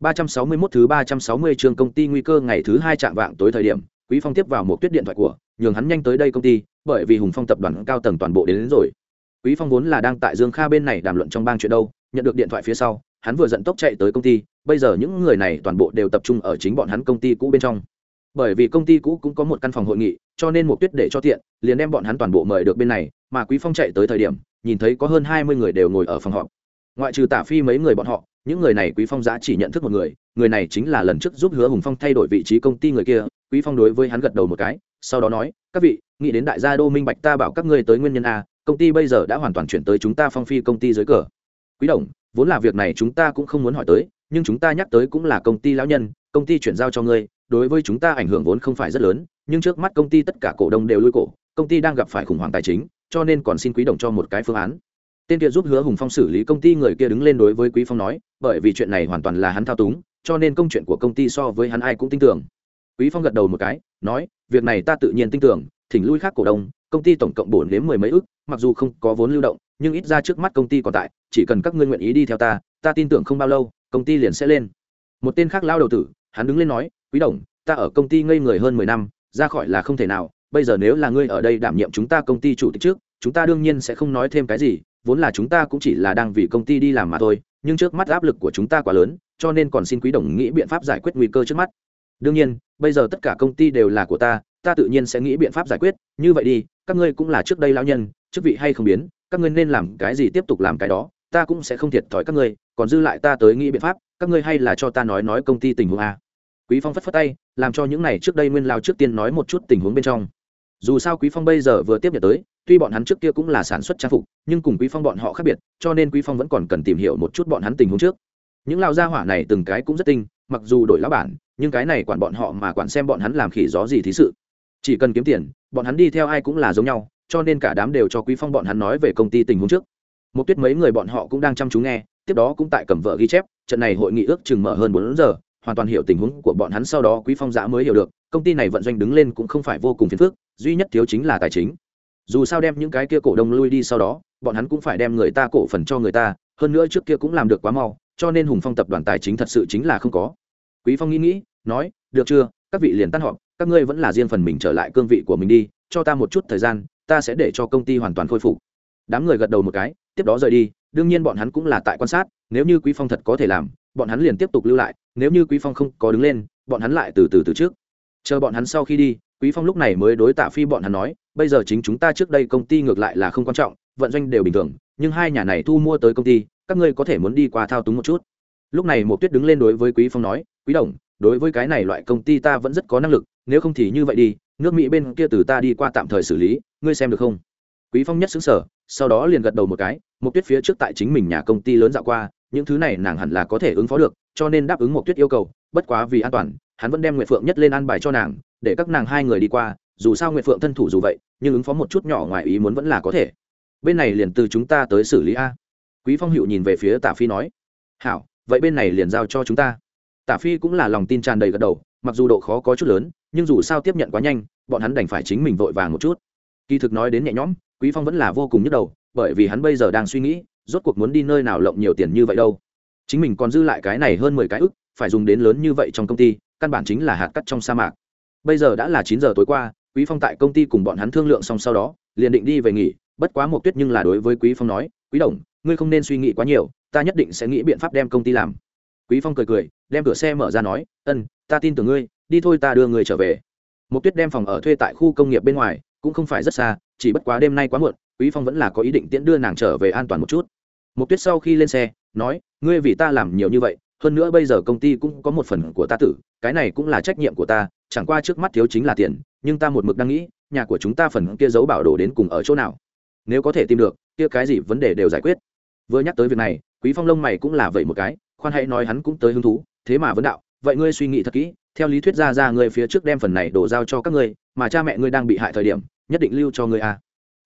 361 thứ 360 trường công ty nguy cơ ngày thứ hai trạng vạng tối thời điểm, Quý Phong tiếp vào một tuyết điện thoại của, nhường hắn nhanh tới đây công ty, bởi vì Hùng Phong tập đoàn cao tầng toàn bộ đến, đến rồi. Quý Phong vốn là đang tại Dương Kha bên này đàm luận trong bang chuyện đâu, nhận được điện thoại phía sau, hắn vừa giận tốc chạy tới công ty, bây giờ những người này toàn bộ đều tập trung ở chính bọn hắn công ty cũ bên trong. Bởi vì công ty cũ cũng có một căn phòng hội nghị, cho nên một tuyết để cho tiện, liền đem bọn hắn toàn bộ mời được bên này, mà Quý Phong chạy tới thời điểm, nhìn thấy có hơn 20 người đều ngồi ở phòng họp. Ngoại trừ Tả Phi mấy người bọn họ, những người này quý phong giá chỉ nhận thức một người người này chính là lần trước giúp hứa hùng phong thay đổi vị trí công ty người kia, quý phong đối với hắn gật đầu một cái, sau đó nói, các vị, nghĩ đến đại gia đô minh bạch ta bảo các ngươi tới nguyên nhân a, công ty bây giờ đã hoàn toàn chuyển tới chúng ta phong phi công ty dưới cờ. Quý đồng, vốn là việc này chúng ta cũng không muốn hỏi tới, nhưng chúng ta nhắc tới cũng là công ty lão nhân, công ty chuyển giao cho ngươi, đối với chúng ta ảnh hưởng vốn không phải rất lớn, nhưng trước mắt công ty tất cả cổ đông đều lui cổ, công ty đang gặp phải khủng hoảng tài chính, cho nên còn xin quý đồng cho một cái phương án tên kia giúp hứa hùng phong xử lý công ty người kia đứng lên đối với quý phong nói, bởi vì chuyện này hoàn toàn là hắn thao túng, cho nên công chuyện của công ty so với hắn ai cũng tin tưởng. Quý phong gật đầu một cái, nói, việc này ta tự nhiên tin tưởng, thỉnh lui khác cổ đông, công ty tổng cộng bổn đến mười mấy ước mặc dù không có vốn lưu động, nhưng ít ra trước mắt công ty còn tại, chỉ cần các ngươi nguyện ý đi theo ta ta tin tưởng không bao lâu, công ty liền sẽ lên. Một tên khác lao đầu tử, hắn đứng lên nói, quý đồng, ta ở công ty ngây người hơn mười năm, ra khỏi là không thể nào, bây giờ nếu là ngươi ở đây đảm nhiệm chúng ta công ty chủ tịch trước, chúng ta đương nhiên sẽ không nói thêm cái gì vốn là chúng ta cũng chỉ là đang vì công ty đi làm mà thôi, nhưng trước mắt áp lực của chúng ta quá lớn, cho nên còn xin quý đồng nghĩ biện pháp giải quyết nguy cơ trước mắt. Đương nhiên, bây giờ tất cả công ty đều là của ta ta tự nhiên sẽ nghĩ biện pháp giải quyết. Như vậy đi, các ngươi cũng là trước đây lão nhân, chức vị hay không biến, các ngươi nên làm cái gì tiếp tục làm cái đó, ta cũng sẽ không thiệt thòi các ngươi, còn dư lại ta tới nghĩ biện pháp, các ngươi hay là cho ta nói nói công ty tình huống a. Quý phong phất phất tay, làm cho những này trước đây nguyên lao trước tiên nói một chút tình huống bên trong dù sao quý phong bây giờ vừa tiếp nhận tới, tuy bọn hắn trước kia cũng là sản xuất trang phục, nhưng cùng quý phong bọn họ khác biệt, cho nên quý phong vẫn còn cần tìm hiểu một chút bọn hắn tình huống trước. Những lao gia hỏa này từng cái cũng rất tinh, mặc dù đổi lão bản, nhưng cái này quản bọn họ mà quản xem bọn hắn làm khỉ gió gì thí sự. Chỉ cần kiếm tiền, bọn hắn đi theo ai cũng là giống nhau, cho nên cả đám đều cho quý phong bọn hắn nói về công ty tình huống trước. Một tuyết mấy người bọn họ cũng đang chăm chú nghe, tiếp đó cũng tại cầm vợ ghi chép, trận này hội nghị ước chừng mở hơn bốn giờ, hoàn toàn hiểu tình huống của bọn hắn, sau đó quý phong giã mới hiểu được công ty này vận doanh đứng lên cũng không phải vô cùng phiền phức, duy nhất thiếu chính là tài chính. Dù sao đem những cái kia cổ đông lui đi sau đó, bọn hắn cũng phải đem người ta cổ phần cho người ta, hơn nữa trước kia cũng làm được quá mau, cho nên hùng phong tập đoàn tài chính thật sự chính là không có. Quý phong nghĩ nghĩ, nói, được chưa, các vị liền tan họp, các ngươi vẫn là riêng phần mình trở lại cương vị của mình đi, cho ta một chút thời gian, ta sẽ để cho công ty hoàn toàn khôi phục. Đám người gật đầu một cái, tiếp đó rời đi, đương nhiên bọn hắn cũng là tại quan sát, nếu như quý phong thật có thể làm, bọn hắn liền tiếp tục lưu lại, nếu như quý phong không có đứng lên, bọn hắn lại từ từ từ trước chờ bọn hắn sau khi đi, quý phong lúc này mới đối tạ phi bọn hắn nói, bây giờ chính chúng ta trước đây công ty ngược lại là không quan trọng, vận doanh đều bình thường, nhưng hai nhà này thu mua tới công ty, các ngươi có thể muốn đi qua thao túng một chút. Lúc này một tuyết đứng lên đối với quý phong nói, quý đồng, đối với cái này loại công ty ta vẫn rất có năng lực, nếu không thì như vậy đi, nước mỹ bên kia từ ta đi qua tạm thời xử lý, ngươi xem được không? Quý phong nhất xứng sở sau đó liền gật đầu một cái một tuyết phía trước tại chính mình nhà công ty lớn dạo qua, những thứ này nàng hẳn là có thể ứng phó được, cho nên đáp ứng một tuyết yêu cầu, bất quá vì an toàn hắn vẫn đem Nguyệt phượng nhất lên ăn bài cho nàng, để các nàng hai người đi qua, dù sao Nguyệt phượng thân thủ dù vậy, nhưng ứng phó một chút nhỏ ngoài ý muốn vẫn là có thể. Bên này liền từ chúng ta tới xử lý a. Quý phong hiệu nhìn về phía tả phi nói, hảo, vậy bên này liền giao cho chúng ta. Tả phi cũng là lòng tin tràn đầy gật đầu, mặc dù độ khó có chút lớn, nhưng dù sao tiếp nhận quá nhanh, bọn hắn đành phải chính mình vội vàng một chút. Kỳ thực nói đến nhẹ nhõm, quý phong vẫn là vô cùng nhức đầu, bởi vì hắn bây giờ đang suy nghĩ, rốt cuộc muốn đi nơi nào lộng nhiều tiền như vậy đâu. Chính mình còn dư lại cái này hơn mười cái ức, phải dùng đến lớn như vậy trong công ty căn bản chính là hạt cắt trong sa mạc. Bây giờ đã là chín giờ tối qua, quý phong tại công ty cùng bọn hắn thương lượng xong sau đó, liền định đi về nghỉ, bất quá một tuyết nhưng là đối với quý phong nói, quý đồng, ngươi không nên suy nghĩ quá nhiều, ta nhất định sẽ nghĩ biện pháp đem công ty làm. Quý phong cười cười, đem cửa xe mở ra nói, ân, ta tin tưởng ngươi, đi thôi ta đưa người trở về. Một tuyết đem phòng ở thuê tại khu công nghiệp bên ngoài, cũng không phải rất xa, chỉ bất quá đêm nay quá muộn, quý phong vẫn là có ý định tiễn đưa nàng trở về an toàn một chút. Một tuyết sau khi lên xe, nói, ngươi vì ta làm nhiều như vậy hơn nữa bây giờ công ty cũng có một phần của ta tử, cái này cũng là trách nhiệm của ta, chẳng qua trước mắt thiếu chính là tiền, nhưng ta một mực đang nghĩ, nhà của chúng ta phần kia giấu bảo đồ đến cùng ở chỗ nào nếu có thể tìm được, kia cái gì vấn đề đều giải quyết vừa nhắc tới việc này, quý phong lông mày cũng là vậy một cái, khoan hãy nói hắn cũng tới hứng thú, thế mà vấn đạo, vậy ngươi suy nghĩ thật kỹ, theo lý thuyết ra ra ngươi phía trước đem phần này đổ giao cho các ngươi, mà cha mẹ ngươi đang bị hại thời điểm, nhất định lưu cho ngươi à.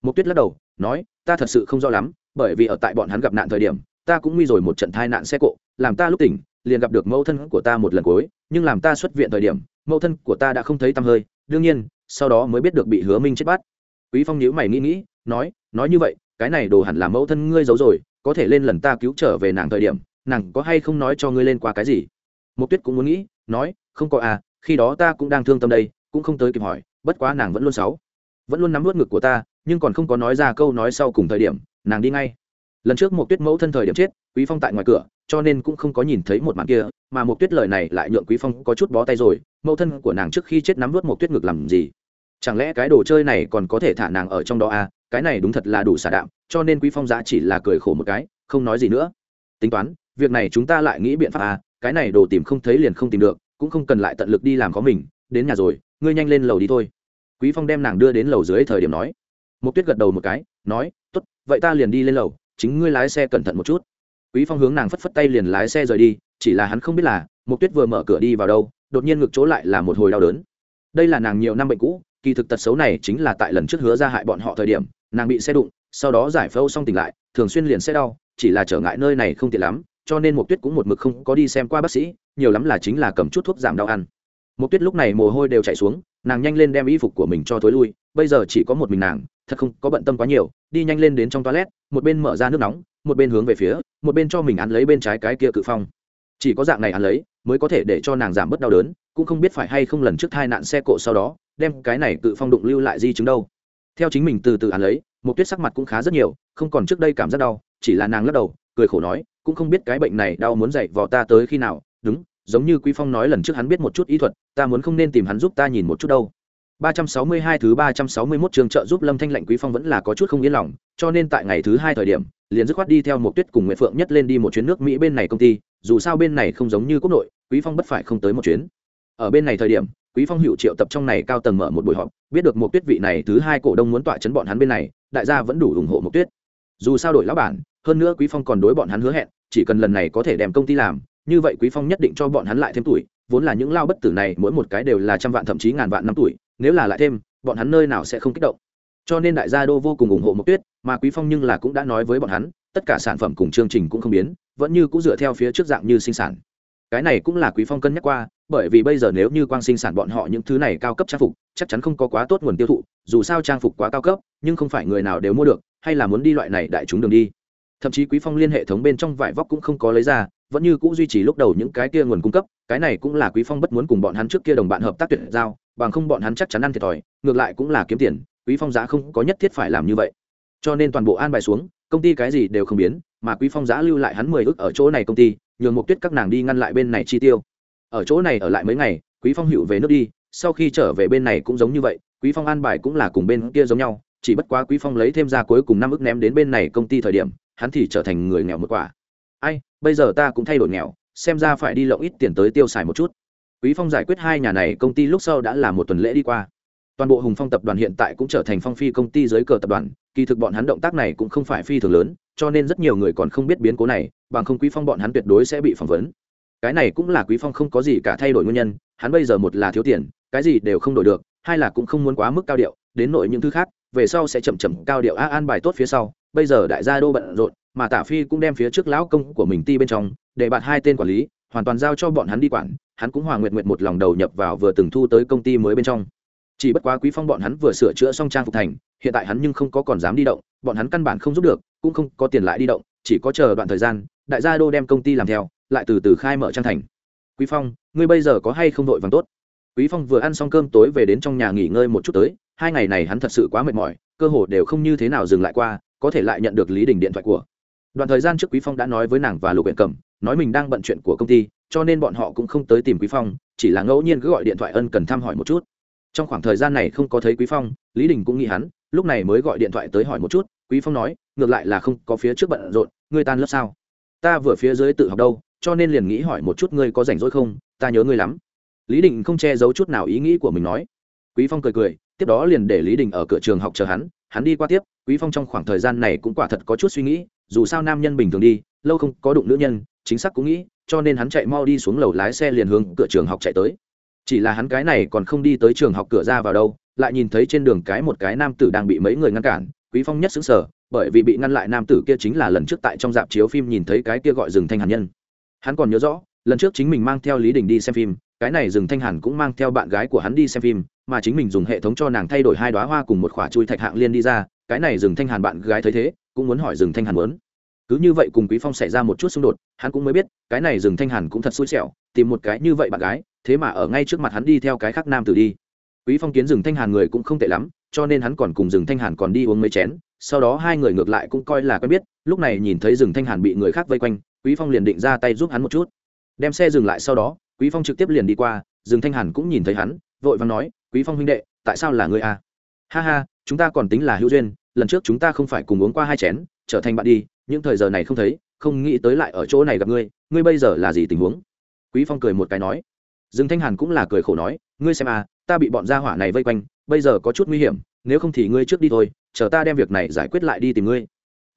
mục tuyết lắc đầu, nói, ta thật sự không rõ lắm, bởi vì ở tại bọn hắn gặp nạn thời điểm, ta cũng nguy rồi một trận thai nạn xe cộ làm ta lúc tỉnh, liền gặp được mẫu thân của ta một lần cuối, nhưng làm ta xuất viện thời điểm, mẫu thân của ta đã không thấy tăm hơi, đương nhiên, sau đó mới biết được bị hứa minh chết bắt. Quý phong nhíu mày nghĩ nghĩ, nói nói như vậy, cái này đồ hẳn là mẫu thân ngươi giấu rồi, có thể lên lần ta cứu trở về nàng thời điểm, nàng có hay không nói cho ngươi lên qua cái gì? Mục tuyết cũng muốn nghĩ, nói, không có à khi đó ta cũng đang thương tâm đây, cũng không tới kịp hỏi, bất quá nàng vẫn luôn sáu vẫn luôn nắm nuốt ngực của ta, nhưng còn không có nói ra câu nói sau cùng thời điểm, nàng đi ngay. Lần trước một tuyết mẫu thân thời điểm chết, quý phong tại ngoài cửa cho nên cũng không có nhìn thấy một màn kia, mà một tuyết lời này lại nhượng quý phong có chút bó tay rồi, mẫu thân của nàng trước khi chết nắm vớt một tuyết ngực làm gì? Chẳng lẽ cái đồ chơi này còn có thể thả nàng ở trong đó à? Cái này đúng thật là đủ xả đạm, cho nên quý phong giá chỉ là cười khổ một cái, không nói gì nữa. Tính toán, việc này chúng ta lại nghĩ biện pháp à? Cái này đồ tìm không thấy liền không tìm được, cũng không cần lại tận lực đi làm có mình, đến nhà rồi, ngươi nhanh lên lầu đi thôi. Quý phong đem nàng đưa đến lầu dưới thời điểm nói. Một tuyết gật đầu một cái, nói, tốt, vậy ta liền đi lên lầu, chính ngươi lái xe cẩn thận một chút quý phong hướng nàng phất phất tay liền lái xe rời đi, chỉ là hắn không biết là mục tuyết vừa mở cửa đi vào đâu, đột nhiên ngực chỗ lại là một hồi đau đớn. Đây là nàng nhiều năm bệnh cũ, kỳ thực tật xấu này chính là tại lần trước hứa ra hại bọn họ thời điểm, nàng bị xe đụng, sau đó giải phẫu xong tỉnh lại, thường xuyên liền sẽ đau, chỉ là trở ngại nơi này không tiện lắm, cho nên mục tuyết cũng một mực không có đi xem qua bác sĩ, nhiều lắm là chính là cầm chút thuốc giảm đau ăn. Mục tuyết lúc này mồ hôi đều chảy xuống, nàng nhanh lên đem y phục của mình cho thối lui, bây giờ chỉ có một mình nàng, thật không có bận tâm quá nhiều, đi nhanh lên đến trong toilet, một bên mở ra nước nóng một bên hướng về phía, một bên cho mình ăn lấy bên trái cái kia cự phong. Chỉ có dạng này ăn lấy, mới có thể để cho nàng giảm bớt đau đớn, cũng không biết phải hay không lần trước thai nạn xe cộ sau đó, đem cái này cự phong đụng lưu lại di chứng đâu. Theo chính mình từ từ ăn lấy một tuyết sắc mặt cũng khá rất nhiều, không còn trước đây cảm giác đau, chỉ là nàng lắc đầu, cười khổ nói, cũng không biết cái bệnh này đau muốn dậy vò ta tới khi nào, đúng, giống như quý phong nói lần trước hắn biết một chút ý thuật, ta muốn không nên tìm hắn giúp ta nhìn một chút đâu. 362 thứ 361 trường trợ giúp Lâm Thanh lệnh Quý Phong vẫn là có chút không yên lòng, cho nên tại ngày thứ hai thời điểm, liền dứt khoát đi theo một tuyết cùng Nguyệt Phượng nhất lên đi một chuyến nước Mỹ bên này công ty, dù sao bên này không giống như quốc nội, Quý Phong bất phải không tới một chuyến. Ở bên này thời điểm, Quý Phong hữu triệu tập trong này cao tầng mở một buổi họp, biết được một tuyết vị này thứ hai cổ đông muốn tọa chấn bọn hắn bên này, đại gia vẫn đủ ủng hộ một tuyết. Dù sao đổi lão bản, hơn nữa Quý Phong còn đối bọn hắn hứa hẹn, chỉ cần lần này có thể đem công ty làm, như vậy Quý Phong nhất định cho bọn hắn lại thêm tuổi, vốn là những lao bất tử này mỗi một cái đều là trăm vạn thậm chí ngàn vạn năm tuổi nếu là lại thêm, bọn hắn nơi nào sẽ không kích động. Cho nên đại gia đô vô cùng ủng hộ mộc tuyết, mà quý phong nhưng là cũng đã nói với bọn hắn, tất cả sản phẩm cùng chương trình cũng không biến, vẫn như cũng dựa theo phía trước dạng như sinh sản. Cái này cũng là quý phong cân nhắc qua, bởi vì bây giờ nếu như quang sinh sản bọn họ những thứ này cao cấp trang phục, chắc chắn không có quá tốt nguồn tiêu thụ, dù sao trang phục quá cao cấp, nhưng không phải người nào đều mua được, hay là muốn đi loại này đại chúng đường đi. Thậm chí quý phong liên hệ thống bên trong vải vóc cũng không có lấy ra, vẫn như cũ duy trì lúc đầu những cái kia nguồn cung cấp, cái này cũng là quý phong bất muốn cùng bọn hắn trước kia đồng bạn hợp tác tuyệt giao bằng không bọn hắn chắc chắn ăn thiệt thòi, ngược lại cũng là kiếm tiền, quý phong giá không có nhất thiết phải làm như vậy. Cho nên toàn bộ an bài xuống, công ty cái gì đều không biến, mà quý phong giá lưu lại hắn mười ức ở chỗ này công ty, nhường một tuyết các nàng đi ngăn lại bên này chi tiêu. Ở chỗ này ở lại mấy ngày, quý phong hữu về nước đi, sau khi trở về bên này cũng giống như vậy, quý phong an bài cũng là cùng bên kia giống nhau, chỉ bất quá quý phong lấy thêm ra cuối cùng năm ức ném đến bên này công ty thời điểm, hắn thì trở thành người nghèo một quả. Ai, bây giờ ta cũng thay đổi nghèo, xem ra phải đi lộng ít tiền tới tiêu xài một chút quý phong giải quyết hai nhà này công ty lúc sau đã là một tuần lễ đi qua. Toàn bộ hùng phong tập đoàn hiện tại cũng trở thành phong phi công ty dưới cờ tập đoàn, kỳ thực bọn hắn động tác này cũng không phải phi thường lớn, cho nên rất nhiều người còn không biết biến cố này, bằng không quý phong bọn hắn tuyệt đối sẽ bị phỏng vấn. Cái này cũng là quý phong không có gì cả thay đổi nguyên nhân, hắn bây giờ một là thiếu tiền, cái gì đều không đổi được, hai là cũng không muốn quá mức cao điệu, đến nội những thứ khác, về sau sẽ chậm chậm cao điệu a an bài tốt phía sau, bây giờ đại gia đô bận rộn, mà tả phi cũng đem phía trước lão công của mình ti bên trong, để bạt hai tên quản lý hoàn toàn giao cho bọn hắn đi quản, hắn cũng hòa nguyện nguyện một lòng đầu nhập vào vừa từng thu tới công ty mới bên trong. Chỉ bất quá quý phong bọn hắn vừa sửa chữa xong trang phục thành, hiện tại hắn nhưng không có còn dám đi động, bọn hắn căn bản không giúp được, cũng không có tiền lại đi động, chỉ có chờ đoạn thời gian, đại gia đô đem công ty làm theo, lại từ từ khai mở trang thành. Quý phong, ngươi bây giờ có hay không đội vàng tốt? Quý phong vừa ăn xong cơm tối về đến trong nhà nghỉ ngơi một chút tới, hai ngày này hắn thật sự quá mệt mỏi, cơ hồ đều không như thế nào dừng lại qua, có thể lại nhận được lý đình điện thoại của. Đoạn thời gian trước quý phong đã nói với nàng và lục huyện cẩm nói mình đang bận chuyện của công ty, cho nên bọn họ cũng không tới tìm quý phong, chỉ là ngẫu nhiên cứ gọi điện thoại ân cần thăm hỏi một chút. Trong khoảng thời gian này không có thấy quý phong, lý đình cũng nghĩ hắn, lúc này mới gọi điện thoại tới hỏi một chút, quý phong nói, ngược lại là không có phía trước bận rộn, ngươi tan lớp sao? Ta vừa phía dưới tự học đâu, cho nên liền nghĩ hỏi một chút ngươi có rảnh rỗi không, ta nhớ ngươi lắm. Lý đình không che giấu chút nào ý nghĩ của mình nói. Quý phong cười cười, tiếp đó liền để lý đình ở cửa trường học chờ hắn hắn đi qua tiếp. Quý phong trong khoảng thời gian này cũng quả thật có chút suy nghĩ, dù sao nam nhân bình thường đi, lâu không có đụng nữ nhân chính xác cũng nghĩ, cho nên hắn chạy mau đi xuống lầu lái xe liền hướng cửa trường học chạy tới. Chỉ là hắn cái này còn không đi tới trường học cửa ra vào đâu, lại nhìn thấy trên đường cái một cái nam tử đang bị mấy người ngăn cản, quý phong nhất xứng sở bởi vì bị ngăn lại nam tử kia chính là lần trước tại trong dạp chiếu phim nhìn thấy cái kia gọi rừng thanh hàn nhân. Hắn còn nhớ rõ, lần trước chính mình mang theo lý đình đi xem phim, cái này rừng thanh hàn cũng mang theo bạn gái của hắn đi xem phim, mà chính mình dùng hệ thống cho nàng thay đổi hai đoá hoa cùng một khỏa chui thạch hạng liên đi ra, cái này rừng thanh hàn bạn gái thấy thế, cũng muốn hỏi rừng thanh hàn muốn cứ như vậy cùng quý phong xảy ra một chút xung đột, hắn cũng mới biết, cái này rừng thanh hàn cũng thật xui xẻo, tìm một cái như vậy bạn gái, thế mà ở ngay trước mặt hắn đi theo cái khác nam tử đi. Quý phong kiến rừng thanh hàn người cũng không tệ lắm, cho nên hắn còn cùng rừng thanh hàn còn đi uống mấy chén, sau đó hai người ngược lại cũng coi là quen biết, lúc này nhìn thấy rừng thanh hàn bị người khác vây quanh, quý phong liền định ra tay giúp hắn một chút. Đem xe dừng lại sau đó, quý phong trực tiếp liền đi qua, rừng thanh hàn cũng nhìn thấy hắn, vội vàng nói, quý phong huynh đệ, tại sao là người a à? ha ha, chúng ta còn tính là hữu duyên, lần trước chúng ta không phải cùng uống qua hai chén, trở thành bạn đi những thời giờ này không thấy, không nghĩ tới lại ở chỗ này gặp ngươi ngươi bây giờ là gì tình huống? Quý phong cười một cái nói. Dương thanh hàn cũng là cười khổ nói, ngươi xem à ta bị bọn gia hỏa này vây quanh, bây giờ có chút nguy hiểm, nếu không thì ngươi trước đi thôi, chờ ta đem việc này giải quyết lại đi tìm ngươi.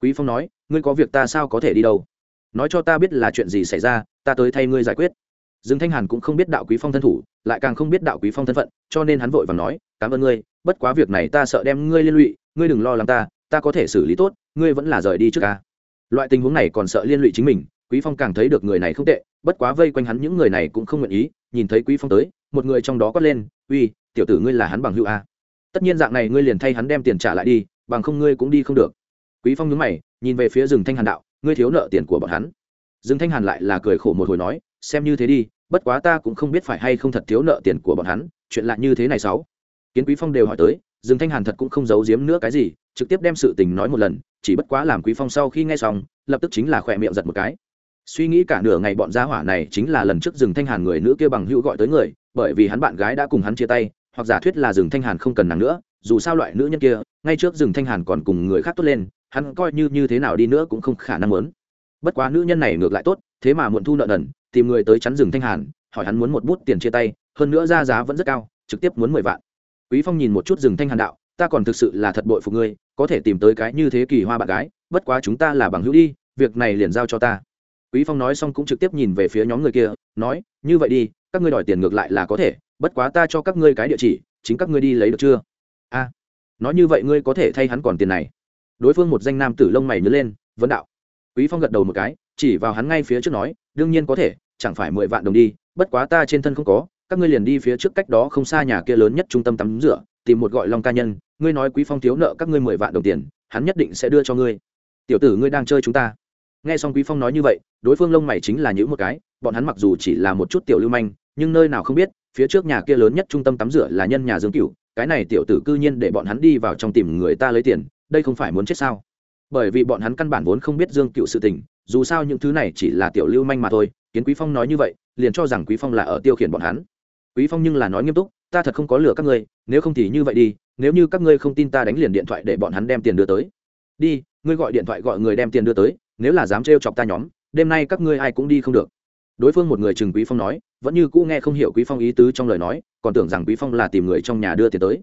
Quý phong nói, ngươi có việc ta sao có thể đi đâu? Nói cho ta biết là chuyện gì xảy ra, ta tới thay ngươi giải quyết. Dương thanh hàn cũng không biết đạo quý phong thân thủ, lại càng không biết đạo quý phong thân phận, cho nên hắn vội vàng nói, cảm ơn ngươi, bất quá việc này ta sợ đem ngươi liên lụy, ngươi đừng lo lắng ta ta có thể xử lý tốt, ngươi vẫn là rời đi trước ca loại tình huống này còn sợ liên lụy chính mình, quý phong càng thấy được người này không tệ, bất quá vây quanh hắn những người này cũng không nguyện ý, nhìn thấy quý phong tới, một người trong đó quát lên, uy, tiểu tử ngươi là hắn bằng hữu a. Tất nhiên dạng này ngươi liền thay hắn đem tiền trả lại đi, bằng không ngươi cũng đi không được. Quý phong nhướng mày, nhìn về phía rừng thanh hàn đạo, ngươi thiếu nợ tiền của bọn hắn. Rừng thanh hàn lại là cười khổ một hồi nói, xem như thế đi, bất quá ta cũng không biết phải hay không thật thiếu nợ tiền của bọn hắn, chuyện lạ như thế này sáu. Kiến quý phong đều hỏi tới dương thanh hàn thật cũng không giấu giếm nữa cái gì, trực tiếp đem sự tình nói một lần, chỉ bất quá làm quý phong sau khi nghe xong, lập tức chính là khỏe miệng giật một cái. Suy nghĩ cả nửa ngày bọn gia hỏa này chính là lần trước rừng thanh hàn người nữ kia bằng hữu gọi tới người, bởi vì hắn bạn gái đã cùng hắn chia tay, hoặc giả thuyết là rừng thanh hàn không cần nàng nữa, dù sao loại nữ nhân kia, ngay trước rừng thanh hàn còn cùng người khác tốt lên, hắn coi như như thế nào đi nữa cũng không khả năng muốn. Bất quá nữ nhân này ngược lại tốt, thế mà muộn thu nợ nần, tìm người tới chắn rừng thanh hàn, hỏi hắn muốn một bút tiền chia tay, hơn nữa ra giá vẫn rất cao, trực tiếp muốn mười vạn quý phong nhìn một chút rừng thanh hàn đạo, ta còn thực sự là thật bội phục ngươi, có thể tìm tới cái như thế kỳ hoa bạn gái, bất quá chúng ta là bằng hữu đi, việc này liền giao cho ta. Quý phong nói xong cũng trực tiếp nhìn về phía nhóm người kia, nói, như vậy đi, các ngươi đòi tiền ngược lại là có thể, bất quá ta cho các ngươi cái địa chỉ, chính các ngươi đi lấy được chưa? A, nói như vậy ngươi có thể thay hắn còn tiền này. Đối phương một danh nam tử lông mày nhớ lên, vấn đạo. Quý phong gật đầu một cái, chỉ vào hắn ngay phía trước nói, đương nhiên có thể, chẳng phải mười vạn đồng đi, bất quá ta trên thân không có các ngươi liền đi phía trước cách đó không xa nhà kia lớn nhất trung tâm tắm rửa, tìm một gọi long ca nhân, ngươi nói quý phong thiếu nợ các ngươi mười vạn đồng tiền, hắn nhất định sẽ đưa cho ngươi. Tiểu tử ngươi đang chơi chúng ta. Nghe xong quý phong nói như vậy, đối phương lông mày chính là những một cái, bọn hắn mặc dù chỉ là một chút tiểu lưu manh, nhưng nơi nào không biết, phía trước nhà kia lớn nhất trung tâm tắm rửa là nhân nhà dương cửu, cái này tiểu tử cư nhiên để bọn hắn đi vào trong tìm người ta lấy tiền, đây không phải muốn chết sao? Bởi vì bọn hắn căn bản vốn không biết dương cựu sự tình, dù sao những thứ này chỉ là tiểu lưu manh mà thôi, kiến quý phong nói như vậy, liền cho rằng quý phong là ở tiêu khiển bọn hắn quý phong nhưng là nói nghiêm túc, ta thật không có lừa các ngươi, nếu không thì như vậy đi, nếu như các ngươi không tin ta đánh liền điện thoại để bọn hắn đem tiền đưa tới. Đi, ngươi gọi điện thoại gọi người đem tiền đưa tới, nếu là dám trêu chọc ta nhóm, đêm nay các ngươi ai cũng đi không được. Đối phương một người chừng quý phong nói, vẫn như cũ nghe không hiểu quý phong ý tứ trong lời nói, còn tưởng rằng quý phong là tìm người trong nhà đưa tiền tới.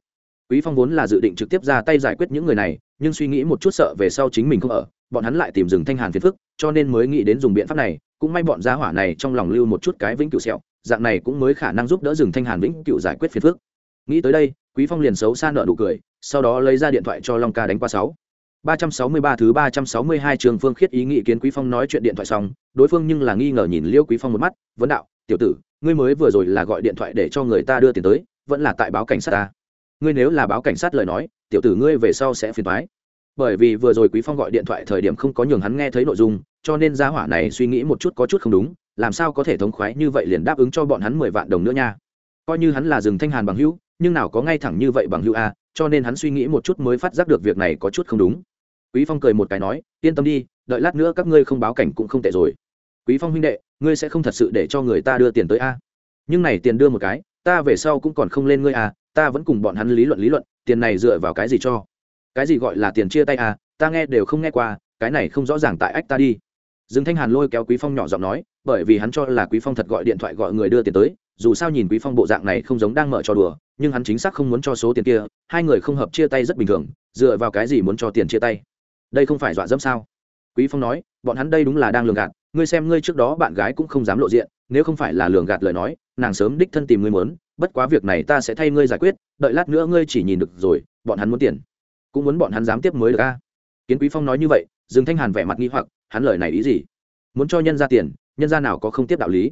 Quý phong vốn là dự định trực tiếp ra tay giải quyết những người này, nhưng suy nghĩ một chút sợ về sau chính mình không ở, bọn hắn lại tìm rừng thanh hàn phiền phức, cho nên mới nghĩ đến dùng biện pháp này, cũng may bọn gia hỏa này trong lòng lưu một chút cái vĩnh cửu sẹo dạng này cũng mới khả năng giúp đỡ rừng thanh hàn vĩnh cựu giải quyết phiền phức nghĩ tới đây quý phong liền xấu xa nợ nụ cười sau đó lấy ra điện thoại cho long ca đánh qua sáu 363 thứ 362 trường Phương Khiết ý nghĩ kiến Quý Phong nói chuyện điện thoại xong, đối phương nhưng là nghi ngờ nhìn Liêu Quý Phong một mắt, vấn đạo, "Tiểu tử, ngươi mới vừa rồi là gọi điện thoại để cho người ta đưa tiền tới, vẫn là tại báo cảnh sát ta? Ngươi nếu là báo cảnh sát lời nói, tiểu tử ngươi về sau sẽ phiền toái." Bởi vì vừa rồi Quý Phong gọi điện thoại thời điểm không có nhường hắn nghe thấy nội dung, cho nên gia hỏa này suy nghĩ một chút có chút không đúng, làm sao có thể thống khoái như vậy liền đáp ứng cho bọn hắn 10 vạn đồng nữa nha. Coi như hắn là rừng thanh hàn bằng hữu, nhưng nào có ngay thẳng như vậy bằng hữu a, cho nên hắn suy nghĩ một chút mới phát giác được việc này có chút không đúng quý phong cười một cái nói yên tâm đi đợi lát nữa các ngươi không báo cảnh cũng không tệ rồi quý phong huynh đệ ngươi sẽ không thật sự để cho người ta đưa tiền tới a nhưng này tiền đưa một cái ta về sau cũng còn không lên ngươi a ta vẫn cùng bọn hắn lý luận lý luận tiền này dựa vào cái gì cho cái gì gọi là tiền chia tay à? ta nghe đều không nghe qua cái này không rõ ràng tại ách ta đi dương thanh hàn lôi kéo quý phong nhỏ giọng nói, bởi vì hắn cho là quý phong thật gọi điện thoại gọi người đưa tiền tới, dù sao nhìn quý phong bộ dạng này không giống đang mở trò đùa, nhưng hắn chính xác không muốn cho số tiền kia, hai người không hợp chia tay rất bình thường, dựa vào cái gì muốn cho tiền chia tay? Đây không phải dọa dẫm sao? Quý phong nói, bọn hắn đây đúng là đang lường gạt, ngươi xem ngươi trước đó bạn gái cũng không dám lộ diện, nếu không phải là lường gạt lời nói, nàng sớm đích thân tìm ngươi muốn, bất quá việc này ta sẽ thay ngươi giải quyết, đợi lát nữa ngươi chỉ nhìn được rồi, bọn hắn muốn tiền, cũng muốn bọn hắn dám tiếp mới được a kiến quý phong nói như vậy, dương thanh hàn vẻ mặt nghi hoặc, hắn lời này ý gì? Muốn cho nhân ra tiền, nhân ra nào có không tiếp đạo lý?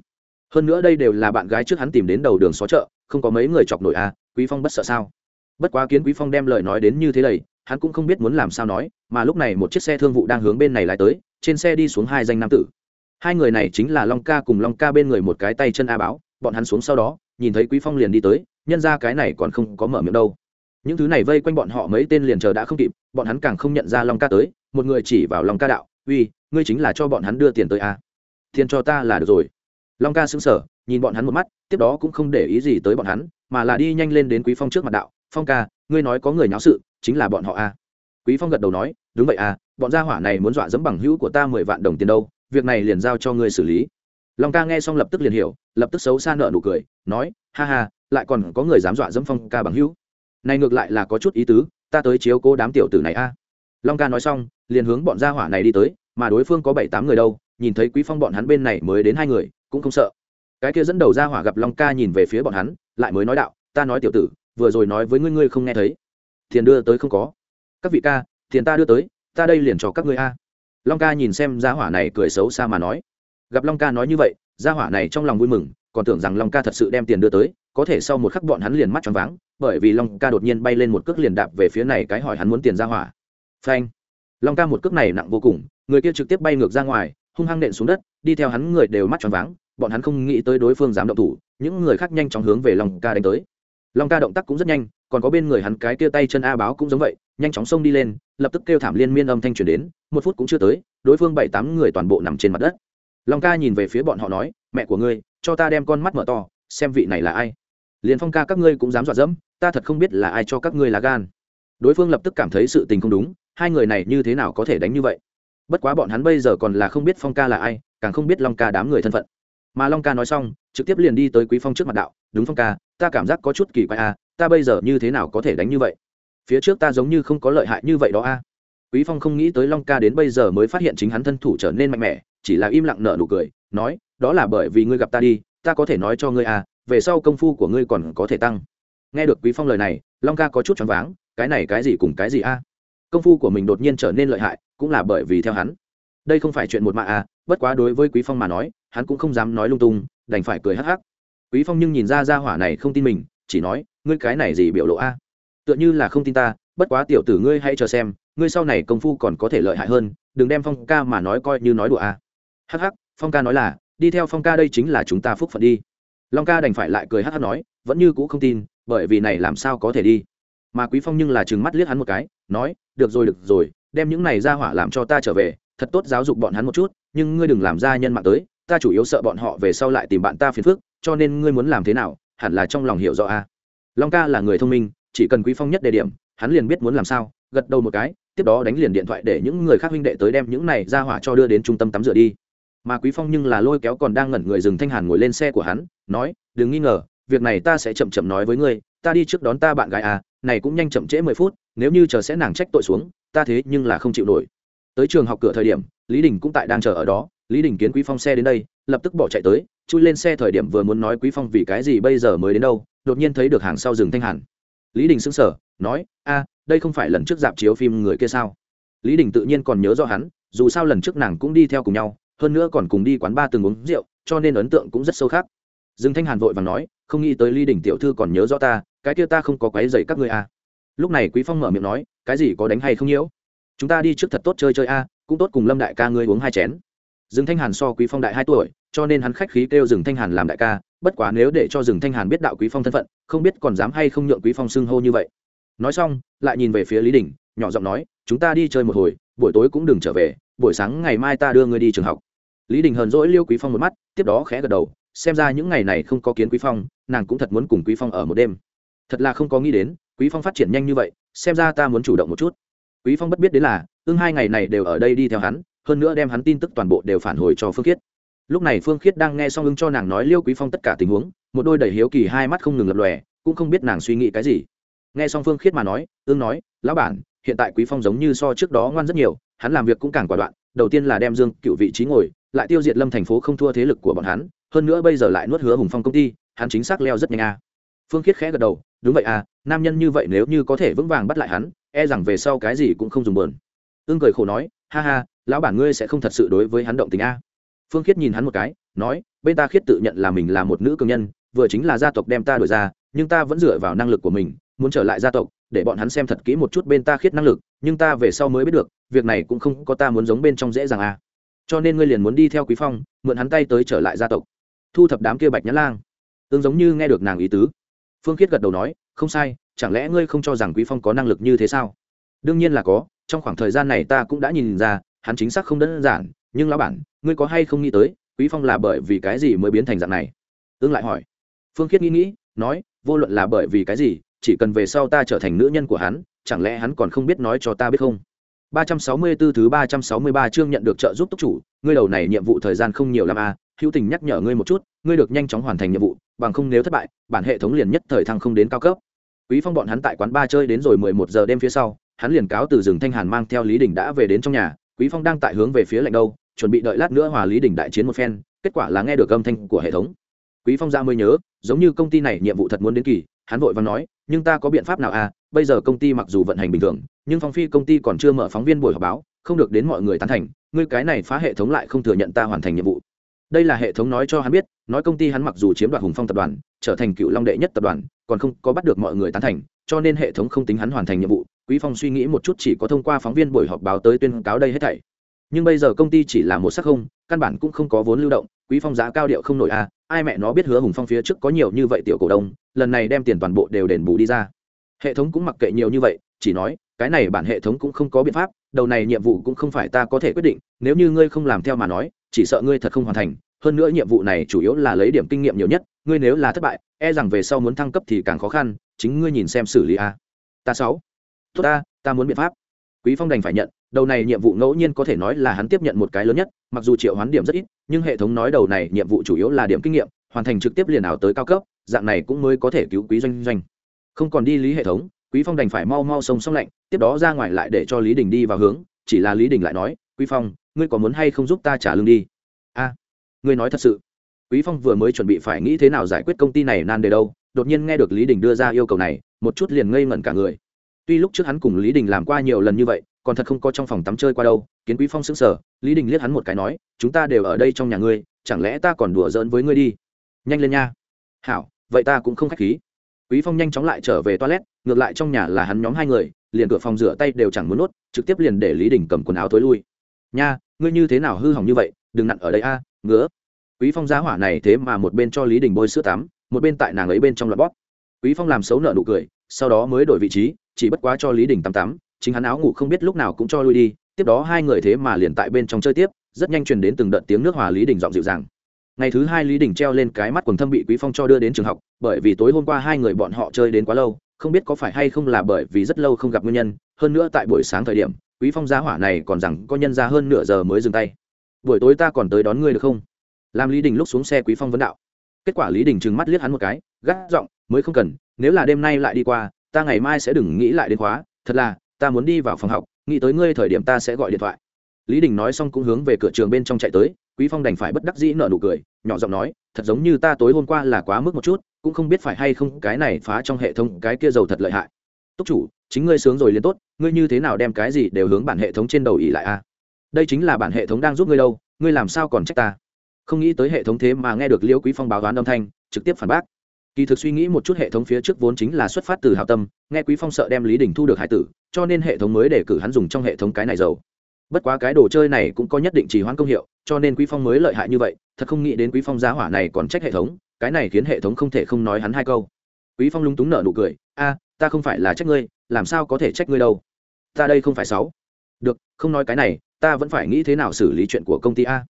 Hơn nữa đây đều là bạn gái trước hắn tìm đến đầu đường xó chợ, không có mấy người chọc nổi à? quý phong bất sợ sao? Bất quá kiến quý phong đem lời nói đến như thế này hắn cũng không biết muốn làm sao nói, mà lúc này một chiếc xe thương vụ đang hướng bên này lái tới, trên xe đi xuống hai danh nam tử. Hai người này chính là long ca cùng long ca bên người một cái tay chân a báo, bọn hắn xuống sau đó, nhìn thấy quý phong liền đi tới, nhân ra cái này còn không có mở miệng đâu những thứ này vây quanh bọn họ mấy tên liền chờ đã không kịp, bọn hắn càng không nhận ra long ca tới, một người chỉ vào long ca đạo, uy, ngươi chính là cho bọn hắn đưa tiền tới a à? tiền cho ta là được rồi. Long ca xứng sở nhìn bọn hắn một mắt, tiếp đó cũng không để ý gì tới bọn hắn, mà là đi nhanh lên đến quý phong trước mặt đạo, phong ca, ngươi nói có người nháo sự, chính là bọn họ a quý phong gật đầu nói, đúng vậy à bọn gia hỏa này muốn dọa dẫm bằng hữu của ta mười vạn đồng tiền đâu, việc này liền giao cho ngươi xử lý. Long ca nghe xong lập tức liền hiểu, lập tức xấu xa nợ nụ cười, nói, ha ha, lại còn có người dám dọa dẫm phong ca bằng hữu này ngược lại là có chút ý tứ, ta tới chiếu cố đám tiểu tử này a. À. Long ca nói xong, liền hướng bọn gia hỏa này đi tới, mà đối phương có bảy tám người đâu, nhìn thấy quý phong bọn hắn bên này mới đến hai người, cũng không sợ. Cái kia dẫn đầu gia hỏa gặp long ca nhìn về phía bọn hắn, lại mới nói đạo, ta nói tiểu tử, vừa rồi nói với ngươi ngươi không nghe thấy. Tiền đưa tới không có. Các vị ca, tiền ta đưa tới, ta đây liền cho các ngươi a. Long ca nhìn xem gia hỏa này cười xấu xa mà nói. Gặp long ca nói như vậy, gia hỏa này trong lòng vui mừng, còn tưởng rằng long ca thật sự đem tiền đưa tới có thể sau một khắc bọn hắn liền mắt choáng váng, bởi vì long ca đột nhiên bay lên một cước liền đạp về phía này cái hỏi hắn muốn tiền ra hỏa. Phanh. Long ca một cước này nặng vô cùng, người kia trực tiếp bay ngược ra ngoài, hung hăng nện xuống đất, đi theo hắn người đều mắt choáng váng, bọn hắn không nghĩ tới đối phương dám động thủ, những người khác nhanh chóng hướng về long ca đánh tới. Long ca động tác cũng rất nhanh, còn có bên người hắn cái kia tay chân a báo cũng giống vậy, nhanh chóng xông đi lên, lập tức kêu thảm liên miên âm thanh truyền đến, một phút cũng chưa tới, đối phương bảy tám người toàn bộ nằm trên mặt đất. Long ca nhìn về phía bọn họ nói, mẹ của ngươi, cho ta đem con mắt mở to, xem vị này là ai liền phong ca các ngươi cũng dám dọa dẫm ta thật không biết là ai cho các ngươi là gan. Đối phương lập tức cảm thấy sự tình không đúng hai người này như thế nào có thể đánh như vậy? Bất quá bọn hắn bây giờ còn là không biết phong ca là ai càng không biết long ca đám người thân phận. Mà long ca nói xong trực tiếp liền đi tới quý phong trước mặt đạo đúng phong ca ta cảm giác có chút kỳ quái a à, ta bây giờ như thế nào có thể đánh như vậy? Phía trước ta giống như không có lợi hại như vậy đó a quý phong không nghĩ tới long ca đến bây giờ mới phát hiện chính hắn thân thủ trở nên mạnh mẽ chỉ là im lặng nở nụ cười nói đó là bởi vì ngươi gặp ta đi ta có thể nói cho ngươi à về sau công phu của ngươi còn có thể tăng. Nghe được quý phong lời này, long ca có chút choáng váng, cái này cái gì cùng cái gì a? Công phu của mình đột nhiên trở nên lợi hại, cũng là bởi vì theo hắn. Đây không phải chuyện một mạ à bất quá đối với quý phong mà nói, hắn cũng không dám nói lung tung, đành phải cười hắc hắc. Quý phong nhưng nhìn ra ra hỏa này không tin mình, chỉ nói, ngươi cái này gì biểu lộ a? Tựa như là không tin ta, bất quá tiểu tử ngươi hãy chờ xem, ngươi sau này công phu còn có thể lợi hại hơn, đừng đem phong ca mà nói coi như nói đùa a. Hắc hắc, phong ca nói là, đi theo phong ca đây chính là chúng ta phúc phận đi long ca đành phải lại cười hát hát nói, vẫn như cũ không tin, bởi vì này làm sao có thể đi. Mà quý phong nhưng là trừng mắt liếc hắn một cái, nói, được rồi được rồi, đem những này ra hỏa làm cho ta trở về, thật tốt giáo dục bọn hắn một chút, nhưng ngươi đừng làm ra nhân mạng tới, ta chủ yếu sợ bọn họ về sau lại tìm bạn ta phiền phức, cho nên ngươi muốn làm thế nào, hẳn là trong lòng hiểu rõ a. Long ca là người thông minh, chỉ cần quý phong nhất đề điểm, hắn liền biết muốn làm sao, gật đầu một cái, tiếp đó đánh liền điện thoại để những người khác huynh đệ tới đem những này ra hỏa cho đưa đến trung tâm tắm rửa đi. Mà quý phong nhưng là lôi kéo còn đang ngẩn người dừng thanh hàn ngồi lên xe của hắn nói, đừng nghi ngờ, việc này ta sẽ chậm chậm nói với ngươi, ta đi trước đón ta bạn gái à này cũng nhanh chậm trễ mười phút, nếu như chờ sẽ nàng trách tội xuống, ta thế nhưng là không chịu nổi. Tới trường học cửa thời điểm, lý đình cũng tại đang chờ ở đó, lý đình kiến quý phong xe đến đây, lập tức bỏ chạy tới, chui lên xe thời điểm vừa muốn nói quý phong vì cái gì bây giờ mới đến đâu, đột nhiên thấy được hàng sau rừng thanh hàn. Lý đình sững sờ, nói, a, đây không phải lần trước dạp chiếu phim người kia sao? Lý đình tự nhiên còn nhớ rõ hắn, dù sao lần trước nàng cũng đi theo cùng nhau, hơn nữa còn cùng đi quán ba từng uống rượu, cho nên ấn tượng cũng rất sâu khác dương thanh hàn vội và nói, không nghĩ tới ly đỉnh tiểu thư còn nhớ rõ ta, cái kia ta không có quái dày các ngươi à. lúc này quý phong mở miệng nói, cái gì có đánh hay không nhiễu? Chúng ta đi trước thật tốt chơi chơi a, cũng tốt cùng lâm đại ca ngươi uống hai chén. Dương thanh hàn so quý phong đại hai tuổi, cho nên hắn khách khí kêu dương thanh hàn làm đại ca, bất quá nếu để cho dương thanh hàn biết đạo quý phong thân phận, không biết còn dám hay không nhượng quý phong xưng hô như vậy. Nói xong, lại nhìn về phía lý đình, nhỏ giọng nói, chúng ta đi chơi một hồi, buổi tối cũng đừng trở về, buổi sáng ngày mai ta đưa ngươi đi trường học. Lý đình hờn dỗi liêu quý phong một mắt, tiếp đó khẽ gật đầu xem ra những ngày này không có kiến quý phong, nàng cũng thật muốn cùng quý phong ở một đêm. Thật là không có nghĩ đến, quý phong phát triển nhanh như vậy, xem ra ta muốn chủ động một chút. Quý phong bất biết đến là ương hai ngày này đều ở đây đi theo hắn, hơn nữa đem hắn tin tức toàn bộ đều phản hồi cho phương khiết. Lúc này phương khiết đang nghe xong ưng cho nàng nói liêu quý phong tất cả tình huống, một đôi đầy hiếu kỳ hai mắt không ngừng lập lòe, cũng không biết nàng suy nghĩ cái gì. Nghe xong phương khiết mà nói ương nói, lão bản, hiện tại quý phong giống như so trước đó ngoan rất nhiều, hắn làm việc cũng càng quả đoạn, đầu tiên là đem dương cựu vị trí ngồi, lại tiêu diệt lâm thành phố không thua thế lực của bọn hắn hơn nữa bây giờ lại nuốt hứa hùng phong công ty, hắn chính xác leo rất nhanh a. À. phương khiết khẽ gật đầu, đúng vậy à nam nhân như vậy nếu như có thể vững vàng bắt lại hắn e rằng về sau cái gì cũng không dùng bờn ương cười khổ nói, ha ha, lão bản ngươi sẽ không thật sự đối với hắn động tình a. Phương khiết nhìn hắn một cái, nói, bên ta khiết tự nhận là mình là một nữ cường nhân, vừa chính là gia tộc đem ta đổi ra, nhưng ta vẫn dựa vào năng lực của mình, muốn trở lại gia tộc, để bọn hắn xem thật kỹ một chút bên ta khiết năng lực, nhưng ta về sau mới biết được, việc này cũng không có ta muốn giống bên trong dễ dàng à cho nên ngươi liền muốn đi theo quý phong, mượn hắn tay tới trở lại gia tộc thu thập đám kia bạch nhã lang. Tương giống như nghe được nàng ý tứ. Phương khiết gật đầu nói không sai chẳng lẽ ngươi không cho rằng quý phong có năng lực như thế sao? Đương nhiên là có trong khoảng thời gian này ta cũng đã nhìn ra hắn chính xác không đơn giản nhưng lão bản ngươi có hay không nghĩ tới quý phong là bởi vì cái gì mới biến thành dạng này? Ương lại hỏi. Phương khiết nghĩ nghĩ nói vô luận là bởi vì cái gì chỉ cần về sau ta trở thành nữ nhân của hắn chẳng lẽ hắn còn không biết nói cho ta biết không? 364 thứ 363 chương nhận được trợ giúp tốc chủ, ngươi đầu này nhiệm vụ thời gian không nhiều lắm à, hữu tình nhắc nhở ngươi một chút, ngươi được nhanh chóng hoàn thành nhiệm vụ, bằng không nếu thất bại, bản hệ thống liền nhất thời thăng không đến cao cấp. Quý Phong bọn hắn tại quán ba chơi đến rồi 11 giờ đêm phía sau, hắn liền cáo từ rừng Thanh Hàn mang theo Lý Đình đã về đến trong nhà, Quý Phong đang tại hướng về phía lạnh đâu, chuẩn bị đợi lát nữa hòa Lý Đình đại chiến một phen, kết quả là nghe được âm thanh của hệ thống. Quý Phong ra mới nhớ, giống như công ty này nhiệm vụ thật muốn đến kỳ, hắn vội vàng nói, nhưng ta có biện pháp nào à, bây giờ công ty mặc dù vận hành bình thường, nhưng phong phi công ty còn chưa mở phóng viên buổi họp báo không được đến mọi người tán thành ngươi cái này phá hệ thống lại không thừa nhận ta hoàn thành nhiệm vụ đây là hệ thống nói cho hắn biết nói công ty hắn mặc dù chiếm đoạt hùng phong tập đoàn trở thành cựu long đệ nhất tập đoàn còn không có bắt được mọi người tán thành cho nên hệ thống không tính hắn hoàn thành nhiệm vụ. Quý phong suy nghĩ một chút chỉ có thông qua phóng viên buổi họp báo tới tuyên cáo đây hết thảy. Nhưng bây giờ công ty chỉ là một sắc không căn bản cũng không có vốn lưu động quý phong giá cao điệu không nổi à, ai mẹ nó biết hứa hùng phong phía trước có nhiều như vậy tiểu cổ đông lần này đem tiền toàn bộ đều đền bù đi ra. Hệ thống cũng mặc kệ nhiều như vậy chỉ nói cái này bản hệ thống cũng không có biện pháp đầu này nhiệm vụ cũng không phải ta có thể quyết định nếu như ngươi không làm theo mà nói chỉ sợ ngươi thật không hoàn thành, hơn nữa nhiệm vụ này chủ yếu là lấy điểm kinh nghiệm nhiều nhất, ngươi nếu là thất bại e rằng về sau muốn thăng cấp thì càng khó khăn, chính ngươi nhìn xem xử lý a. Ta sáu. Tốt ta ta muốn biện pháp. Quý phong đành phải nhận, đầu này nhiệm vụ ngẫu nhiên có thể nói là hắn tiếp nhận một cái lớn nhất, mặc dù triệu hoán điểm rất ít, nhưng hệ thống nói đầu này nhiệm vụ chủ yếu là điểm kinh nghiệm, hoàn thành trực tiếp liền ảo tới cao cấp, dạng này cũng mới có thể cứu quý doanh doanh. Không còn đi lý hệ thống, quý phong đành phải mau mau sông sông lạnh tiếp đó ra ngoài lại để cho lý đình đi vào hướng, chỉ là lý đình lại nói, quý phong ngươi có muốn hay không giúp ta trả lương đi? A, ngươi nói thật sự. Quý phong vừa mới chuẩn bị phải nghĩ thế nào giải quyết công ty này nan đề đâu, đột nhiên nghe được lý đình đưa ra yêu cầu này, một chút liền ngây ngẩn cả người. Tuy lúc trước hắn cùng lý đình làm qua nhiều lần như vậy, còn thật không có trong phòng tắm chơi qua đâu, kiến quý phong sững sờ, lý đình liếc hắn một cái nói, chúng ta đều ở đây trong nhà ngươi, chẳng lẽ ta còn đùa giỡn với ngươi đi? Nhanh lên nha. Hảo, vậy ta cũng không khách khí. Quý phong nhanh chóng lại trở về toilet, ngược lại trong nhà là hắn nhóm hai người, liền cửa phòng rửa tay đều chẳng muốn nuốt, trực tiếp liền để lý đình cầm quần áo tối lui. Nha ngươi như thế nào hư hỏng như vậy, đừng nặn ở đây a, ngứa. Quý phong giá hỏa này thế mà một bên cho lý đình bôi sữa tắm, một bên tại nàng ấy bên trong loạt bóp. Quý phong làm xấu nợ nụ cười, sau đó mới đổi vị trí, chỉ bất quá cho lý đình tắm tắm, chính hắn áo ngủ không biết lúc nào cũng cho lui đi, tiếp đó hai người thế mà liền tại bên trong chơi tiếp, rất nhanh truyền đến từng đợt tiếng nước hòa lý đình giọng dịu dàng. Ngày thứ hai lý đình treo lên cái mắt quần thâm bị quý phong cho đưa đến trường học, bởi vì tối hôm qua hai người bọn họ chơi đến quá lâu, không biết có phải hay không là bởi vì rất lâu không gặp nguyên nhân, hơn nữa tại buổi sáng thời điểm quý phong gia hỏa này còn rằng có nhân ra hơn nửa giờ mới dừng tay. Buổi tối ta còn tới đón ngươi được không? Làm lý đình lúc xuống xe quý phong vấn đạo. Kết quả lý đình trừng mắt liếc hắn một cái, gắt giọng, mới không cần, nếu là đêm nay lại đi qua, ta ngày mai sẽ đừng nghĩ lại đến khóa. Thật là, ta muốn đi vào phòng học, nghĩ tới ngươi thời điểm ta sẽ gọi điện thoại. Lý đình nói xong cũng hướng về cửa trường bên trong chạy tới, quý phong đành phải bất đắc dĩ nợ nụ cười, nhỏ giọng nói, thật giống như ta tối hôm qua là quá mức một chút, cũng không biết phải hay không cái này phá trong hệ thống cái kia giàu thật lợi hại túc chủ, chính ngươi sướng rồi liền tốt, ngươi như thế nào đem cái gì đều hướng bản hệ thống trên đầu ỉ lại a đây chính là bản hệ thống đang giúp ngươi đâu, ngươi làm sao còn trách ta? Không nghĩ tới hệ thống thế mà nghe được liễu quý phong báo toán âm thanh, trực tiếp phản bác. Kỳ thực suy nghĩ một chút hệ thống phía trước vốn chính là xuất phát từ hào tâm, nghe quý phong sợ đem lý đình thu được hải tử, cho nên hệ thống mới để cử hắn dùng trong hệ thống cái này dầu bất quá cái đồ chơi này cũng có nhất định trì hoãn công hiệu, cho nên quý phong mới lợi hại như vậy, thật không nghĩ đến quý phong giá hỏa này còn trách hệ thống, cái này khiến hệ thống không thể không nói hắn hai câu. Quý phong lúng túng nở nụ cười, a ta không phải là trách ngươi, làm sao có thể trách ngươi đâu? Ta đây không phải sáu được, không nói cái này, ta vẫn phải nghĩ thế nào xử lý chuyện của công ty a.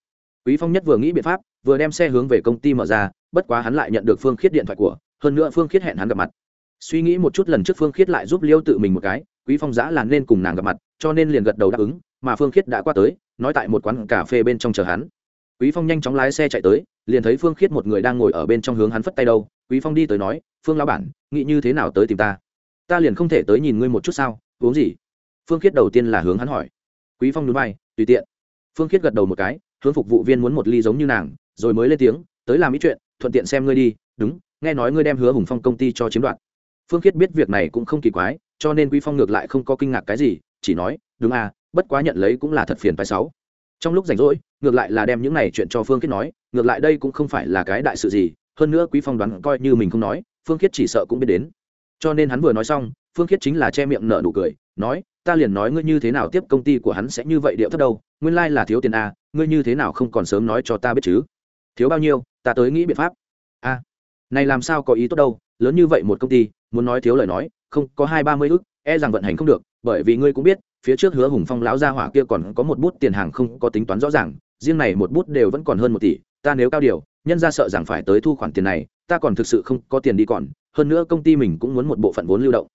Quý phong nhất vừa nghĩ biện pháp, vừa đem xe hướng về công ty mở ra, bất quá hắn lại nhận được phương khiết điện thoại của, hơn nữa phương khiết hẹn hắn gặp mặt. Suy nghĩ một chút lần trước phương khiết lại giúp liêu tự mình một cái, quý phong giã là nên cùng nàng gặp mặt, cho nên liền gật đầu đáp ứng, mà phương khiết đã qua tới, nói tại một quán cà phê bên trong chờ hắn. Quý phong nhanh chóng lái xe chạy tới, liền thấy phương khiết một người đang ngồi ở bên trong hướng hắn phất tay đâu. Quý phong đi tới nói, phương lão bản, nghĩ như thế nào tới tìm ta? Ta liền không thể tới nhìn ngươi một chút sao, uống gì? Phương khiết đầu tiên là hướng hắn hỏi. Quý phong núi bay tùy tiện. Phương khiết gật đầu một cái, hướng phục vụ viên muốn một ly giống như nàng, rồi mới lên tiếng, tới làm ý chuyện, thuận tiện xem ngươi đi, đúng, nghe nói ngươi đem hứa hùng phong công ty cho chiếm đoạt. Phương khiết biết việc này cũng không kỳ quái, cho nên quý phong ngược lại không có kinh ngạc cái gì, chỉ nói, đúng à bất quá nhận lấy cũng là thật phiền phải sáu. Trong lúc rảnh rỗi, ngược lại là đem những này chuyện cho phương khiết nói, ngược lại đây cũng không phải là cái đại sự gì, hơn nữa quý phong đoán coi như mình không nói, phương khiết chỉ sợ cũng biết đến cho nên hắn vừa nói xong, phương khiết chính là che miệng nở nụ cười, nói, ta liền nói ngươi như thế nào tiếp công ty của hắn sẽ như vậy điệu thấp đâu, nguyên lai、like、là thiếu tiền a, ngươi như thế nào không còn sớm nói cho ta biết chứ? Thiếu bao nhiêu, ta tới nghĩ biện pháp. A, này làm sao có ý tốt đâu, lớn như vậy một công ty, muốn nói thiếu lời nói, không, có hai ba mươi ước e rằng vận hành không được, bởi vì ngươi cũng biết, phía trước hứa hùng phong lão gia hỏa kia còn có một bút tiền hàng không có tính toán rõ ràng, riêng này một bút đều vẫn còn hơn một tỷ, ta nếu cao điều nhân ra sợ rằng phải tới thu khoản tiền này, ta còn thực sự không có tiền đi còn, hơn nữa công ty mình cũng muốn một bộ phận vốn lưu động.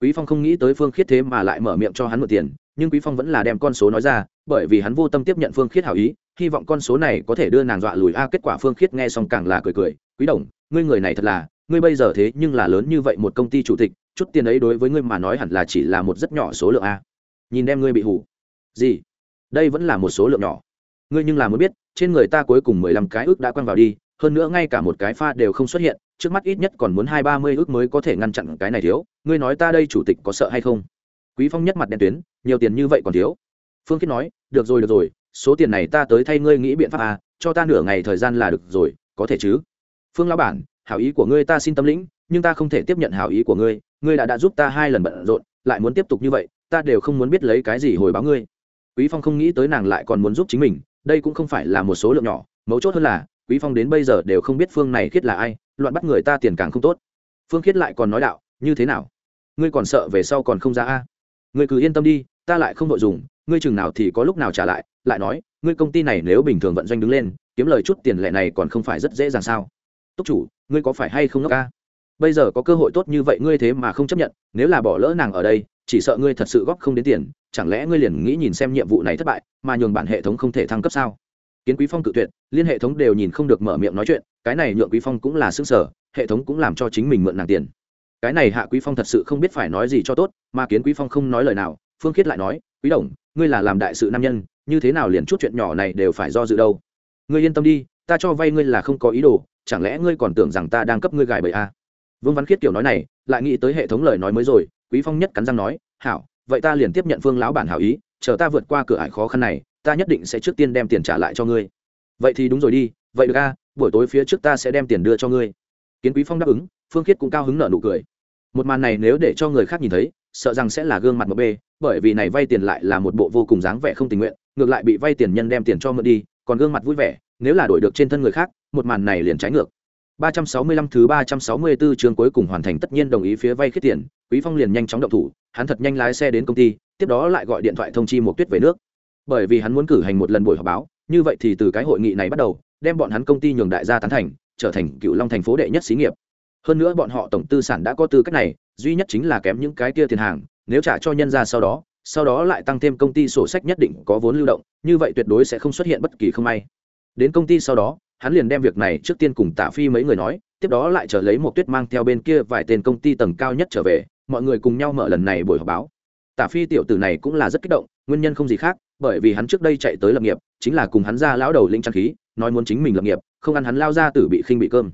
Quý phong không nghĩ tới phương khiết thế mà lại mở miệng cho hắn một tiền, nhưng quý phong vẫn là đem con số nói ra, bởi vì hắn vô tâm tiếp nhận phương khiết hảo ý, hy vọng con số này có thể đưa nàng dọa lùi. A, kết quả phương khiết nghe xong càng là cười cười, quý đồng, ngươi người này thật là, ngươi bây giờ thế nhưng là lớn như vậy một công ty chủ tịch, chút tiền ấy đối với ngươi mà nói hẳn là chỉ là một rất nhỏ số lượng a. Nhìn đem ngươi bị hủ. Gì? Đây vẫn là một số lượng nhỏ. Ngươi nhưng là muốn biết trên người ta cuối cùng mười lăm cái ước đã quăng vào đi, hơn nữa ngay cả một cái pha đều không xuất hiện, trước mắt ít nhất còn muốn hai ba mươi ước mới có thể ngăn chặn cái này thiếu, ngươi nói ta đây chủ tịch có sợ hay không? Quý phong nhất mặt đen tuyến, nhiều tiền như vậy còn thiếu? Phương khiết nói, được rồi được rồi, số tiền này ta tới thay ngươi nghĩ biện pháp à cho ta nửa ngày thời gian là được rồi, có thể chứ? Phương lão bản, hảo ý của ngươi ta xin tâm lĩnh, nhưng ta không thể tiếp nhận hảo ý của ngươi ngươi đã đã giúp ta hai lần bận rộn, lại muốn tiếp tục như vậy, ta đều không muốn biết lấy cái gì hồi báo ngươi. Quý phong không nghĩ tới nàng lại còn muốn giúp chính mình đây cũng không phải là một số lượng nhỏ, mấu chốt hơn là, quý phong đến bây giờ đều không biết phương này khiết là ai, loạn bắt người ta tiền càng không tốt. Phương khiết lại còn nói đạo, như thế nào? Ngươi còn sợ về sau còn không ra a? Ngươi cứ yên tâm đi, ta lại không nội dùng, ngươi chừng nào thì có lúc nào trả lại lại nói, ngươi công ty này nếu bình thường vận doanh đứng lên, kiếm lời chút tiền lệ này còn không phải rất dễ dàng sao? Túc chủ, ngươi có phải hay không ngốc ca bây giờ có cơ hội tốt như vậy ngươi thế mà không chấp nhận, nếu là bỏ lỡ nàng ở đây, chỉ sợ ngươi thật sự góp không đến tiền chẳng lẽ ngươi liền nghĩ nhìn xem nhiệm vụ này thất bại, mà nhường bản hệ thống không thể thăng cấp sao? Kiến quý phong cự tuyệt, liên hệ thống đều nhìn không được mở miệng nói chuyện, cái này nhượng quý phong cũng là xứng sở hệ thống cũng làm cho chính mình mượn nàng tiền. Cái này hạ quý phong thật sự không biết phải nói gì cho tốt, mà kiến quý phong không nói lời nào, phương khiết lại nói, quý đồng, ngươi là làm đại sự nam nhân, như thế nào liền chút chuyện nhỏ này đều phải do dự đâu? Ngươi yên tâm đi, ta cho vay ngươi là không có ý đồ, chẳng lẽ ngươi còn tưởng rằng ta đang cấp ngươi gài bậy à? vương văn khiết kiểu nói này, lại nghĩ tới hệ thống lời nói mới rồi, quý phong nhất cắn răng nói, hảo vậy ta liền tiếp nhận phương lão bản hảo ý, chờ ta vượt qua cửa ải khó khăn này, ta nhất định sẽ trước tiên đem tiền trả lại cho ngươi. Vậy thì đúng rồi đi, vậy được a, buổi tối phía trước ta sẽ đem tiền đưa cho ngươi. Kiến quý phong đáp ứng, phương khiết cũng cao hứng nợ nụ cười. Một màn này nếu để cho người khác nhìn thấy, sợ rằng sẽ là gương mặt mập bê, bởi vì này vay tiền lại là một bộ vô cùng dáng vẻ không tình nguyện, ngược lại bị vay tiền nhân đem tiền cho mượn đi, còn gương mặt vui vẻ, nếu là đổi được trên thân người khác, một màn này liền trái ngược. 365 thứ 364 trường cuối cùng hoàn thành tất nhiên đồng ý phía vay khiết tiền, Quý Phong liền nhanh chóng động thủ, hắn thật nhanh lái xe đến công ty, tiếp đó lại gọi điện thoại thông chi Mục tuyết về nước. Bởi vì hắn muốn cử hành một lần buổi họp báo, như vậy thì từ cái hội nghị này bắt đầu, đem bọn hắn công ty nhường đại gia tán thành, trở thành Cựu Long thành phố đệ nhất xí nghiệp. Hơn nữa bọn họ tổng tư sản đã có tư cách này, duy nhất chính là kém những cái kia tiền hàng, nếu trả cho nhân ra sau đó, sau đó lại tăng thêm công ty sổ sách nhất định có vốn lưu động, như vậy tuyệt đối sẽ không xuất hiện bất kỳ không may. Đến công ty sau đó, hắn liền đem việc này trước tiên cùng Tạ Phi mấy người nói, tiếp đó lại chờ lấy một tuyết mang theo bên kia vài tên công ty tầng cao nhất trở về, mọi người cùng nhau mở lần này buổi họp báo. Tạ Phi tiểu tử này cũng là rất kích động, nguyên nhân không gì khác, bởi vì hắn trước đây chạy tới lập nghiệp, chính là cùng hắn ra lão đầu lĩnh trang khí, nói muốn chính mình lập nghiệp, không ăn hắn lao ra tử bị khinh bị cơm.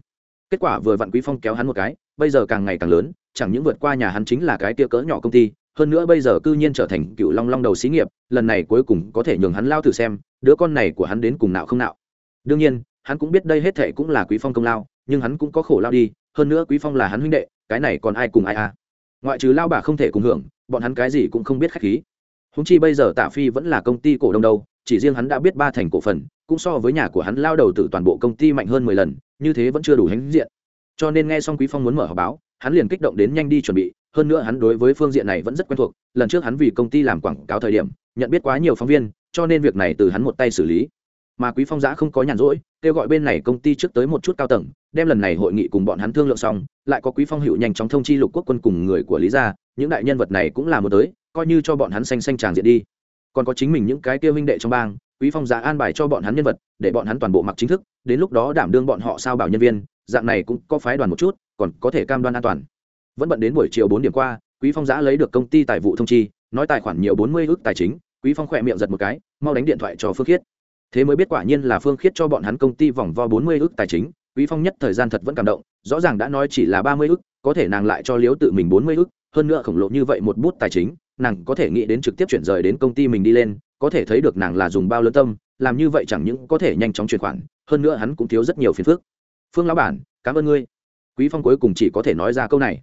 Kết quả vừa vặn Quý Phong kéo hắn một cái, bây giờ càng ngày càng lớn, chẳng những vượt qua nhà hắn chính là cái kia cỡ nhỏ công ty, hơn nữa bây giờ cư nhiên trở thành cựu long long đầu xí nghiệp, lần này cuối cùng có thể nhường hắn lao thử xem, đứa con này của hắn đến cùng nào không nào. Đương nhiên, hắn cũng biết đây hết thệ cũng là quý phong công lao, nhưng hắn cũng có khổ lao đi, hơn nữa quý phong là hắn huynh đệ, cái này còn ai cùng ai à? Ngoại trừ lao bà không thể cùng hưởng, bọn hắn cái gì cũng không biết khách khí. Húng chi bây giờ tạ phi vẫn là công ty cổ đông đâu, chỉ riêng hắn đã biết ba thành cổ phần, cũng so với nhà của hắn lao đầu từ toàn bộ công ty mạnh hơn mười lần, như thế vẫn chưa đủ hãnh diện. Cho nên nghe xong quý phong muốn mở họp báo, hắn liền kích động đến nhanh đi chuẩn bị, hơn nữa hắn đối với phương diện này vẫn rất quen thuộc, lần trước hắn vì công ty làm quảng cáo thời điểm, nhận biết quá nhiều phóng viên, cho nên việc này từ hắn một tay xử lý mà quý phong giã không có nhàn rỗi, kêu gọi bên này công ty trước tới một chút cao tầng, đem lần này hội nghị cùng bọn hắn thương lượng xong, lại có quý phong hữu nhanh chóng thông chi lục quốc quân cùng người của lý gia, những đại nhân vật này cũng là một tới, coi như cho bọn hắn xanh xanh tràng diện đi. Còn có chính mình những cái tiêu minh đệ trong bang, quý phong giá an bài cho bọn hắn nhân vật, để bọn hắn toàn bộ mặc chính thức, đến lúc đó đảm đương bọn họ sao bảo nhân viên, dạng này cũng có phái đoàn một chút, còn có thể cam đoan an toàn. Vẫn bận đến buổi chiều bốn điểm qua, quý phong giã lấy được công ty tài vụ thông chi, nói tài khoản nhiều bốn mươi ước tài chính, quý phong khỏe miệng giật một cái, mau đánh điện thoại cho phước khiết thế mới biết quả nhiên là phương khiết cho bọn hắn công ty vòng vo bốn mươi ước tài chính, quý phong nhất thời gian thật vẫn cảm động, rõ ràng đã nói chỉ là ba mươi ước, có thể nàng lại cho liếu tự mình bốn mươi ước, hơn nữa khổng lồ như vậy một bút tài chính, nàng có thể nghĩ đến trực tiếp chuyển rời đến công ty mình đi lên, có thể thấy được nàng là dùng bao lớn tâm, làm như vậy chẳng những có thể nhanh chóng chuyển khoản, hơn nữa hắn cũng thiếu rất nhiều phiền phức. Phương lão bản, cảm ơn ngươi. Quý phong cuối cùng chỉ có thể nói ra câu này.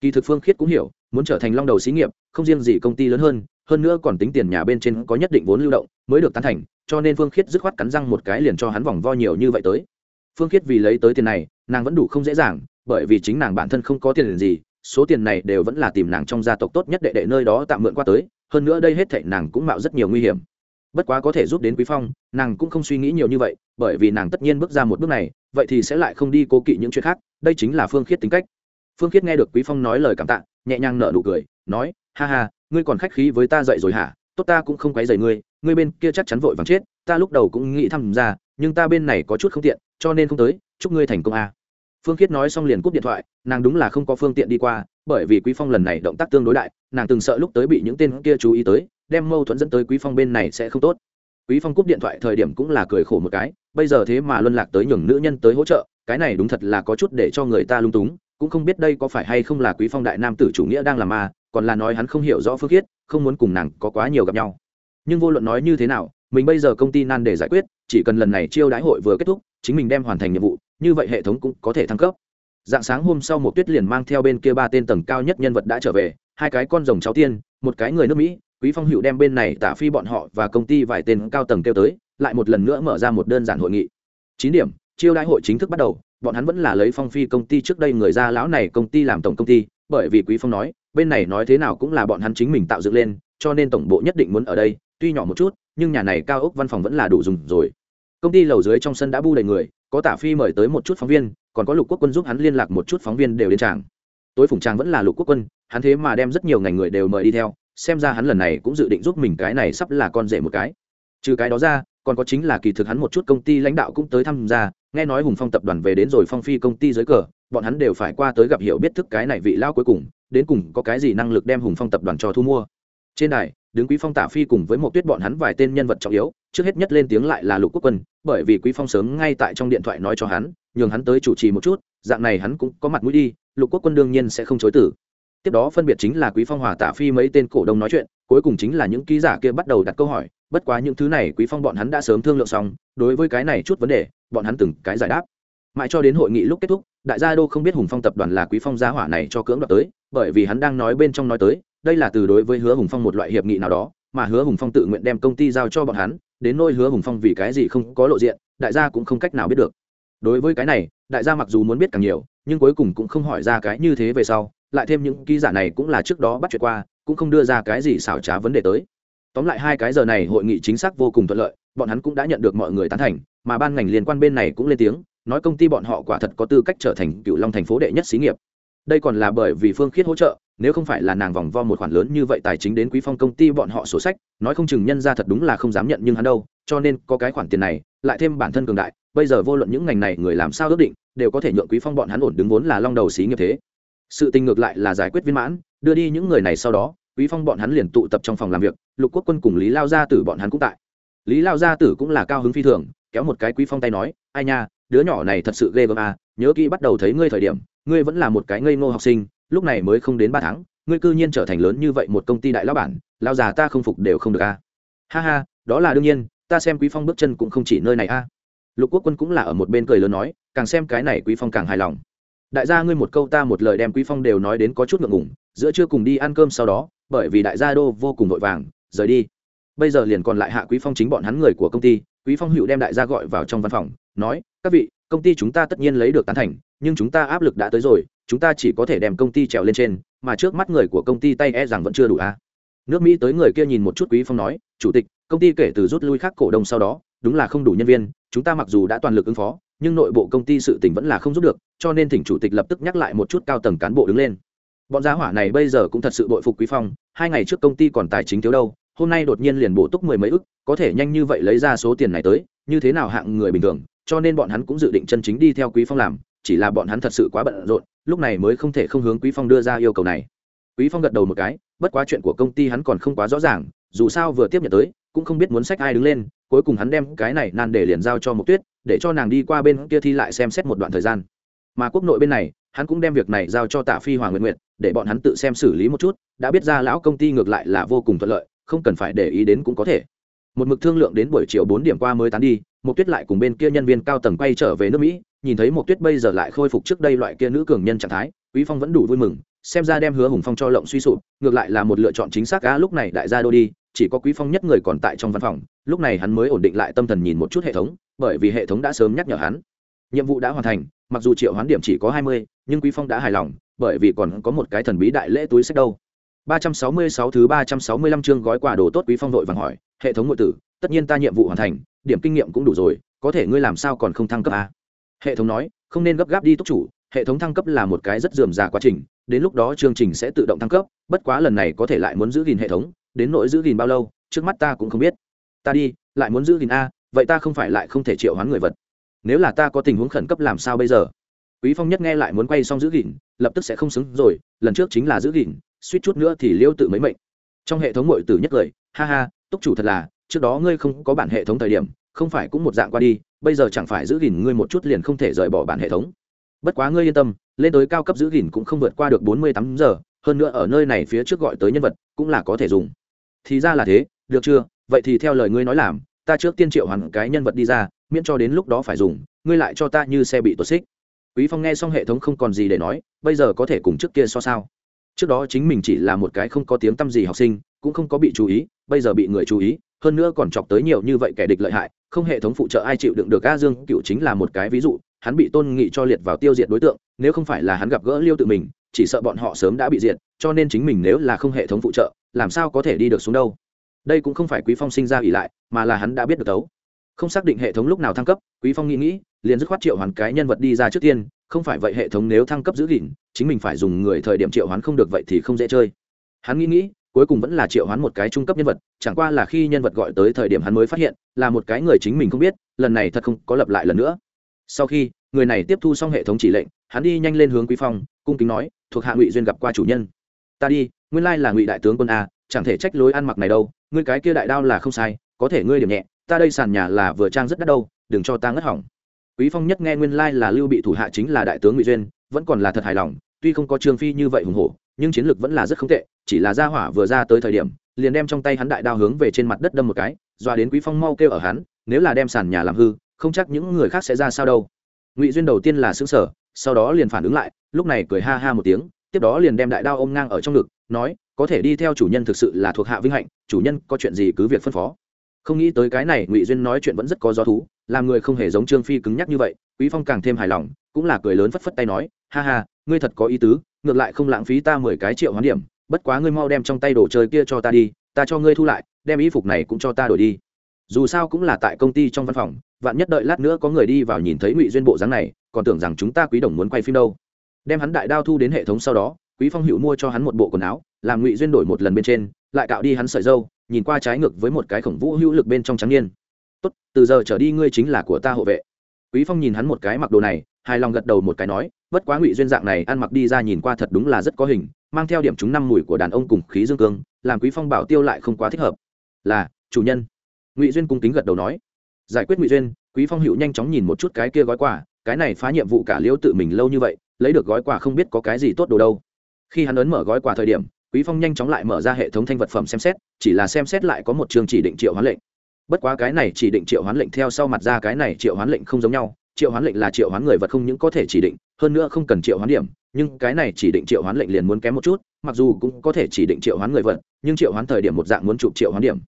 Kỳ thực phương khiết cũng hiểu, muốn trở thành long đầu xí nghiệp, không riêng gì công ty lớn hơn hơn nữa còn tính tiền nhà bên trên có nhất định vốn lưu động mới được tán thành, cho nên phương khiết dứt khoát cắn răng một cái liền cho hắn vòng vo nhiều như vậy tới. Phương khiết vì lấy tới tiền này, nàng vẫn đủ không dễ dàng, bởi vì chính nàng bản thân không có tiền gì, số tiền này đều vẫn là tìm nàng trong gia tộc tốt nhất đệ đệ nơi đó tạm mượn qua tới, hơn nữa đây hết thảy nàng cũng mạo rất nhiều nguy hiểm. Bất quá có thể giúp đến quý phong, nàng cũng không suy nghĩ nhiều như vậy, bởi vì nàng tất nhiên bước ra một bước này, vậy thì sẽ lại không đi cố kỵ những chuyện khác, đây chính là phương khiết tính cách. Phương khiết nghe được quý phong nói lời cảm tạ, nhẹ nhàng nở nụ cười, nói, ha ha ngươi còn khách khí với ta dậy rồi hả tốt ta cũng không quấy rầy ngươi ngươi bên kia chắc chắn vội vàng chết, ta lúc đầu cũng nghĩ thăm ra nhưng ta bên này có chút không tiện, cho nên không tới, chúc ngươi thành công a à. phương khiết nói xong liền cúp điện thoại, nàng đúng là không có phương tiện đi qua, bởi vì quý phong lần này động tác tương đối đại, nàng từng sợ lúc tới bị những tên kia chú ý tới, đem mâu thuẫn dẫn tới quý phong bên này sẽ không tốt quý phong cúp điện thoại thời điểm cũng là cười khổ một cái, bây giờ thế mà luân lạc tới nhường nữ nhân tới hỗ trợ, cái này đúng thật là có chút để cho người ta lung túng cũng không biết đây có phải hay không là quý phong đại nam tử chủ nghĩa đang làm ma còn là nói hắn không hiểu rõ phương khiết, không muốn cùng nàng có quá nhiều gặp nhau. Nhưng vô luận nói như thế nào, mình bây giờ công ty nan để giải quyết, chỉ cần lần này chiêu đãi hội vừa kết thúc, chính mình đem hoàn thành nhiệm vụ, như vậy hệ thống cũng có thể thăng cấp. Dạng sáng hôm sau một tuyết liền mang theo bên kia ba tên tầng cao nhất nhân vật đã trở về, hai cái con rồng cháu tiên, một cái người nước mỹ, quý phong hữu đem bên này tả phi bọn họ và công ty vài tên cao tầng kêu tới, lại một lần nữa mở ra một đơn giản hội nghị. Chín điểm, chiêu đãi hội chính thức bắt đầu bọn hắn vẫn là lấy phong phi công ty trước đây người ra lão này công ty làm tổng công ty, bởi vì quý phong nói, bên này nói thế nào cũng là bọn hắn chính mình tạo dựng lên, cho nên tổng bộ nhất định muốn ở đây, tuy nhỏ một chút, nhưng nhà này cao ốc văn phòng vẫn là đủ dùng rồi. Công ty lầu dưới trong sân đã bu đầy người, có tả phi mời tới một chút phóng viên, còn có lục quốc quân giúp hắn liên lạc một chút phóng viên đều đến tràng. Tối phùng tràng vẫn là lục quốc quân, hắn thế mà đem rất nhiều ngành người đều mời đi theo, xem ra hắn lần này cũng dự định giúp mình cái này sắp là con rể một cái. Trừ cái đó ra, còn có chính là kỳ thực hắn một chút công ty lãnh đạo cũng tới tham gia nghe nói hùng phong tập đoàn về đến rồi phong phi công ty dưới cờ, bọn hắn đều phải qua tới gặp hiểu biết thức cái này vị lao cuối cùng, đến cùng có cái gì năng lực đem hùng phong tập đoàn cho thu mua. Trên đài, đứng quý phong tả phi cùng với một tuyết bọn hắn vài tên nhân vật trọng yếu, trước hết nhất lên tiếng lại là lục quốc quân, bởi vì quý phong sớm ngay tại trong điện thoại nói cho hắn, nhường hắn tới chủ trì một chút, dạng này hắn cũng có mặt mũi đi, lục quốc quân đương nhiên sẽ không chối tử tiếp đó phân biệt chính là quý phong, hòa tả phi mấy tên cổ đông nói chuyện, cuối cùng chính là những ký giả kia bắt đầu đặt câu hỏi, bất quá những thứ này quý phong bọn hắn đã sớm thương lượng xong, đối với cái này chút vấn đề, bọn hắn từng cái giải đáp. Mãi cho đến hội nghị lúc kết thúc, đại gia đô không biết hùng phong tập đoàn là quý phong gia hỏa này cho cưỡng đoạt tới, bởi vì hắn đang nói bên trong nói tới, đây là từ đối với hứa hùng phong một loại hiệp nghị nào đó, mà hứa hùng phong tự nguyện đem công ty giao cho bọn hắn, đến nôi hứa hùng phong vì cái gì không có lộ diện, đại gia cũng không cách nào biết được. Đối với cái này, đại gia mặc dù muốn biết càng nhiều, nhưng cuối cùng cũng không hỏi ra cái như thế về sau lại thêm những ký giả này cũng là trước đó bắt chuyện qua, cũng không đưa ra cái gì xảo trá vấn đề tới. Tóm lại hai cái giờ này hội nghị chính xác vô cùng thuận lợi, bọn hắn cũng đã nhận được mọi người tán thành, mà ban ngành liên quan bên này cũng lên tiếng, nói công ty bọn họ quả thật có tư cách trở thành cựu long thành phố đệ nhất xí nghiệp. Đây còn là bởi vì phương khiết hỗ trợ, nếu không phải là nàng vòng vo một khoản lớn như vậy tài chính đến quý phong công ty bọn họ sổ sách, nói không chừng nhân ra thật đúng là không dám nhận nhưng hắn đâu, cho nên có cái khoản tiền này, lại thêm bản thân cường đại, bây giờ vô luận những ngành này người làm sao ước định, đều có thể nhượng quý phong bọn hắn ổn đứng vốn là long đầu xí nghiệp thế sự tình ngược lại là giải quyết viên mãn, đưa đi những người này sau đó, quý phong bọn hắn liền tụ tập trong phòng làm việc, lục quốc quân cùng lý lao gia tử bọn hắn cũng tại lý lao gia tử cũng là cao hứng phi thường, kéo một cái quý phong tay nói, ai nha, đứa nhỏ này thật sự ghê gớm à nhớ kỹ bắt đầu thấy ngươi thời điểm, ngươi vẫn là một cái ngây ngô học sinh, lúc này mới không đến ba tháng, ngươi cư nhiên trở thành lớn như vậy một công ty đại lao bản lao già ta không phục đều không được a à. ha ha, đó là đương nhiên, ta xem quý phong bước chân cũng không chỉ nơi này a à. lục quốc quân cũng là ở một bên cười lớn nói, càng xem cái này quý phong càng hài lòng đại gia ngươi một câu ta một lời đem quý phong đều nói đến có chút ngượng ngùng, giữa chưa cùng đi ăn cơm sau đó, bởi vì đại gia đô vô cùng vội vàng, rời đi bây giờ liền còn lại hạ quý phong chính bọn hắn người của công ty, quý phong hữu đem đại gia gọi vào trong văn phòng, nói, các vị, công ty chúng ta tất nhiên lấy được tán thành, nhưng chúng ta áp lực đã tới rồi, chúng ta chỉ có thể đem công ty trèo lên trên, mà trước mắt người của công ty tay e rằng vẫn chưa đủ a à. nước mỹ tới người kia nhìn một chút quý phong nói, chủ tịch, công ty kể từ rút lui khác cổ đông sau đó, đúng là không đủ nhân viên, chúng ta mặc dù đã toàn lực ứng phó nhưng nội bộ công ty sự tình vẫn là không giúp được, cho nên thỉnh chủ tịch lập tức nhắc lại một chút cao tầng cán bộ đứng lên. Bọn giá hỏa này bây giờ cũng thật sự bội phục quý phong, hai ngày trước công ty còn tài chính thiếu đâu, hôm nay đột nhiên liền bổ túc mười mấy ức, có thể nhanh như vậy lấy ra số tiền này tới, như thế nào hạng người bình thường, cho nên bọn hắn cũng dự định chân chính đi theo quý phong làm, chỉ là bọn hắn thật sự quá bận rộn, lúc này mới không thể không hướng quý phong đưa ra yêu cầu này. Quý phong gật đầu một cái, bất quá chuyện của công ty hắn còn không quá rõ ràng, dù sao vừa tiếp nhận tới, cũng không biết muốn sách ai đứng lên cuối cùng hắn đem cái này nan để liền giao cho Mộc tuyết, để cho nàng đi qua bên kia thi lại xem xét một đoạn thời gian. Mà quốc nội bên này, hắn cũng đem việc này giao cho tạ phi hoàng nguyện nguyện để bọn hắn tự xem xử lý một chút, đã biết ra lão công ty ngược lại là vô cùng thuận lợi, không cần phải để ý đến cũng có thể. Một mực thương lượng đến buổi chiều bốn điểm qua mới tán đi một tuyết lại cùng bên kia nhân viên cao tầng quay trở về nước mỹ, nhìn thấy một tuyết bây giờ lại khôi phục trước đây loại kia nữ cường nhân trạng thái, quý phong vẫn đủ vui mừng, xem ra đem hứa hùng phong cho lộng suy sụp, ngược lại là một lựa chọn chính xác á, lúc này đại gia đô đi chỉ có quý phong nhất người còn tại trong văn phòng lúc này hắn mới ổn định lại tâm thần nhìn một chút hệ thống bởi vì hệ thống đã sớm nhắc nhở hắn nhiệm vụ đã hoàn thành mặc dù triệu hoán điểm chỉ có hai mươi, nhưng quý phong đã hài lòng bởi vì còn có một cái thần bí đại lễ túi sách đâu 366 thứ 365 chương gói quà đồ tốt quý phong vội vàng hỏi hệ thống nội tử tất nhiên ta nhiệm vụ hoàn thành điểm kinh nghiệm cũng đủ rồi có thể ngươi làm sao còn không thăng cấp à? hệ thống nói không nên gấp gáp đi túc chủ hệ thống thăng cấp là một cái rất dườm già quá trình đến lúc đó chương trình sẽ tự động thăng cấp bất quá lần này có thể lại muốn giữ gìn hệ thống đến nỗi giữ gìn bao lâu, trước mắt ta cũng không biết. Ta đi, lại muốn giữ gìn a, vậy ta không phải lại không thể triệu hoán người vật. Nếu là ta có tình huống khẩn cấp làm sao bây giờ? Quý phong nhất nghe lại muốn quay xong giữ gìn, lập tức sẽ không xứng rồi, lần trước chính là giữ gìn, suýt chút nữa thì liêu tự mấy mệnh. Trong hệ thống mội tử nhất cười ha ha, túc chủ thật là, trước đó ngươi không có bản hệ thống thời điểm, không phải cũng một dạng qua đi, bây giờ chẳng phải giữ gìn ngươi một chút liền không thể rời bỏ bản hệ thống. Bất quá ngươi yên tâm, lên tới cao cấp giữ gìn cũng không vượt qua được bốn mươi tám giờ, hơn nữa ở nơi này phía trước gọi tới nhân vật, cũng là có thể dùng thì ra là thế, được chưa? Vậy thì theo lời ngươi nói làm, ta trước tiên triệu hẳn cái nhân vật đi ra, miễn cho đến lúc đó phải dùng, ngươi lại cho ta như xe bị tuột xích. Quý phong nghe xong hệ thống không còn gì để nói, bây giờ có thể cùng trước kia so sao? Trước đó chính mình chỉ là một cái không có tiếng tăm gì học sinh, cũng không có bị chú ý, bây giờ bị người chú ý, hơn nữa còn chọc tới nhiều như vậy kẻ địch lợi hại, không hệ thống phụ trợ ai chịu đựng được a dương, cựu chính là một cái ví dụ, hắn bị tôn nghị cho liệt vào tiêu diệt đối tượng, nếu không phải là hắn gặp gỡ liêu tự mình, chỉ sợ bọn họ sớm đã bị diệt, cho nên chính mình nếu là không hệ thống phụ trợ làm sao có thể đi được xuống đâu? Đây cũng không phải quý phong sinh ra ỉ lại, mà là hắn đã biết được tấu không xác định hệ thống lúc nào thăng cấp, quý phong nghĩ nghĩ, liền dứt khoát triệu hoàn cái nhân vật đi ra trước tiên, không phải vậy hệ thống nếu thăng cấp giữ gìn, chính mình phải dùng người thời điểm triệu hoán không được vậy thì không dễ chơi. Hắn nghĩ nghĩ, cuối cùng vẫn là triệu hoán một cái trung cấp nhân vật, chẳng qua là khi nhân vật gọi tới thời điểm hắn mới phát hiện, là một cái người chính mình không biết, lần này thật không có lập lại lần nữa. Sau khi, người này tiếp thu xong hệ thống chỉ lệnh, hắn đi nhanh lên hướng quý phong, cung kính nói, thuộc hạ ngụy duyên gặp qua chủ nhân ta đi, nguyên lai là ngụy đại tướng quân a, chẳng thể trách lối ăn mặc này đâu, ngươi cái kia đại đao là không sai, có thể ngươi điểm nhẹ, ta đây sàn nhà là vừa trang rất đắt đâu, đừng cho ta ngất hỏng. Quý phong nhất nghe nguyên lai là lưu bị thủ hạ chính là đại tướng ngụy duyên, vẫn còn là thật hài lòng, tuy không có trương phi như vậy hùng hổ, nhưng chiến lược vẫn là rất không tệ, chỉ là gia hỏa vừa ra tới thời điểm, liền đem trong tay hắn đại đao hướng về trên mặt đất đâm một cái, dọa đến quý phong mau kêu ở hắn, nếu là đem sàn nhà làm hư, không chắc những người khác sẽ ra sao đâu. Ngụy duyên đầu tiên là xứng sở sau đó liền phản ứng lại, lúc này cười ha ha một tiếng tiếp đó liền đem đại đao ôm ngang ở trong ngực, nói, có thể đi theo chủ nhân thực sự là thuộc hạ vinh hạnh, chủ nhân có chuyện gì cứ việc phân phó. Không nghĩ tới cái này ngụy duyên nói chuyện vẫn rất có gió thú, làm người không hề giống trương phi cứng nhắc như vậy, quý phong càng thêm hài lòng, cũng là cười lớn phất phất tay nói, ha ha, ngươi thật có ý tứ, ngược lại không lãng phí ta mười cái triệu hoán điểm, bất quá ngươi mau đem trong tay đồ chơi kia cho ta đi, ta cho ngươi thu lại, đem y phục này cũng cho ta đổi đi. Dù sao cũng là tại công ty trong văn phòng, vạn nhất đợi lát nữa có người đi vào nhìn thấy ngụy duyên bộ dáng này, còn tưởng rằng chúng ta quý đồng muốn quay phim đâu đem hắn đại đao thu đến hệ thống sau đó, quý phong hữu mua cho hắn một bộ quần áo, làm ngụy duyên đổi một lần bên trên, lại cạo đi hắn sợi dâu nhìn qua trái ngược với một cái khổng vũ hữu lực bên trong trắng niên. Tốt, từ giờ trở đi ngươi chính là của ta hộ vệ. Quý phong nhìn hắn một cái mặc đồ này, hài lòng gật đầu một cái nói, bất quá ngụy duyên dạng này ăn mặc đi ra nhìn qua thật đúng là rất có hình, mang theo điểm chúng năm mùi của đàn ông cùng khí dương cương, làm quý phong bảo tiêu lại không quá thích hợp. Là, chủ nhân. Ngụy duyên cung kính gật đầu nói. Giải quyết ngụy duyên, quý phong hữu nhanh chóng nhìn một chút cái kia gói quà, cái này phá nhiệm vụ cả liễu tự mình lâu như vậy lấy được gói quà không biết có cái gì tốt đồ đâu khi hắn ấn mở gói quà thời điểm quý phong nhanh chóng lại mở ra hệ thống thanh vật phẩm xem xét chỉ là xem xét lại có một chương chỉ định triệu hoán lệnh bất quá cái này chỉ định triệu hoán lệnh theo sau mặt ra cái này triệu hoán lệnh không giống nhau triệu hoán lệnh là triệu hoán người vật không những có thể chỉ định hơn nữa không cần triệu hoán điểm nhưng cái này chỉ định triệu hoán lệnh liền muốn kém một chút mặc dù cũng có thể chỉ định triệu hoán người vật nhưng triệu hoán thời điểm một dạng muốn chụp triệu hoán điểm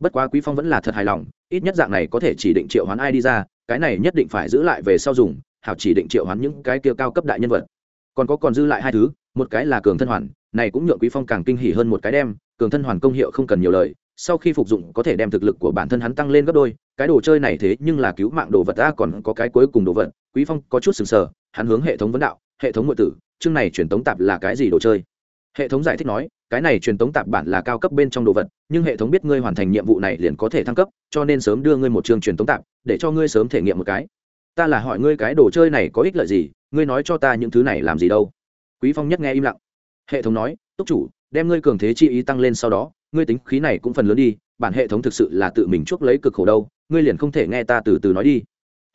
bất quá quý phong vẫn là thật hài lòng ít nhất dạng này có thể chỉ định triệu hoán ai đi ra cái này nhất định phải giữ lại về sau dùng hảo chỉ định triệu hoán những cái kia cao cấp đại nhân vật. Còn có còn dư lại hai thứ, một cái là cường thân hoàn, này cũng nhượng quý phong càng kinh hỉ hơn một cái đem, cường thân hoàn công hiệu không cần nhiều lời, sau khi phục dụng có thể đem thực lực của bản thân hắn tăng lên gấp đôi, cái đồ chơi này thế nhưng là cứu mạng đồ vật ta còn có cái cuối cùng đồ vật, quý phong có chút sừng sờ, hắn hướng hệ thống vấn đạo, hệ thống ngụy tử, chương này truyền tống tạp là cái gì đồ chơi? Hệ thống giải thích nói, cái này truyền tống tạp bản là cao cấp bên trong đồ vật, nhưng hệ thống biết ngươi hoàn thành nhiệm vụ này liền có thể thăng cấp, cho nên sớm đưa ngươi một chương truyền tống tạp, để cho ngươi sớm thể nghiệm một cái ta là hỏi ngươi cái đồ chơi này có ích lợi gì, ngươi nói cho ta những thứ này làm gì đâu. Quý phong nhất nghe im lặng. Hệ thống nói, túc chủ, đem ngươi cường thế chi ý tăng lên sau đó, ngươi tính khí này cũng phần lớn đi, bản hệ thống thực sự là tự mình chuốc lấy cực khổ đâu, ngươi liền không thể nghe ta từ từ nói đi.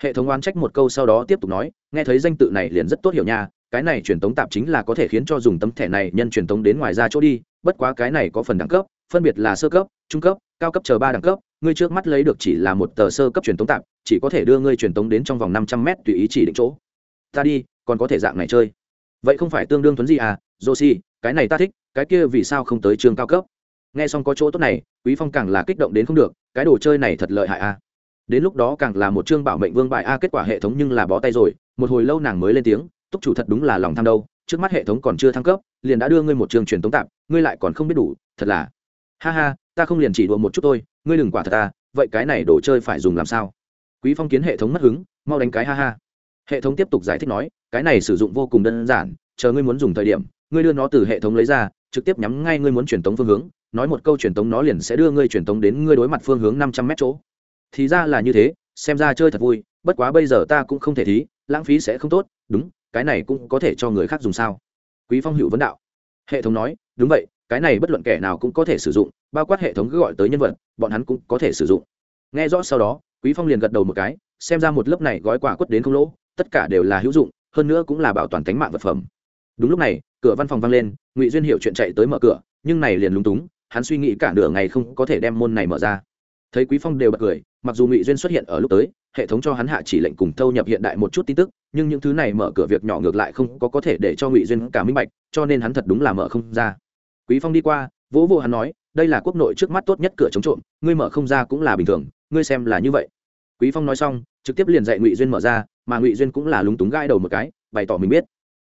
Hệ thống oán trách một câu sau đó tiếp tục nói, nghe thấy danh tự này liền rất tốt hiểu nha, cái này truyền tống tạp chính là có thể khiến cho dùng tấm thẻ này nhân truyền tống đến ngoài ra chỗ đi, bất quá cái này có phần đẳng cấp, phân biệt là sơ cấp trung cấp, cao cấp chờ ba đẳng cấp, ngươi trước mắt lấy được chỉ là một tờ sơ cấp truyền tống tạp chỉ có thể đưa ngươi truyền tống đến trong vòng năm trăm mét tùy ý chỉ định chỗ. Ta đi, còn có thể dạng này chơi. Vậy không phải tương đương thuấn gì à joshi, cái này ta thích, cái kia vì sao không tới trường cao cấp? Nghe xong có chỗ tốt này, quý phong càng là kích động đến không được, cái đồ chơi này thật lợi hại a đến lúc đó càng là một chương bảo mệnh vương bại a, kết quả hệ thống nhưng là bó tay rồi, một hồi lâu nàng mới lên tiếng, túc chủ thật đúng là lòng tham đâu, trước mắt hệ thống còn chưa thăng cấp, liền đã đưa ngươi một chương truyền tống tạp ngươi lại còn không biết đủ, thật là. Ha ha ta không liền chỉ đùa một chút thôi, ngươi đừng quả thật ta, vậy cái này đồ chơi phải dùng làm sao? Quý phong kiến hệ thống mất hứng, mau đánh cái ha ha. Hệ thống tiếp tục giải thích nói, cái này sử dụng vô cùng đơn giản, chờ ngươi muốn dùng thời điểm, ngươi đưa nó từ hệ thống lấy ra, trực tiếp nhắm ngay ngươi muốn truyền tống phương hướng, nói một câu truyền tống nó liền sẽ đưa ngươi truyền tống đến ngươi đối mặt phương hướng năm trăm mét chỗ. Thì ra là như thế, xem ra chơi thật vui, bất quá bây giờ ta cũng không thể thí, lãng phí sẽ không tốt, đúng, cái này cũng có thể cho người khác dùng sao? Quý phong hữu vấn đạo. Hệ thống nói, đúng vậy cái này bất luận kẻ nào cũng có thể sử dụng, bao quát hệ thống cứ gọi tới nhân vật, bọn hắn cũng có thể sử dụng. Nghe rõ sau đó, quý phong liền gật đầu một cái, xem ra một lớp này gói quả quất đến không lỗ, tất cả đều là hữu dụng, hơn nữa cũng là bảo toàn tính mạng vật phẩm. Đúng lúc này, cửa văn phòng vang lên, ngụy duyên hiểu chuyện chạy tới mở cửa, nhưng này liền lúng túng, hắn suy nghĩ cả nửa ngày không có thể đem môn này mở ra. Thấy quý phong đều bật cười, mặc dù ngụy duyên xuất hiện ở lúc tới, hệ thống cho hắn hạ chỉ lệnh cùng thâu nhập hiện đại một chút tin tức, nhưng những thứ này mở cửa việc nhỏ ngược lại không có có thể để cho ngụy duyên cả minh bạch, cho nên hắn thật đúng là mở không ra quý phong đi qua, vỗ vô hắn nói, đây là quốc nội trước mắt tốt nhất cửa chống trộm, ngươi mở không ra cũng là bình thường, ngươi xem là như vậy. Quý phong nói xong, trực tiếp liền dạy ngụy duyên mở ra, mà ngụy duyên cũng là lúng túng gãi đầu một cái, bày tỏ mình biết.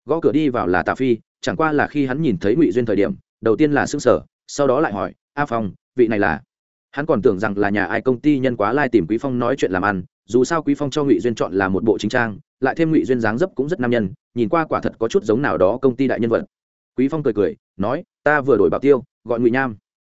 Gõ cửa đi vào là tạ phi, chẳng qua là khi hắn nhìn thấy ngụy duyên thời điểm, đầu tiên là s sở sau đó lại hỏi, a phong, vị này là? Hắn còn tưởng rằng là nhà ai công ty nhân quá lai tìm quý phong nói chuyện làm ăn, dù sao quý phong cho ngụy duyên chọn là một bộ chính trang, lại thêm ngụy duyên dáng dấp cũng rất nam nhân, nhìn qua quả thật có chút giống nào đó công ty đại nhân vật quý phong cười cười, nói, ta vừa đổi bảo tiêu, gọi ngụy nham.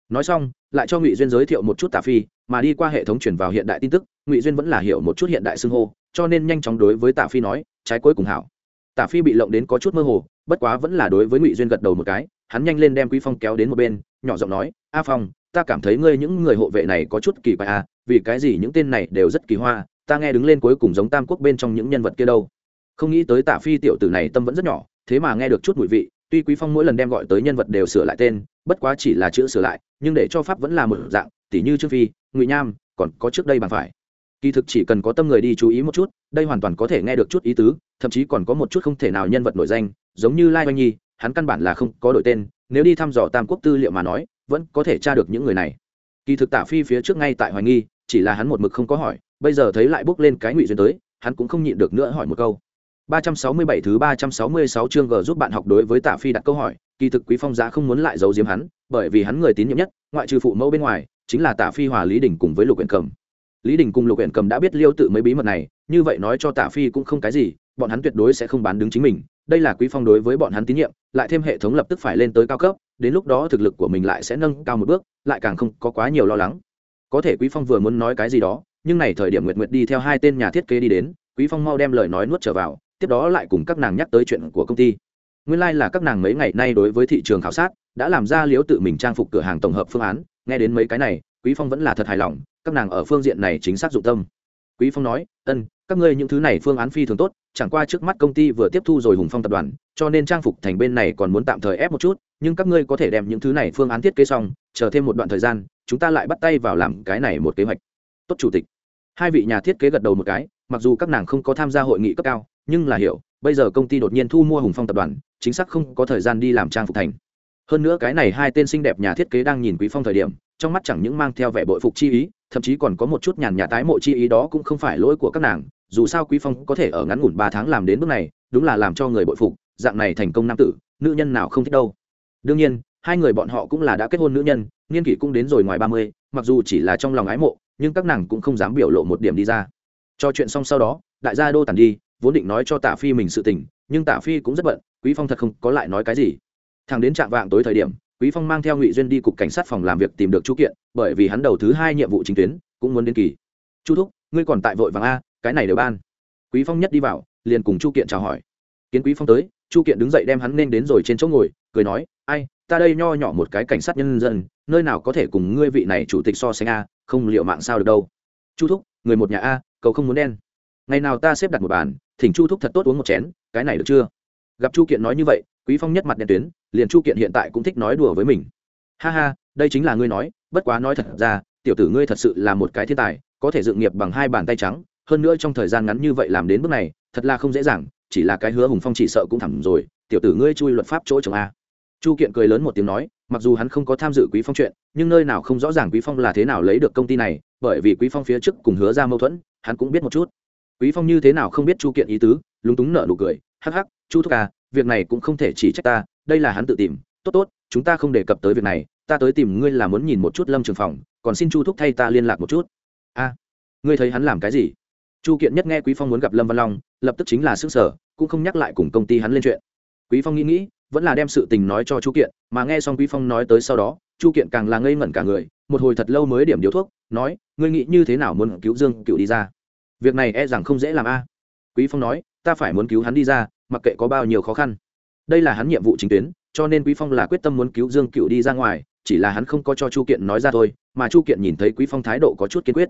Nói xong, lại cho ngụy duyên giới thiệu một chút Tả phi, mà đi qua hệ thống chuyển vào hiện đại tin tức, ngụy duyên vẫn là hiểu một chút hiện đại xưng hô, cho nên nhanh chóng đối với Tả phi nói, trái cuối cùng hảo. Tả phi bị lộng đến có chút mơ hồ, bất quá vẫn là đối với ngụy duyên gật đầu một cái, hắn nhanh lên đem quý phong kéo đến một bên, nhỏ giọng nói, a phong, ta cảm thấy ngươi những người hộ vệ này có chút kỳ quái à vì cái gì những tên này đều rất kỳ hoa, ta nghe đứng lên cuối cùng giống tam quốc bên trong những nhân vật kia đâu. Không nghĩ tới Tả phi tiểu tử này tâm vẫn rất nhỏ, thế mà nghe được chút mùi vị tuy quý phong mỗi lần đem gọi tới nhân vật đều sửa lại tên, bất quá chỉ là chữ sửa lại, nhưng để cho pháp vẫn là một dạng, tỉ như trương phi, ngụy nham, còn có trước đây bằng phải. Kỳ thực chỉ cần có tâm người đi chú ý một chút, đây hoàn toàn có thể nghe được chút ý tứ, thậm chí còn có một chút không thể nào nhân vật nổi danh, giống như lai oanh nhi, hắn căn bản là không có đổi tên, nếu đi thăm dò tam quốc tư liệu mà nói, vẫn có thể tra được những người này. Kỳ thực tả phi phía trước ngay tại hoài nghi, chỉ là hắn một mực không có hỏi, bây giờ thấy lại bước lên cái ngụy duyên tới, hắn cũng không nhịn được nữa hỏi một câu. 367 thứ 366 chương G giúp bạn học đối với Tạ Phi đặt câu hỏi, kỳ thực Quý Phong giá không muốn lại giấu giếm hắn, bởi vì hắn người tín nhiệm nhất, ngoại trừ phụ mẫu bên ngoài, chính là Tạ Phi hòa Lý Đình cùng với Lục Uyển Cầm. Lý Đình cùng Lục Uyển Cầm đã biết Liêu tự mấy bí mật này, như vậy nói cho Tạ Phi cũng không cái gì, bọn hắn tuyệt đối sẽ không bán đứng chính mình, đây là Quý Phong đối với bọn hắn tín nhiệm, lại thêm hệ thống lập tức phải lên tới cao cấp, đến lúc đó thực lực của mình lại sẽ nâng cao một bước, lại càng không có quá nhiều lo lắng. Có thể Quý Phong vừa muốn nói cái gì đó, nhưng này thời điểm Nguyệt Nguyệt đi theo hai tên nhà thiết kế đi đến, Quý Phong mau đem lời nói nuốt trở vào, tiếp đó lại cùng các nàng nhắc tới chuyện của công ty. Nguyên lai、like、là các nàng mấy ngày nay đối với thị trường khảo sát, đã làm ra liếu tự mình trang phục cửa hàng tổng hợp phương án, nghe đến mấy cái này, quý phong vẫn là thật hài lòng, các nàng ở phương diện này chính xác dụng tâm. Quý phong nói, ân, các ngươi những thứ này phương án phi thường tốt, chẳng qua trước mắt công ty vừa tiếp thu rồi hùng phong tập đoàn, cho nên trang phục thành bên này còn muốn tạm thời ép một chút, nhưng các ngươi có thể đem những thứ này phương án thiết kế xong, chờ thêm một đoạn thời gian, chúng ta lại bắt tay vào làm cái này một kế hoạch. Tốt chủ tịch. Hai vị nhà thiết kế gật đầu một cái, mặc dù các nàng không có tham gia hội nghị cấp cao nhưng là hiểu, bây giờ công ty đột nhiên thu mua hùng phong tập đoàn, chính xác không có thời gian đi làm trang phục thành. Hơn nữa cái này hai tên xinh đẹp nhà thiết kế đang nhìn quý phong thời điểm, trong mắt chẳng những mang theo vẻ bội phục chi ý, thậm chí còn có một chút nhàn nhà tái mộ chi ý đó cũng không phải lỗi của các nàng, dù sao quý phong có thể ở ngắn ngủn ba tháng làm đến bước này, đúng là làm cho người bội phục, dạng này thành công nam tử, nữ nhân nào không thích đâu. Đương nhiên, hai người bọn họ cũng là đã kết hôn nữ nhân, niên kỷ cũng đến rồi ngoài ba mươi, mặc dù chỉ là trong lòng ái mộ, nhưng các nàng cũng không dám biểu lộ một điểm đi ra. Cho chuyện xong sau đó, đại gia đô tản đi vốn định nói cho tạ phi mình sự tình, nhưng tạ phi cũng rất bận, quý phong thật không có lại nói cái gì. Thằng đến trạng vạng tối thời điểm, quý phong mang theo ngụy duyên đi cục cảnh sát phòng làm việc tìm được chu kiện, bởi vì hắn đầu thứ hai nhiệm vụ chính tuyến, cũng muốn đến kỳ. Chu thúc, ngươi còn tại vội vàng a, cái này đều ban. Quý phong nhất đi vào, liền cùng chu kiện chào hỏi. Kiến quý phong tới, chu kiện đứng dậy đem hắn nên đến rồi trên chỗ ngồi, cười nói, ai, ta đây nho nhỏ một cái cảnh sát nhân dân, nơi nào có thể cùng ngươi vị này chủ tịch so sánh a, không liệu mạng sao được đâu. Chu thúc, người một nhà a, cậu không muốn đen ngày nào ta xếp đặt một bàn, thỉnh chu thúc thật tốt uống một chén, cái này được chưa? Gặp chu kiện nói như vậy, quý phong nhất mặt đen tuyến, liền chu kiện hiện tại cũng thích nói đùa với mình. Ha ha, đây chính là ngươi nói, bất quá nói thật ra, tiểu tử ngươi thật sự là một cái thiên tài, có thể dựng nghiệp bằng hai bàn tay trắng, hơn nữa trong thời gian ngắn như vậy làm đến bước này, thật là không dễ dàng, chỉ là cái hứa hùng phong chỉ sợ cũng thẳng rồi, tiểu tử ngươi chui luật pháp chỗ chồng a. Chu kiện cười lớn một tiếng nói, mặc dù hắn không có tham dự quý phong chuyện, nhưng nơi nào không rõ ràng quý phong là thế nào lấy được công ty này, bởi vì quý phong phía trước cùng hứa ra mâu thuẫn, hắn cũng biết một chút quý phong như thế nào không biết chu kiện ý tứ, lúng túng nở nụ cười, hắc hắc, chu thúc à việc này cũng không thể chỉ trách ta, đây là hắn tự tìm. Tốt tốt, chúng ta không đề cập tới việc này, ta tới tìm ngươi là muốn nhìn một chút lâm trường phòng, còn xin chu thúc thay ta liên lạc một chút. A, ngươi thấy hắn làm cái gì? Chu kiện nhất nghe quý phong muốn gặp lâm văn long, lập tức chính là sức sở cũng không nhắc lại cùng công ty hắn lên chuyện. Quý phong nghĩ nghĩ, vẫn là đem sự tình nói cho chu kiện, mà nghe xong quý phong nói tới sau đó, chu kiện càng là ngây ngẩn cả người, một hồi thật lâu mới điểm điếu thuốc, nói, ngươi nghĩ như thế nào muốn cứu dương cựu đi ra? Việc này e rằng không dễ làm a. Quý phong nói, ta phải muốn cứu hắn đi ra, mặc kệ có bao nhiêu khó khăn. Đây là hắn nhiệm vụ chính tuyến, cho nên quý phong là quyết tâm muốn cứu dương cựu đi ra ngoài, chỉ là hắn không có cho chu kiện nói ra thôi, mà chu kiện nhìn thấy quý phong thái độ có chút kiên quyết.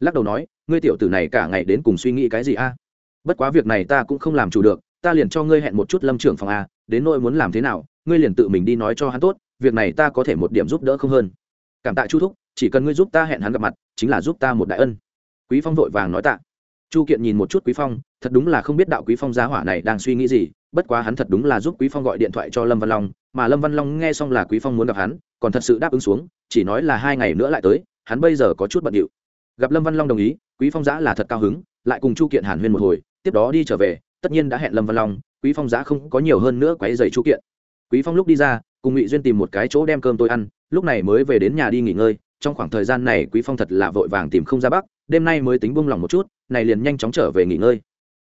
Lắc đầu nói, ngươi tiểu tử này cả ngày đến cùng suy nghĩ cái gì a? Bất quá việc này ta cũng không làm chủ được, ta liền cho ngươi hẹn một chút lâm trưởng phòng a, đến nỗi muốn làm thế nào, ngươi liền tự mình đi nói cho hắn tốt, việc này ta có thể một điểm giúp đỡ không hơn. Cảm tạ chu thúc, chỉ cần ngươi giúp ta hẹn hắn gặp mặt, chính là giúp ta một đại ân. Quý phong vội vàng nói tạ chu kiện nhìn một chút quý phong, thật đúng là không biết đạo quý phong giá hỏa này đang suy nghĩ gì, bất quá hắn thật đúng là giúp quý phong gọi điện thoại cho lâm văn long, mà lâm văn long nghe xong là quý phong muốn gặp hắn, còn thật sự đáp ứng xuống, chỉ nói là hai ngày nữa lại tới, hắn bây giờ có chút bận điệu. Gặp lâm văn long đồng ý, quý phong giã là thật cao hứng, lại cùng chu kiện hàn huyên một hồi, tiếp đó đi trở về, tất nhiên đã hẹn lâm văn long, quý phong giã không có nhiều hơn nữa quấy giày chu kiện. Quý phong lúc đi ra, cùng ngụy duyên tìm một cái chỗ đem cơm tôi ăn, lúc này mới về đến nhà đi nghỉ ngơi trong khoảng thời gian này quý phong thật là vội vàng tìm không ra bắc, đêm nay mới tính buông lòng một chút, này liền nhanh chóng trở về nghỉ ngơi.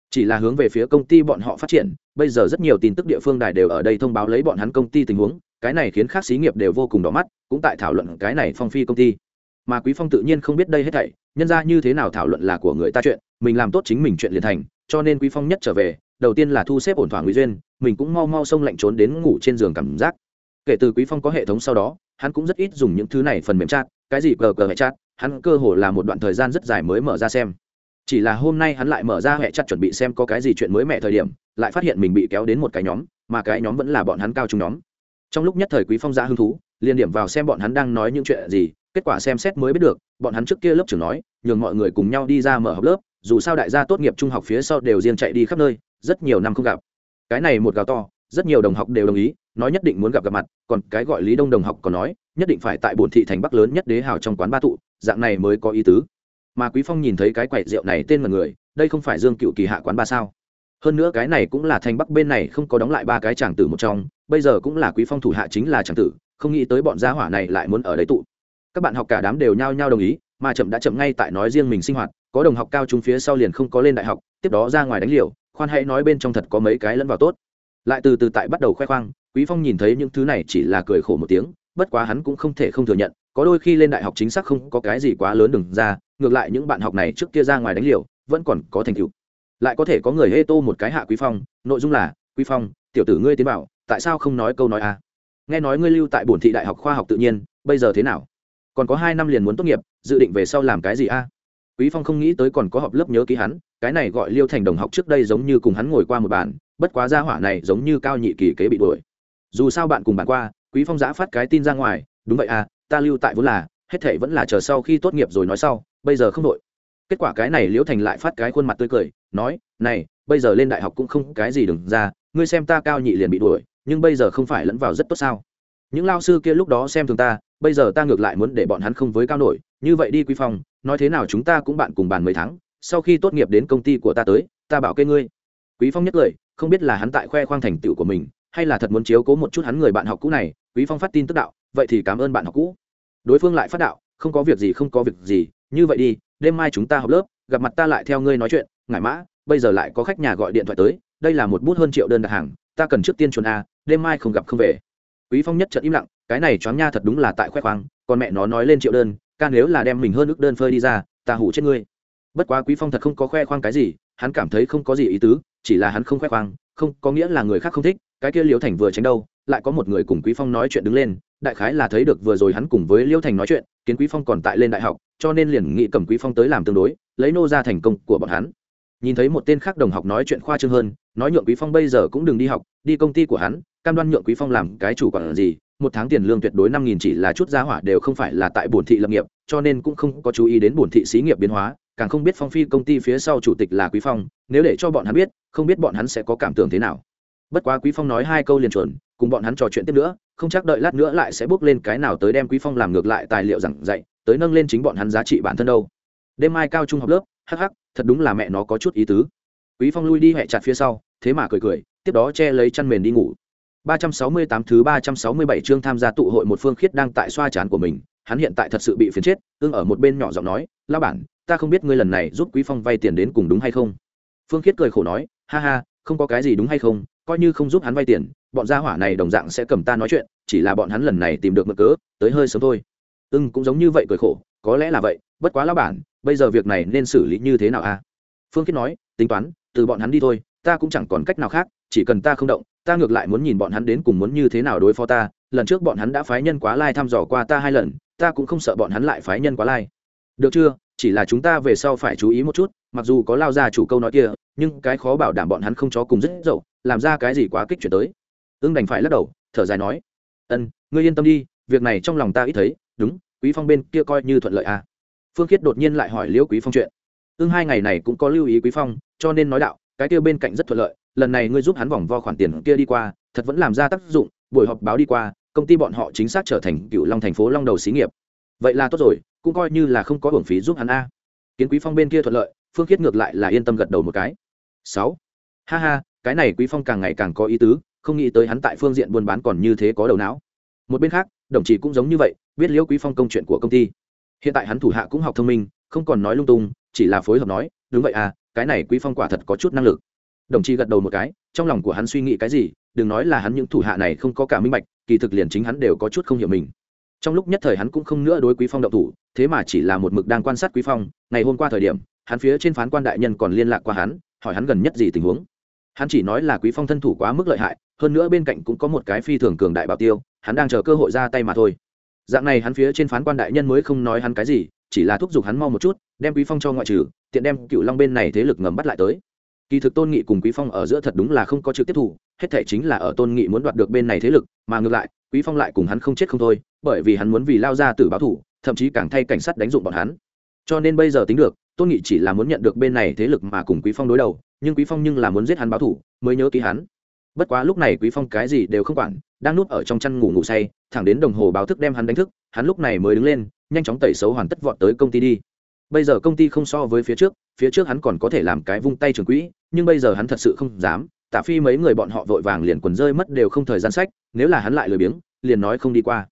Chỉ là hướng về phía công ty bọn họ phát triển, bây giờ rất nhiều tin tức địa phương đài đều ở đây thông báo lấy bọn hắn công ty tình huống, cái này khiến các xí nghiệp đều vô cùng đỏ mắt, cũng tại thảo luận cái này phong phi công ty. Mà quý phong tự nhiên không biết đây hết thảy, nhân ra như thế nào thảo luận là của người ta chuyện, mình làm tốt chính mình chuyện liền thành, cho nên quý phong nhất trở về, đầu tiên là thu xếp ổn thỏa nguy duyên, mình cũng mau mau xông lạnh trốn đến ngủ trên giường cảm giác. Kể từ quý phong có hệ thống sau đó, hắn cũng rất ít dùng những thứ này phần mềm chat cái gì cờ cờ hệ chặt hắn cơ hồ là một đoạn thời gian rất dài mới mở ra xem. Chỉ là hôm nay hắn lại mở ra hệ chặt chuẩn bị xem có cái gì chuyện mới mẹ thời điểm, lại phát hiện mình bị kéo đến một cái nhóm, mà cái nhóm vẫn là bọn hắn cao trung nhóm. Trong lúc nhất thời quý phong ra hứng thú, liền điểm vào xem bọn hắn đang nói những chuyện gì, kết quả xem xét mới biết được, bọn hắn trước kia lớp trưởng nói, nhường mọi người cùng nhau đi ra mở học lớp, dù sao đại gia tốt nghiệp trung học phía sau đều riêng chạy đi khắp nơi, rất nhiều năm không gặp. Cái này một gào to, rất nhiều đồng học đều đồng ý, nói nhất định muốn gặp gặp mặt, còn cái gọi lý đông đồng học còn nói nhất định phải tại buồn thị thành bắc lớn nhất đế hào trong quán ba tụ, dạng này mới có ý tứ. Mà quý phong nhìn thấy cái quầy rượu này tên là người, đây không phải dương cựu kỳ hạ quán ba sao? Hơn nữa cái này cũng là thành bắc bên này không có đóng lại ba cái chàng tử một trong, bây giờ cũng là quý phong thủ hạ chính là chàng tử, không nghĩ tới bọn gia hỏa này lại muốn ở đấy tụ. Các bạn học cả đám đều nhao nhao đồng ý, mà chậm đã chậm ngay tại nói riêng mình sinh hoạt, có đồng học cao trung phía sau liền không có lên đại học, tiếp đó ra ngoài đánh liều, khoan hãy nói bên trong thật có mấy cái lẫn vào tốt. Lại từ từ tại bắt đầu khoe khoang, quý phong nhìn thấy những thứ này chỉ là cười khổ một tiếng bất quá hắn cũng không thể không thừa nhận, có đôi khi lên đại học chính xác không có cái gì quá lớn đừng ra, ngược lại những bạn học này trước kia ra ngoài đánh liều, vẫn còn có thành tựu. Lại có thể có người hê tô một cái hạ quý phong, nội dung là, quý phong, tiểu tử ngươi tiến bảo, tại sao không nói câu nói a nghe nói ngươi lưu tại bổn thị đại học khoa học tự nhiên, bây giờ thế nào? Còn có hai năm liền muốn tốt nghiệp, dự định về sau làm cái gì a quý phong không nghĩ tới còn có họp lớp nhớ ký hắn, cái này gọi liêu thành đồng học trước đây giống như cùng hắn ngồi qua một bàn, bất quá gia hỏa này giống như cao nhị kỳ kế bị đuổi. Dù sao bạn cùng bạn qua quý phong giã phát cái tin ra ngoài, đúng vậy à ta lưu tại vốn là, hết thể vẫn là chờ sau khi tốt nghiệp rồi nói sau, bây giờ không đội kết quả cái này liễu thành lại phát cái khuôn mặt tươi cười, nói, này, bây giờ lên đại học cũng không cái gì đừng ra, ngươi xem ta cao nhị liền bị đuổi, nhưng bây giờ không phải lẫn vào rất tốt sao? Những lao sư kia lúc đó xem thường ta, bây giờ ta ngược lại muốn để bọn hắn không với cao nổi, như vậy đi quý phong, nói thế nào chúng ta cũng bạn cùng bàn mấy tháng, sau khi tốt nghiệp đến công ty của ta tới, ta bảo kê ngươi. Quý phong nhất cười, không biết là hắn tại khoe khoang thành tựu của mình, hay là thật muốn chiếu cố một chút hắn người bạn học cũ này quý phong phát tin tức đạo, vậy thì cảm ơn bạn học cũ. Đối phương lại phát đạo, không có việc gì, không có việc gì, như vậy đi, đêm mai chúng ta học lớp, gặp mặt ta lại theo ngươi nói chuyện, ngải mã, bây giờ lại có khách nhà gọi điện thoại tới, đây là một bút hơn triệu đơn đặt hàng, ta cần trước tiên chuẩn a, đêm mai không gặp không về. Quý phong nhất trận im lặng, cái này choáng nha thật đúng là tại khoe khoang, còn mẹ nó nói lên triệu đơn, ca nếu là đem mình hơn ước đơn phơi đi ra, ta hủ chết ngươi. Bất quá quý phong thật không có khoe khoang cái gì, hắn cảm thấy không có gì ý tứ, chỉ là hắn không khoe khoang, không có nghĩa là người khác không thích cái kia liễu thành vừa tránh đâu, lại có một người cùng quý phong nói chuyện đứng lên, đại khái là thấy được vừa rồi hắn cùng với liễu thành nói chuyện, kiến quý phong còn tại lên đại học, cho nên liền nghị cầm quý phong tới làm tương đối, lấy nô ra thành công của bọn hắn. Nhìn thấy một tên khác đồng học nói chuyện khoa trương hơn, nói nhượng quý phong bây giờ cũng đừng đi học, đi công ty của hắn, cam đoan nhượng quý phong làm cái chủ quản gì, một tháng tiền lương tuyệt đối năm nghìn chỉ là chút giá hỏa đều không phải là tại bổn thị lập nghiệp, cho nên cũng không có chú ý đến bổn thị xí nghiệp biến hóa, càng không biết phong phi công ty phía sau chủ tịch là quý phong, nếu để cho bọn hắn biết, không biết bọn hắn sẽ có cảm tưởng thế nào bất quá quý phong nói hai câu liền chuẩn, cùng bọn hắn trò chuyện tiếp nữa, không chắc đợi lát nữa lại sẽ bước lên cái nào tới đem quý phong làm ngược lại tài liệu giảng dạy, tới nâng lên chính bọn hắn giá trị bản thân đâu. Đêm mai cao trung học lớp, hắc hắc, thật đúng là mẹ nó có chút ý tứ. Quý phong lui đi hẹ chặt phía sau, thế mà cười cười, tiếp đó che lấy chăn mền đi ngủ. 368 thứ 367 chương tham gia tụ hội một phương khiết đang tại xoa chán của mình, hắn hiện tại thật sự bị phiền chết, ương ở một bên nhỏ giọng nói lao bản, ta không biết ngươi lần này giúp quý phong vay tiền đến cùng đúng hay không? Phương khiết cười khổ nói, ha ha, không có cái gì đúng hay không coi như không giúp hắn vay tiền, bọn gia hỏa này đồng dạng sẽ cầm ta nói chuyện, chỉ là bọn hắn lần này tìm được mực cớ, tới hơi sớm thôi. Ưng, cũng giống như vậy cười khổ, có lẽ là vậy, bất quá lão bản, bây giờ việc này nên xử lý như thế nào a phương khiết nói, tính toán, từ bọn hắn đi thôi, ta cũng chẳng còn cách nào khác, chỉ cần ta không động, ta ngược lại muốn nhìn bọn hắn đến cùng muốn như thế nào đối phó ta, lần trước bọn hắn đã phái nhân quá lai thăm dò qua ta hai lần, ta cũng không sợ bọn hắn lại phái nhân quá lai. Được chưa? Chỉ là chúng ta về sau phải chú ý một chút, mặc dù có lao ra chủ câu nói kia, nhưng cái khó bảo đảm bọn hắn không chó cùng rất dậu, làm ra cái gì quá kích chuyển tới. Ưng đành phải lắc đầu, thở dài nói, ân, ngươi yên tâm đi, việc này trong lòng ta ít thấy, đúng, quý phong bên kia coi như thuận lợi à. Phương khiết đột nhiên lại hỏi liễu quý phong chuyện. Ưng hai ngày này cũng có lưu ý quý phong, cho nên nói đạo, cái kia bên cạnh rất thuận lợi, lần này ngươi giúp hắn vòng vo khoản tiền kia đi qua, thật vẫn làm ra tác dụng, buổi họp báo đi qua, công ty bọn họ chính xác trở thành cựu long thành phố long đầu xí nghiệp. Vậy là tốt rồi cũng coi như là không có hưởng phí giúp hắn a. Kiến quý phong bên kia thuận lợi, phương khiết ngược lại là yên tâm gật đầu một cái. Sáu. Ha ha, cái này quý phong càng ngày càng có ý tứ, không nghĩ tới hắn tại phương diện buôn bán còn như thế có đầu não. Một bên khác, đồng chí cũng giống như vậy, biết liễu quý phong công chuyện của công ty. Hiện tại hắn thủ hạ cũng học thông minh, không còn nói lung tung, chỉ là phối hợp nói, đúng vậy à cái này quý phong quả thật có chút năng lực. Đồng chí gật đầu một cái, trong lòng của hắn suy nghĩ cái gì, đừng nói là hắn những thủ hạ này không có cả minh bạch, kỳ thực liền chính hắn đều có chút không hiểu mình trong lúc nhất thời hắn cũng không nữa đối quý phong động thủ, thế mà chỉ là một mực đang quan sát quý phong, ngày hôm qua thời điểm, hắn phía trên phán quan đại nhân còn liên lạc qua hắn, hỏi hắn gần nhất gì tình huống. Hắn chỉ nói là quý phong thân thủ quá mức lợi hại, hơn nữa bên cạnh cũng có một cái phi thường cường đại bảo tiêu, hắn đang chờ cơ hội ra tay mà thôi. Dạng này hắn phía trên phán quan đại nhân mới không nói hắn cái gì, chỉ là thúc giục hắn mau một chút, đem quý phong cho ngoại trừ, tiện đem cựu long bên này thế lực ngầm bắt lại tới. Kỳ thực tôn nghị cùng quý phong ở giữa thật đúng là không có trực tiếp thủ hết thể chính là ở tôn nghị muốn đoạt được bên này thế lực, mà ngược lại quý phong lại cùng hắn không chết không thôi, bởi vì hắn muốn vì lao ra tử báo thủ thậm chí càng thay cảnh sát đánh dụng bọn hắn. Cho nên bây giờ tính được, tôn nghị chỉ là muốn nhận được bên này thế lực mà cùng quý phong đối đầu, nhưng quý phong nhưng là muốn giết hắn báo thủ mới nhớ ký hắn. Bất quá lúc này quý phong cái gì đều không quản, đang núp ở trong chăn ngủ ngủ say, thẳng đến đồng hồ báo thức đem hắn đánh thức, hắn lúc này mới đứng lên, nhanh chóng tẩy xấu hoàn tất vọt tới công ty đi. Bây giờ công ty không so với phía trước phía trước hắn còn có thể làm cái vung tay trường quỹ, nhưng bây giờ hắn thật sự không dám tả phi mấy người bọn họ vội vàng liền quần rơi mất đều không thời gian sách, nếu là hắn lại lười biếng, liền nói không đi qua.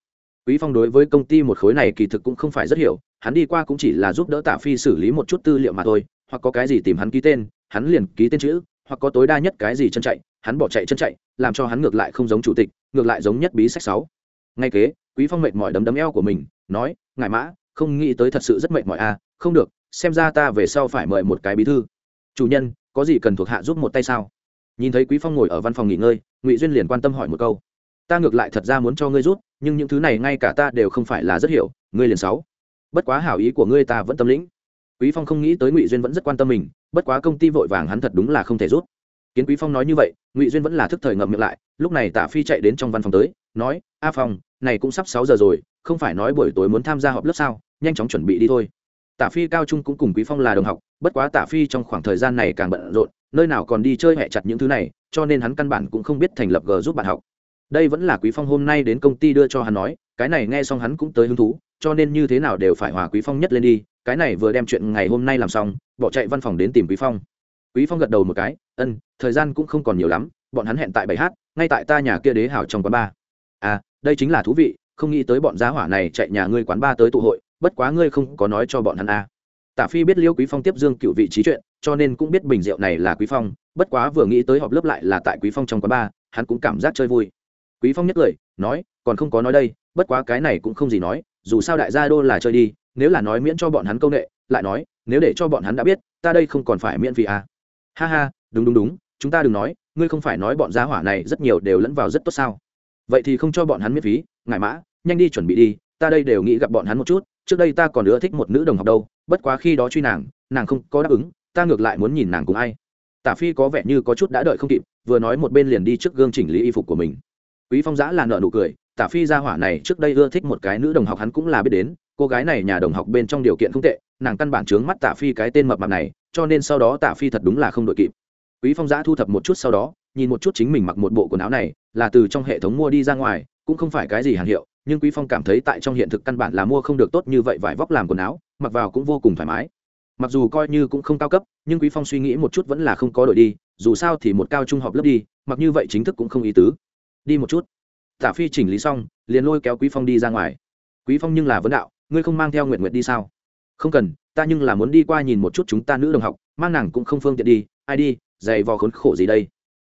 Quý phong đối với công ty một khối này kỳ thực cũng không phải rất hiểu, hắn đi qua cũng chỉ là giúp đỡ tả phi xử lý một chút tư liệu mà thôi, hoặc có cái gì tìm hắn ký tên, hắn liền ký tên chữ, hoặc có tối đa nhất cái gì chân chạy, hắn bỏ chạy chân chạy, làm cho hắn ngược lại không giống chủ tịch, ngược lại giống nhất bí sách sáu. Ngay kế, quý phong mệt mỏi đấm đấm eo của mình, nói, ngài mã, không nghĩ tới thật sự rất mệt mỏi à không được, xem ra ta về sau phải mời một cái bí thư. Chủ nhân, có gì cần thuộc hạ giúp một tay sao? Nhìn thấy quý phong ngồi ở văn phòng nghỉ ngơi, ngụy duyên liền quan tâm hỏi một câu. Ta ngược lại thật ra muốn cho ngươi rút, nhưng những thứ này ngay cả ta đều không phải là rất hiểu, ngươi liền sáu. Bất quá hảo ý của ngươi ta vẫn tâm lĩnh. Quý phong không nghĩ tới ngụy duyên vẫn rất quan tâm mình, bất quá công ty vội vàng hắn thật đúng là không thể rút. Kiến quý phong nói như vậy, ngụy duyên vẫn là thức thời ngậm miệng lại, lúc này tạ phi chạy đến trong văn phòng tới, nói, a phong, này cũng sắp sáu giờ rồi, không phải nói buổi tối muốn tham gia họp lớp sao, nhanh chóng chuẩn bị đi thôi. Tạ phi cao trung cũng cùng quý phong là đồng học, bất quá tạ phi trong khoảng thời gian này càng bận rộn nơi nào còn đi chơi hẹ chặt những thứ này, cho nên hắn căn bản cũng không biết thành lập g giúp bạn học. Đây vẫn là quý phong hôm nay đến công ty đưa cho hắn nói, cái này nghe xong hắn cũng tới hứng thú, cho nên như thế nào đều phải hòa quý phong nhất lên đi, cái này vừa đem chuyện ngày hôm nay làm xong, bỏ chạy văn phòng đến tìm quý phong. Quý phong gật đầu một cái, ân, thời gian cũng không còn nhiều lắm, bọn hắn hẹn tại bảy h ngay tại ta nhà kia đế hảo trong quán ba. À đây chính là thú vị, không nghĩ tới bọn giá hỏa này chạy nhà ngươi quán ba tới tụ hội, bất quá ngươi không có nói cho bọn hắn à. tả phi biết liêu quý phong tiếp dương cựu vị trí chuyện cho nên cũng biết bình rượu này là quý phong, bất quá vừa nghĩ tới họp lớp lại là tại quý phong trong quán ba hắn cũng cảm giác chơi vui quý phong nhất lời nói, còn không có nói đây, bất quá cái này cũng không gì nói, dù sao đại gia đô là chơi đi, nếu là nói miễn cho bọn hắn công nghệ lại nói, nếu để cho bọn hắn đã biết, ta đây không còn phải miễn phí à. ha ha, đúng đúng đúng, chúng ta đừng nói, ngươi không phải nói bọn gia hỏa này rất nhiều đều lẫn vào rất tốt sao vậy thì không cho bọn hắn miễn phí ngại mã, nhanh đi chuẩn bị đi, ta đây đều nghĩ gặp bọn hắn một chút, trước đây ta còn ưa thích một nữ đồng học đâu, bất quá khi đó truy nàng nàng không có đáp ứng ta ngược lại muốn nhìn nàng cùng ai. Tả phi có vẻ như có chút đã đợi không kịp, vừa nói một bên liền đi trước gương chỉnh lý y phục của mình. Quý phong giã là nợ nụ cười, tả phi gia hỏa này trước đây ưa thích một cái nữ đồng học hắn cũng là biết đến, cô gái này nhà đồng học bên trong điều kiện không tệ, nàng căn bản trướng mắt tả phi cái tên mập mạp này, cho nên sau đó tả phi thật đúng là không đội kịp. Quý phong giã thu thập một chút sau đó, nhìn một chút chính mình mặc một bộ quần áo này, là từ trong hệ thống mua đi ra ngoài, cũng không phải cái gì hàng hiệu, nhưng quý phong cảm thấy tại trong hiện thực căn bản là mua không được tốt như vậy vải vóc làm quần áo, mặc vào cũng vô cùng thoải mái mặc dù coi như cũng không cao cấp, nhưng quý phong suy nghĩ một chút vẫn là không có đổi đi, dù sao thì một cao trung học lớp đi, mặc như vậy chính thức cũng không ý tứ. Đi một chút. Tả phi chỉnh lý xong, liền lôi kéo quý phong đi ra ngoài. Quý phong nhưng là vấn đạo, ngươi không mang theo nguyện nguyện đi sao? Không cần, ta nhưng là muốn đi qua nhìn một chút chúng ta nữ đồng học, mang nàng cũng không phương tiện đi, ai đi, giày vò khốn khổ gì đây?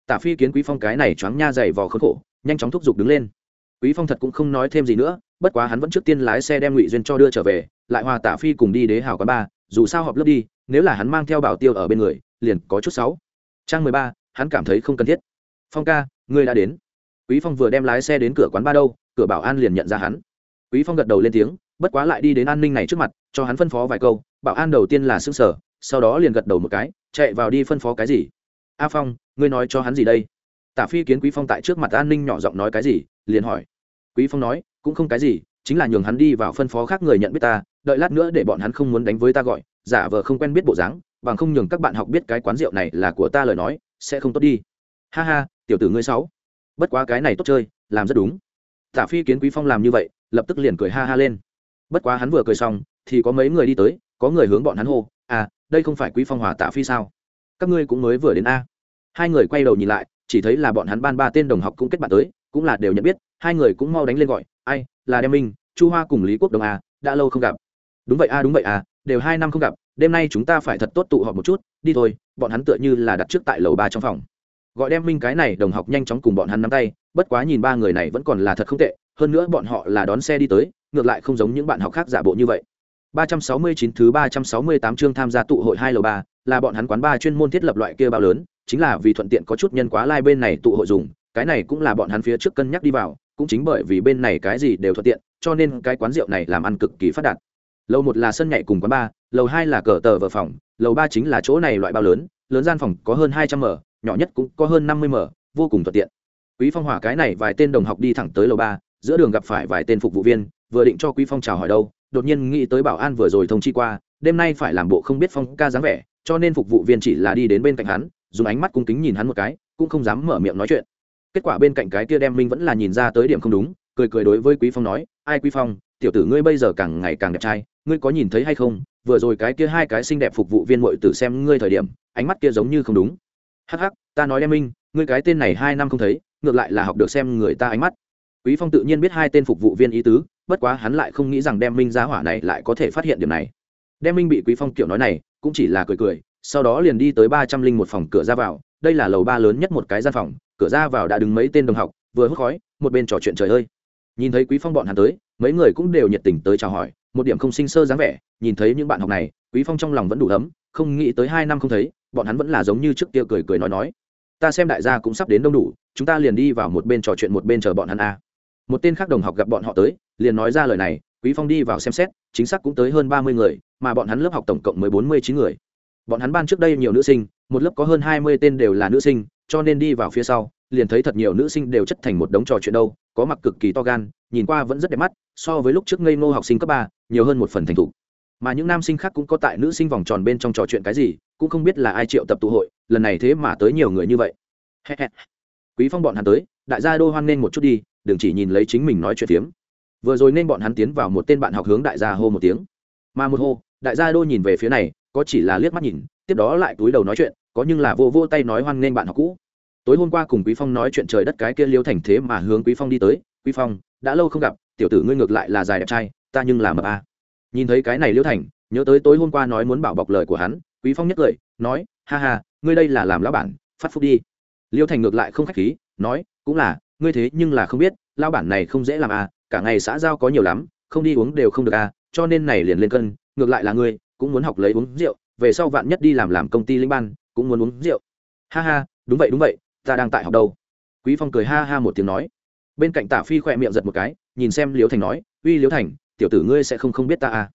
Tả phi kiến quý phong cái này choáng nha giày vò khốn khổ, nhanh chóng thúc giục đứng lên. Quý phong thật cũng không nói thêm gì nữa, bất quá hắn vẫn trước tiên lái xe đem ngụy duyên cho đưa trở về, lại hòa tả phi cùng đi đế hào quán ba dù sao họp lớp đi, nếu là hắn mang theo bảo tiêu ở bên người, liền có chút sáu trang mười ba, hắn cảm thấy không cần thiết. Phong ca, ngươi đã đến. Quý phong vừa đem lái xe đến cửa quán ba đâu, cửa bảo an liền nhận ra hắn. Quý phong gật đầu lên tiếng, bất quá lại đi đến an ninh này trước mặt, cho hắn phân phó vài câu. Bảo an đầu tiên là xương sở sau đó liền gật đầu một cái, chạy vào đi phân phó cái gì? A phong, ngươi nói cho hắn gì đây? Tả phi kiến quý phong tại trước mặt an ninh nhỏ giọng nói cái gì, liền hỏi. Quý phong nói, cũng không cái gì chính là nhường hắn đi vào phân phó khác người nhận biết ta, đợi lát nữa để bọn hắn không muốn đánh với ta gọi, giả vờ không quen biết bộ dáng, bằng không nhường các bạn học biết cái quán rượu này là của ta lời nói, sẽ không tốt đi. Ha ha, tiểu tử ngươi sáu bất quá cái này tốt chơi, làm rất đúng. Tả phi kiến quý phong làm như vậy, lập tức liền cười ha ha lên. Bất quá hắn vừa cười xong, thì có mấy người đi tới, có người hướng bọn hắn hô à đây không phải quý phong hòa tả phi sao? Các ngươi cũng mới vừa đến a. Hai người quay đầu nhìn lại, chỉ thấy là bọn hắn ban ba tên đồng học cũng kết bạn tới, cũng là đều nhận biết, hai người cũng mau đánh lên gọi, ai là đem minh, chu hoa cùng lý quốc đồng a, đã lâu không gặp. Đúng vậy a, đúng vậy a, đều hai năm không gặp, đêm nay chúng ta phải thật tốt tụ họp một chút, đi thôi, bọn hắn tựa như là đặt trước tại lầu ba trong phòng. Gọi đem minh cái này đồng học nhanh chóng cùng bọn hắn nắm tay, bất quá nhìn ba người này vẫn còn là thật không tệ, hơn nữa bọn họ là đón xe đi tới, ngược lại không giống những bạn học khác giả bộ như vậy. 369 thứ 368 chương tham gia tụ hội hai lầu ba, là bọn hắn quán ba chuyên môn thiết lập loại kia bao lớn, chính là vì thuận tiện có chút nhân quá lai like bên này tụ hội dùng, cái này cũng là bọn hắn phía trước cân nhắc đi vào cũng chính bởi vì bên này cái gì đều thuận tiện, cho nên cái quán rượu này làm ăn cực kỳ phát đạt. Lầu một là sân nhảy cùng quán ba lầu hai là cờ tờ vợ phòng, lầu ba chính là chỗ này loại bao lớn lớn gian phòng có hơn hai trăm m, nhỏ nhất cũng có hơn năm mươi m, vô cùng thuận tiện. Quý phong hỏa cái này vài tên đồng học đi thẳng tới lầu ba, giữa đường gặp phải vài tên phục vụ viên, vừa định cho quý phong chào hỏi đâu, đột nhiên nghĩ tới bảo an vừa rồi thông chi qua, đêm nay phải làm bộ không biết phong ca dáng vẻ, cho nên phục vụ viên chỉ là đi đến bên cạnh hắn, dùng ánh mắt cung kính nhìn hắn một cái, cũng không dám mở miệng nói chuyện kết quả bên cạnh cái kia đem minh vẫn là nhìn ra tới điểm không đúng, cười cười đối với quý phong nói, ai quý phong, tiểu tử ngươi bây giờ càng ngày càng đẹp trai, ngươi có nhìn thấy hay không? Vừa rồi cái kia hai cái xinh đẹp phục vụ viên muội tử xem ngươi thời điểm, ánh mắt kia giống như không đúng. Hắc hắc, ta nói đem minh, ngươi cái tên này hai năm không thấy, ngược lại là học được xem người ta ánh mắt. Quý phong tự nhiên biết hai tên phục vụ viên ý tứ, bất quá hắn lại không nghĩ rằng đem minh giá hỏa này lại có thể phát hiện điểm này. Đem minh bị quý phong kiểu nói này, cũng chỉ là cười cười, sau đó liền đi tới ba trăm linh một phòng cửa ra vào, đây là lầu ba lớn nhất một cái gian phòng cửa ra vào đã đứng mấy tên đồng học, vừa hút khói, một bên trò chuyện trời ơi. Nhìn thấy quý phong bọn hắn tới, mấy người cũng đều nhiệt tình tới chào hỏi, một điểm không sinh sơ dáng vẻ, nhìn thấy những bạn học này, quý phong trong lòng vẫn đủ ấm, không nghĩ tới hai năm không thấy, bọn hắn vẫn là giống như trước kia cười cười nói nói. Ta xem đại gia cũng sắp đến đông đủ, chúng ta liền đi vào một bên trò chuyện một bên chờ bọn hắn a. Một tên khác đồng học gặp bọn họ tới, liền nói ra lời này, quý phong đi vào xem xét, chính xác cũng tới hơn ba mươi người, mà bọn hắn lớp học tổng cộng mới bốn mươi chín người. Bọn hắn ban trước đây nhiều nữ sinh, một lớp có hơn hai mươi tên đều là nữ sinh cho nên đi vào phía sau, liền thấy thật nhiều nữ sinh đều chất thành một đống trò chuyện đâu, có mặc cực kỳ to gan, nhìn qua vẫn rất đẹp mắt, so với lúc trước ngây ngô học sinh cấp ba, nhiều hơn một phần thành thục. Mà những nam sinh khác cũng có tại nữ sinh vòng tròn bên trong trò chuyện cái gì, cũng không biết là ai triệu tập tụ hội, lần này thế mà tới nhiều người như vậy. Quý phong bọn hắn tới, đại gia đô hoan nên một chút đi, đừng chỉ nhìn lấy chính mình nói chuyện phiếm. Vừa rồi nên bọn hắn tiến vào một tên bạn học hướng đại gia hô một tiếng. Mà một hô, đại gia đô nhìn về phía này, có chỉ là liếc mắt nhìn, tiếp đó lại túi đầu nói chuyện, có nhưng là vô vô tay nói hoan nên bạn học cũ tối hôm qua cùng quý phong nói chuyện trời đất cái kia liêu thành thế mà hướng quý phong đi tới, quý phong, đã lâu không gặp, tiểu tử ngươi ngược lại là dài đẹp trai, ta nhưng là mập a. Nhìn thấy cái này liêu thành, nhớ tới tối hôm qua nói muốn bảo bọc lời của hắn, quý phong nhất cười, nói, ha ha, ngươi đây là làm lão bản, phát phúc đi. Liêu thành ngược lại không khách khí, nói, cũng là, ngươi thế nhưng là không biết, lão bản này không dễ làm a, cả ngày xã giao có nhiều lắm, không đi uống đều không được a, cho nên này liền lên cân, ngược lại là ngươi, cũng muốn học lấy uống rượu, về sau vạn nhất đi làm làm công ty linh ban, cũng muốn uống rượu. Ha ha, đúng vậy đúng vậy ta đang tại học đâu? Quý phong cười ha ha một tiếng nói. Bên cạnh tả phi khỏe miệng giật một cái, nhìn xem liễu thành nói, uy liễu thành, tiểu tử ngươi sẽ không không biết ta à?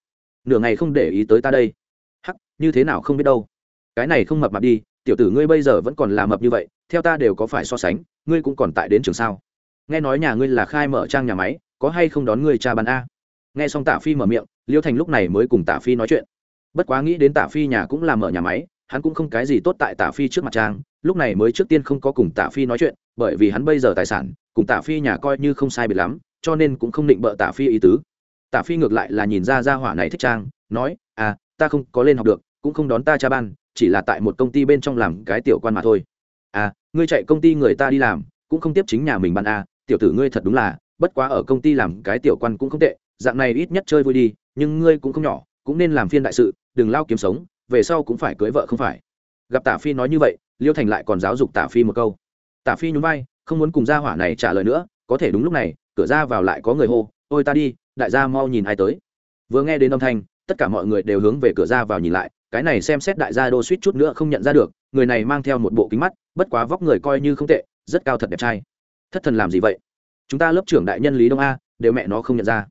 Nửa ngày không để ý tới ta đây. Hắc, như thế nào không biết đâu? Cái này không mập mạp đi, tiểu tử ngươi bây giờ vẫn còn là mập như vậy, theo ta đều có phải so sánh, ngươi cũng còn tại đến trường sao? Nghe nói nhà ngươi là khai mở trang nhà máy, có hay không đón ngươi cha bán a? Nghe xong tả phi mở miệng, Liễu thành lúc này mới cùng tả phi nói chuyện. Bất quá nghĩ đến tả phi nhà cũng là mở nhà máy hắn cũng không cái gì tốt tại tả phi trước mặt trang, lúc này mới trước tiên không có cùng tả phi nói chuyện, bởi vì hắn bây giờ tài sản, cùng tả phi nhà coi như không sai biệt lắm, cho nên cũng không định bợ tả phi ý tứ. Tả phi ngược lại là nhìn ra ra hỏa này thích trang, nói à ta không có lên học được, cũng không đón ta cha ban, chỉ là tại một công ty bên trong làm cái tiểu quan mà thôi. À ngươi chạy công ty người ta đi làm, cũng không tiếp chính nhà mình ban à tiểu tử ngươi thật đúng là, bất quá ở công ty làm cái tiểu quan cũng không tệ, dạng này ít nhất chơi vui đi, nhưng ngươi cũng không nhỏ, cũng nên làm phiên đại sự, đừng lao kiếm sống về sau cũng phải cưới vợ không phải. Gặp tả phi nói như vậy, liêu thành lại còn giáo dục tả phi một câu. Tả phi nhún vai, không muốn cùng gia hỏa này trả lời nữa, có thể đúng lúc này, cửa ra vào lại có người hô, ôi ta đi, đại gia mau nhìn ai tới. Vừa nghe đến âm thanh, tất cả mọi người đều hướng về cửa ra vào nhìn lại, cái này xem xét đại gia đô suýt chút nữa không nhận ra được, người này mang theo một bộ kính mắt, bất quá vóc người coi như không tệ, rất cao thật đẹp trai. Thất thần làm gì vậy? Chúng ta lớp trưởng đại nhân lý đông a, đều mẹ nó không nhận ra.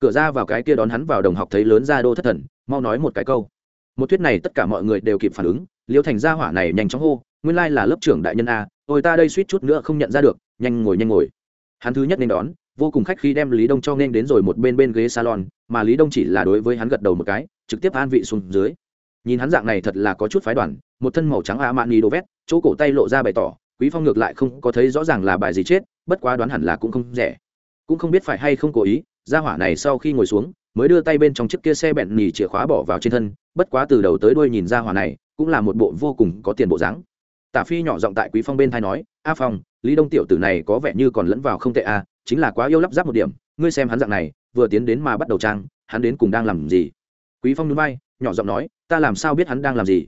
Cửa ra vào cái kia đón hắn vào đồng học thấy lớn ra đô thất thần, mau nói một cái câu một thuyết này tất cả mọi người đều kịp phản ứng, liêu thành gia hỏa này nhanh chóng hô, nguyên lai là lớp trưởng đại nhân a, ôi ta đây suýt chút nữa không nhận ra được, nhanh ngồi nhanh ngồi. Hắn thứ nhất nên đón, vô cùng khách khi đem lý đông cho nên đến rồi một bên bên ghế salon, mà lý đông chỉ là đối với hắn gật đầu một cái, trực tiếp an vị xuống dưới. Nhìn hắn dạng này thật là có chút phái đoàn, một thân màu trắng a mani đồ vét, chỗ cổ tay lộ ra bày tỏ, quý phong ngược lại không có thấy rõ ràng là bài gì chết, bất quá đoán hẳn là cũng không rẻ. Cũng không biết phải hay không cố ý ra hỏa này sau khi ngồi xuống mới đưa tay bên trong chiếc kia xe bẹn nhì chìa khóa bỏ vào trên thân, bất quá từ đầu tới đuôi nhìn ra hỏa này, cũng là một bộ vô cùng có tiền bộ dáng. Tả phi nhỏ giọng tại quý phong bên thai nói, a phong, lý đông tiểu tử này có vẻ như còn lẫn vào không tệ a chính là quá yêu lắp ráp một điểm, ngươi xem hắn dạng này, vừa tiến đến mà bắt đầu trang, hắn đến cùng đang làm gì? Quý phong núi bay nhỏ giọng nói, ta làm sao biết hắn đang làm gì?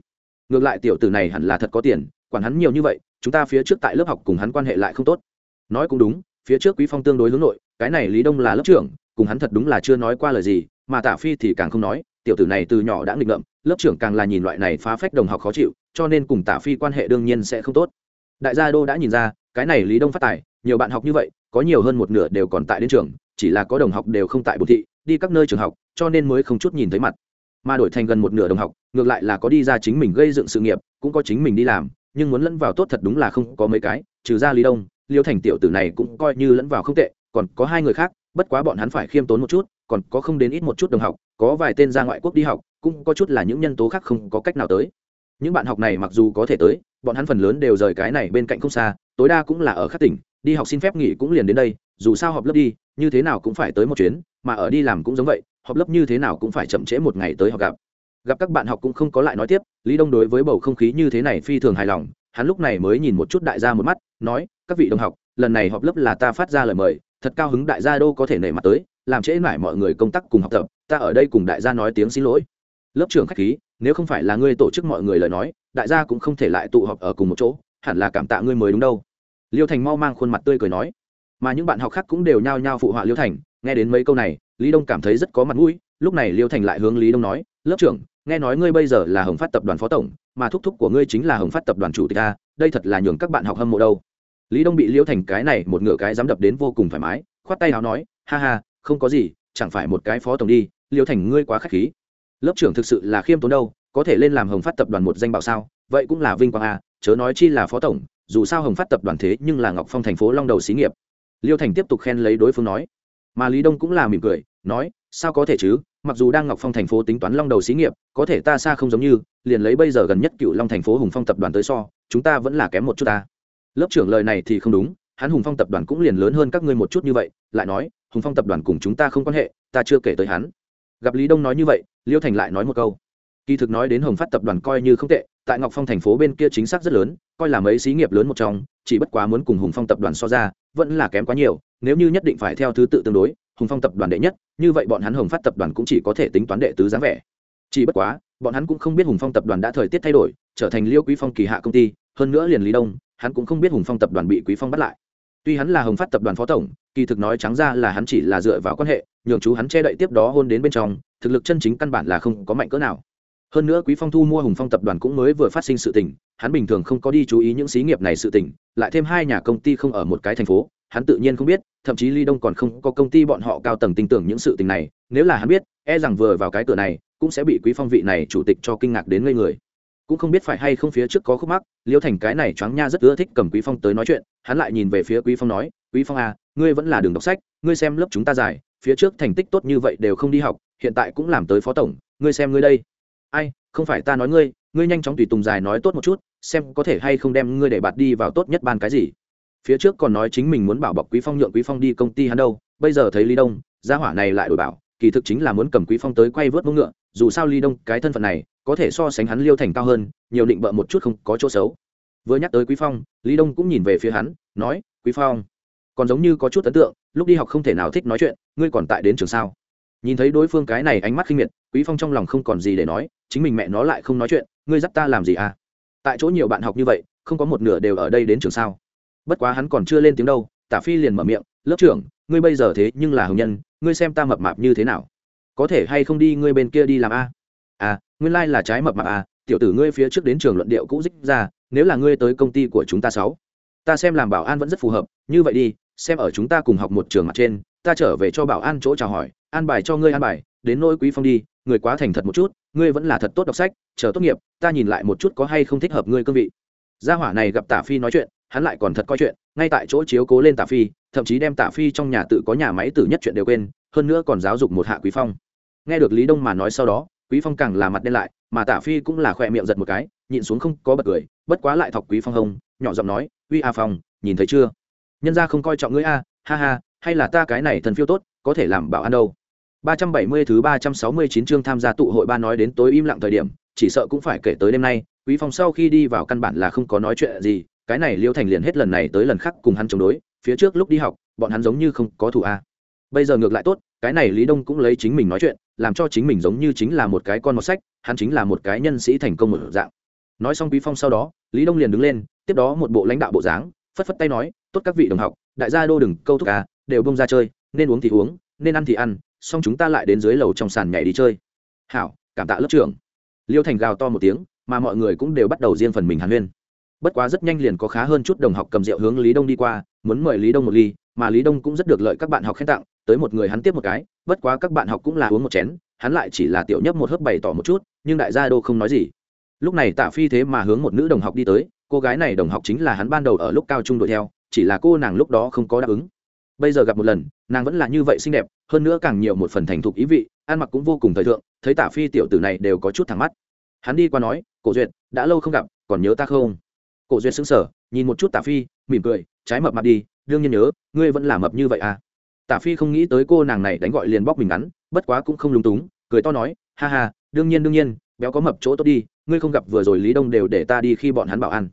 Ngược lại tiểu tử này hẳn là thật có tiền, quản hắn nhiều như vậy, chúng ta phía trước tại lớp học cùng hắn quan hệ lại không tốt. Nói cũng đúng, phía trước quý phong tương đối hướng nội, cái này lý đông là lớp trưởng cùng hắn thật đúng là chưa nói qua lời gì, mà tả phi thì càng không nói, tiểu tử này từ nhỏ đã nghịch ngợm, lớp trưởng càng là nhìn loại này phá phách đồng học khó chịu, cho nên cùng tả phi quan hệ đương nhiên sẽ không tốt. Đại gia đô đã nhìn ra, cái này lý đông phát tài, nhiều bạn học như vậy, có nhiều hơn một nửa đều còn tại đến trường, chỉ là có đồng học đều không tại bồn thị, đi các nơi trường học, cho nên mới không chút nhìn thấy mặt. Mà đổi thành gần một nửa đồng học, ngược lại là có đi ra chính mình gây dựng sự nghiệp, cũng có chính mình đi làm, nhưng muốn lẫn vào tốt thật đúng là không có mấy cái, trừ ra lý đông, liêu thành tiểu tử này cũng coi như lẫn vào không tệ, còn có hai người khác bất quá bọn hắn phải khiêm tốn một chút, còn có không đến ít một chút đồng học, có vài tên ra ngoại quốc đi học, cũng có chút là những nhân tố khác không có cách nào tới. Những bạn học này mặc dù có thể tới, bọn hắn phần lớn đều rời cái này bên cạnh không xa, tối đa cũng là ở các tỉnh, đi học xin phép nghỉ cũng liền đến đây, dù sao họp lớp đi, như thế nào cũng phải tới một chuyến, mà ở đi làm cũng giống vậy, họp lớp như thế nào cũng phải chậm trễ một ngày tới học gặp. Gặp các bạn học cũng không có lại nói tiếp, lý đông đối với bầu không khí như thế này phi thường hài lòng, hắn lúc này mới nhìn một chút đại gia một mắt, nói, các vị đồng học, lần này họp lớp là ta phát ra lời mời thật cao hứng đại gia đô có thể nể mặt tới, làm trễ mãi mọi người công tác cùng học tập, ta ở đây cùng đại gia nói tiếng xin lỗi. Lớp trưởng khách khí, nếu không phải là ngươi tổ chức mọi người lời nói, đại gia cũng không thể lại tụ họp ở cùng một chỗ, hẳn là cảm tạ ngươi mới đúng đâu. Liêu thành mau mang khuôn mặt tươi cười nói. Mà những bạn học khác cũng đều nhao nhao phụ họa liêu thành, nghe đến mấy câu này, lý đông cảm thấy rất có mặt mũi, lúc này liêu thành lại hướng lý đông nói, lớp trưởng, nghe nói ngươi bây giờ là hồng phát tập đoàn phó tổng, mà thúc thúc của ngươi chính là hồng phát tập đoàn chủ tịch a, đây thật là nhường các bạn học hâm mộ đâu lý đông bị liêu thành cái này một ngựa cái dám đập đến vô cùng thoải mái, khoát tay áo nói, ha ha, không có gì, chẳng phải một cái phó tổng đi liêu thành ngươi quá k h á c h khí. Lớp trưởng thực sự là khiêm tốn đâu, có thể lên làm hồng phát tập đoàn một danh bảo sao, vậy cũng là vinh quang à? chớ nói chi là phó tổng, dù sao hồng phát tập đoàn thế nhưng là ngọc phong thành phố long đầu xí nghiệp. Liêu thành tiếp tục khen lấy đối phương nói. Mà lý đông cũng là mỉm cười, nói, sao có thể chứ, mặc dù đang ngọc phong thành phố tính toán long đầu xí nghiệp, có thể ta xa không giống như, liền lấy bây giờ gần nhất cựu long thành phố hùng phong tập đoàn tới so, chúng ta vẫn là kém một chút ta lớp trưởng lời này thì không đúng, hắn hùng phong tập đoàn cũng liền lớn hơn các ngươi một chút như vậy, lại nói, hùng phong tập đoàn cùng chúng ta không quan hệ, ta chưa kể tới hắn. Gặp lý đông nói như vậy, liêu thành lại nói một câu. Kỳ thực nói đến hồng phát tập đoàn coi như không tệ, tại ngọc phong thành phố bên kia chính xác rất lớn, coi là mấy xí nghiệp lớn một trong, chỉ bất quá muốn cùng hùng phong tập đoàn so ra, vẫn là kém quá nhiều, nếu như nhất định phải theo thứ tự tương đối, hùng phong tập đoàn đệ nhất, như vậy bọn hắn hồng phát tập đoàn cũng chỉ có thể tính toán đệ tứ giá vẻ. Chỉ bất quá, bọn hắn cũng không biết hùng phong tập đoàn đã thời tiết thay đổi, trở thành liêu quý phong kỳ hạ công ty hơn nữa liền lý đông hắn cũng không biết hùng phong tập đoàn bị quý phong bắt lại tuy hắn là hồng phát tập đoàn phó tổng kỳ thực nói trắng ra là hắn chỉ là dựa vào quan hệ nhường chú hắn che đậy tiếp đó hôn đến bên trong thực lực chân chính căn bản là không có mạnh cỡ nào hơn nữa quý phong thu mua hùng phong tập đoàn cũng mới vừa phát sinh sự tình hắn bình thường không có đi chú ý những xí nghiệp này sự tình lại thêm hai nhà công ty không ở một cái thành phố hắn tự nhiên không biết thậm chí ly đông còn không có công ty bọn họ cao tầng tin tưởng những sự tình này nếu là hắn biết e rằng vừa vào cái cửa này cũng sẽ bị quý phong vị này chủ tịch cho kinh ngạc đến ngây người cũng không biết phải hay không phía trước có khúc mắc, liêu thành cái này choáng nha rất ưa thích cầm quý phong tới nói chuyện, hắn lại nhìn về phía quý phong nói, quý phong à ngươi vẫn là đường đọc sách, ngươi xem lớp chúng ta dài phía trước thành tích tốt như vậy đều không đi học, hiện tại cũng làm tới phó tổng, ngươi xem ngươi đây. Ai, không phải ta nói ngươi ngươi nhanh chóng tùy tùng dài nói tốt một chút, xem có thể hay không đem ngươi để bạt đi vào tốt nhất ban cái gì. Phía trước còn nói chính mình muốn bảo bọc quý phong nhượng quý phong đi công ty hắn đâu, bây giờ thấy lý đông, gia hỏa này lại đổi bảo kỳ thực chính là muốn cầm quý phong tới quay vớt mông ngựa, dù sao lý đông, cái thân phận này, có thể so sánh hắn liêu thành cao hơn, nhiều định bợ một chút không có chỗ xấu. Vừa nhắc tới quý phong lý đông cũng nhìn về phía hắn, nói, quý phong, còn giống như có chút ấn tượng, lúc đi học không thể nào thích nói chuyện, ngươi còn tại đến trường sao? Nhìn thấy đối phương cái này ánh mắt khinh miệt, quý phong trong lòng không còn gì để nói, chính mình mẹ nó lại không nói chuyện, ngươi dắt ta làm gì à? Tại chỗ nhiều bạn học như vậy, không có một nửa đều ở đây đến trường sao? Bất quá hắn còn chưa lên tiếng đâu, tả phi liền mở miệng, lớp trưởng, ngươi bây giờ thế nhưng là hồng nhân ngươi xem ta mập mạp như thế nào? Có thể hay không đi ngươi bên kia đi làm a? À nguyên lai là trái mập mạp à tiểu tử ngươi phía trước đến trường luận điệu cũ dích ra, nếu là ngươi tới công ty của chúng ta sáu, ta xem làm bảo an vẫn rất phù hợp, như vậy đi, xem ở chúng ta cùng học một trường mặt trên, ta trở về cho bảo an chỗ chào hỏi, an bài cho ngươi an bài, đến nỗi quý phong đi, người quá thành thật một chút, ngươi vẫn là thật tốt đọc sách, chờ tốt nghiệp, ta nhìn lại một chút có hay không thích hợp ngươi cương vị. Gia hỏa này gặp tả phi nói chuyện hắn lại còn thật coi chuyện, ngay tại chỗ chiếu cố lên tả phi, thậm chí đem tả phi trong nhà tự có nhà máy tử nhất chuyện đều quên, hơn nữa còn giáo dục một hạ quý phong. Nghe được lý đông mà nói sau đó, quý phong càng là mặt đen lại, mà tả phi cũng là khỏe miệng giật một cái, nhịn xuống không có bật cười, bất quá lại thọc quý phong hông, nhỏ giọng nói, uy a phong, nhìn thấy chưa? Nhân ra không coi trọng ngươi a, ha ha, hay là ta cái này thần phiêu tốt, có thể làm bảo an đâu? 370 thứ 369 chương tham gia tụ hội ba nói đến tối im lặng thời điểm, chỉ sợ cũng phải kể tới đêm nay, quý phong sau khi đi vào căn bản là không có nói chuyện gì cái này liêu thành liền hết lần này tới lần khác cùng hắn chống đối, phía trước lúc đi học, bọn hắn giống như không có thủ a. Bây giờ ngược lại tốt, cái này lý đông cũng lấy chính mình nói chuyện, làm cho chính mình giống như chính là một cái con một sách, hắn chính là một cái nhân sĩ thành công một dạng. Nói xong quý phong sau đó, lý đông liền đứng lên, tiếp đó một bộ lãnh đạo bộ dáng, phất phất tay nói, tốt các vị đồng học, đại gia đô đừng câu thúc à đều bông ra chơi, nên uống thì uống, nên ăn thì ăn, xong chúng ta lại đến dưới lầu trong sàn nhảy đi chơi. Hảo, cảm tạ lớp trưởng. Liêu thành gào to một tiếng, mà mọi người cũng đều bắt đầu riêng phần mình hàn huyên bất quá rất nhanh liền có khá hơn chút đồng học cầm rượu hướng lý đông đi qua, muốn mời lý đông một ly, mà lý đông cũng rất được lợi các bạn học khen tặng, tới một người hắn tiếp một cái, bất quá các bạn học cũng là uống một chén, hắn lại chỉ là tiểu nhấp một hớp bày tỏ một chút, nhưng đại gia đô không nói gì. Lúc này tạ phi thế mà hướng một nữ đồng học đi tới, cô gái này đồng học chính là hắn ban đầu ở lúc cao trung đuổi theo, chỉ là cô nàng lúc đó không có đáp ứng. Bây giờ gặp một lần, nàng vẫn là như vậy xinh đẹp, hơn nữa càng nhiều một phần thành thục ý vị, ăn mặc cũng vô cùng thời thượng, thấy tả phi tiểu tử này đều có chút thẳng mắt. Hắn đi qua nói, cổ duyệt, đã lâu không gặp, còn nhớ ta không? Cổ duyệt xứng sở, nhìn một chút tả phi, mỉm cười, trái mập mặt đi, đương nhiên nhớ, ngươi vẫn là mập như vậy à. Tả phi không nghĩ tới cô nàng này đánh gọi liền bóc mình ngắn, bất quá cũng không lúng túng, cười to nói, ha ha, đương nhiên đương nhiên, béo có mập chỗ tốt đi, ngươi không gặp vừa rồi lý đông đều để ta đi khi bọn hắn bảo ăn.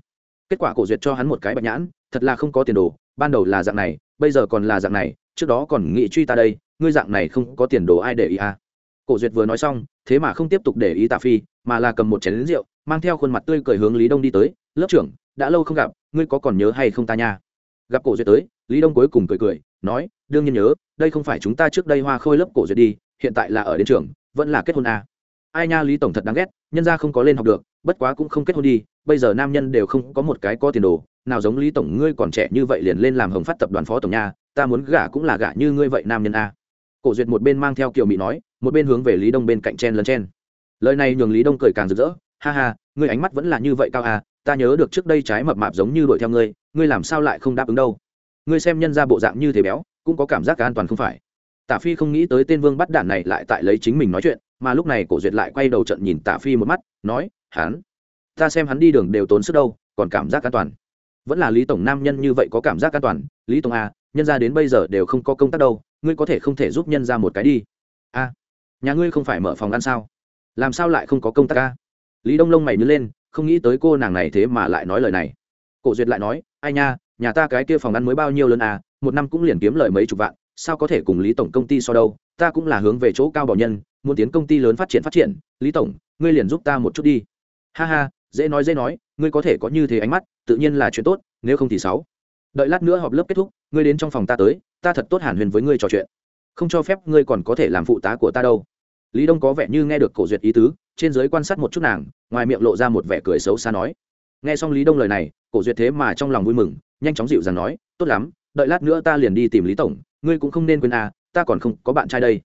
Kết quả cổ duyệt cho hắn một cái bạch nhãn, thật là không có tiền đồ, ban đầu là dạng này, bây giờ còn là dạng này, trước đó còn nghĩ truy ta đây, ngươi dạng này không có tiền đồ ai để ý à. Cổ duyệt vừa nói xong, thế mà không tiếp tục để ý tạ phi, mà là cầm một chén lính rượu, mang theo khuôn mặt tươi cười hướng lý đông đi tới, lớp trưởng đã lâu không gặp, ngươi có còn nhớ hay không ta nha? Gặp cổ duyệt tới, lý đông cuối cùng cười cười, nói, đương nhiên nhớ, đây không phải chúng ta trước đây hoa khôi lớp cổ duyệt đi, hiện tại là ở đến trường, vẫn là kết hôn à. ai nha, lý tổng thật đáng ghét, nhân ra không có lên học được, bất quá cũng không kết hôn đi, bây giờ nam nhân đều không có một cái có tiền đồ, nào giống lý tổng ngươi còn trẻ như vậy liền lên làm hồng phát tập đoàn phó tổng nha, ta muốn gả cũng là gả như ngươi vậy nam nhân a cổ duyệt một bên mang theo kiều mỹ nói, một bên hướng về lý đông bên cạnh chen lấn chen. Lời này nhường lý đông cười càng rực rỡ, ha ha, ngươi ánh mắt vẫn là như vậy cao à ta nhớ được trước đây trái mập mạp giống như đuổi theo ngươi ngươi làm sao lại không đáp ứng đâu? Ngươi xem nhân ra bộ dạng như thế béo cũng có cảm giác cả an toàn không phải. Tả phi không nghĩ tới tên vương bắt đạn này lại tại lấy chính mình nói chuyện mà lúc này cổ duyệt lại quay đầu trận nhìn tả phi một mắt nói hắn ta xem hắn đi đường đều tốn sức đâu còn cảm giác an toàn. Vẫn là lý tổng nam nhân như vậy có cảm giác an toàn? Lý tổng a à, nhân ra đến bây giờ đều không có công tác đâu ngươi có thể không thể giúp nhân ra một cái đi. A nhà ngươi không phải mở phòng ăn sao? Làm sao lại không có công tác a lý đông lông mày nhớ lên không nghĩ tới cô nàng này thế mà lại nói lời này. Cổ duyệt lại nói, ai nha, nhà ta cái kia phòng ăn mới bao nhiêu lớn à một năm cũng liền kiếm lời mấy chục vạn, sao có thể cùng lý tổng công ty so đâu, ta cũng là hướng về chỗ cao bảo nhân, muốn tiến công ty lớn phát triển phát triển, lý tổng, ngươi liền giúp ta một chút đi. Ha ha, dễ nói dễ nói, ngươi có thể có như thế ánh mắt, tự nhiên là chuyện tốt, nếu không thì sáu. Đợi lát nữa họp lớp kết thúc, ngươi đến trong phòng ta tới, ta thật tốt hàn huyền với ngươi trò chuyện. Không cho phép ngươi còn có thể làm phụ tá của ta đâu lý đông có vẻ như nghe được cổ duyệt ý tứ, trên giới quan sát một chút nàng, ngoài miệng lộ ra một vẻ cười xấu xa nói. Nghe xong lý đông lời này, cổ duyệt thế mà trong lòng vui mừng, nhanh chóng dịu dàng nói, tốt lắm, đợi lát nữa ta liền đi tìm lý tổng, ngươi cũng không nên quên à ta còn không có bạn trai đây.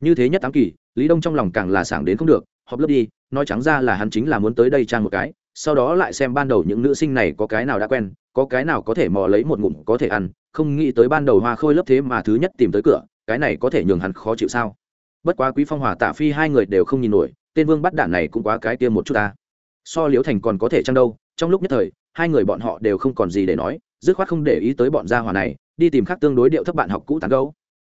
Như thế nhất tám kỳ, lý đông trong lòng càng là sảng đến không được, họp lớp đi, nói trắng ra là hắn chính là muốn tới đây trang một cái, sau đó lại xem ban đầu những nữ sinh này có cái nào đã quen, có cái nào có thể mò lấy một ngụm có thể ăn, không nghĩ tới ban đầu hoa khôi lớp thế mà thứ nhất tìm tới cửa, cái này có thể nhường hắn khó chịu sao? Bất quá quý phong hòa tạ phi hai người đều không nhìn nổi, tên vương bắt đạn này cũng quá cái tiêm một chút ta. So liễu thành còn có thể chăng đâu, trong lúc nhất thời, hai người bọn họ đều không còn gì để nói, dứt khoát không để ý tới bọn gia hỏa này, đi tìm khác tương đối điệu thấp bạn học cũ tán gấu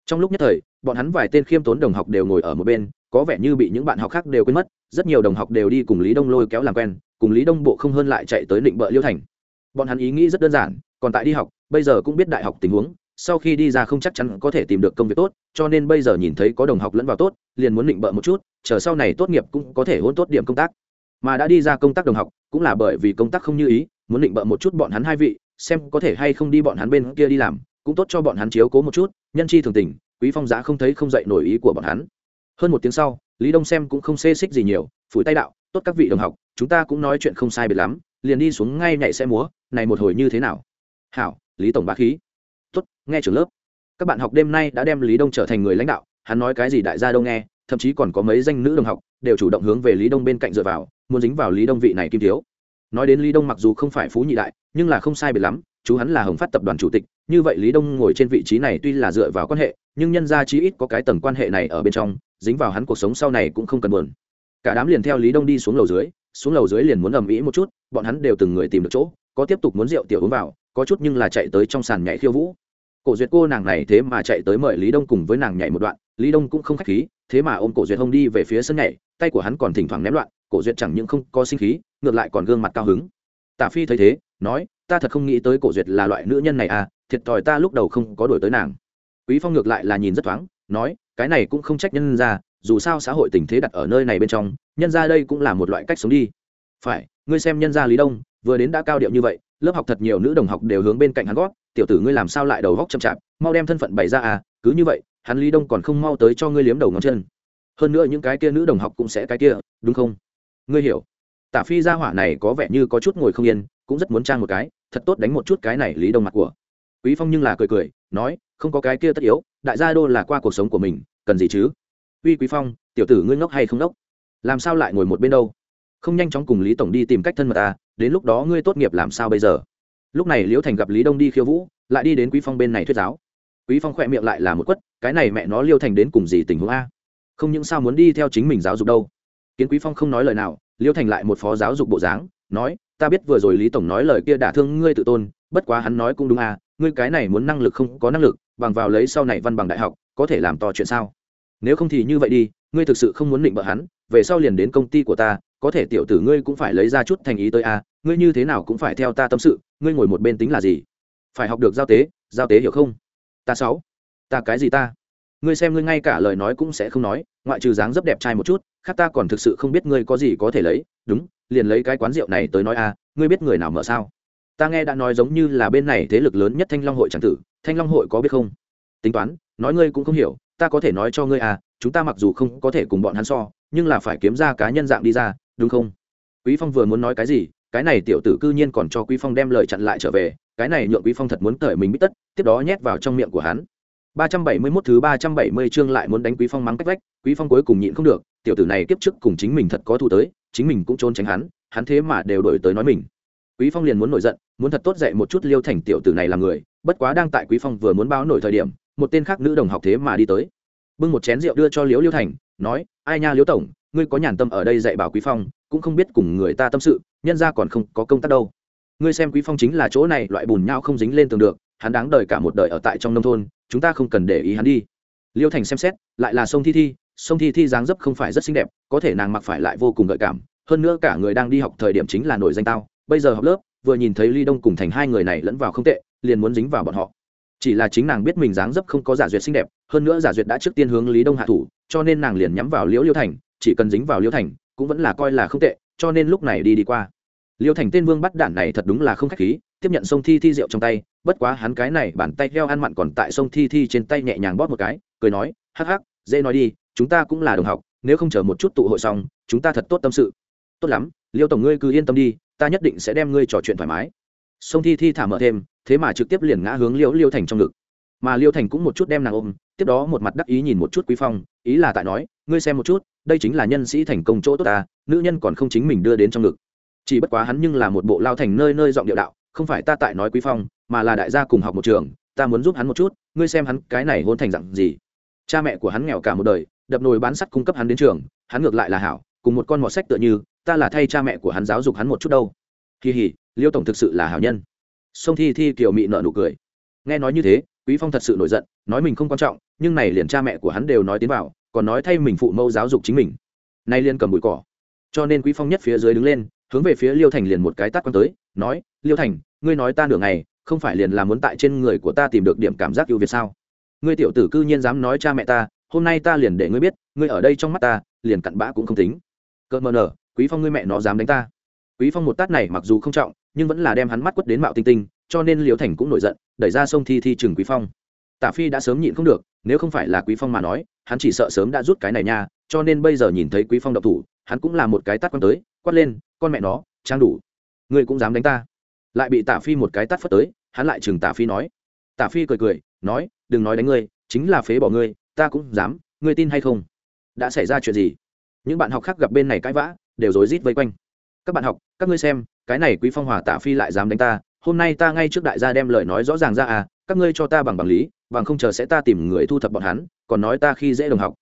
trong lúc nhất thời, bọn hắn vài tên khiêm tốn đồng học đều ngồi ở một bên, có vẻ như bị những bạn học khác đều quên mất, rất nhiều đồng học đều đi cùng lý đông lôi kéo làm quen, cùng lý đông bộ không hơn lại chạy tới định bợ liêu thành. Bọn hắn ý nghĩ rất đơn giản, còn tại đi học, bây giờ cũng biết đại học tình huống sau khi đi ra không chắc chắn có thể tìm được công việc tốt, cho nên bây giờ nhìn thấy có đồng học lẫn vào tốt, liền muốn định bợ một chút, chờ sau này tốt nghiệp cũng có thể hôn tốt điểm công tác. Mà đã đi ra công tác đồng học, cũng là bởi vì công tác không như ý, muốn định bợ một chút bọn hắn hai vị, xem có thể hay không đi bọn hắn bên kia đi làm, cũng tốt cho bọn hắn chiếu cố một chút, nhân chi thường tình, quý phong giá không thấy không dậy nổi ý của bọn hắn. Hơn một tiếng sau, lý đông xem cũng không xê xích gì nhiều, phủi tay đạo, tốt các vị đồng học, chúng ta cũng nói chuyện không sai biệt lắm, liền đi xuống ngay nhảy xe múa, này một hồi như thế nào? Hảo, lý tổng bá khí nghe trưởng lớp. Các bạn học đêm nay đã đem lý đông trở thành người lãnh đạo, hắn nói cái gì đại gia đâu nghe, thậm chí còn có mấy danh nữ đồng học, đều chủ động hướng về lý đông bên cạnh dựa vào, muốn dính vào lý đông vị này kim thiếu. Nói đến lý đông mặc dù không phải phú nhị đại, nhưng là không sai biệt lắm, chú hắn là hồng phát tập đoàn chủ tịch, như vậy lý đông ngồi trên vị trí này tuy là dựa vào quan hệ, nhưng nhân ra chí ít có cái tầng quan hệ này ở bên trong, dính vào hắn cuộc sống sau này cũng không cần buồn. Cả đám liền theo lý đông đi xuống lầu dưới, xuống lầu dưới liền muốn ầm ĩ một chút, bọn hắn đều từng người tìm được chỗ, có tiếp tục muốn rượu tiểu uống vào, có chút nhưng là chạy tới trong sàn nhảy khiêu vũ cổ duyệt cô nàng này thế mà chạy tới mời lý đông cùng với nàng nhảy một đoạn, lý đông cũng không khách khí, thế mà ôm cổ duyệt hông đi về phía sân nhảy, tay của hắn còn thỉnh thoảng ném loạn, cổ duyệt chẳng những không có sinh khí, ngược lại còn gương mặt cao hứng. Tả phi thấy thế, nói, ta thật không nghĩ tới cổ duyệt là loại nữ nhân này à thiệt thòi ta lúc đầu không có đổi tới nàng. Quý phong ngược lại là nhìn rất thoáng, nói, cái này cũng không trách nhân ra, dù sao xã hội tình thế đặt ở nơi này bên trong, nhân ra đây cũng là một loại cách sống đi. Phải, ngươi xem nhân gia lý đông vừa đến đã cao điệu như vậy, lớp học thật nhiều nữ đồng học đều hướng bên cạnh hắn gót, tiểu tử ngươi làm sao lại đầu góc chậm chạp, mau đem thân phận bày ra à cứ như vậy, hắn lý đông còn không mau tới cho ngươi liếm đầu ngón chân. Hơn nữa những cái kia nữ đồng học cũng sẽ cái kia, đúng không? Ngươi hiểu. Tả phi gia hỏa này có vẻ như có chút ngồi không yên, cũng rất muốn trang một cái, thật tốt đánh một chút cái này lý đông mặt của. Quý phong nhưng là cười cười, nói, không có cái kia tất yếu, đại gia đô là qua cuộc sống của mình, cần gì chứ? Uy quý phong, tiểu tử ngươi ngốc hay không ngốc? Làm sao lại ngồi một bên đâu? Không nhanh chóng cùng lý tổng đi tìm cách thân mật à đến lúc đó ngươi tốt nghiệp làm sao bây giờ? Lúc này liễu thành gặp lý đông đi khiêu vũ, lại đi đến quý phong bên này thuyết giáo. Quý phong khỏe miệng lại là một quất, cái này mẹ nó liêu thành đến cùng gì tình huống a? Không những sao muốn đi theo chính mình giáo dục đâu. Kiến quý phong không nói lời nào, liêu thành lại một phó giáo dục bộ dáng, nói, ta biết vừa rồi lý tổng nói lời kia đả thương ngươi tự tôn, bất quá hắn nói cũng đúng à ngươi cái này muốn năng lực không có năng lực, bằng vào lấy sau này văn bằng đại học, có thể làm to chuyện sao? Nếu không thì như vậy đi, ngươi thực sự không muốn định bợ hắn, về sau liền đến công ty của ta có thể tiểu tử ngươi cũng phải lấy ra chút thành ý tới a, ngươi như thế nào cũng phải theo ta tâm sự, ngươi ngồi một bên tính là gì? Phải học được giao tế giao tế hiểu không? Ta sáu, ta cái gì ta? Ngươi xem ngươi ngay cả lời nói cũng sẽ không nói, ngoại trừ dáng dấp đẹp trai một chút, khác ta còn thực sự không biết ngươi có gì có thể lấy. Đúng, liền lấy cái quán rượu này tới nói a, ngươi biết người nào mở sao? Ta nghe đã nói giống như là bên này thế lực lớn nhất thanh long hội tràng tử, thanh long hội có biết không? Tính toán, nói ngươi cũng không hiểu, ta có thể nói cho ngươi à chúng ta mặc dù không có thể cùng bọn hắn so, nhưng là phải kiếm ra cá nhân dạng đi ra đúng không? Quý phong vừa muốn nói cái gì, cái này tiểu tử cư nhiên còn cho quý phong đem lời chặn lại trở về, cái này nhượng quý phong thật muốn cởi mình biết tất, tiếp đó nhét vào trong miệng của hắn. 371 thứ 370 chương lại muốn đánh quý phong mắng cách vách, quý phong cuối cùng nhịn không được, tiểu tử này kiếp trước cùng chính mình thật có thu tới, chính mình cũng trốn tránh hắn hắn thế mà đều đổi tới nói mình. Quý phong liền muốn nổi giận, muốn thật tốt dạy một chút liêu thành tiểu tử này làm người, bất quá đang tại quý phong vừa muốn báo nổi thời điểm, một tên khác nữ đồng học thế mà đi tới. Bưng một chén rượu đưa cho liễu liêu thành, nói, ai nha liễu tổng ngươi có nhàn tâm ở đây dạy bảo quý phong, cũng không biết cùng người ta tâm sự, nhân ra còn không có công tác đâu. Ngươi xem quý phong chính là chỗ này, loại bùn nhau không dính lên tường được, hắn đáng đời cả một đời ở tại trong nông thôn, chúng ta không cần để ý hắn đi. Liêu thành xem xét, lại là sông thi thi, sông thi thi dáng dấp không phải rất xinh đẹp, có thể nàng mặc phải lại vô cùng gợi cảm, hơn nữa cả người đang đi học thời điểm chính là nổi danh tao, bây giờ học lớp, vừa nhìn thấy ly đông cùng thành hai người này lẫn vào không tệ, liền muốn dính vào bọn họ. Chỉ là chính nàng biết mình dáng dấp không có giả duyệt xinh đẹp, hơn nữa giả duyệt đã trước tiên hướng lý đông hạ thủ, cho nên nàng liền nhắm vào liễu liêu thành chỉ cần dính vào liêu thành, cũng vẫn là coi là không tệ, cho nên lúc này đi đi qua. Liêu thành tên vương bắt đạn này thật đúng là không khách khí, tiếp nhận sông thi thi rượu trong tay, bất quá hắn cái này bàn tay heo ăn mặn còn tại sông thi thi trên tay nhẹ nhàng bóp một cái, cười nói, hắc hắc, dễ nói đi, chúng ta cũng là đồng học, nếu không chờ một chút tụ hội xong, chúng ta thật tốt tâm sự. Tốt lắm, liêu tổng ngươi cứ yên tâm đi, ta nhất định sẽ đem ngươi trò chuyện thoải mái. Sông thi thi thả mở thêm, thế mà trực tiếp liền ngã hướng liễu liêu thành trong ngực. Mà liêu thành cũng một chút đem nàng ôm, tiếp đó một mặt đắc ý nhìn một chút quý phong, ý là tại nói ngươi xem một chút, đây chính là nhân sĩ thành công chỗ tốt ta, nữ nhân còn không chính mình đưa đến trong ngực. Chỉ bất quá hắn nhưng là một bộ lao thành nơi nơi giọng điệu đạo, không phải ta tại nói quý phong, mà là đại gia cùng học một trường, ta muốn giúp hắn một chút, ngươi xem hắn cái này hôn thành dặn gì. Cha mẹ của hắn nghèo cả một đời, đập nồi bán sắt cung cấp hắn đến trường, hắn ngược lại là hảo, cùng một con mọt sách tựa như, ta là thay cha mẹ của hắn giáo dục hắn một chút đâu. Kỳ hỉ, liêu tổng thực sự là hảo nhân. Sông thi thi kiểu mị nợ nụ cười. Nghe nói như thế, quý phong thật sự nổi giận, nói mình không quan trọng, nhưng này liền cha mẹ của hắn đều nói tiến vào còn nói thay mình phụ mẫu giáo dục chính mình. Nay liên cầm bụi cỏ. Cho nên quý phong nhất phía dưới đứng lên, hướng về phía liêu thành liền một cái tát quan tới, nói, liêu thành, ngươi nói ta nửa ngày, không phải liền là muốn tại trên người của ta tìm được điểm cảm giác ưu việt sao? Ngươi tiểu tử cư nhiên dám nói cha mẹ ta, hôm nay ta liền để ngươi biết, ngươi ở đây trong mắt ta, liền cặn bã cũng không tính. Cợt mờ nở, quý phong ngươi mẹ nó dám đánh ta. Quý phong một tát này mặc dù không trọng, nhưng vẫn là đem hắn mắt quất đến mạo tinh tinh, cho nên liêu thành cũng nổi giận, đẩy ra sông thi thi trừng quý phong tả phi đã sớm nhịn không được, nếu không phải là quý phong mà nói, hắn chỉ sợ sớm đã rút cái này nha, cho nên bây giờ nhìn thấy quý phong độc thủ, hắn cũng là một cái tát quan tới, quát lên, con mẹ nó, trang đủ. Ngươi cũng dám đánh ta. Lại bị tả phi một cái tát phất tới, hắn lại chừng tả phi nói. Tả phi cười cười, nói, đừng nói đánh ngươi, chính là phế bỏ ngươi, ta cũng dám, ngươi tin hay không? Đã xảy ra chuyện gì? Những bạn học khác gặp bên này cãi vã, đều rối rít vây quanh. Các bạn học, các ngươi xem, cái này quý phong hòa tả phi lại dám đánh ta, hôm nay ta ngay trước đại gia đem lời nói rõ ràng ra à các ngươi cho ta bằng bằng lý bằng không chờ sẽ ta tìm người thu thập bọn hắn, còn nói ta khi dễ đồng học.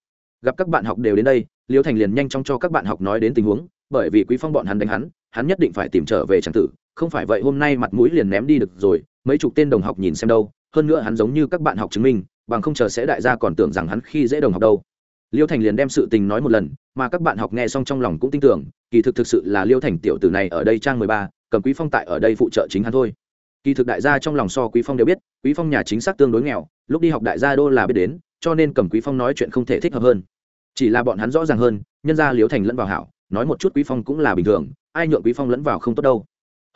Gặp các bạn học đều đến đây, liêu thành liền nhanh chóng cho các bạn học nói đến tình huống, bởi vì quý phong bọn hắn đánh hắn hắn nhất định phải tìm trở về chẳng tử, không phải vậy hôm nay mặt mũi liền ném đi được rồi, mấy chục tên đồng học nhìn xem đâu, hơn nữa hắn giống như các bạn học chứng minh, bằng không chờ sẽ đại gia còn tưởng rằng hắn khi dễ đồng học đâu. Liêu thành liền đem sự tình nói một lần, mà các bạn học nghe xong trong lòng cũng tin tưởng, kỳ thực thực sự là liêu thành tiểu tử này ở đây trang mười ba, cầm quý phong tại ở đây phụ trợ chính hắn thôi kỳ thực đại gia trong lòng so quý phong đều biết, quý phong nhà chính xác tương đối nghèo, lúc đi học đại gia đô là biết đến, cho nên cầm quý phong nói chuyện không thể thích hợp hơn. Chỉ là bọn hắn rõ ràng hơn, nhân ra liếu thành lẫn vào hảo, nói một chút quý phong cũng là bình thường, ai nhượng quý phong lẫn vào không tốt đâu.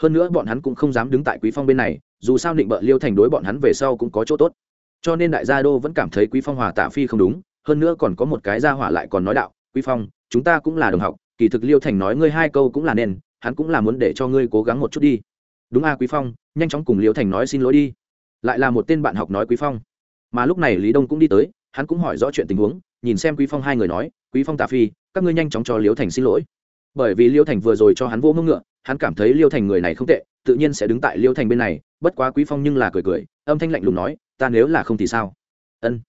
Hơn nữa bọn hắn cũng không dám đứng tại quý phong bên này, dù sao định bợ liêu thành đối bọn hắn về sau cũng có chỗ tốt. Cho nên đại gia đô vẫn cảm thấy quý phong hòa tạ phi không đúng, hơn nữa còn có một cái gia hỏa lại còn nói đạo, quý phong, chúng ta cũng là đồng học, kỳ thực liêu thành nói ngươi hai câu cũng là nên hắn cũng là muốn để cho ngươi cố gắng một chút đi đúng a, quý phong, nhanh chóng cùng liễu thành nói xin lỗi đi. Lại là một tên bạn học nói quý phong. Mà lúc này lý đông cũng đi tới, hắn cũng hỏi rõ chuyện tình huống, nhìn xem quý phong hai người nói, quý phong tà phi, các ngươi nhanh chóng cho liễu thành xin lỗi. Bởi vì liễu thành vừa rồi cho hắn vô mông ngựa, hắn cảm thấy liễu thành người này không tệ, tự nhiên sẽ đứng tại liễu thành bên này, bất quá quý phong nhưng là cười cười, âm thanh lạnh lùng nói, ta nếu là không thì sao? Ân.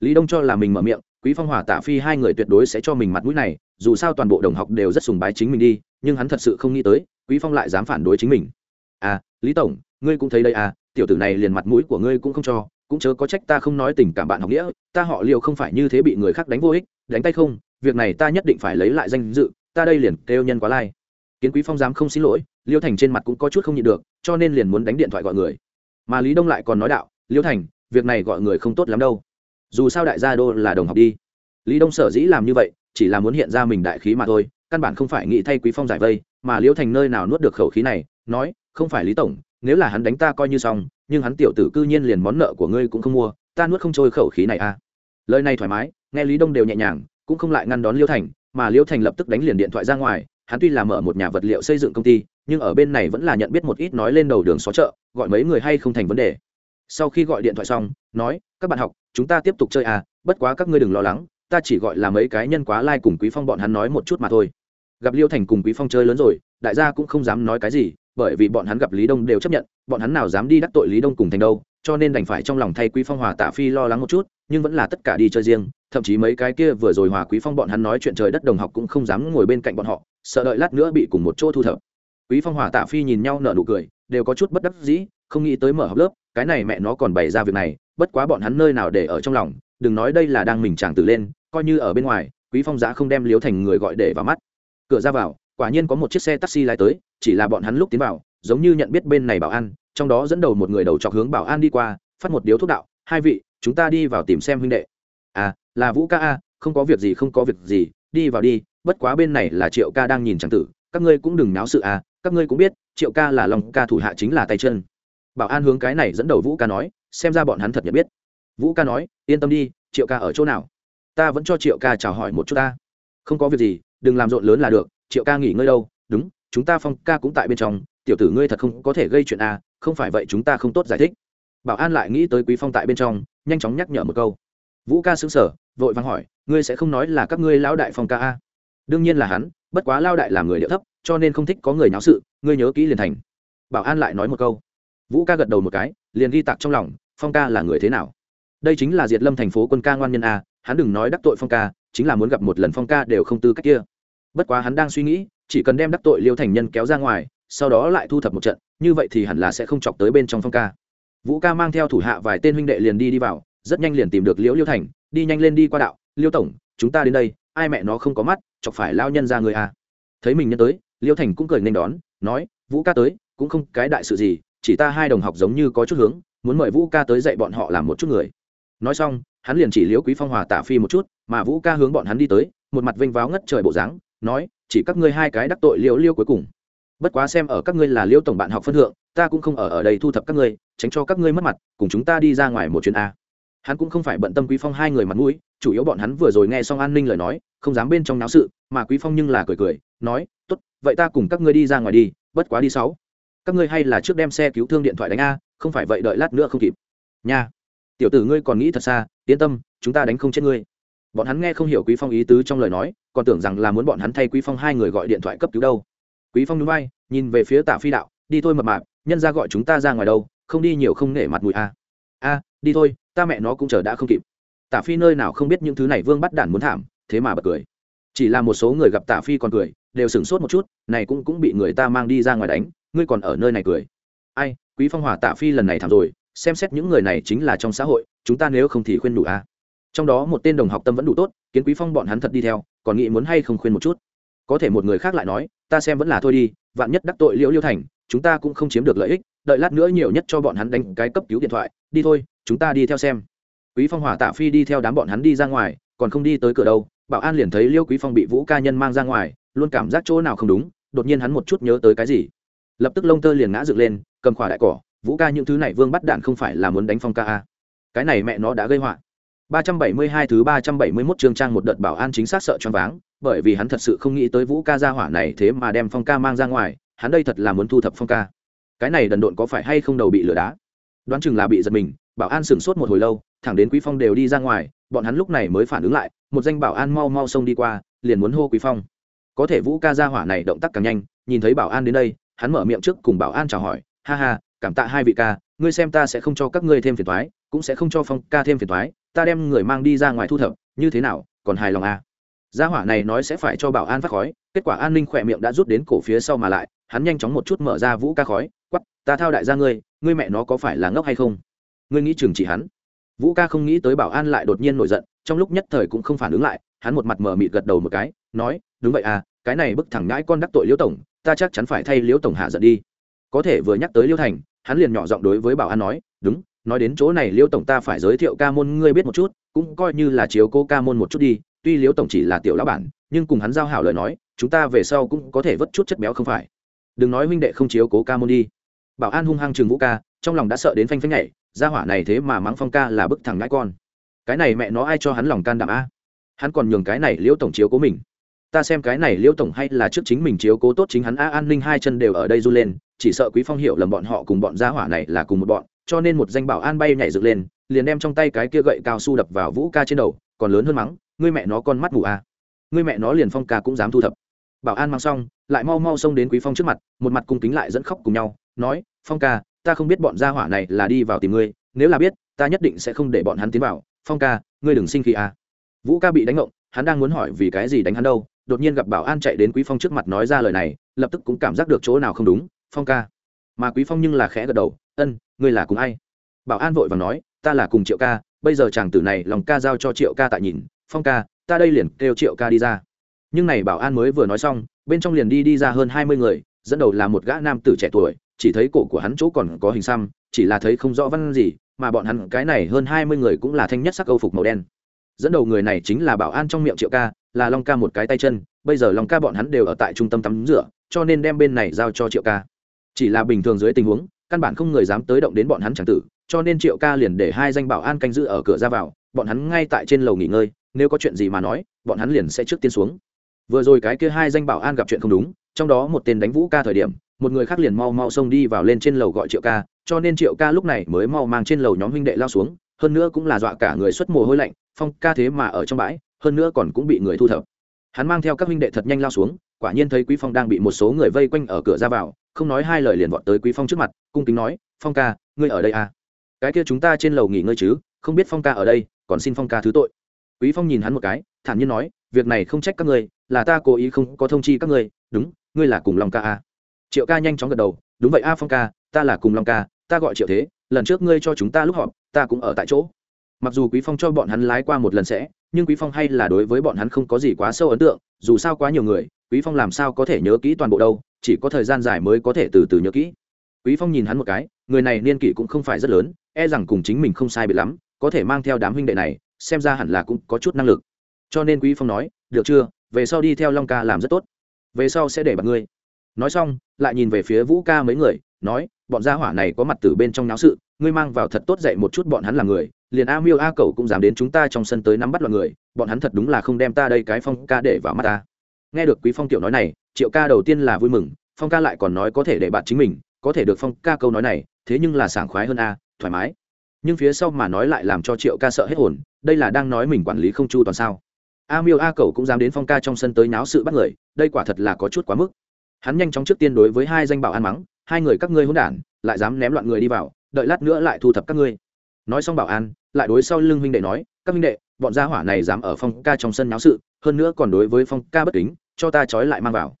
Lý đông cho là mình mở miệng, quý phong hỏa tạ phi hai người tuyệt đối sẽ cho mình mặt mũi này, dù sao toàn bộ đồng học đều rất sùng bái chính mình đi, nhưng hắn thật sự không nghĩ tới, quý phong lại dám phản đối chính mình à lý tổng, ngươi cũng thấy đây à tiểu tử này liền mặt mũi của ngươi cũng không cho, cũng chớ có trách ta không nói tình cảm bạn học nghĩa, ta họ liệu không phải như thế bị người khác đánh vô ích, đánh tay không, việc này ta nhất định phải lấy lại danh dự, ta đây liền kêu nhân quá lai. Kiến quý phong dám không xin lỗi, liêu thành trên mặt cũng có chút không nhịn được, cho nên liền muốn đánh điện thoại gọi người. Mà lý đông lại còn nói đạo, liêu thành, việc này gọi người không tốt lắm đâu. Dù sao đại gia đô là đồng học đi. Lý đông sở dĩ làm như vậy, chỉ là muốn hiện ra mình đại khí mà thôi, căn bản không phải nghĩ thay quý phong giải vây, mà liêu thành nơi nào nuốt được khẩu khí này, nói không phải lý tổng, nếu là hắn đánh ta coi như xong, nhưng hắn tiểu tử cư nhiên liền món nợ của ngươi cũng không mua, ta nuốt không trôi khẩu khí này à. Lời này thoải mái, nghe lý đông đều nhẹ nhàng, cũng không lại ngăn đón liêu thành, mà liêu thành lập tức đánh liền điện thoại ra ngoài, hắn tuy là mở một nhà vật liệu xây dựng công ty, nhưng ở bên này vẫn là nhận biết một ít nói lên đầu đường xó chợ, gọi mấy người hay không thành vấn đề. Sau khi gọi điện thoại xong, nói, các bạn học, chúng ta tiếp tục chơi à bất quá các ngươi đừng lo lắng, ta chỉ gọi là mấy cái nhân quá lai、like、cùng quý phong bọn hắn nói một chút mà thôi. Gặp liêu thành cùng quý phong chơi lớn rồi, đại gia cũng không dám nói cái gì bởi vì bọn hắn gặp lý đông đều chấp nhận, bọn hắn nào dám đi đắc tội lý đông cùng thành đâu, cho nên đành phải trong lòng thay quý phong hòa tạ phi lo lắng một chút, nhưng vẫn là tất cả đi chơi riêng, thậm chí mấy cái kia vừa rồi hòa quý phong bọn hắn nói chuyện trời đất đồng học cũng không dám ngồi bên cạnh bọn họ, sợ đợi lát nữa bị cùng một chỗ thu thập. Quý phong hòa tạ phi nhìn nhau nở nụ cười, đều có chút bất đắc dĩ, không nghĩ tới mở học lớp, cái này mẹ nó còn bày ra việc này, bất quá bọn hắn nơi nào để ở trong lòng, đừng nói đây là đang mình chàng tử lên, coi như ở bên ngoài, quý phong giá không đem liếu thành người gọi để vào mắt. Cửa ra vào quả nhiên có một chiếc xe taxi lái tới, chỉ là bọn hắn lúc tiến vào, giống như nhận biết bên này bảo an, trong đó dẫn đầu một người đầu chọc hướng bảo an đi qua, phát một điếu thuốc đạo, hai vị, chúng ta đi vào tìm xem huynh đệ. À là vũ ca a, không có việc gì, không có việc gì, đi vào đi, bất quá bên này là triệu ca đang nhìn tràng tử, các ngươi cũng đừng náo sự à các ngươi cũng biết, triệu ca là lòng ca thủ hạ chính là tay chân. Bảo an hướng cái này dẫn đầu vũ ca nói, xem ra bọn hắn thật nhận biết. Vũ ca nói, yên tâm đi, triệu ca ở chỗ nào? Ta vẫn cho triệu ca chào hỏi một chút ta. Không có việc gì, đừng làm rộn lớn là được triệu ca nghỉ ngơi đâu? Đúng, chúng ta phong ca cũng tại bên trong, tiểu tử ngươi thật không có thể gây chuyện à không phải vậy chúng ta không tốt giải thích. Bảo an lại nghĩ tới quý phong tại bên trong, nhanh chóng nhắc nhở một câu. Vũ ca xứng sở vội vàng hỏi, ngươi sẽ không nói là các ngươi lão đại phong ca a đương nhiên là hắn, bất quá lao đại là người điệu thấp, cho nên không thích có người náo sự, ngươi nhớ kỹ liền thành. Bảo an lại nói một câu. Vũ ca gật đầu một cái, liền ghi tặc trong lòng, phong ca là người thế nào? Đây chính là diệt lâm thành phố quân ca ngoan nhân a hắn đừng nói đắc tội phong ca, chính là muốn gặp một lần phong ca đều không tư cách kia bất quá hắn đang suy nghĩ, chỉ cần đem đắc tội liêu thành nhân kéo ra ngoài, sau đó lại thu thập một trận, như vậy thì hẳn là sẽ không chọc tới bên trong phong ca vũ ca mang theo thủ hạ vài tên huynh đệ liền đi đi vào, rất nhanh liền tìm được liễu liêu thành, đi nhanh lên đi qua đạo, liêu tổng, chúng ta đến đây, ai mẹ nó không có mắt, chọc phải lao nhân ra người à. thấy mình nhân tới, liêu thành cũng cười nên đón, nói, vũ ca tới, cũng không cái đại sự gì, chỉ ta hai đồng học giống như có chút hướng, muốn mời vũ ca tới dạy bọn họ làm một chút người nói xong, hắn liền chỉ liễu quý phong hòa tả phi một chút, mà vũ ca hướng bọn hắn đi tới, một mặt vênh váo ngất trời bộ dáng nói, chỉ các ngươi hai cái đắc tội liễu liêu cuối cùng. Bất quá xem ở các ngươi là liễu tổng bạn học phân thượng, ta cũng không ở ở đây thu thập các ngươi, tránh cho các ngươi mất mặt, cùng chúng ta đi ra ngoài một chuyến a. Hắn cũng không phải bận tâm quý phong hai người mặt mũi, chủ yếu bọn hắn vừa rồi nghe xong an ninh lời nói, không dám bên trong náo sự, mà quý phong nhưng là cười cười, nói, tốt, vậy ta cùng các ngươi đi ra ngoài đi, bất quá đi sáu. Các ngươi hay là trước đem xe cứu thương điện thoại đánh a, không phải vậy đợi lát nữa không kịp. Nha, tiểu tử ngươi còn nghĩ thật xa, yên tâm, chúng ta đánh không chết ngươi. Bọn hắn nghe không hiểu quý phong ý tứ trong lời nói còn tưởng rằng là muốn bọn hắn thay quý phong hai người gọi điện thoại cấp cứu đâu. Quý phong núi bay nhìn về phía tạ phi đạo, đi thôi mập mạp, nhân ra gọi chúng ta ra ngoài đâu, không đi nhiều không nể mặt mũi a a, đi thôi, ta mẹ nó cũng chờ đã không kịp. Tạ phi nơi nào không biết những thứ này vương bắt đản muốn thảm, thế mà bật cười. Chỉ là một số người gặp tạ phi còn cười, đều sửng sốt một chút, này cũng cũng bị người ta mang đi ra ngoài đánh, ngươi còn ở nơi này cười. Ai, quý phong hòa tạ phi lần này thảm rồi, xem xét những người này chính là trong xã hội, chúng ta nếu không thì khuyên đủ a trong đó một tên đồng học tâm vẫn đủ tốt, kiến quý phong bọn hắn thật đi theo còn nghĩ muốn hay không khuyên một chút. Có thể một người khác lại nói, ta xem vẫn là thôi đi, vạn nhất đắc tội liễu liêu thành, chúng ta cũng không chiếm được lợi ích, đợi lát nữa nhiều nhất cho bọn hắn đánh cái cấp cứu điện thoại, đi thôi, chúng ta đi theo xem. Quý phong hỏa tạ phi đi theo đám bọn hắn đi ra ngoài, còn không đi tới cửa đâu, bảo an liền thấy liêu quý phong bị vũ ca nhân mang ra ngoài, luôn cảm giác chỗ nào không đúng, đột nhiên hắn một chút nhớ tới cái gì. Lập tức lông tơ liền ngã dựng lên, cầm khỏa đại cỏ, vũ ca, những thứ này vương bắt đạn không phải là muốn đánh phong ca a cái này mẹ nó đã gây họa. 372 thứ 371 chương trang một đợt bảo an chính xác sợ choáng váng, bởi vì hắn thật sự không nghĩ tới Vũ ca gia hỏa này thế mà đem Phong ca mang ra ngoài, hắn đây thật là muốn thu thập Phong ca. Cái này đần độn có phải hay không đầu bị lửa đá? Đoán chừng là bị giật mình, bảo an sửng sốt một hồi lâu, thẳng đến Quý Phong đều đi ra ngoài, bọn hắn lúc này mới phản ứng lại, một danh bảo an mau mau xông đi qua, liền muốn hô Quý Phong. Có thể Vũ ca gia hỏa này động tác càng nhanh, nhìn thấy bảo an đến đây, hắn mở miệng trước cùng bảo an chào hỏi, ha ha, cảm tạ hai vị ca, ngươi xem ta sẽ không cho các ngươi thêm phiền toái, cũng sẽ không cho Phong ca thêm phiền toái, ta đem người mang đi ra ngoài thu thập, như thế nào, còn hài lòng à? Gia hỏa này nói sẽ phải cho bảo an phát khói, kết quả an ninh khỏe miệng đã rút đến cổ phía sau mà lại, hắn nhanh chóng một chút mở ra vũ ca khói quắp ta thao đại gia ngươi ngươi mẹ nó có phải là ngốc hay không? Ngươi nghĩ chừng chỉ hắn. Vũ ca không nghĩ tới bảo an lại đột nhiên nổi giận, trong lúc nhất thời cũng không phản ứng lại, hắn một mặt mở mịt gật đầu một cái, nói, đúng vậy à cái này bức thẳng ngãi con đắc tội liễu tổng, ta chắc chắn phải thay liễu tổng hạ giận đi. Có thể vừa nhắc tới liễu thành, hắn liền nhỏ giọng đối với bảo an nói, đúng nói đến chỗ này liêu tổng ta phải giới thiệu ca môn ngươi biết một chút, cũng coi như là chiếu cố ca môn một chút đi, tuy liêu tổng chỉ là tiểu lão bản, nhưng cùng hắn giao hảo lời nói, chúng ta về sau cũng có thể vất chút chất béo không phải. Đừng nói huynh đệ không chiếu cố ca môn đi. Bảo an hung hăng trường vũ ca, trong lòng đã sợ đến phanh phanh nhảy, gia hỏa này thế mà mắng phong ca là bức thằng ngãi con. Cái này mẹ nó ai cho hắn lòng can đảm a? Hắn còn nhường cái này liễu tổng chiếu cố mình. Ta xem cái này liễu tổng hay là trước chính mình chiếu cố tốt chính hắn a, an ninh hai chân đều ở đây du lên, chỉ sợ quý phong hiểu lầm bọn họ cùng bọn gia hỏa này là cùng một bọn cho nên một danh bảo an bay nhảy dựng lên, liền đem trong tay cái kia gậy cao su đập vào vũ ca trên đầu, còn lớn hơn mắng, ngươi mẹ nó con mắt mù à. ngươi mẹ nó liền phong ca cũng dám thu thập bảo an mang xong, lại mau mau xông đến quý phong trước mặt, một mặt cung kính lại dẫn khóc cùng nhau, nói, phong ca, ta không biết bọn gia hỏa này là đi vào tìm ngươi, nếu là biết, ta nhất định sẽ không để bọn hắn tiến vào phong ca, ngươi đừng sinh khí à. vũ ca bị đánh ngộng, hắn đang muốn hỏi vì cái gì đánh hắn đâu, đột nhiên gặp bảo an chạy đến quý phong trước mặt nói ra lời này, lập tức cũng cảm giác được chỗ nào không đúng phong ca mà quý phong nhưng là khẽ gật đầu, ân, ngươi là cùng ai? Bảo an vội và nói, ta là cùng triệu ca, bây giờ chàng tử này lòng ca giao cho triệu ca tại nhìn, phong ca, ta đây liền kêu triệu ca đi ra. Nhưng này bảo an mới vừa nói xong, bên trong liền đi đi ra hơn hai mươi người, dẫn đầu là một gã nam tử trẻ tuổi, chỉ thấy cổ của hắn chỗ còn có hình xăm, chỉ là thấy không rõ văn gì, mà bọn hắn cái này hơn hai mươi người cũng là thanh nhất sắc âu phục màu đen. Dẫn đầu người này chính là bảo an trong miệng triệu ca, là long ca một cái tay chân, bây giờ long ca bọn hắn đều ở tại trung tâm tắm rửa, cho nên đem bên này giao cho triệu ca chỉ là bình thường dưới tình huống, căn bản không người dám tới động đến bọn hắn chẳng tử, cho nên triệu ca liền để hai danh bảo an canh giữ ở cửa ra vào, bọn hắn ngay tại trên lầu nghỉ ngơi, nếu có chuyện gì mà nói, bọn hắn liền sẽ trước tiên xuống. Vừa rồi cái kia hai danh bảo an gặp chuyện không đúng, trong đó một tên đánh vũ ca thời điểm, một người khác liền mau mau xông đi vào lên trên lầu gọi triệu ca, cho nên triệu ca lúc này mới mau mang trên lầu nhóm huynh đệ lao xuống, hơn nữa cũng là dọa cả người xuất mồ hôi lạnh, phong ca thế mà ở trong bãi, hơn nữa còn cũng bị người thu thập. Hắn mang theo các huynh đệ thật nhanh lao xuống quả nhiên thấy quý phong đang bị một số người vây quanh ở cửa ra vào, không nói hai lời liền vọt tới quý phong trước mặt, cung kính nói, phong ca, ngươi ở đây à? Cái kia chúng ta trên lầu nghỉ ngơi chứ, không biết phong ca ở đây, còn xin phong ca thứ tội. Quý phong nhìn hắn một cái, thản nhiên nói, việc này không trách các ngươi, là ta cố ý không có thông chi các ngươi, đúng, ngươi là cùng long ca à? triệu ca nhanh chóng gật đầu, đúng vậy a, phong ca, ta là cùng long ca, ta gọi triệu thế, lần trước ngươi cho chúng ta lúc họp, ta cũng ở tại chỗ. Mặc dù quý phong cho bọn hắn lái qua một lần sẽ, nhưng quý phong hay là đối với bọn hắn không có gì quá sâu ấn tượng, dù sao quá nhiều người quý phong làm sao có thể nhớ kỹ toàn bộ đâu, chỉ có thời gian dài mới có thể từ từ nhớ kỹ. Quý phong nhìn hắn một cái, người này niên kỷ cũng không phải rất lớn e rằng cùng chính mình không sai biệt lắm, có thể mang theo đám huynh đệ này, xem ra hẳn là cũng có chút năng lực. Cho nên quý phong nói, được chưa, về sau đi theo long ca làm rất tốt. Về sau sẽ để bạn ngươi. Nói xong, lại nhìn về phía vũ ca mấy người, nói, bọn gia hỏa này có mặt từ bên trong náo sự, ngươi mang vào thật tốt dạy một chút bọn hắn là người, liền a miêu a cầu cũng dám đến chúng ta trong sân tới nắm bắt loạn người, bọn hắn thật đúng là không đem ta đây cái phong ca để vào mắt ta nghe được quý phong tiểu nói này, triệu ca đầu tiên là vui mừng, phong ca lại còn nói có thể để bạn chính mình, có thể được phong ca câu nói này, thế nhưng là sảng khoái hơn a, thoải mái. Nhưng phía sau mà nói lại làm cho triệu ca sợ hết hồn, đây là đang nói mình quản lý không chu toàn sao. A miêu a cầu cũng dám đến phong ca trong sân tới náo sự bắt người, đây quả thật là có chút quá mức. Hắn nhanh chóng trước tiên đối với hai danh bảo an mắng, hai người các ngươi hỗn đản, lại dám ném loạn người đi vào, đợi lát nữa lại thu thập các ngươi. Nói xong bảo an lại đối sau lưng huynh đệ nói, các huynh đệ bọn gia hỏa này dám ở phong ca trong sân náo sự, hơn nữa còn đối với phong ca bất kính, cho ta trói lại mang vào.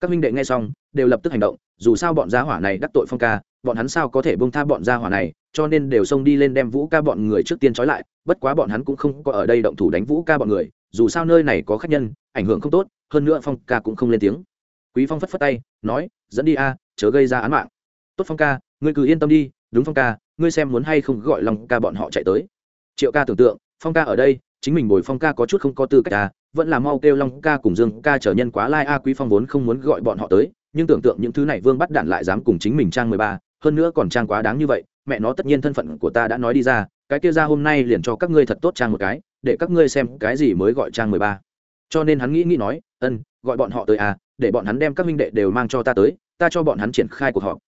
Các minh đệ nghe xong, đều lập tức hành động, dù sao bọn gia hỏa này đắc tội phong ca, bọn hắn sao có thể bông tha bọn gia hỏa này, cho nên đều xông đi lên đem vũ ca bọn người trước tiên trói lại, bất quá bọn hắn cũng không có ở đây động thủ đánh vũ ca bọn người, dù sao nơi này có khách nhân, ảnh hưởng không tốt, hơn nữa phong ca cũng không lên tiếng. Quý phong phất phất tay, nói, dẫn đi a, chớ gây ra án mạng. Tốt phong ca, ngươi cứ yên tâm đi, đúng phong ca, ngươi xem muốn hay không gọi long ca bọn họ chạy tới. Triệu ca tưởng tượng phong ca ở đây, chính mình bồi phong ca có chút không có tư cách à vẫn là mau kêu long ca cùng dương ca trở nhân quá lai a, quý phong vốn không muốn gọi bọn họ tới, nhưng tưởng tượng những thứ này vương bắt đạn lại dám cùng chính mình trang mười ba, hơn nữa còn trang quá đáng như vậy, mẹ nó tất nhiên thân phận của ta đã nói đi ra, cái kia ra hôm nay liền cho các ngươi thật tốt trang một cái, để các ngươi xem cái gì mới gọi trang mười ba. Cho nên hắn nghĩ nghĩ nói, ân, gọi bọn họ tới à để bọn hắn đem các minh đệ đều mang cho ta tới, ta cho bọn hắn triển khai cuộc họp.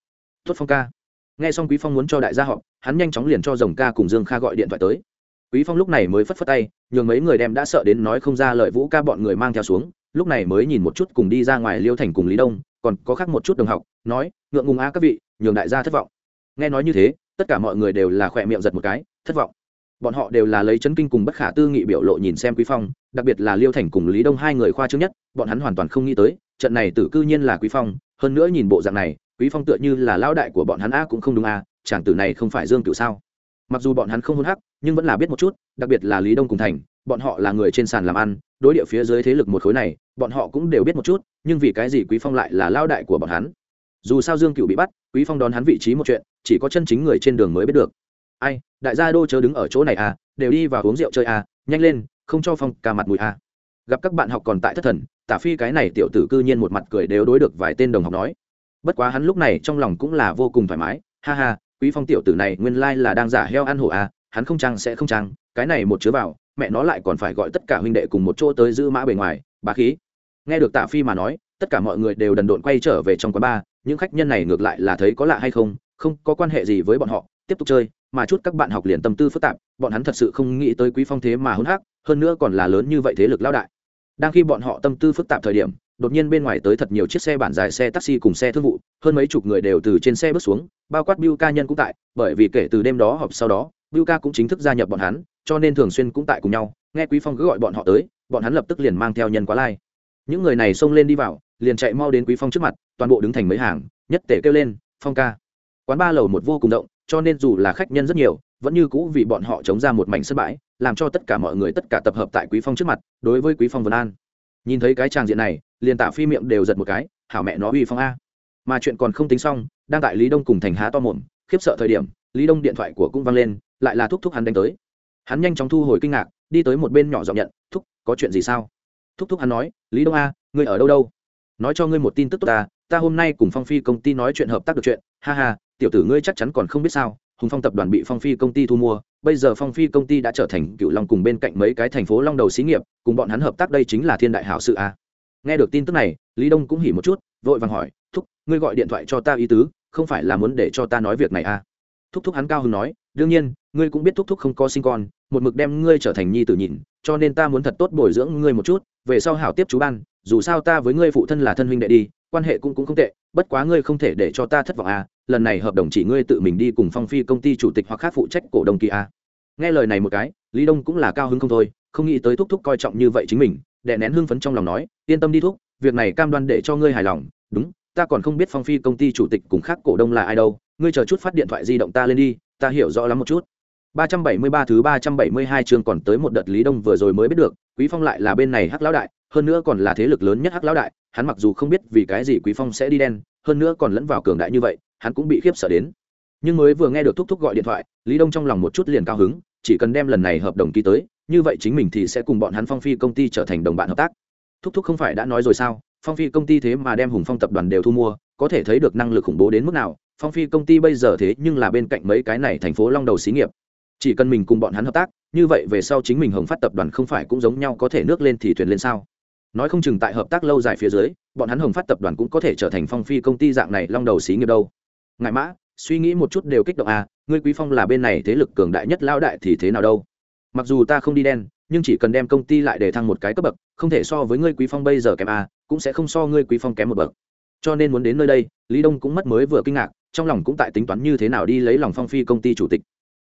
Tốt phong ca. Nghe xong quý phong muốn cho đại gia họp, hắn nhanh chóng liền cho rồng ca cùng dương kha gọi điện thoại tới quý phong lúc này mới phất phất tay, nhường mấy người đem đã sợ đến nói không ra lời vũ ca bọn người mang theo xuống, lúc này mới nhìn một chút cùng đi ra ngoài liêu thành cùng lý đông, còn có khác một chút đồng học, nói, ngượng ngùng a các vị, nhường đại gia thất vọng. Nghe nói như thế, tất cả mọi người đều là khỏe miệng giật một cái, thất vọng. Bọn họ đều là lấy chấn kinh cùng bất khả tư nghị biểu lộ nhìn xem quý phong, đặc biệt là liêu thành cùng lý đông hai người khoa trước nhất, bọn hắn hoàn toàn không nghĩ tới, trận này tử cư nhiên là quý phong, hơn nữa nhìn bộ dạng này, quý phong tựa như là lão đại của bọn hắn a cũng không đúng a chàng tử này không phải dương cửu sao? Mặc dù bọn hắn không hôn hắc, nhưng vẫn là biết một chút, đặc biệt là lý đông cùng thành, bọn họ là người trên sàn làm ăn, đối địa phía dưới thế lực một khối này, bọn họ cũng đều biết một chút, nhưng vì cái gì quý phong lại là lao đại của bọn hắn? Dù sao dương cửu bị bắt, quý phong đón hắn vị trí một chuyện, chỉ có chân chính người trên đường mới biết được. Ai, đại gia đô chớ đứng ở chỗ này à đều đi vào uống rượu chơi à nhanh lên, không cho phong ca mặt mùi à. Gặp các bạn học còn tại thất thần, tả phi cái này tiểu tử cư nhiên một mặt cười đều đối được vài tên đồng học nói. Bất quá hắn lúc này trong lòng cũng là vô cùng thoải mái, ha ha quý phong tiểu tử này nguyên lai là đang giả heo ăn hổ à hắn không trang sẽ không trang cái này một chứa vào, mẹ nó lại còn phải gọi tất cả huynh đệ cùng một chỗ tới giữ mã bề ngoài, bá khí. Nghe được tạ phi mà nói, tất cả mọi người đều đần độn quay trở về trong quán bar, những khách nhân này ngược lại là thấy có lạ hay không không có quan hệ gì với bọn họ, tiếp tục chơi, mà chút các bạn học liền tâm tư phức tạp, bọn hắn thật sự không nghĩ tới quý phong thế mà hôn hắc, hơn nữa còn là lớn như vậy thế lực lao đại. Đang khi bọn họ tâm tư phức tạp thời điểm đột nhiên bên ngoài tới thật nhiều chiếc xe bản dài xe taxi cùng xe thương vụ, hơn mấy chục người đều từ trên xe bước xuống, bao quát biu ca nhân cũng tại, bởi vì kể từ đêm đó họp sau đó, biu ca cũng chính thức gia nhập bọn hắn, cho nên thường xuyên cũng tại cùng nhau, nghe quý phong cứ gọi bọn họ tới, bọn hắn lập tức liền mang theo nhân quá lai. Những người này xông lên đi vào, liền chạy mau đến quý phong trước mặt, toàn bộ đứng thành mấy hàng, nhất tể kêu lên, phong ca. Quán ba lầu một vô cùng rộng, cho nên dù là khách nhân rất nhiều, vẫn như cũ vì bọn họ chống ra một mảnh sân bãi, làm cho tất cả mọi người tất cả tập hợp tại quý phong trước mặt, đối với quý phong vân an nhìn thấy cái tràng diện này, liền tạ phi miệng đều giật một cái, hảo mẹ nó uy phong a. Mà chuyện còn không tính xong, đang tại lý đông cùng thành há to mồm, khiếp sợ thời điểm, lý đông điện thoại của cũng văng lên, lại là thúc thúc hắn đánh tới. Hắn nhanh chóng thu hồi kinh ngạc, đi tới một bên nhỏ giọng nhận, thúc, có chuyện gì sao? Thúc thúc hắn nói, lý đông a, ngươi ở đâu đâu? Nói cho ngươi một tin tức tốt ta ta hôm nay cùng phong phi công ty nói chuyện hợp tác được chuyện, ha ha, tiểu tử ngươi chắc chắn còn không biết sao hùng phong tập đoàn bị phong phi công ty thu mua, bây giờ phong phi công ty đã trở thành cựu long cùng bên cạnh mấy cái thành phố long đầu xí nghiệp, cùng bọn hắn hợp tác đây chính là thiên đại hảo sự a. Nghe được tin tức này, lý đông cũng hỉ một chút, vội vàng hỏi, thúc, ngươi gọi điện thoại cho ta ý tứ, không phải là muốn để cho ta nói việc này a? Thúc thúc hắn cao hứng nói, đương nhiên, ngươi cũng biết thúc thúc không có sinh con, một mực đem ngươi trở thành nhi tử nhìn cho nên ta muốn thật tốt bồi dưỡng ngươi một chút, về sau hảo tiếp chú ban, dù sao ta với ngươi phụ thân là thân huynh đệ đi, quan hệ cũng cũng không tệ bất quá ngươi không thể để cho ta thất vọng à lần này hợp đồng chỉ ngươi tự mình đi cùng phong phi công ty chủ tịch hoặc khác phụ trách cổ đông kỳ à. nghe lời này một cái lý đông cũng là cao hứng không thôi không nghĩ tới thúc thúc coi trọng như vậy chính mình đệ nén hưng phấn trong lòng nói yên tâm đi thúc việc này cam đoan để cho ngươi hài lòng đúng ta còn không biết phong phi công ty chủ tịch cùng khác cổ đông là ai đâu ngươi chờ chút phát điện thoại di động ta lên đi ta hiểu rõ lắm một chút 373 thứ 372 chương còn tới một đợt Lý Đông vừa rồi mới biết được, Quý Phong lại là bên này Hắc lão đại, hơn nữa còn là thế lực lớn nhất Hắc lão đại, hắn mặc dù không biết vì cái gì Quý Phong sẽ đi đen, hơn nữa còn lẫn vào cường đại như vậy, hắn cũng bị khiếp sợ đến. Nhưng mới vừa nghe được thúc thúc gọi điện thoại, Lý Đông trong lòng một chút liền cao hứng, chỉ cần đem lần này hợp đồng ký tới, như vậy chính mình thì sẽ cùng bọn hắn Phong Phi công ty trở thành đồng bạn hợp tác. Thúc thúc không phải đã nói rồi sao, Phong Phi công ty thế mà đem Hùng Phong tập đoàn đều thu mua, có thể thấy được năng lực khủng bố đến mức nào, Phong Phi công ty bây giờ thế nhưng là bên cạnh mấy cái này thành phố long đầu xí nghiệp chỉ cần mình cùng bọn hắn hợp tác như vậy về sau chính mình hồng phát tập đoàn không phải cũng giống nhau có thể nước lên thì thuyền lên sao nói không chừng tại hợp tác lâu dài phía dưới, bọn hắn hồng phát tập đoàn cũng có thể trở thành phong phi công ty dạng này long đầu xí nghiệp đâu. Ngại mã, suy nghĩ một chút đều kích động à ngươi quý phong là bên này thế lực cường đại nhất lao đại thì thế nào đâu? Mặc dù ta không đi đen, nhưng chỉ cần đem công ty lại để thăng một cái cấp bậc, không thể so với ngươi quý phong bây giờ kém à cũng sẽ không so ngươi quý phong kém một bậc. Cho nên muốn đến nơi đây, lý đông cũng mất mới vừa kinh ngạc, trong lòng cũng tại tính toán như thế nào đi lấy lòng phong phi công ty chủ tịch.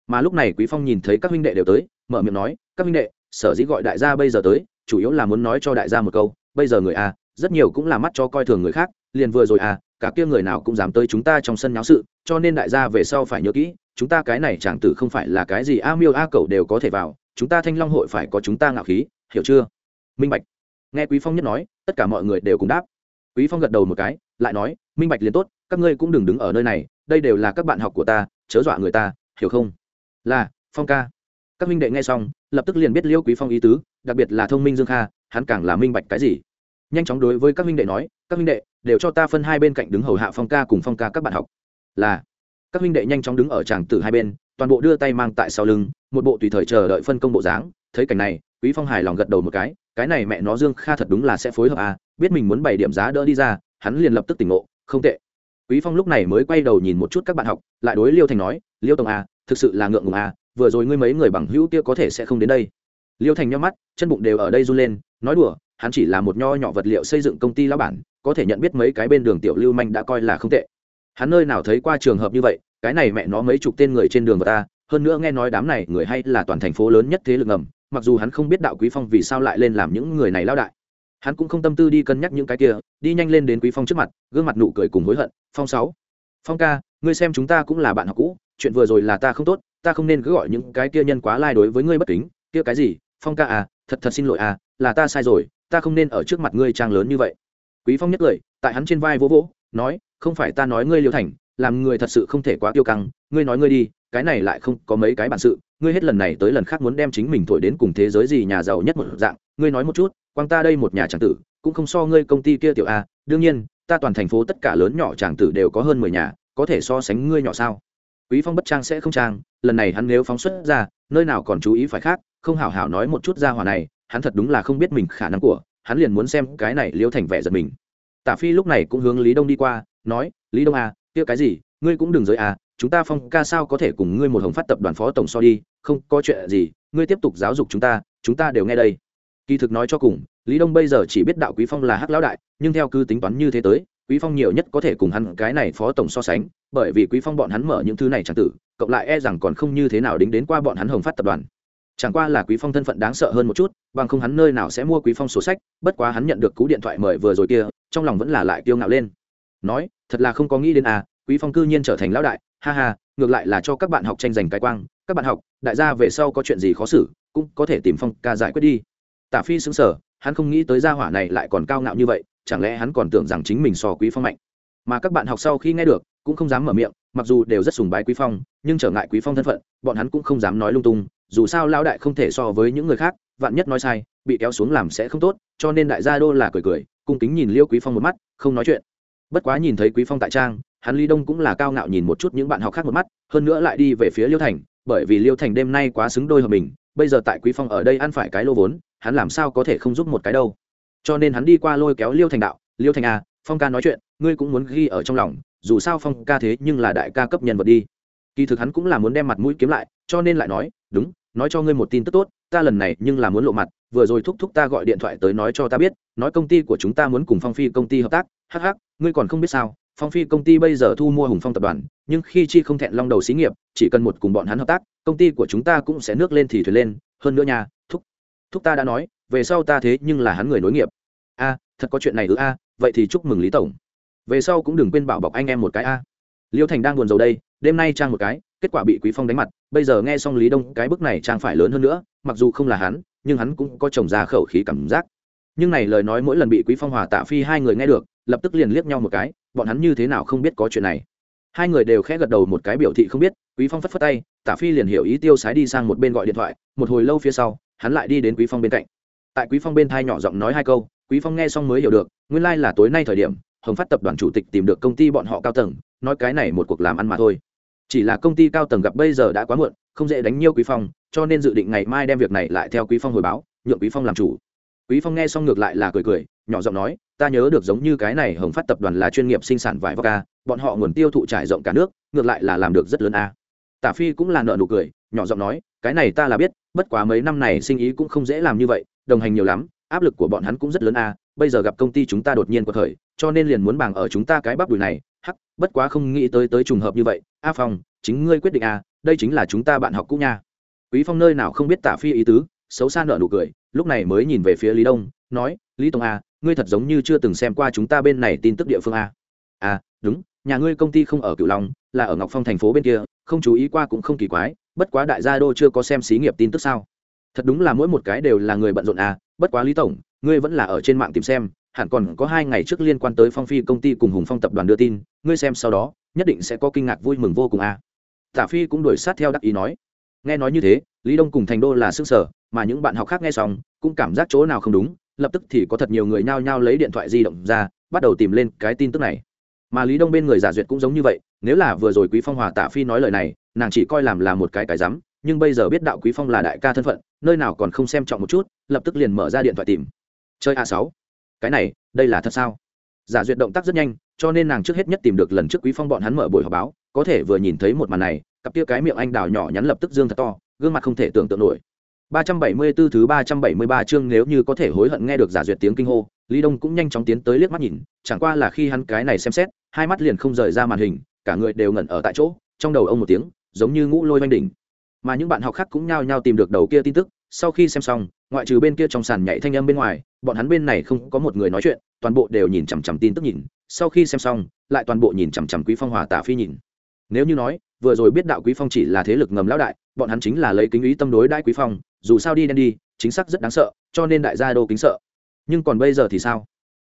Mà lúc này quý phong nhìn thấy các huynh đệ đều tới, mở miệng nói, các huynh đệ, sở dĩ gọi đại gia bây giờ tới chủ yếu là muốn nói cho đại gia một câu, bây giờ người a rất nhiều cũng là mắt cho coi thường người khác, liền vừa rồi à cả kia người nào cũng dám tới chúng ta trong sân nháo sự, cho nên đại gia về sau phải nhớ kỹ, chúng ta cái này chẳng tử không phải là cái gì a miêu a cẩu đều có thể vào, chúng ta thanh long hội phải có chúng ta ngạo khí, hiểu chưa? Minh bạch. Nghe quý phong nhất nói, tất cả mọi người đều cùng đáp. Quý phong gật đầu một cái, lại nói, minh bạch liền tốt, các ngươi cũng đừng đứng ở nơi này, đây đều là các bạn học của ta, chớ dọa người ta, hiểu không? Là, phong ca. Các minh đệ nghe xong, lập tức liền biết liêu quý phong ý tứ đặc biệt là thông minh dương kha, hắn càng là minh bạch cái gì. Nhanh chóng đối với các minh đệ nói, các minh đệ, đều cho ta phân hai bên cạnh đứng hầu hạ phong ca cùng phong ca các bạn học. Là, các minh đệ nhanh chóng đứng ở tràng tử hai bên, toàn bộ đưa tay mang tại sau lưng, một bộ tùy thời chờ đợi phân công bộ dáng. Thấy cảnh này, quý phong hài lòng gật đầu một cái cái này mẹ nó dương kha thật đúng là sẽ phối hợp à biết mình muốn bày điểm giá đỡ đi ra, hắn liền lập tức tỉnh ngộ, không tệ. Quý phong lúc này mới quay đầu nhìn một chút các bạn học, lại đối liêu thành nói, liêu tổng à thực sự là ngượng ngùng à vừa rồi ngươi mấy người bằng hữu kia có thể sẽ không đến đây liêu thành nhau mắt, chân bụng đều ở đây run lên, nói đùa, hắn chỉ là một nho nhỏ vật liệu xây dựng công ty lao bản, có thể nhận biết mấy cái bên đường tiểu lưu manh đã coi là không tệ. Hắn nơi nào thấy qua trường hợp như vậy, cái này mẹ nó mấy chục tên người trên đường của ta, hơn nữa nghe nói đám này người hay là toàn thành phố lớn nhất thế lực ngầm, mặc dù hắn không biết đạo quý phong vì sao lại lên làm những người này lao đại. Hắn cũng không tâm tư đi cân nhắc những cái kia, đi nhanh lên đến quý phong trước mặt, gương mặt nụ cười cùng hối hận, phong sáu, phong ca, ngươi xem chúng ta cũng là bạn học cũ, chuyện vừa rồi là ta không tốt, ta không nên cứ gọi những cái kia nhân quá lai đối với ngươi bất kính, kia cái gì phong ca à thật thật xin lỗi à là ta sai rồi, ta không nên ở trước mặt ngươi trang lớn như vậy. Quý phong nhất cười tại hắn trên vai vỗ vỗ, nói, không phải ta nói ngươi liêu thành, làm người thật sự không thể quá tiêu căng, ngươi nói ngươi đi, cái này lại không có mấy cái bản sự, ngươi hết lần này tới lần khác muốn đem chính mình thổi đến cùng thế giới gì nhà giàu nhất một dạng, ngươi nói một chút quang ta đây một nhà tràng tử, cũng không so ngươi công ty kia tiểu a, đương nhiên, ta toàn thành phố tất cả lớn nhỏ tràng tử đều có hơn mười nhà, có thể so sánh ngươi nhỏ sao? Quý phong bất trang sẽ không trang, lần này hắn nếu phóng xuất ra, nơi nào còn chú ý phải khác không hảo hảo nói một chút ra hòa này, hắn thật đúng là không biết mình khả năng của, hắn liền muốn xem cái này liêu thành vẻ giật mình. Tả phi lúc này cũng hướng lý đông đi qua, nói, lý đông à kia cái gì, ngươi cũng đừng giới à chúng ta phong ca sao có thể cùng ngươi một hồng phát tập đoàn phó tổng so đi, không có chuyện gì, ngươi tiếp tục giáo dục chúng ta chúng ta đều nghe đây. Kỳ thực nói cho cùng, lý đông bây giờ chỉ biết đạo quý phong là hắc lão đại, nhưng theo cứ tính toán như thế tới, quý phong nhiều nhất có thể cùng hắn cái này phó tổng so sánh, bởi vì quý phong bọn hắn mở những thứ này chẳng tử, cộng lại e rằng còn không như thế nào đính đến qua bọn hắn hồng phát tập đoàn chẳng qua là quý phong thân phận đáng sợ hơn một chút, bằng không hắn nơi nào sẽ mua quý phong sổ sách, bất quá hắn nhận được cú điện thoại mời vừa rồi kia, trong lòng vẫn là lại kiêu ngạo lên. Nói, thật là không có nghĩ đến à quý phong cư nhiên trở thành lão đại, ha ha, ngược lại là cho các bạn học tranh giành cái quang, các bạn học, đại gia về sau có chuyện gì khó xử, cũng có thể tìm phong ca giải quyết đi. Tả phi xứng sở hắn không nghĩ tới gia hỏa này lại còn cao ngạo như vậy, chẳng lẽ hắn còn tưởng rằng chính mình so quý phong mạnh. Mà các bạn học sau khi nghe được, cũng không dám mở miệng, mặc dù đều rất sùng bái quý phong, nhưng trở ngại quý phong thân phận, bọn hắn cũng không dám nói lung tung dù sao lão đại không thể so với những người khác, vạn nhất nói sai, bị kéo xuống làm sẽ không tốt, cho nên đại gia đô là cười cười, cung kính nhìn liêu quý phong một mắt, không nói chuyện. Bất quá nhìn thấy quý phong tại trang, hắn ly đông cũng là cao ngạo nhìn một chút những bạn học khác một mắt, hơn nữa lại đi về phía liêu thành, bởi vì liêu thành đêm nay quá xứng đôi hợp mình, bây giờ tại quý phong ở đây ăn phải cái lô vốn, hắn làm sao có thể không giúp một cái đâu. Cho nên hắn đi qua lôi kéo liêu thành đạo, liêu thành à phong ca nói chuyện, ngươi cũng muốn ghi ở trong lòng, dù sao phong ca thế nhưng là đại ca cấp nhân vật đi. Kỳ thực hắn cũng là muốn đem mặt mũi kiếm lại, cho nên lại nói, đúng nói cho ngươi một tin tức tốt, ta lần này nhưng là muốn lộ mặt, vừa rồi thúc thúc ta gọi điện thoại tới nói cho ta biết, nói công ty của chúng ta muốn cùng phong phi công ty hợp tác hh ngươi còn không biết sao, phong phi công ty bây giờ thu mua hùng phong tập đoàn, nhưng khi chi không thẹn long đầu xí nghiệp, chỉ cần một cùng bọn hắn hợp tác, công ty của chúng ta cũng sẽ nước lên thì thuyền lên, hơn nữa nha, thúc thúc ta đã nói, về sau ta thế nhưng là hắn người nối nghiệp. A, thật có chuyện này ư a, vậy thì chúc mừng lý tổng. Về sau cũng đừng quên bảo bọc anh em một cái a. Liêu thành đang buồn rầu đây, đêm nay trang một cái kết quả bị quý phong đánh mặt, bây giờ nghe xong lý đông cái bức này trang phải lớn hơn nữa, mặc dù không là hắn, nhưng hắn cũng có trồng ra khẩu khí cảm giác. Nhưng này lời nói mỗi lần bị quý phong hòa tạ phi hai người nghe được, lập tức liền liếc nhau một cái, bọn hắn như thế nào không biết có chuyện này. Hai người đều khẽ gật đầu một cái biểu thị không biết, quý phong phất phất tay, tạ phi liền hiểu ý tiêu sái đi sang một bên gọi điện thoại, một hồi lâu phía sau, hắn lại đi đến quý phong bên cạnh. Tại quý phong bên thai nhỏ giọng nói hai câu, quý phong nghe xong mới hiểu được, nguyên lai like là tối nay thời điểm, hồng phát tập đoàn chủ tịch tìm được công ty bọn họ cao tầng, nói cái này một cuộc làm ăn mà thôi chỉ là công ty cao tầng gặp bây giờ đã quá muộn, không dễ đánh nhiêu quý phong, cho nên dự định ngày mai đem việc này lại theo quý phong hồi báo, nhượng quý phong làm chủ. Quý phong nghe xong ngược lại là cười cười, nhỏ giọng nói, ta nhớ được giống như cái này hồng phát tập đoàn là chuyên nghiệp sinh sản vải vóc bọn họ nguồn tiêu thụ trải rộng cả nước, ngược lại là làm được rất lớn a. Tả phi cũng là nợ nụ cười, nhỏ giọng nói, cái này ta là biết, bất quá mấy năm này sinh ý cũng không dễ làm như vậy, đồng hành nhiều lắm áp lực của bọn hắn cũng rất lớn a, bây giờ gặp công ty chúng ta đột nhiên có thời, cho nên liền muốn bằng ở chúng ta cái bắp đùi này. Hắc, bất quá không nghĩ tới tới trùng hợp như vậy. A phong, chính ngươi quyết định a, đây chính là chúng ta bạn học cũ nha. Quý phong nơi nào không biết tả phi ý tứ, xấu xa nợ nụ cười, lúc này mới nhìn về phía lý đông, nói, lý tông a, ngươi thật giống như chưa từng xem qua chúng ta bên này tin tức địa phương a. À đúng, nhà ngươi công ty không ở cửu long, là ở ngọc phong thành phố bên kia, không chú ý qua cũng không kỳ quái, bất quá đại gia đô chưa có xem xí nghiệp tin tức sao? Thật đúng là mỗi một cái đều là người bận rộn à bất quá lý tổng, ngươi vẫn là ở trên mạng tìm xem, hẳn còn có hai ngày trước liên quan tới phong phi công ty cùng hùng phong tập đoàn đưa tin, ngươi xem sau đó, nhất định sẽ có kinh ngạc vui mừng vô cùng à tả phi cũng đuổi sát theo đắc ý nói. Nghe nói như thế, lý đông cùng thành đô là sức sở, mà những bạn học khác nghe xong, cũng cảm giác chỗ nào không đúng, lập tức thì có thật nhiều người nhao nhao lấy điện thoại di động ra, bắt đầu tìm lên cái tin tức này. Mà lý đông bên người giả duyệt cũng giống như vậy, nếu là vừa rồi quý phong hòa tạ phi nói lời này, nàng chỉ coi làm là một cái cái rắm, nhưng bây giờ biết đạo quý phong là đại ca thân phận, nơi nào còn không xem trọng một chút lập tức liền mở ra điện thoại tìm. Chơi a sáu. Cái này đây là thật sao? Giả duyệt động tác rất nhanh cho nên nàng trước hết nhất tìm được lần trước quý phong bọn hắn mở buổi họp báo có thể vừa nhìn thấy một màn này cặp kia cái miệng anh đào nhỏ nhắn lập tức dương thật to gương mặt không thể tưởng tượng nổi. 374 thứ 373 chương nếu như có thể hối hận nghe được giả duyệt tiếng kinh hô, Lý Đông cũng nhanh chóng tiến tới liếc mắt nhìn, chẳng qua là khi hắn cái này xem xét, hai mắt liền không rời ra màn hình, cả người đều ngẩn ở tại chỗ, trong đầu ông một tiếng, giống như ngũ lôi vành đỉnh. Mà những bạn học khác cũng nhao nhao tìm được đầu kia tin tức, sau khi xem xong, ngoại trừ bên kia trong sàn nhảy thanh âm bên ngoài, bọn hắn bên này không có một người nói chuyện, toàn bộ đều nhìn chằm chằm tin tức nhìn, sau khi xem xong, lại toàn bộ nhìn chằm chằm Quý Phong Hòa Tạ Phi nhìn. Nếu như nói, vừa rồi biết đạo Quý Phong chỉ là thế lực ngầm lão đại, bọn hắn chính là lấy kính ý tâm đối đãi Quý Phong, dù sao đi đen đi chính xác rất đáng sợ cho nên đại gia đô kính sợ. Nhưng còn bây giờ thì sao?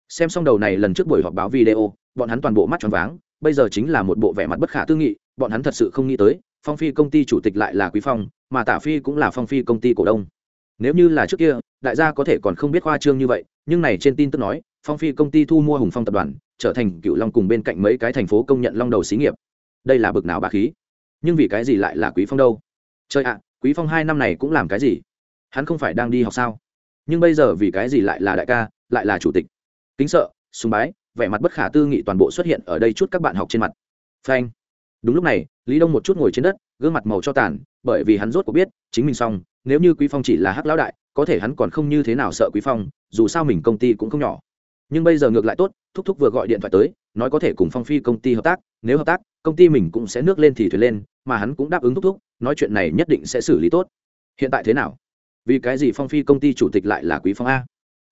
Xem xong đầu này lần trước buổi họp báo video bọn hắn toàn bộ mắt tròn váng bây giờ chính là một bộ vẻ mặt bất khả tư nghị bọn hắn thật sự không nghĩ tới phong phi công ty chủ tịch lại là quý phong, mà tả phi cũng là phong phi công ty cổ đông. Nếu như là trước kia, đại gia có thể còn không biết khoa trương như vậy, nhưng này trên tin tức nói, phong phi công ty thu mua hùng phong tập đoàn, trở thành cựu long cùng bên cạnh mấy cái thành phố công nhận long đầu xí nghiệp. Đây là bực nào bà khí? Nhưng vì cái gì lại là quý phong đâu? Chơi ạ, quý phong hai năm này cũng làm cái gì? Hắn không phải đang đi học sao? Nhưng bây giờ vì cái gì lại là đại ca, lại là chủ tịch? Kính sợ, sùng bái, vẻ mặt bất khả tư nghị toàn bộ xuất hiện ở đây chút các bạn học trên mặt. Phanh đúng lúc này, lý đông một chút ngồi trên đất, gương mặt màu cho tàn, bởi vì hắn rốt cuộc biết, chính mình xong, nếu như quý phong chỉ là hắc lão đại, có thể hắn còn không như thế nào sợ quý phong, dù sao mình công ty cũng không nhỏ. Nhưng bây giờ ngược lại tốt, thúc thúc vừa gọi điện thoại tới, nói có thể cùng phong phi công ty hợp tác, nếu hợp tác, công ty mình cũng sẽ nước lên thì thuyền lên, mà hắn cũng đáp ứng thúc thúc, nói chuyện này nhất định sẽ xử lý tốt. Hiện tại thế nào? Vì cái gì phong phi công ty chủ tịch lại là quý phong a?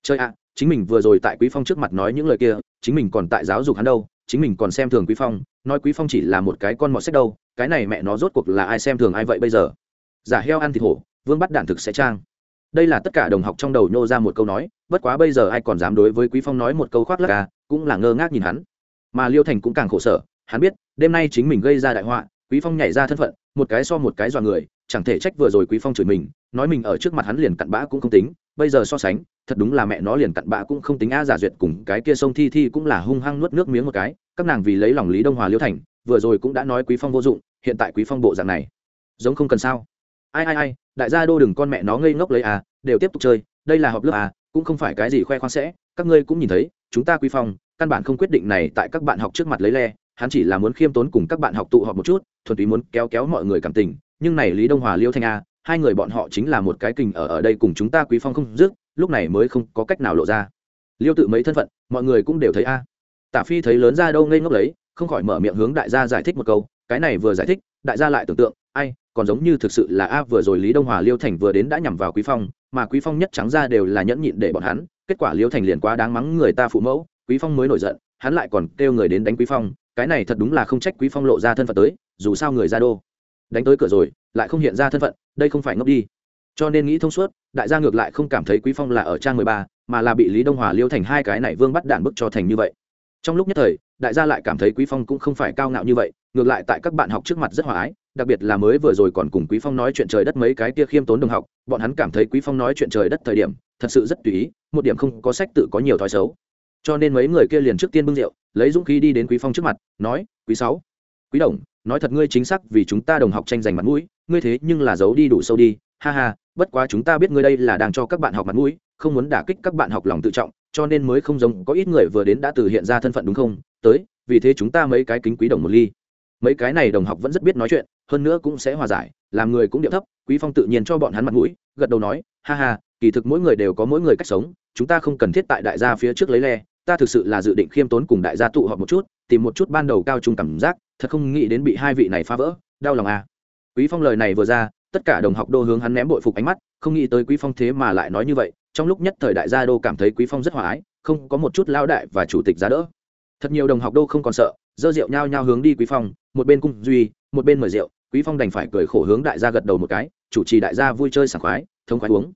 Chơi a chính mình vừa rồi tại quý phong trước mặt nói những lời kia, chính mình còn tại giáo dục hắn đâu chính mình còn xem thường quý phong, nói quý phong chỉ là một cái con mọt sách đâu, cái này mẹ nó rốt cuộc là ai xem thường ai vậy bây giờ? Giả heo ăn thịt hổ, vương bắt đạn thực sẽ trang. Đây là tất cả đồng học trong đầu nhô ra một câu nói, bất quá bây giờ ai còn dám đối với quý phong nói một câu khoác lắc à cũng là ngơ ngác nhìn hắn. Mà liêu thành cũng càng khổ sở, hắn biết, đêm nay chính mình gây ra đại họa, quý phong nhảy ra thân phận, một cái so một cái dọa người, chẳng thể trách vừa rồi quý phong chửi mình, nói mình ở trước mặt hắn liền cặn bã cũng không tính bây giờ so sánh, thật đúng là mẹ nó liền cặn bạ cũng không tính a giả duyệt cùng cái kia sông thi thi cũng là hung hăng nuốt nước miếng một cái, các nàng vì lấy lòng lý đông hòa liêu thành, vừa rồi cũng đã nói quý phong vô dụng, hiện tại quý phong bộ dạng này. Giống không cần sao. Ai ai ai, đại gia đô đừng con mẹ nó ngây ngốc lấy à đều tiếp tục chơi, đây là họp lớp à cũng không phải cái gì khoe khoang sẽ, các ngươi cũng nhìn thấy, chúng ta quý phong, căn bản không quyết định này tại các bạn học trước mặt lấy le, hắn chỉ là muốn khiêm tốn cùng các bạn học tụ họp một chút, thuần túy muốn kéo kéo mọi người cảm tình, nhưng này lý đông hòa liêu thanh a à, hai người bọn họ chính là một cái kình ở ở đây cùng chúng ta quý phong không dứt, lúc này mới không có cách nào lộ ra. Liêu tự mấy thân phận, mọi người cũng đều thấy a. Tả phi thấy lớn ra đâu ngây ngốc lấy không khỏi mở miệng hướng đại gia giải thích một câu, cái này vừa giải thích, đại gia lại tưởng tượng, ai, còn giống như thực sự là a vừa rồi lý đông hòa liêu thành vừa đến đã nhằm vào quý phong, mà quý phong nhất trắng ra đều là nhẫn nhịn để bọn hắn, kết quả liêu thành liền quá đáng mắng người ta phụ mẫu, quý phong mới nổi giận, hắn lại còn kêu người đến đánh quý phong, cái này thật đúng là không trách quý phong lộ ra thân phận tới, dù sao người ra đô. Đánh tới cửa rồi lại không hiện ra thân phận đây không phải ngốc đi. Cho nên nghĩ thông suốt đại gia ngược lại không cảm thấy quý phong là ở trang 13, mà là bị lý đông hòa liêu thành hai cái này vương bắt đạn bức cho thành như vậy. Trong lúc nhất thời đại gia lại cảm thấy quý phong cũng không phải cao ngạo như vậy ngược lại tại các bạn học trước mặt rất hòa ái đặc biệt là mới vừa rồi còn cùng quý phong nói chuyện trời đất mấy cái kia khiêm tốn đồng học bọn hắn cảm thấy quý phong nói chuyện trời đất thời điểm thật sự rất tùy ý một điểm không có sách tự có nhiều thói xấu. Cho nên mấy người kia liền trước tiên bưng rượu lấy dũng khí đi đến quý phong trước mặt nói quý sáu quý đồng nói thật ngươi chính xác vì chúng ta đồng học tranh giành mặt mũi ngươi thế nhưng là giấu đi đủ sâu đi, ha ha, bất quá chúng ta biết ngươi đây là đang cho các bạn học mặt mũi, không muốn đả kích các bạn học lòng tự trọng, cho nên mới không giống, có ít người vừa đến đã từ hiện ra thân phận đúng không? Tới, vì thế chúng ta mấy cái kính quý đồng một ly. Mấy cái này đồng học vẫn rất biết nói chuyện, hơn nữa cũng sẽ hòa giải, làm người cũng điệu thấp, quý phong tự nhiên cho bọn hắn mặt mũi, gật đầu nói, ha ha, kỳ thực mỗi người đều có mỗi người cách sống, chúng ta không cần thiết tại đại gia phía trước lấy le, ta thực sự là dự định khiêm tốn cùng đại gia tụ họp một chút, tìm một chút ban đầu cao trung cảm giác, thật không nghĩ đến bị hai vị này phá vỡ, đau lòng à quý phong lời này vừa ra, tất cả đồng học đô hướng hắn ném bội phục ánh mắt, không nghĩ tới quý phong thế mà lại nói như vậy, trong lúc nhất thời đại gia đô cảm thấy quý phong rất hòa ái, không có một chút lao đại và chủ tịch giá đỡ. Thật nhiều đồng học đô không còn sợ, dơ rượu nhao nhao hướng đi quý phong, một bên cung duy, một bên mời rượu, quý phong đành phải cười khổ hướng đại gia gật đầu một cái, chủ trì đại gia vui chơi sảng khoái, thông khoái uống.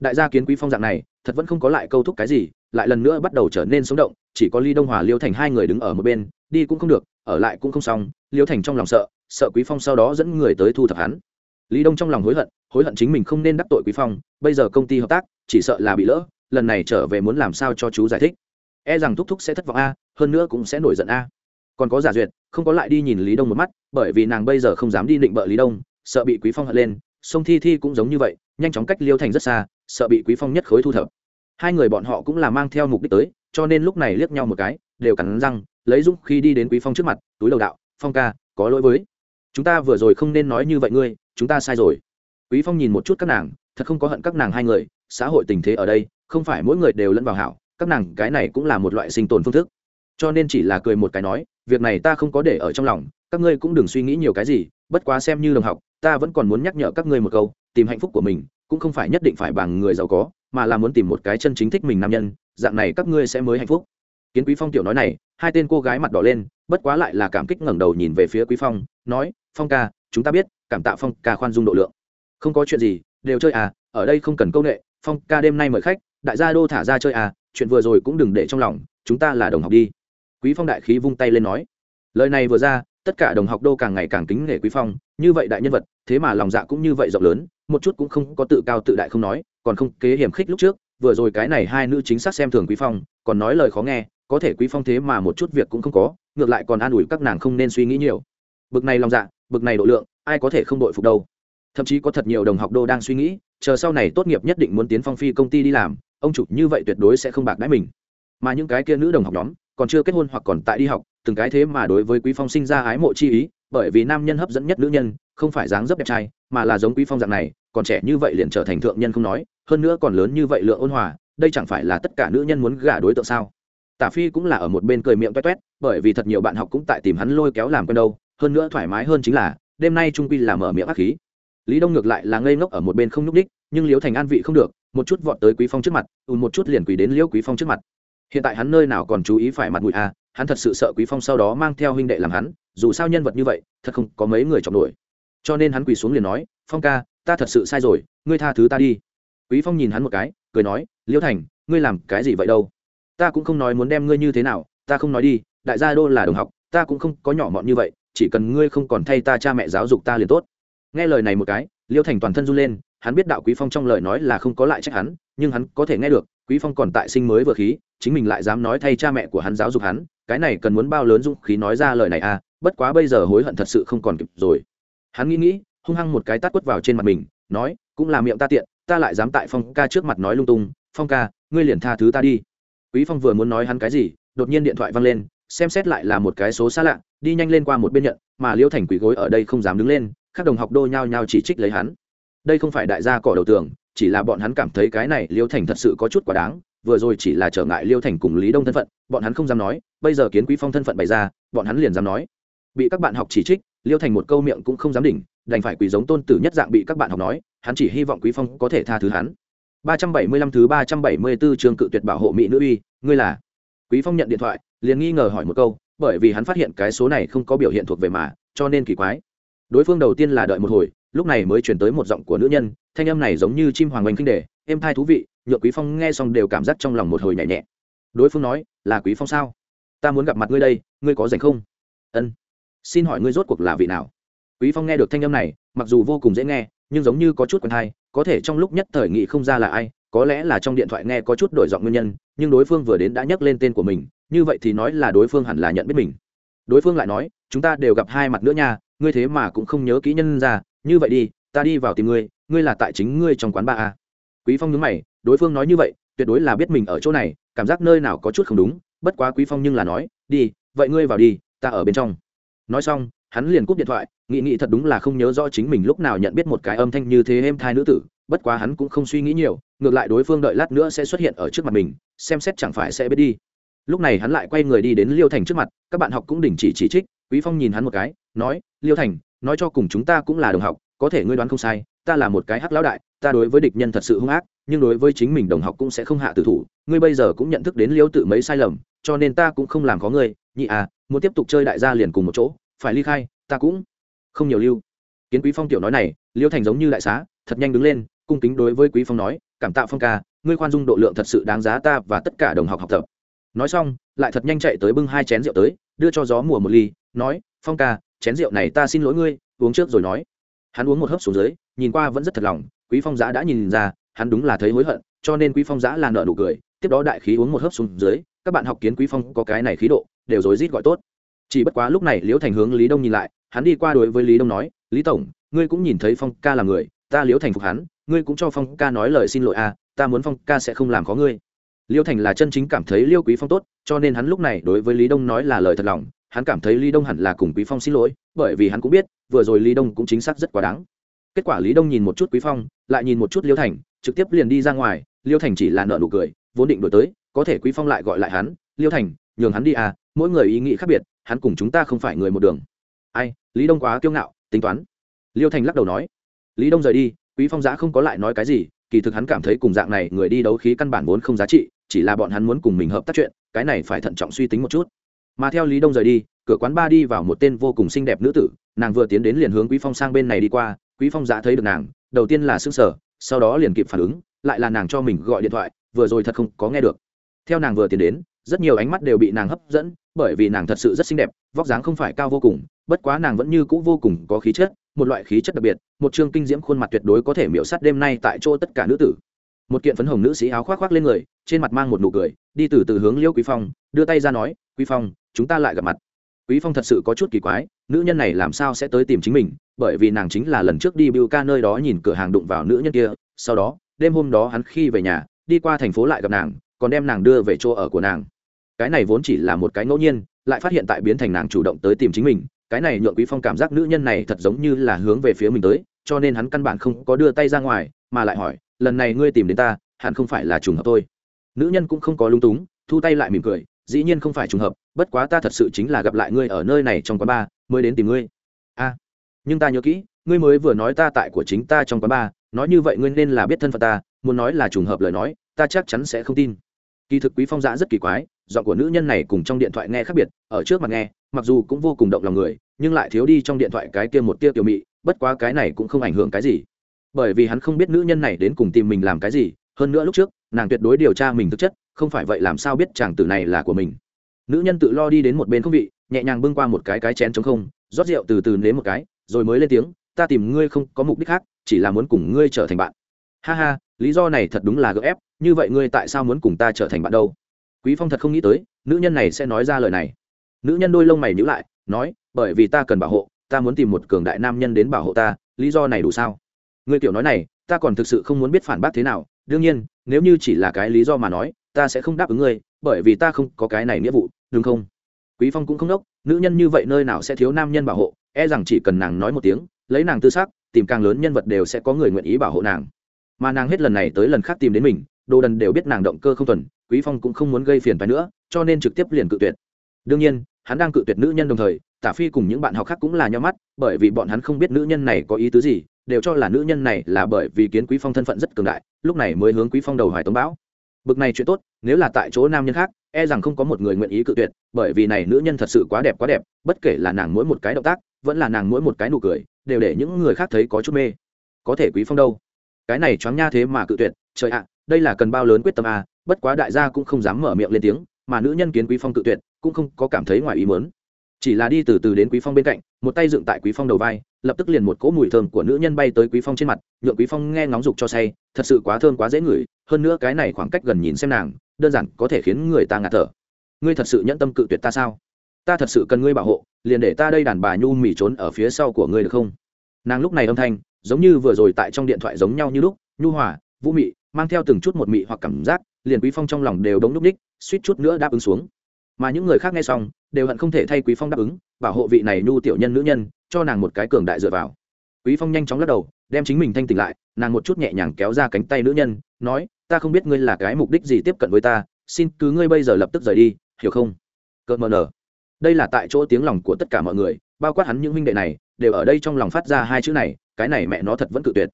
Đại gia kiến quý phong dạng này, thật vẫn không có lại câu thúc cái gì, lại lần nữa bắt đầu trở nên sống động, chỉ có ly đông hòa, liêu thành hai người đứng ở một bên, đi cũng không được, ở lại cũng không xong, liêu thành trong lòng sợ sợ quý phong sau đó dẫn người tới thu thập hắn. Lý đông trong lòng hối hận hối hận chính mình không nên đắc tội quý phong, bây giờ công ty hợp tác, chỉ sợ là bị lỡ, lần này trở về muốn làm sao cho chú giải thích. E rằng thúc thúc sẽ thất vọng a, hơn nữa cũng sẽ nổi giận a. Còn có giả duyệt, không có lại đi nhìn lý đông một mắt, bởi vì nàng bây giờ không dám đi định bợ lý đông, sợ bị quý phong hận lên sông thi thi cũng giống như vậy, nhanh chóng cách liêu thành rất xa, sợ bị quý phong nhất khối thu thập. Hai người bọn họ cũng là mang theo mục đích tới, cho nên lúc này liếc nhau một cái, đều cắn răng, lấy dũng khi đi đến quý phong trước mặt, túi đầu đạo, phong ca, có lỗi với chúng ta vừa rồi không nên nói như vậy ngươi, chúng ta sai rồi. Quý phong nhìn một chút các nàng, thật không có hận các nàng hai người, xã hội tình thế ở đây, không phải mỗi người đều lẫn vào hảo, các nàng cái này cũng là một loại sinh tồn phương thức. Cho nên chỉ là cười một cái nói, việc này ta không có để ở trong lòng, các ngươi cũng đừng suy nghĩ nhiều cái gì, bất quá xem như đồng học, ta vẫn còn muốn nhắc nhở các ngươi một câu, tìm hạnh phúc của mình, cũng không phải nhất định phải bằng người giàu có, mà là muốn tìm một cái chân chính thích mình nam nhân, dạng này các ngươi sẽ mới hạnh phúc kiến quý phong tiểu nói này, hai tên cô gái mặt đỏ lên, bất quá lại là cảm kích ngẩng đầu nhìn về phía quý phong, nói, phong ca, chúng ta biết, cảm tạ phong ca khoan dung độ lượng. Không có chuyện gì, đều chơi à ở đây không cần công nghệ phong ca đêm nay mời khách, đại gia đô thả ra chơi à chuyện vừa rồi cũng đừng để trong lòng, chúng ta là đồng học đi. Quý phong đại khí vung tay lên nói. Lời này vừa ra, tất cả đồng học đô càng ngày càng kính nể quý phong, như vậy đại nhân vật, thế mà lòng dạ cũng như vậy rộng lớn, một chút cũng không có tự cao tự đại không nói, còn không kế hiểm khích lúc trước, vừa rồi cái này hai nữ chính xác xem thường quý phong, còn nói lời khó nghe có thể quý phong thế mà một chút việc cũng không có, ngược lại còn an ủi các nàng không nên suy nghĩ nhiều. Bực này lòng dạ bực này độ lượng, ai có thể không đội phục đâu. Thậm chí có thật nhiều đồng học đô đang suy nghĩ, chờ sau này tốt nghiệp nhất định muốn tiến phong phi công ty đi làm, ông chủ như vậy tuyệt đối sẽ không bạc đãi mình. Mà những cái kia nữ đồng học nhóm, còn chưa kết hôn hoặc còn tại đi học, từng cái thế mà đối với quý phong sinh ra ái mộ chi ý, bởi vì nam nhân hấp dẫn nhất nữ nhân, không phải dáng dấp đẹp trai, mà là giống quý phong dạng này, còn trẻ như vậy liền trở thành thượng nhân không nói, hơn nữa còn lớn như vậy lượng ôn hòa, đây chẳng phải là tất cả nữ nhân muốn gả đối tượng sao? Tả phi cũng là ở một bên cười miệng toét toét, bởi vì thật nhiều bạn học cũng tại tìm hắn lôi kéo làm quen đâu, hơn nữa thoải mái hơn chính là, đêm nay trung quy là mở miệng ác khí. Lý đông ngược lại là ngây ngốc ở một bên không nhúc đích nhưng liễu thành an vị không được, một chút vọt tới quý phong trước mặt ùn một chút liền quỳ đến liễu quý phong trước mặt. Hiện tại hắn nơi nào còn chú ý phải mặt mũi à hắn thật sự sợ quý phong sau đó mang theo huynh đệ làm hắn, dù sao nhân vật như vậy, thật không có mấy người chọn nổi. Cho nên hắn quỳ xuống liền nói, phong ca, ta thật sự sai rồi, ngươi tha thứ ta đi. Quý phong nhìn hắn một cái, cười nói, liễu thành, ngươi làm cái gì vậy đâu? Ta cũng không nói muốn đem ngươi như thế nào, ta không nói đi, đại gia đô là đồng học, ta cũng không có nhỏ mọn như vậy, chỉ cần ngươi không còn thay ta cha mẹ giáo dục ta liền tốt. Nghe lời này một cái, liêu thành toàn thân run lên, hắn biết đạo quý phong trong lời nói là không có lại trách hắn, nhưng hắn có thể nghe được, quý phong còn tại sinh mới vừa khí, chính mình lại dám nói thay cha mẹ của hắn giáo dục hắn, cái này cần muốn bao lớn dũng khí nói ra lời này à bất quá bây giờ hối hận thật sự không còn kịp rồi. Hắn nghĩ nghĩ, hung hăng một cái tát quất vào trên mặt mình, nói, cũng là miệng ta tiện, ta lại dám tại phong ca trước mặt nói lung tung, phong ca, ngươi liền tha thứ ta đi quý phong vừa muốn nói hắn cái gì, đột nhiên điện thoại văng lên, xem xét lại là một cái số xa lạ, đi nhanh lên qua một bên nhận, mà liễu thành quỷ gối ở đây không dám đứng lên, các đồng học đô nhao nhao chỉ trích lấy hắn. Đây không phải đại gia cỏ đầu tường, chỉ là bọn hắn cảm thấy cái này liễu thành thật sự có chút quá đáng, vừa rồi chỉ là trở ngại liêu thành cùng lý đông thân phận, bọn hắn không dám nói, bây giờ kiến quý phong thân phận bày ra, bọn hắn liền dám nói. Bị các bạn học chỉ trích liêu thành một câu miệng cũng không dám đỉnh, đành phải quỳ giống tôn tử nhất dạng bị các bạn học nói, hắn chỉ hy vọng quý phong có thể tha thứ hắn. 375 thứ 374 trường cự tuyệt bảo hộ mỹ nữ uy, ngươi là? Quý Phong nhận điện thoại, liền nghi ngờ hỏi một câu, bởi vì hắn phát hiện cái số này không có biểu hiện thuộc về mà, cho nên kỳ quái. Đối phương đầu tiên là đợi một hồi, lúc này mới truyền tới một giọng của nữ nhân, thanh âm này giống như chim hoàng oanh kinh đề, êm thai thú vị, nhựa Quý Phong nghe xong đều cảm giác trong lòng một hồi nhẹ nhẹ. Đối phương nói, là Quý Phong sao? Ta muốn gặp mặt ngươi đây, ngươi có rảnh không? Ân. Xin hỏi ngươi rốt cuộc là vị nào? Quý Phong nghe được thanh âm này, mặc dù vô cùng dễ nghe, nhưng giống như có chút quen tai, có thể trong lúc nhất thời nghị không ra là ai, có lẽ là trong điện thoại nghe có chút đổi giọng nguyên nhân, nhưng đối phương vừa đến đã nhắc lên tên của mình, như vậy thì nói là đối phương hẳn là nhận biết mình. Đối phương lại nói, chúng ta đều gặp hai mặt nữa nha, ngươi thế mà cũng không nhớ kỹ nhân ra, như vậy đi, ta đi vào tìm ngươi ngươi là tại chính ngươi trong quán ba a. Quý phong nhớ mày, đối phương nói như vậy, tuyệt đối là biết mình ở chỗ này, cảm giác nơi nào có chút không đúng, bất quá quý phong nhưng là nói, đi, vậy ngươi vào đi, ta ở bên trong. Nói xong hắn liền cúp điện thoại, nghĩ nghĩ thật đúng là không nhớ rõ chính mình lúc nào nhận biết một cái âm thanh như thế êm thai nữ tử, bất quá hắn cũng không suy nghĩ nhiều, ngược lại đối phương đợi lát nữa sẽ xuất hiện ở trước mặt mình, xem xét chẳng phải sẽ biết đi. Lúc này hắn lại quay người đi đến liêu thành trước mặt, các bạn học cũng đình chỉ chỉ trích, quý phong nhìn hắn một cái, nói, liêu thành, nói cho cùng chúng ta cũng là đồng học, có thể ngươi đoán không sai, ta là một cái hắc lão đại, ta đối với địch nhân thật sự hung ác, nhưng đối với chính mình đồng học cũng sẽ không hạ tử thủ, ngươi bây giờ cũng nhận thức đến liêu tự mấy sai lầm, cho nên ta cũng không làm có ngươi, nhị à muốn tiếp tục chơi đại gia liền cùng một chỗ phải ly khai, ta cũng không nhiều lưu. Kiến quý phong tiểu nói này, liêu thành giống như đại xá, thật nhanh đứng lên, cung kính đối với quý phong nói, cảm tạ phong ca, ngươi khoan dung độ lượng thật sự đáng giá ta và tất cả đồng học học tập. Nói xong, lại thật nhanh chạy tới bưng hai chén rượu tới, đưa cho gió mùa một ly, nói, phong ca, chén rượu này ta xin lỗi ngươi, uống trước rồi nói. Hắn uống một hớp xuống dưới, nhìn qua vẫn rất thật lòng, quý phong giã đã nhìn ra, hắn đúng là thấy hối hận, cho nên quý phong giã là nợ nụ cười, tiếp đó đại khí uống một hớp xuống dưới, các bạn học kiến quý phong có cái này khí độ, đều rối rít gọi tốt chỉ bất quá lúc này liễu thành hướng lý đông nhìn lại, hắn đi qua đối với lý đông nói, lý tổng, ngươi cũng nhìn thấy phong ca là người, ta liễu thành phục hắn, ngươi cũng cho phong ca nói lời xin lỗi à ta muốn phong ca sẽ không làm khó ngươi. Liễu thành là chân chính cảm thấy liêu quý phong tốt, cho nên hắn lúc này đối với lý đông nói là lời thật lòng, hắn cảm thấy lý đông hẳn là cùng quý phong xin lỗi, bởi vì hắn cũng biết, vừa rồi lý đông cũng chính xác rất quá đáng. Kết quả lý đông nhìn một chút quý phong, lại nhìn một chút Liễu thành, trực tiếp liền đi ra ngoài Liễu thành chỉ là nợ nụ cười, vốn định đổi tới, có thể quý phong lại gọi lại hắn Liễu thành, nhường hắn đi à mỗi người ý nghĩ khác biệt hắn cùng chúng ta không phải người một đường. Ai, lý đông quá kiêu ngạo, tính toán. Liêu thành lắc đầu nói. Lý đông rời đi, quý phong giã không có lại nói cái gì, kỳ thực hắn cảm thấy cùng dạng này người đi đấu khí căn bản vốn không giá trị, chỉ là bọn hắn muốn cùng mình hợp tác chuyện, cái này phải thận trọng suy tính một chút. Mà theo lý đông rời đi, cửa quán ba đi vào một tên vô cùng xinh đẹp nữ tử, nàng vừa tiến đến liền hướng quý phong sang bên này đi qua, quý phong giã thấy được nàng, đầu tiên là sững sờ, sau đó liền kịp phản ứng, lại là nàng cho mình gọi điện thoại, vừa rồi thật không có nghe được. Theo nàng vừa tiến đến, rất nhiều ánh mắt đều bị nàng hấp dẫn bởi vì nàng thật sự rất xinh đẹp, vóc dáng không phải cao vô cùng, bất quá nàng vẫn như cũ vô cùng có khí chất, một loại khí chất đặc biệt, một chương kinh diễm khuôn mặt tuyệt đối có thể miễu sát đêm nay tại chỗ tất cả nữ tử. Một kiện phấn hồng nữ sĩ áo khoác khoác lên người, trên mặt mang một nụ cười, đi từ từ hướng liêu quý phong, đưa tay ra nói, quý phong, chúng ta lại gặp mặt. Quý phong thật sự có chút kỳ quái, nữ nhân này làm sao sẽ tới tìm chính mình, bởi vì nàng chính là lần trước đi bưu ca nơi đó nhìn cửa hàng đụng vào nữ nhân kia, sau đó, đêm hôm đó hắn khi về nhà, đi qua thành phố lại gặp nàng, còn đem nàng đưa về chỗ ở của nàng cái này vốn chỉ là một cái ngẫu nhiên, lại phát hiện tại biến thành nàng chủ động tới tìm chính mình, cái này nhượng quý phong cảm giác nữ nhân này thật giống như là hướng về phía mình tới, cho nên hắn căn bản không có đưa tay ra ngoài, mà lại hỏi, lần này ngươi tìm đến ta, hẳn không phải là trùng hợp thôi? Nữ nhân cũng không có lung túng, thu tay lại mỉm cười, dĩ nhiên không phải trùng hợp, bất quá ta thật sự chính là gặp lại ngươi ở nơi này trong quán bar, mới đến tìm ngươi. A, nhưng ta nhớ kỹ, ngươi mới vừa nói ta tại của chính ta trong quán bar, nói như vậy ngươi nên là biết thân phận ta, muốn nói là trùng hợp lời nói, ta chắc chắn sẽ không tin kỳ thực quý phong giã rất kỳ quái, giọng của nữ nhân này cùng trong điện thoại nghe khác biệt, ở trước mặt nghe, mặc dù cũng vô cùng động lòng người, nhưng lại thiếu đi trong điện thoại cái kia một tia tiểu mị, bất quá cái này cũng không ảnh hưởng cái gì. Bởi vì hắn không biết nữ nhân này đến cùng tìm mình làm cái gì, hơn nữa lúc trước, nàng tuyệt đối điều tra mình thực chất, không phải vậy làm sao biết chàng tử này là của mình. Nữ nhân tự lo đi đến một bên không vị, nhẹ nhàng bưng qua một cái cái chén trống không, rót rượu từ từ nếm một cái, rồi mới lên tiếng, ta tìm ngươi không có mục đích khác, chỉ là muốn cùng ngươi trở thành bạn. Ha ha, lý do này thật đúng là gợ ép như vậy ngươi tại sao muốn cùng ta trở thành bạn đâu? Quý phong thật không nghĩ tới, nữ nhân này sẽ nói ra lời này. Nữ nhân đôi lông mày nhíu lại, nói, bởi vì ta cần bảo hộ, ta muốn tìm một cường đại nam nhân đến bảo hộ ta, lý do này đủ sao? Ngươi kiểu nói này, ta còn thực sự không muốn biết phản bác thế nào. Đương nhiên, nếu như chỉ là cái lý do mà nói, ta sẽ không đáp ứng ngươi, bởi vì ta không có cái này nghĩa vụ, đúng không? Quý phong cũng không đốc, nữ nhân như vậy nơi nào sẽ thiếu nam nhân bảo hộ e rằng chỉ cần nàng nói một tiếng, lấy nàng tư xác, tìm càng lớn nhân vật đều sẽ có người nguyện ý bảo hộ nàng. Mà nàng hết lần này tới lần khác tìm đến mình đồ đần đều biết nàng động cơ không thuần, quý phong cũng không muốn gây phiền phái nữa, cho nên trực tiếp liền cự tuyệt. Đương nhiên, hắn đang cự tuyệt nữ nhân đồng thời, tả phi cùng những bạn học khác cũng là nhau mắt, bởi vì bọn hắn không biết nữ nhân này có ý tứ gì, đều cho là nữ nhân này là bởi vì kiến quý phong thân phận rất cường đại, lúc này mới hướng quý phong đầu hoài tống bão. Bực này chuyện tốt, nếu là tại chỗ nam nhân khác e rằng không có một người nguyện ý cự tuyệt, bởi vì này nữ nhân thật sự quá đẹp quá đẹp, bất kể là nàng mỗi một cái động tác, vẫn là nàng mỗi một cái nụ cười, đều để những người khác thấy có chút mê. Có thể quý phong đâu? Cái này choáng nha thế mà cự tuyệt, trời ạ đây là cần bao lớn quyết tâm à bất quá đại gia cũng không dám mở miệng lên tiếng, mà nữ nhân kiến quý phong tự tuyệt, cũng không có cảm thấy ngoài ý muốn. Chỉ là đi từ từ đến quý phong bên cạnh, một tay dựng tại quý phong đầu vai, lập tức liền một cỗ mùi thơm của nữ nhân bay tới quý phong trên mặt, nhượng quý phong nghe ngóng dục cho say, thật sự quá thơm quá dễ ngửi, hơn nữa cái này khoảng cách gần nhìn xem nàng, đơn giản có thể khiến người ta ngạt thở. Ngươi thật sự nhẫn tâm cự tuyệt ta sao? Ta thật sự cần ngươi bảo hộ, liền để ta đây đàn bà nhu mì trốn ở phía sau của ngươi được không? Nàng lúc này âm thanh, giống như vừa rồi tại trong điện thoại giống nhau như lúc, nhu hòa, vũ mị mang theo từng chút một mị hoặc cảm giác, liền quý phong trong lòng đều đống núp ních, suýt chút nữa đáp ứng xuống. Mà những người khác nghe xong, đều hận không thể thay quý phong đáp ứng, bảo hộ vị này nhu tiểu nhân nữ nhân, cho nàng một cái cường đại dựa vào. Quý phong nhanh chóng lắc đầu, đem chính mình thanh tỉnh lại, nàng một chút nhẹ nhàng kéo ra cánh tay nữ nhân, nói, ta không biết ngươi là cái mục đích gì tiếp cận với ta, xin cứ ngươi bây giờ lập tức rời đi, hiểu không? Cợt mờ nở. Đây là tại chỗ tiếng lòng của tất cả mọi người, bao quát hắn những huynh đệ này, đều ở đây trong lòng phát ra hai chữ này, cái này mẹ nó thật vẫn cự tuyệt.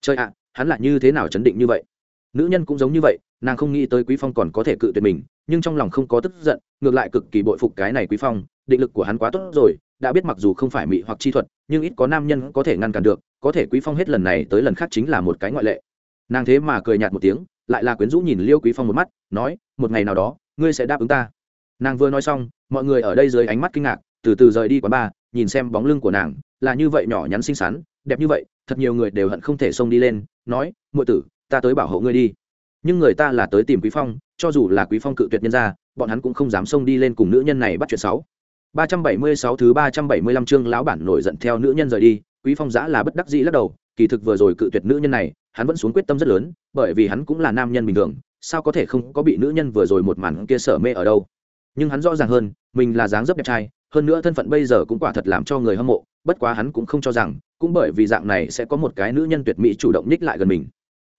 Chơi ạ, hắn là như thế nào chấn định như vậy? Nữ nhân cũng giống như vậy, nàng không nghĩ tới quý phong còn có thể cự tuyệt mình, nhưng trong lòng không có tức giận, ngược lại cực kỳ bội phục cái này quý phong, định lực của hắn quá tốt rồi, đã biết mặc dù không phải mị hoặc chi thuật, nhưng ít có nam nhân có thể ngăn cản được, có thể quý phong hết lần này tới lần khác chính là một cái ngoại lệ. Nàng thế mà cười nhạt một tiếng, lại là quyến rũ nhìn liêu quý phong một mắt, nói, một ngày nào đó, ngươi sẽ đáp ứng ta. Nàng vừa nói xong, mọi người ở đây dưới ánh mắt kinh ngạc, từ từ rời đi quán bar, nhìn xem bóng lưng của nàng, là như vậy nhỏ nhắn xinh xắn, đẹp như vậy, thật nhiều người đều hận không thể xông đi lên, nói, muội tử ta tới bảo hộ ngươi đi nhưng người ta là tới tìm quý phong cho dù là quý phong cự tuyệt nhân ra bọn hắn cũng không dám xông đi lên cùng nữ nhân này bắt chuyện sáu 376 thứ 375 chương lão bản nổi giận theo nữ nhân rời đi, Quý Phong giã là bất đắc dĩ lắc đầu, kỳ thực vừa rồi cự tuyệt nữ nhân này, hắn vẫn xuống quyết tâm rất lớn, bởi vì hắn cũng là nam nhân bình thường, sao có thể không có bị nữ nhân vừa rồi một màn kia sở mê ở đâu. Nhưng hắn rõ ràng hơn, mình là dáng dấp đẹp trai, hơn nữa thân phận bây giờ cũng quả thật làm cho người hâm mộ, bất quá hắn cũng không cho rằng, cũng bởi vì dạng này sẽ có một cái nữ nhân tuyệt mỹ chủ động nhích lại gần mình.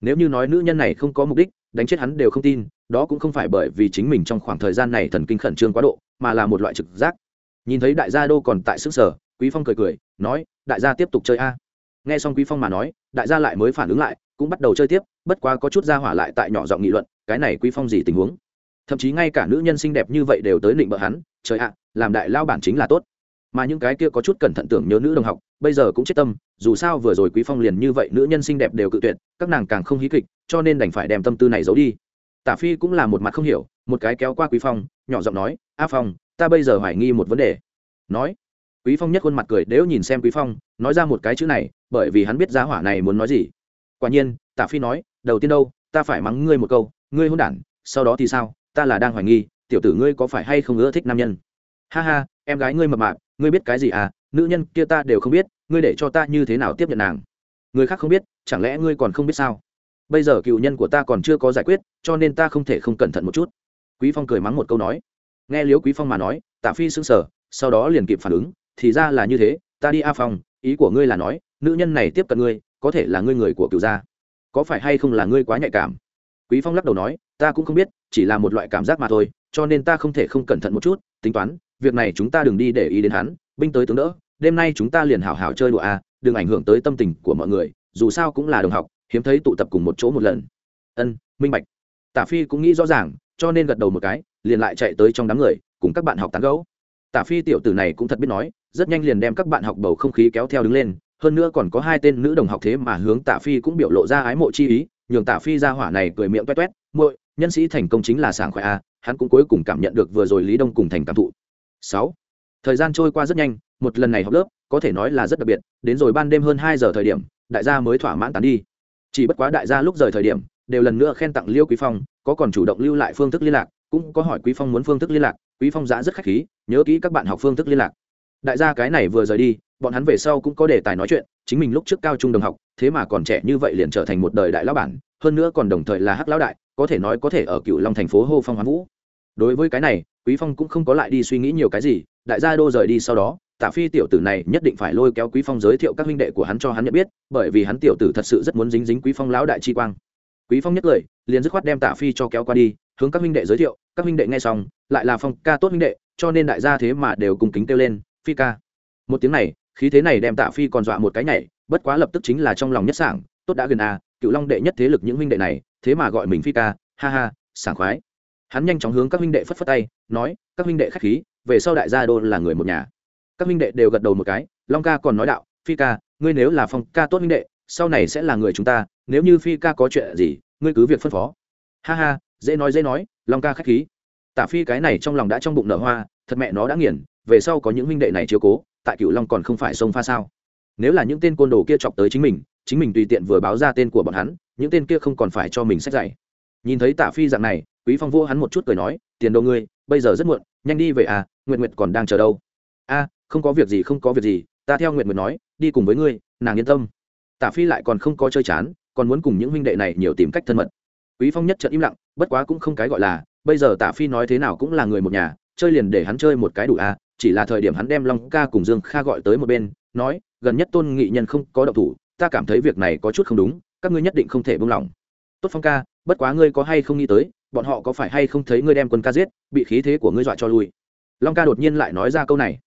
Nếu như nói nữ nhân này không có mục đích, đánh chết hắn đều không tin, đó cũng không phải bởi vì chính mình trong khoảng thời gian này thần kinh khẩn trương quá độ, mà là một loại trực giác. Nhìn thấy đại gia đô còn tại xứ sở quý phong cười cười nói đại gia tiếp tục chơi a. Nghe xong quý phong mà nói đại gia lại mới phản ứng lại cũng bắt đầu chơi tiếp bất quá có chút ra hỏa lại tại nhỏ giọng nghị luận cái này quý phong gì tình huống? Thậm chí ngay cả nữ nhân xinh đẹp như vậy đều tới định bợ hắn trời ạ làm đại lao bản chính là tốt mà những cái kia có chút cẩn thận tưởng nhớ nữ đồng học, bây giờ cũng chết tâm, dù sao vừa rồi quý phong liền như vậy, nữ nhân xinh đẹp đều cự tuyệt, các nàng càng không hí kịch, cho nên đành phải đem tâm tư này giấu đi. Tả phi cũng là một mặt không hiểu, một cái kéo qua quý phong, nhỏ giọng nói, a phong, ta bây giờ hoài nghi một vấn đề. Nói, quý phong nhất khuôn mặt cười đếu nhìn xem quý phong, nói ra một cái chữ này, bởi vì hắn biết giá hỏa này muốn nói gì. Quả nhiên tạ phi nói, đầu tiên đâu, ta phải mắng ngươi một câu, ngươi hôn đản, sau đó thì sao, ta là đang hoài nghi, tiểu tử ngươi có phải hay không ưa thích nam nhân? Ha ha, em gái ngươi mập mạp ngươi biết cái gì à nữ nhân kia ta đều không biết ngươi để cho ta như thế nào tiếp nhận nàng? Người khác không biết chẳng lẽ ngươi còn không biết sao? Bây giờ cựu nhân của ta còn chưa có giải quyết cho nên ta không thể không cẩn thận một chút. Quý phong cười mắng một câu nói. Nghe liếu quý phong mà nói tạ phi sững sờ sau đó liền kịp phản ứng thì ra là như thế ta đi a phòng, ý của ngươi là nói nữ nhân này tiếp cận ngươi có thể là ngươi người của cựu gia. Có phải hay không là ngươi quá nhạy cảm? Quý phong lắc đầu nói ta cũng không biết chỉ là một loại cảm giác mà thôi cho nên ta không thể không cẩn thận một chút tính toán việc này chúng ta đừng đi để ý đến hắn, binh tới tướng đỡ, đêm nay chúng ta liền hảo hảo chơi đùa a đừng ảnh hưởng tới tâm tình của mọi người, dù sao cũng là đồng học, hiếm thấy tụ tập cùng một chỗ một lần. Ân, minh bạch. Tả phi cũng nghĩ rõ ràng, cho nên gật đầu một cái, liền lại chạy tới trong đám người, cùng các bạn học tán gẫu. Tả phi tiểu tử này cũng thật biết nói, rất nhanh liền đem các bạn học bầu không khí kéo theo đứng lên, hơn nữa còn có hai tên nữ đồng học thế mà hướng tả phi cũng biểu lộ ra ái mộ chi ý, nhường tả phi ra hỏa này cười miệng toét toét muội, nhân sĩ thành công chính là sảng khoái a hắn cũng cuối cùng cảm nhận được vừa rồi lý đông cùng thành cảm thụ sáu. Thời gian trôi qua rất nhanh, một lần này học lớp, có thể nói là rất đặc biệt, đến rồi ban đêm hơn hai giờ thời điểm, đại gia mới thỏa mãn tán đi. Chỉ bất quá đại gia lúc rời thời điểm, đều lần nữa khen tặng liêu quý phong, có còn chủ động lưu lại phương thức liên lạc, cũng có hỏi quý phong muốn phương thức liên lạc, quý phong giã rất khách khí, nhớ kỹ các bạn học phương thức liên lạc. Đại gia cái này vừa rời đi, bọn hắn về sau cũng có đề tài nói chuyện, chính mình lúc trước cao trung đồng học, thế mà còn trẻ như vậy liền trở thành một đời đại lão bản, hơn nữa còn đồng thời là hắc lão đại, có thể nói có thể ở cựu long thành phố hô phong hoán vũ đối với cái này, quý phong cũng không có lại đi suy nghĩ nhiều cái gì, đại gia đô rời đi sau đó tả phi tiểu tử này nhất định phải lôi kéo quý phong giới thiệu các huynh đệ của hắn cho hắn nhận biết, bởi vì hắn tiểu tử thật sự rất muốn dính dính quý phong lão đại chi quang. Quý phong nhất lời, liền dứt khoát đem tả phi cho kéo qua đi, hướng các huynh đệ giới thiệu, các huynh đệ nghe xong, lại là phong ca tốt huynh đệ, cho nên đại gia thế mà đều cùng kính kêu lên, phi ca. Một tiếng này, khí thế này đem tạ phi còn dọa một cái nhảy, bất quá lập tức chính là trong lòng nhất sảng, tốt đã gần à, a cựu long đệ nhất thế lực những huynh đệ này, thế mà gọi mình phi ca, ha ha, sảng khoái hắn nhanh chóng hướng các huynh đệ phất phất tay, nói, các huynh đệ khách khí, về sau đại gia đô là người một nhà. Các huynh đệ đều gật đầu một cái, long ca còn nói đạo, phi ca, ngươi nếu là phong ca tốt huynh đệ, sau này sẽ là người chúng ta, nếu như phi ca có chuyện gì, ngươi cứ việc phân phó. Ha ha, dễ nói dễ nói, long ca khách khí. Tả phi cái này trong lòng đã trong bụng nở hoa, thật mẹ nó đã nghiền, về sau có những huynh đệ này chiếu cố, tại cựu long còn không phải sông pha sao? Nếu là những tên côn đồ kia chọc tới chính mình chính mình tùy tiện vừa báo ra tên của bọn hắn, những tên kia không còn phải cho mình sách dạy. Nhìn thấy tả phi dạng này quý phong vô hắn một chút cười nói, tiền đồ ngươi, bây giờ rất muộn, nhanh đi về à nguyện nguyện còn đang chờ đâu? A, không có việc gì, không có việc gì, ta theo nguyện nguyện nói, đi cùng với ngươi, nàng yên tâm. Tả phi lại còn không có chơi chán, còn muốn cùng những huynh đệ này nhiều tìm cách thân mật. Quý phong nhất trận im lặng, bất quá cũng không cái gọi là, bây giờ tả phi nói thế nào cũng là người một nhà, chơi liền để hắn chơi một cái đủ à chỉ là thời điểm hắn đem long ca cùng dương kha gọi tới một bên, nói, gần nhất tôn nghị nhân không có động thủ, ta cảm thấy việc này có chút không đúng, các ngươi nhất định không thể buông lỏng. Tốt phong ca, bất quá ngươi có hay không nghĩ tới bọn họ có phải hay không thấy ngươi đem quân ca giết, bị khí thế của ngươi dọa cho lui? Long ca đột nhiên lại nói ra câu này.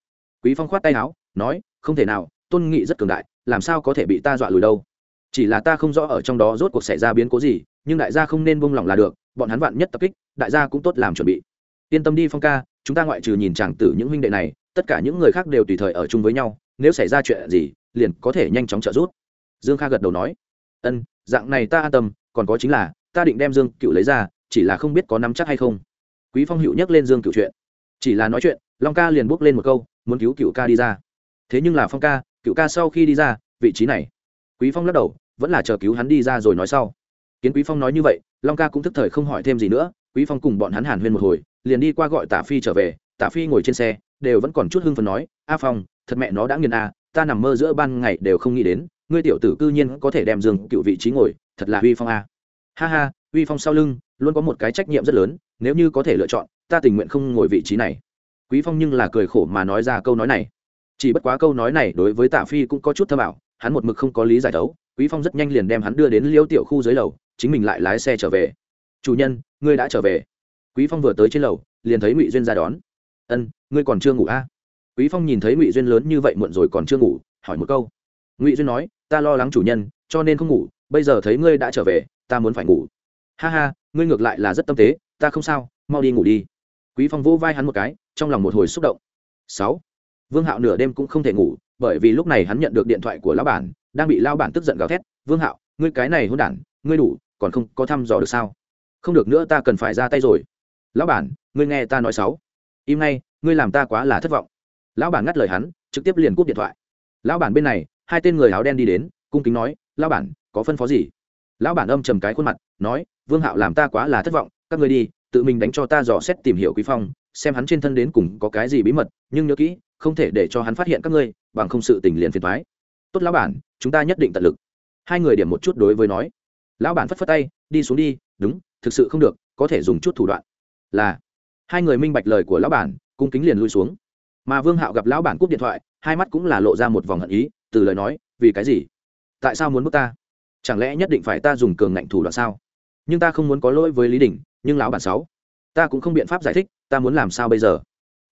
Quý phong khoát tay áo, nói, không thể nào, tôn nghị rất cường đại, làm sao có thể bị ta dọa lùi đâu? Chỉ là ta không rõ ở trong đó rốt cuộc xảy ra biến cố gì, nhưng đại gia không nên buông lỏng là được, bọn hắn vạn nhất tập kích, đại gia cũng tốt làm chuẩn bị. Yên tâm đi phong ca, chúng ta ngoại trừ nhìn chàng tử những huynh đệ này, tất cả những người khác đều tùy thời ở chung với nhau, nếu xảy ra chuyện gì, liền có thể nhanh chóng trợ giúp. Dương kha gật đầu nói, ân, dạng này ta an tâm, còn có chính là, ta định đem dương cựu lấy ra chỉ là không biết có nắm chắc hay không. Quý phong hữu nhắc lên dương cựu chuyện. Chỉ là nói chuyện, long ca liền bước lên một câu, muốn cứu cựu ca đi ra. Thế nhưng là phong ca cựu ca sau khi đi ra, vị trí này. Quý phong lắc đầu, vẫn là chờ cứu hắn đi ra rồi nói sau. Kiến quý phong nói như vậy, long ca cũng thức thời không hỏi thêm gì nữa, quý phong cùng bọn hắn hàn huyên một hồi, liền đi qua gọi tả phi trở về, tả phi ngồi trên xe, đều vẫn còn chút hưng phấn nói, a phong, thật mẹ nó đã nghiền a ta nằm mơ giữa ban ngày đều không nghĩ đến, ngươi tiểu tử cư nhiên có thể đem dương cựu vị trí ngồi, thật là uy phong a ha ha uy phong sau lưng luôn có một cái trách nhiệm rất lớn, nếu như có thể lựa chọn, ta tình nguyện không ngồi vị trí này. Quý phong nhưng là cười khổ mà nói ra câu nói này. Chỉ bất quá câu nói này đối với tạ phi cũng có chút thơ bảo hắn một mực không có lý giải đấu, quý phong rất nhanh liền đem hắn đưa đến liêu tiểu khu dưới lầu, chính mình lại lái xe trở về. Chủ nhân, ngươi đã trở về. Quý phong vừa tới trên lầu, liền thấy ngụy duyên ra đón. Ân, ngươi còn chưa ngủ a à? quý phong nhìn thấy ngụy duyên lớn như vậy muộn rồi còn chưa ngủ, hỏi một câu. Ngụy duyên nói, ta lo lắng chủ nhân, cho nên không ngủ, bây giờ thấy ngươi đã trở về, ta muốn phải ngủ ha ha, ngươi ngược lại là rất tâm tế, ta không sao, mau đi ngủ đi. Quý phong vỗ vai hắn một cái, trong lòng một hồi xúc động. Sáu. Vương hạo nửa đêm cũng không thể ngủ, bởi vì lúc này hắn nhận được điện thoại của lão bản, đang bị lão bản tức giận gào thét, vương hạo, ngươi cái này hôn đản, ngươi đủ, còn không có thăm dò được sao? Không được nữa ta cần phải ra tay rồi. Lão bản, ngươi nghe ta nói sáu. Im ngay, ngươi làm ta quá là thất vọng. Lão bản ngắt lời hắn, trực tiếp liền cúp điện thoại. Lão bản bên này, hai tên người áo đen đi đến, cung kính nói, lão bản, có phân phó gì? Lão bản âm trầm cái khuôn mặt, nói, vương hạo làm ta quá là thất vọng, các ngươi đi, tự mình đánh cho ta dò xét tìm hiểu quý phong, xem hắn trên thân đến cùng có cái gì bí mật, nhưng nhớ kỹ, không thể để cho hắn phát hiện các ngươi, bằng không sự tình liền phiền thoái tốt lão bản, chúng ta nhất định tận lực. Hai người điểm một chút đối với nói. Lão bản phất phất tay, đi xuống đi, đúng, thực sự không được, có thể dùng chút thủ đoạn. Là, hai người minh bạch lời của lão bản, cung kính liền lui xuống. Mà vương hạo gặp lão bản cúp điện thoại, hai mắt cũng là lộ ra một vòng hận ý, từ lời nói, vì cái gì? Tại sao muốn bước ta? Chẳng lẽ nhất định phải ta dùng cường ngạnh thủ đoạn sao? Nhưng ta không muốn có lỗi với lý đình, nhưng lão bản sáu, ta cũng không biện pháp giải thích, ta muốn làm sao bây giờ?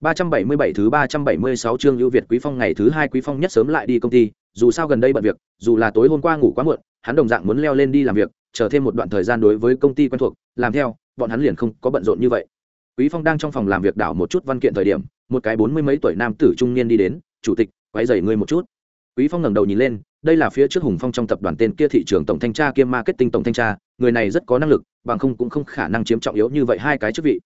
377 thứ 376 chương ưu việt quý phong ngày thứ hai quý phong nhất sớm lại đi công ty, dù sao gần đây bận việc, dù là tối hôm qua ngủ quá muộn, hắn đồng dạng muốn leo lên đi làm việc, chờ thêm một đoạn thời gian đối với công ty quen thuộc, làm theo, bọn hắn liền không có bận rộn như vậy. Quý phong đang trong phòng làm việc đảo một chút văn kiện thời điểm, một cái bốn mươi mấy tuổi nam tử trung niên đi đến, chủ tịch quay dày ngươi một chút quý phong ngẩng đầu nhìn lên, đây là phía trước hùng phong trong tập đoàn tên kia thị trường tổng thanh tra kiêm marketing tổng thanh tra, người này rất có năng lực, bằng không cũng không khả năng chiếm trọng yếu như vậy hai cái chức vị.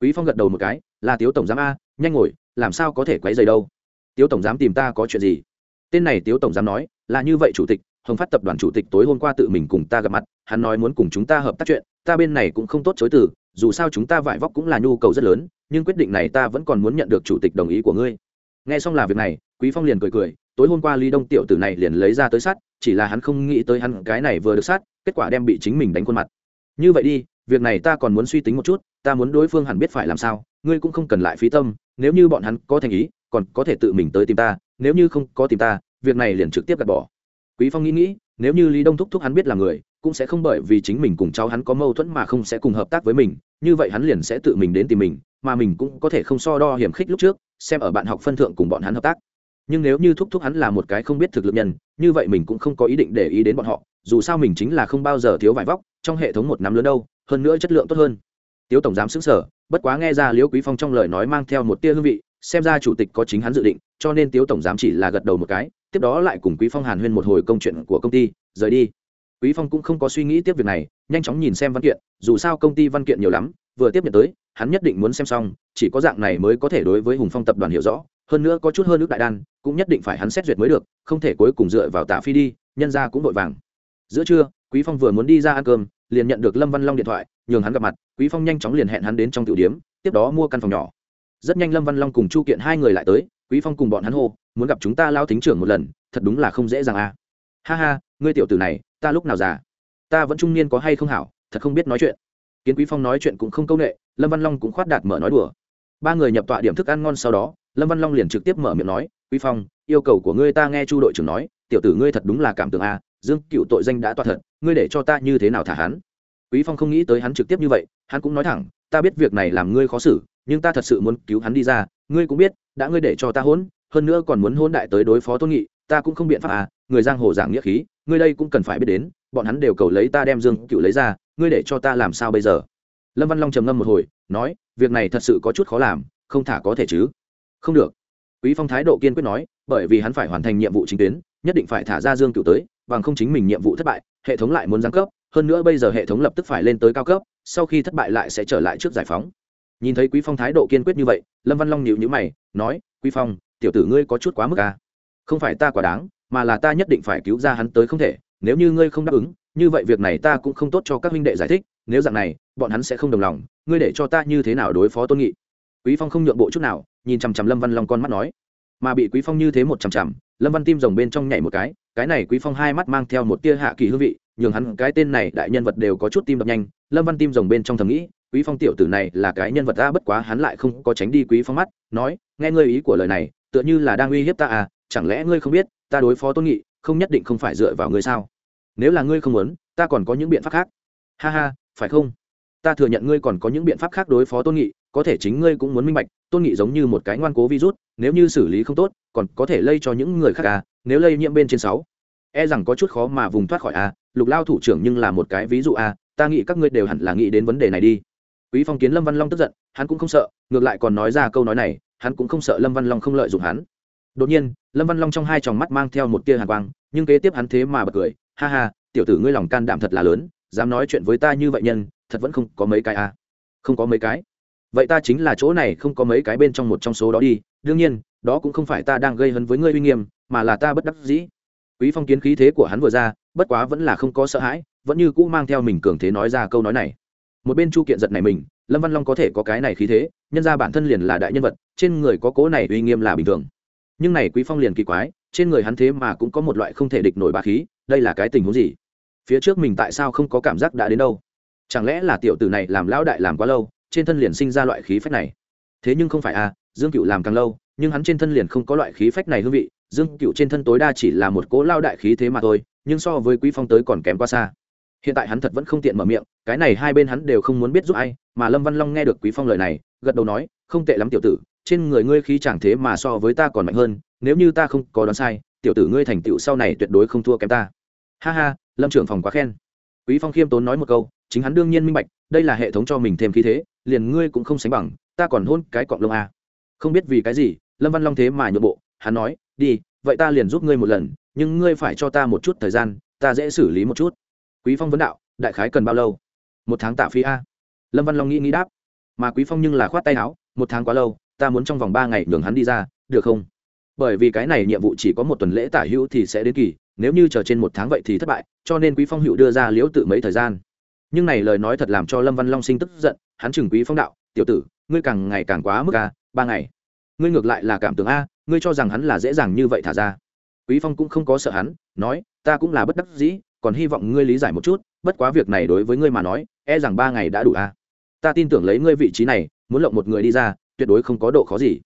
Quý phong gật đầu một cái, là tiếu tổng giám a, nhanh ngồi, làm sao có thể quấy dày đâu? Tiếu tổng giám tìm ta có chuyện gì? Tên này tiếu tổng giám nói, là như vậy chủ tịch, hồng phát tập đoàn chủ tịch tối hôm qua tự mình cùng ta gặp mặt, hắn nói muốn cùng chúng ta hợp tác chuyện, ta bên này cũng không tốt chối từ, dù sao chúng ta vải vóc cũng là nhu cầu rất lớn, nhưng quyết định này ta vẫn còn muốn nhận được chủ tịch đồng ý của ngươi. Nghe xong là việc này, quý phong liền cười cười tối hôm qua Lý đông tiểu tử này liền lấy ra tới sát, chỉ là hắn không nghĩ tới hắn cái này vừa được sát, kết quả đem bị chính mình đánh khuôn mặt. Như vậy đi, việc này ta còn muốn suy tính một chút, ta muốn đối phương hẳn biết phải làm sao, ngươi cũng không cần lại phí tâm, nếu như bọn hắn có thành ý, còn có thể tự mình tới tìm ta, nếu như không có tìm ta, việc này liền trực tiếp gạt bỏ. Quý phong nghĩ nghĩ, nếu như lý đông thúc thúc hắn biết là người, cũng sẽ không bởi vì chính mình cùng cháu hắn có mâu thuẫn mà không sẽ cùng hợp tác với mình, như vậy hắn liền sẽ tự mình đến tìm mình, mà mình cũng có thể không so đo hiểm khích lúc trước, xem ở bạn học phân thượng cùng bọn hắn hợp tác nhưng nếu như thúc thúc hắn là một cái không biết thực lực nhân, như vậy mình cũng không có ý định để ý đến bọn họ, dù sao mình chính là không bao giờ thiếu vải vóc, trong hệ thống một năm lớn đâu, hơn nữa chất lượng tốt hơn. Tiếu tổng giám xứng sở bất quá nghe ra liễu quý phong trong lời nói mang theo một tia hương vị, xem ra chủ tịch có chính hắn dự định, cho nên tiếu tổng giám chỉ là gật đầu một cái, tiếp đó lại cùng quý phong hàn huyên một hồi công chuyện của công ty, rời đi. Quý phong cũng không có suy nghĩ tiếp việc này, nhanh chóng nhìn xem văn kiện, dù sao công ty văn kiện nhiều lắm vừa tiếp nhận tới, hắn nhất định muốn xem xong, chỉ có dạng này mới có thể đối với hùng phong tập đoàn hiểu rõ, hơn nữa có chút hơn nước đại đan, cũng nhất định phải hắn xét duyệt mới được, không thể cuối cùng dựa vào tạ phi đi, nhân ra cũng vội vàng. Giữa trưa, quý phong vừa muốn đi ra ăn cơm, liền nhận được lâm văn long điện thoại, nhường hắn gặp mặt, quý phong nhanh chóng liền hẹn hắn đến trong tiểu điếm tiếp đó mua căn phòng nhỏ. Rất nhanh lâm văn long cùng chu kiện hai người lại tới, quý phong cùng bọn hắn hô, muốn gặp chúng ta lao thính trưởng một lần, thật đúng là không dễ dàng à. Ha ha, ngươi tiểu tử này, ta lúc nào già? Ta vẫn trung niên có hay không hảo, thật không biết nói chuyện kiến quý phong nói chuyện cũng không công nghệ lâm văn long cũng khoát đạt mở nói đùa. Ba người nhập tọa điểm thức ăn ngon sau đó, lâm văn long liền trực tiếp mở miệng nói, quý phong, yêu cầu của ngươi ta nghe chu đội trưởng nói, tiểu tử ngươi thật đúng là cảm tưởng a, dương cựu tội danh đã toa thật, ngươi để cho ta như thế nào thả hắn? Quý phong không nghĩ tới hắn trực tiếp như vậy, hắn cũng nói thẳng, ta biết việc này làm ngươi khó xử, nhưng ta thật sự muốn cứu hắn đi ra, ngươi cũng biết, đã ngươi để cho ta hỗn hơn nữa còn muốn hỗn đại tới đối phó tôn nghị, ta cũng không biện pháp à người giang hồ giảng nghĩa khí, ngươi đây cũng cần phải biết đến, bọn hắn đều cầu lấy ta đem dương cựu lấy ra ngươi để cho ta làm sao bây giờ? Lâm văn long trầm ngâm một hồi, nói, việc này thật sự có chút khó làm, không thả có thể chứ? Không được. Quý phong thái độ kiên quyết nói, bởi vì hắn phải hoàn thành nhiệm vụ chính tuyến, nhất định phải thả ra dương cựu tới, bằng không chính mình nhiệm vụ thất bại, hệ thống lại muốn giáng cấp, hơn nữa bây giờ hệ thống lập tức phải lên tới cao cấp, sau khi thất bại lại sẽ trở lại trước giải phóng. Nhìn thấy quý phong thái độ kiên quyết như vậy, lâm văn long nhịu nhữ mày, nói, quý phong, tiểu tử ngươi có chút quá mức à? Không phải ta quá đáng, mà là ta nhất định phải cứu ra hắn tới không thể, nếu như ngươi không đáp ứng như vậy việc này ta cũng không tốt cho các huynh đệ giải thích, nếu dạng này, bọn hắn sẽ không đồng lòng, ngươi để cho ta như thế nào đối phó tôn nghị? Quý phong không nhượng bộ chút nào, nhìn chằm chằm lâm văn long con mắt nói. Mà bị quý phong như thế một chằm chằm, lâm văn tim rồng bên trong nhảy một cái cái này quý phong hai mắt mang theo một tia hạ kỳ hương vị, nhường hắn cái tên này đại nhân vật đều có chút tim đập nhanh. Lâm văn tim rồng bên trong thầm nghĩ, quý phong tiểu tử này là cái nhân vật ta bất quá hắn lại không có tránh đi quý phong mắt, nói, nghe ngươi ý của lời này, tựa như là đang uy hiếp ta à chẳng lẽ ngươi không biết, ta đối phó tôn nghị, không nhất định không phải dựa vào ngươi sao? Nếu là ngươi không muốn, ta còn có những biện pháp khác. Ha ha, phải không? Ta thừa nhận ngươi còn có những biện pháp khác đối phó tôn nghị, có thể chính ngươi cũng muốn minh bạch, tôn nghị giống như một cái ngoan cố virus, nếu như xử lý không tốt, còn có thể lây cho những người khác à nếu lây nhiễm bên trên sáu. E rằng có chút khó mà vùng thoát khỏi à lục lao thủ trưởng nhưng là một cái ví dụ à ta nghĩ các ngươi đều hẳn là nghĩ đến vấn đề này đi. Quý phong kiến lâm văn long tức giận, hắn cũng không sợ, ngược lại còn nói ra câu nói này, hắn cũng không sợ lâm văn long không lợi dụng hắn. Đột nhiên, lâm văn long trong hai tròng mắt mang theo một tia hàn quang, nhưng kế tiếp hắn thế mà bật cười ha ha, tiểu tử ngươi lòng can đảm thật là lớn, dám nói chuyện với ta như vậy nhân, thật vẫn không có mấy cái à. Không có mấy cái. Vậy ta chính là chỗ này không có mấy cái bên trong một trong số đó đi, đương nhiên, đó cũng không phải ta đang gây hấn với ngươi uy nghiêm, mà là ta bất đắc dĩ. Quý phong kiến khí thế của hắn vừa ra, bất quá vẫn là không có sợ hãi, vẫn như cũ mang theo mình cường thế nói ra câu nói này. Một bên chu kiện giật này mình, lâm văn long có thể có cái này khí thế, nhân ra bản thân liền là đại nhân vật, trên người có cố này uy nghiêm là bình thường. Nhưng này quý phong liền kỳ quái trên người hắn thế mà cũng có một loại không thể địch nổi bá khí, đây là cái tình huống gì? Phía trước mình tại sao không có cảm giác đã đến đâu? Chẳng lẽ là tiểu tử này làm lão đại làm quá lâu, trên thân liền sinh ra loại khí phách này? Thế nhưng không phải à dương cựu làm càng lâu, nhưng hắn trên thân liền không có loại khí phách này hương vị, dương cựu trên thân tối đa chỉ là một cố lao đại khí thế mà thôi, nhưng so với quý phong tới còn kém quá xa. Hiện tại hắn thật vẫn không tiện mở miệng, cái này hai bên hắn đều không muốn biết giúp ai, mà lâm văn long nghe được quý phong lời này, gật đầu nói, không tệ lắm tiểu tử trên người ngươi khí chẳng thế mà so với ta còn mạnh hơn, nếu như ta không có đoán sai, tiểu tử ngươi thành tựu sau này tuyệt đối không thua kém ta. Ha ha, lâm trưởng phòng quá khen. Quý phong khiêm tốn nói một câu, chính hắn đương nhiên minh bạch, đây là hệ thống cho mình thêm khí thế, liền ngươi cũng không sánh bằng, ta còn hôn cái cọng lông a không biết vì cái gì, lâm văn long thế mà nhượng bộ, hắn nói, đi, vậy ta liền giúp ngươi một lần, nhưng ngươi phải cho ta một chút thời gian, ta dễ xử lý một chút. Quý phong vấn đạo, đại khái cần bao lâu? Một tháng tạ phi a. Lâm văn long nghĩ nghĩ đáp, mà quý phong nhưng là khoát tay áo, một tháng quá lâu ta muốn trong vòng ba ngày nhường hắn đi ra, được không? Bởi vì cái này nhiệm vụ chỉ có một tuần lễ tả hữu thì sẽ đến kỳ, nếu như chờ trên một tháng vậy thì thất bại, cho nên quý phong hữu đưa ra liễu tự mấy thời gian. Nhưng này lời nói thật làm cho lâm văn long sinh tức giận, hắn chừng quý phong đạo, tiểu tử, ngươi càng ngày càng quá mức a, ba ngày. Ngươi ngược lại là cảm tưởng a, ngươi cho rằng hắn là dễ dàng như vậy thả ra. Quý phong cũng không có sợ hắn, nói, ta cũng là bất đắc dĩ, còn hy vọng ngươi lý giải một chút, bất quá việc này đối với ngươi mà nói e rằng ba ngày đã đủ a. Ta tin tưởng lấy ngươi vị trí này, muốn lộng một người đi ra tuyệt đối không có độ khó gì.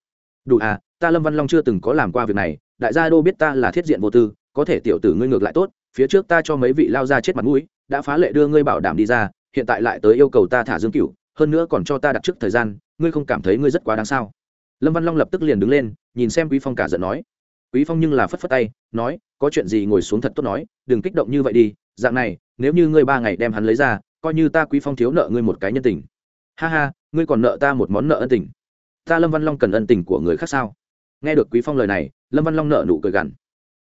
Đủ à ta lâm văn long chưa từng có làm qua việc này, đại gia đô biết ta là thiết diện vô tư, có thể tiểu tử ngươi ngược lại tốt, phía trước ta cho mấy vị lao ra chết mặt mũi, đã phá lệ đưa ngươi bảo đảm đi ra, hiện tại lại tới yêu cầu ta thả dương cửu, hơn nữa còn cho ta đặt trước thời gian, ngươi không cảm thấy ngươi rất quá đáng sao? Lâm văn long lập tức liền đứng lên, nhìn xem quý phong cả giận nói. Quý phong nhưng là phất phất tay, nói, có chuyện gì ngồi xuống thật tốt nói, đừng kích động như vậy đi, dạng này, nếu như ngươi ba ngày đem hắn lấy ra, coi như ta quý phong thiếu nợ ngươi một cái nhân tình. Ha ha, ngươi còn nợ ta một món nợ ân tình ta lâm văn long cần ân tình của người khác sao? Nghe được quý phong lời này lâm văn long nợ nụ cười gằn.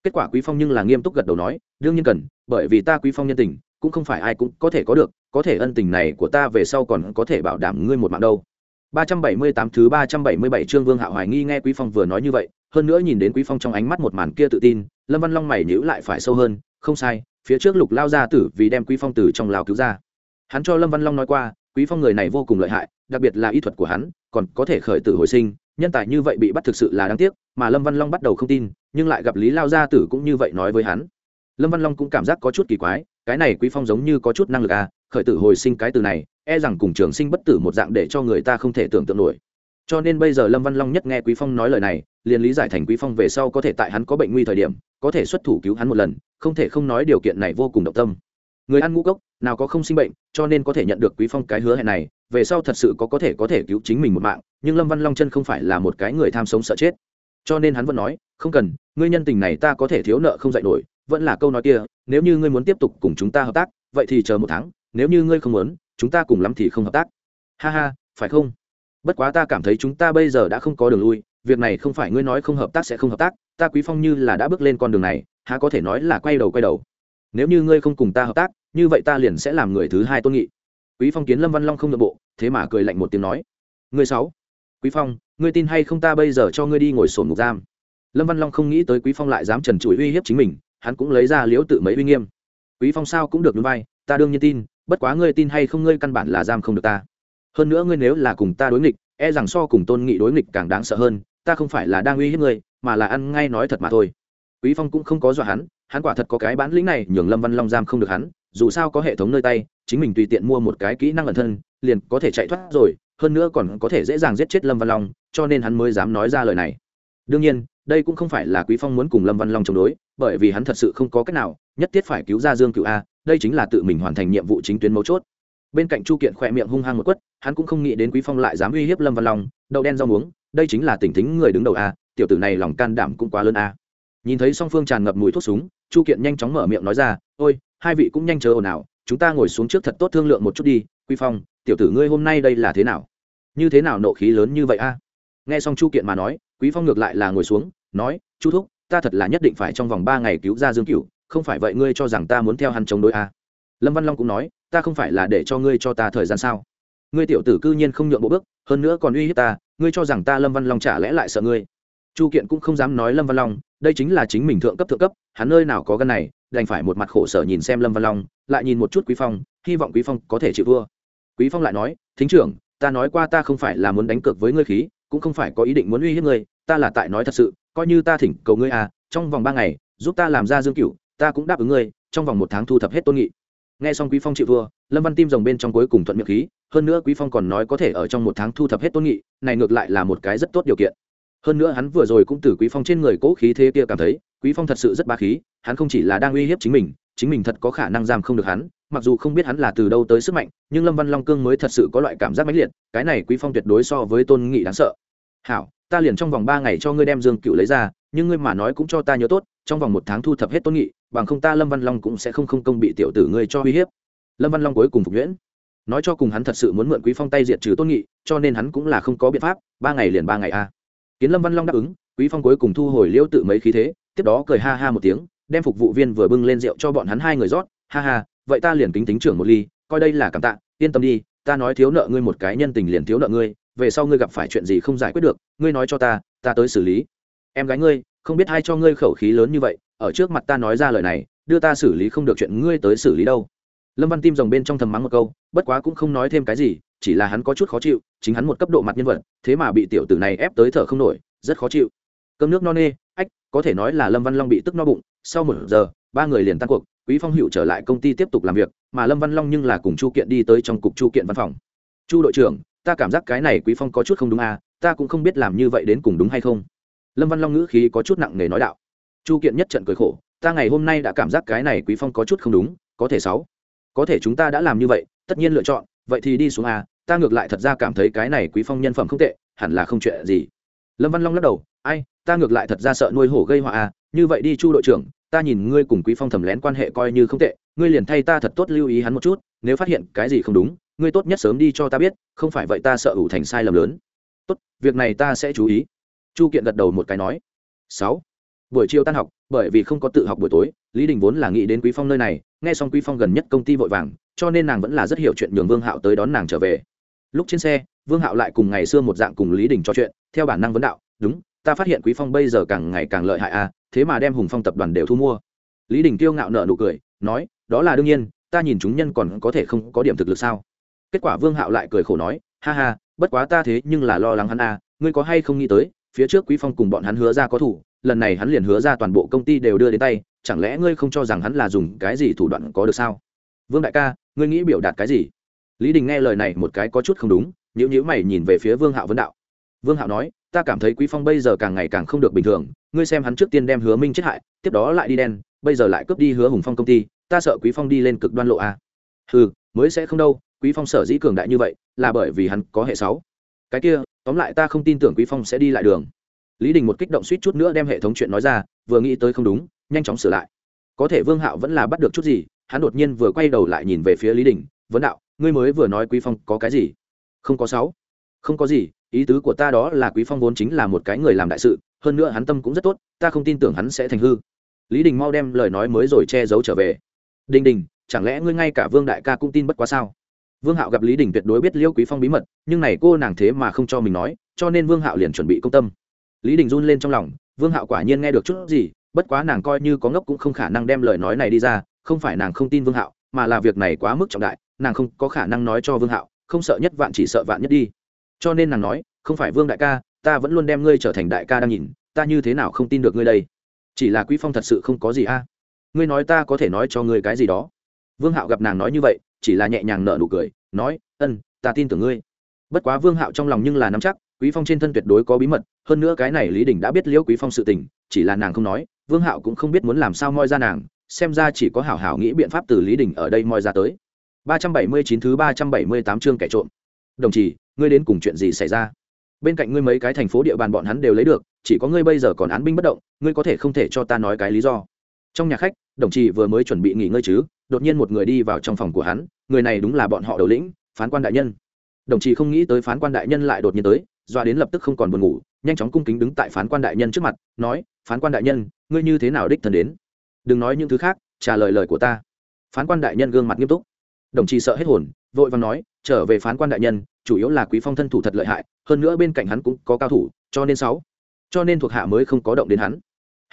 Kết quả quý phong nhưng là nghiêm túc gật đầu nói đương nhiên cần bởi vì ta quý phong nhân tình cũng không phải ai cũng có thể có được có thể ân tình này của ta về sau còn có thể bảo đảm ngươi một mạng đâu. 378 thứ 377 chương Vương Hạo hoài nghi nghe Quý Phong vừa nói như vậy, hơn nữa nhìn đến Quý Phong trong ánh mắt một màn kia tự tin, Lâm Văn Long mày nhíu lại phải sâu hơn, không sai, phía trước Lục lao ra tử vì đem Quý Phong từ trong lao cứu ra. Hắn cho Lâm Văn Long nói qua, Quý Phong người này vô cùng lợi hại, đặc biệt là y thuật của hắn, còn có thể khởi tử hồi sinh, nhân tài như vậy bị bắt thực sự là đáng tiếc, mà Lâm Văn Long bắt đầu không tin, nhưng lại gặp Lý lao gia tử cũng như vậy nói với hắn. Lâm Văn Long cũng cảm giác có chút kỳ quái, cái này Quý Phong giống như có chút năng lực à, khởi tử hồi sinh cái từ này, e rằng cùng trường sinh bất tử một dạng để cho người ta không thể tưởng tượng nổi cho nên bây giờ lâm văn long nhất nghe quý phong nói lời này liền lý giải thành quý phong về sau có thể tại hắn có bệnh nguy thời điểm có thể xuất thủ cứu hắn một lần không thể không nói điều kiện này vô cùng động tâm người ăn ngũ cốc, nào có không sinh bệnh, cho nên có thể nhận được quý phong cái hứa hẹn này, về sau thật sự có có thể có thể cứu chính mình một mạng, nhưng lâm văn long chân không phải là một cái người tham sống sợ chết. Cho nên hắn vẫn nói, không cần, ngươi nhân tình này ta có thể thiếu nợ không dạy nổi, vẫn là câu nói kia, nếu như ngươi muốn tiếp tục cùng chúng ta hợp tác, vậy thì chờ một tháng, nếu như ngươi không muốn, chúng ta cùng lắm thì không hợp tác. Ha ha, phải không? Bất quá ta cảm thấy chúng ta bây giờ đã không có đường lui, việc này không phải ngươi nói không hợp tác sẽ không hợp tác, ta quý phong như là đã bước lên con đường này, há có thể nói là quay đầu quay đầu nếu như ngươi không cùng ta hợp tác, như vậy ta liền sẽ làm người thứ hai tôn nghị. Quý phong kiến lâm văn long không nội bộ, thế mà cười lạnh một tiếng nói, ngươi sáu, quý phong, ngươi tin hay không ta bây giờ cho ngươi đi ngồi sổn ngục giam? Lâm văn long không nghĩ tới quý phong lại dám trần trụi uy hiếp chính mình, hắn cũng lấy ra liễu tự mấy uy nghiêm. Quý phong sao cũng được núi vai, ta đương nhiên tin, bất quá ngươi tin hay không ngươi căn bản là giam không được ta. Hơn nữa ngươi nếu là cùng ta đối nghịch e rằng so cùng tôn nghị đối nghịch càng đáng sợ hơn, ta không phải là đang uy hiếp ngươi, mà là ăn ngay nói thật mà thôi. Quý phong cũng không có dọa hắn hắn quả thật có cái bản lĩnh này, nhường lâm văn long giam không được hắn, dù sao có hệ thống nơi tay, chính mình tùy tiện mua một cái kỹ năng ẩn thân, liền có thể chạy thoát rồi, hơn nữa còn có thể dễ dàng giết chết lâm văn long, cho nên hắn mới dám nói ra lời này. Đương nhiên, đây cũng không phải là quý phong muốn cùng lâm văn long chống đối, bởi vì hắn thật sự không có cách nào, nhất thiết phải cứu ra dương cựu a, đây chính là tự mình hoàn thành nhiệm vụ chính tuyến mấu chốt. Bên cạnh chu kiện khỏe miệng hung hăng một quất, hắn cũng không nghĩ đến quý phong lại dám uy hiếp lâm văn long, đậu đen rau muống, đây chính là tỉnh thính người đứng đầu a, tiểu tử này lòng can đảm cũng quá lớn a nhìn thấy song phương tràn ngập mùi thuốc súng, chu kiện nhanh chóng mở miệng nói ra, ôi, hai vị cũng nhanh chờ ồn ào, chúng ta ngồi xuống trước thật tốt thương lượng một chút đi quý phong, tiểu tử ngươi hôm nay đây là thế nào? Như thế nào nộ khí lớn như vậy a? Nghe xong chu kiện mà nói, quý phong ngược lại là ngồi xuống, nói, chu thúc, ta thật là nhất định phải trong vòng ba ngày cứu ra dương cửu, không phải vậy ngươi cho rằng ta muốn theo hắn chống đối a? Lâm văn long cũng nói, ta không phải là để cho ngươi cho ta thời gian sao? Ngươi tiểu tử cư nhiên không nhượng bộ bước, hơn nữa còn uy hiếp ta, ngươi cho rằng ta lâm văn long chả lẽ lại sợ ngươi? Chu kiện cũng không dám nói lâm văn long đây chính là chính mình thượng cấp thượng cấp, hắn nơi nào có gân này, đành phải một mặt khổ sở nhìn xem lâm văn long, lại nhìn một chút quý phong, hy vọng quý phong có thể chịu vua quý phong lại nói, thính trưởng, ta nói qua ta không phải là muốn đánh cược với ngươi khí, cũng không phải có ý định muốn uy hiếp ngươi, ta là tại nói thật sự, coi như ta thỉnh cầu ngươi à trong vòng ba ngày, giúp ta làm ra dương cửu, ta cũng đáp ứng ngươi, trong vòng một tháng thu thập hết tôn nghị. Nghe xong quý phong chịu vua lâm văn tim rồng bên trong cuối cùng thuận miệng khí, hơn nữa quý phong còn nói có thể ở trong một tháng thu thập hết tôn nghị, này ngược lại là một cái rất tốt điều kiện hơn nữa hắn vừa rồi cũng từ quý phong trên người cố khí thế kia cảm thấy, quý phong thật sự rất ba khí, hắn không chỉ là đang uy hiếp chính mình chính mình thật có khả năng giam không được hắn, mặc dù không biết hắn là từ đâu tới sức mạnh, nhưng lâm văn long cương mới thật sự có loại cảm giác mãnh liệt, cái này quý phong tuyệt đối so với tôn nghị đáng sợ. Hảo, ta liền trong vòng ba ngày cho ngươi đem dương cựu lấy ra, nhưng ngươi mà nói cũng cho ta nhớ tốt, trong vòng một tháng thu thập hết tôn nghị, bằng không ta lâm văn long cũng sẽ không không công bị tiểu tử ngươi cho uy hiếp. Lâm văn long cuối cùng phục nhuyễn. Nói cho cùng hắn thật sự muốn mượn quý phong tay diệt trừ tôn nghị, cho nên hắn cũng là không có biện pháp, ba ngày liền ba ngày a kiến lâm văn long đáp ứng, quý phong cuối cùng thu hồi liễu tự mấy khí thế, tiếp đó cười ha ha một tiếng, đem phục vụ viên vừa bưng lên rượu cho bọn hắn hai người rót. Ha ha, vậy ta liền kính tính trưởng một ly, coi đây là cảm tạ, yên tâm đi, ta nói thiếu nợ ngươi một cái nhân tình liền thiếu nợ ngươi, về sau ngươi gặp phải chuyện gì không giải quyết được, ngươi nói cho ta ta tới xử lý. Em gái ngươi, không biết ai cho ngươi khẩu khí lớn như vậy, ở trước mặt ta nói ra lời này, đưa ta xử lý không được chuyện ngươi tới xử lý đâu. Lâm văn tim rồng bên trong thầm mắng một câu, bất quá cũng không nói thêm cái gì chỉ là hắn có chút khó chịu, chính hắn một cấp độ mặt nhân vật, thế mà bị tiểu tử này ép tới thở không nổi, rất khó chịu. Cơm nước no nê, ách, có thể nói là lâm văn long bị tức no bụng, sau một giờ, ba người liền tan cuộc, quý phong hữu trở lại công ty tiếp tục làm việc, mà lâm văn long nhưng là cùng chu kiện đi tới trong cục chu kiện văn phòng. Chu đội trưởng, ta cảm giác cái này quý phong có chút không đúng à ta cũng không biết làm như vậy đến cùng đúng hay không. Lâm văn long ngữ khí có chút nặng nề nói đạo. Chu kiện nhất trận cười khổ, ta ngày hôm nay đã cảm giác cái này quý phong có chút không đúng, có thể sáu, có thể chúng ta đã làm như vậy, tất nhiên lựa chọn, vậy thì đi xuống à ta ngược lại thật ra cảm thấy cái này quý phong nhân phẩm không tệ, hẳn là không chuyện gì. Lâm văn long lắc đầu, ai, ta ngược lại thật ra sợ nuôi hổ gây họa à như vậy đi chu đội trưởng, ta nhìn ngươi cùng quý phong thầm lén quan hệ coi như không tệ, ngươi liền thay ta thật tốt lưu ý hắn một chút, nếu phát hiện cái gì không đúng, ngươi tốt nhất sớm đi cho ta biết, không phải vậy ta sợ ủ thành sai lầm lớn. Tốt, việc này ta sẽ chú ý. Chu kiện gật đầu một cái nói. Sáu, buổi chiều tan học, bởi vì không có tự học buổi tối, lý đình vốn là nghĩ đến quý phong nơi này, nghe xong quý phong gần nhất công ty vội vàng, cho nên nàng vẫn là rất hiểu chuyện nhường vương hạo tới đón nàng trở về lúc trên xe vương hạo lại cùng ngày xưa một dạng cùng lý đình trò chuyện theo bản năng vấn đạo đúng ta phát hiện quý phong bây giờ càng ngày càng lợi hại a à, thế mà đem hùng phong tập đoàn đều thu mua. Lý đình tiêu ngạo nợ nụ cười nói đó là đương nhiên ta nhìn chúng nhân còn có thể không có điểm thực lực sao? Kết quả vương hạo lại cười khổ nói ha ha bất quá ta thế nhưng là lo lắng hắn a à, ngươi có hay không nghĩ tới phía trước quý phong cùng bọn hắn hứa ra có thủ lần này hắn liền hứa ra toàn bộ công ty đều đưa đến tay chẳng lẽ ngươi không cho rằng hắn là dùng cái gì thủ đoạn có được sao? Vương đại ca ngươi nghĩ biểu đạt cái gì? Lý đình nghe lời này một cái có chút không đúng nhữ nhữ mày nhìn về phía vương hạo vấn đạo. Vương hạo nói, ta cảm thấy quý phong bây giờ càng ngày càng không được bình thường, ngươi xem hắn trước tiên đem hứa minh chết hại, tiếp đó lại đi đen, bây giờ lại cướp đi hứa hùng phong công ty, ta sợ quý phong đi lên cực đoan lộ a. Ừ mới sẽ không đâu, quý phong sở dĩ cường đại như vậy, là bởi vì hắn có hệ sáu. Cái kia, tóm lại ta không tin tưởng quý phong sẽ đi lại đường. Lý đình một kích động suýt chút nữa đem hệ thống chuyện nói ra, vừa nghĩ tới không đúng, nhanh chóng sửa lại. Có thể vương hạo vẫn là bắt được chút gì, hắn đột nhiên vừa quay đầu lại nhìn về phía lý đình, vấn đạo ngươi mới vừa nói quý phong có cái gì? Không có sáu. Không có gì, ý tứ của ta đó là quý phong vốn chính là một cái người làm đại sự, hơn nữa hắn tâm cũng rất tốt, ta không tin tưởng hắn sẽ thành hư. Lý đình mau đem lời nói mới rồi che giấu trở về. Đình đình, chẳng lẽ ngươi ngay cả vương đại ca cũng tin bất quá sao? Vương hạo gặp lý đình tuyệt đối biết liêu quý phong bí mật, nhưng này cô nàng thế mà không cho mình nói, cho nên vương hạo liền chuẩn bị công tâm. Lý đình run lên trong lòng, vương hạo quả nhiên nghe được chút gì, bất quá nàng coi như có ngốc cũng không khả năng đem lời nói này đi ra, không phải nàng không tin vương hạo, mà là việc này quá mức trọng đại nàng không có khả năng nói cho vương hạo, không sợ nhất vạn chỉ sợ vạn nhất đi. Cho nên nàng nói, không phải vương đại ca, ta vẫn luôn đem ngươi trở thành đại ca đang nhìn, ta như thế nào không tin được ngươi đây? Chỉ là quý phong thật sự không có gì a. Ngươi nói ta có thể nói cho ngươi cái gì đó. Vương hạo gặp nàng nói như vậy, chỉ là nhẹ nhàng nở nụ cười, nói, ân, ta tin tưởng ngươi. Bất quá vương hạo trong lòng nhưng là nắm chắc, quý phong trên thân tuyệt đối có bí mật, hơn nữa cái này lý đình đã biết liễu quý phong sự tình, chỉ là nàng không nói, vương hạo cũng không biết muốn làm sao moi ra nàng, xem ra chỉ có hảo hảo nghĩ biện pháp từ lý đình ở đây moi ra tới. 379 thứ 378 chương kẻ trộm. Đồng chí, ngươi đến cùng chuyện gì xảy ra? Bên cạnh ngươi mấy cái thành phố địa bàn bọn hắn đều lấy được, chỉ có ngươi bây giờ còn án binh bất động, ngươi có thể không thể cho ta nói cái lý do. Trong nhà khách, đồng chí vừa mới chuẩn bị nghỉ ngơi chứ, đột nhiên một người đi vào trong phòng của hắn, người này đúng là bọn họ đầu lĩnh, phán quan đại nhân. Đồng chí không nghĩ tới phán quan đại nhân lại đột nhiên tới, doa đến lập tức không còn buồn ngủ, nhanh chóng cung kính đứng tại phán quan đại nhân trước mặt, nói, phán quan đại nhân, ngươi như thế nào đích thân đến? Đừng nói những thứ khác, trả lời lời của ta. Phán quan đại nhân gương mặt nghiêm túc đồng chí sợ hết hồn, vội vàng nói, trở về phán quan đại nhân, chủ yếu là quý phong thân thủ thật lợi hại, hơn nữa bên cạnh hắn cũng có cao thủ, cho nên sáu, cho nên thuộc hạ mới không có động đến hắn.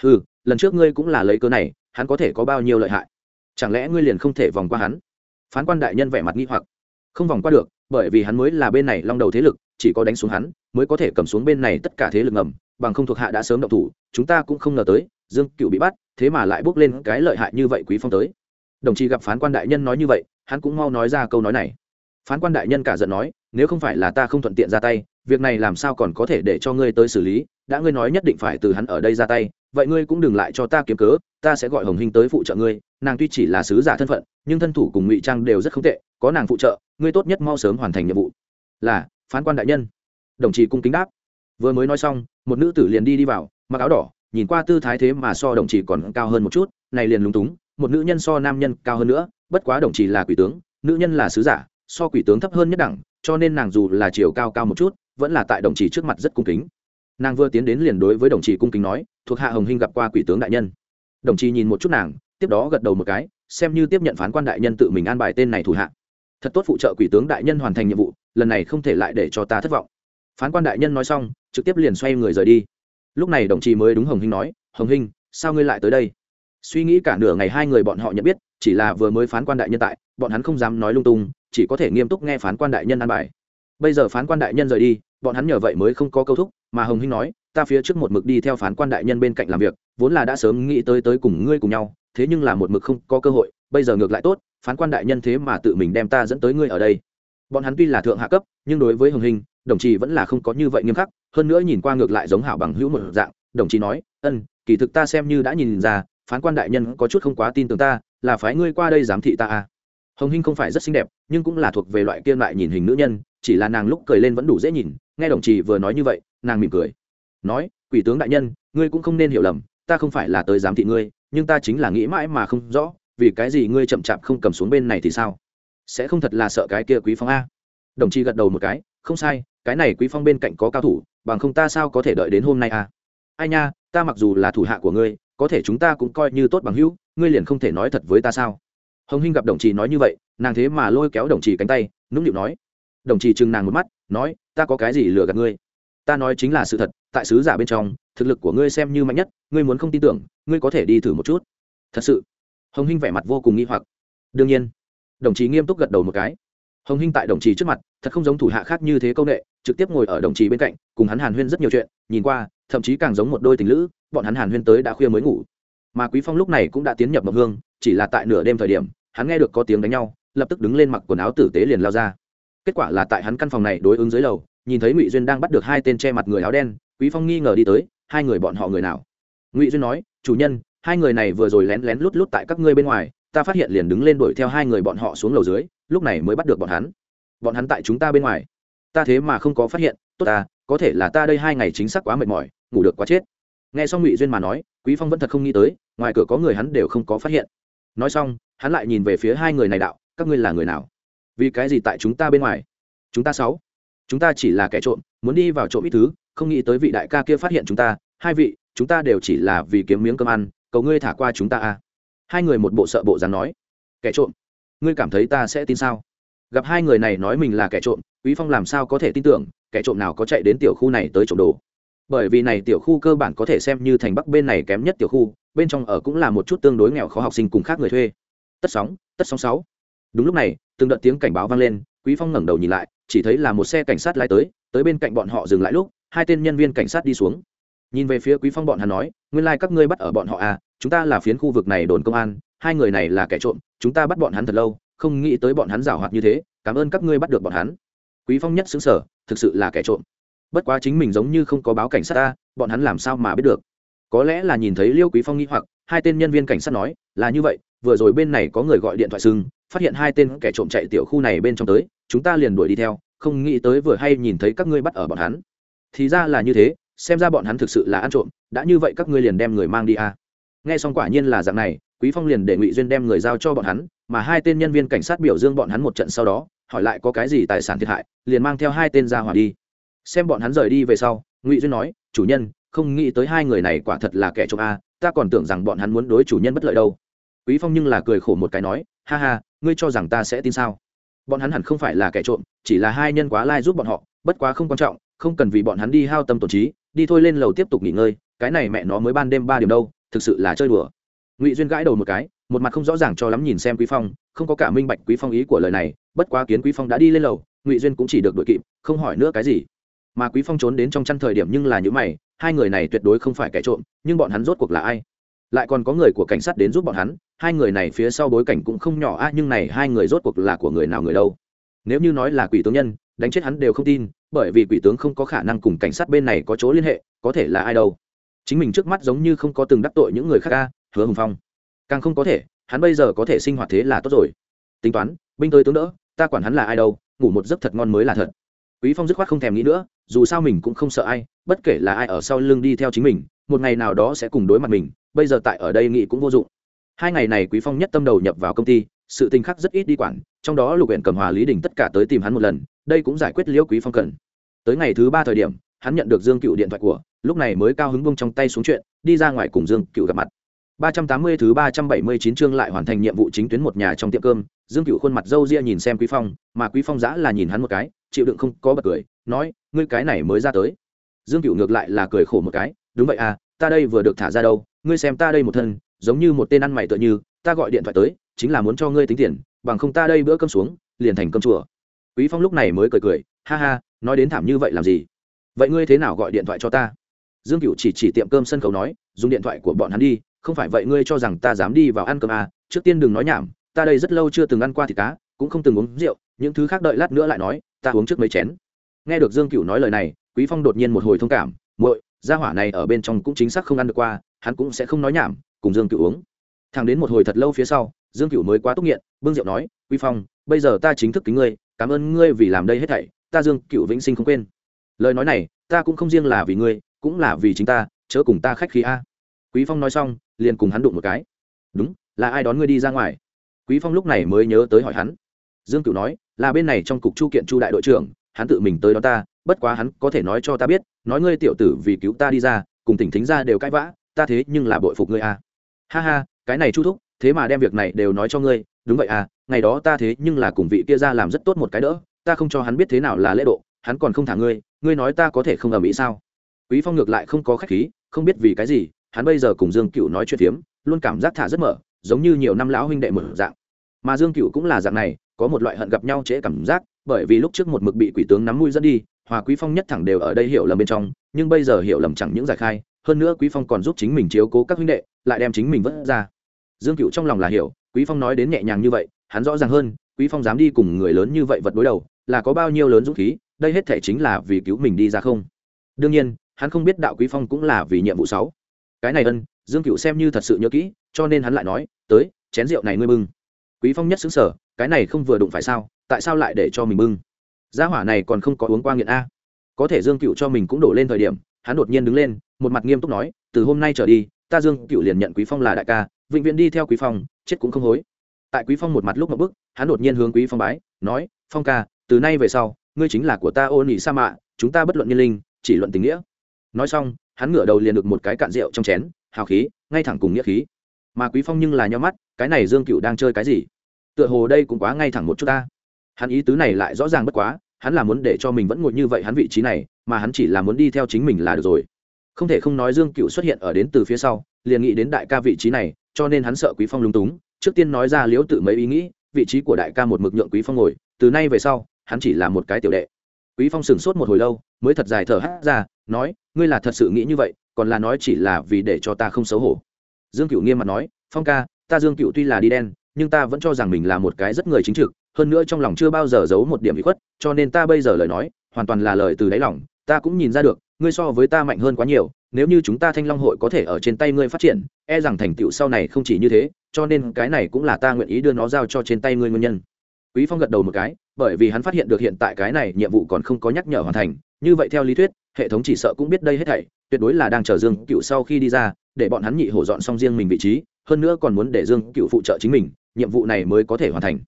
Ừ lần trước ngươi cũng là lấy cớ này, hắn có thể có bao nhiêu lợi hại? Chẳng lẽ ngươi liền không thể vòng qua hắn? Phán quan đại nhân vẻ mặt nghi hoặc. Không vòng qua được, bởi vì hắn mới là bên này long đầu thế lực, chỉ có đánh xuống hắn, mới có thể cầm xuống bên này tất cả thế lực ngầm, bằng không thuộc hạ đã sớm động thủ, chúng ta cũng không ngờ tới, dương cựu bị bắt, thế mà lại bước lên cái lợi hại như vậy quý phong tới. Đồng chí gặp phán quan đại nhân nói như vậy hắn cũng mau nói ra câu nói này. Phán quan đại nhân cả giận nói, nếu không phải là ta không thuận tiện ra tay, việc này làm sao còn có thể để cho ngươi tới xử lý? Đã ngươi nói nhất định phải từ hắn ở đây ra tay, vậy ngươi cũng đừng lại cho ta kiếm cớ, ta sẽ gọi hồng hinh tới phụ trợ ngươi. Nàng tuy chỉ là sứ giả thân phận, nhưng thân thủ cùng ngụy trang đều rất không tệ, có nàng phụ trợ, ngươi tốt nhất mau sớm hoàn thành nhiệm vụ. Là, phán quan đại nhân. Đồng chí cung kính đáp. Vừa mới nói xong, một nữ tử liền đi đi vào, mặc áo đỏ, nhìn qua tư thái thế mà so đồng chí còn cao hơn một chút, này liền lúng túng, một nữ nhân so nam nhân cao hơn nữa bất quá đồng chí là quỷ tướng, nữ nhân là sứ giả, so quỷ tướng thấp hơn nhất đẳng, cho nên nàng dù là chiều cao cao một chút, vẫn là tại đồng chí trước mặt rất cung kính. Nàng vừa tiến đến liền đối với đồng chí cung kính nói, thuộc hạ hồng hinh gặp qua quỷ tướng đại nhân. Đồng chí nhìn một chút nàng, tiếp đó gật đầu một cái, xem như tiếp nhận phán quan đại nhân tự mình an bài tên này thủ hạ. Thật tốt phụ trợ quỷ tướng đại nhân hoàn thành nhiệm vụ, lần này không thể lại để cho ta thất vọng. Phán quan đại nhân nói xong, trực tiếp liền xoay người rời đi. Lúc này đồng chí mới đúng hồng hinh nói, hồng hinh, sao ngươi lại tới đây? Suy nghĩ cả nửa ngày hai người bọn họ nhận biết, chỉ là vừa mới phán quan đại nhân tại, bọn hắn không dám nói lung tung, chỉ có thể nghiêm túc nghe phán quan đại nhân an bài. Bây giờ phán quan đại nhân rời đi, bọn hắn nhờ vậy mới không có câu thúc, mà hồng hinh nói, ta phía trước một mực đi theo phán quan đại nhân bên cạnh làm việc, vốn là đã sớm nghĩ tới tới cùng ngươi cùng nhau, thế nhưng là một mực không có cơ hội, bây giờ ngược lại tốt, phán quan đại nhân thế mà tự mình đem ta dẫn tới ngươi ở đây. Bọn hắn tuy là thượng hạ cấp, nhưng đối với hồng hình đồng chí vẫn là không có như vậy nghiêm khắc, hơn nữa nhìn qua ngược lại giống hảo bằng hữu một dạng, đồng chí nói, ân, kỳ thực ta xem như đã nhìn ra phán quan đại nhân có chút không quá tin tưởng ta, là phái ngươi qua đây giám thị ta à. hồng hinh không phải rất xinh đẹp, nhưng cũng là thuộc về loại kiêm lại nhìn hình nữ nhân, chỉ là nàng lúc cười lên vẫn đủ dễ nhìn, nghe đồng chí vừa nói như vậy, nàng mỉm cười. Nói, quỷ tướng đại nhân, ngươi cũng không nên hiểu lầm, ta không phải là tới giám thị ngươi, nhưng ta chính là nghĩ mãi mà không rõ, vì cái gì ngươi chậm chạp không cầm xuống bên này thì sao? Sẽ không thật là sợ cái kia quý phong a? Đồng chí gật đầu một cái, không sai, cái này quý phong bên cạnh có cao thủ, bằng không ta sao có thể đợi đến hôm nay a ai nha, ta mặc dù là thủ hạ của ngươi có thể chúng ta cũng coi như tốt bằng hữu, ngươi liền không thể nói thật với ta sao? Hồng hinh gặp đồng chí nói như vậy, nàng thế mà lôi kéo đồng chí cánh tay, nũng nịu nói. Đồng chí chừng nàng một mắt, nói, ta có cái gì lừa gạt ngươi? Ta nói chính là sự thật, tại sứ giả bên trong, thực lực của ngươi xem như mạnh nhất, ngươi muốn không tin tưởng, ngươi có thể đi thử một chút. Thật sự. Hồng hinh vẻ mặt vô cùng nghi hoặc. Đương nhiên. Đồng chí nghiêm túc gật đầu một cái. Hồng hinh tại đồng chí trước mặt, thật không giống thủ hạ khác như thế công nghệ, trực tiếp ngồi ở đồng chí bên cạnh, cùng hắn hàn huyên rất nhiều chuyện, nhìn qua thậm chí càng giống một đôi tình lữ, bọn hắn hàn huyên tới đã khuya mới ngủ. Mà quý phong lúc này cũng đã tiến nhập mộng hương, chỉ là tại nửa đêm thời điểm, hắn nghe được có tiếng đánh nhau, lập tức đứng lên mặc quần áo tử tế liền lao ra. Kết quả là tại hắn căn phòng này đối ứng dưới lầu, nhìn thấy ngụy duyên đang bắt được hai tên che mặt người áo đen, quý phong nghi ngờ đi tới, hai người bọn họ người nào? Ngụy duyên nói, chủ nhân, hai người này vừa rồi lén lén lút lút tại các ngươi bên ngoài, ta phát hiện liền đứng lên đuổi theo hai người bọn họ xuống lầu dưới, lúc này mới bắt được bọn hắn. Bọn hắn tại chúng ta bên ngoài. Ta thế mà không có phát hiện, tốt ta, có thể là ta đây hai ngày chính xác quá mệt mỏi ngủ được quá chết. Nghe xong ngụy duyên mà nói, quý phong vẫn thật không nghĩ tới, ngoài cửa có người hắn đều không có phát hiện. Nói xong, hắn lại nhìn về phía hai người này đạo, các ngươi là người nào? Vì cái gì tại chúng ta bên ngoài? Chúng ta sáu? Chúng ta chỉ là kẻ trộm, muốn đi vào trộm ít thứ, không nghĩ tới vị đại ca kia phát hiện chúng ta. Hai vị, chúng ta đều chỉ là vì kiếm miếng cơm ăn, cầu ngươi thả qua chúng ta à hai người một bộ sợ bộ dáng nói, kẻ trộm? Ngươi cảm thấy ta sẽ tin sao? Gặp hai người này nói mình là kẻ trộm, quý phong làm sao có thể tin tưởng, kẻ trộm nào có chạy đến tiểu khu này tới trộm đồ? Bởi vì này tiểu khu cơ bản có thể xem như thành bắc bên này kém nhất tiểu khu, bên trong ở cũng là một chút tương đối nghèo khó học sinh cùng khác người thuê. Tất sóng tất sóng sáu. Đúng lúc này, từng đợt tiếng cảnh báo vang lên, quý phong ngẩng đầu nhìn lại, chỉ thấy là một xe cảnh sát lái tới tới bên cạnh bọn họ dừng lại lúc, hai tên nhân viên cảnh sát đi xuống. Nhìn về phía quý phong bọn hắn nói, nguyên lai like các ngươi bắt ở bọn họ à chúng ta là phiến khu vực này đồn công an, hai người này là kẻ trộm, chúng ta bắt bọn hắn thật lâu, không nghĩ tới bọn hắn giảo hoạt như thế, cảm ơn các ngươi bắt được bọn hắn. Quý phong nhất xứng sở thực sự là kẻ trộm bất quá chính mình giống như không có báo cảnh sát ta, bọn hắn làm sao mà biết được? Có lẽ là nhìn thấy liêu quý phong nghi hoặc, hai tên nhân viên cảnh sát nói, là như vậy, vừa rồi bên này có người gọi điện thoại sưng phát hiện hai tên kẻ trộm chạy tiểu khu này bên trong tới, chúng ta liền đuổi đi theo, không nghĩ tới vừa hay nhìn thấy các ngươi bắt ở bọn hắn. Thì ra là như thế, xem ra bọn hắn thực sự là ăn trộm, đã như vậy các ngươi liền đem người mang đi à. nghe xong quả nhiên là dạng này, quý phong liền để ngụy duyên đem người giao cho bọn hắn, mà hai tên nhân viên cảnh sát biểu dương bọn hắn một trận sau đó, hỏi lại có cái gì tài sản thiệt hại, liền mang theo hai tên ra hỏa đi xem bọn hắn rời đi về sau, ngụy duyên nói, chủ nhân, không nghĩ tới hai người này quả thật là kẻ trộm a, ta còn tưởng rằng bọn hắn muốn đối chủ nhân bất lợi đâu. Quý phong nhưng là cười khổ một cái nói, ha ha, ngươi cho rằng ta sẽ tin sao? Bọn hắn hẳn không phải là kẻ trộm, chỉ là hai nhân quá lai giúp bọn họ, bất quá không quan trọng, không cần vì bọn hắn đi hao tâm tổn trí, đi thôi lên lầu tiếp tục nghỉ ngơi, cái này mẹ nó mới ban đêm ba điểm đâu, thực sự là chơi đùa. Ngụy duyên gãi đầu một cái, một mặt không rõ ràng cho lắm nhìn xem quý phong, không có cả minh bạch quý phong ý của lời này, bất quá kiến quý phong đã đi lên lầu, ngụy duyên cũng chỉ được đội kịp, không hỏi nữa cái gì mà quý phong trốn đến trong chăn thời điểm nhưng là những mày, hai người này tuyệt đối không phải kẻ trộm, nhưng bọn hắn rốt cuộc là ai? Lại còn có người của cảnh sát đến giúp bọn hắn, hai người này phía sau bối cảnh cũng không nhỏ a, nhưng này hai người rốt cuộc là của người nào người đâu? Nếu như nói là quỷ tướng nhân, đánh chết hắn đều không tin, bởi vì quỷ tướng không có khả năng cùng cảnh sát bên này có chỗ liên hệ, có thể là ai đâu? Chính mình trước mắt giống như không có từng đắc tội những người khác a, hứa hùng phong. Càng không có thể, hắn bây giờ có thể sinh hoạt thế là tốt rồi. Tính toán, binh tới tướng đỡ, ta quản hắn là ai đâu, ngủ một giấc thật ngon mới là thật quý phong dứt khoát không thèm nghĩ nữa, dù sao mình cũng không sợ ai, bất kể là ai ở sau lưng đi theo chính mình, một ngày nào đó sẽ cùng đối mặt mình, bây giờ tại ở đây nghĩ cũng vô dụng. Hai ngày này quý phong nhất tâm đầu nhập vào công ty, sự tình khắc rất ít đi quản, trong đó lục huyện cầm hòa lý đình tất cả tới tìm hắn một lần, đây cũng giải quyết liễu quý phong cần. Tới ngày thứ ba thời điểm, hắn nhận được dương cựu điện thoại của, lúc này mới cao hứng bông trong tay xuống chuyện, đi ra ngoài cùng dương cựu gặp mặt. 380 thứ 379 chương lại hoàn thành nhiệm vụ chính tuyến một nhà trong tiệm cơm, Dương Cửu khuôn mặt râu ria nhìn xem Quý Phong, mà Quý Phong dã là nhìn hắn một cái, chịu đựng không có bật cười, nói, ngươi cái này mới ra tới. Dương Cửu ngược lại là cười khổ một cái, đúng vậy à, ta đây vừa được thả ra đâu, ngươi xem ta đây một thân, giống như một tên ăn mày tựa như, ta gọi điện thoại tới, chính là muốn cho ngươi tính tiền, bằng không ta đây bữa cơm xuống, liền thành cơm chùa. Quý Phong lúc này mới cười cười, ha ha, nói đến thảm như vậy làm gì? Vậy ngươi thế nào gọi điện thoại cho ta? Dương Cửu chỉ chỉ tiệm cơm sân khấu nói, dùng điện thoại của bọn hắn đi, không phải vậy ngươi cho rằng ta dám đi vào ăn cơm à, trước tiên đừng nói nhảm, ta đây rất lâu chưa từng ăn qua thịt cá, cũng không từng uống rượu, những thứ khác đợi lát nữa lại nói, ta uống trước mấy chén. Nghe được Dương Cửu nói lời này, Quý Phong đột nhiên một hồi thông cảm, muội, gia hỏa này ở bên trong cũng chính xác không ăn được qua, hắn cũng sẽ không nói nhảm, cùng Dương Cửu uống. Thẳng đến một hồi thật lâu phía sau, Dương Cửu mới quá túc nghiện, bưng rượu nói, "Quý Phong, bây giờ ta chính thức kính ngươi, cảm ơn ngươi vì làm đây hết thảy, ta Dương Cửu vĩnh sinh không quên." Lời nói này, ta cũng không riêng là vì ngươi, cũng là vì chính ta chớ cùng ta khách khí a quý phong nói xong, liền cùng hắn đụng một cái. Đúng, là ai đón ngươi đi ra ngoài? Quý phong lúc này mới nhớ tới hỏi hắn. Dương cửu nói, là bên này trong cục chu kiện chu đại đội trưởng, hắn tự mình tới đó ta, bất quá hắn có thể nói cho ta biết, nói ngươi tiểu tử vì cứu ta đi ra, cùng tỉnh thính ra đều cãi vã, ta thế nhưng là bội phục ngươi a ha ha, cái này chu thúc, thế mà đem việc này đều nói cho ngươi, đúng vậy à ngày đó ta thế nhưng là cùng vị kia ra làm rất tốt một cái đỡ, ta không cho hắn biết thế nào là lễ độ, hắn còn không thả ngươi ngươi nói ta có thể không ở mỹ sao? Quý phong ngược lại không có khách khí, không biết vì cái gì hắn bây giờ cùng dương cựu nói chuyện phiếm, luôn cảm giác thả rất mở, giống như nhiều năm lão huynh đệ mở dạng. Mà dương cựu cũng là dạng này, có một loại hận gặp nhau trễ cảm giác, bởi vì lúc trước một mực bị quỷ tướng nắm mũi dẫn đi, hòa quý phong nhất thẳng đều ở đây hiểu lầm bên trong, nhưng bây giờ hiểu lầm chẳng những giải khai, hơn nữa quý phong còn giúp chính mình chiếu cố các huynh đệ, lại đem chính mình vớt ra. Dương cựu trong lòng là hiểu, quý phong nói đến nhẹ nhàng như vậy, hắn rõ ràng hơn, quý phong dám đi cùng người lớn như vậy vật đối đầu, là có bao nhiêu lớn dũng khí, đây hết thể chính là vì cứu mình đi ra không? Đương nhiên, hắn không biết đạo quý phong cũng là vì nhiệm vụ sáu cái này ân, dương cựu xem như thật sự nhớ kỹ, cho nên hắn lại nói, tới, chén rượu này ngươi bưng. Quý phong nhất xứng sở cái này không vừa đụng phải sao, tại sao lại để cho mình bưng? Gia hỏa này còn không có uống qua nghiện a. Có thể dương cựu cho mình cũng đổ lên thời điểm, hắn đột nhiên đứng lên, một mặt nghiêm túc nói, từ hôm nay trở đi, ta dương cựu liền nhận quý phong là đại ca, vĩnh viễn đi theo quý phong, chết cũng không hối. Tại quý phong một mặt lúc ngập bức, hắn đột nhiên hướng quý phong bái, nói, phong ca, từ nay về sau, ngươi chính là của ta ô nỉ sa mạ, chúng ta bất luận nhân linh, chỉ luận tình nghĩa. Nói xong hắn ngửa đầu liền được một cái cạn rượu trong chén, hào khí, ngay thẳng cùng nghĩa khí. Mà quý phong nhưng là nhau mắt, cái này dương cựu đang chơi cái gì? Tựa hồ đây cũng quá ngay thẳng một chút ta. Hắn ý tứ này lại rõ ràng bất quá, hắn là muốn để cho mình vẫn ngồi như vậy hắn vị trí này, mà hắn chỉ là muốn đi theo chính mình là được rồi. Không thể không nói dương cựu xuất hiện ở đến từ phía sau, liền nghĩ đến đại ca vị trí này, cho nên hắn sợ quý phong lung túng, trước tiên nói ra liễu tự mấy ý nghĩ, vị trí của đại ca một mực nhượng quý phong ngồi, từ nay về sau, hắn chỉ là một cái tiểu đệ. Quý phong sửng sốt một hồi lâu, mới thật dài thở hát ra, nói ngươi là thật sự nghĩ như vậy, còn là nói chỉ là vì để cho ta không xấu hổ. Dương cựu nghiêm mặt nói, phong ca, ta dương cựu tuy là đi đen, nhưng ta vẫn cho rằng mình là một cái rất người chính trực, hơn nữa trong lòng chưa bao giờ giấu một điểm bị khuất, cho nên ta bây giờ lời nói, hoàn toàn là lời từ đáy lòng, ta cũng nhìn ra được, ngươi so với ta mạnh hơn quá nhiều, nếu như chúng ta thanh long hội có thể ở trên tay ngươi phát triển e rằng thành tựu sau này không chỉ như thế, cho nên cái này cũng là ta nguyện ý đưa nó giao cho trên tay ngươi nguyên nhân. Quý phong gật đầu một cái, bởi vì hắn phát hiện được hiện tại cái này nhiệm vụ còn không có nhắc nhở hoàn thành như vậy theo lý thuyết, hệ thống chỉ sợ cũng biết đây hết thảy, tuyệt đối là đang chờ dương cựu sau khi đi ra, để bọn hắn nhị hổ dọn xong riêng mình vị trí, hơn nữa còn muốn để dương cựu phụ trợ chính mình, nhiệm vụ này mới có thể hoàn thành.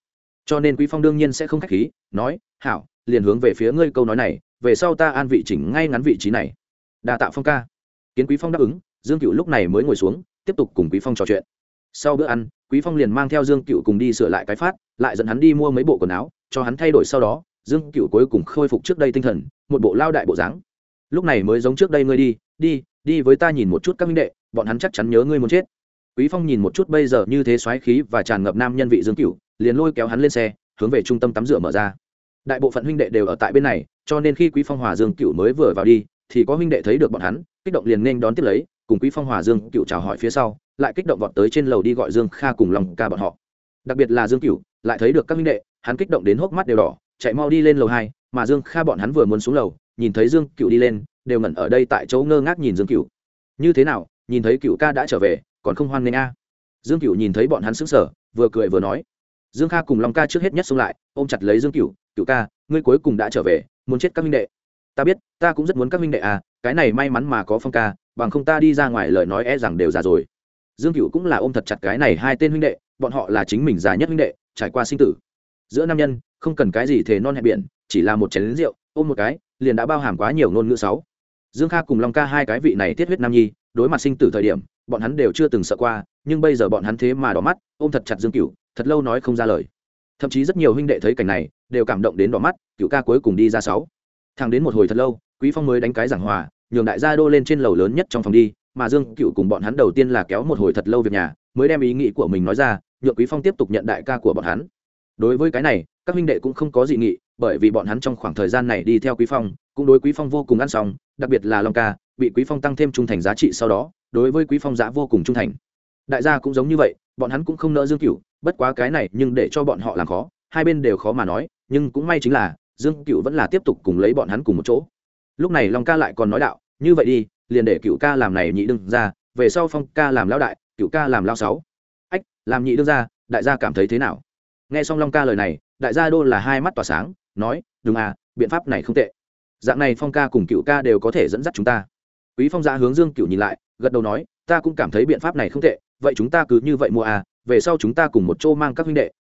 Cho nên quý phong đương nhiên sẽ không khách khí, nói, hảo, liền hướng về phía ngươi câu nói này, về sau ta an vị chỉnh ngay ngắn vị trí này. Đa tạ phong ca. Kiến quý phong đáp ứng, dương cựu lúc này mới ngồi xuống, tiếp tục cùng quý phong trò chuyện. Sau bữa ăn, quý phong liền mang theo dương cựu cùng đi sửa lại cái phát, lại dẫn hắn đi mua mấy bộ quần áo, cho hắn thay đổi sau đó dương cựu cuối cùng khôi phục trước đây tinh thần, một bộ lao đại bộ dáng. Lúc này mới giống trước đây ngươi đi đi đi với ta nhìn một chút các minh đệ, bọn hắn chắc chắn nhớ ngươi muốn chết. Quý phong nhìn một chút bây giờ như thế xoáy khí và tràn ngập nam nhân vị dương cựu liền lôi kéo hắn lên xe, hướng về trung tâm tắm rửa mở ra. Đại bộ phận huynh đệ đều ở tại bên này, cho nên khi quý phong hòa dương cựu mới vừa vào đi, thì có huynh đệ thấy được bọn hắn, kích động liền nên đón tiếp lấy, cùng quý phong hòa dương cựu chào hỏi phía sau, lại kích động vọt tới trên lầu đi gọi dương kha cùng lòng ca bọn họ. Đặc biệt là dương cựu lại thấy được các huynh đệ, hắn kích động đến hốc mắt đều đỏ chạy mau đi lên lầu hai, mà dương kha bọn hắn vừa muốn xuống lầu, nhìn thấy dương cựu đi lên, đều ngẩn ở đây tại chỗ ngơ ngác nhìn dương cựu như thế nào, nhìn thấy cựu ca đã trở về, còn không hoan nghênh a? Dương cựu nhìn thấy bọn hắn sững sờ, vừa cười vừa nói. Dương kha cùng long ca trước hết nhất xông lại, ôm chặt lấy dương cựu cựu ca, ngươi cuối cùng đã trở về, muốn chết các minh đệ. Ta biết, ta cũng rất muốn các minh đệ à cái này may mắn mà có phong ca, bằng không ta đi ra ngoài lời nói e rằng đều già rồi. Dương cựu cũng là ôm thật chặt cái này hai tên huynh đệ, bọn họ là chính mình già nhất huynh đệ, trải qua sinh tử giữa nam nhân, không cần cái gì thề non hẹn biển, chỉ là một chén lính rượu, ôm một cái, liền đã bao hàm quá nhiều ngôn ngữ sáu. Dương kha cùng long ca hai cái vị này tiết huyết nam nhi, đối mặt sinh tử thời điểm, bọn hắn đều chưa từng sợ qua, nhưng bây giờ bọn hắn thế mà đỏ mắt, ôm thật chặt dương Cửu, thật lâu nói không ra lời. Thậm chí rất nhiều huynh đệ thấy cảnh này, đều cảm động đến đỏ mắt cựu ca cuối cùng đi ra sáu. Thằng đến một hồi thật lâu, quý phong mới đánh cái giảng hòa, nhường đại gia đô lên trên lầu lớn nhất trong phòng đi, mà dương cựu cùng bọn hắn đầu tiên là kéo một hồi thật lâu việc nhà, mới đem ý nghĩ của mình nói ra, nhượng quý phong tiếp tục nhận đại ca của bọn hắn đối với cái này, các huynh đệ cũng không có dị nghị, bởi vì bọn hắn trong khoảng thời gian này đi theo quý phong, cũng đối quý phong vô cùng ăn xong đặc biệt là long ca, bị quý phong tăng thêm trung thành giá trị sau đó, đối với quý phong giá vô cùng trung thành. Đại gia cũng giống như vậy, bọn hắn cũng không nỡ dương cựu bất quá cái này nhưng để cho bọn họ làm khó, hai bên đều khó mà nói, nhưng cũng may chính là, dương cựu vẫn là tiếp tục cùng lấy bọn hắn cùng một chỗ. Lúc này long ca lại còn nói đạo, như vậy đi, liền để cựu ca làm này nhị đương ra về sau phong ca làm lão đại cựu ca làm lao sáu. Ách, làm nhị đương ra đại gia cảm thấy thế nào? Nghe xong long ca lời này, đại gia đô là hai mắt tỏa sáng, nói, đúng à biện pháp này không tệ. Dạng này phong ca cùng cựu ca đều có thể dẫn dắt chúng ta. Quý phong ra hướng dương cựu nhìn lại, gật đầu nói, ta cũng cảm thấy biện pháp này không tệ, vậy chúng ta cứ như vậy mua à về sau chúng ta cùng một chỗ mang các huynh đệ.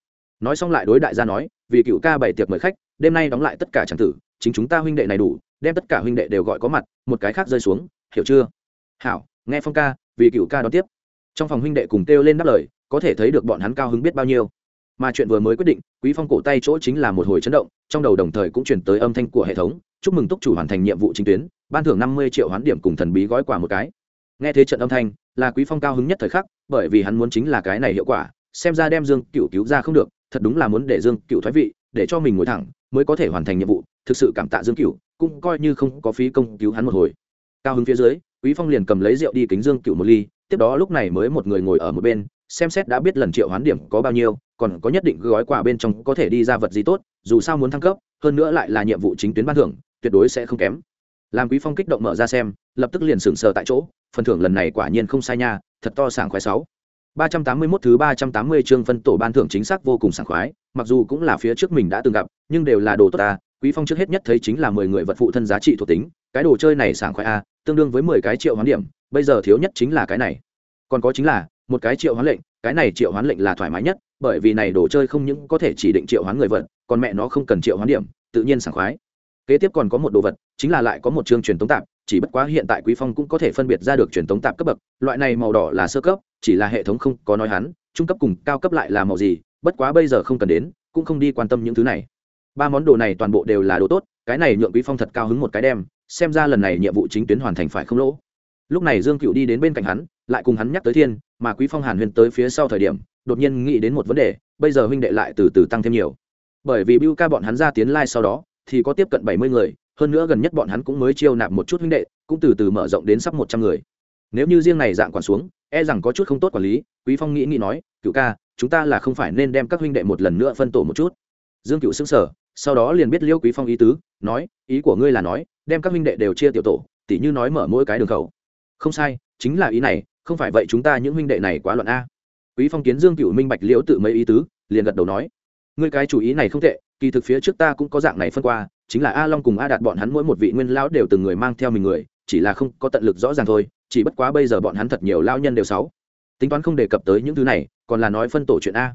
Nói xong lại đối đại gia nói, vì cựu ca bày tiệc mời khách, đêm nay đóng lại tất cả tràng tử, chính chúng ta huynh đệ này đủ, đem tất cả huynh đệ đều gọi có mặt, một cái khác rơi xuống, hiểu chưa? Hảo, nghe phong ca, vì cựu ca đón tiếp. Trong phòng huynh đệ cùng kêu lên đáp lời, có thể thấy được bọn hắn cao hứng biết bao nhiêu mà chuyện vừa mới quyết định, quý phong cổ tay chỗ chính là một hồi chấn động, trong đầu đồng thời cũng chuyển tới âm thanh của hệ thống, chúc mừng túc chủ hoàn thành nhiệm vụ chính tuyến, ban thưởng năm mươi triệu hoán điểm cùng thần bí gói quà một cái. Nghe thế trận âm thanh, là quý phong cao hứng nhất thời khắc, bởi vì hắn muốn chính là cái này hiệu quả, xem ra đem dương cựu cứu ra không được, thật đúng là muốn để dương cựu thoái vị, để cho mình ngồi thẳng, mới có thể hoàn thành nhiệm vụ, thực sự cảm tạ dương cựu, cũng coi như không có phí công cứu hắn một hồi. Cao hứng phía dưới, quý phong liền cầm lấy rượu đi kính dương cựu một ly, tiếp đó lúc này mới một người ngồi ở một bên xem xét đã biết lần triệu hoán điểm có bao nhiêu còn có nhất định gói quà bên trong có thể đi ra vật gì tốt dù sao muốn thăng cấp hơn nữa lại là nhiệm vụ chính tuyến ban thưởng tuyệt đối sẽ không kém làm quý phong kích động mở ra xem lập tức liền sững sờ tại chỗ phần thưởng lần này quả nhiên không sai nha thật to sảng khoái sáu 381 thứ 380 chương phân tổ ban thưởng chính xác vô cùng sảng khoái, mặc dù cũng là phía trước mình đã từng gặp, nhưng đều là đồ tốt ta, Quý Phong trước hết nhất thấy chính là 10 người vật phụ thân giá trị thuộc tính, cái đồ chơi này sảng khoái a, tương đương với 10 cái triệu hoán điểm, bây giờ thiếu nhất chính là cái này. Còn có chính là một cái triệu hoán lệnh, cái này triệu hoán lệnh là thoải mái nhất, bởi vì này đồ chơi không những có thể chỉ định triệu hoán người vật, còn mẹ nó không cần triệu hoán điểm, tự nhiên sảng khoái. Kế tiếp còn có một đồ vật, chính là lại có một chương truyền tống tạp, chỉ bất quá hiện tại Quý Phong cũng có thể phân biệt ra được truyền tống tạp cấp bậc, loại này màu đỏ là sơ cấp, chỉ là hệ thống không có nói hắn trung cấp cùng cao cấp lại là màu gì bất quá bây giờ không cần đến cũng không đi quan tâm những thứ này ba món đồ này toàn bộ đều là đồ tốt cái này nhượng quý phong thật cao hứng một cái đem xem ra lần này nhiệm vụ chính tuyến hoàn thành phải không lỗ lúc này dương cựu đi đến bên cạnh hắn, lại cùng hắn nhắc tới thiên, mà quý phong hàn huyền tới phía sau thời điểm, đột nhiên nghĩ đến một vấn đề, bây giờ huynh đệ lại từ từ tăng thêm nhiều. Bởi vì bưu ca bọn hắn ra tiến lai sau đó, thì có tiếp cận bảy mươi người, hơn nữa gần nhất bọn hắn cũng mới chiêu nạp một chút huynh đệ, cũng từ từ mở rộng đến sắp một trăm người. Nếu như riêng này dạng quản xuống e rằng có chút không tốt quản lý, quý phong nghĩ nghĩ nói, cựu ca, chúng ta là không phải nên đem các huynh đệ một lần nữa phân tổ một chút. Dương cựu xưng sở sau đó liền biết liêu quý phong ý tứ, nói, ý của ngươi là nói, đem các huynh đệ đều chia tiểu tổ, tỉ như nói mở mỗi cái đường khẩu không sai, chính là ý này, không phải vậy chúng ta những huynh đệ này quá loạn a. Quý phong kiến dương cựu minh bạch liễu tự mấy ý tứ, liền gật đầu nói. Ngươi cái chủ ý này không tệ, kỳ thực phía trước ta cũng có dạng này phân qua, chính là a long cùng a đạt bọn hắn mỗi một vị nguyên lão đều từng người mang theo mình người, chỉ là không có tận lực rõ ràng thôi, chỉ bất quá bây giờ bọn hắn thật nhiều lao nhân đều sáu. Tính toán không đề cập tới những thứ này, còn là nói phân tổ chuyện a.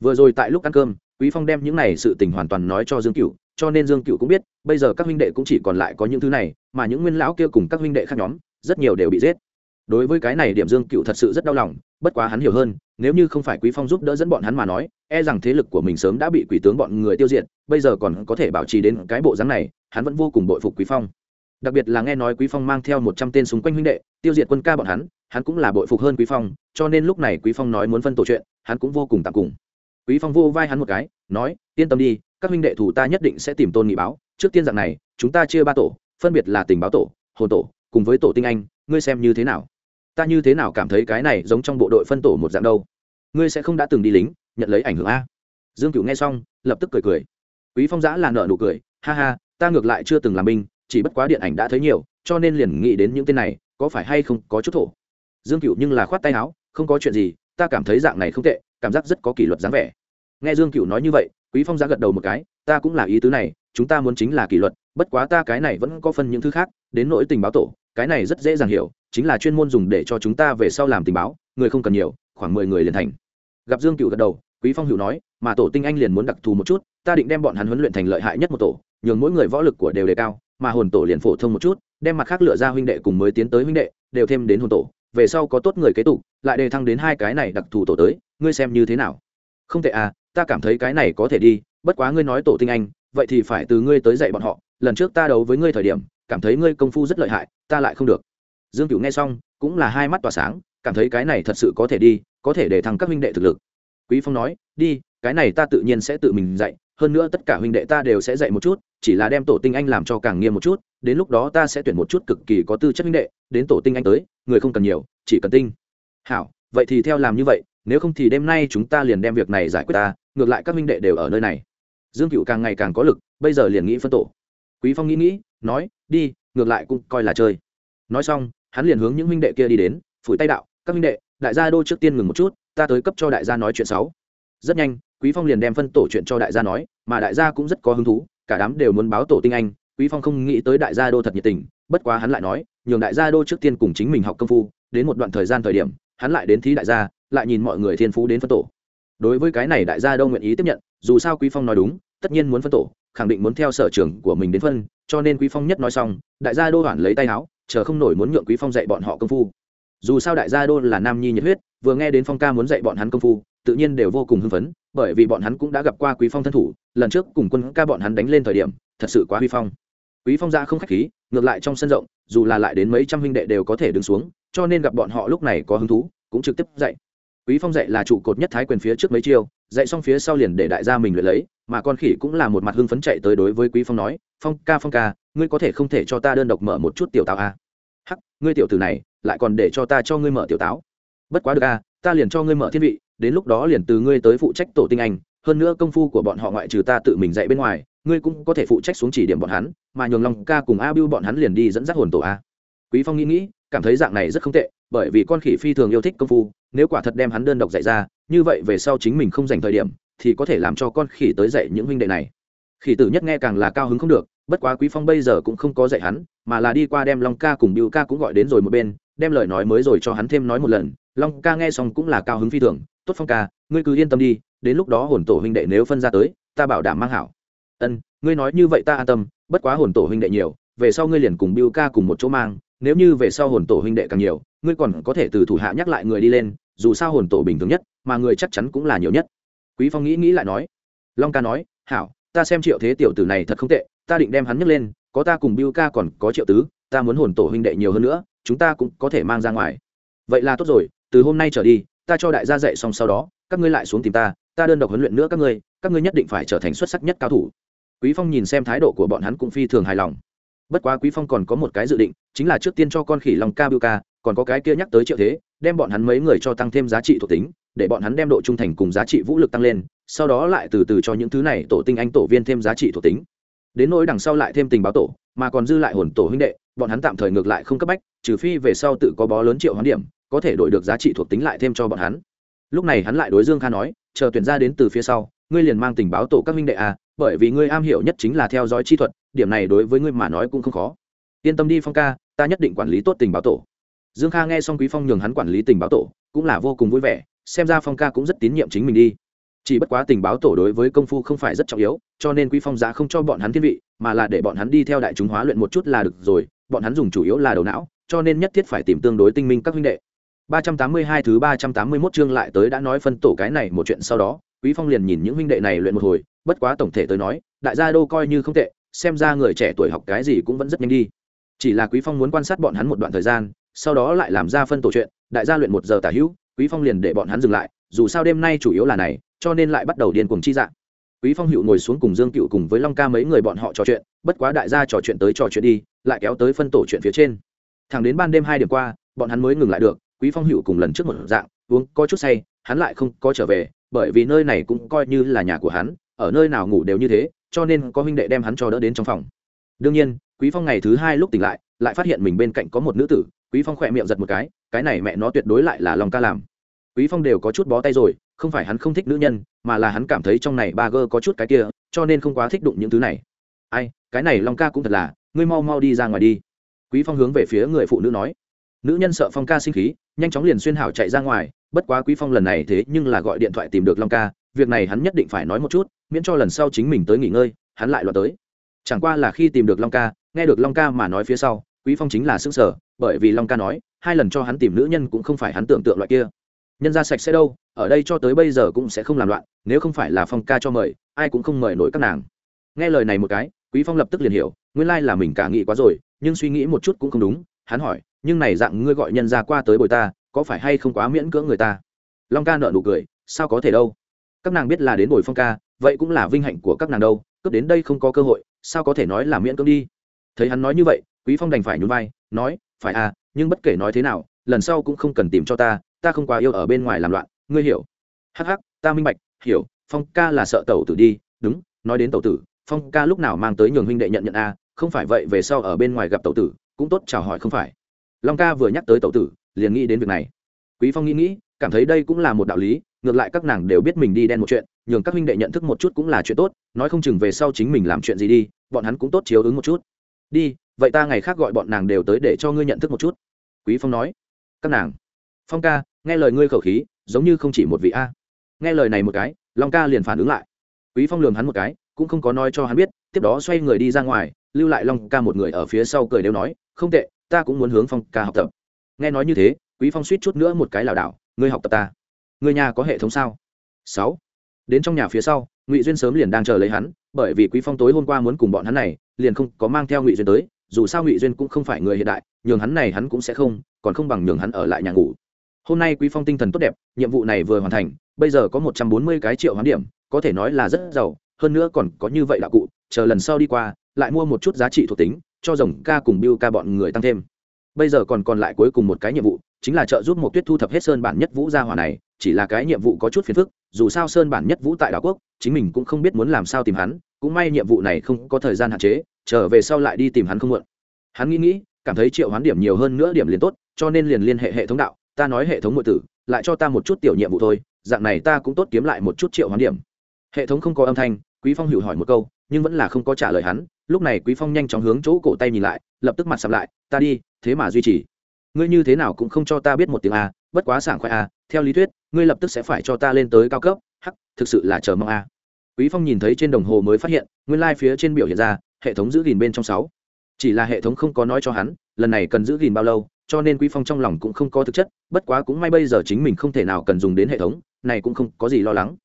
Vừa rồi tại lúc ăn cơm, quý phong đem những này sự tình hoàn toàn nói cho dương cửu, cho nên dương cửu cũng biết, bây giờ các huynh đệ cũng chỉ còn lại có những thứ này, mà những nguyên lão kia cùng các huynh đệ khác nhóm rất nhiều đều bị giết. Đối với cái này điểm dương cựu thật sự rất đau lòng, bất quá hắn hiểu hơn, nếu như không phải quý phong giúp đỡ dẫn bọn hắn mà nói e rằng thế lực của mình sớm đã bị quỷ tướng bọn người tiêu diệt, bây giờ còn có thể bảo trì đến cái bộ dáng này, hắn vẫn vô cùng bội phục quý phong. Đặc biệt là nghe nói quý phong mang theo một trăm tên súng quanh huynh đệ, tiêu diệt quân ca bọn hắn hắn cũng là bội phục hơn quý phong, cho nên lúc này quý phong nói muốn phân tổ chuyện, hắn cũng vô cùng tạm cùng. Quý phong vô vai hắn một cái, nói, yên tâm đi, các huynh đệ thủ ta nhất định sẽ tìm tôn nghị báo, trước tiên dạng này, chúng ta chia ba tổ, phân biệt là tình báo tổ, hồn tổ cùng với tổ tinh anh, ngươi xem như thế nào? Ta như thế nào cảm thấy cái này giống trong bộ đội phân tổ một dạng đâu? Ngươi sẽ không đã từng đi lính, nhận lấy ảnh hưởng a. Dương cửu nghe xong, lập tức cười cười. Quý phong giã là nợ nụ cười, ha ha, ta ngược lại chưa từng làm binh, chỉ bất quá điện ảnh đã thấy nhiều, cho nên liền nghĩ đến những tên này, có phải hay không có chút thổ? Dương Cửu nhưng là khoát tay áo, không có chuyện gì, ta cảm thấy dạng này không tệ, cảm giác rất có kỷ luật dáng vẻ. Nghe dương Cửu nói như vậy, quý phong Giã gật đầu một cái, ta cũng là ý tứ này, chúng ta muốn chính là kỷ luật, bất quá ta cái này vẫn có phân những thứ khác, đến nỗi tình báo tổ cái này rất dễ dàng hiểu, chính là chuyên môn dùng để cho chúng ta về sau làm tình báo, người không cần nhiều, khoảng mười người liền thành. Gặp dương cựu gật đầu, quý phong hữu nói, mà tổ tinh anh liền muốn đặc thù một chút, ta định đem bọn hắn huấn luyện thành lợi hại nhất một tổ, nhường mỗi người võ lực của đều đề cao, mà hồn tổ liền phổ thông một chút, đem mặt khác lựa ra huynh đệ cùng mới tiến tới huynh đệ, đều thêm đến hồn tổ, về sau có tốt người kế tục, lại đề thăng đến hai cái này đặc thù tổ tới, ngươi xem như thế nào? Không tệ à ta cảm thấy cái này có thể đi, bất quá ngươi nói tổ tinh anh, vậy thì phải từ ngươi tới dạy bọn họ, lần trước ta đấu với ngươi thời điểm cảm thấy ngươi công phu rất lợi hại, ta lại không được. Dương cửu nghe xong, cũng là hai mắt tỏa sáng, cảm thấy cái này thật sự có thể đi, có thể để thăng các huynh đệ thực lực. Quý phong nói, đi, cái này ta tự nhiên sẽ tự mình dạy, hơn nữa tất cả huynh đệ ta đều sẽ dạy một chút, chỉ là đem tổ tinh anh làm cho càng nghiêm một chút, đến lúc đó ta sẽ tuyển một chút cực kỳ có tư chất huynh đệ, đến tổ tinh anh tới, người không cần nhiều, chỉ cần tinh. Hảo, vậy thì theo làm như vậy, nếu không thì đêm nay chúng ta liền đem việc này giải quyết ta, ngược lại các huynh đệ đều ở nơi này. Dương cựu càng ngày càng có lực, bây giờ liền nghĩ phân tổ quý phong nghĩ nghĩ, nói, đi, ngược lại cũng coi là chơi. Nói xong, hắn liền hướng những huynh đệ kia đi đến, phủi tay đạo, các huynh đệ, đại gia đô trước tiên ngừng một chút, ta tới cấp cho đại gia nói chuyện sáu rất nhanh, quý phong liền đem phân tổ chuyện cho đại gia nói, mà đại gia cũng rất có hứng thú, cả đám đều muốn báo tổ tinh anh. Quý phong không nghĩ tới đại gia đô thật nhiệt tình, bất quá hắn lại nói, nhường đại gia đô trước tiên cùng chính mình học công phu, đến một đoạn thời gian thời điểm, hắn lại đến thí đại gia, lại nhìn mọi người thiên phú đến phân tổ. Đối với cái này đại gia đô nguyện ý tiếp nhận, dù sao quý phong nói đúng tất nhiên muốn phân tổ, khẳng định muốn theo sở trường của mình đến phân, cho nên quý phong nhất nói xong, đại gia đô hoàn lấy tay áo chờ không nổi muốn nhượng quý phong dạy bọn họ công phu. Dù sao đại gia đô là nam nhi nhiệt huyết, vừa nghe đến phong ca muốn dạy bọn hắn công phu, tự nhiên đều vô cùng hưng phấn, bởi vì bọn hắn cũng đã gặp qua quý phong thân thủ, lần trước cùng quân ca bọn hắn đánh lên thời điểm, thật sự quá huy phong. Quý phong ra không khách khí, ngược lại trong sân rộng, dù là lại đến mấy trăm huynh đệ đều có thể đứng xuống, cho nên gặp bọn họ lúc này có hứng thú, cũng trực tiếp dạy quý phong dạy là trụ cột nhất thái quyền phía trước mấy chiêu, dạy xong phía sau liền để đại gia mình luyện lấy, mà con khỉ cũng là một mặt hưng phấn chạy tới đối với quý phong nói, phong ca phong ca, ngươi có thể không thể cho ta đơn độc mở một chút tiểu táo à? hắc, ngươi tiểu tử này, lại còn để cho ta cho ngươi mở tiểu táo bất quá được à ta liền cho ngươi mở thiên vị, đến lúc đó liền từ ngươi tới phụ trách tổ tinh anh, hơn nữa công phu của bọn họ ngoại trừ ta tự mình dạy bên ngoài, ngươi cũng có thể phụ trách xuống chỉ điểm bọn hắn, mà nhường long ca cùng a bưu bọn hắn liền đi dẫn dắt hồn tổ a quý phong nghĩ nghĩ, cảm thấy dạng này rất không tệ, bởi vì con khỉ phi thường yêu thích công phu nếu quả thật đem hắn đơn độc dạy ra, như vậy về sau chính mình không dành thời điểm, thì có thể làm cho con khỉ tới dạy những huynh đệ này. Khỉ tử nhất nghe càng là cao hứng không được, bất quá quý phong bây giờ cũng không có dạy hắn, mà là đi qua đem long ca cùng biêu ca cũng gọi đến rồi một bên, đem lời nói mới rồi cho hắn thêm nói một lần. Long ca nghe xong cũng là cao hứng phi thường, tốt phong ca, ngươi cứ yên tâm đi, đến lúc đó hồn tổ huynh đệ nếu phân ra tới, ta bảo đảm mang hảo. Ân, ngươi nói như vậy ta an tâm, bất quá hồn tổ huynh đệ nhiều, về sau ngươi liền cùng biêu ca cùng một chỗ mang, nếu như về sau hồn tổ huynh đệ càng nhiều ngươi còn có thể từ thủ hạ nhắc lại người đi lên, dù sao hồn tổ bình thường nhất, mà người chắc chắn cũng là nhiều nhất. Quý phong nghĩ nghĩ lại nói. Long ca nói, hảo, ta xem triệu thế tiểu tử này thật không tệ, ta định đem hắn nhấc lên, có ta cùng bưu ca còn có triệu tứ, ta muốn hồn tổ huynh đệ nhiều hơn nữa, chúng ta cũng có thể mang ra ngoài. Vậy là tốt rồi, từ hôm nay trở đi, ta cho đại gia dạy xong sau đó, các ngươi lại xuống tìm ta ta đơn độc huấn luyện nữa các ngươi các ngươi nhất định phải trở thành xuất sắc nhất cao thủ. Quý phong nhìn xem thái độ của bọn hắn cũng phi thường hài lòng. Bất quá quý phong còn có một cái dự định, chính là trước tiên cho con khỉ long ca bưu ca còn có cái kia nhắc tới triệu thế, đem bọn hắn mấy người cho tăng thêm giá trị thuộc tính, để bọn hắn đem độ trung thành cùng giá trị vũ lực tăng lên, sau đó lại từ từ cho những thứ này tổ tinh anh tổ viên thêm giá trị thuộc tính. Đến nỗi đằng sau lại thêm tình báo tổ, mà còn dư lại hồn tổ huynh đệ, bọn hắn tạm thời ngược lại không cấp bách, trừ phi về sau tự có bó lớn triệu hoán điểm, có thể đổi được giá trị thuộc tính lại thêm cho bọn hắn. Lúc này hắn lại đối dương kha nói, chờ tuyển ra đến từ phía sau, ngươi liền mang tình báo tổ các huynh đệ à bởi vì ngươi am hiểu nhất chính là theo dõi chi thuật, điểm này đối với ngươi mà nói cũng không khó. Yên tâm đi phong ca, ta nhất định quản lý tốt tình báo tổ dương kha nghe xong quý phong nhường hắn quản lý tình báo tổ, cũng là vô cùng vui vẻ, xem ra phong ca cũng rất tín nhiệm chính mình đi. Chỉ bất quá tình báo tổ đối với công phu không phải rất trọng yếu, cho nên quý phong giá không cho bọn hắn thiên vị, mà là để bọn hắn đi theo đại chúng hóa luyện một chút là được rồi, bọn hắn dùng chủ yếu là đầu não, cho nên nhất thiết phải tìm tương đối tinh minh các huynh đệ. 382 thứ 381 chương lại tới đã nói phân tổ cái này một chuyện sau đó, quý phong liền nhìn những huynh đệ này luyện một hồi, bất quá tổng thể tới nói, đại gia đô coi như không tệ, xem ra người trẻ tuổi học cái gì cũng vẫn rất nhanh đi. Chỉ là quý phong muốn quan sát bọn hắn một đoạn thời gian sau đó lại làm ra phân tổ chuyện, đại gia luyện một giờ tả hữu, quý phong liền để bọn hắn dừng lại, dù sao đêm nay chủ yếu là này, cho nên lại bắt đầu điên cuồng chi dạng. Quý phong hữu ngồi xuống cùng dương cựu cùng với long ca mấy người bọn họ trò chuyện, bất quá đại gia trò chuyện tới trò chuyện đi, lại kéo tới phân tổ chuyện phía trên. Thẳng đến ban đêm hai điểm qua, bọn hắn mới ngừng lại được, quý phong hữu cùng lần trước một dạng, uống có chút say, hắn lại không có trở về, bởi vì nơi này cũng coi như là nhà của hắn, ở nơi nào ngủ đều như thế, cho nên có huynh đệ đem hắn cho đỡ đến trong phòng đương nhiên, quý phong ngày thứ hai lúc tỉnh lại lại phát hiện mình bên cạnh có một nữ tử, quý phong khỏe miệng giật một cái cái này mẹ nó tuyệt đối lại là lòng ca làm. Quý phong đều có chút bó tay rồi, không phải hắn không thích nữ nhân, mà là hắn cảm thấy trong này ba gơ có chút cái kia, cho nên không quá thích đụng những thứ này. Ai, cái này long ca cũng thật là, ngươi mau mau đi ra ngoài đi. Quý phong hướng về phía người phụ nữ nói. Nữ nhân sợ phong ca sinh khí, nhanh chóng liền xuyên hảo chạy ra ngoài, bất quá quý phong lần này thế nhưng là gọi điện thoại tìm được long ca, việc này hắn nhất định phải nói một chút, miễn cho lần sau chính mình tới nghỉ ngơi, hắn lại loạt tới chẳng qua là khi tìm được long ca, nghe được long ca mà nói phía sau, quý phong chính là xứng sở bởi vì long ca nói, hai lần cho hắn tìm nữ nhân cũng không phải hắn tưởng tượng loại kia. Nhân ra sạch sẽ đâu, ở đây cho tới bây giờ cũng sẽ không làm loạn, nếu không phải là phong ca cho mời, ai cũng không mời nổi các nàng. Nghe lời này một cái, quý phong lập tức liền hiểu, nguyên lai là mình cả nghĩ quá rồi, nhưng suy nghĩ một chút cũng không đúng, hắn hỏi, nhưng này dạng ngươi gọi nhân ra qua tới bồi ta, có phải hay không quá miễn cưỡng người ta? Long ca nợ nụ cười, sao có thể đâu? Các nàng biết là đến bồi phong ca, vậy cũng là vinh hạnh của các nàng đâu, cướp đến đây không có cơ hội sao có thể nói là miễn cưỡng đi? Thấy hắn nói như vậy, quý phong đành phải nhún vai, nói, phải à nhưng bất kể nói thế nào, lần sau cũng không cần tìm cho ta ta không quá yêu ở bên ngoài làm loạn, ngươi hiểu. Hắc hắc, ta minh bạch, hiểu, phong ca là sợ tẩu tử đi, đúng, nói đến tẩu tử, phong ca lúc nào mang tới nhường huynh đệ nhận nhận a, không phải vậy về sau ở bên ngoài gặp tẩu tử, cũng tốt chào hỏi không phải. Long ca vừa nhắc tới tẩu tử, liền nghĩ đến việc này. Quý phong nghĩ nghĩ, cảm thấy đây cũng là một đạo lý ngược lại các nàng đều biết mình đi đen một chuyện, nhường các huynh đệ nhận thức một chút cũng là chuyện tốt, nói không chừng về sau chính mình làm chuyện gì đi, bọn hắn cũng tốt chiếu ứng một chút. Đi, vậy ta ngày khác gọi bọn nàng đều tới để cho ngươi nhận thức một chút. Quý phong nói. Các nàng, phong ca, nghe lời ngươi khẩu khí, giống như không chỉ một vị a. Nghe lời này một cái, long ca liền phản ứng lại. Quý phong lường hắn một cái, cũng không có nói cho hắn biết, tiếp đó xoay người đi ra ngoài, lưu lại long ca một người ở phía sau cười đều nói, không tệ, ta cũng muốn hướng phong ca học tập. Nghe nói như thế, quý phong suýt chút nữa một cái lảo đảo, ngươi học tập ta người nhà có hệ thống sao? Sáu. Đến trong nhà phía sau, ngụy duyên sớm liền đang chờ lấy hắn, bởi vì quý phong tối hôm qua muốn cùng bọn hắn này, liền không có mang theo ngụy duyên tới, dù sao ngụy duyên cũng không phải người hiện đại, nhường hắn này hắn cũng sẽ không, còn không bằng nhường hắn ở lại nhà ngủ. Hôm nay quý phong tinh thần tốt đẹp, nhiệm vụ này vừa hoàn thành, bây giờ có một trăm bốn mươi cái triệu hoán điểm, có thể nói là rất giàu, hơn nữa còn có như vậy đạo cụ, chờ lần sau đi qua, lại mua một chút giá trị thuộc tính, cho rồng ca cùng biêu ca bọn người tăng thêm. Bây giờ còn còn lại cuối cùng một cái nhiệm vụ, chính là trợ giúp một tuyết thu thập hết sơn bản nhất vũ gia hỏa này chỉ là cái nhiệm vụ có chút phiền phức, dù sao sơn bản nhất vũ tại đảo quốc, chính mình cũng không biết muốn làm sao tìm hắn, cũng may nhiệm vụ này không có thời gian hạn chế, trở về sau lại đi tìm hắn không muộn. Hắn nghĩ nghĩ, cảm thấy triệu hoán điểm nhiều hơn nữa điểm liền tốt, cho nên liền liên hệ hệ thống đạo, ta nói hệ thống ngụy tử, lại cho ta một chút tiểu nhiệm vụ thôi, dạng này ta cũng tốt kiếm lại một chút triệu hoán điểm. Hệ thống không có âm thanh, quý phong hữu hỏi một câu, nhưng vẫn là không có trả lời hắn, lúc này quý phong nhanh chóng hướng chỗ cổ tay nhìn lại, lập tức mặt sầm lại, ta đi, thế mà duy trì. Ngươi như thế nào cũng không cho ta biết một tiếng a bất quá sảng khoái a theo lý thuyết, ngươi lập tức sẽ phải cho ta lên tới cao cấp. Hắc, thực sự là chờ mong a quý phong nhìn thấy trên đồng hồ mới phát hiện, nguyên lai like phía trên biểu hiện ra, hệ thống giữ gìn bên trong sáu. Chỉ là hệ thống không có nói cho hắn, lần này cần giữ gìn bao lâu, cho nên quý phong trong lòng cũng không có thực chất, bất quá cũng may bây giờ chính mình không thể nào cần dùng đến hệ thống, này cũng không có gì lo lắng.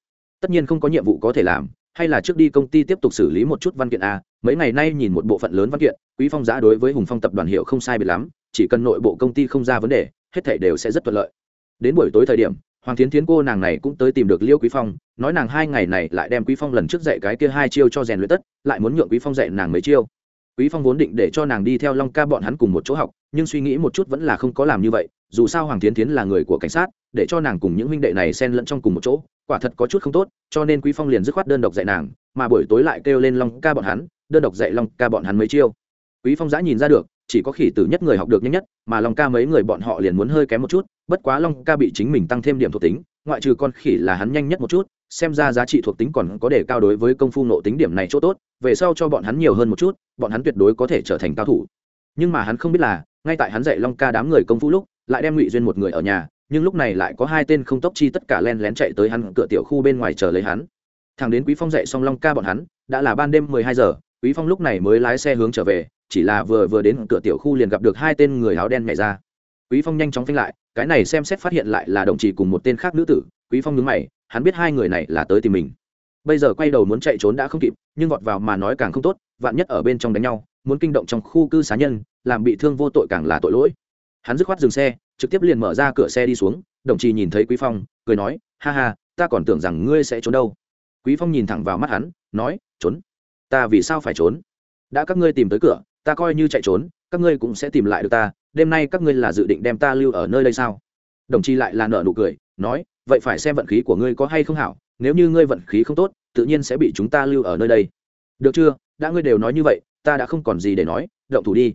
Tất nhiên không có nhiệm vụ có thể làm, hay là trước đi công ty tiếp tục xử lý một chút văn kiện a mấy ngày nay nhìn một bộ phận lớn văn kiện, quý phong giã đối với hùng phong tập đoàn hiệu không sai biệt lắm, chỉ cần nội bộ công ty không ra vấn đề hết thảy đều sẽ rất thuận lợi. Đến buổi tối thời điểm, hoàng thiến thiến cô nàng này cũng tới tìm được liêu quý phong, nói nàng hai ngày này lại đem quý phong lần trước dạy cái kia hai chiêu cho rèn luyện tất, lại muốn nhượng quý phong dạy nàng mấy chiêu. Quý phong vốn định để cho nàng đi theo long ca bọn hắn cùng một chỗ học, nhưng suy nghĩ một chút vẫn là không có làm như vậy, dù sao hoàng thiến thiến là người của cảnh sát, để cho nàng cùng những huynh đệ này xen lẫn trong cùng một chỗ, quả thật có chút không tốt, cho nên quý phong liền dứt khoát đơn độc dạy nàng, mà buổi tối lại kêu lên long ca bọn hắn, đơn độc dạy long ca bọn hắn mấy chiêu. Quý phong giã nhìn ra được chỉ có khỉ tử nhất người học được nhanh nhất, mà long ca mấy người bọn họ liền muốn hơi kém một chút, bất quá long ca bị chính mình tăng thêm điểm thuộc tính, ngoại trừ con khỉ là hắn nhanh nhất một chút, xem ra giá trị thuộc tính còn có để cao đối với công phu nộ tính điểm này chỗ tốt, về sau cho bọn hắn nhiều hơn một chút, bọn hắn tuyệt đối có thể trở thành cao thủ. Nhưng mà hắn không biết là, ngay tại hắn dạy long ca đám người công phu lúc, lại đem ngụy duyên một người ở nhà, nhưng lúc này lại có hai tên không tốc chi tất cả len lén chạy tới hắn cửa tiểu khu bên ngoài chờ lấy hắn. Thằng đến quý phong dạy xong long ca bọn hắn, đã là ban đêm mười hai giờ quý phong lúc này mới lái xe hướng trở về, chỉ là vừa vừa đến cửa tiểu khu liền gặp được hai tên người áo đen nhảy ra. Quý phong nhanh chóng phanh lại, cái này xem xét phát hiện lại là đồng chí cùng một tên khác nữ tử. Quý phong nhướng mày, hắn biết hai người này là tới tìm mình. Bây giờ quay đầu muốn chạy trốn đã không kịp, nhưng vọt vào mà nói càng không tốt, vạn nhất ở bên trong đánh nhau, muốn kinh động trong khu cư xá nhân, làm bị thương vô tội càng là tội lỗi. Hắn dứt khoát dừng xe, trực tiếp liền mở ra cửa xe đi xuống, đồng chí nhìn thấy quý phong, cười nói, ha ha, ta còn tưởng rằng ngươi sẽ trốn đâu. Quý phong nhìn thẳng vào mắt hắn, nói, trốn ta vì sao phải trốn? Đã các ngươi tìm tới cửa, ta coi như chạy trốn, các ngươi cũng sẽ tìm lại được ta, đêm nay các ngươi là dự định đem ta lưu ở nơi đây sao? Đồng chí lại là nợ nụ cười, nói, vậy phải xem vận khí của ngươi có hay không hảo, nếu như ngươi vận khí không tốt, tự nhiên sẽ bị chúng ta lưu ở nơi đây. Được chưa? Đã ngươi đều nói như vậy, ta đã không còn gì để nói, động thủ đi.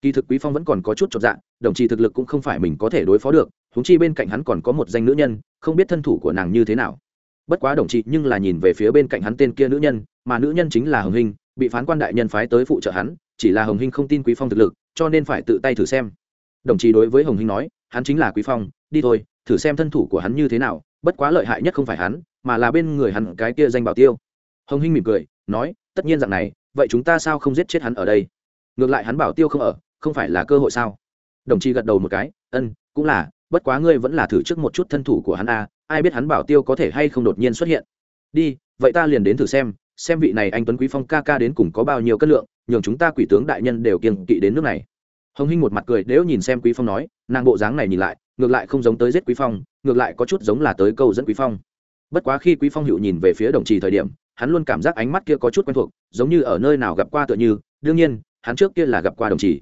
Kỳ thực quý phong vẫn còn có chút chột dạ đồng chí thực lực cũng không phải mình có thể đối phó được húng chi bên cạnh hắn còn có một danh nữ nhân, không biết thân thủ của nàng như thế nào. Bất quá đồng chí nhưng là nhìn về phía bên cạnh hắn tên kia nữ nhân mà nữ nhân chính là hồng hinh, bị phán quan đại nhân phái tới phụ trợ hắn, chỉ là hồng hinh không tin quý phong thực lực, cho nên phải tự tay thử xem. Đồng chí đối với hồng hinh nói, hắn chính là quý phong, đi thôi, thử xem thân thủ của hắn như thế nào, bất quá lợi hại nhất không phải hắn, mà là bên người hắn cái kia danh bảo tiêu. Hồng hinh mỉm cười, nói, tất nhiên dạng này, vậy chúng ta sao không giết chết hắn ở đây? Ngược lại hắn bảo tiêu không ở, không phải là cơ hội sao? Đồng chí gật đầu một cái, ân, cũng là, bất quá ngươi vẫn là thử trước một chút thân thủ của hắn a, ai biết hắn bảo tiêu có thể hay không đột nhiên xuất hiện. Đi, vậy ta liền đến thử xem xem vị này anh tuấn quý phong ca ca đến cùng có bao nhiêu cân lượng, nhường chúng ta quỷ tướng đại nhân đều kiêng kỵ đến nước này. Hồng hinh một mặt cười, nếu nhìn xem quý phong nói, nàng bộ dáng này nhìn lại, ngược lại không giống tới giết quý phong, ngược lại có chút giống là tới câu dẫn quý phong. Bất quá khi quý phong hữu nhìn về phía đồng trì thời điểm, hắn luôn cảm giác ánh mắt kia có chút quen thuộc, giống như ở nơi nào gặp qua tựa như, đương nhiên, hắn trước kia là gặp qua đồng trì.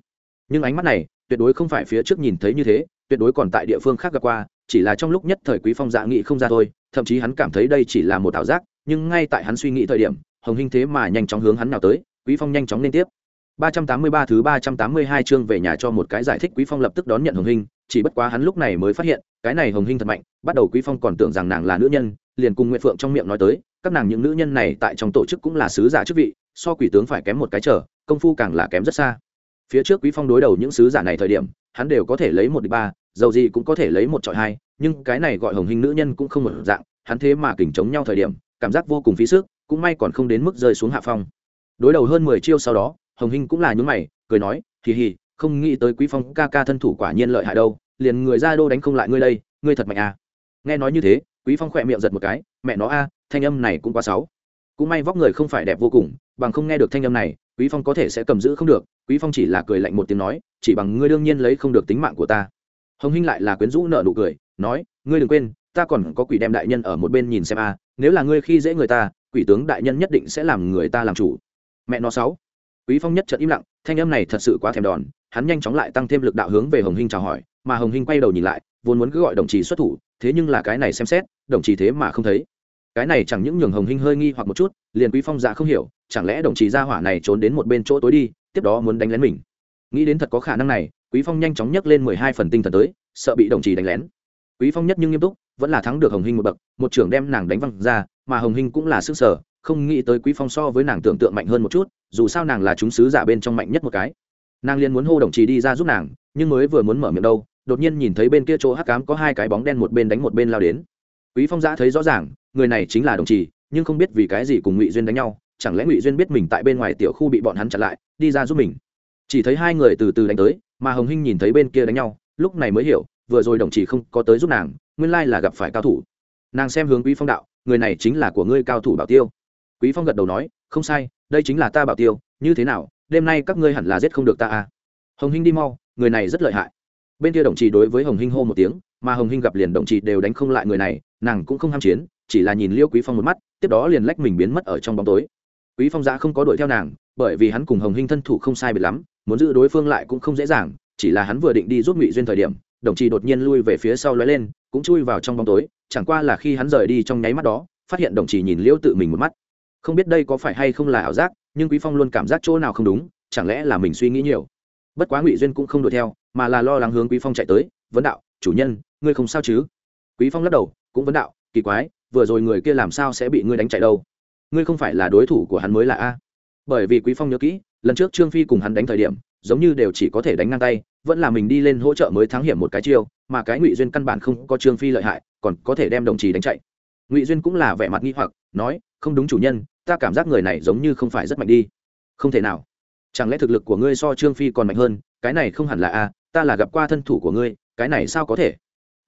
Nhưng ánh mắt này, tuyệt đối không phải phía trước nhìn thấy như thế, tuyệt đối còn tại địa phương khác gặp qua, chỉ là trong lúc nhất thời quý phong dạ nghị không ra thôi, thậm chí hắn cảm thấy đây chỉ là một ảo giác, nhưng ngay tại hắn suy nghĩ thời điểm hồng hinh thế mà nhanh chóng hướng hắn nào tới, quý phong nhanh chóng liên tiếp. 383 thứ 382 chương về nhà cho một cái giải thích quý phong lập tức đón nhận hồng hinh, chỉ bất quá hắn lúc này mới phát hiện, cái này hồng hinh thật mạnh, bắt đầu quý phong còn tưởng rằng nàng là nữ nhân, liền cùng nguyện phượng trong miệng nói tới, các nàng những nữ nhân này tại trong tổ chức cũng là sứ giả chức vị, so quỷ tướng phải kém một cái trở, công phu càng là kém rất xa. Phía trước quý phong đối đầu những sứ giả này thời điểm, hắn đều có thể lấy một địch ba, dầu gì cũng có thể lấy một trọi hai, nhưng cái này gọi hồng hình nữ nhân cũng không một dạng, hắn thế mà kình chống nhau thời điểm, cảm giác vô cùng phí sức cũng may còn không đến mức rơi xuống hạ phong. Đối đầu hơn mười chiêu sau đó, hồng hinh cũng là nhún mày, cười nói, hì hì, không nghĩ tới quý phong ca ca thân thủ quả nhiên lợi hại đâu, liền người ra đô đánh không lại ngươi đây, ngươi thật mạnh à. Nghe nói như thế, quý phong khỏe miệng giật một cái, mẹ nó a, thanh âm này cũng quá xấu. Cũng may vóc người không phải đẹp vô cùng, bằng không nghe được thanh âm này, quý phong có thể sẽ cầm giữ không được, quý phong chỉ là cười lạnh một tiếng nói, chỉ bằng ngươi đương nhiên lấy không được tính mạng của ta. Hồng hinh lại là quyến rũ nợ nụ cười, nói, ngươi đừng quên, ta còn có quỷ đem đại nhân ở một bên nhìn xem a, nếu là ngươi khi dễ người ta quỷ tướng đại nhân nhất định sẽ làm người ta làm chủ. Mẹ nó sáu. Quý phong nhất trận im lặng, thanh âm này thật sự quá thèm đòn, hắn nhanh chóng lại tăng thêm lực đạo hướng về hồng hinh chào hỏi, mà hồng hinh quay đầu nhìn lại, vốn muốn cứ gọi đồng chí xuất thủ, thế nhưng là cái này xem xét, đồng chí thế mà không thấy. Cái này chẳng những nhường hồng hinh hơi nghi hoặc một chút, liền quý phong dạ không hiểu, chẳng lẽ đồng chí gia hỏa này trốn đến một bên chỗ tối đi, tiếp đó muốn đánh lén mình? Nghĩ đến thật có khả năng này, quý phong nhanh chóng nhấc lên mười hai phần tinh thần tới, sợ bị đồng chí đánh lén. Quý phong nhất nhưng nghiêm túc vẫn là thắng được hồng hinh một bậc, một trưởng đem nàng đánh văng ra, mà hồng hinh cũng là sức sở, không nghĩ tới quý phong so với nàng tưởng tượng mạnh hơn một chút, dù sao nàng là chúng sứ giả bên trong mạnh nhất một cái. Nàng liền muốn hô đồng chí đi ra giúp nàng, nhưng mới vừa muốn mở miệng đâu, đột nhiên nhìn thấy bên kia chỗ hắc cám có hai cái bóng đen một bên đánh một bên lao đến. Quý phong giã thấy rõ ràng, người này chính là đồng chí, nhưng không biết vì cái gì cùng ngụy duyên đánh nhau, chẳng lẽ ngụy duyên biết mình tại bên ngoài tiểu khu bị bọn hắn chặn lại, đi ra giúp mình. Chỉ thấy hai người từ từ đánh tới, mà hồng hinh nhìn thấy bên kia đánh nhau, lúc này mới hiểu, vừa rồi đồng chí không có tới giúp nàng nguyên lai là gặp phải cao thủ. Nàng xem hướng quý phong đạo, người này chính là của ngươi cao thủ bảo tiêu. Quý phong gật đầu nói, không sai, đây chính là ta bảo tiêu, như thế nào, đêm nay các ngươi hẳn là giết không được ta à. Hồng hinh đi mau, người này rất lợi hại. Bên kia đồng chí đối với hồng hinh hô một tiếng, mà hồng hinh gặp liền đồng chí đều đánh không lại người này, nàng cũng không ham chiến, chỉ là nhìn liêu quý phong một mắt, tiếp đó liền lách mình biến mất ở trong bóng tối. Quý phong giã không có đuổi theo nàng, bởi vì hắn cùng hồng hinh thân thủ không sai biệt lắm, muốn giữ đối phương lại cũng không dễ dàng, chỉ là hắn vừa định đi giúp ngụy duyên thời điểm đồng chí đột nhiên lui về phía sau lóe lên, cũng chui vào trong bóng tối, chẳng qua là khi hắn rời đi trong nháy mắt đó, phát hiện đồng chí nhìn liễu tự mình một mắt. Không biết đây có phải hay không là ảo giác, nhưng quý phong luôn cảm giác chỗ nào không đúng, chẳng lẽ là mình suy nghĩ nhiều. Bất quá ngụy duyên cũng không đuổi theo, mà là lo lắng hướng quý phong chạy tới, vấn đạo, chủ nhân, ngươi không sao chứ? Quý phong lắc đầu, cũng vấn đạo, kỳ quái, vừa rồi người kia làm sao sẽ bị ngươi đánh chạy đâu? Ngươi không phải là đối thủ của hắn mới là a? Bởi vì quý phong nhớ kỹ, lần trước trương phi cùng hắn đánh thời điểm, giống như đều chỉ có thể đánh ngang tay vẫn là mình đi lên hỗ trợ mới thắng hiểm một cái chiêu, mà cái ngụy duyên căn bản không có trương phi lợi hại, còn có thể đem đồng chí đánh chạy. Ngụy duyên cũng là vẻ mặt nghi hoặc, nói, không đúng chủ nhân, ta cảm giác người này giống như không phải rất mạnh đi. Không thể nào. Chẳng lẽ thực lực của ngươi so trương phi còn mạnh hơn? Cái này không hẳn là a, ta là gặp qua thân thủ của ngươi, cái này sao có thể?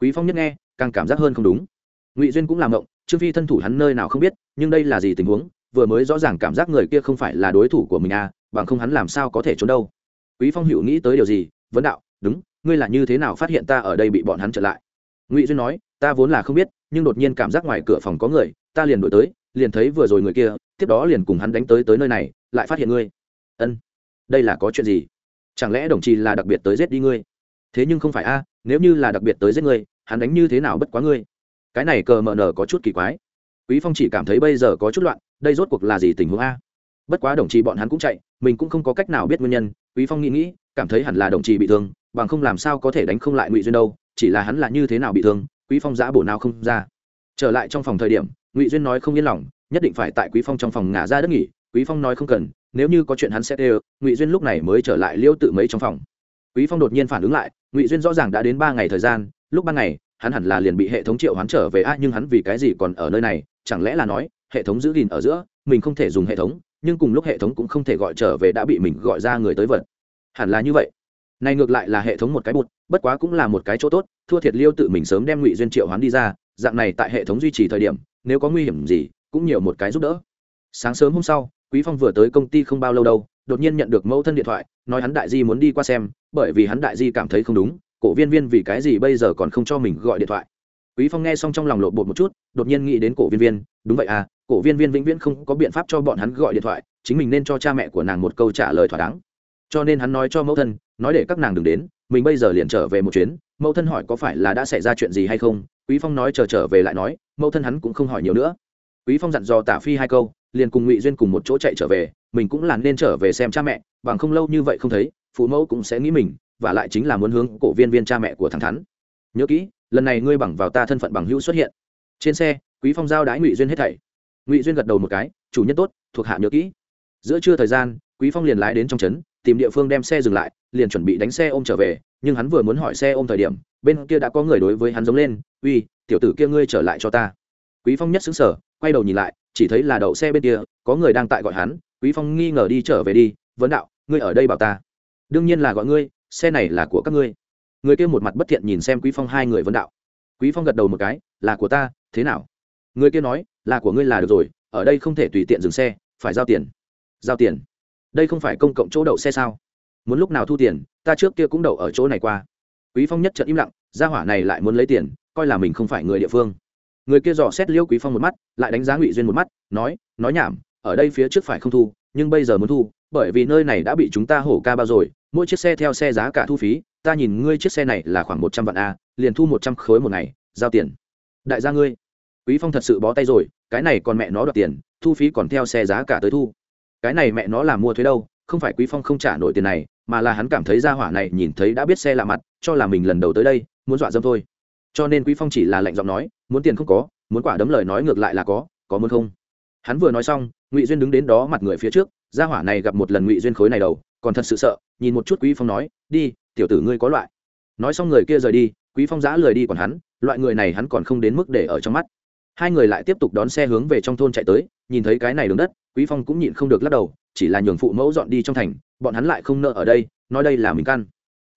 Quý phong nhất nghe, càng cảm giác hơn không đúng. Ngụy duyên cũng làm động trương phi thân thủ hắn nơi nào không biết, nhưng đây là gì tình huống? Vừa mới rõ ràng cảm giác người kia không phải là đối thủ của mình a bằng không hắn làm sao có thể trốn đâu? Quý phong hữu nghĩ tới điều gì vấn đạo, đúng, ngươi là như thế nào phát hiện ta ở đây bị bọn hắn trở lại? Ngụy duyên nói, ta vốn là không biết, nhưng đột nhiên cảm giác ngoài cửa phòng có người, ta liền đổi tới, liền thấy vừa rồi người kia, tiếp đó liền cùng hắn đánh tới tới nơi này, lại phát hiện ngươi. Ân, đây là có chuyện gì? Chẳng lẽ đồng chí là đặc biệt tới giết đi ngươi? Thế nhưng không phải a, nếu như là đặc biệt tới giết ngươi, hắn đánh như thế nào bất quá ngươi? Cái này cờ mờ nờ có chút kỳ quái. Quý phong chỉ cảm thấy bây giờ có chút loạn, đây rốt cuộc là gì tình huống a? Bất quá đồng chí bọn hắn cũng chạy, mình cũng không có cách nào biết nguyên nhân, quý phong nghĩ nghĩ cảm thấy hẳn là đồng chí bị thương, bằng không làm sao có thể đánh không lại ngụy duyên đâu, chỉ là hắn là như thế nào bị thương, quý phong giã bổ nào không ra. Trở lại trong phòng thời điểm, ngụy duyên nói không yên lòng, nhất định phải tại quý phong trong phòng ngả ra đất nghỉ, quý phong nói không cần, nếu như có chuyện hắn sẽ đều ngụy duyên lúc này mới trở lại liêu tự mấy trong phòng. Quý phong đột nhiên phản ứng lại, ngụy duyên rõ ràng đã đến ba ngày thời gian, lúc ban ngày, hắn hẳn là liền bị hệ thống triệu hắn trở về a nhưng hắn vì cái gì còn ở nơi này, chẳng lẽ là nói, hệ thống giữ gìn ở giữa, mình không thể dùng hệ thống, nhưng cùng lúc hệ thống cũng không thể gọi trở về đã bị mình gọi ra người tới vật hẳn là như vậy. Này ngược lại là hệ thống một cái bụt, bất quá cũng là một cái chỗ tốt, thua thiệt liêu tự mình sớm đem ngụy duyên triệu hắn đi ra, dạng này tại hệ thống duy trì thời điểm, nếu có nguy hiểm gì, cũng nhiều một cái giúp đỡ. Sáng sớm hôm sau, quý phong vừa tới công ty không bao lâu đâu, đột nhiên nhận được mẫu thân điện thoại, nói hắn đại di muốn đi qua xem, bởi vì hắn đại di cảm thấy không đúng, cổ viên viên vì cái gì bây giờ còn không cho mình gọi điện thoại. Quý phong nghe xong trong lòng lộn bột một chút, đột nhiên nghĩ đến cổ viên viên, đúng vậy à cổ viên viên vĩnh viễn không có biện pháp cho bọn hắn gọi điện thoại, chính mình nên cho cha mẹ của nàng một câu trả lời thỏa đáng cho nên hắn nói cho mẫu thân, nói để các nàng đừng đến, mình bây giờ liền trở về một chuyến. Mẫu thân hỏi có phải là đã xảy ra chuyện gì hay không? Quý phong nói chờ trở về lại nói, mẫu thân hắn cũng không hỏi nhiều nữa. Quý phong dặn dò tả phi hai câu, liền cùng ngụy duyên cùng một chỗ chạy trở về, mình cũng là nên trở về xem cha mẹ, bằng không lâu như vậy không thấy, phụ mẫu cũng sẽ nghĩ mình, và lại chính là muốn hướng cổ viên viên cha mẹ của thằng thắn. Nhớ kỹ, lần này ngươi bằng vào ta thân phận bằng hữu xuất hiện. Trên xe, quý phong giao đái ngụy duyên hết thảy. Ngụy duyên gật đầu một cái, chủ nhân tốt, thuộc hạ nhớ kỹ. Giữa trưa thời gian, quý phong liền lái đến trong trấn tìm địa phương đem xe dừng lại, liền chuẩn bị đánh xe ôm trở về, nhưng hắn vừa muốn hỏi xe ôm thời điểm, bên kia đã có người đối với hắn giống lên, uy, tiểu tử kia ngươi trở lại cho ta. Quý phong nhất xứng sở quay đầu nhìn lại, chỉ thấy là đậu xe bên kia, có người đang tại gọi hắn, quý phong nghi ngờ đi trở về đi, vấn đạo, ngươi ở đây bảo ta? Đương nhiên là gọi ngươi, xe này là của các ngươi. Người kia một mặt bất thiện nhìn xem quý phong hai người vấn đạo. Quý phong gật đầu một cái, là của ta, thế nào? Người kia nói, là của ngươi là được rồi, ở đây không thể tùy tiện dừng xe, phải giao tiền. Giao tiền? Đây không phải công cộng chỗ đậu xe sao? Muốn lúc nào thu tiền, ta trước kia cũng đậu ở chỗ này qua. Quý phong nhất trận im lặng, gia hỏa này lại muốn lấy tiền, coi là mình không phải người địa phương. Người kia dò xét liêu quý phong một mắt, lại đánh giá ngụy duyên một mắt, nói nói nhảm, ở đây phía trước phải không thu, nhưng bây giờ muốn thu, bởi vì nơi này đã bị chúng ta hổ ca bao rồi, mỗi chiếc xe theo xe giá cả thu phí, ta nhìn ngươi chiếc xe này là khoảng một trăm vạn a, liền thu một trăm khối một ngày, giao tiền. Đại gia ngươi, quý phong thật sự bó tay rồi, cái này còn mẹ nó đoạt tiền, thu phí còn theo xe giá cả tới thu cái này mẹ nó là mua thuế đâu, không phải quý phong không trả nổi tiền này, mà là hắn cảm thấy ra hỏa này nhìn thấy đã biết xe lạ mặt, cho là mình lần đầu tới đây, muốn dọa dâm thôi. Cho nên quý phong chỉ là lạnh giọng nói, muốn tiền không có, muốn quả đấm lời nói ngược lại là có có muốn không? Hắn vừa nói xong, ngụy duyên đứng đến đó mặt người phía trước gia hỏa này gặp một lần ngụy duyên khối này đầu, còn thật sự sợ, nhìn một chút quý phong nói, đi, tiểu tử ngươi có loại. Nói xong người kia rời đi, quý phong giã lười đi còn hắn, loại người này hắn còn không đến mức để ở trong mắt. Hai người lại tiếp tục đón xe hướng về trong thôn chạy tới, nhìn thấy cái này đường đất quý phong cũng nhịn không được lắc đầu, chỉ là nhường phụ mẫu dọn đi trong thành, bọn hắn lại không nợ ở đây, nói đây là mình căn.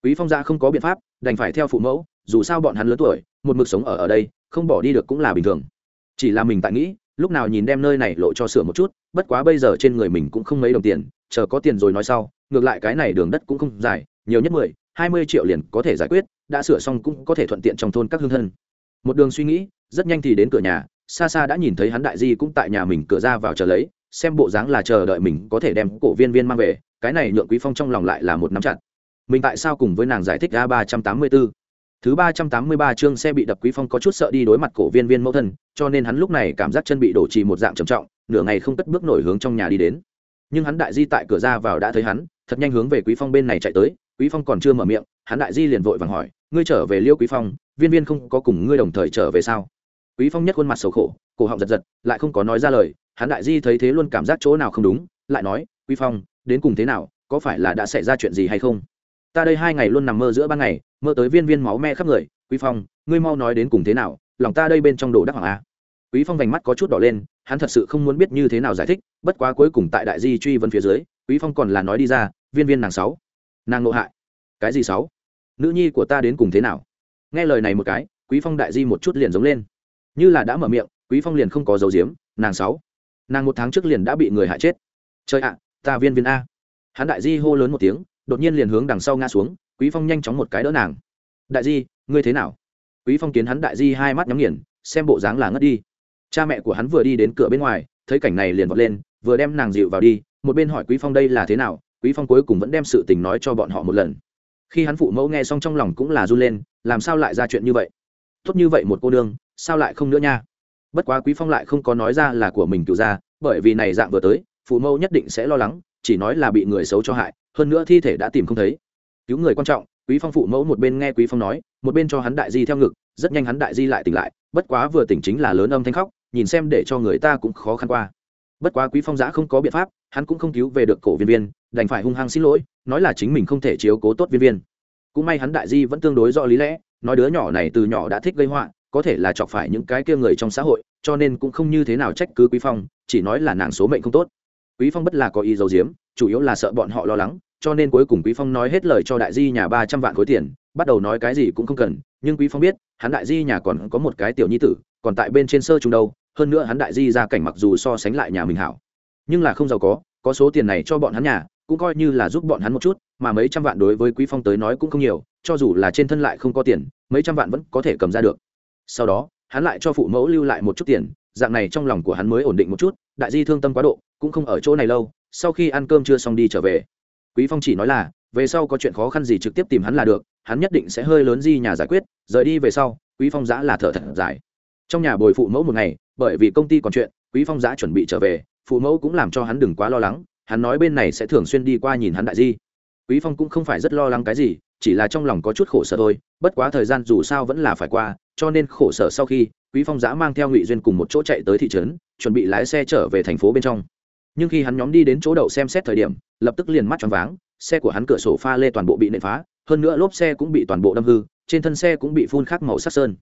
Quý phong ra không có biện pháp, đành phải theo phụ mẫu, dù sao bọn hắn lớn tuổi, một mực sống ở ở đây, không bỏ đi được cũng là bình thường. Chỉ là mình tại nghĩ, lúc nào nhìn đem nơi này lộ cho sửa một chút, bất quá bây giờ trên người mình cũng không mấy đồng tiền, chờ có tiền rồi nói sau, ngược lại cái này đường đất cũng không dài, nhiều nhất mười, hai mươi triệu liền có thể giải quyết, đã sửa xong cũng có thể thuận tiện trong thôn các hương thân. Một đường suy nghĩ, rất nhanh thì đến cửa nhà, xa xa đã nhìn thấy hắn đại di cũng tại nhà mình cửa ra vào chờ lấy xem bộ dáng là chờ đợi mình có thể đem cổ viên viên mang về, cái này nhượng quý phong trong lòng lại là một nắm chặt. Mình tại sao cùng với nàng giải thích a ba trăm tám mươi 384 thứ ba trăm tám mươi ba chương xe bị đập quý phong có chút sợ đi đối mặt cổ viên viên mẫu thân, cho nên hắn lúc này cảm giác chân bị đổ trì một dạng trầm trọng, nửa ngày không cất bước nổi hướng trong nhà đi đến. Nhưng hắn đại di tại cửa ra vào đã thấy hắn, thật nhanh hướng về quý phong bên này chạy tới, quý phong còn chưa mở miệng, hắn đại di liền vội vàng hỏi, ngươi trở về liêu quý phong, viên viên không có cùng ngươi đồng thời trở về sao? Quý phong nhất khuôn mặt xấu khổ, cổ họng giật giật, lại không có nói ra lời hắn đại di thấy thế luôn cảm giác chỗ nào không đúng, lại nói, quý phong, đến cùng thế nào, có phải là đã xảy ra chuyện gì hay không? Ta đây hai ngày luôn nằm mơ giữa ban ngày, mơ tới viên viên máu me khắp người, quý phong, ngươi mau nói đến cùng thế nào, lòng ta đây bên trong đồ đắc hoàng a à. quý phong vành mắt có chút đỏ lên, hắn thật sự không muốn biết như thế nào giải thích, bất quá cuối cùng tại đại di truy vấn phía dưới, quý phong còn là nói đi ra, viên viên nàng sáu, nàng nội hại. Cái gì sáu? Nữ nhi của ta đến cùng thế nào? Nghe lời này một cái, quý phong đại di một chút liền giống lên. Như là đã mở miệng, quý phong liền không có dấu diếm, nàng sáu nàng một tháng trước liền đã bị người hại chết. Trời ạ, ta viên viên a. Hắn đại di hô lớn một tiếng, đột nhiên liền hướng đằng sau ngã xuống, quý phong nhanh chóng một cái đỡ nàng. Đại di, ngươi thế nào? Quý phong kiến hắn đại di hai mắt nhắm nghiền, xem bộ dáng là ngất đi. Cha mẹ của hắn vừa đi đến cửa bên ngoài, thấy cảnh này liền vọt lên, vừa đem nàng dịu vào đi, một bên hỏi quý phong đây là thế nào, quý phong cuối cùng vẫn đem sự tình nói cho bọn họ một lần. Khi hắn phụ mẫu nghe xong trong lòng cũng là run lên, làm sao lại ra chuyện như vậy? Tốt như vậy một cô đương sao lại không nữa nha? Bất quá quý phong lại không có nói ra là của mình cựu ra bởi vì này dạng vừa tới, phụ mẫu nhất định sẽ lo lắng, chỉ nói là bị người xấu cho hại, hơn nữa thi thể đã tìm không thấy. Cứu người quan trọng, quý phong phụ mẫu một bên nghe quý phong nói, một bên cho hắn đại di theo ngực, rất nhanh hắn đại di lại tỉnh lại, bất quá vừa tỉnh chính là lớn âm thanh khóc, nhìn xem để cho người ta cũng khó khăn qua. Bất quá quý phong giã không có biện pháp, hắn cũng không cứu về được cổ viên viên, đành phải hung hăng xin lỗi, nói là chính mình không thể chiếu cố tốt viên viên. Cũng may hắn đại di vẫn tương đối rõ lý lẽ, nói đứa nhỏ này từ nhỏ đã thích gây họa có thể là chọc phải những cái kia người trong xã hội, cho nên cũng không như thế nào trách cứ quý phong, chỉ nói là nàng số mệnh không tốt. Quý phong bất là có ý dầu diếm chủ yếu là sợ bọn họ lo lắng, cho nên cuối cùng quý phong nói hết lời cho đại di nhà ba trăm vạn khối tiền, bắt đầu nói cái gì cũng không cần, nhưng quý phong biết, hắn đại di nhà còn có một cái tiểu nhi tử, còn tại bên trên sơ trung đâu, hơn nữa hắn đại di ra cảnh mặc dù so sánh lại nhà mình hảo, nhưng là không giàu có có số tiền này cho bọn hắn nhà, cũng coi như là giúp bọn hắn một chút, mà mấy trăm vạn đối với quý phong tới nói cũng không nhiều, cho dù là trên thân lại không có tiền, mấy trăm vạn vẫn có thể cầm ra được sau đó, hắn lại cho phụ mẫu lưu lại một chút tiền, dạng này trong lòng của hắn mới ổn định một chút, đại di thương tâm quá độ, cũng không ở chỗ này lâu, sau khi ăn cơm chưa xong đi trở về. Quý phong chỉ nói là, về sau có chuyện khó khăn gì trực tiếp tìm hắn là được, hắn nhất định sẽ hơi lớn di nhà giải quyết, rời đi về sau, quý phong giã là thở thật dài. Trong nhà bồi phụ mẫu một ngày, bởi vì công ty còn chuyện, quý phong giã chuẩn bị trở về, phụ mẫu cũng làm cho hắn đừng quá lo lắng, hắn nói bên này sẽ thường xuyên đi qua nhìn hắn đại di. Quý phong cũng không phải rất lo lắng cái gì, chỉ là trong lòng có chút khổ sở thôi, bất quá thời gian dù sao vẫn là phải qua cho nên khổ sở sau khi, quý phong giã mang theo ngụy duyên cùng một chỗ chạy tới thị trấn, chuẩn bị lái xe trở về thành phố bên trong. Nhưng khi hắn nhóm đi đến chỗ đậu xem xét thời điểm, lập tức liền mắt choáng váng, xe của hắn cửa sổ pha lê toàn bộ bị nện phá, hơn nữa lốp xe cũng bị toàn bộ đâm hư, trên thân xe cũng bị phun khắc màu sắc sơn.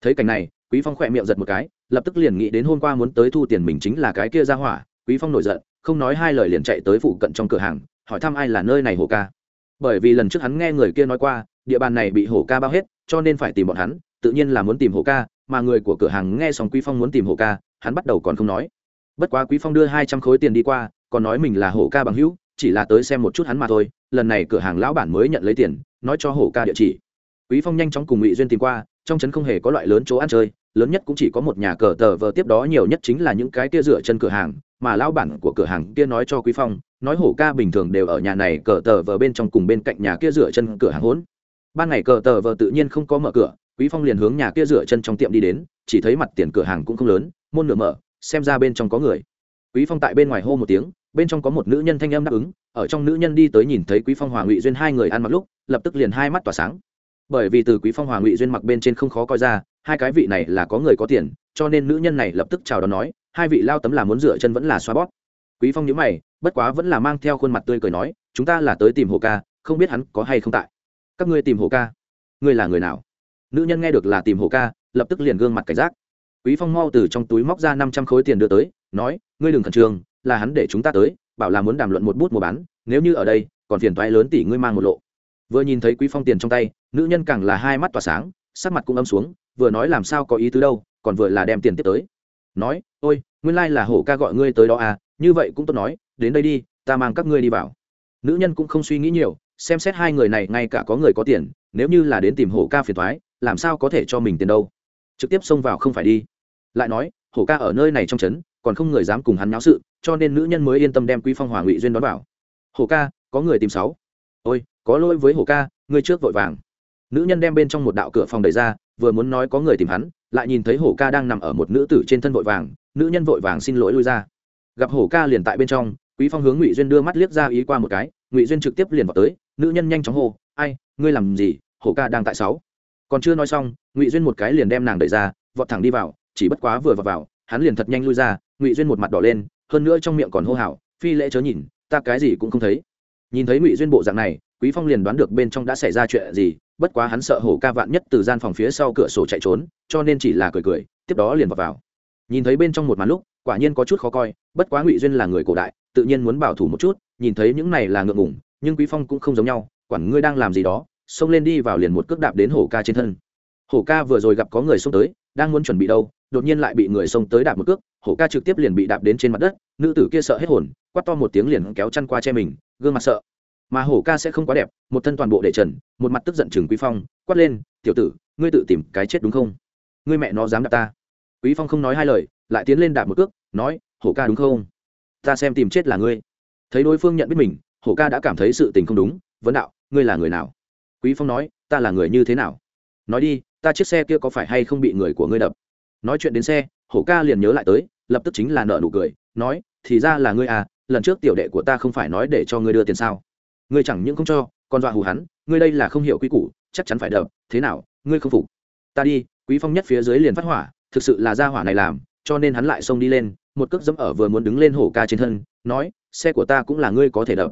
Thấy cảnh này, quý phong khỏe miệng giật một cái, lập tức liền nghĩ đến hôm qua muốn tới thu tiền mình chính là cái kia ra hỏa, quý phong nổi giận, không nói hai lời liền chạy tới phụ cận trong cửa hàng, hỏi thăm ai là nơi này hổ ca. Bởi vì lần trước hắn nghe người kia nói qua, địa bàn này bị hổ ca bao hết, cho nên phải tìm bọn hắn tự nhiên là muốn tìm hổ ca, mà người của cửa hàng nghe xong quý phong muốn tìm hổ ca, hắn bắt đầu còn không nói. Bất quá quý phong đưa hai trăm khối tiền đi qua, còn nói mình là hổ ca bằng hữu, chỉ là tới xem một chút hắn mà thôi, lần này cửa hàng lão bản mới nhận lấy tiền, nói cho hổ ca địa chỉ. Quý phong nhanh chóng cùng ngụy duyên tìm qua, trong trấn không hề có loại lớn chỗ ăn chơi, lớn nhất cũng chỉ có một nhà cờ tờ vờ tiếp đó, nhiều nhất chính là những cái kia dựa chân cửa hàng, mà lão bản của cửa hàng kia nói cho quý phong, nói hổ ca bình thường đều ở nhà này cờ tờ vờ bên trong cùng bên cạnh nhà kia dựa chân cửa hàng hỗn. Ban ngày cờ tờ vờ tự nhiên không có mở cửa quý phong liền hướng nhà kia dựa chân trong tiệm đi đến, chỉ thấy mặt tiền cửa hàng cũng không lớn, môn nửa mở, xem ra bên trong có người. Quý phong tại bên ngoài hô một tiếng, bên trong có một nữ nhân thanh âm đáp ứng, ở trong nữ nhân đi tới nhìn thấy quý phong hòa ngụy duyên hai người ăn mặc lúc, lập tức liền hai mắt tỏa sáng. Bởi vì từ quý phong hòa ngụy duyên mặc bên trên không khó coi ra, hai cái vị này là có người có tiền, cho nên nữ nhân này lập tức chào đón nói, hai vị lao tấm là muốn rửa chân vẫn là xoa bóp. Quý phong nhíu mày, bất quá vẫn là mang theo khuôn mặt tươi cười nói, chúng ta là tới tìm hồ ca, không biết hắn có hay không tại. Các ngươi tìm hồ ca? Ngươi là người nào? Nữ nhân nghe được là tìm hồ ca, lập tức liền gương mặt cảnh giác. Quý phong mau từ trong túi móc ra năm trăm khối tiền đưa tới, nói, ngươi đừng khẩn trương, là hắn để chúng ta tới, bảo là muốn đàm luận một bút mua bán, nếu như ở đây, còn phiền toái lớn tỷ ngươi mang một lộ. Vừa nhìn thấy quý phong tiền trong tay, nữ nhân càng là hai mắt tỏa sáng, sắc mặt cũng âm xuống, vừa nói làm sao có ý tứ đâu, còn vừa là đem tiền tiếp tới. Nói, ôi, nguyên lai là hổ ca gọi ngươi tới đó à như vậy cũng tốt nói, đến đây đi, ta mang các ngươi đi vào. Nữ nhân cũng không suy nghĩ nhiều, xem xét hai người này, ngay cả có người có tiền, nếu như là đến tìm hổ ca phiền thoái làm sao có thể cho mình tiền đâu? Trực tiếp xông vào không phải đi. Lại nói, hổ ca ở nơi này trong trấn, còn không người dám cùng hắn náo sự, cho nên nữ nhân mới yên tâm đem quý phong hòa ngụy duyên đón vào. Hổ ca, có người tìm sáu. Ôi, có lỗi với hổ ca, ngươi trước vội vàng. Nữ nhân đem bên trong một đạo cửa phòng đẩy ra, vừa muốn nói có người tìm hắn, lại nhìn thấy hổ ca đang nằm ở một nữ tử trên thân vội vàng, nữ nhân vội vàng xin lỗi lui ra. Gặp hổ ca liền tại bên trong, quý phong hướng ngụy duyên đưa mắt liếc ra ý qua một cái, ngụy duyên trực tiếp liền vào tới, nữ nhân nhanh chóng hô, ai, ngươi làm gì? Hổ ca đang tại sáu còn chưa nói xong ngụy duyên một cái liền đem nàng đẩy ra vọt thẳng đi vào chỉ bất quá vừa vào, vào hắn liền thật nhanh lui ra ngụy duyên một mặt đỏ lên hơn nữa trong miệng còn hô hào phi lễ chớ nhìn ta cái gì cũng không thấy nhìn thấy ngụy duyên bộ dạng này quý phong liền đoán được bên trong đã xảy ra chuyện gì bất quá hắn sợ hổ ca vạn nhất từ gian phòng phía sau cửa sổ chạy trốn cho nên chỉ là cười cười tiếp đó liền vào, vào. nhìn thấy bên trong một màn lúc quả nhiên có chút khó coi bất quá ngụy duyên là người cổ đại tự nhiên muốn bảo thủ một chút nhìn thấy những này là ngượng ngủng nhưng quý phong cũng không giống nhau quản ngươi đang làm gì đó xông lên đi vào liền một cước đạp đến hổ ca trên thân. Hổ ca vừa rồi gặp có người xông tới, đang muốn chuẩn bị đâu, đột nhiên lại bị người xông tới đạp một cước, hổ ca trực tiếp liền bị đạp đến trên mặt đất, nữ tử kia sợ hết hồn, quát to một tiếng liền kéo chăn qua che mình, gương mặt sợ. Mà hổ ca sẽ không quá đẹp, một thân toàn bộ để trần, một mặt tức giận chừng quý phong, quát lên, tiểu tử, ngươi tự tìm cái chết đúng không? Ngươi mẹ nó dám đạp ta. Quý phong không nói hai lời, lại tiến lên đạp một cước, nói, hổ ca đúng không? Ta xem tìm chết là ngươi. Thấy đối phương nhận biết mình, hổ ca đã cảm thấy sự tình không đúng, vấn đạo, ngươi là người nào? Quý phong nói, ta là người như thế nào? Nói đi, ta chiếc xe kia có phải hay không bị người của ngươi đập? Nói chuyện đến xe, hổ ca liền nhớ lại tới, lập tức chính là nợ nụ cười, nói, thì ra là ngươi à lần trước tiểu đệ của ta không phải nói để cho ngươi đưa tiền sao? Ngươi chẳng những không cho, còn dọa hù hắn, ngươi đây là không hiểu quy củ, chắc chắn phải đập, thế nào, ngươi không phục. Ta đi. Quý phong nhất phía dưới liền phát hỏa, thực sự là gia hỏa này làm, cho nên hắn lại xông đi lên, một cước dẫm ở vừa muốn đứng lên hổ ca trên thân, nói, xe của ta cũng là ngươi có thể đập.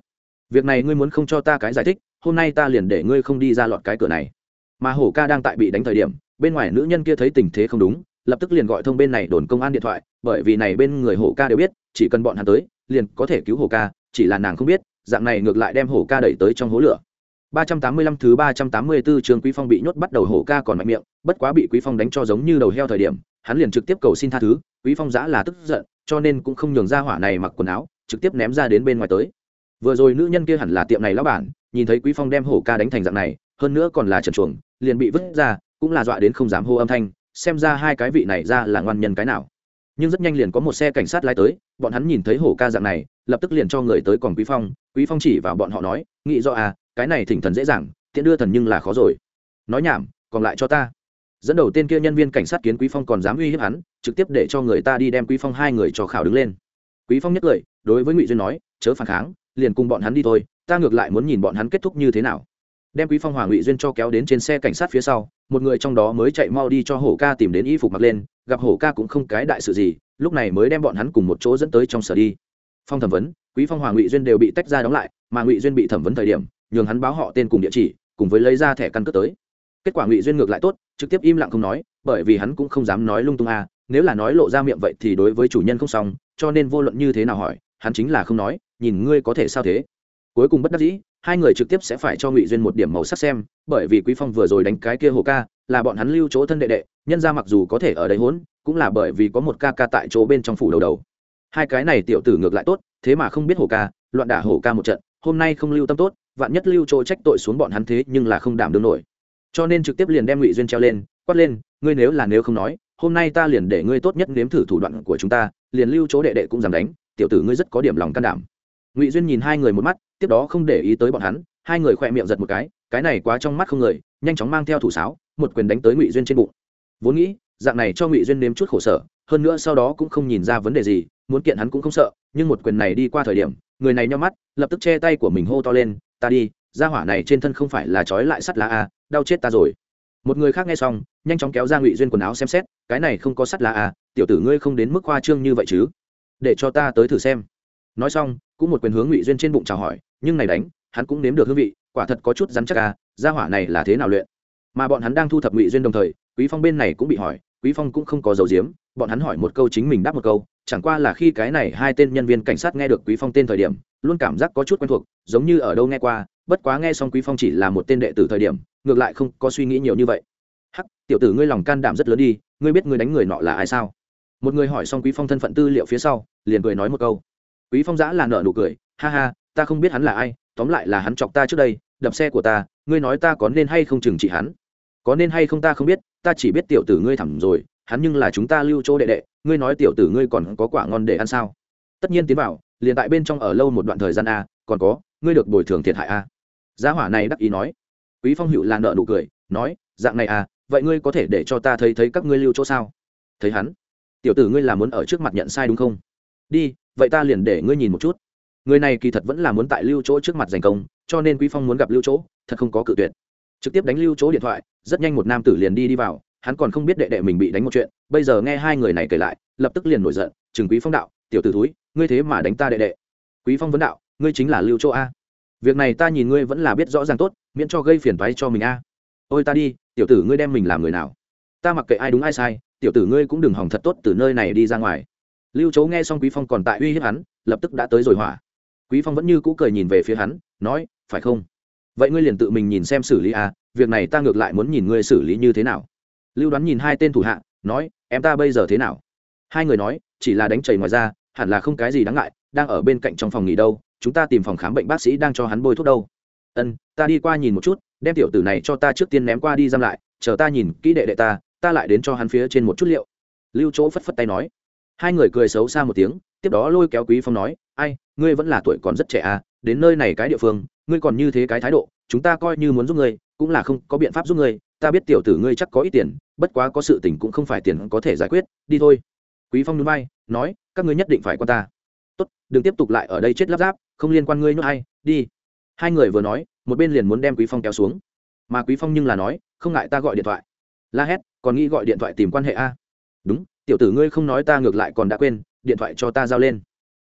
Việc này ngươi muốn không cho ta cái giải thích hôm nay ta liền để ngươi không đi ra lọt cái cửa này mà hổ ca đang tại bị đánh thời điểm bên ngoài nữ nhân kia thấy tình thế không đúng lập tức liền gọi thông bên này đồn công an điện thoại bởi vì này bên người hổ ca đều biết chỉ cần bọn hắn tới liền có thể cứu hổ ca chỉ là nàng không biết dạng này ngược lại đem hổ ca đẩy tới trong hố lửa 385 thứ 384 trường Quý Phong bị nhốt bắt đầu hổ ca còn mạnh miệng, bất quá bị Quý Phong đánh cho giống như đầu heo thời điểm, hắn liền trực tiếp cầu xin tha thứ, Quý Phong giã là tức giận, cho nên cũng không nhường ra hỏa này mặc quần áo, trực tiếp ném ra đến bên ngoài tới. Vừa rồi nữ nhân kia hẳn là tiệm này lão bản, nhìn thấy Quý Phong đem hổ ca đánh thành dạng này, hơn nữa còn là trần chuồng, liền bị vứt ra, cũng là dọa đến không dám hô âm thanh, xem ra hai cái vị này ra là ngoan nhân cái nào. Nhưng rất nhanh liền có một xe cảnh sát lái tới bọn hắn nhìn thấy hổ ca dạng này lập tức liền cho người tới còn quý phong quý phong chỉ vào bọn họ nói nghĩ do à cái này thỉnh thần dễ dàng tiện đưa thần nhưng là khó rồi. Nói nhảm còn lại cho ta. Dẫn đầu tên kia nhân viên cảnh sát kiến quý phong còn dám uy hiếp hắn trực tiếp để cho người ta đi đem quý phong hai người cho khảo đứng lên. Quý phong nhất cười đối với ngụy duyên nói chớ phản kháng liền cùng bọn hắn đi thôi ta ngược lại muốn nhìn bọn hắn kết thúc như thế nào. Đem quý phong hòa ngụy duyên cho kéo đến trên xe cảnh sát phía sau, một người trong đó mới chạy mau đi cho hổ ca tìm đến y phục mặc lên, gặp hổ ca cũng không cái đại sự gì, lúc này mới đem bọn hắn cùng một chỗ dẫn tới trong sở đi. Phong thẩm vấn, quý phong hòa ngụy duyên đều bị tách ra đóng lại, mà ngụy duyên bị thẩm vấn thời điểm, nhường hắn báo họ tên cùng địa chỉ, cùng với lấy ra thẻ căn cước tới. Kết quả ngụy duyên ngược lại tốt, trực tiếp im lặng không nói, bởi vì hắn cũng không dám nói lung tung à nếu là nói lộ ra miệng vậy thì đối với chủ nhân không xong, cho nên vô luận như thế nào hỏi, hắn chính là không nói, nhìn ngươi có thể sao thế cuối cùng bất đắc dĩ, hai người trực tiếp sẽ phải cho ngụy duyên một điểm màu sắc xem, bởi vì quý phong vừa rồi đánh cái kia hồ ca, là bọn hắn lưu chỗ thân đệ đệ, nhân ra mặc dù có thể ở đây hốn, cũng là bởi vì có một ca ca tại chỗ bên trong phủ đầu đầu. Hai cái này tiểu tử ngược lại tốt, thế mà không biết hồ ca, loạn đả hồ ca một trận, hôm nay không lưu tâm tốt, vạn nhất lưu chỗ trách tội xuống bọn hắn thế nhưng là không đảm đương nổi. Cho nên trực tiếp liền đem ngụy duyên treo lên, quát lên, ngươi nếu là nếu không nói, hôm nay ta liền để ngươi tốt nhất nếm thử thủ đoạn của chúng ta, liền lưu chỗ đệ đệ cũng dám đánh, tiểu tử ngươi rất có điểm lòng can đảm ngụy duyên nhìn hai người một mắt tiếp đó không để ý tới bọn hắn hai người khỏe miệng giật một cái cái này quá trong mắt không người nhanh chóng mang theo thủ sáo một quyền đánh tới ngụy duyên trên bụng vốn nghĩ dạng này cho ngụy duyên nếm chút khổ sở hơn nữa sau đó cũng không nhìn ra vấn đề gì muốn kiện hắn cũng không sợ nhưng một quyền này đi qua thời điểm người này nhau mắt lập tức che tay của mình hô to lên ta đi ra hỏa này trên thân không phải là trói lại sắt lá a đau chết ta rồi. Một người khác nghe xong, nhanh chóng kéo ra ngụy duyên quần áo xem xét, cái này không có sắt lá a tiểu tử ngươi không đến mức khoa trương như vậy chứ? Để cho ta tới thử xem. Nói xong cũng một quyền hướng ngụy duyên trên bụng chào hỏi nhưng này đánh hắn cũng nếm được hương vị quả thật có chút rắn chắc à, a ra hỏa này là thế nào luyện? mà bọn hắn đang thu thập ngụy duyên đồng thời, quý phong bên này cũng bị hỏi, quý phong cũng không có dấu diếm, bọn hắn hỏi một câu chính mình đáp một câu, chẳng qua là khi cái này hai tên nhân viên cảnh sát nghe được quý phong tên thời điểm, luôn cảm giác có chút quen thuộc, giống như ở đâu nghe qua, bất quá nghe xong quý phong chỉ là một tên đệ tử thời điểm, ngược lại không có suy nghĩ nhiều như vậy. Hắc, tiểu tử ngươi lòng can đảm rất lớn đi, ngươi biết ngươi đánh người nọ là ai sao? Một người hỏi xong quý phong thân phận tư liệu phía sau, liền cười nói một câu quý phong giã là nợ nụ cười, ha ha, ta không biết hắn là ai, tóm lại là hắn chọc ta trước đây, đập xe của ta, ngươi nói ta có nên hay không chừng trị hắn? Có nên hay không ta không biết, ta chỉ biết tiểu tử ngươi thẳng rồi, hắn nhưng là chúng ta lưu chỗ đệ đệ, ngươi nói tiểu tử ngươi còn có quả ngon để ăn sao? Tất nhiên tiến vào liền tại bên trong ở lâu một đoạn thời gian a, còn có, ngươi được bồi thường thiệt hại a. Giá hỏa này đắc ý nói. Quý phong hữu là nợ nụ cười, nói, dạng này à vậy ngươi có thể để cho ta thấy thấy các ngươi lưu chỗ sao? Thấy hắn. Tiểu tử ngươi là muốn ở trước mặt nhận sai đúng không? Đi vậy ta liền để ngươi nhìn một chút. Người này kỳ thật vẫn là muốn tại lưu chỗ trước mặt giành công, cho nên quý phong muốn gặp lưu chỗ, thật không có cự tuyệt. Trực tiếp đánh lưu chỗ điện thoại, rất nhanh một nam tử liền đi đi vào, hắn còn không biết đệ đệ mình bị đánh một chuyện, bây giờ nghe hai người này kể lại, lập tức liền nổi giận chừng quý phong đạo, tiểu tử thúi, ngươi thế mà đánh ta đệ đệ. Quý phong vấn đạo, ngươi chính là lưu chỗ a. Việc này ta nhìn ngươi vẫn là biết rõ ràng tốt, miễn cho gây phiền toái cho mình a. Ôi ta đi, tiểu tử ngươi đem mình làm người nào? Ta mặc kệ ai đúng ai sai, tiểu tử ngươi cũng đừng hỏng thật tốt từ nơi này đi ra ngoài lưu chấu nghe xong quý phong còn tại uy hiếp hắn, lập tức đã tới rồi hỏa. Quý phong vẫn như cũ cười nhìn về phía hắn, nói, phải không? Vậy ngươi liền tự mình nhìn xem xử lý à việc này ta ngược lại muốn nhìn ngươi xử lý như thế nào. Lưu đoán nhìn hai tên thủ hạ, nói, em ta bây giờ thế nào? Hai người nói, chỉ là đánh chảy ngoài ra hẳn là không cái gì đáng ngại, đang ở bên cạnh trong phòng nghỉ đâu, chúng ta tìm phòng khám bệnh bác sĩ đang cho hắn bôi thuốc đâu. Ân, ta đi qua nhìn một chút, đem tiểu tử này cho ta trước tiên ném qua đi giam lại, chờ ta nhìn kỹ đệ đệ ta ta lại đến cho hắn phía trên một chút liệu. Lưu chỗ phất phất tay nói hai người cười xấu xa một tiếng, tiếp đó lôi kéo quý phong nói, ai, ngươi vẫn là tuổi còn rất trẻ à đến nơi này cái địa phương, ngươi còn như thế cái thái độ, chúng ta coi như muốn giúp ngươi, cũng là không có biện pháp giúp ngươi, ta biết tiểu tử ngươi chắc có ít tiền, bất quá có sự tình cũng không phải tiền có thể giải quyết, đi thôi. Quý phong núi bay nói, các ngươi nhất định phải quan ta. Tốt, đừng tiếp tục lại ở đây chết lắp ráp, không liên quan ngươi nữa ai, đi. Hai người vừa nói, một bên liền muốn đem quý phong kéo xuống. Mà quý phong nhưng là nói, không ngại ta gọi điện thoại. La hét, còn nghĩ gọi điện thoại tìm quan hệ a? Đúng tiểu tử ngươi không nói ta ngược lại còn đã quên điện thoại cho ta giao lên.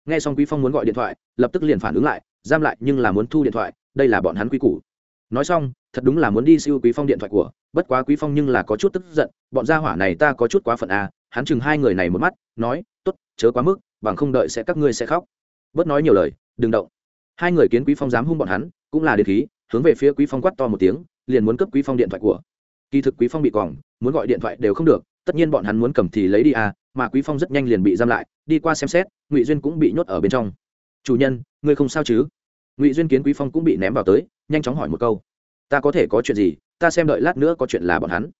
Nghe xong quý phong muốn gọi điện thoại lập tức liền phản ứng lại giam lại nhưng là muốn thu điện thoại đây là bọn hắn quý củ. Nói xong thật đúng là muốn đi siêu quý phong điện thoại của bất quá quý phong nhưng là có chút tức giận bọn gia hỏa này ta có chút quá phận à hắn chừng hai người này một mắt nói tốt chớ quá mức bằng không đợi sẽ các ngươi sẽ khóc. Bớt nói nhiều lời đừng động. Hai người kiến quý phong dám hung bọn hắn cũng là điện khí hướng về phía quý phong quát to một tiếng liền muốn cấp quý phong điện thoại của. Kỳ thực quý phong bị quẳng, muốn gọi điện thoại đều không được tất nhiên bọn hắn muốn cầm thì lấy đi à mà quý phong rất nhanh liền bị giam lại, đi qua xem xét, ngụy duyên cũng bị nhốt ở bên trong. Chủ nhân, ngươi không sao chứ? Ngụy duyên kiến quý phong cũng bị ném vào tới, nhanh chóng hỏi một câu. Ta có thể có chuyện gì? Ta xem đợi lát nữa có chuyện là bọn hắn.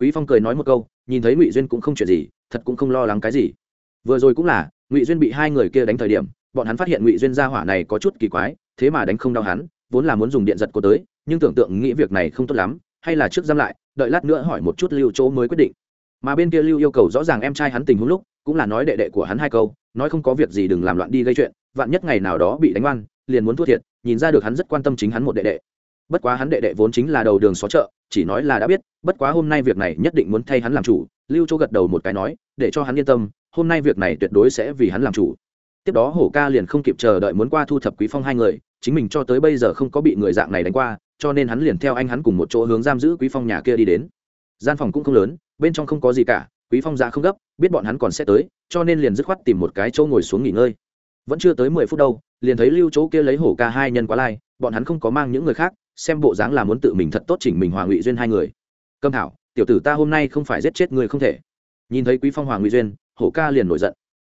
Quý phong cười nói một câu, nhìn thấy ngụy duyên cũng không chuyện gì, thật cũng không lo lắng cái gì. Vừa rồi cũng là, ngụy duyên bị hai người kia đánh thời điểm, bọn hắn phát hiện ngụy duyên gia hỏa này có chút kỳ quái, thế mà đánh không đau hắn, vốn là muốn dùng điện giật cô tới, nhưng tưởng tượng nghĩ việc này không tốt lắm, hay là trước giam lại, đợi lát nữa hỏi một chút lưu chỗ mới quyết định mà bên kia lưu yêu cầu rõ ràng em trai hắn tình huống lúc, cũng là nói đệ đệ của hắn hai câu, nói không có việc gì đừng làm loạn đi gây chuyện, vạn nhất ngày nào đó bị đánh oan, liền muốn thua thiệt, nhìn ra được hắn rất quan tâm chính hắn một đệ đệ. Bất quá hắn đệ đệ vốn chính là đầu đường xó chợ, chỉ nói là đã biết, bất quá hôm nay việc này nhất định muốn thay hắn làm chủ, lưu châu gật đầu một cái nói, để cho hắn yên tâm, hôm nay việc này tuyệt đối sẽ vì hắn làm chủ. Tiếp đó hổ ca liền không kịp chờ đợi muốn qua thu thập quý phong hai người, chính mình cho tới bây giờ không có bị người dạng này đánh qua, cho nên hắn liền theo anh hắn cùng một chỗ hướng giam giữ quý phong nhà kia đi đến gian phòng cũng không lớn, bên trong không có gì cả, quý phong ra không gấp, biết bọn hắn còn sẽ tới, cho nên liền dứt khoát tìm một cái chỗ ngồi xuống nghỉ ngơi. Vẫn chưa tới mười phút đâu, liền thấy lưu chỗ kia lấy hổ ca hai nhân quá lai, bọn hắn không có mang những người khác, xem bộ dáng là muốn tự mình thật tốt chỉnh mình hòa ngụy duyên hai người. Câm thảo, tiểu tử ta hôm nay không phải giết chết người không thể. Nhìn thấy quý phong hòa ngụy duyên, hổ ca liền nổi giận.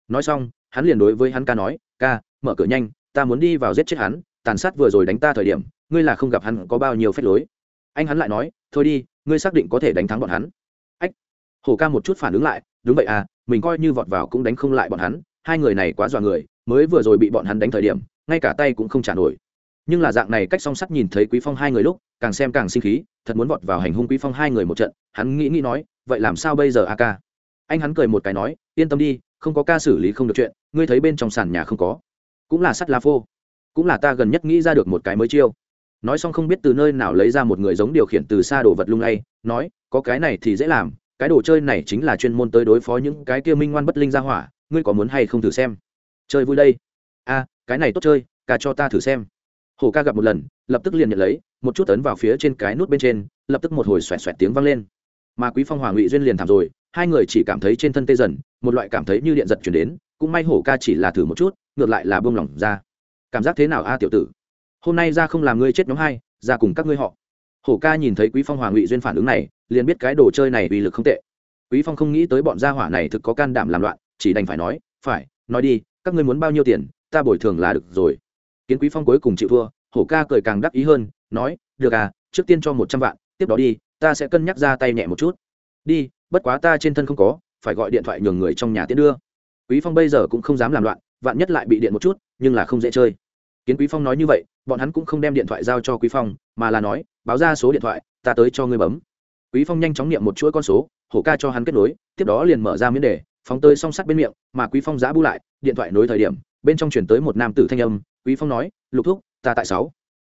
Nói xong, hắn liền đối với hắn ca nói, ca, mở cửa nhanh, ta muốn đi vào giết chết hắn, tàn sát vừa rồi đánh ta thời điểm, ngươi là không gặp hắn có bao nhiêu phép lối. Anh hắn lại nói, thôi đi ngươi xác định có thể đánh thắng bọn hắn. Ách hổ ca một chút phản ứng lại, đúng vậy à mình coi như vọt vào cũng đánh không lại bọn hắn, hai người này quá dọa người, mới vừa rồi bị bọn hắn đánh thời điểm, ngay cả tay cũng không trả nổi. Nhưng là dạng này cách song sắt nhìn thấy quý phong hai người lúc, càng xem càng sinh khí, thật muốn vọt vào hành hung quý phong hai người một trận, hắn nghĩ nghĩ nói, vậy làm sao bây giờ a ca? Anh hắn cười một cái nói, yên tâm đi, không có ca xử lý không được chuyện, ngươi thấy bên trong sàn nhà không có. Cũng là sắt la phô. Cũng là ta gần nhất nghĩ ra được một cái mới chiêu nói xong không biết từ nơi nào lấy ra một người giống điều khiển từ xa đồ vật lung lay, nói, có cái này thì dễ làm, cái đồ chơi này chính là chuyên môn tới đối phó những cái kia minh ngoan bất linh ra hỏa, ngươi có muốn hay không thử xem? Chơi vui đây. A, cái này tốt chơi, ca cho ta thử xem. Hổ ca gặp một lần, lập tức liền nhận lấy, một chút tấn vào phía trên cái nút bên trên, lập tức một hồi xoẹt xoẹt tiếng vang lên. Mà quý phong hòa ngụy duyên liền thảm rồi, hai người chỉ cảm thấy trên thân tê dần, một loại cảm thấy như điện giật chuyển đến, cũng may hổ ca chỉ là thử một chút, ngược lại là buông lỏng ra. Cảm giác thế nào a tiểu tử? Hôm nay ra không làm ngươi chết nhóm hai, ra cùng các ngươi họ. Hổ ca nhìn thấy quý phong hòa ngụy duyên phản ứng này, liền biết cái đồ chơi này uy lực không tệ. Quý phong không nghĩ tới bọn gia hỏa này thực có can đảm làm loạn, chỉ đành phải nói phải, nói đi, các ngươi muốn bao nhiêu tiền, ta bồi thường là được rồi. Kiến quý phong cuối cùng chịu thua, hổ ca cười càng đắc ý hơn, nói, được à trước tiên cho một trăm vạn, tiếp đó đi, ta sẽ cân nhắc ra tay nhẹ một chút. Đi, bất quá ta trên thân không có, phải gọi điện thoại nhường người trong nhà tiến đưa. Quý phong bây giờ cũng không dám làm loạn, vạn nhất lại bị điện một chút, nhưng là không dễ chơi kiến quý phong nói như vậy, bọn hắn cũng không đem điện thoại giao cho quý phong, mà là nói, báo ra số điện thoại, ta tới cho ngươi bấm. Quý phong nhanh chóng niệm một chuỗi con số, hổ ca cho hắn kết nối, tiếp đó liền mở ra miếng đề, phóng tới song sắt bên miệng, mà quý phong giã bu lại, điện thoại nối thời điểm, bên trong chuyển tới một nam tử thanh âm, quý phong nói, lục thúc, ta tại sáu.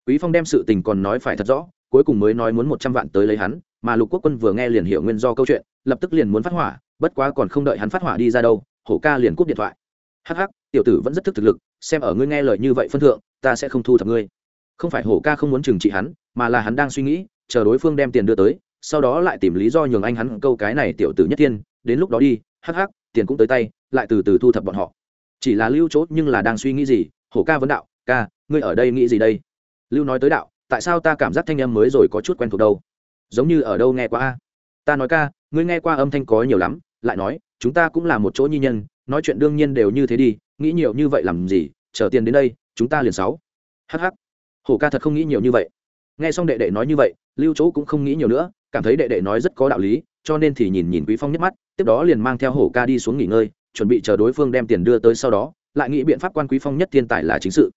Quý phong đem sự tình còn nói phải thật rõ, cuối cùng mới nói muốn một trăm vạn tới lấy hắn, mà lục quốc quân vừa nghe liền hiểu nguyên do câu chuyện, lập tức liền muốn phát hỏa, bất quá còn không đợi hắn phát hỏa đi ra đâu, hổ ca liền cúp điện thoại. Hắc hắc tiểu tử vẫn rất thức thực lực xem ở ngươi nghe lời như vậy phân thượng ta sẽ không thu thập ngươi. Không phải hổ ca không muốn trừng trị hắn mà là hắn đang suy nghĩ chờ đối phương đem tiền đưa tới sau đó lại tìm lý do nhường anh hắn câu cái này tiểu tử nhất Thiên, đến lúc đó đi hắc hắc tiền cũng tới tay lại từ từ thu thập bọn họ. Chỉ là lưu chốt nhưng là đang suy nghĩ gì hổ ca vấn đạo ca ngươi ở đây nghĩ gì đây? Lưu nói tới đạo tại sao ta cảm giác thanh âm mới rồi có chút quen thuộc đâu? Giống như ở đâu nghe qua a? Ta nói ca ngươi nghe qua âm thanh có nhiều lắm lại nói chúng ta cũng là một chỗ nhi nhân nói chuyện đương nhiên đều như thế đi nghĩ nhiều như vậy làm gì? Chờ tiền đến đây, chúng ta liền sáu. Hh hổ ca thật không nghĩ nhiều như vậy. Nghe xong đệ đệ nói như vậy, lưu chỗ cũng không nghĩ nhiều nữa, cảm thấy đệ đệ nói rất có đạo lý, cho nên thì nhìn nhìn quý phong nhấc mắt, tiếp đó liền mang theo hổ ca đi xuống nghỉ ngơi, chuẩn bị chờ đối phương đem tiền đưa tới sau đó, lại nghĩ biện pháp quan quý phong nhất thiên tài là chính sự.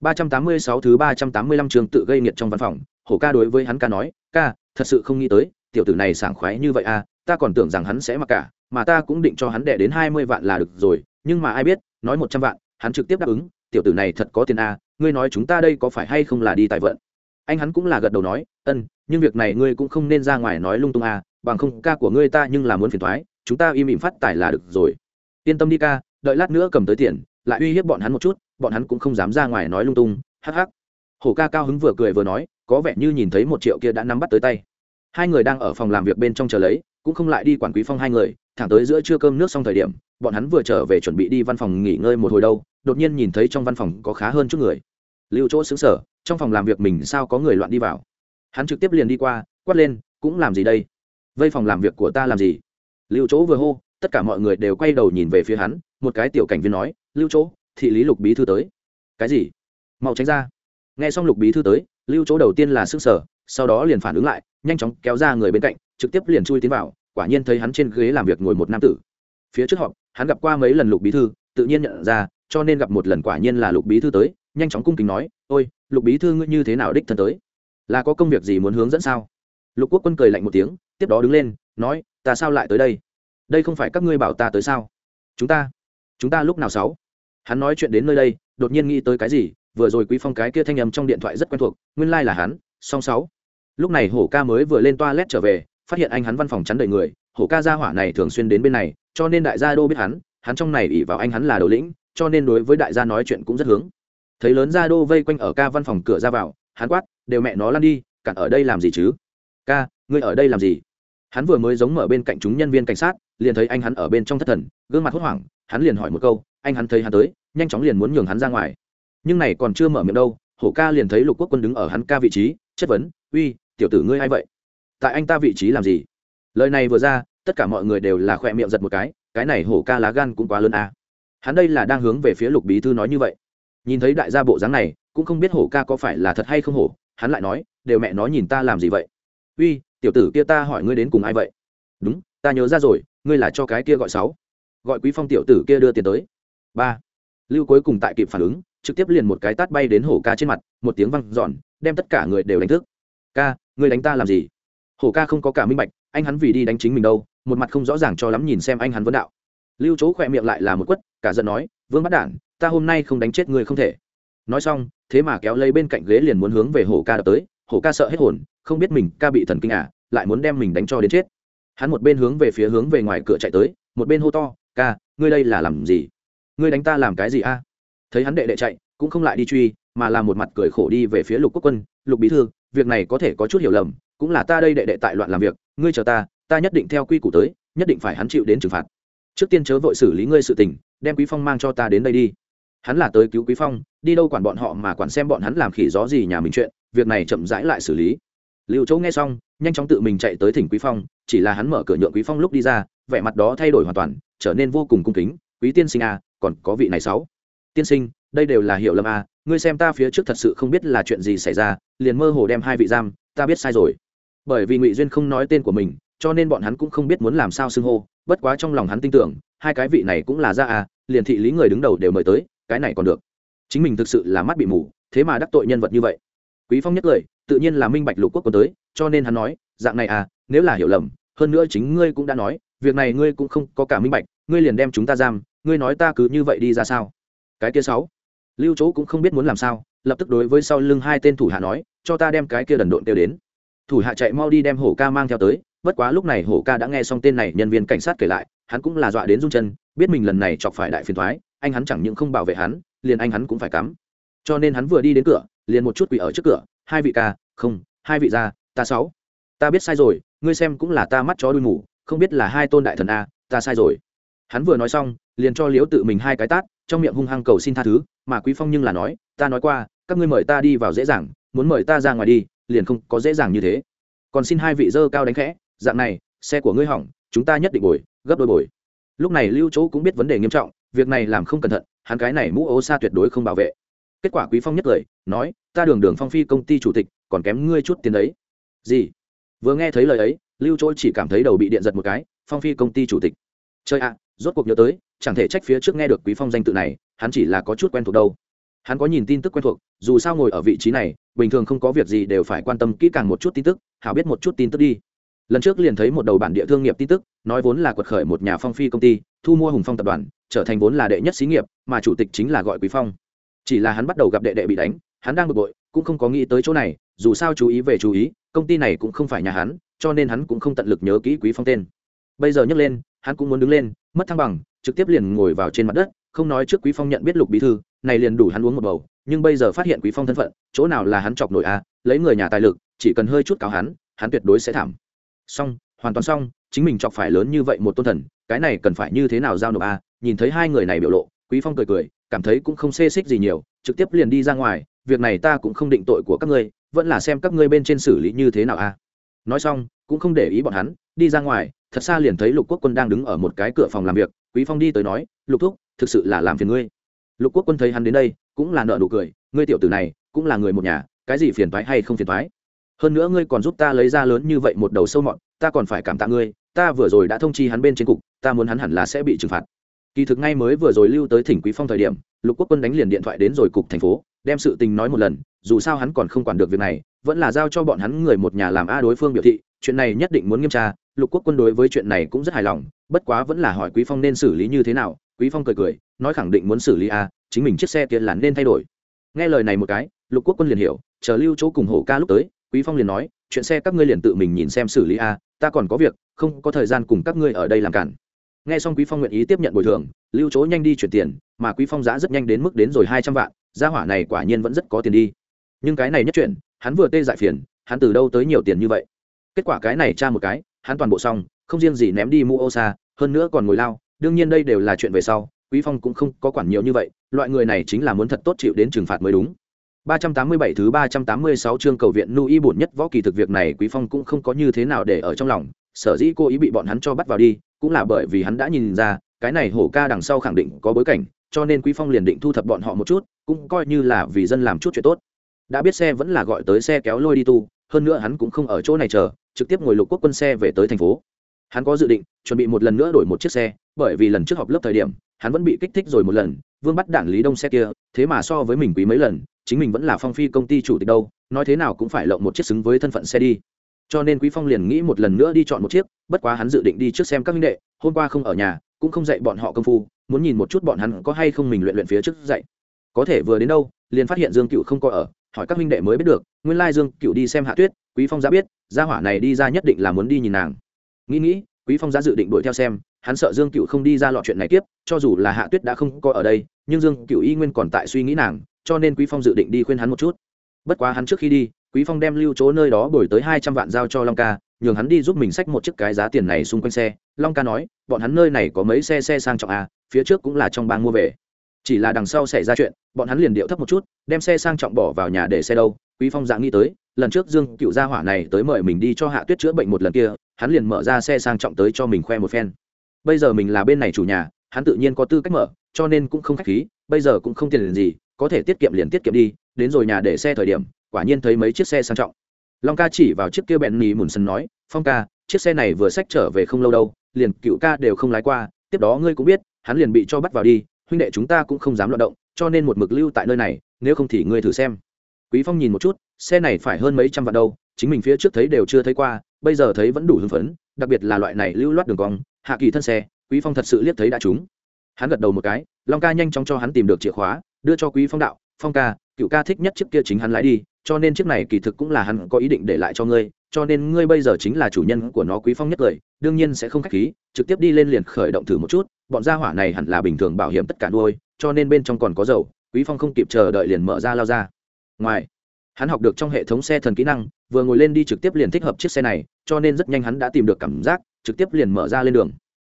386 thứ 385 trường tự gây nghiệt trong văn phòng, hổ ca đối với hắn ca nói, ca, thật sự không nghĩ tới, tiểu tử này sảng khoái như vậy à ta còn tưởng rằng hắn sẽ mặc cả, mà ta cũng định cho hắn đẻ đến 20 vạn là được rồi nhưng mà ai biết, nói 100 vạn, hắn trực tiếp đáp ứng, tiểu tử này thật có tiền à ngươi nói chúng ta đây có phải hay không là đi tài vận? Anh hắn cũng là gật đầu nói, ân, nhưng việc này ngươi cũng không nên ra ngoài nói lung tung à bằng không ca của ngươi ta nhưng là muốn phiền thoái chúng ta im ỉm phát tài là được rồi. Yên tâm đi ca, đợi lát nữa cầm tới tiền, lại uy hiếp bọn hắn một chút, bọn hắn cũng không dám ra ngoài nói lung tung. Hắc hắc. Hổ ca cao hứng vừa cười vừa nói, có vẻ như nhìn thấy một triệu kia đã nắm bắt tới tay. Hai người đang ở phòng làm việc bên trong chờ lấy, cũng không lại đi quản quý phong hai người, thẳng tới giữa trưa cơm nước xong thời điểm bọn hắn vừa trở về chuẩn bị đi văn phòng nghỉ ngơi một hồi đâu, đột nhiên nhìn thấy trong văn phòng có khá hơn chút người. Lưu chỗ xứng sở trong phòng làm việc mình sao có người loạn đi vào? Hắn trực tiếp liền đi qua, quát lên, cũng làm gì đây? Vây phòng làm việc của ta làm gì? Lưu chỗ vừa hô, tất cả mọi người đều quay đầu nhìn về phía hắn, một cái tiểu cảnh viên nói, lưu chỗ, thị lý lục bí thư tới. Cái gì? Mau tránh ra. Nghe xong lục bí thư tới, lưu chỗ đầu tiên là sức sở sau đó liền phản ứng lại, nhanh chóng kéo ra người bên cạnh, trực tiếp liền chui tiến vào, quả nhiên thấy hắn trên ghế làm việc ngồi một nam tử. Phía trước họp hắn gặp qua mấy lần lục bí thư, tự nhiên nhận ra, cho nên gặp một lần quả nhiên là lục bí thư tới, nhanh chóng cung kính nói, ôi, lục bí thư ngươi như thế nào đích thân tới? Là có công việc gì muốn hướng dẫn sao? Lục quốc quân cười lạnh một tiếng, tiếp đó đứng lên, nói, ta sao lại tới đây? Đây không phải các ngươi bảo ta tới sao? Chúng ta chúng ta lúc nào sáu? Hắn nói chuyện đến nơi đây, đột nhiên nghĩ tới cái gì, vừa rồi quý phong cái kia thanh âm trong điện thoại rất quen thuộc, nguyên lai like là hắn, song sáu. Lúc này hổ ca mới vừa lên toilet trở về, phát hiện anh hắn văn phòng chắn đầy người, hổ ca gia hỏa này thường xuyên đến bên này cho nên đại gia đô biết hắn hắn trong này ỉ vào anh hắn là đầu lĩnh, cho nên đối với đại gia nói chuyện cũng rất hướng. Thấy lớn gia đô vây quanh ở ca văn phòng cửa ra vào, hắn quát, đều mẹ nó lăn đi, cản ở đây làm gì chứ? Ca, ngươi ở đây làm gì? Hắn vừa mới giống mở bên cạnh chúng nhân viên cảnh sát, liền thấy anh hắn ở bên trong thất thần, gương mặt hốt hoảng, hắn liền hỏi một câu, anh hắn thấy hắn tới, nhanh chóng liền muốn nhường hắn ra ngoài. Nhưng này còn chưa mở miệng đâu, hổ ca liền thấy lục quốc quân đứng ở hắn ca vị trí, chất vấn, uy, tiểu tử ngươi a i vậy? Tại anh ta vị trí làm gì? Lời này vừa ra tất cả mọi người đều là khỏe miệng giật một cái cái này hổ ca lá gan cũng quá lớn à. hắn đây là đang hướng về phía lục bí thư nói như vậy. Nhìn thấy đại gia bộ dáng này, cũng không biết hổ ca có phải là thật hay không hổ, hắn lại nói, đều mẹ nó nhìn ta làm gì vậy? Uy, tiểu tử kia ta hỏi ngươi đến cùng ai vậy? Đúng, ta nhớ ra rồi, ngươi là cho cái kia gọi sáu. Gọi quý phong tiểu tử kia đưa tiền tới. Ba. Lưu cuối cùng tại kịp phản ứng, trực tiếp liền một cái tát bay đến hổ ca trên mặt, một tiếng văng giòn đem tất cả người đều đánh thức. Ca, ngươi đánh ta làm gì? Hổ ca không có cả minh bạch, anh hắn vì đi đánh chính mình đâu một mặt không rõ ràng cho lắm nhìn xem anh hắn vấn đạo. Lưu chỗ khỏe miệng lại là một quất, cả giận nói, vương bắt đản, ta hôm nay không đánh chết người không thể. Nói xong, thế mà kéo lấy bên cạnh ghế liền muốn hướng về hổ ca đập tới, hổ ca sợ hết hồn, không biết mình ca bị thần kinh à lại muốn đem mình đánh cho đến chết. Hắn một bên hướng về phía hướng về ngoài cửa chạy tới, một bên hô to, ca, ngươi đây là làm gì? Ngươi đánh ta làm cái gì a? Thấy hắn đệ đệ chạy, cũng không lại đi truy, mà là một mặt cười khổ đi về phía lục quốc quân, lục bí thư, việc này có thể có chút hiểu lầm, cũng là ta đây đệ đệ tại loạn làm việc, ngươi chờ ta ta nhất định theo quy củ tới, nhất định phải hắn chịu đến trừng phạt. Trước tiên chớ vội xử lý ngươi sự tình, đem quý phong mang cho ta đến đây đi. Hắn là tới cứu quý phong, đi đâu quản bọn họ mà quản xem bọn hắn làm khỉ gió gì nhà mình chuyện, việc này chậm rãi lại xử lý. Liệu châu nghe xong, nhanh chóng tự mình chạy tới thỉnh quý phong, chỉ là hắn mở cửa nhượng quý phong lúc đi ra, vẻ mặt đó thay đổi hoàn toàn, trở nên vô cùng cung kính. Quý tiên sinh à còn có vị này sáu. Tiên sinh, đây đều là hiểu lầm à ngươi xem ta phía trước thật sự không biết là chuyện gì xảy ra, liền mơ hồ đem hai vị giam, ta biết sai rồi. Bởi vì ngụy duyên không nói tên của mình cho nên bọn hắn cũng không biết muốn làm sao xưng hô, bất quá trong lòng hắn tin tưởng, hai cái vị này cũng là ra à liền thị lý người đứng đầu đều mời tới, cái này còn được. Chính mình thực sự là mắt bị mù, thế mà đắc tội nhân vật như vậy. Quý phong nhất lời, tự nhiên là minh bạch lục quốc còn tới, cho nên hắn nói, dạng này à nếu là hiểu lầm, hơn nữa chính ngươi cũng đã nói, việc này ngươi cũng không có cả minh bạch, ngươi liền đem chúng ta giam, ngươi nói ta cứ như vậy đi ra sao? Cái kia sáu, lưu chỗ cũng không biết muốn làm sao, lập tức đối với sau lưng hai tên thủ hạ nói, cho ta đem cái kia đần độn kêu đến. Thủ hạ chạy mau đi đem hổ ca mang theo tới bất quá lúc này hổ ca đã nghe xong tên này, nhân viên cảnh sát kể lại, hắn cũng là dọa đến rung chân, biết mình lần này chọc phải đại phiền thoái anh hắn chẳng những không bảo vệ hắn, liền anh hắn cũng phải cắm. Cho nên hắn vừa đi đến cửa, liền một chút quỷ ở trước cửa, hai vị ca, không, hai vị gia, ta sáu. Ta biết sai rồi, ngươi xem cũng là ta mắt chó đuôi mù, không biết là hai tôn đại thần a, ta sai rồi. Hắn vừa nói xong, liền cho liếu tự mình hai cái tát, trong miệng hung hăng cầu xin tha thứ, mà quý phong nhưng là nói, ta nói qua, các ngươi mời ta đi vào dễ dàng, muốn mời ta ra ngoài đi, liền không có dễ dàng như thế. Còn xin hai vị dơ cao đánh khẽ dạng này, xe của ngươi hỏng, chúng ta nhất định bồi, gấp đôi bồi. Lúc này lưu chỗ cũng biết vấn đề nghiêm trọng, việc này làm không cẩn thận, hắn cái này mũ ô xa tuyệt đối không bảo vệ. Kết quả quý phong nhất lời, nói, ta đường đường phong phi công ty chủ tịch, còn kém ngươi chút tiền đấy. Gì? Vừa nghe thấy lời ấy, lưu chỗ chỉ cảm thấy đầu bị điện giật một cái, phong phi công ty chủ tịch. Chơi ạ à, rốt cuộc nhớ tới, chẳng thể trách phía trước nghe được quý phong danh tự này, hắn chỉ là có chút quen thuộc đâu. Hắn có nhìn tin tức quen thuộc, dù sao ngồi ở vị trí này, bình thường không có việc gì đều phải quan tâm kỹ càng một chút tin tức, hảo biết một chút tin tức đi lần trước liền thấy một đầu bản địa thương nghiệp tin tức, nói vốn là quật khởi một nhà phong phi công ty, thu mua hùng phong tập đoàn, trở thành vốn là đệ nhất xí nghiệp, mà chủ tịch chính là gọi quý phong. Chỉ là hắn bắt đầu gặp đệ đệ bị đánh, hắn đang bực bội, cũng không có nghĩ tới chỗ này, dù sao chú ý về chú ý, công ty này cũng không phải nhà hắn, cho nên hắn cũng không tận lực nhớ kỹ quý phong tên. Bây giờ nhấc lên, hắn cũng muốn đứng lên, mất thăng bằng, trực tiếp liền ngồi vào trên mặt đất, không nói trước quý phong nhận biết lục bí thư, này liền đủ hắn uống một bầu, nhưng bây giờ phát hiện quý phong thân phận, chỗ nào là hắn chọc nổi a lấy người nhà tài lực, chỉ cần hơi chút cáo hắn hắn tuyệt đối sẽ thảm xong, hoàn toàn xong, chính mình chọc phải lớn như vậy một tôn thần, cái này cần phải như thế nào giao nộp a nhìn thấy hai người này biểu lộ, quý phong cười cười, cảm thấy cũng không xê xích gì nhiều, trực tiếp liền đi ra ngoài, việc này ta cũng không định tội của các ngươi, vẫn là xem các ngươi bên trên xử lý như thế nào a nói xong, cũng không để ý bọn hắn, đi ra ngoài, thật xa liền thấy lục quốc quân đang đứng ở một cái cửa phòng làm việc, quý phong đi tới nói, lục thúc, thực sự là làm phiền ngươi. Lục quốc quân thấy hắn đến đây, cũng là nợ nụ cười, ngươi tiểu tử này, cũng là người một nhà, cái gì phiền thoái hay không phiền thoái hơn nữa ngươi còn giúp ta lấy ra lớn như vậy một đầu sâu mọn ta còn phải cảm tạ ngươi, ta vừa rồi đã thông chi hắn bên trên cục, ta muốn hắn hẳn là sẽ bị trừng phạt. Kỳ thực ngay mới vừa rồi lưu tới thỉnh quý phong thời điểm, lục quốc quân đánh liền điện thoại đến rồi cục thành phố, đem sự tình nói một lần, dù sao hắn còn không quản được việc này, vẫn là giao cho bọn hắn người một nhà làm a đối phương biểu thị, chuyện này nhất định muốn nghiêm tra, lục quốc quân đối với chuyện này cũng rất hài lòng, bất quá vẫn là hỏi quý phong nên xử lý như thế nào, quý phong cười cười, nói khẳng định muốn xử lý a, chính mình chiếc xe kia là nên thay đổi. Nghe lời này một cái, lục quốc quân liền hiểu, chờ lưu chỗ cùng hổ ca lúc tới quý phong liền nói, chuyện xe các ngươi liền tự mình nhìn xem xử lý a, ta còn có việc, không có thời gian cùng các ngươi ở đây làm cản. Nghe xong quý phong nguyện ý tiếp nhận bồi thường, lưu chỗ nhanh đi chuyển tiền, mà quý phong giá rất nhanh đến mức đến rồi hai trăm vạn gia hỏa này quả nhiên vẫn rất có tiền đi. Nhưng cái này nhất chuyện, hắn vừa tê dại phiền, hắn từ đâu tới nhiều tiền như vậy? Kết quả cái này tra một cái, hắn toàn bộ xong, không riêng gì ném đi mu ô xa hơn nữa còn ngồi lao, đương nhiên đây đều là chuyện về sau, quý phong cũng không có quản nhiều như vậy, loại người này chính là muốn thật tốt chịu đến trừng phạt mới đúng. 387 thứ 386 chương cầu viện nu y bổn nhất võ kỳ thực việc này quý phong cũng không có như thế nào để ở trong lòng. Sở dĩ cô ý bị bọn hắn cho bắt vào đi, cũng là bởi vì hắn đã nhìn ra, cái này hổ ca đằng sau khẳng định có bối cảnh, cho nên quý phong liền định thu thập bọn họ một chút, cũng coi như là vì dân làm chút chuyện tốt. Đã biết xe vẫn là gọi tới xe kéo lôi đi tu, hơn nữa hắn cũng không ở chỗ này chờ, trực tiếp ngồi lục quốc quân xe về tới thành phố. Hắn có dự định, chuẩn bị một lần nữa đổi một chiếc xe, bởi vì lần trước họp lớp thời điểm, hắn vẫn bị kích thích rồi một lần, vương bắt đảng lý đông xe kia, thế mà so với mình quý mấy lần chính mình vẫn là phong phi công ty chủ tịch đâu, nói thế nào cũng phải lộng một chiếc xứng với thân phận xe đi. Cho nên quý phong liền nghĩ một lần nữa đi chọn một chiếc, bất quá hắn dự định đi trước xem các minh đệ, hôm qua không ở nhà, cũng không dạy bọn họ công phu, muốn nhìn một chút bọn hắn có hay không mình luyện luyện phía trước dạy. Có thể vừa đến đâu, liền phát hiện dương cựu không có ở, hỏi các minh đệ mới biết được, nguyên lai dương cựu đi xem hạ tuyết, quý phong đã biết, gia hỏa này đi ra nhất định là muốn đi nhìn nàng. Nghĩ nghĩ, quý phong đã dự định đuổi theo xem, hắn sợ dương cựu không đi ra lọ chuyện này tiếp, cho dù là hạ tuyết đã không có ở đây, nhưng dương cựu y nguyên còn tại suy nghĩ nàng cho nên quý phong dự định đi khuyên hắn một chút. Bất quá hắn trước khi đi, quý phong đem lưu chỗ nơi đó đổi tới hai trăm vạn giao cho long ca, nhường hắn đi giúp mình xách một chiếc cái giá tiền này xung quanh xe. Long ca nói, bọn hắn nơi này có mấy xe xe sang trọng à phía trước cũng là trong bang mua về. Chỉ là đằng sau xảy ra chuyện, bọn hắn liền điệu thấp một chút, đem xe sang trọng bỏ vào nhà để xe đâu. Quý phong dạng nghĩ tới, lần trước dương cựu gia hỏa này tới mời mình đi cho hạ tuyết chữa bệnh một lần kia, hắn liền mở ra xe sang trọng tới cho mình khoe một phen. Bây giờ mình là bên này chủ nhà, hắn tự nhiên có tư cách mở, cho nên cũng không khách khí, bây giờ cũng không tiền gì có thể tiết kiệm liền tiết kiệm đi, đến rồi nhà để xe thời điểm, quả nhiên thấy mấy chiếc xe sang trọng. Long ca chỉ vào chiếc kia bẹn nì mùn sân nói, phong ca, chiếc xe này vừa xách trở về không lâu đâu, liền cựu ca đều không lái qua, tiếp đó ngươi cũng biết, hắn liền bị cho bắt vào đi, huynh đệ chúng ta cũng không dám loạt động, cho nên một mực lưu tại nơi này, nếu không thì ngươi thử xem. Quý phong nhìn một chút, xe này phải hơn mấy trăm vạn đâu, chính mình phía trước thấy đều chưa thấy qua, bây giờ thấy vẫn đủ hưng phấn, đặc biệt là loại này lưu loát đường cong, hạ kỳ thân xe, quý phong thật sự liếc thấy đã chúng. hắn gật đầu một cái, long ca nhanh chóng cho hắn tìm được chìa khóa đưa cho quý phong đạo, phong ca, cựu ca thích nhất chiếc kia chính hắn lái đi, cho nên chiếc này kỳ thực cũng là hắn có ý định để lại cho ngươi, cho nên ngươi bây giờ chính là chủ nhân của nó quý phong nhất lời, đương nhiên sẽ không khách khí, trực tiếp đi lên liền khởi động thử một chút, bọn gia hỏa này hẳn là bình thường bảo hiểm tất cả nuôi, cho nên bên trong còn có dầu, quý phong không kịp chờ đợi liền mở ra lao ra. Ngoài, hắn học được trong hệ thống xe thần kỹ năng, vừa ngồi lên đi trực tiếp liền thích hợp chiếc xe này, cho nên rất nhanh hắn đã tìm được cảm giác, trực tiếp liền mở ra lên đường.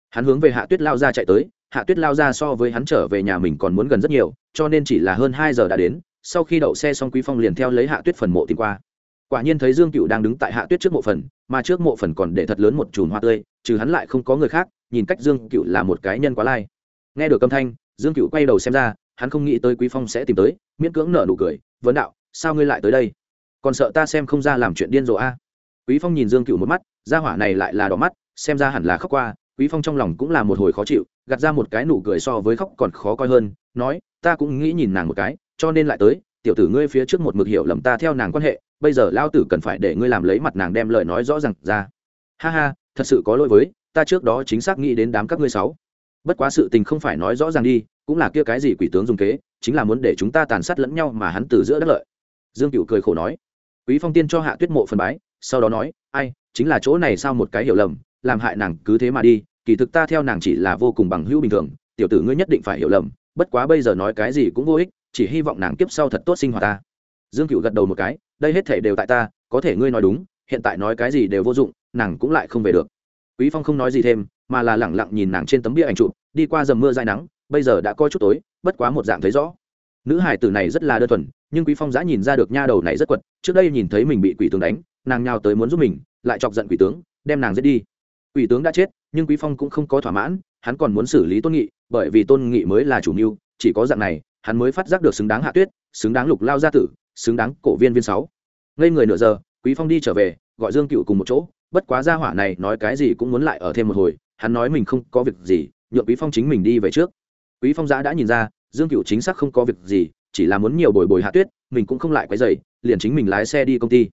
Hắn hướng về hạ tuyết lao ra chạy tới hạ tuyết lao ra so với hắn trở về nhà mình còn muốn gần rất nhiều, cho nên chỉ là hơn hai giờ đã đến, sau khi đậu xe xong quý phong liền theo lấy hạ tuyết phần mộ tìm qua. Quả nhiên thấy dương cựu đang đứng tại hạ tuyết trước mộ phần, mà trước mộ phần còn để thật lớn một chùm hoa tươi, trừ hắn lại không có người khác, nhìn cách dương cựu là một cái nhân quá lai. Nghe được âm thanh, dương cựu quay đầu xem ra, hắn không nghĩ tới quý phong sẽ tìm tới, miễn cưỡng nở nụ cười, vấn đạo, sao ngươi lại tới đây? Còn sợ ta xem không ra làm chuyện điên rồ a? Quý phong nhìn dương cựu một mắt, gia hỏa này lại là đỏ mắt, xem ra hẳn là khóc qua, quý phong trong lòng cũng là một hồi khó chịu gạt ra một cái nụ cười so với khóc còn khó coi hơn, nói, ta cũng nghĩ nhìn nàng một cái, cho nên lại tới, tiểu tử ngươi phía trước một mực hiểu lầm ta theo nàng quan hệ, bây giờ lao tử cần phải để ngươi làm lấy mặt nàng đem lời nói rõ ràng ra. Ha ha, thật sự có lỗi với, ta trước đó chính xác nghĩ đến đám các ngươi sáu. Bất quá sự tình không phải nói rõ ràng đi, cũng là kia cái gì quỷ tướng dùng kế, chính là muốn để chúng ta tàn sát lẫn nhau mà hắn từ giữa đất lợi. Dương cựu cười khổ nói. Quý phong tiên cho hạ tuyết mộ phần bái, sau đó nói, ai, chính là chỗ này sao một cái hiểu lầm, làm hại nàng cứ thế mà đi kỳ thực ta theo nàng chỉ là vô cùng bằng hữu bình thường, tiểu tử ngươi nhất định phải hiểu lầm, bất quá bây giờ nói cái gì cũng vô ích, chỉ hy vọng nàng kiếp sau thật tốt sinh hoạt ta. Dương cựu gật đầu một cái, đây hết thể đều tại ta, có thể ngươi nói đúng, hiện tại nói cái gì đều vô dụng, nàng cũng lại không về được. Quý phong không nói gì thêm, mà là lẳng lặng nhìn nàng trên tấm bia ảnh chụp, đi qua dầm mưa dài nắng, bây giờ đã coi chút tối, bất quá một dạng thấy rõ. Nữ hải tử này rất là đơn thuần, nhưng quý phong giã nhìn ra được nha đầu này rất quật, trước đây nhìn thấy mình bị quỷ tướng đánh, nàng nhào tới muốn giúp mình, lại chọc giận quỷ tướng, đem nàng giết đi quỷ tướng đã chết, nhưng quý phong cũng không có thỏa mãn, hắn còn muốn xử lý tôn nghị, bởi vì tôn nghị mới là chủ mưu, chỉ có dạng này, hắn mới phát giác được xứng đáng hạ tuyết, xứng đáng lục lao gia tử, xứng đáng cổ viên viên sáu. Ngây người nửa giờ, quý phong đi trở về, gọi dương cựu cùng một chỗ, bất quá gia hỏa này nói cái gì cũng muốn lại ở thêm một hồi, hắn nói mình không có việc gì, nhượng quý phong chính mình đi về trước. Quý phong giã đã nhìn ra, dương cựu chính xác không có việc gì, chỉ là muốn nhiều bồi bồi hạ tuyết, mình cũng không lại quấy dày liền chính mình lái xe đi công ty.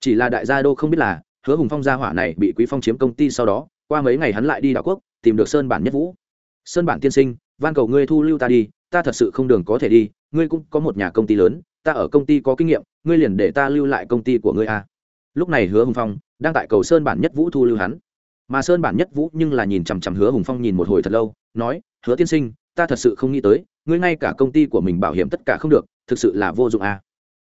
Chỉ là đại gia đô không biết là hứa hùng phong gia hỏa này bị quý phong chiếm công ty sau đó, qua mấy ngày hắn lại đi đảo quốc, tìm được sơn bản nhất vũ sơn bản tiên sinh, van cầu ngươi thu lưu ta đi, ta thật sự không đường có thể đi, ngươi cũng có một nhà công ty lớn, ta ở công ty có kinh nghiệm, ngươi liền để ta lưu lại công ty của ngươi a à. lúc này hứa hùng phong đang tại cầu sơn bản nhất vũ thu lưu hắn mà sơn bản nhất vũ nhưng là nhìn chằm chằm hứa hùng phong nhìn một hồi thật lâu, nói, hứa tiên sinh, ta thật sự không nghĩ tới, ngươi ngay cả công ty của mình bảo hiểm tất cả không được, thực sự là vô dụng à.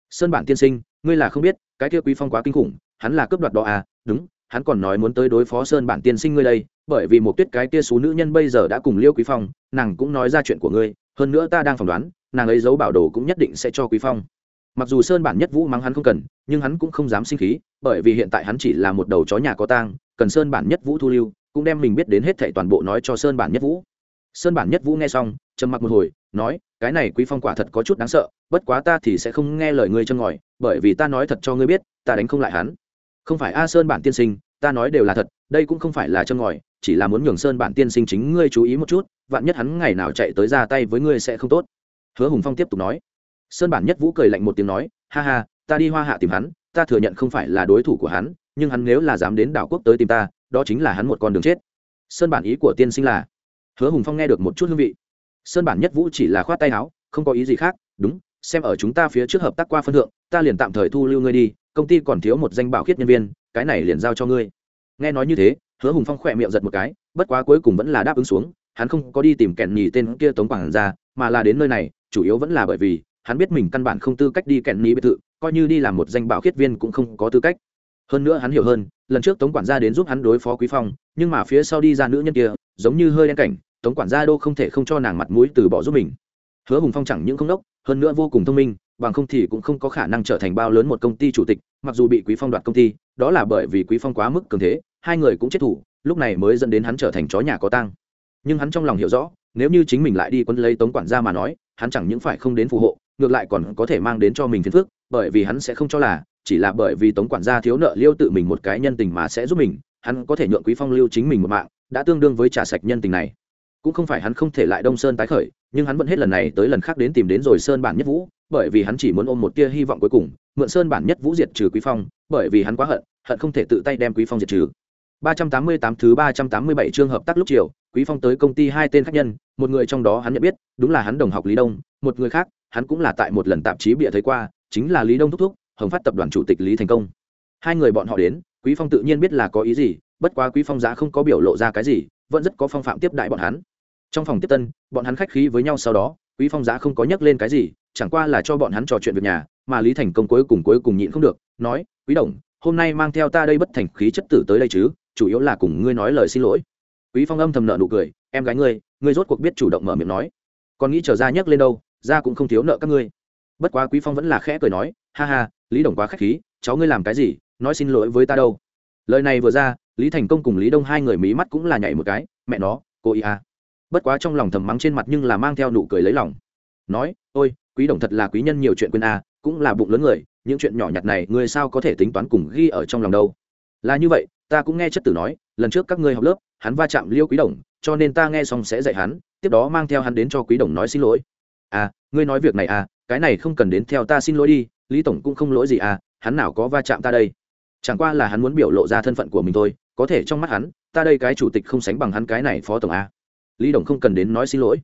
sơn bản tiên sinh, ngươi là không biết, cái kia quý phong quá kinh khủng, hắn là cướp đoạt đó à đúng, hắn còn nói muốn tới đối phó sơn bản tiên sinh ngươi đây, bởi vì một tuyết cái kia xú nữ nhân bây giờ đã cùng liêu quý phong, nàng cũng nói ra chuyện của ngươi, hơn nữa ta đang phỏng đoán, nàng ấy giấu bảo đồ cũng nhất định sẽ cho quý phong. Mặc dù sơn bản nhất vũ mắng hắn không cần, nhưng hắn cũng không dám sinh khí, bởi vì hiện tại hắn chỉ là một đầu chó nhà có tang, cần sơn bản nhất vũ thu lưu, cũng đem mình biết đến hết thảy toàn bộ nói cho sơn bản nhất vũ. Sơn bản nhất vũ nghe xong, trầm mặc một hồi, nói, cái này quý phong quả thật có chút đáng sợ, bất quá ta thì sẽ không nghe lời ngươi chân ngòi, bởi vì ta nói thật cho ngươi biết, ta đánh không lại hắn không phải a sơn bản tiên sinh, ta nói đều là thật, đây cũng không phải là châm ngòi, chỉ là muốn nhường sơn bản tiên sinh chính ngươi chú ý một chút, vạn nhất hắn ngày nào chạy tới ra tay với ngươi sẽ không tốt. Hứa hùng phong tiếp tục nói. Sơn bản nhất vũ cười lạnh một tiếng nói, ha ha, ta đi hoa hạ tìm hắn, ta thừa nhận không phải là đối thủ của hắn, nhưng hắn nếu là dám đến đảo quốc tới tìm ta, đó chính là hắn một con đường chết. Sơn bản ý của tiên sinh là, hứa hùng phong nghe được một chút hương vị. Sơn bản nhất vũ chỉ là khoát tay áo, không có ý gì khác, đúng, xem ở chúng ta phía trước hợp tác qua phân thượng, ta liền tạm thời thu lưu ngươi đi công ty còn thiếu một danh bảo khiết nhân viên, cái này liền giao cho ngươi. Nghe nói như thế, hứa hùng phong khỏe miệng giật một cái, bất quá cuối cùng vẫn là đáp ứng xuống, hắn không có đi tìm kẹn nhì tên kia tống quản ra mà là đến nơi này, chủ yếu vẫn là bởi vì, hắn biết mình căn bản không tư cách đi kẹn nhì biệt thự, coi như đi làm một danh bảo khiết viên cũng không có tư cách. Hơn nữa hắn hiểu hơn, lần trước tống quản gia đến giúp hắn đối phó quý phong, nhưng mà phía sau đi ra nữ nhân kia, giống như hơi đen cảnh, tống quản gia đô không thể không cho nàng mặt mũi từ bỏ giúp mình. Hứa hùng phong chẳng những không đốc, hơn nữa vô cùng thông minh bằng không thì cũng không có khả năng trở thành bao lớn một công ty chủ tịch, mặc dù bị quý phong đoạt công ty, đó là bởi vì quý phong quá mức cường thế, hai người cũng chết thủ, lúc này mới dẫn đến hắn trở thành chó nhà có tăng nhưng hắn trong lòng hiểu rõ, nếu như chính mình lại đi quân lấy tống quản gia mà nói, hắn chẳng những phải không đến phù hộ, ngược lại còn có thể mang đến cho mình phiền phức, bởi vì hắn sẽ không cho là, chỉ là bởi vì tống quản gia thiếu nợ liêu tự mình một cái nhân tình mà sẽ giúp mình, hắn có thể nhượng quý phong lưu chính mình một mạng, đã tương đương với trả sạch nhân tình này. Cũng không phải hắn không thể lại đông sơn tái khởi nhưng hắn vẫn hết lần này tới lần khác đến tìm đến rồi sơn bản nhất vũ bởi vì hắn chỉ muốn ôm một tia hy vọng cuối cùng mượn sơn bản nhất vũ diệt trừ quý phong bởi vì hắn quá hận hận không thể tự tay đem quý phong diệt trừ 388 thứ 387 chương hợp tác lúc chiều, Quý Phong tới công ty hai tên khách nhân, một người trong đó hắn nhận biết, đúng là hắn đồng học Lý Đông, một người khác, hắn cũng là tại một lần tạp chí bịa thấy qua, chính là Lý Đông thúc thúc, Hồng Phát tập đoàn chủ tịch Lý Thành Công. Hai người bọn họ đến, Quý Phong tự nhiên biết là có ý gì, bất quá Quý Phong giá không có biểu lộ ra cái gì, vẫn rất có phong phạm tiếp đại bọn hắn. Trong phòng tiếp tân, bọn hắn khách khí với nhau sau đó, Quý Phong giá không có nhắc lên cái gì, chẳng qua là cho bọn hắn trò chuyện việc nhà, mà Lý Thành Công cuối cùng cuối cùng nhịn không được, nói: "Quý đồng, hôm nay mang theo ta đây bất thành khí chất tử tới đây chứ, chủ yếu là cùng ngươi nói lời xin lỗi. Quý phong âm thầm nợ nụ cười em gái ngươi ngươi rốt cuộc biết chủ động mở miệng nói. Còn nghĩ trở ra nhắc lên đâu ra cũng không thiếu nợ các ngươi. Bất quá quý phong vẫn là khẽ cười nói ha ha lý đồng quá khách khí cháu ngươi làm cái gì nói xin lỗi với ta đâu. Lời này vừa ra lý thành công cùng lý đông hai người mí mắt cũng là nhảy một cái mẹ nó cô ý à bất quá trong lòng thầm mắng trên mặt nhưng là mang theo nụ cười lấy lòng. Nói, ôi, quý đồng thật là quý nhân nhiều chuyện quên à cũng là bụng lớn người, những chuyện nhỏ nhặt này ngươi sao có thể tính toán cùng ghi ở trong lòng đâu? Là như vậy, ta cũng nghe chất tử nói, lần trước các ngươi học lớp, hắn va chạm liêu quý đồng, cho nên ta nghe xong sẽ dạy hắn, tiếp đó mang theo hắn đến cho quý đồng nói xin lỗi. À ngươi nói việc này à cái này không cần đến theo ta xin lỗi đi, lý tổng cũng không lỗi gì à hắn nào có va chạm ta đây? Chẳng qua là hắn muốn biểu lộ ra thân phận của mình thôi, có thể trong mắt hắn, ta đây cái chủ tịch không sánh bằng hắn cái này phó tổng à lý đồng không cần đến nói xin lỗi.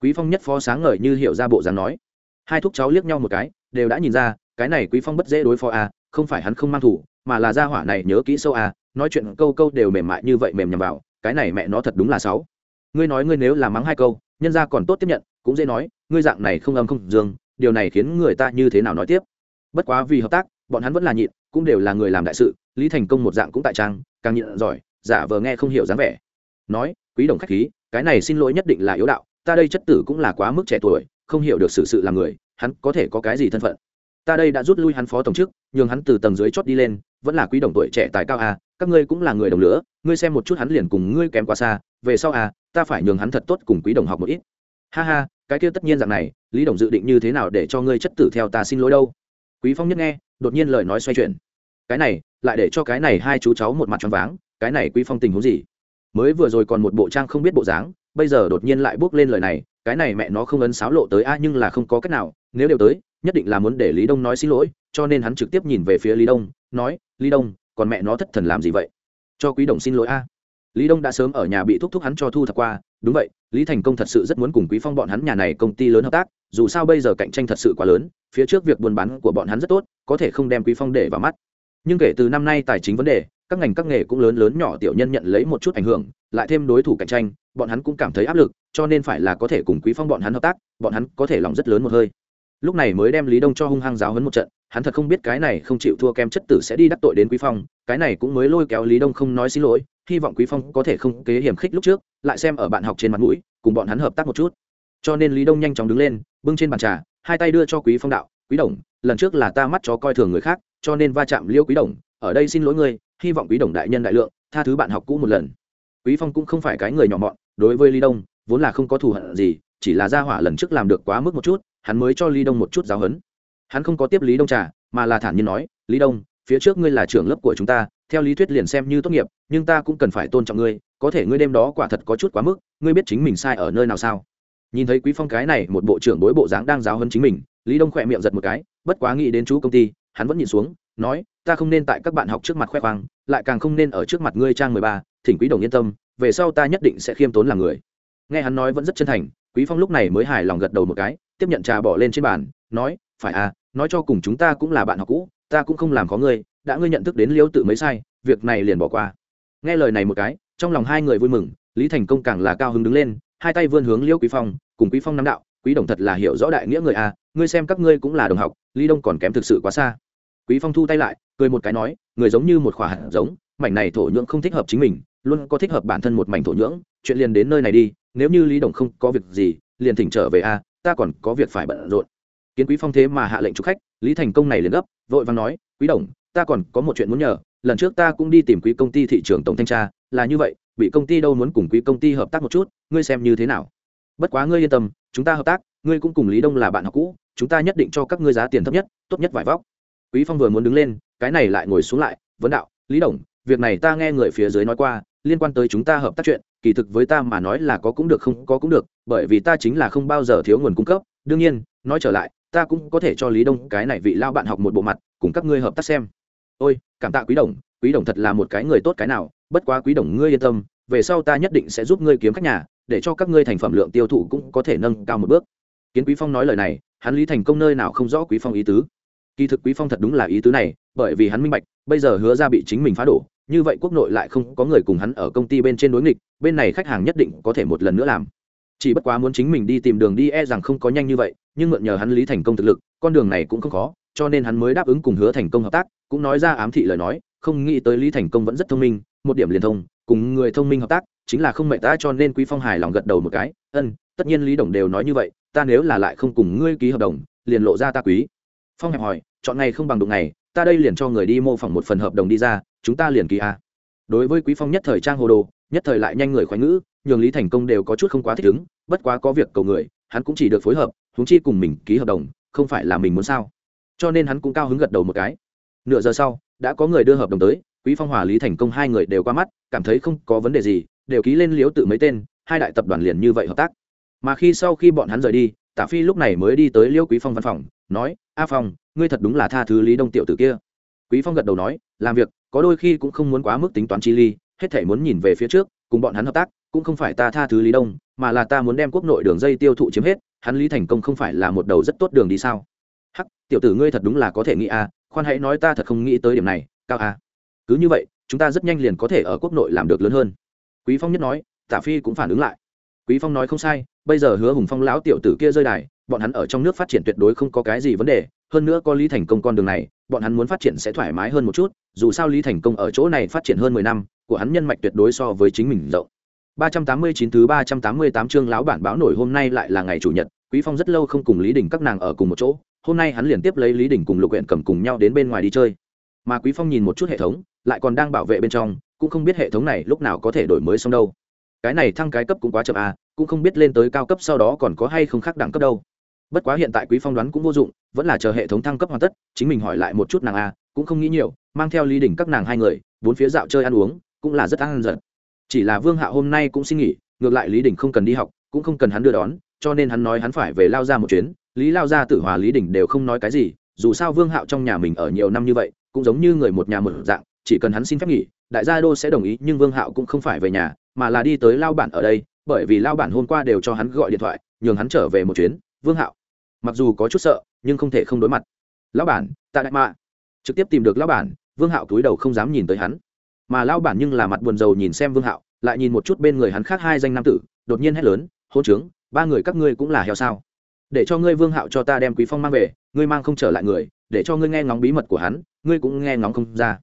Quý phong nhất phó sáng ngời như hiểu ra bộ dáng nói. Hai thúc cháu liếc nhau một cái, đều đã nhìn ra, cái này quý phong bất dễ đối phó a không phải hắn không mang thủ, mà là gia hỏa này nhớ kỹ sâu a nói chuyện câu câu đều mềm mại như vậy mềm nhầm vào, cái này mẹ nó thật đúng là sáu ngươi nói ngươi nếu là mắng hai câu, nhân ra còn tốt tiếp nhận, cũng dễ nói, ngươi dạng này không âm không dương, điều này khiến người ta như thế nào nói tiếp? Bất quá vì hợp tác, bọn hắn vẫn là nhịn, cũng đều là người làm đại sự, lý thành công một dạng cũng tại trang, càng nhịn giỏi, giả vờ nghe không hiểu dáng vẻ. Nói, quý đồng khách khí cái này xin lỗi nhất định là yếu đạo ta đây chất tử cũng là quá mức trẻ tuổi không hiểu được sự sự làm người hắn có thể có cái gì thân phận. Ta đây đã rút lui hắn phó tổng chức nhường hắn từ tầng dưới chót đi lên vẫn là quý đồng tuổi trẻ tài cao à, các ngươi cũng là người đồng lửa ngươi xem một chút hắn liền cùng ngươi kém quá xa về sau à ta phải nhường hắn thật tốt cùng quý đồng học một ít. Ha ha cái kia tất nhiên dạng này lý đồng dự định như thế nào để cho ngươi chất tử theo ta xin lỗi đâu? Quý phong nhất nghe đột nhiên lời nói xoay chuyển. Cái này lại để cho cái này hai chú cháu một mặt choáng váng cái này quý phong tình huống gì? Mới vừa rồi còn một bộ trang không biết bộ dáng, bây giờ đột nhiên lại bước lên lời này, cái này mẹ nó không ấn sáo lộ tới a, nhưng là không có cách nào, nếu đều tới, nhất định là muốn để lý đông nói xin lỗi, cho nên hắn trực tiếp nhìn về phía lý đông, nói, lý đông, còn mẹ nó thất thần làm gì vậy? Cho quý đồng xin lỗi a. Lý đông đã sớm ở nhà bị thúc thúc hắn cho thu thập qua, đúng vậy, lý thành công thật sự rất muốn cùng quý phong bọn hắn nhà này công ty lớn hợp tác, dù sao bây giờ cạnh tranh thật sự quá lớn, phía trước việc buôn bán của bọn hắn rất tốt, có thể không đem quý phong để vào mắt. Nhưng kể từ năm nay tài chính vấn đề các ngành các nghề cũng lớn lớn nhỏ tiểu nhân nhận lấy một chút ảnh hưởng, lại thêm đối thủ cạnh tranh, bọn hắn cũng cảm thấy áp lực, cho nên phải là có thể cùng quý phong bọn hắn hợp tác, bọn hắn có thể lòng rất lớn một hơi. Lúc này mới đem lý đông cho hung hăng giáo hấn một trận, hắn thật không biết cái này không chịu thua kem chất tử sẽ đi đắc tội đến quý phong, cái này cũng mới lôi kéo lý đông không nói xin lỗi, hy vọng quý phong có thể không kế hiểm khích lúc trước, lại xem ở bạn học trên mặt mũi, cùng bọn hắn hợp tác một chút. Cho nên lý đông nhanh chóng đứng lên, bưng trên bàn trà, hai tay đưa cho quý phong đạo, quý đồng, lần trước là ta mắt chó coi thường người khác, cho nên va chạm liêu quý đồng, ở đây xin lỗi ngươi hy vọng quý đồng đại nhân đại lượng, tha thứ bạn học cũ một lần. Quý phong cũng không phải cái người nhỏ mọn, đối với lý đông, vốn là không có thù hận gì, chỉ là gia hỏa lần trước làm được quá mức một chút, hắn mới cho lý đông một chút giáo hấn hắn không có tiếp lý đông trà, mà là thản nhiên nói, lý đông, phía trước ngươi là trưởng lớp của chúng ta, theo lý thuyết liền xem như tốt nghiệp, nhưng ta cũng cần phải tôn trọng ngươi, có thể ngươi đêm đó quả thật có chút quá mức, ngươi biết chính mình sai ở nơi nào sao? Nhìn thấy quý phong cái này một bộ trưởng bối bộ dáng đang giáo hơn chính mình, lý đông khỏe miệng giật một cái, bất quá nghĩ đến chú công ty, hắn vẫn nhìn xuống, nói ta không nên tại các bạn học trước mặt khoe khoang, lại càng không nên ở trước mặt ngươi trang mười ba, thỉnh quý đồng yên tâm, về sau ta nhất định sẽ khiêm tốn làm người. Nghe hắn nói vẫn rất chân thành, quý phong lúc này mới hài lòng gật đầu một cái, tiếp nhận trà bỏ lên trên bàn, nói, phải à nói cho cùng chúng ta cũng là bạn học cũ, ta cũng không làm có ngươi, đã ngươi nhận thức đến liêu tự mấy sai, việc này liền bỏ qua. Nghe lời này một cái, trong lòng hai người vui mừng, lý thành công càng là cao hứng đứng lên, hai tay vươn hướng liêu quý phong, cùng quý phong nắm đạo, quý đồng thật là hiểu rõ đại nghĩa người a ngươi xem các ngươi cũng là đồng học, lý đông còn kém thực sự quá xa quý phong thu tay lại, cười một cái nói, người giống như một khỏa hạt giống, mảnh này thổ nhưỡng không thích hợp chính mình, luôn có thích hợp bản thân một mảnh thổ nhưỡng, chuyện liền đến nơi này đi, nếu như lý đồng không có việc gì, liền thỉnh trở về a, ta còn có việc phải bận rộn. Kiến quý phong thế mà hạ lệnh chúc khách, lý thành công này liền gấp, vội vàng nói, quý đồng, ta còn có một chuyện muốn nhờ, lần trước ta cũng đi tìm quý công ty thị trường tổng thanh tra, là như vậy, bị công ty đâu muốn cùng quý công ty hợp tác một chút, ngươi xem như thế nào? Bất quá ngươi yên tâm, chúng ta hợp tác, ngươi cũng cùng lý đông là bạn học cũ, chúng ta nhất định cho các ngươi giá tiền thấp nhất, tốt nhất vải vóc quý phong vừa muốn đứng lên, cái này lại ngồi xuống lại, vấn đạo, lý đồng, việc này ta nghe người phía dưới nói qua, liên quan tới chúng ta hợp tác chuyện, kỳ thực với ta mà nói là có cũng được không có cũng được, bởi vì ta chính là không bao giờ thiếu nguồn cung cấp. Đương nhiên, nói trở lại, ta cũng có thể cho lý đông cái này vị lao bạn học một bộ mặt, cùng các ngươi hợp tác xem. Ôi, cảm tạ quý đồng quý đồng thật là một cái người tốt cái nào, bất quá quý đồng ngươi yên tâm, về sau ta nhất định sẽ giúp ngươi kiếm khách nhà, để cho các ngươi thành phẩm lượng tiêu thụ cũng có thể nâng cao một bước. Kiến quý phong nói lời này, hắn lý thành công nơi nào không rõ quý phong ý tứ kỳ thực quý phong thật đúng là ý tứ này, bởi vì hắn minh bạch, bây giờ hứa ra bị chính mình phá đổ, như vậy quốc nội lại không có người cùng hắn ở công ty bên trên đối nghịch, bên này khách hàng nhất định có thể một lần nữa làm. Chỉ bất quá muốn chính mình đi tìm đường đi e rằng không có nhanh như vậy, nhưng mượn nhờ hắn lý thành công thực lực, con đường này cũng không khó, cho nên hắn mới đáp ứng cùng hứa thành công hợp tác, cũng nói ra ám thị lời nói, không nghĩ tới lý thành công vẫn rất thông minh, một điểm liền thông, cùng người thông minh hợp tác, chính là không mệnh ta cho nên quý phong hài lòng gật đầu một cái, ân, tất nhiên lý đồng đều nói như vậy, ta nếu là lại không cùng ngươi ký hợp đồng, liền lộ ra ta quý phong hẹp hỏi chọn ngày không bằng đụng này, ta đây liền cho người đi mô phỏng một phần hợp đồng đi ra chúng ta liền ký a. Đối với quý phong nhất thời trang hồ đồ nhất thời lại nhanh người khoái ngữ nhường lý thành công đều có chút không quá thích ứng bất quá có việc cầu người hắn cũng chỉ được phối hợp huống chi cùng mình ký hợp đồng không phải là mình muốn sao? Cho nên hắn cũng cao hứng gật đầu một cái. Nửa giờ sau đã có người đưa hợp đồng tới quý phong hòa lý thành công hai người đều qua mắt cảm thấy không có vấn đề gì đều ký lên liếu tự mấy tên hai đại tập đoàn liền như vậy hợp tác. Mà khi sau khi bọn hắn rời đi tả phi lúc này mới đi tới liêu quý phong văn phòng nói, a phong, ngươi thật đúng là tha thứ lý đông tiểu tử kia. Quý phong gật đầu nói, làm việc, có đôi khi cũng không muốn quá mức tính toán chi ly, hết thể muốn nhìn về phía trước, cùng bọn hắn hợp tác, cũng không phải ta tha thứ lý đông, mà là ta muốn đem quốc nội đường dây tiêu thụ chiếm hết, hắn lý thành công không phải là một đầu rất tốt đường đi sao? Hắc, tiểu tử ngươi thật đúng là có thể nghĩ a, khoan hãy nói ta thật không nghĩ tới điểm này, cao a. Cứ như vậy, chúng ta rất nhanh liền có thể ở quốc nội làm được lớn hơn. Quý phong nhất nói, tả phi cũng phản ứng lại. Quý phong nói không sai, bây giờ hứa hùng phong lão tiểu tử kia rơi đài bọn hắn ở trong nước phát triển tuyệt đối không có cái gì vấn đề hơn nữa có lý thành công con đường này bọn hắn muốn phát triển sẽ thoải mái hơn một chút dù sao lý thành công ở chỗ này phát triển hơn mười năm của hắn nhân mạch tuyệt đối so với chính mình rộng 389 thứ 388 chương lão bản báo nổi hôm nay lại là ngày chủ nhật, Quý Phong rất lâu không cùng Lý Đình các nàng ở cùng một chỗ, hôm nay hắn liền tiếp lấy Lý Đình cùng Lục Uyển cầm cùng nhau đến bên ngoài đi chơi. Mà Quý Phong nhìn một chút hệ thống, lại còn đang bảo vệ bên trong, cũng không biết hệ thống này lúc nào có thể đổi mới xong đâu. Cái này thăng cái cấp cũng quá chậm à, cũng không biết lên tới cao cấp sau đó còn có hay không khác đẳng cấp đâu. Bất quá hiện tại Quý Phong đoán cũng vô dụng, vẫn là chờ hệ thống thăng cấp hoàn tất, chính mình hỏi lại một chút nàng a, cũng không nghĩ nhiều, mang theo Lý Đỉnh các nàng hai người, bốn phía dạo chơi ăn uống, cũng là rất ăn giận chỉ là vương hạ hôm nay cũng xin nghỉ ngược lại lý Đỉnh không cần đi học cũng không cần hắn đưa đón cho nên hắn nói hắn phải về lao ra một chuyến. Lý lao ra tử hòa lý Đỉnh đều không nói cái gì dù sao vương hạo trong nhà mình ở nhiều năm như vậy cũng giống như người một nhà một dạng chỉ cần hắn xin phép nghỉ đại gia đô sẽ đồng ý nhưng vương hạo cũng không phải về nhà mà là đi tới lao bản ở đây bởi vì lao bản hôm qua đều cho hắn gọi điện thoại nhường hắn trở về một chuyến. Vương hạo mặc dù có chút sợ, nhưng không thể không đối mặt. Lão bản, tạ đại mạ. Trực tiếp tìm được lão bản, vương hạo cúi đầu không dám nhìn tới hắn. Mà lão bản nhưng là mặt buồn rầu nhìn xem vương hạo, lại nhìn một chút bên người hắn khác hai danh nam tử, đột nhiên hét lớn hôn trướng, ba người các ngươi cũng là heo sao? Để cho ngươi vương hạo cho ta đem quý phong mang về, ngươi mang không trở lại người, để cho ngươi nghe ngóng bí mật của hắn, ngươi cũng nghe ngóng không ra.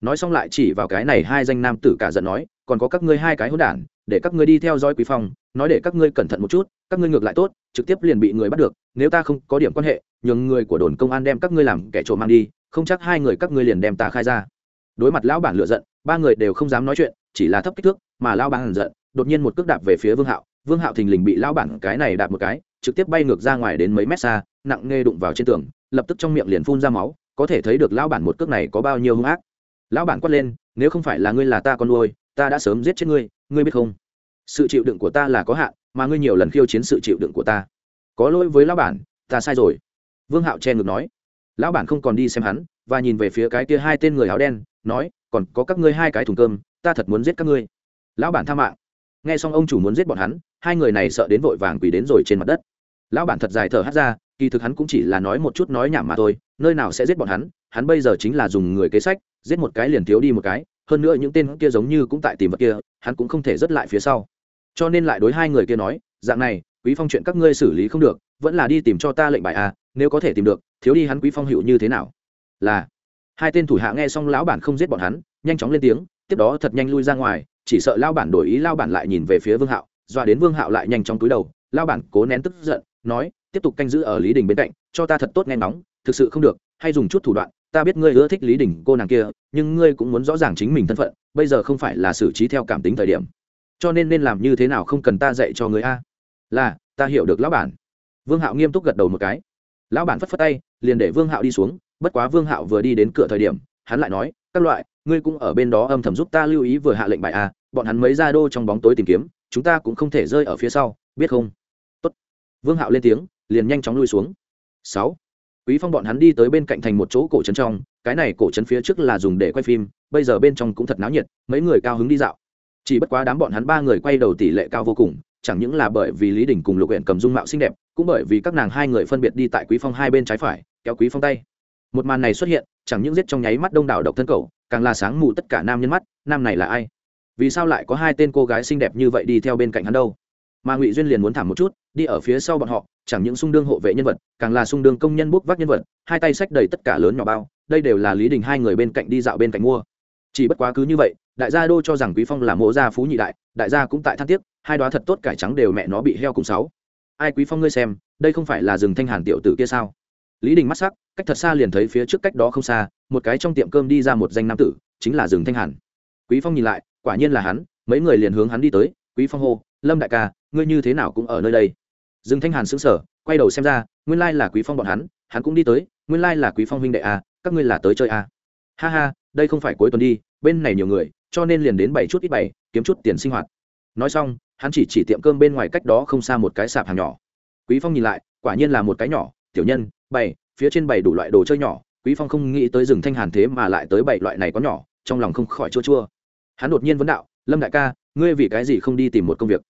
Nói xong lại chỉ vào cái này hai danh nam tử cả giận nói, còn có các ngươi hai cái hỗn đản, để các ngươi đi theo dõi quý phong, nói để các ngươi cẩn thận một chút, các ngươi ngược lại tốt, trực tiếp liền bị người bắt được nếu ta không có điểm quan hệ, nhường người của đồn công an đem các ngươi làm kẻ trộm mang đi, không chắc hai người các ngươi liền đem ta khai ra. Đối mặt lão bản lựa giận, ba người đều không dám nói chuyện, chỉ là thấp kích thước, mà lão bản giận, đột nhiên một cước đạp về phía vương hạo. Vương hạo thình lình bị lão bản cái này đạp một cái, trực tiếp bay ngược ra ngoài đến mấy mét xa, nặng nề đụng vào trên tường, lập tức trong miệng liền phun ra máu, có thể thấy được lão bản một cước này có bao nhiêu hung ác. Lão bản quát lên, nếu không phải là ngươi là ta con nuôi, ta đã sớm giết chết ngươi ngươi biết không? Sự chịu đựng của ta là có hạn, mà ngươi nhiều lần khiêu chiến sự chịu đựng của ta có lỗi với lão bản, ta sai rồi. Vương hạo che ngực nói. Lão bản không còn đi xem hắn, và nhìn về phía cái kia hai tên người áo đen, nói, còn có các ngươi hai cái thùng cơm, ta thật muốn giết các ngươi. Lão bản tha mạng. Nghe xong ông chủ muốn giết bọn hắn, hai người này sợ đến vội vàng quỳ đến rồi trên mặt đất. Lão bản thật dài thở hát ra, kỳ thực hắn cũng chỉ là nói một chút nói nhảm mà thôi, nơi nào sẽ giết bọn hắn hắn bây giờ chính là dùng người kế sách, giết một cái liền thiếu đi một cái, hơn nữa những tên kia giống như cũng tại tìm vật kia, hắn cũng không thể dứt lại phía sau. Cho nên lại đối hai người kia nói, dạng này quý phong chuyện các ngươi xử lý không được, vẫn là đi tìm cho ta lệnh bài à nếu có thể tìm được, thiếu đi hắn quý phong hữu như thế nào? Là, hai tên thủ hạ nghe xong lão bản không giết bọn hắn, nhanh chóng lên tiếng, tiếp đó thật nhanh lui ra ngoài, chỉ sợ lao bản đổi ý lao bản lại nhìn về phía vương hạo, dọa đến vương hạo lại nhanh chóng túi đầu lao bản cố nén tức giận, nói, tiếp tục canh giữ ở lý đình bên cạnh, cho ta thật tốt nghe nóng thực sự không được, hay dùng chút thủ đoạn, ta biết ngươi ưa thích lý đình cô nàng kia, nhưng ngươi cũng muốn rõ ràng chính mình thân phận, bây giờ không phải là xử trí theo cảm tính thời điểm. Cho nên nên làm như thế nào không cần ta dạy cho người a? Là, ta hiểu được lão bản. Vương hạo nghiêm túc gật đầu một cái. Lão bản phất phất tay, liền để vương hạo đi xuống, bất quá vương hạo vừa đi đến cửa thời điểm, hắn lại nói, các loại, ngươi cũng ở bên đó âm thầm giúp ta lưu ý vừa hạ lệnh bài a, bọn hắn mấy ra đô trong bóng tối tìm kiếm, chúng ta cũng không thể rơi ở phía sau, biết không? Tốt. vương hạo lên tiếng, liền nhanh chóng lui xuống. Sáu. Quý phong bọn hắn đi tới bên cạnh thành một chỗ cổ trấn trong, cái này cổ trấn phía trước là dùng để quay phim, bây giờ bên trong cũng thật náo nhiệt, mấy người cao hứng đi dạo. Chỉ bất quá đám bọn hắn ba người quay đầu tỷ lệ cao vô cùng chẳng những là bởi vì lý đình cùng lục huyện cầm dung mạo xinh đẹp, cũng bởi vì các nàng hai người phân biệt đi tại quý phong hai bên trái phải, kéo quý phong tay. Một màn này xuất hiện, chẳng những giết trong nháy mắt đông đảo độc thân cầu càng là sáng mù tất cả nam nhân mắt, nam này là ai? Vì sao lại có hai tên cô gái xinh đẹp như vậy đi theo bên cạnh hắn đâu? Mà ngụy duyên liền muốn thảm một chút, đi ở phía sau bọn họ, chẳng những sung đương hộ vệ nhân vật, càng là sung đương công nhân bốc vác nhân vật, hai tay sách đầy tất cả lớn nhỏ bao, đây đều là lý đình hai người bên cạnh đi dạo bên cạnh mua. Chỉ bất quá cứ như vậy đại gia đô cho rằng quý phong là mộ gia phú nhị đại đại gia cũng tại than tiếc hai đoá thật tốt cải trắng đều mẹ nó bị heo cùng sáu. Ai quý phong ngươi xem đây không phải là rừng thanh hàn tiểu tử kia sao? Lý đình mắt sắc cách thật xa liền thấy phía trước cách đó không xa một cái trong tiệm cơm đi ra một danh nam tử chính là rừng thanh hàn. Quý phong nhìn lại quả nhiên là hắn mấy người liền hướng hắn đi tới quý phong hô lâm đại ca ngươi như thế nào cũng ở nơi đây? Rừng thanh hàn sững sờ quay đầu xem ra nguyên lai là quý phong bọn hắn hắn cũng đi tới nguyên lai là quý phong huynh đệ a à, các ngươi là tới chơi a à. ha ha đây không phải cuối tuần đi bên này nhiều người cho nên liền đến bảy chút ít bảy kiếm chút tiền sinh hoạt. Nói xong hắn chỉ chỉ tiệm cơm bên ngoài cách đó không xa một cái sạp hàng nhỏ. Quý phong nhìn lại quả nhiên là một cái nhỏ tiểu nhân bảy, phía trên bảy đủ loại đồ chơi nhỏ quý phong không nghĩ tới rừng thanh hàn thế mà lại tới bảy loại này có nhỏ trong lòng không khỏi chua chua. Hắn đột nhiên vấn đạo lâm đại ca ngươi vì cái gì không đi tìm một công việc?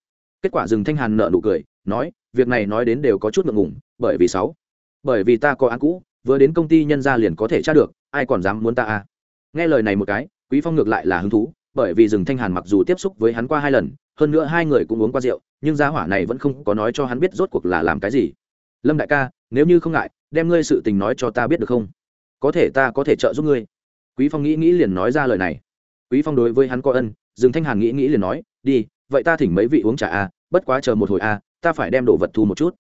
Kết quả rừng thanh hàn nợ nụ cười nói việc này nói đến đều có chút ngượng ngùng bởi vì sáu bởi vì ta có án cũ vừa đến công ty nhân gia liền có thể tra được ai còn dám muốn ta à? Nghe lời này một cái quý phong ngược lại là hứng thú bởi vì rừng thanh hàn mặc dù tiếp xúc với hắn qua hai lần hơn nữa hai người cũng uống qua rượu nhưng gia hỏa này vẫn không có nói cho hắn biết rốt cuộc là làm cái gì. Lâm đại ca nếu như không ngại đem ngươi sự tình nói cho ta biết được không? Có thể ta có thể trợ giúp ngươi. Quý phong nghĩ nghĩ liền nói ra lời này. Quý phong đối với hắn có ân rừng thanh hàn nghĩ nghĩ liền nói đi vậy ta thỉnh mấy vị uống trà a à, bất quá chờ một hồi a à, ta phải đem đồ vật thu một chút.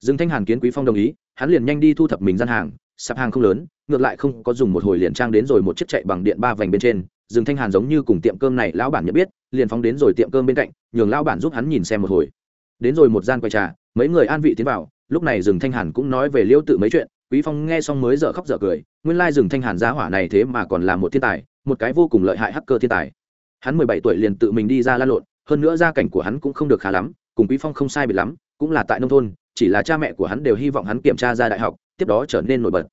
Rừng thanh hàn kiến quý phong đồng ý hắn liền nhanh đi thu thập mình gian hàng sạp hàng không lớn, ngược lại không có dùng một hồi liền trang đến rồi một chiếc chạy bằng điện ba vành bên trên, rừng thanh hàn giống như cùng tiệm cơm này lão bản nhận biết, liền phóng đến rồi tiệm cơm bên cạnh, nhường lão bản giúp hắn nhìn xem một hồi. Đến rồi một gian quầy trà, mấy người an vị tiến vào, lúc này rừng thanh hàn cũng nói về liêu tự mấy chuyện, quý phong nghe xong mới dở khóc dở cười, nguyên lai rừng thanh hàn giá hỏa này thế mà còn là một thiên tài, một cái vô cùng lợi hại hacker thiên tài. Hắn mười bảy tuổi liền tự mình đi ra la lộn, hơn nữa gia cảnh của hắn cũng không được khá lắm, cùng quý phong không sai biệt lắm, cũng là tại nông thôn chỉ là cha mẹ của hắn đều hy vọng hắn kiểm tra ra đại học, tiếp đó trở nên nổi bật.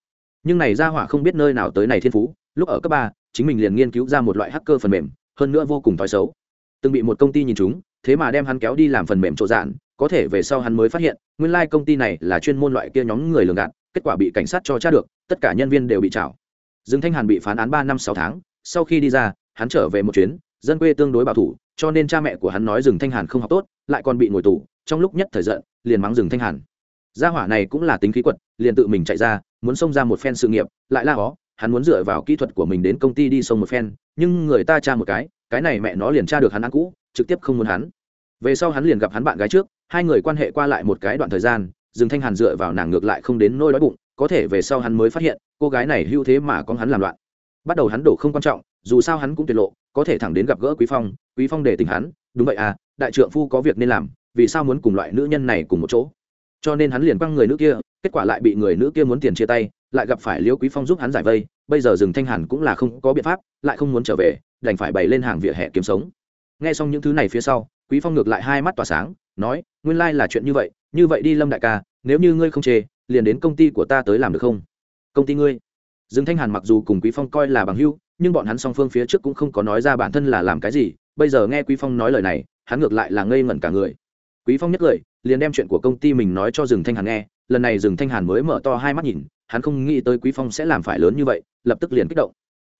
Nhưng này Ra hỏa không biết nơi nào tới này thiên phú, lúc ở cấp ba, chính mình liền nghiên cứu ra một loại hacker phần mềm, hơn nữa vô cùng thói xấu. Từng bị một công ty nhìn chúng, thế mà đem hắn kéo đi làm phần mềm trộn dạn có thể về sau hắn mới phát hiện, nguyên lai công ty này là chuyên môn loại kia nhóm người lường gạt, kết quả bị cảnh sát cho tra được, tất cả nhân viên đều bị trảo. Dương thanh hàn bị phán án ba năm sáu tháng, sau khi đi ra, hắn trở về một chuyến, dân quê tương đối bảo thủ, cho nên cha mẹ của hắn nói rừng thanh hàn không học tốt, lại còn bị ngồi tù trong lúc nhất thời giận liền mắng rừng thanh hàn. Gia hỏa này cũng là tính khí quật liền tự mình chạy ra muốn xông ra một phen sự nghiệp lại la ó, hắn muốn dựa vào kỹ thuật của mình đến công ty đi xông một phen nhưng người ta tra một cái cái này mẹ nó liền tra được hắn ăn cũ trực tiếp không muốn hắn. Về sau hắn liền gặp hắn bạn gái trước hai người quan hệ qua lại một cái đoạn thời gian dừng thanh hàn dựa vào nàng ngược lại không đến nôi đói bụng có thể về sau hắn mới phát hiện cô gái này hưu thế mà con hắn làm loạn. Bắt đầu hắn đổ không quan trọng dù sao hắn cũng tiết lộ có thể thẳng đến gặp gỡ quý phong quý phong để tình hắn đúng vậy à đại trượng phu có việc nên làm vì sao muốn cùng loại nữ nhân này cùng một chỗ? Cho nên hắn liền quăng người nữ kia, kết quả lại bị người nữ kia muốn tiền chia tay, lại gặp phải liễu quý phong giúp hắn giải vây, bây giờ dừng thanh hàn cũng là không có biện pháp, lại không muốn trở về, đành phải bày lên hàng vỉa hè kiếm sống. Nghe xong những thứ này phía sau, quý phong ngược lại hai mắt tỏa sáng, nói, nguyên lai là chuyện như vậy như vậy đi lâm đại ca, nếu như ngươi không chê, liền đến công ty của ta tới làm được không? Công ty ngươi? Dương thanh hàn mặc dù cùng quý phong coi là bằng hữu, nhưng bọn hắn song phương phía trước cũng không có nói ra bản thân là làm cái gì, bây giờ nghe quý phong nói lời này, hắn ngược lại là ngây ngẩn cả người quý phong nhất lời liền đem chuyện của công ty mình nói cho rừng thanh hàn nghe lần này rừng thanh hàn mới mở to hai mắt nhìn hắn không nghĩ tới quý phong sẽ làm phải lớn như vậy lập tức liền kích động.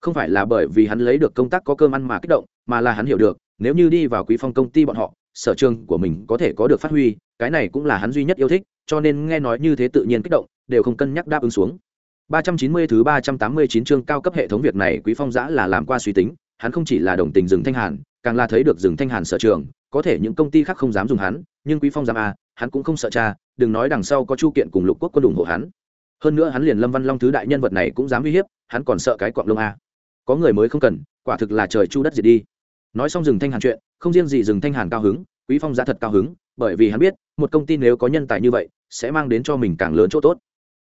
Không phải là bởi vì hắn lấy được công tác có cơm ăn mà kích động mà là hắn hiểu được nếu như đi vào quý phong công ty bọn họ sở trường của mình có thể có được phát huy cái này cũng là hắn duy nhất yêu thích cho nên nghe nói như thế tự nhiên kích động đều không cân nhắc đáp ứng xuống. 390 thứ 389 chương cao cấp hệ thống việc này Quý Phong giã là làm qua suy tính, hắn không chỉ là đồng tình rừng Thanh Hàn, càng là thấy được rừng Thanh Hàn sở trường, có thể những công ty khác không dám dùng hắn, nhưng Quý Phong dám à, hắn cũng không sợ cha, đừng nói đằng sau có Chu Kiện cùng Lục Quốc quân ủng hộ hắn. Hơn nữa hắn liền Lâm Văn Long thứ đại nhân vật này cũng dám uy hiếp, hắn còn sợ cái quặng lông à? Có người mới không cần, quả thực là trời chu đất diệt đi. Nói xong rừng Thanh Hàn chuyện, không riêng gì rừng Thanh Hàn cao hứng, Quý Phong giá thật cao hứng, bởi vì hắn biết, một công ty nếu có nhân tài như vậy, sẽ mang đến cho mình càng lớn chỗ tốt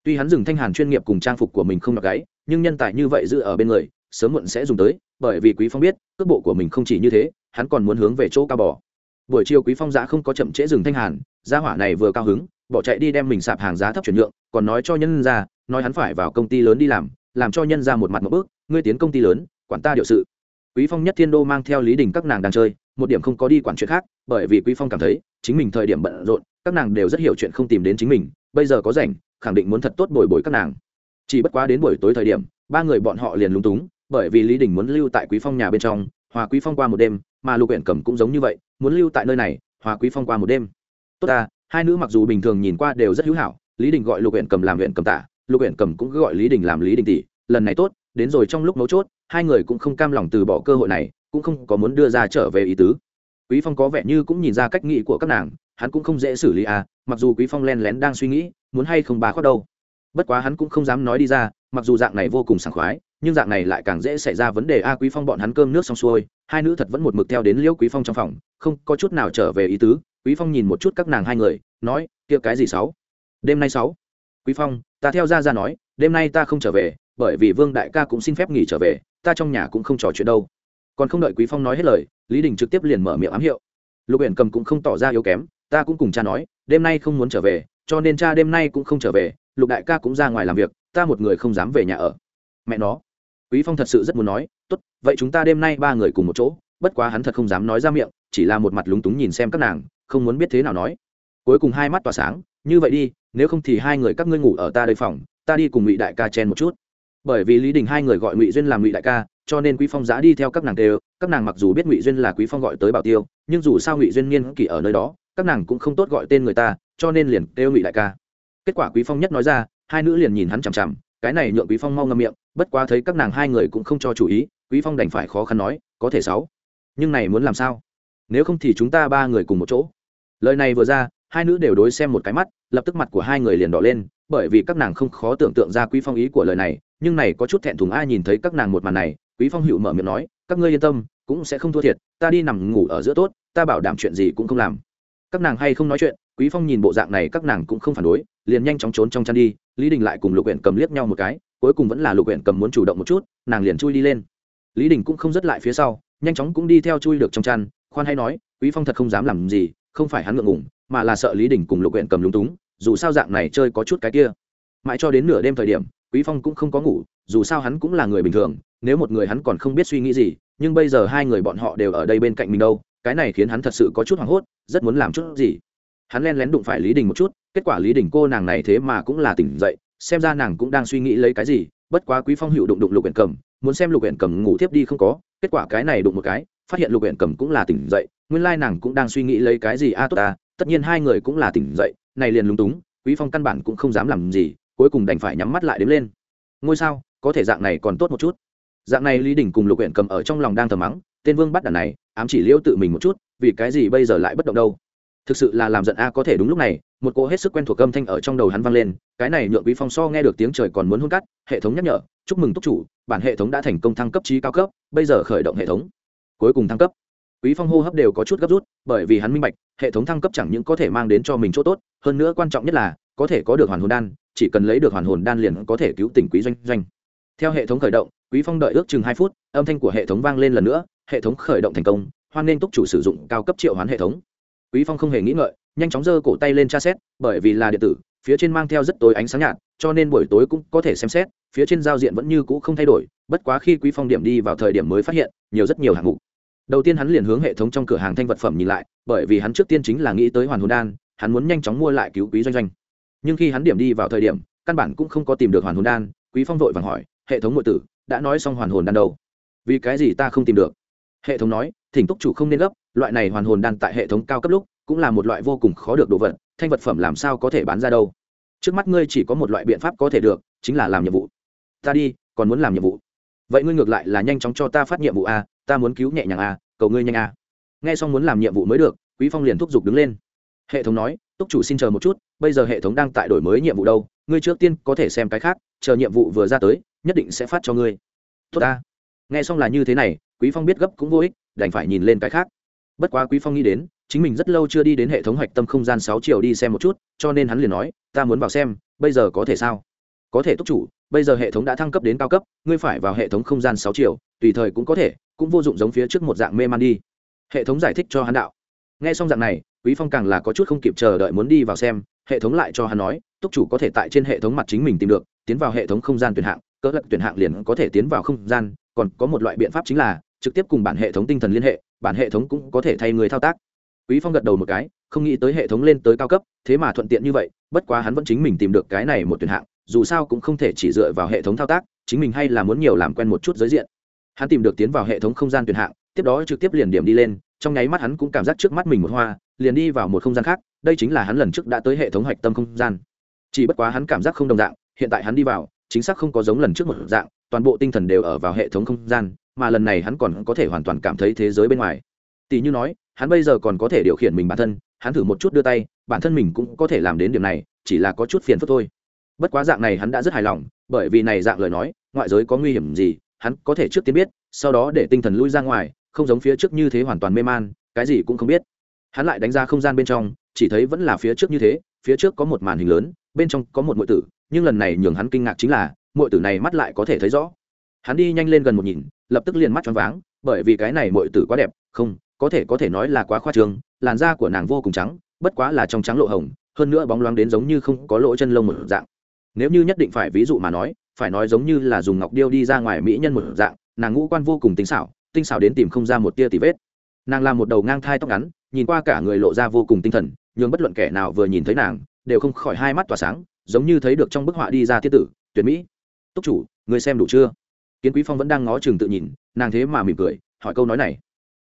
tuy hắn dừng thanh hàn chuyên nghiệp cùng trang phục của mình không mặc gáy nhưng nhân tài như vậy giữ ở bên người sớm muộn sẽ dùng tới bởi vì quý phong biết cước bộ của mình không chỉ như thế hắn còn muốn hướng về chỗ cao bỏ buổi chiều quý phong giá không có chậm trễ dừng thanh hàn, gia hỏa này vừa cao hứng, bỏ chạy đi đem mình sạp hàng giá thấp chuyển nhượng, còn nói cho nhân ra, nói hắn phải vào công ty lớn đi làm làm cho nhân ra một mặt một bước, ngươi tiến công ty lớn, quản ta điều sự. Quý phong nhất thiên đô mang theo lý đình các nàng đang chơi, một điểm không có đi quản chuyện khác, bởi vì quý phong cảm thấy, chính mình thời điểm bận rộn, các nàng đều rất hiểu chuyện không tìm đến chính mình, bây giờ có rảnh, khẳng định muốn thật tốt bồi bồi các nàng. Chỉ bất quá đến buổi tối thời điểm, ba người bọn họ liền lúng túng, bởi vì lý đình muốn lưu tại quý phong nhà bên trong hòa quý phong qua một đêm, mà lục huyện cầm cũng giống như vậy, muốn lưu tại nơi này, hòa quý phong qua một đêm. Tốt ta, hai nữ mặc dù bình thường nhìn qua đều rất hữu hảo, lý đình gọi lục huyện cầm làm huyện cầm tả lục huyện cầm cũng gọi lý đình làm lý đình tỷ, lần này tốt, đến rồi trong lúc mấu chốt, hai người cũng không cam lòng từ bỏ cơ hội này, cũng không có muốn đưa ra trở về ý tứ. Quý phong có vẻ như cũng nhìn ra cách nghĩ của các nàng, hắn cũng không dễ xử lý à mặc dù quý phong len lén đang suy nghĩ, muốn hay không bà khoát đâu. Bất quá hắn cũng không dám nói đi ra, mặc dù dạng này vô cùng sảng khoái nhưng dạng này lại càng dễ xảy ra vấn đề a quý phong bọn hắn cơm nước xong xuôi, hai nữ thật vẫn một mực theo đến liễu quý phong trong phòng, không có chút nào trở về ý tứ, quý phong nhìn một chút các nàng hai người, nói, kia cái gì sáu? Đêm nay sáu? Quý phong, ta theo ra ra nói, đêm nay ta không trở về, bởi vì vương đại ca cũng xin phép nghỉ trở về, ta trong nhà cũng không trò chuyện đâu. Còn không đợi quý phong nói hết lời, lý đình trực tiếp liền mở miệng ám hiệu. Lục huyện cầm cũng không tỏ ra yếu kém, ta cũng cùng cha nói, đêm nay không muốn trở về, cho nên cha đêm nay cũng không trở về, lục đại ca cũng ra ngoài làm việc, ta một người không dám về nhà ở. Mẹ nó quý phong thật sự rất muốn nói, tốt, vậy chúng ta đêm nay ba người cùng một chỗ. Bất quá hắn thật không dám nói ra miệng, chỉ là một mặt lúng túng nhìn xem các nàng, không muốn biết thế nào nói. Cuối cùng hai mắt tỏa sáng, như vậy đi, nếu không thì hai người các ngươi ngủ ở ta đây phòng, ta đi cùng ngụy đại ca chen một chút. Bởi vì lý đình hai người gọi ngụy duyên làm ngụy đại ca, cho nên quý phong giã đi theo các nàng đều, các nàng mặc dù biết ngụy duyên là quý phong gọi tới bảo tiêu, nhưng dù sao ngụy duyên niên kỷ ở nơi đó, các nàng cũng không tốt gọi tên người ta, cho nên liền kêu ngụy đại ca. Kết quả quý phong nhất nói ra, hai nữ liền nhìn hắn chằm chằm cái này nhượng quý phong mau ngâm miệng, bất quá thấy các nàng hai người cũng không cho chủ ý, quý phong đành phải khó khăn nói, có thể sáu. Nhưng này muốn làm sao? Nếu không thì chúng ta ba người cùng một chỗ. Lời này vừa ra, hai nữ đều đối xem một cái mắt, lập tức mặt của hai người liền đỏ lên, bởi vì các nàng không khó tưởng tượng ra quý phong ý của lời này, nhưng này có chút thẹn thùng ai nhìn thấy các nàng một màn này, quý phong hữu mở miệng nói, các ngươi yên tâm, cũng sẽ không thua thiệt, ta đi nằm ngủ ở giữa tốt, ta bảo đảm chuyện gì cũng không làm. Các nàng hay không nói chuyện quý phong nhìn bộ dạng này các nàng cũng không phản đối, liền nhanh chóng trốn trong chăn đi, lý đình lại cùng lục huyện cầm liếc nhau một cái, cuối cùng vẫn là lục huyện cầm muốn chủ động một chút, nàng liền chui đi lên. Lý đình cũng không dứt lại phía sau, nhanh chóng cũng đi theo chui được trong chăn, khoan hay nói, quý phong thật không dám làm gì, không phải hắn ngượng ngủng mà là sợ lý đình cùng lục huyện cầm lúng túng, dù sao dạng này chơi có chút cái kia. Mãi cho đến nửa đêm thời điểm, quý phong cũng không có ngủ, dù sao hắn cũng là người bình thường, nếu một người hắn còn không biết suy nghĩ gì, nhưng bây giờ hai người bọn họ đều ở đây bên cạnh mình đâu, cái này khiến hắn thật sự có chút hoảng hốt, rất muốn làm chút gì hắn len lén đụng phải lý đình một chút, kết quả lý đình cô nàng này thế mà cũng là tỉnh dậy, xem ra nàng cũng đang suy nghĩ lấy cái gì, bất quá quý phong hữu đụng đụng lục huyện cầm, muốn xem lục huyện cầm ngủ thiếp đi không có, kết quả cái này đụng một cái, phát hiện lục huyện cầm cũng là tỉnh dậy, nguyên lai nàng cũng đang suy nghĩ lấy cái gì, a, tốt à tất nhiên hai người cũng là tỉnh dậy, này liền lúng túng, quý phong căn bản cũng không dám làm gì, cuối cùng đành phải nhắm mắt lại đếm lên. Ngôi sao, có thể dạng này còn tốt một chút. Dạng này lý đình cùng lục huyện cầm ở trong lòng đang thờ mắng, tên vương bắt đàn này, ám chỉ liễu tự mình một chút, vì cái gì bây giờ lại bất động đâu? Thực sự là làm giận a có thể đúng lúc này, một cô hết sức quen thuộc âm thanh ở trong đầu hắn vang lên, cái này nhượng quý phong so nghe được tiếng trời còn muốn hôn cắt, hệ thống nhắc nhở, chúc mừng túc chủ, bản hệ thống đã thành công thăng cấp trí cao cấp, bây giờ khởi động hệ thống. Cuối cùng thăng cấp. Quý phong hô hấp đều có chút gấp rút, bởi vì hắn minh bạch, hệ thống thăng cấp chẳng những có thể mang đến cho mình chỗ tốt, hơn nữa quan trọng nhất là, có thể có được hoàn hồn đan, chỉ cần lấy được hoàn hồn đan liền có thể cứu tỉnh quý doanh doanh. Theo hệ thống khởi động, quý phong đợi ước chừng hai phút, âm thanh của hệ thống vang lên lần nữa, hệ thống khởi động thành công, hoan nên túc chủ sử dụng cao cấp triệu hoán hệ thống quý phong không hề nghĩ ngợi, nhanh chóng giơ cổ tay lên tra xét, bởi vì là điện tử, phía trên mang theo rất tối ánh sáng nhạt, cho nên buổi tối cũng có thể xem xét, phía trên giao diện vẫn như cũ không thay đổi, bất quá khi quý phong điểm đi vào thời điểm mới phát hiện, nhiều rất nhiều hạng mục. Đầu tiên hắn liền hướng hệ thống trong cửa hàng thanh vật phẩm nhìn lại, bởi vì hắn trước tiên chính là nghĩ tới hoàn hồn đan, hắn muốn nhanh chóng mua lại cứu quý doanh doanh. Nhưng khi hắn điểm đi vào thời điểm, căn bản cũng không có tìm được hoàn hồn đan, quý phong vội vàng hỏi, hệ thống nội tử, đã nói xong hoàn hồn đan đâu? Vì cái gì ta không tìm được? Hệ thống nói, thỉnh túc chủ không nên gấp loại này hoàn hồn đan tại hệ thống cao cấp lúc, cũng là một loại vô cùng khó được đồ vật, thanh vật phẩm làm sao có thể bán ra đâu. Trước mắt ngươi chỉ có một loại biện pháp có thể được, chính là làm nhiệm vụ. Ta đi, còn muốn làm nhiệm vụ. Vậy ngươi ngược lại là nhanh chóng cho ta phát nhiệm vụ a, ta muốn cứu nhẹ nhàng a, cầu ngươi nhanh a. Nghe xong muốn làm nhiệm vụ mới được, quý phong liền thúc giục đứng lên. Hệ thống nói, túc chủ xin chờ một chút, bây giờ hệ thống đang tại đổi mới nhiệm vụ đâu, ngươi trước tiên có thể xem cái khác, chờ nhiệm vụ vừa ra tới, nhất định sẽ phát cho ngươi. Tốt ta nghe xong là như thế này, quý phong biết gấp cũng vô ích, đành phải nhìn lên cái khác bất quá quý phong nghĩ đến, chính mình rất lâu chưa đi đến hệ thống hoạch tâm không gian sáu triệu đi xem một chút, cho nên hắn liền nói, ta muốn vào xem, bây giờ có thể sao? Có thể túc chủ, bây giờ hệ thống đã thăng cấp đến cao cấp, ngươi phải vào hệ thống không gian sáu triệu tùy thời cũng có thể, cũng vô dụng giống phía trước một dạng mê man đi. Hệ thống giải thích cho hắn đạo. Nghe xong dạng này, quý phong càng là có chút không kịp chờ đợi muốn đi vào xem, hệ thống lại cho hắn nói, túc chủ có thể tại trên hệ thống mặt chính mình tìm được, tiến vào hệ thống không gian tuyển hạng, cỡ lật tuyển hạng liền có thể tiến vào không gian, còn có một loại biện pháp chính là trực tiếp cùng bản hệ thống tinh thần liên hệ, bản hệ thống cũng có thể thay người thao tác. Quý phong gật đầu một cái, không nghĩ tới hệ thống lên tới cao cấp, thế mà thuận tiện như vậy, bất quá hắn vẫn chính mình tìm được cái này một tuyển hạng, dù sao cũng không thể chỉ dựa vào hệ thống thao tác, chính mình hay là muốn nhiều làm quen một chút giới diện. Hắn tìm được tiến vào hệ thống không gian tuyển hạng, tiếp đó trực tiếp liền điểm đi lên, trong nháy mắt hắn cũng cảm giác trước mắt mình một hoa, liền đi vào một không gian khác, đây chính là hắn lần trước đã tới hệ thống hạch tâm không gian. Chỉ bất quá hắn cảm giác không đồng dạng, hiện tại hắn đi vào, chính xác không có giống lần trước một dạng, toàn bộ tinh thần đều ở vào hệ thống không gian mà lần này hắn còn có thể hoàn toàn cảm thấy thế giới bên ngoài. Tỷ như nói, hắn bây giờ còn có thể điều khiển mình bản thân, hắn thử một chút đưa tay, bản thân mình cũng có thể làm đến điểm này, chỉ là có chút phiền phức thôi. Bất quá dạng này hắn đã rất hài lòng, bởi vì này dạng lời nói, ngoại giới có nguy hiểm gì, hắn có thể trước tiên biết, sau đó để tinh thần lui ra ngoài, không giống phía trước như thế hoàn toàn mê man, cái gì cũng không biết. Hắn lại đánh ra không gian bên trong, chỉ thấy vẫn là phía trước như thế, phía trước có một màn hình lớn, bên trong có một mọi tử, nhưng lần này nhường hắn kinh ngạc chính là mọi tử này mắt lại có thể thấy rõ. Hắn đi nhanh lên gần một nhìn lập tức liền mắt choáng váng, bởi vì cái này m tử quá đẹp, không, có thể có thể nói là quá khoa trương, làn da của nàng vô cùng trắng, bất quá là trong trắng lộ hồng, hơn nữa bóng loáng đến giống như không có lỗ chân lông một dạng. Nếu như nhất định phải ví dụ mà nói, phải nói giống như là dùng ngọc điêu đi ra ngoài mỹ nhân một dạng, nàng ngũ quan vô cùng tinh xảo tinh xảo đến tìm không ra một tia tì vết. Nàng làm một đầu ngang thai tóc ngắn, nhìn qua cả người lộ ra vô cùng tinh thần nhường bất luận kẻ nào vừa nhìn thấy nàng, đều không khỏi hai mắt tỏa sáng, giống như thấy được trong bức họa đi ra tiết tử, tuyệt mỹ. Túc chủ, người xem đủ chưa? Kiến quý phong vẫn đang ngó chừng tự nhìn, nàng thế mà mỉm cười, hỏi câu nói này.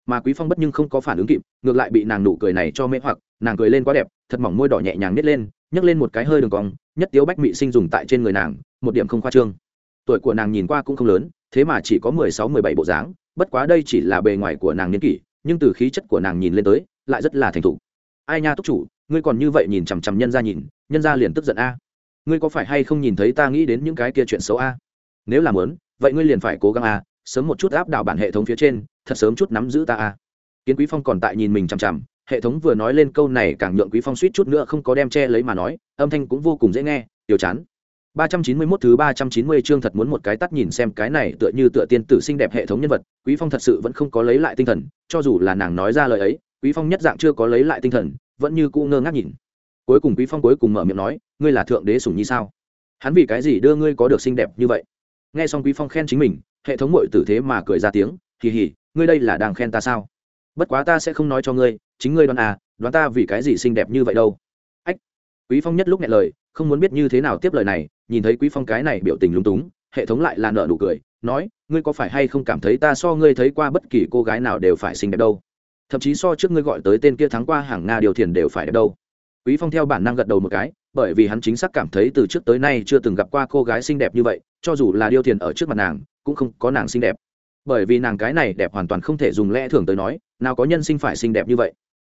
Mà quý phong bất nhưng không có phản ứng kịp, ngược lại bị nàng nụ cười này cho mê hoặc, nàng cười lên quá đẹp, thật mỏng môi đỏ nhẹ nhàng nít lên, nhấc lên một cái hơi đường cong, nhất tiếu bách mị sinh dùng tại trên người nàng, một điểm không khoa trương. Tuổi của nàng nhìn qua cũng không lớn, thế mà chỉ có mười sáu, mười bảy bộ dáng, bất quá đây chỉ là bề ngoài của nàng niên kỷ, nhưng từ khí chất của nàng nhìn lên tới, lại rất là thành thục. Ai nha túc chủ, ngươi còn như vậy nhìn chằm chằm nhân ra nhìn, nhân ra liền tức giận a. Ngươi có phải hay không nhìn thấy ta nghĩ đến những cái kia chuyện xấu a? Nếu làm lớn vậy ngươi liền phải cố gắng a sớm một chút áp đảo bản hệ thống phía trên thật sớm chút nắm giữ ta a kiến quý phong còn tại nhìn mình chằm chằm hệ thống vừa nói lên câu này càng nhượng quý phong suýt chút nữa không có đem che lấy mà nói âm thanh cũng vô cùng dễ nghe tiểu chán 391 thứ 390 chương thật muốn một cái tắt nhìn xem cái này tựa như tựa tiên tử xinh đẹp hệ thống nhân vật, Quý Phong thật sự vẫn không có lấy lại tinh thần, cho dù là nàng nói ra lời ấy, Quý Phong nhất dạng chưa có lấy lại tinh thần, vẫn như cũ ngơ ngác nhìn. Cuối cùng Quý Phong cuối cùng mở miệng nói, ngươi là thượng đế sủng nhi sao? Hắn vì cái gì đưa ngươi có được xinh đẹp như vậy? Nghe xong Quý Phong khen chính mình, hệ thống muội tử thế mà cười ra tiếng, kỳ hỉ, ngươi đây là đang khen ta sao? Bất quá ta sẽ không nói cho ngươi, chính ngươi đoán à, đoán ta vì cái gì xinh đẹp như vậy đâu? Ách. Quý Phong nhất lúc nghe lời, không muốn biết như thế nào tiếp lời này, nhìn thấy quý phong cái này biểu tình lúng túng hệ thống lại là nợ nụ cười nói ngươi có phải hay không cảm thấy ta so ngươi thấy qua bất kỳ cô gái nào đều phải xinh đẹp đâu thậm chí so trước ngươi gọi tới tên kia thắng qua hàng nga điều thiền đều phải đẹp đâu quý phong theo bản năng gật đầu một cái bởi vì hắn chính xác cảm thấy từ trước tới nay chưa từng gặp qua cô gái xinh đẹp như vậy, cho dù là điêu thiền ở trước mặt nàng, cũng không có nàng xinh đẹp. Bởi vì nàng cái này đẹp hoàn toàn không thể dùng lẽ thường tới nói, nào có nhân sinh phải xinh đẹp như vậy.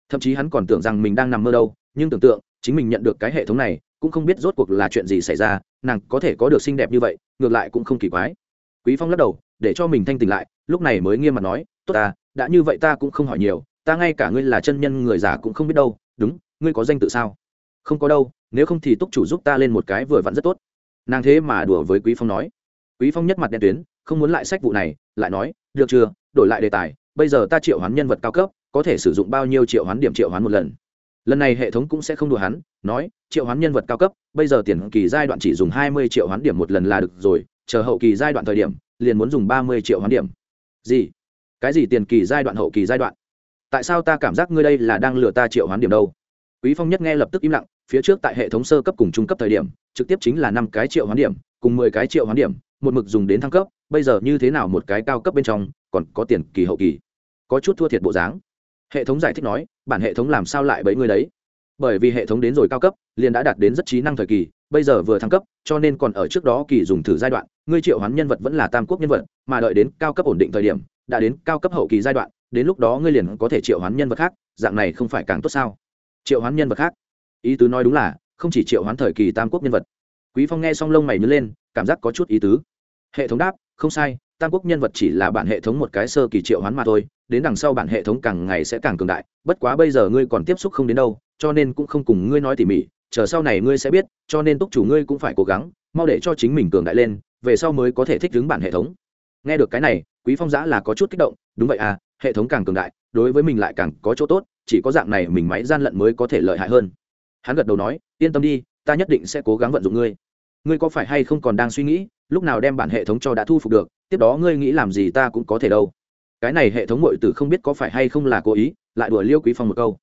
Thậm chí hắn còn tưởng rằng mình đang nằm mơ đâu, nhưng tưởng tượng, chính mình nhận được cái hệ thống này, cũng không biết rốt cuộc là chuyện gì xảy ra, nàng có thể có được xinh đẹp như vậy, ngược lại cũng không kỳ quái. Quý phong lắc đầu, để cho mình thanh tỉnh lại, lúc này mới nghiêm mặt nói, tốt ta, đã như vậy ta cũng không hỏi nhiều, ta ngay cả ngươi là chân nhân người già cũng không biết đâu, đúng, ngươi có danh tự sao? Không có đâu nếu không thì túc chủ giúp ta lên một cái vừa vặn rất tốt. Nàng thế mà đùa với quý phong nói. Quý phong nhất mặt đen tuyến, không muốn lại sách vụ này, lại nói, được chưa, đổi lại đề tài, bây giờ ta triệu hoán nhân vật cao cấp, có thể sử dụng bao nhiêu triệu hoán điểm triệu hoán một lần? Lần này hệ thống cũng sẽ không đùa hắn, nói, triệu hoán nhân vật cao cấp, bây giờ tiền kỳ giai đoạn chỉ dùng hai mươi triệu hoán điểm một lần là được rồi, chờ hậu kỳ giai đoạn thời điểm, liền muốn dùng ba mươi triệu hoán điểm. Gì? Cái gì tiền kỳ giai đoạn, hậu kỳ giai đoạn? Tại sao ta cảm giác ngươi đây là đang lừa ta triệu hoán điểm đâu? Quý phong nhất nghe lập tức im lặng, phía trước tại hệ thống sơ cấp cùng trung cấp thời điểm, trực tiếp chính là năm cái triệu hoán điểm, cùng mười cái triệu hoán điểm, một mực dùng đến thăng cấp, bây giờ như thế nào một cái cao cấp bên trong, còn có tiền kỳ hậu kỳ. Có chút thua thiệt bộ dáng. Hệ thống giải thích nói, bản hệ thống làm sao lại bẫy ngươi đấy? Bởi vì hệ thống đến rồi cao cấp, liền đã đạt đến rất trí năng thời kỳ, bây giờ vừa thăng cấp, cho nên còn ở trước đó kỳ dùng thử giai đoạn, ngươi triệu hoán nhân vật vẫn là tam quốc nhân vật, mà đợi đến cao cấp ổn định thời điểm, đã đến cao cấp hậu kỳ giai đoạn, đến lúc đó ngươi liền có thể triệu hoán nhân vật khác, dạng này không phải càng tốt sao? Triệu hoán nhân vật khác. Ý tứ nói đúng là, không chỉ triệu hoán thời kỳ tam quốc nhân vật. Quý phong nghe xong lông mày nhớ lên, cảm giác có chút ý tứ. Hệ thống đáp, không sai, tam quốc nhân vật chỉ là bản hệ thống một cái sơ kỳ triệu hoán mà thôi, đến đằng sau bản hệ thống càng ngày sẽ càng cường đại, bất quá bây giờ ngươi còn tiếp xúc không đến đâu, cho nên cũng không cùng ngươi nói tỉ mỉ, chờ sau này ngươi sẽ biết, cho nên túc chủ ngươi cũng phải cố gắng, mau để cho chính mình cường đại lên, về sau mới có thể thích ứng bản hệ thống. Nghe được cái này, quý phong giã là có chút kích động, đúng vậy à hệ thống càng cường đại, đối với mình lại càng có chỗ tốt chỉ có dạng này mình máy gian lận mới có thể lợi hại hơn. Hắn gật đầu nói, yên tâm đi, ta nhất định sẽ cố gắng vận dụng ngươi. Ngươi có phải hay không còn đang suy nghĩ, lúc nào đem bản hệ thống cho đã thu phục được, tiếp đó ngươi nghĩ làm gì ta cũng có thể đâu. Cái này hệ thống mội tử không biết có phải hay không là cố ý, lại đùa liêu quý phong một câu.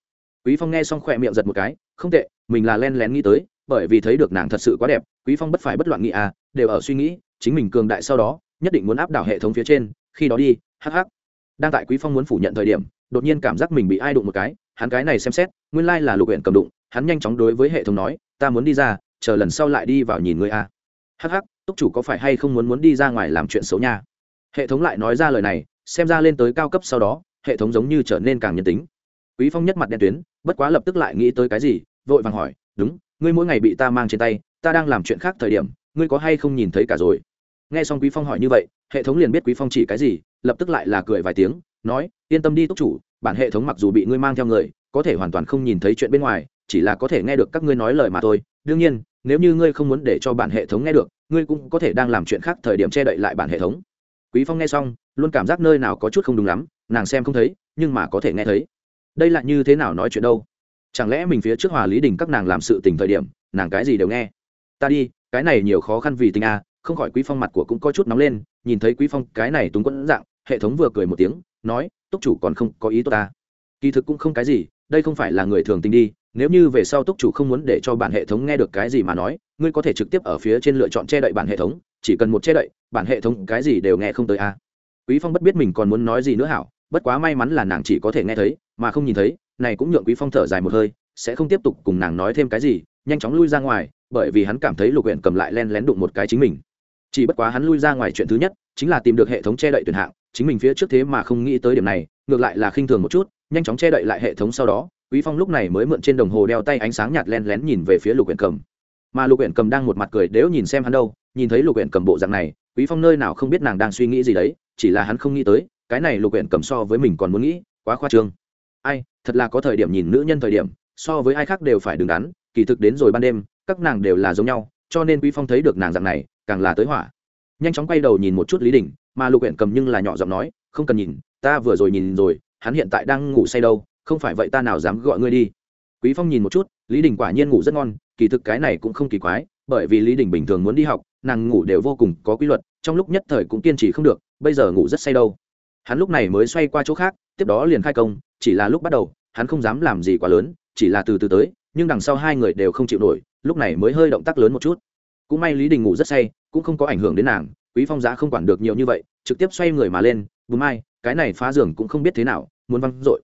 Quý phong nghe xong khỏe miệng giật một cái, không tệ, mình là len lén nghĩ tới, bởi vì thấy được nàng thật sự quá đẹp, quý phong bất phải bất loạn nghĩ à đều ở suy nghĩ, chính mình cường đại sau đó, nhất định muốn áp đảo hệ thống phía trên, khi đó đi, hắc hắc. Đang tại quý phong muốn phủ nhận thời điểm đột nhiên cảm giác mình bị ai đụng một cái, hắn cái này xem xét, nguyên lai là lục huyện cầm đụng, hắn nhanh chóng đối với hệ thống nói, ta muốn đi ra, chờ lần sau lại đi vào nhìn ngươi a. Hắc hắc, túc chủ có phải hay không muốn muốn đi ra ngoài làm chuyện xấu nha? Hệ thống lại nói ra lời này, xem ra lên tới cao cấp sau đó, hệ thống giống như trở nên càng nhân tính. Quý phong nhất mặt đen tuyến, bất quá lập tức lại nghĩ tới cái gì, vội vàng hỏi, đúng, ngươi mỗi ngày bị ta mang trên tay, ta đang làm chuyện khác thời điểm, ngươi có hay không nhìn thấy cả rồi? Nghe xong quý phong hỏi như vậy, hệ thống liền biết quý phong chỉ cái gì, lập tức lại là cười vài tiếng nói, yên tâm đi túc chủ, bản hệ thống mặc dù bị ngươi mang theo người, có thể hoàn toàn không nhìn thấy chuyện bên ngoài, chỉ là có thể nghe được các ngươi nói lời mà thôi. Đương nhiên, nếu như ngươi không muốn để cho bản hệ thống nghe được, ngươi cũng có thể đang làm chuyện khác thời điểm che đậy lại bản hệ thống. Quý phong nghe xong, luôn cảm giác nơi nào có chút không đúng lắm, nàng xem không thấy, nhưng mà có thể nghe thấy. Đây là như thế nào nói chuyện đâu? Chẳng lẽ mình phía trước hòa lý đình các nàng làm sự tình thời điểm, nàng cái gì đều nghe? Ta đi, cái này nhiều khó khăn vì tình a không khỏi quý phong mặt của cũng có chút nóng lên, nhìn thấy quý phong cái này túng quẫn dạng, hệ thống vừa cười một tiếng nói, túc chủ còn không có ý tốt ta. Kỳ thực cũng không cái gì, đây không phải là người thường tình đi, nếu như về sau túc chủ không muốn để cho bản hệ thống nghe được cái gì mà nói, ngươi có thể trực tiếp ở phía trên lựa chọn che đậy bản hệ thống, chỉ cần một che đậy, bản hệ thống cái gì đều nghe không tới a. Quý phong bất biết mình còn muốn nói gì nữa hảo, bất quá may mắn là nàng chỉ có thể nghe thấy, mà không nhìn thấy, này cũng nhượng quý phong thở dài một hơi, sẽ không tiếp tục cùng nàng nói thêm cái gì, nhanh chóng lui ra ngoài, bởi vì hắn cảm thấy lục huyện cầm lại len lén đụng một cái chính mình. Chỉ bất quá hắn lui ra ngoài chuyện thứ nhất, chính là tìm được hệ thống che đậy tuyển hạng chính mình phía trước thế mà không nghĩ tới điểm này, ngược lại là khinh thường một chút, nhanh chóng che đậy lại hệ thống sau đó, quý phong lúc này mới mượn trên đồng hồ đeo tay ánh sáng nhạt len lén nhìn về phía lục huyện cầm. Mà lục huyện cầm đang một mặt cười đếu nhìn xem hắn đâu, nhìn thấy lục huyện cầm bộ dạng này, quý phong nơi nào không biết nàng đang suy nghĩ gì đấy, chỉ là hắn không nghĩ tới, cái này lục huyện cầm so với mình còn muốn nghĩ, quá khoa trương. Ai, thật là có thời điểm nhìn nữ nhân thời điểm, so với ai khác đều phải đứng đắn, kỳ thực đến rồi ban đêm, các nàng đều là giống nhau, cho nên quý phong thấy được nàng dạng này, càng là tới hỏa nhanh chóng quay đầu nhìn một chút lý đình mà lục huyện cầm nhưng là nhỏ giọng nói, không cần nhìn, ta vừa rồi nhìn rồi, hắn hiện tại đang ngủ say đâu, không phải vậy ta nào dám gọi ngươi đi. Quý phong nhìn một chút, lý đình quả nhiên ngủ rất ngon, kỳ thực cái này cũng không kỳ quái, bởi vì lý đình bình thường muốn đi học, nàng ngủ đều vô cùng có quy luật, trong lúc nhất thời cũng kiên trì không được, bây giờ ngủ rất say đâu. Hắn lúc này mới xoay qua chỗ khác, tiếp đó liền khai công, chỉ là lúc bắt đầu, hắn không dám làm gì quá lớn, chỉ là từ từ tới, nhưng đằng sau hai người đều không chịu nổi, lúc này mới hơi động tác lớn một chút. Cũng may lý đình ngủ rất say, cũng không có ảnh hưởng đến nàng quý phong giá không quản được nhiều như vậy, trực tiếp xoay người mà lên, bùm mai, cái này phá giường cũng không biết thế nào, muốn văng dội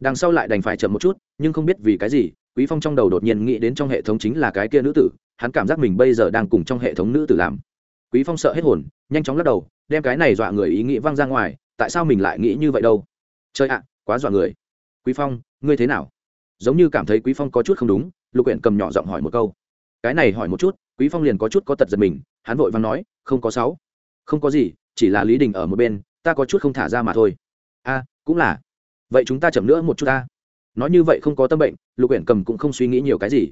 đằng sau lại đành phải chậm một chút, nhưng không biết vì cái gì, quý phong trong đầu đột nhiên nghĩ đến trong hệ thống chính là cái kia nữ tử, hắn cảm giác mình bây giờ đang cùng trong hệ thống nữ tử làm. Quý phong sợ hết hồn, nhanh chóng lắc đầu, đem cái này dọa người ý nghĩ văng ra ngoài, tại sao mình lại nghĩ như vậy đâu? Chơi ạ, quá dọa người. Quý phong, ngươi thế nào? Giống như cảm thấy quý phong có chút không đúng, lục huyện cầm nhỏ giọng hỏi một câu. Cái này hỏi một chút, quý phong liền có chút có tật giật mình, hắn vội văng nói, không có sáu không có gì, chỉ là lý đình ở một bên, ta có chút không thả ra mà thôi. A, cũng là. Vậy chúng ta chậm nữa một chút ta. Nói như vậy không có tâm bệnh, lục Uyển cầm cũng không suy nghĩ nhiều cái gì.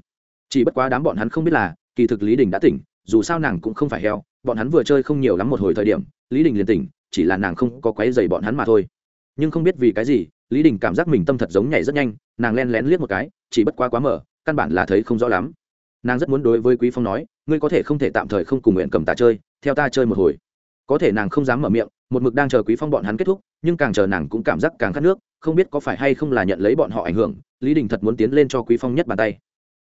Chỉ bất quá đám bọn hắn không biết là, kỳ thực lý đình đã tỉnh, dù sao nàng cũng không phải heo, bọn hắn vừa chơi không nhiều lắm một hồi thời điểm, lý đình liền tỉnh, chỉ là nàng không có quấy dày bọn hắn mà thôi. Nhưng không biết vì cái gì, lý đình cảm giác mình tâm thật giống nhảy rất nhanh, nàng len lén liếc một cái, chỉ bất quá quá mở căn bản là thấy không rõ lắm. Nàng rất muốn đối với quý phong nói, ngươi có thể không thể tạm thời không cùng nguyện cầm ta chơi, theo ta chơi một hồi có thể nàng không dám mở miệng một mực đang chờ quý phong bọn hắn kết thúc nhưng càng chờ nàng cũng cảm giác càng khát nước không biết có phải hay không là nhận lấy bọn họ ảnh hưởng lý đình thật muốn tiến lên cho quý phong nhất bàn tay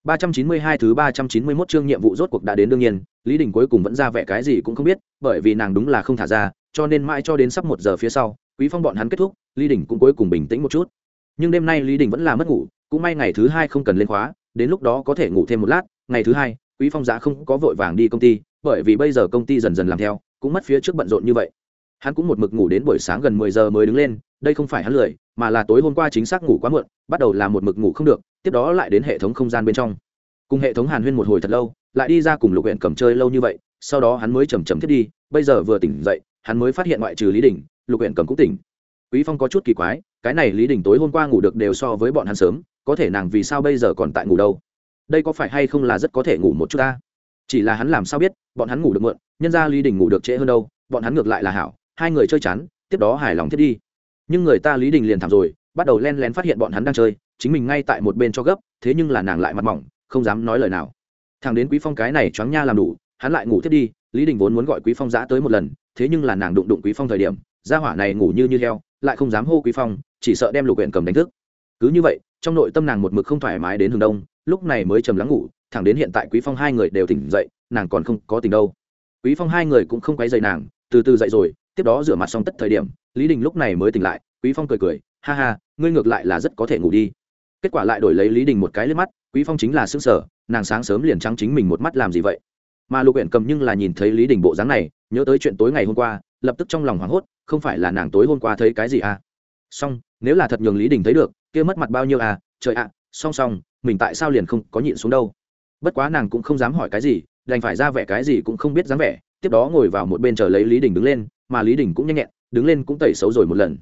392 thứ 391 chương nhiệm vụ rốt cuộc đã đến đương nhiên, Lý Đình cuối cùng vẫn ra vẻ cái gì cũng không biết, bởi vì nàng đúng là không thả ra, cho nên mãi cho đến sắp một giờ phía sau, Quý Phong bọn hắn kết thúc, Lý Đình cũng cuối cùng bình tĩnh một chút. Nhưng đêm nay Lý Đình vẫn là mất ngủ, cũng may ngày thứ hai không cần lên khóa, đến lúc đó có thể ngủ thêm một lát, ngày thứ hai, Quý Phong giá không có vội vàng đi công ty, bởi vì bây giờ công ty dần dần làm theo, cũng mất phía trước bận rộn như vậy. Hắn cũng một mực ngủ đến buổi sáng gần 10 giờ mới đứng lên, đây không phải hắn lười, mà là tối hôm qua chính xác ngủ quá muộn, bắt đầu là một mực ngủ không được, tiếp đó lại đến hệ thống không gian bên trong. Cùng hệ thống hàn huyên một hồi thật lâu lại đi ra cùng lục huyện cầm chơi lâu như vậy sau đó hắn mới chầm chầm thiết đi bây giờ vừa tỉnh dậy hắn mới phát hiện ngoại trừ lý đình lục huyện cầm cũng tỉnh. Quý phong có chút kỳ quái cái này lý đình tối hôm qua ngủ được đều so với bọn hắn sớm có thể nàng vì sao bây giờ còn tại ngủ đâu? Đây có phải hay không là rất có thể ngủ một chút ta? Chỉ là hắn làm sao biết, bọn hắn ngủ được muộn, nhân ra lý đình ngủ được trễ hơn đâu, bọn hắn ngược lại là hảo, hai người chơi chán, tiếp đó hài lòng thiết đi. Nhưng người ta lý đình liền thảm rồi, bắt đầu len lén phát hiện bọn hắn đang chơi, chính mình ngay tại một bên cho gấp, thế nhưng là nàng lại mặt mỏng, không dám nói lời nào. Thằng đến quý phong cái này choáng nha làm đủ, hắn lại ngủ thiết đi, lý đình vốn muốn gọi quý phong giã tới một lần, thế nhưng là nàng đụng đụng quý phong thời điểm, gia hỏa này ngủ như như heo, lại không dám hô quý phong, chỉ sợ đem lục huyện cầm đánh thức. Cứ như vậy, trong nội tâm nàng một mực không thoải mái đến hướng đông, lúc này mới trầm lắng ngủ thẳng đến hiện tại quý phong hai người đều tỉnh dậy, nàng còn không có tình đâu. Quý phong hai người cũng không quấy dậy nàng, từ từ dậy rồi, tiếp đó rửa mặt xong tất thời điểm, lý đình lúc này mới tỉnh lại, quý phong cười cười, ha ha, ngươi ngược lại là rất có thể ngủ đi. Kết quả lại đổi lấy lý đình một cái lên mắt, quý phong chính là xương sở nàng sáng sớm liền trắng chính mình một mắt làm gì vậy? Mà lục huyện cầm nhưng là nhìn thấy lý đình bộ dáng này, nhớ tới chuyện tối ngày hôm qua, lập tức trong lòng hoảng hốt, không phải là nàng tối hôm qua thấy cái gì à? Song nếu là thật nhường lý đình thấy được, kia mất mặt bao nhiêu à? Trời ạ song song mình tại sao liền không có nhịn xuống đâu? Bất quá nàng cũng không dám hỏi cái gì, đành phải ra vẻ cái gì cũng không biết dáng vẻ, tiếp đó ngồi vào một bên chờ lấy lý đình đứng lên, mà lý đình cũng nhanh nhẹn, đứng lên cũng tẩy xấu rồi một lần.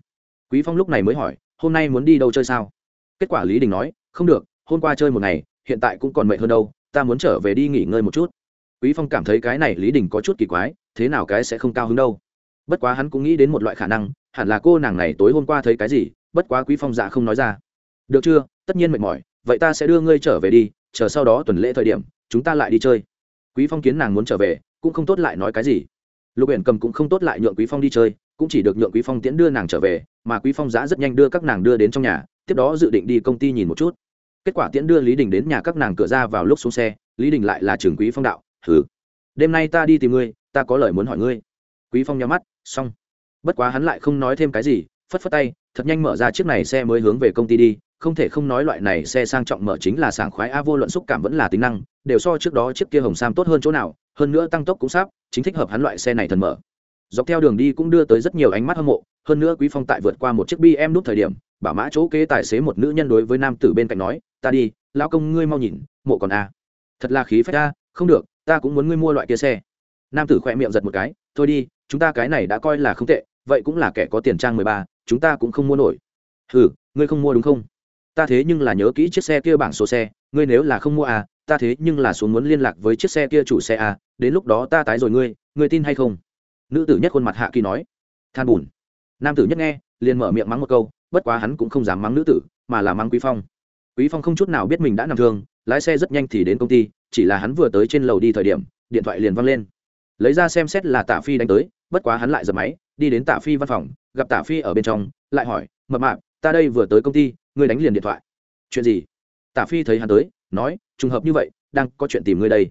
Quý phong lúc này mới hỏi, hôm nay muốn đi đâu chơi sao? Kết quả lý đình nói, không được, hôm qua chơi một ngày, hiện tại cũng còn mệt hơn đâu, ta muốn trở về đi nghỉ ngơi một chút. Quý phong cảm thấy cái này lý đình có chút kỳ quái, thế nào cái sẽ không cao hứng đâu. Bất quá hắn cũng nghĩ đến một loại khả năng, hẳn là cô nàng này tối hôm qua thấy cái gì, bất quá quý phong dạ không nói ra. Được chưa? Tất nhiên mệt mỏi, vậy ta sẽ đưa ngươi trở về đi chờ sau đó tuần lễ thời điểm, chúng ta lại đi chơi. Quý phong kiến nàng muốn trở về, cũng không tốt lại nói cái gì. Lục uyển cầm cũng không tốt lại nhượng quý phong đi chơi, cũng chỉ được nhượng quý phong tiễn đưa nàng trở về, mà quý phong giá rất nhanh đưa các nàng đưa đến trong nhà, tiếp đó dự định đi công ty nhìn một chút. Kết quả tiễn đưa lý đình đến nhà các nàng cửa ra vào lúc xuống xe, lý đình lại là trường quý phong đạo thử đêm nay ta đi tìm ngươi, ta có lời muốn hỏi ngươi. Quý phong nhắm mắt, xong. Bất quá hắn lại không nói thêm cái gì, phất phất tay, thật nhanh mở ra chiếc này xe mới hướng về công ty đi không thể không nói loại này xe sang trọng mở chính là sảng khoái, a vô luận xúc cảm vẫn là tính năng, đều so trước đó chiếc kia hồng sam tốt hơn chỗ nào, hơn nữa tăng tốc cũng sắp, chính thích hợp hắn loại xe này thần mở. Dọc theo đường đi cũng đưa tới rất nhiều ánh mắt hâm mộ, hơn nữa quý phong tại vượt qua một chiếc bm nút thời điểm, bảo mã chỗ kế tài xế một nữ nhân đối với nam tử bên cạnh nói, ta đi, lão công ngươi mau nhìn, mộ còn a. Thật là khí phách a, không được, ta cũng muốn ngươi mua loại kia xe. Nam tử khỏe miệng giật một cái, thôi đi, chúng ta cái này đã coi là không tệ, vậy cũng là kẻ có tiền trang mười ba, chúng ta cũng không mua nổi. Ừ ngươi không mua đúng không? Ta thế nhưng là nhớ kỹ chiếc xe kia bảng số xe, ngươi nếu là không mua à ta thế nhưng là xuống muốn liên lạc với chiếc xe kia chủ xe à đến lúc đó ta tái rồi ngươi ngươi tin hay không? Nữ tử nhất khuôn mặt hạ kỳ nói. Than bùn. Nam tử nhất nghe, liền mở miệng mắng một câu, bất quá hắn cũng không dám mắng nữ tử, mà là mắng quý phong. Quý phong không chút nào biết mình đã nằm thương, lái xe rất nhanh thì đến công ty, chỉ là hắn vừa tới trên lầu đi thời điểm, điện thoại liền văng lên. Lấy ra xem xét là tạ phi đánh tới, bất quá hắn lại giật máy, đi đến tạ phi văn phòng, gặp tạ phi ở bên trong, lại hỏi, mập mạp, ta đây vừa tới công ty ngươi đánh liền điện thoại. Chuyện gì? Tả phi thấy hắn tới, nói, trùng hợp như vậy, đang có chuyện tìm ngươi đây.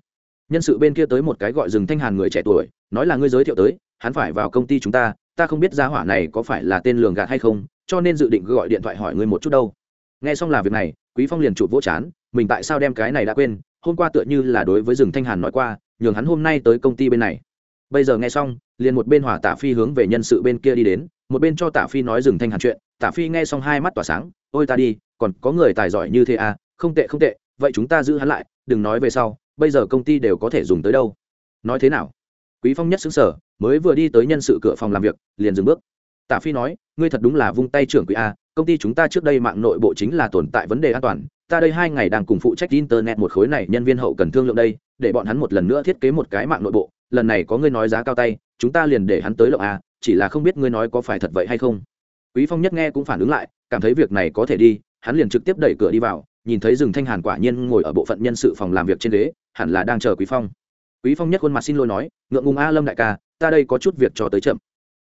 Nhân sự bên kia tới một cái gọi rừng thanh hàn người trẻ tuổi, nói là ngươi giới thiệu tới, hắn phải vào công ty chúng ta ta không biết gia hỏa này có phải là tên lường gạt hay không, cho nên dự định gọi điện thoại hỏi ngươi một chút đâu. Nghe xong là việc này, quý phong liền chụp vỗ chán, mình tại sao đem cái này đã quên, hôm qua tựa như là đối với rừng thanh hàn nói qua, nhường hắn hôm nay tới công ty bên này. Bây giờ nghe xong, liền một bên hỏa tả phi hướng về nhân sự bên kia đi đến, một bên cho tả phi nói rừng thanh hàn chuyện, tả phi nghe xong hai mắt tỏa sáng ôi ta đi, còn có người tài giỏi như thế à không tệ không tệ, vậy chúng ta giữ hắn lại, đừng nói về sau, bây giờ công ty đều có thể dùng tới đâu. Nói thế nào? Quý phong nhất xứng sở mới vừa đi tới nhân sự cửa phòng làm việc, liền dừng bước. Tả phi nói, ngươi thật đúng là vung tay trưởng quý a, công ty chúng ta trước đây mạng nội bộ chính là tồn tại vấn đề an toàn, ta đây hai ngày đang cùng phụ trách internet một khối này, nhân viên hậu cần thương lượng đây, để bọn hắn một lần nữa thiết kế một cái mạng nội bộ, lần này có ngươi nói giá cao tay, chúng ta liền để hắn tới lộng a, chỉ là không biết ngươi nói có phải thật vậy hay không quý phong nhất nghe cũng phản ứng lại cảm thấy việc này có thể đi hắn liền trực tiếp đẩy cửa đi vào nhìn thấy rừng thanh hàn quả nhiên ngồi ở bộ phận nhân sự phòng làm việc trên ghế hẳn là đang chờ quý phong. Quý phong nhất khuôn mặt xin lỗi nói ngượng ngùng a lâm đại ca ta đây có chút việc cho tới chậm.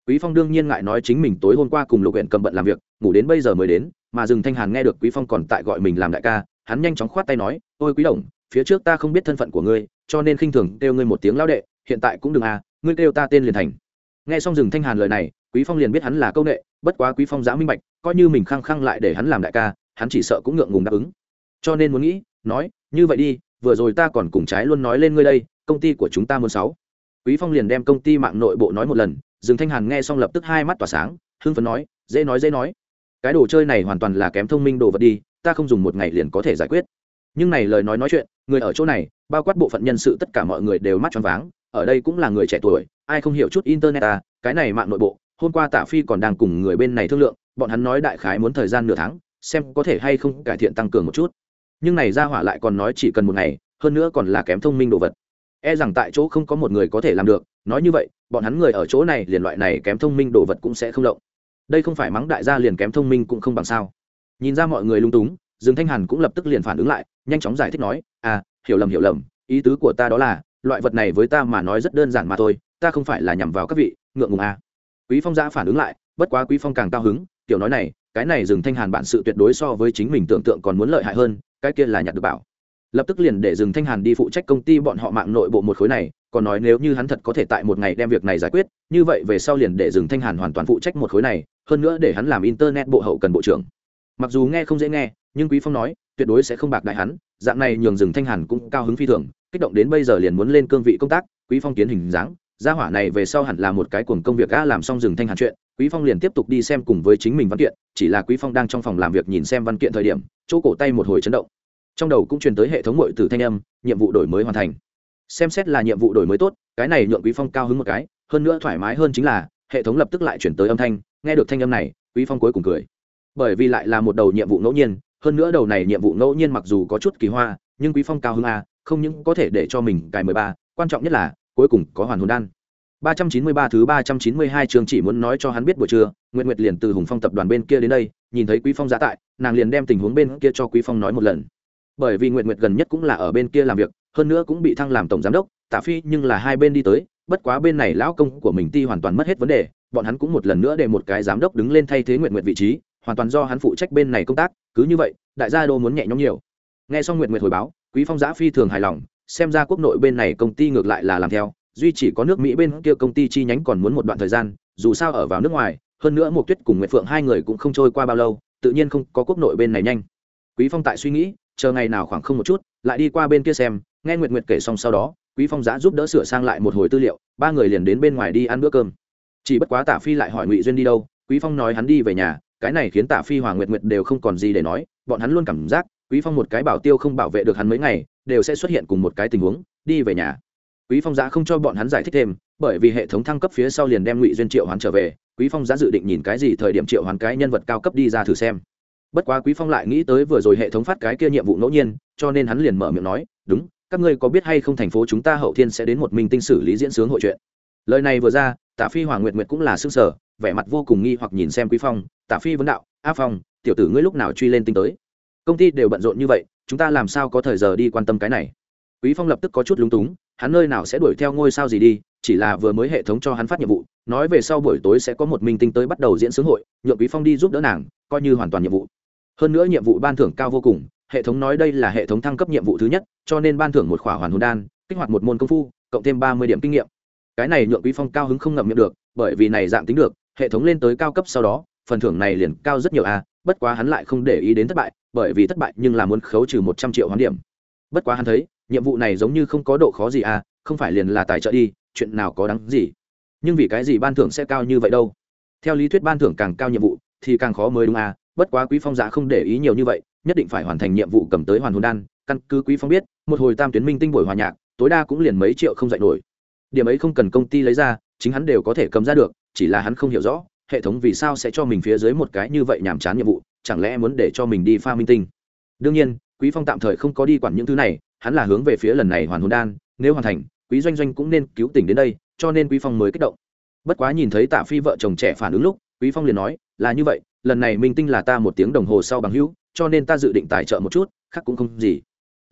Quý phong đương nhiên ngại nói chính mình tối hôm qua cùng lục huyện cầm bận làm việc ngủ đến bây giờ mới đến mà rừng thanh hàn nghe được quý phong còn tại gọi mình làm đại ca hắn nhanh chóng khoát tay nói ôi quý đồng phía trước ta không biết thân phận của ngươi cho nên khinh thường kêu ngươi một tiếng lão đệ hiện tại cũng đừng a, ngươi kêu ta tên liền thành. Nghe xong rừng thanh hàn lời này quý phong liền biết hắn là câu nệ bất quá quý phong giã minh bạch, coi như mình khăng khăng lại để hắn làm đại ca, hắn chỉ sợ cũng ngượng ngùng đáp ứng. Cho nên muốn nghĩ, nói, như vậy đi, vừa rồi ta còn cùng trái luôn nói lên ngươi đây, công ty của chúng ta muốn sáu. Quý phong liền đem công ty mạng nội bộ nói một lần, dương thanh hàn nghe xong lập tức hai mắt tỏa sáng, hưng phấn nói, dễ nói dễ nói. Cái đồ chơi này hoàn toàn là kém thông minh đồ vật đi, ta không dùng một ngày liền có thể giải quyết. Nhưng này lời nói nói chuyện, người ở chỗ này, bao quát bộ phận nhân sự tất cả mọi người đều mắt tròn váng, ở đây cũng là người trẻ tuổi, ai không hiểu chút internet à cái này mạng nội bộ hôm qua tạ phi còn đang cùng người bên này thương lượng, bọn hắn nói đại khái muốn thời gian nửa tháng, xem có thể hay không cải thiện tăng cường một chút. Nhưng này ra hỏa lại còn nói chỉ cần một ngày, hơn nữa còn là kém thông minh đồ vật. E rằng tại chỗ không có một người có thể làm được, nói như vậy, bọn hắn người ở chỗ này liền loại này kém thông minh đồ vật cũng sẽ không động. Đây không phải mắng đại gia liền kém thông minh cũng không bằng sao. Nhìn ra mọi người lung túng, dương thanh hàn cũng lập tức liền phản ứng lại, nhanh chóng giải thích nói à hiểu lầm hiểu lầm, ý tứ của ta đó là, loại vật này với ta mà nói rất đơn giản mà thôi, ta không phải là nhằm vào các vị, ngượng ngùng à quý phong giã phản ứng lại, bất quá quý phong càng cao hứng, kiểu nói này, cái này dừng thanh hàn bản sự tuyệt đối so với chính mình tưởng tượng còn muốn lợi hại hơn, cái kia là nhặt được bảo. Lập tức liền để dừng thanh hàn đi phụ trách công ty bọn họ mạng nội bộ một khối này, còn nói nếu như hắn thật có thể tại một ngày đem việc này giải quyết, như vậy về sau liền để dừng thanh hàn hoàn toàn phụ trách một khối này, hơn nữa để hắn làm internet bộ hậu cần bộ trưởng. Mặc dù nghe không dễ nghe, nhưng quý phong nói, tuyệt đối sẽ không bạc đại hắn, dạng này nhường dừng thanh hàn cũng cao hứng phi thường, kích động đến bây giờ liền muốn lên cương vị công tác, quý phong kiến hình dáng gia hỏa này về sau hẳn là một cái cuồng công việc đã làm xong dừng thanh hàn chuyện, quý phong liền tiếp tục đi xem cùng với chính mình văn kiện, chỉ là quý phong đang trong phòng làm việc nhìn xem văn kiện thời điểm, chỗ cổ tay một hồi chấn động. Trong đầu cũng truyền tới hệ thống mội từ thanh âm, nhiệm vụ đổi mới hoàn thành. Xem xét là nhiệm vụ đổi mới tốt, cái này nhượng quý phong cao hứng một cái, hơn nữa thoải mái hơn chính là, hệ thống lập tức lại chuyển tới âm thanh, nghe được thanh âm này, quý phong cuối cùng cười. Bởi vì lại là một đầu nhiệm vụ ngẫu nhiên, hơn nữa đầu này nhiệm vụ ngẫu nhiên mặc dù có chút kỳ hoa, nhưng quý phong cao hứng a không những có thể để cho mình cài mười ba, quan trọng nhất là cuối cùng có hoàn hồn đan 393 thứ 392 chương chỉ muốn nói cho hắn biết buổi trưa, Nguyệt Nguyệt liền từ Hùng Phong tập đoàn bên kia đến đây, nhìn thấy Quý Phong giá tại, nàng liền đem tình huống bên kia cho Quý Phong nói một lần. Bởi vì Nguyệt Nguyệt gần nhất cũng là ở bên kia làm việc, hơn nữa cũng bị thăng làm tổng giám đốc, Tạ Phi nhưng là hai bên đi tới, bất quá bên này lão công của mình ti hoàn toàn mất hết vấn đề, bọn hắn cũng một lần nữa để một cái giám đốc đứng lên thay thế Nguyệt Nguyệt vị trí, hoàn toàn do hắn phụ trách bên này công tác, cứ như vậy, đại gia đô muốn nhẹ nhõm nhiều. Nghe xong Nguyệt Nguyệt hồi báo, Quý Phong giá phi thường hài lòng, xem ra quốc nội bên này công ty ngược lại là làm theo, duy chỉ có nước mỹ bên kia công ty chi nhánh còn muốn một đoạn thời gian dù sao ở vào nước ngoài hơn nữa mục tuyết cùng nguyệt phượng hai người cũng không trôi qua bao lâu tự nhiên không có quốc nội bên này nhanh. Quý phong tại suy nghĩ chờ ngày nào khoảng không một chút lại đi qua bên kia xem nghe nguyệt nguyệt kể xong sau đó quý phong giã giúp đỡ sửa sang lại một hồi tư liệu ba người liền đến bên ngoài đi ăn bữa cơm. Chỉ bất quá tả phi lại hỏi ngụy duyên đi đâu quý phong nói hắn đi về nhà cái này khiến tả phi hoàng nguyệt nguyệt đều không còn gì để nói bọn hắn luôn cảm giác quý phong một cái bảo tiêu không bảo vệ được hắn mấy ngày đều sẽ xuất hiện cùng một cái tình huống, đi về nhà. Quý phong giã không cho bọn hắn giải thích thêm, bởi vì hệ thống thăng cấp phía sau liền đem ngụy duyên triệu hoán trở về, quý phong giã dự định nhìn cái gì thời điểm triệu hoán cái nhân vật cao cấp đi ra thử xem. Bất quá quý phong lại nghĩ tới vừa rồi hệ thống phát cái kia nhiệm vụ ngẫu nhiên, cho nên hắn liền mở miệng nói, đúng, các ngươi có biết hay không thành phố chúng ta hậu thiên sẽ đến một minh tinh xử lý diễn sướng hội chuyện? Lời này vừa ra, tả phi hoàng nguyệt nguyệt cũng là sức sở vẻ mặt vô cùng nghi hoặc nhìn xem quý phong, tả phi vấn đạo, a phong, tiểu tử ngươi lúc nào truy lên tinh tới? Công ty đều bận rộn như vậy chúng ta làm sao có thời giờ đi quan tâm cái này? Quý phong lập tức có chút lúng túng, hắn nơi nào sẽ đuổi theo ngôi sao gì đi, chỉ là vừa mới hệ thống cho hắn phát nhiệm vụ, nói về sau buổi tối sẽ có một minh tinh tới bắt đầu diễn sướng hội, nhượng quý phong đi giúp đỡ nàng, coi như hoàn toàn nhiệm vụ. Hơn nữa nhiệm vụ ban thưởng cao vô cùng, hệ thống nói đây là hệ thống thăng cấp nhiệm vụ thứ nhất, cho nên ban thưởng một khỏa hoàn hồn đan, kích hoạt một môn công phu, cộng thêm ba mươi điểm kinh nghiệm. Cái này nhượng quý phong cao hứng không ngậm miệng được, bởi vì này dạng tính được, hệ thống lên tới cao cấp sau đó, phần thưởng này liền cao rất nhiều a bất quá hắn lại không để ý đến thất bại, bởi vì thất bại nhưng là muốn khấu trừ một trăm triệu hoán điểm. Bất quá hắn thấy, nhiệm vụ này giống như không có độ khó gì à không phải liền là tài trợ đi, chuyện nào có đáng gì. Nhưng vì cái gì ban thưởng sẽ cao như vậy đâu? Theo lý thuyết ban thưởng càng cao nhiệm vụ, thì càng khó mới đúng à bất quá quý phong giả không để ý nhiều như vậy, nhất định phải hoàn thành nhiệm vụ cầm tới hoàn hồn đan. Căn cứ quý phong biết, một hồi tam tuyến minh tinh buổi hòa nhạc, tối đa cũng liền mấy triệu không dạy nổi. Điểm ấy không cần công ty lấy ra, chính hắn đều có thể cầm ra được, chỉ là hắn không hiểu rõ hệ thống vì sao sẽ cho mình phía dưới một cái như vậy nhàm chán nhiệm vụ, chẳng lẽ muốn để cho mình đi pha minh tinh? Đương nhiên, quý phong tạm thời không có đi quản những thứ này, hắn là hướng về phía lần này hoàn hồn đan, nếu hoàn thành, quý doanh doanh cũng nên cứu tỉnh đến đây, cho nên quý phong mới kích động. Bất quá nhìn thấy tạ phi vợ chồng trẻ phản ứng lúc, quý phong liền nói, là như vậy, lần này minh tinh là ta một tiếng đồng hồ sau bằng hữu, cho nên ta dự định tài trợ một chút, khác cũng không gì.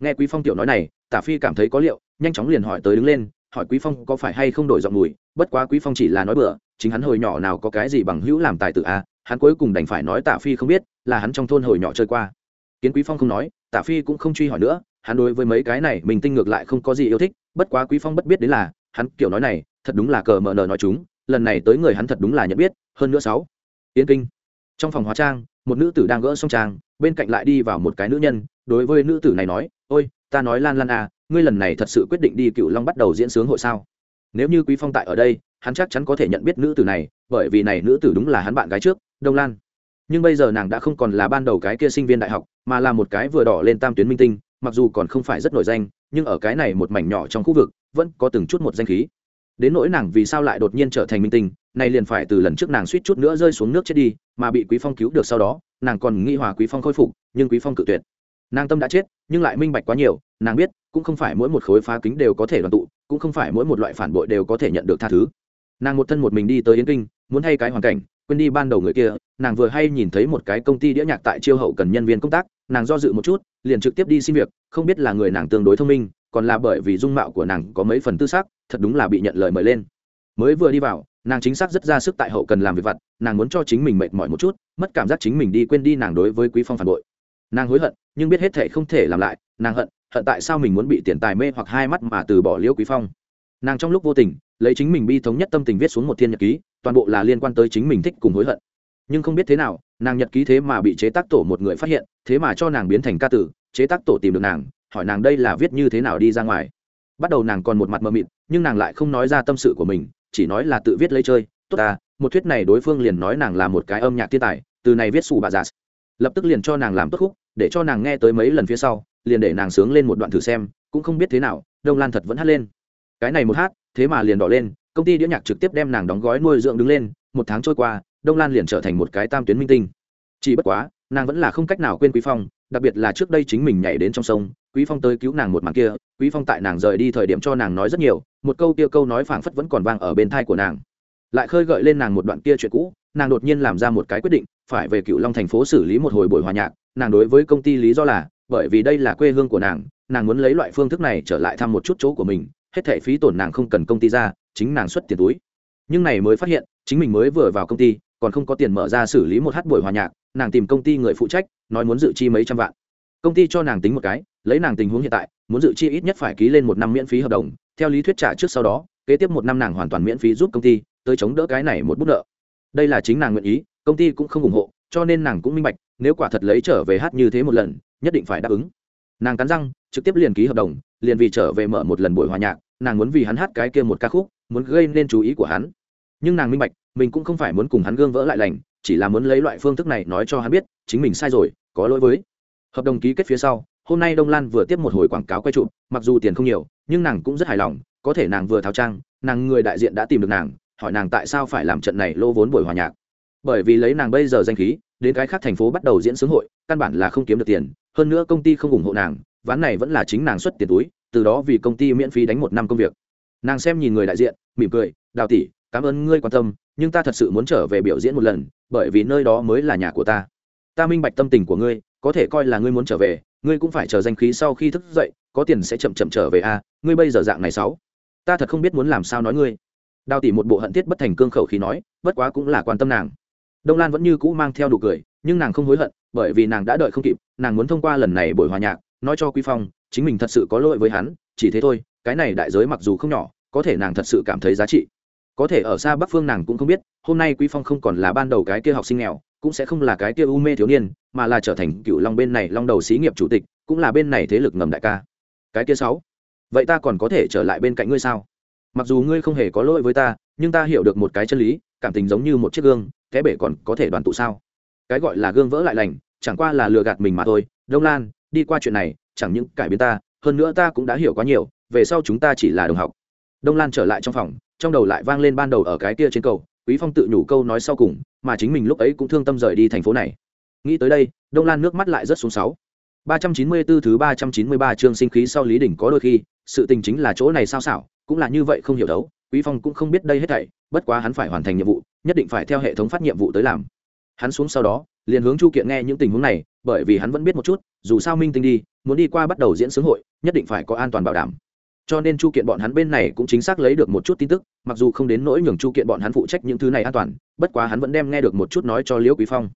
Nghe quý phong tiểu nói này, tạ phi cảm thấy có liệu, nhanh chóng liền hỏi tới đứng lên hỏi quý phong có phải hay không đổi giọng mùi bất quá quý phong chỉ là nói bừa chính hắn hồi nhỏ nào có cái gì bằng hữu làm tài tử a à, hắn cuối cùng đành phải nói tạ phi không biết là hắn trong thôn hồi nhỏ chơi qua. Kiến quý phong không nói tạ phi cũng không truy hỏi nữa hắn đối với mấy cái này mình tinh ngược lại không có gì yêu thích bất quá quý phong bất biết đến là hắn kiểu nói này thật đúng là cờ mờ nờ nói chúng lần này tới người hắn thật đúng là nhận biết hơn nữa sáu. Yến kinh. Trong phòng hóa trang một nữ tử đang gỡ xong trang bên cạnh lại đi vào một cái nữ nhân đối với nữ tử này nói ôi ta nói lan lan à ngươi lần này thật sự quyết định đi cựu long bắt đầu diễn sướng hội sao? Nếu như quý phong tại ở đây, hắn chắc chắn có thể nhận biết nữ tử này, bởi vì này nữ tử đúng là hắn bạn gái trước, đông lan. Nhưng bây giờ nàng đã không còn là ban đầu cái kia sinh viên đại học, mà là một cái vừa đỏ lên tam tuyến minh tinh, mặc dù còn không phải rất nổi danh, nhưng ở cái này một mảnh nhỏ trong khu vực, vẫn có từng chút một danh khí. Đến nỗi nàng vì sao lại đột nhiên trở thành minh tinh này liền phải từ lần trước nàng suýt chút nữa rơi xuống nước chết đi, mà bị quý phong cứu được sau đó, nàng còn nghi hòa quý phong khôi phục, nhưng quý phong cự tuyệt nàng tâm đã chết, nhưng lại minh bạch quá nhiều, nàng biết, cũng không phải mỗi một khối phá kính đều có thể đoàn tụ, cũng không phải mỗi một loại phản bội đều có thể nhận được tha thứ. Nàng một thân một mình đi tới yến kinh, muốn hay cái hoàn cảnh, quên đi ban đầu người kia, nàng vừa hay nhìn thấy một cái công ty đĩa nhạc tại chiêu hậu cần nhân viên công tác, nàng do dự một chút, liền trực tiếp đi xin việc, không biết là người nàng tương đối thông minh, còn là bởi vì dung mạo của nàng có mấy phần tư xác thật đúng là bị nhận lời mời lên. Mới vừa đi vào, nàng chính xác rất ra sức tại hậu cần làm việc vặt, nàng muốn cho chính mình mệt mỏi một chút, mất cảm giác chính mình đi quên đi nàng đối với quý phong phản bội nàng hối hận, nhưng biết hết thể không thể làm lại, nàng hận hận tại sao mình muốn bị tiền tài mê hoặc hai mắt mà từ bỏ liễu quý phong. Nàng trong lúc vô tình, lấy chính mình bi thống nhất tâm tình viết xuống một thiên nhật ký, toàn bộ là liên quan tới chính mình thích cùng hối hận. Nhưng không biết thế nào, nàng nhật ký thế mà bị chế tác tổ một người phát hiện, thế mà cho nàng biến thành ca tử, chế tác tổ tìm được nàng, hỏi nàng đây là viết như thế nào đi ra ngoài. Bắt đầu nàng còn một mặt mờ mịt, nhưng nàng lại không nói ra tâm sự của mình, chỉ nói là tự viết lấy chơi, tốt ta, một thuyết này đối phương liền nói nàng là một cái âm nhạc thiên tài, từ này viết xù bà già lập tức liền cho nàng làm tốt khúc, để cho nàng nghe tới mấy lần phía sau, liền để nàng sướng lên một đoạn thử xem, cũng không biết thế nào, đông lan thật vẫn hát lên. Cái này một hát, thế mà liền đỏ lên, công ty đĩa nhạc trực tiếp đem nàng đóng gói nuôi dưỡng đứng lên, một tháng trôi qua, đông lan liền trở thành một cái tam tuyến minh tinh. Chỉ bất quá, nàng vẫn là không cách nào quên quý phong, đặc biệt là trước đây chính mình nhảy đến trong sông, quý phong tới cứu nàng một màn kia, quý phong tại nàng rời đi thời điểm cho nàng nói rất nhiều, một câu kia câu nói phảng phất vẫn còn vang ở bên thai của nàng. Lại khơi gợi lên nàng một đoạn kia chuyện cũ, nàng đột nhiên làm ra một cái quyết định phải về cựu long thành phố xử lý một hồi buổi hòa nhạc, nàng đối với công ty lý do là, bởi vì đây là quê hương của nàng nàng muốn lấy loại phương thức này trở lại thăm một chút chỗ của mình, hết thảy phí tổn nàng không cần công ty ra, chính nàng xuất tiền túi. Nhưng này mới phát hiện, chính mình mới vừa vào công ty, còn không có tiền mở ra xử lý một hát buổi hòa nhạc, nàng tìm công ty người phụ trách, nói muốn dự chi mấy trăm vạn. Công ty cho nàng tính một cái, lấy nàng tình huống hiện tại, muốn dự chi ít nhất phải ký lên một năm miễn phí hợp đồng, theo lý thuyết trả trước sau đó, kế tiếp một năm nàng hoàn toàn miễn phí giúp công ty, tới chống đỡ cái này một bút nợ. Đây là chính nàng nguyện ý công ty cũng không ủng hộ, cho nên nàng cũng minh bạch, nếu quả thật lấy trở về hát như thế một lần, nhất định phải đáp ứng. Nàng cắn răng, trực tiếp liền ký hợp đồng, liền vì trở về mở một lần buổi hòa nhạc, nàng muốn vì hắn hát cái kia một ca khúc, muốn gây nên chú ý của hắn. Nhưng nàng minh bạch, mình cũng không phải muốn cùng hắn gương vỡ lại lành, chỉ là muốn lấy loại phương thức này nói cho hắn biết, chính mình sai rồi, có lỗi với. Hợp đồng ký kết phía sau, hôm nay đông lan vừa tiếp một hồi quảng cáo quay trụ mặc dù tiền không nhiều, nhưng nàng cũng rất hài lòng, có thể nàng vừa tháo trang, nàng người đại diện đã tìm được nàng, hỏi nàng tại sao phải làm trận này lô vốn buổi hòa nhạc bởi vì lấy nàng bây giờ danh khí đến cái khác thành phố bắt đầu diễn xướng hội căn bản là không kiếm được tiền hơn nữa công ty không ủng hộ nàng ván này vẫn là chính nàng xuất tiền túi từ đó vì công ty miễn phí đánh một năm công việc. Nàng xem nhìn người đại diện mỉm cười đào tỷ cảm ơn ngươi quan tâm nhưng ta thật sự muốn trở về biểu diễn một lần bởi vì nơi đó mới là nhà của ta. Ta minh bạch tâm tình của ngươi có thể coi là ngươi muốn trở về ngươi cũng phải chờ danh khí sau khi thức dậy có tiền sẽ chậm chậm trở về a à, ngươi bây giờ dạng này sáu ta thật không biết muốn làm sao nói ngươi. Đào tỷ một bộ hận thiết bất thành cương khẩu khí nói bất quá cũng là quan tâm nàng đông lan vẫn như cũ mang theo đủ cười, nhưng nàng không hối hận, bởi vì nàng đã đợi không kịp, nàng muốn thông qua lần này buổi hòa nhạc, nói cho quý phong, chính mình thật sự có lỗi với hắn, chỉ thế thôi, cái này đại giới mặc dù không nhỏ, có thể nàng thật sự cảm thấy giá trị. Có thể ở xa bắc phương nàng cũng không biết, hôm nay quý phong không còn là ban đầu cái kia học sinh nghèo, cũng sẽ không là cái kia u mê thiếu niên, mà là trở thành cựu long bên này long đầu xí nghiệp chủ tịch, cũng là bên này thế lực ngầm đại ca. Cái kia sáu, vậy ta còn có thể trở lại bên cạnh ngươi sao? Mặc dù ngươi không hề có lỗi với ta nhưng ta hiểu được một cái chân lý, cảm tình giống như một chiếc gương cái bể còn có thể đoàn tụ sao? Cái gọi là gương vỡ lại lành, chẳng qua là lừa gạt mình mà thôi. Đông lan, đi qua chuyện này, chẳng những cải biến ta, hơn nữa ta cũng đã hiểu quá nhiều, về sau chúng ta chỉ là đồng học. Đông lan trở lại trong phòng, trong đầu lại vang lên ban đầu ở cái kia trên cầu, quý phong tự nhủ câu nói sau cùng, mà chính mình lúc ấy cũng thương tâm rời đi thành phố này. Nghĩ tới đây, đông lan nước mắt lại rất xuống sáu. ba trăm chín mươi 394 thứ ba trăm chín mươi ba chương sinh khí sau lý đỉnh có đôi khi, sự tình chính là chỗ này sao xảo, cũng là như vậy không hiểu đấu quý phong cũng không biết đây hết thảy, bất quá hắn phải hoàn thành nhiệm vụ, nhất định phải theo hệ thống phát nhiệm vụ tới làm. Hắn xuống sau đó, liền hướng chu kiện nghe những tình huống này, bởi vì hắn vẫn biết một chút, dù sao minh tinh đi, muốn đi qua bắt đầu diễn sướng hội, nhất định phải có an toàn bảo đảm. Cho nên chu kiện bọn hắn bên này cũng chính xác lấy được một chút tin tức, mặc dù không đến nỗi nhường chu kiện bọn hắn phụ trách những thứ này an toàn, bất quá hắn vẫn đem nghe được một chút nói cho liễu quý phong.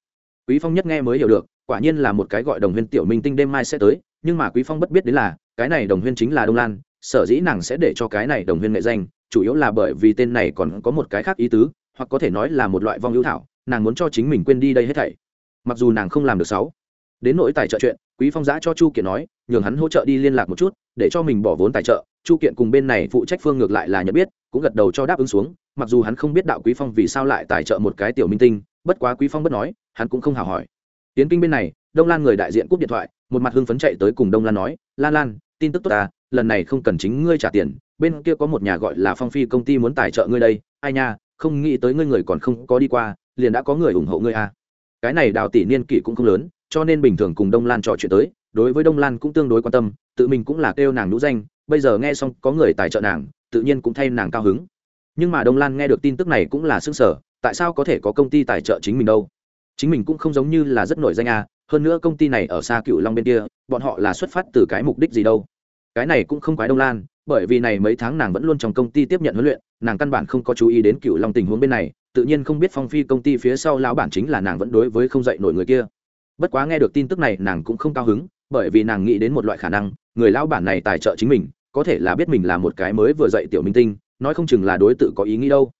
Quý phong nhất nghe mới hiểu được, quả nhiên là một cái gọi đồng huyên tiểu minh tinh đêm mai sẽ tới, nhưng mà quý phong bất biết đến là, cái này đồng huyên chính là đông lan, sở dĩ nàng sẽ để cho cái này đồng huyên nghệ danh chủ yếu là bởi vì tên này còn có một cái khác ý tứ, hoặc có thể nói là một loại vong hữu thảo, nàng muốn cho chính mình quên đi đây hết thảy. Mặc dù nàng không làm được sáu. Đến nỗi tài trợ chuyện, quý phong giã cho chu kiện nói, nhường hắn hỗ trợ đi liên lạc một chút, để cho mình bỏ vốn tài trợ. Chu kiện cùng bên này phụ trách phương ngược lại là nhận biết, cũng gật đầu cho đáp ứng xuống. Mặc dù hắn không biết đạo quý phong vì sao lại tài trợ một cái tiểu minh tinh, bất quá quý phong bất nói, hắn cũng không hào hỏi. Tiến kinh bên này, đông lan người đại diện cúp điện thoại, một mặt hưng phấn chạy tới cùng đông lan nói, lan lan, tin tức tốt ta lần này không cần chính ngươi trả tiền bên kia có một nhà gọi là phong phi công ty muốn tài trợ ngươi đây. Ai nha, không nghĩ tới ngươi người còn không có đi qua, liền đã có người ủng hộ ngươi à. cái này đào tỷ niên kỷ cũng không lớn, cho nên bình thường cùng đông lan trò chuyện tới, đối với đông lan cũng tương đối quan tâm, tự mình cũng là kêu nàng nhũ danh, bây giờ nghe xong có người tài trợ nàng, tự nhiên cũng thay nàng cao hứng. Nhưng mà đông lan nghe được tin tức này cũng là s ư ơ n g sở tại sao có thể có công ty tài trợ chính mình đâu? Chính mình cũng không giống như là rất nổi danh à hơn nữa công ty này ở xa cựu long bên kia, bọn họ là xuất phát từ cái mục đích gì đâu? Cái này cũng không quái đông lan bởi vì này mấy tháng nàng vẫn luôn trong công ty tiếp nhận huấn luyện, nàng căn bản không có chú ý đến cựu long tình huống bên này, tự nhiên không biết phong phi công ty phía sau lão bản chính là nàng vẫn đối với không dạy nổi người kia. Bất quá nghe được tin tức này, nàng cũng không cao hứng, bởi vì nàng nghĩ đến một loại khả năng, người lão bản này tài trợ chính mình, có thể là biết mình là một cái mới vừa dạy tiểu minh tinh, nói không chừng là đối tượng có ý nghĩ đâu.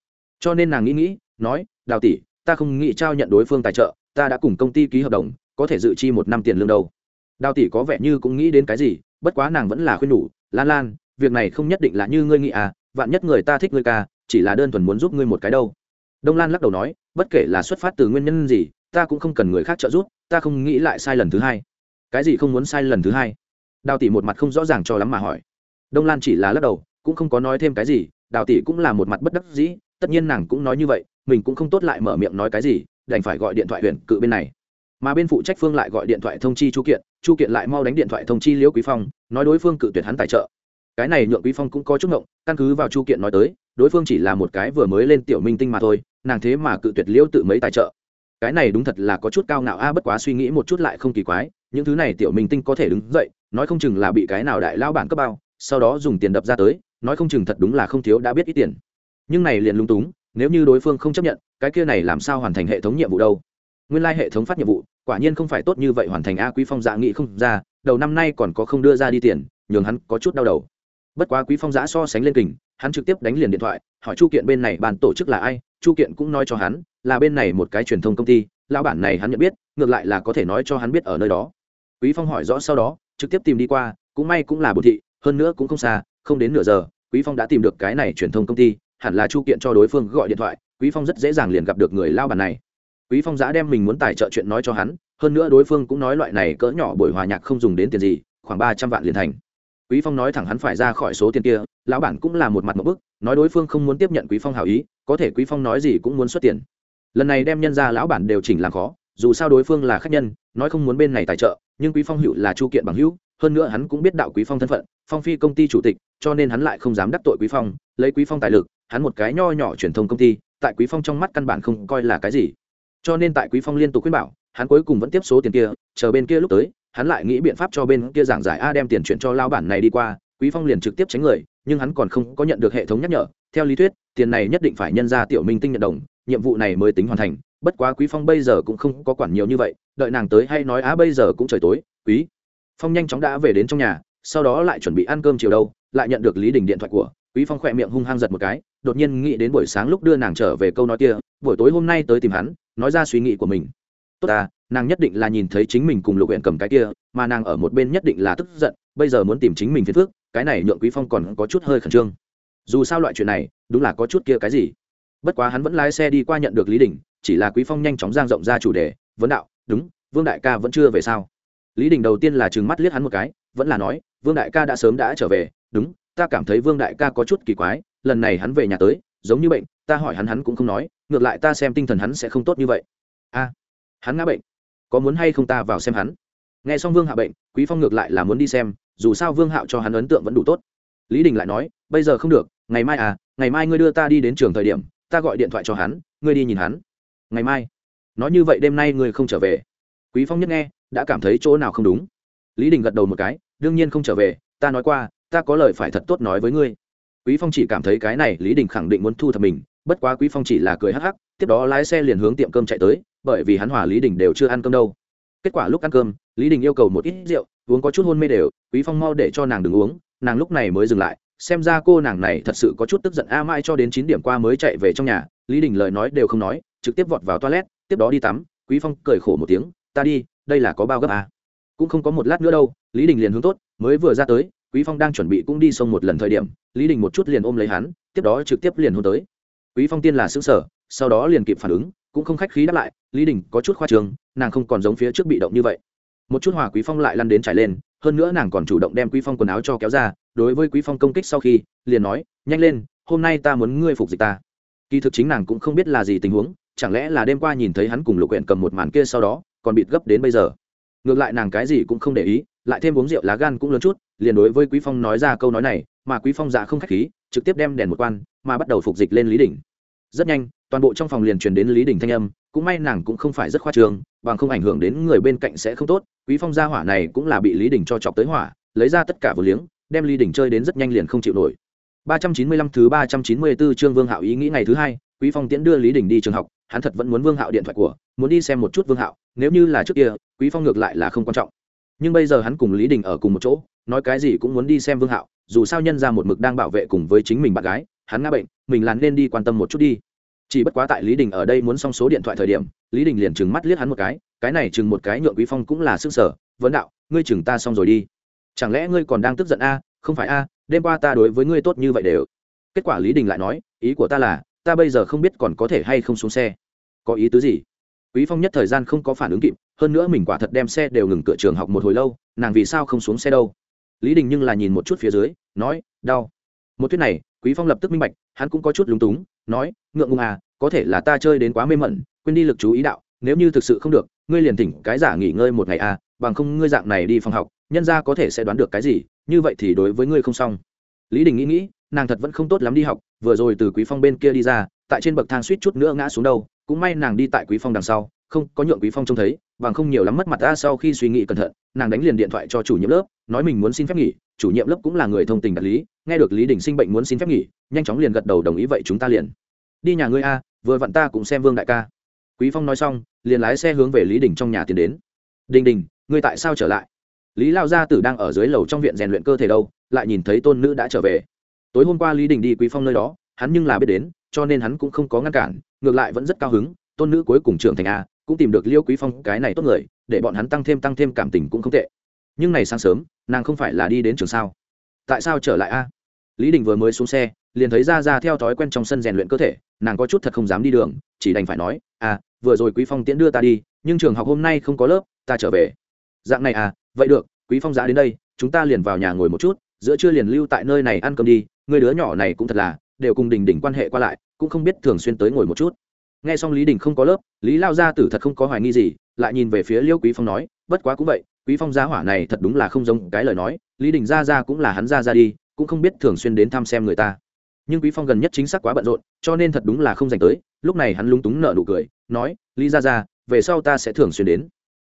Cho nên nàng nghĩ nghĩ, nói, đào tỷ, ta không nghĩ trao nhận đối phương tài trợ, ta đã cùng công ty ký hợp đồng, có thể dự chi một năm tiền lương đâu. Đào tỷ có vẻ như cũng nghĩ đến cái gì, bất quá nàng vẫn là khuyên nhủ, lan lan việc này không nhất định là như ngươi nghĩ à vạn nhất người ta thích ngươi ca, chỉ là đơn thuần muốn giúp ngươi một cái đâu. Đông lan lắc đầu nói, bất kể là xuất phát từ nguyên nhân gì, ta cũng không cần người khác trợ giúp, ta không nghĩ lại sai lần thứ hai. Cái gì không muốn sai lần thứ hai? Đào tỷ một mặt không rõ ràng cho lắm mà hỏi. Đông lan chỉ là lắc đầu, cũng không có nói thêm cái gì, đào tỷ cũng là một mặt bất đắc dĩ, tất nhiên nàng cũng nói như vậy, mình cũng không tốt lại mở miệng nói cái gì, đành phải gọi điện thoại huyện cự bên này. Mà bên phụ trách phương lại gọi điện thoại thông chi chu kiện chu kiện lại mau đánh điện thoại thông chi liễu quý phong, nói đối phương cự tuyệt hắn tài trợ cái này nhượng quý phong cũng có chút ngộng, căn cứ vào chu kiện nói tới, đối phương chỉ là một cái vừa mới lên tiểu minh tinh mà thôi, nàng thế mà cự tuyệt liễu tự mấy tài trợ. Cái này đúng thật là có chút cao ngạo a, bất quá suy nghĩ một chút lại không kỳ quái, những thứ này tiểu minh tinh có thể đứng dậy, nói không chừng là bị cái nào đại lao bản cấp bao, sau đó dùng tiền đập ra tới, nói không chừng thật đúng là không thiếu đã biết ít tiền. Nhưng này liền lung túng, nếu như đối phương không chấp nhận, cái kia này làm sao hoàn thành hệ thống nhiệm vụ đâu? Nguyên lai hệ thống phát nhiệm vụ, quả nhiên không phải tốt như vậy hoàn thành a, quý phong dạ nghị không ra, đầu năm nay còn có không đưa ra đi tiền, nhường hắn có chút đau đầu bất quá quý phong giã so sánh lên kình, hắn trực tiếp đánh liền điện thoại, hỏi chu kiện bên này bàn tổ chức là ai, chu kiện cũng nói cho hắn, là bên này một cái truyền thông công ty, lão bản này hắn nhận biết, ngược lại là có thể nói cho hắn biết ở nơi đó. Quý phong hỏi rõ sau đó, trực tiếp tìm đi qua, cũng may cũng là bồ thị, hơn nữa cũng không xa, không đến nửa giờ, quý phong đã tìm được cái này truyền thông công ty, hẳn là chu kiện cho đối phương gọi điện thoại, quý phong rất dễ dàng liền gặp được người lao bản này. Quý phong giã đem mình muốn tài trợ chuyện nói cho hắn, hơn nữa đối phương cũng nói loại này cỡ nhỏ buổi hòa nhạc không dùng đến tiền gì, khoảng ba trăm vạn liền thành quý phong nói thẳng hắn phải ra khỏi số tiền kia, lão bản cũng là một mặt một bức, nói đối phương không muốn tiếp nhận quý phong hảo ý, có thể quý phong nói gì cũng muốn xuất tiền. Lần này đem nhân ra lão bản đều chỉnh làm khó, dù sao đối phương là khách nhân, nói không muốn bên này tài trợ, nhưng quý phong hữu là chu kiện bằng hữu, hơn nữa hắn cũng biết đạo quý phong thân phận, phong phi công ty chủ tịch, cho nên hắn lại không dám đắc tội quý phong, lấy quý phong tài lực, hắn một cái nho nhỏ truyền thông công ty, tại quý phong trong mắt căn bản không coi là cái gì. Cho nên tại quý phong liên tục khuyên bảo, hắn cuối cùng vẫn tiếp số tiền kia, chờ bên kia lúc tới hắn lại nghĩ biện pháp cho bên kia giảng giải a đem tiền chuyển cho lao bản này đi qua, quý phong liền trực tiếp tránh người, nhưng hắn còn không có nhận được hệ thống nhắc nhở. Theo lý thuyết, tiền này nhất định phải nhân ra tiểu minh tinh nhận đồng, nhiệm vụ này mới tính hoàn thành. Bất quá quý phong bây giờ cũng không có quản nhiều như vậy, đợi nàng tới hay nói á bây giờ cũng trời tối, quý phong nhanh chóng đã về đến trong nhà, sau đó lại chuẩn bị ăn cơm chiều đâu, lại nhận được lý đình điện thoại của quý phong khỏe miệng hung hăng giật một cái, đột nhiên nghĩ đến buổi sáng lúc đưa nàng trở về câu nói kia, buổi tối hôm nay tới tìm hắn, nói ra suy nghĩ của mình tốt à nàng nhất định là nhìn thấy chính mình cùng lục huyện cầm cái kia, mà nàng ở một bên nhất định là tức giận, bây giờ muốn tìm chính mình phiền phước cái này nhượng quý phong còn có chút hơi khẩn trương. Dù sao loại chuyện này, đúng là có chút kia cái gì. Bất quá hắn vẫn lái xe đi qua nhận được lý đình, chỉ là quý phong nhanh chóng giang rộng ra chủ đề, vấn đạo, đúng, vương đại ca vẫn chưa về sao? Lý đình đầu tiên là trừng mắt liếc hắn một cái, vẫn là nói, vương đại ca đã sớm đã trở về, đúng, ta cảm thấy vương đại ca có chút kỳ quái, lần này hắn về nhà tới, giống như bệnh, ta hỏi hắn hắn cũng không nói, ngược lại ta xem tinh thần hắn sẽ không tốt như vậy. A hắn ngã bệnh. Có muốn hay không ta vào xem hắn? Nghe xong vương hạ bệnh, quý phong ngược lại là muốn đi xem, dù sao vương hạo cho hắn ấn tượng vẫn đủ tốt. Lý đình lại nói, bây giờ không được, ngày mai à ngày mai ngươi đưa ta đi đến trường thời điểm, ta gọi điện thoại cho hắn, ngươi đi nhìn hắn. Ngày mai? Nói như vậy đêm nay ngươi không trở về. Quý phong nhất nghe, đã cảm thấy chỗ nào không đúng. Lý đình gật đầu một cái, đương nhiên không trở về, ta nói qua, ta có lời phải thật tốt nói với ngươi. Quý phong chỉ cảm thấy cái này lý đình khẳng định muốn thu thập mình, bất quá quý phong chỉ là cười hắc hắc, tiếp đó lái xe liền hướng tiệm cơm chạy tới bởi vì hắn hòa lý đình đều chưa ăn cơm đâu kết quả lúc ăn cơm, lý đình yêu cầu một ít rượu, uống có chút hôn mê đều, quý phong mau để cho nàng đừng uống, nàng lúc này mới dừng lại, xem ra cô nàng này thật sự có chút tức giận a, mai cho đến chín điểm qua mới chạy về trong nhà, lý đình lời nói đều không nói, trực tiếp vọt vào toilet, tiếp đó đi tắm, quý phong cười khổ một tiếng, ta đi, đây là có bao gấp à. cũng không có một lát nữa đâu, lý đình liền hướng tốt, mới vừa ra tới, quý phong đang chuẩn bị cũng đi sông một lần thời điểm, lý đình một chút liền ôm lấy hắn, tiếp đó trực tiếp liền hôn tới quý phong tiên là xứng sở, sau đó liền kịp phản ứng cũng không khách khí đáp lại, lý đình có chút khoa trường nàng không còn giống phía trước bị động như vậy. Một chút hòa quý phong lại lăn đến trải lên, hơn nữa nàng còn chủ động đem quý phong quần áo cho kéo ra, đối với quý phong công kích sau khi, liền nói, nhanh lên, hôm nay ta muốn ngươi phục dịch ta. Kỳ thực chính nàng cũng không biết là gì tình huống, chẳng lẽ là đêm qua nhìn thấy hắn cùng lục huyện cầm một màn kia sau đó, còn bịt gấp đến bây giờ. Ngược lại nàng cái gì cũng không để ý, lại thêm uống rượu lá gan cũng lớn chút, liền đối với quý phong nói ra câu nói này, mà quý phong dạ không khách khí, trực tiếp đem đèn một quan, mà bắt đầu phục dịch lên lý đỉnh rất nhanh toàn bộ trong phòng liền truyền đến lý Đình thanh âm cũng may nàng cũng không phải rất khoa trường bằng không ảnh hưởng đến người bên cạnh sẽ không tốt quý phong gia hỏa này cũng là bị lý Đình cho chọc tới hỏa lấy ra tất cả vừa liếng đem lý Đình chơi đến rất nhanh liền không chịu nổi 395 thứ 394 chương Vương Hạo ý nghĩ ngày thứ hai, Quý Phong tiễn đưa Lý Đình đi trường học, hắn thật vẫn muốn Vương Hạo điện thoại của, muốn đi xem một chút Vương Hạo, nếu như là trước kia, Quý Phong ngược lại là không quan trọng. Nhưng bây giờ hắn cùng Lý Đình ở cùng một chỗ, nói cái gì cũng muốn đi xem Vương Hạo, dù sao nhân ra một mực đang bảo vệ cùng với chính mình bạn gái, hắn ngã bệnh, mình là nên đi quan tâm một chút đi. Chỉ bất quá tại Lý Đình ở đây muốn xong số điện thoại thời điểm, Lý Đình liền trừng mắt liếc hắn một cái, cái này chừng một cái nhượng Quý Phong cũng là sức sở, vấn đạo, ngươi chừng ta xong rồi đi. Chẳng lẽ ngươi còn đang tức giận a? Không phải a, đêm qua ta đối với ngươi tốt như vậy đều kết quả lý đình lại nói ý của ta là ta bây giờ không biết còn có thể hay không xuống xe có ý tứ gì quý phong nhất thời gian không có phản ứng kịp hơn nữa mình quả thật đem xe đều ngừng cửa trường học một hồi lâu nàng vì sao không xuống xe đâu lý đình nhưng là nhìn một chút phía dưới nói đau một thuyết này quý phong lập tức minh bạch, hắn cũng có chút lúng túng, nói, ngượng ngùng à có thể là ta chơi đến quá mê mẩn, quên đi lực chú ý đạo, nếu như thực sự không được, ngươi liền thỉnh cái giả nghỉ ngơi một ngày à bằng không ngươi dạng này đi phòng học, nhân ra có thể sẽ đoán được cái gì, như vậy thì đối với ngươi không xong lý đình nghĩ nghĩ, nàng thật vẫn không tốt lắm đi học, vừa rồi từ quý phong bên kia đi ra, tại trên bậc thang suýt chút nữa ngã xuống đâu, cũng may nàng đi tại quý phong đằng sau, không, có nhượng quý phong trông thấy, bằng không nhiều lắm mất mặt a. sau khi suy nghĩ cẩn thận, nàng đánh liền điện thoại cho chủ nhiệm lớp, nói mình muốn xin phép nghỉ, chủ nhiệm lớp cũng là người thông tình đạt lý nghe được lý đình sinh bệnh muốn xin phép nghỉ, nhanh chóng liền gật đầu đồng ý vậy chúng ta liền. Đi nhà ngươi a, vừa vặn ta cũng xem vương đại ca. Quý phong nói xong, liền lái xe hướng về lý đình trong nhà tiến đến. Đình đình, ngươi tại sao trở lại? Lý lao gia tử đang ở dưới lầu trong viện rèn luyện cơ thể đâu, lại nhìn thấy tôn nữ đã trở về. Tối hôm qua lý đình đi quý phong nơi đó, hắn nhưng là biết đến, cho nên hắn cũng không có ngăn cản, ngược lại vẫn rất cao hứng, tôn nữ cuối cùng trưởng thành a, cũng tìm được liêu quý phong cái này tốt người, để bọn hắn tăng thêm tăng thêm cảm tình cũng không tệ. Nhưng này sáng sớm, nàng không phải là đi đến trường sao? Tại sao trở lại a? Lý đình vừa mới xuống xe, liền thấy ra ra theo thói quen trong sân rèn luyện cơ thể, nàng có chút thật không dám đi đường, chỉ đành phải nói à vừa rồi quý phong tiễn đưa ta đi, nhưng trường học hôm nay không có lớp, ta trở về. Dạng này à vậy được, quý phong giã đến đây, chúng ta liền vào nhà ngồi một chút, giữa trưa liền lưu tại nơi này ăn cơm đi, người đứa nhỏ này cũng thật là, đều cùng đình đình quan hệ qua lại, cũng không biết thường xuyên tới ngồi một chút. Nghe xong lý đình không có lớp, lý lao gia tử thật không có hoài nghi gì, lại nhìn về phía liêu quý phong nói, bất quá cũng vậy, quý phong gia hỏa này thật đúng là không giống cái lời nói, lý đình ra ra cũng là hắn ra ra đi cũng không biết thường xuyên đến thăm xem người ta. Nhưng quý phong gần nhất chính xác quá bận rộn, cho nên thật đúng là không dành tới. Lúc này hắn lúng túng nợ nụ cười, nói, lý ra ra về sau ta sẽ thường xuyên đến.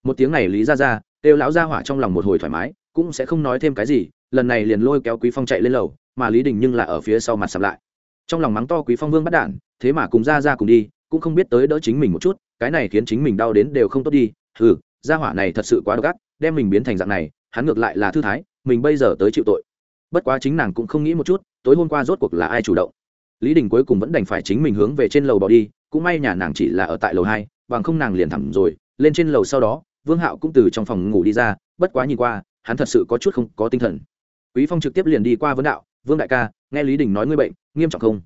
Một tiếng này lý ra ra đều lão ra hỏa trong lòng một hồi thoải mái, cũng sẽ không nói thêm cái gì, lần này liền lôi kéo quý phong chạy lên lầu, mà lý đình nhưng là ở phía sau mặt sập lại. Trong lòng mắng to quý phong vương bắt đản thế mà cùng ra ra cùng đi, cũng không biết tới đỡ chính mình một chút, cái này khiến chính mình đau đến đều không tốt đi. Ừ gia hỏa này thật sự quá độc ác, đem mình biến thành dạng này, hắn ngược lại là thư thái, mình bây giờ tới chịu tội bất quá chính nàng cũng không nghĩ một chút, tối hôm qua rốt cuộc là ai chủ động. Lý đình cuối cùng vẫn đành phải chính mình hướng về trên lầu bỏ đi, cũng may nhà nàng chỉ là ở tại lầu hai, bằng không nàng liền thẳng rồi, lên trên lầu sau đó, vương hạo cũng từ trong phòng ngủ đi ra, bất quá nhìn qua, hắn thật sự có chút không có tinh thần. Quý phong trực tiếp liền đi qua vấn đạo, vương đại ca, nghe lý đình nói ngươi bệnh, nghiêm trọng không?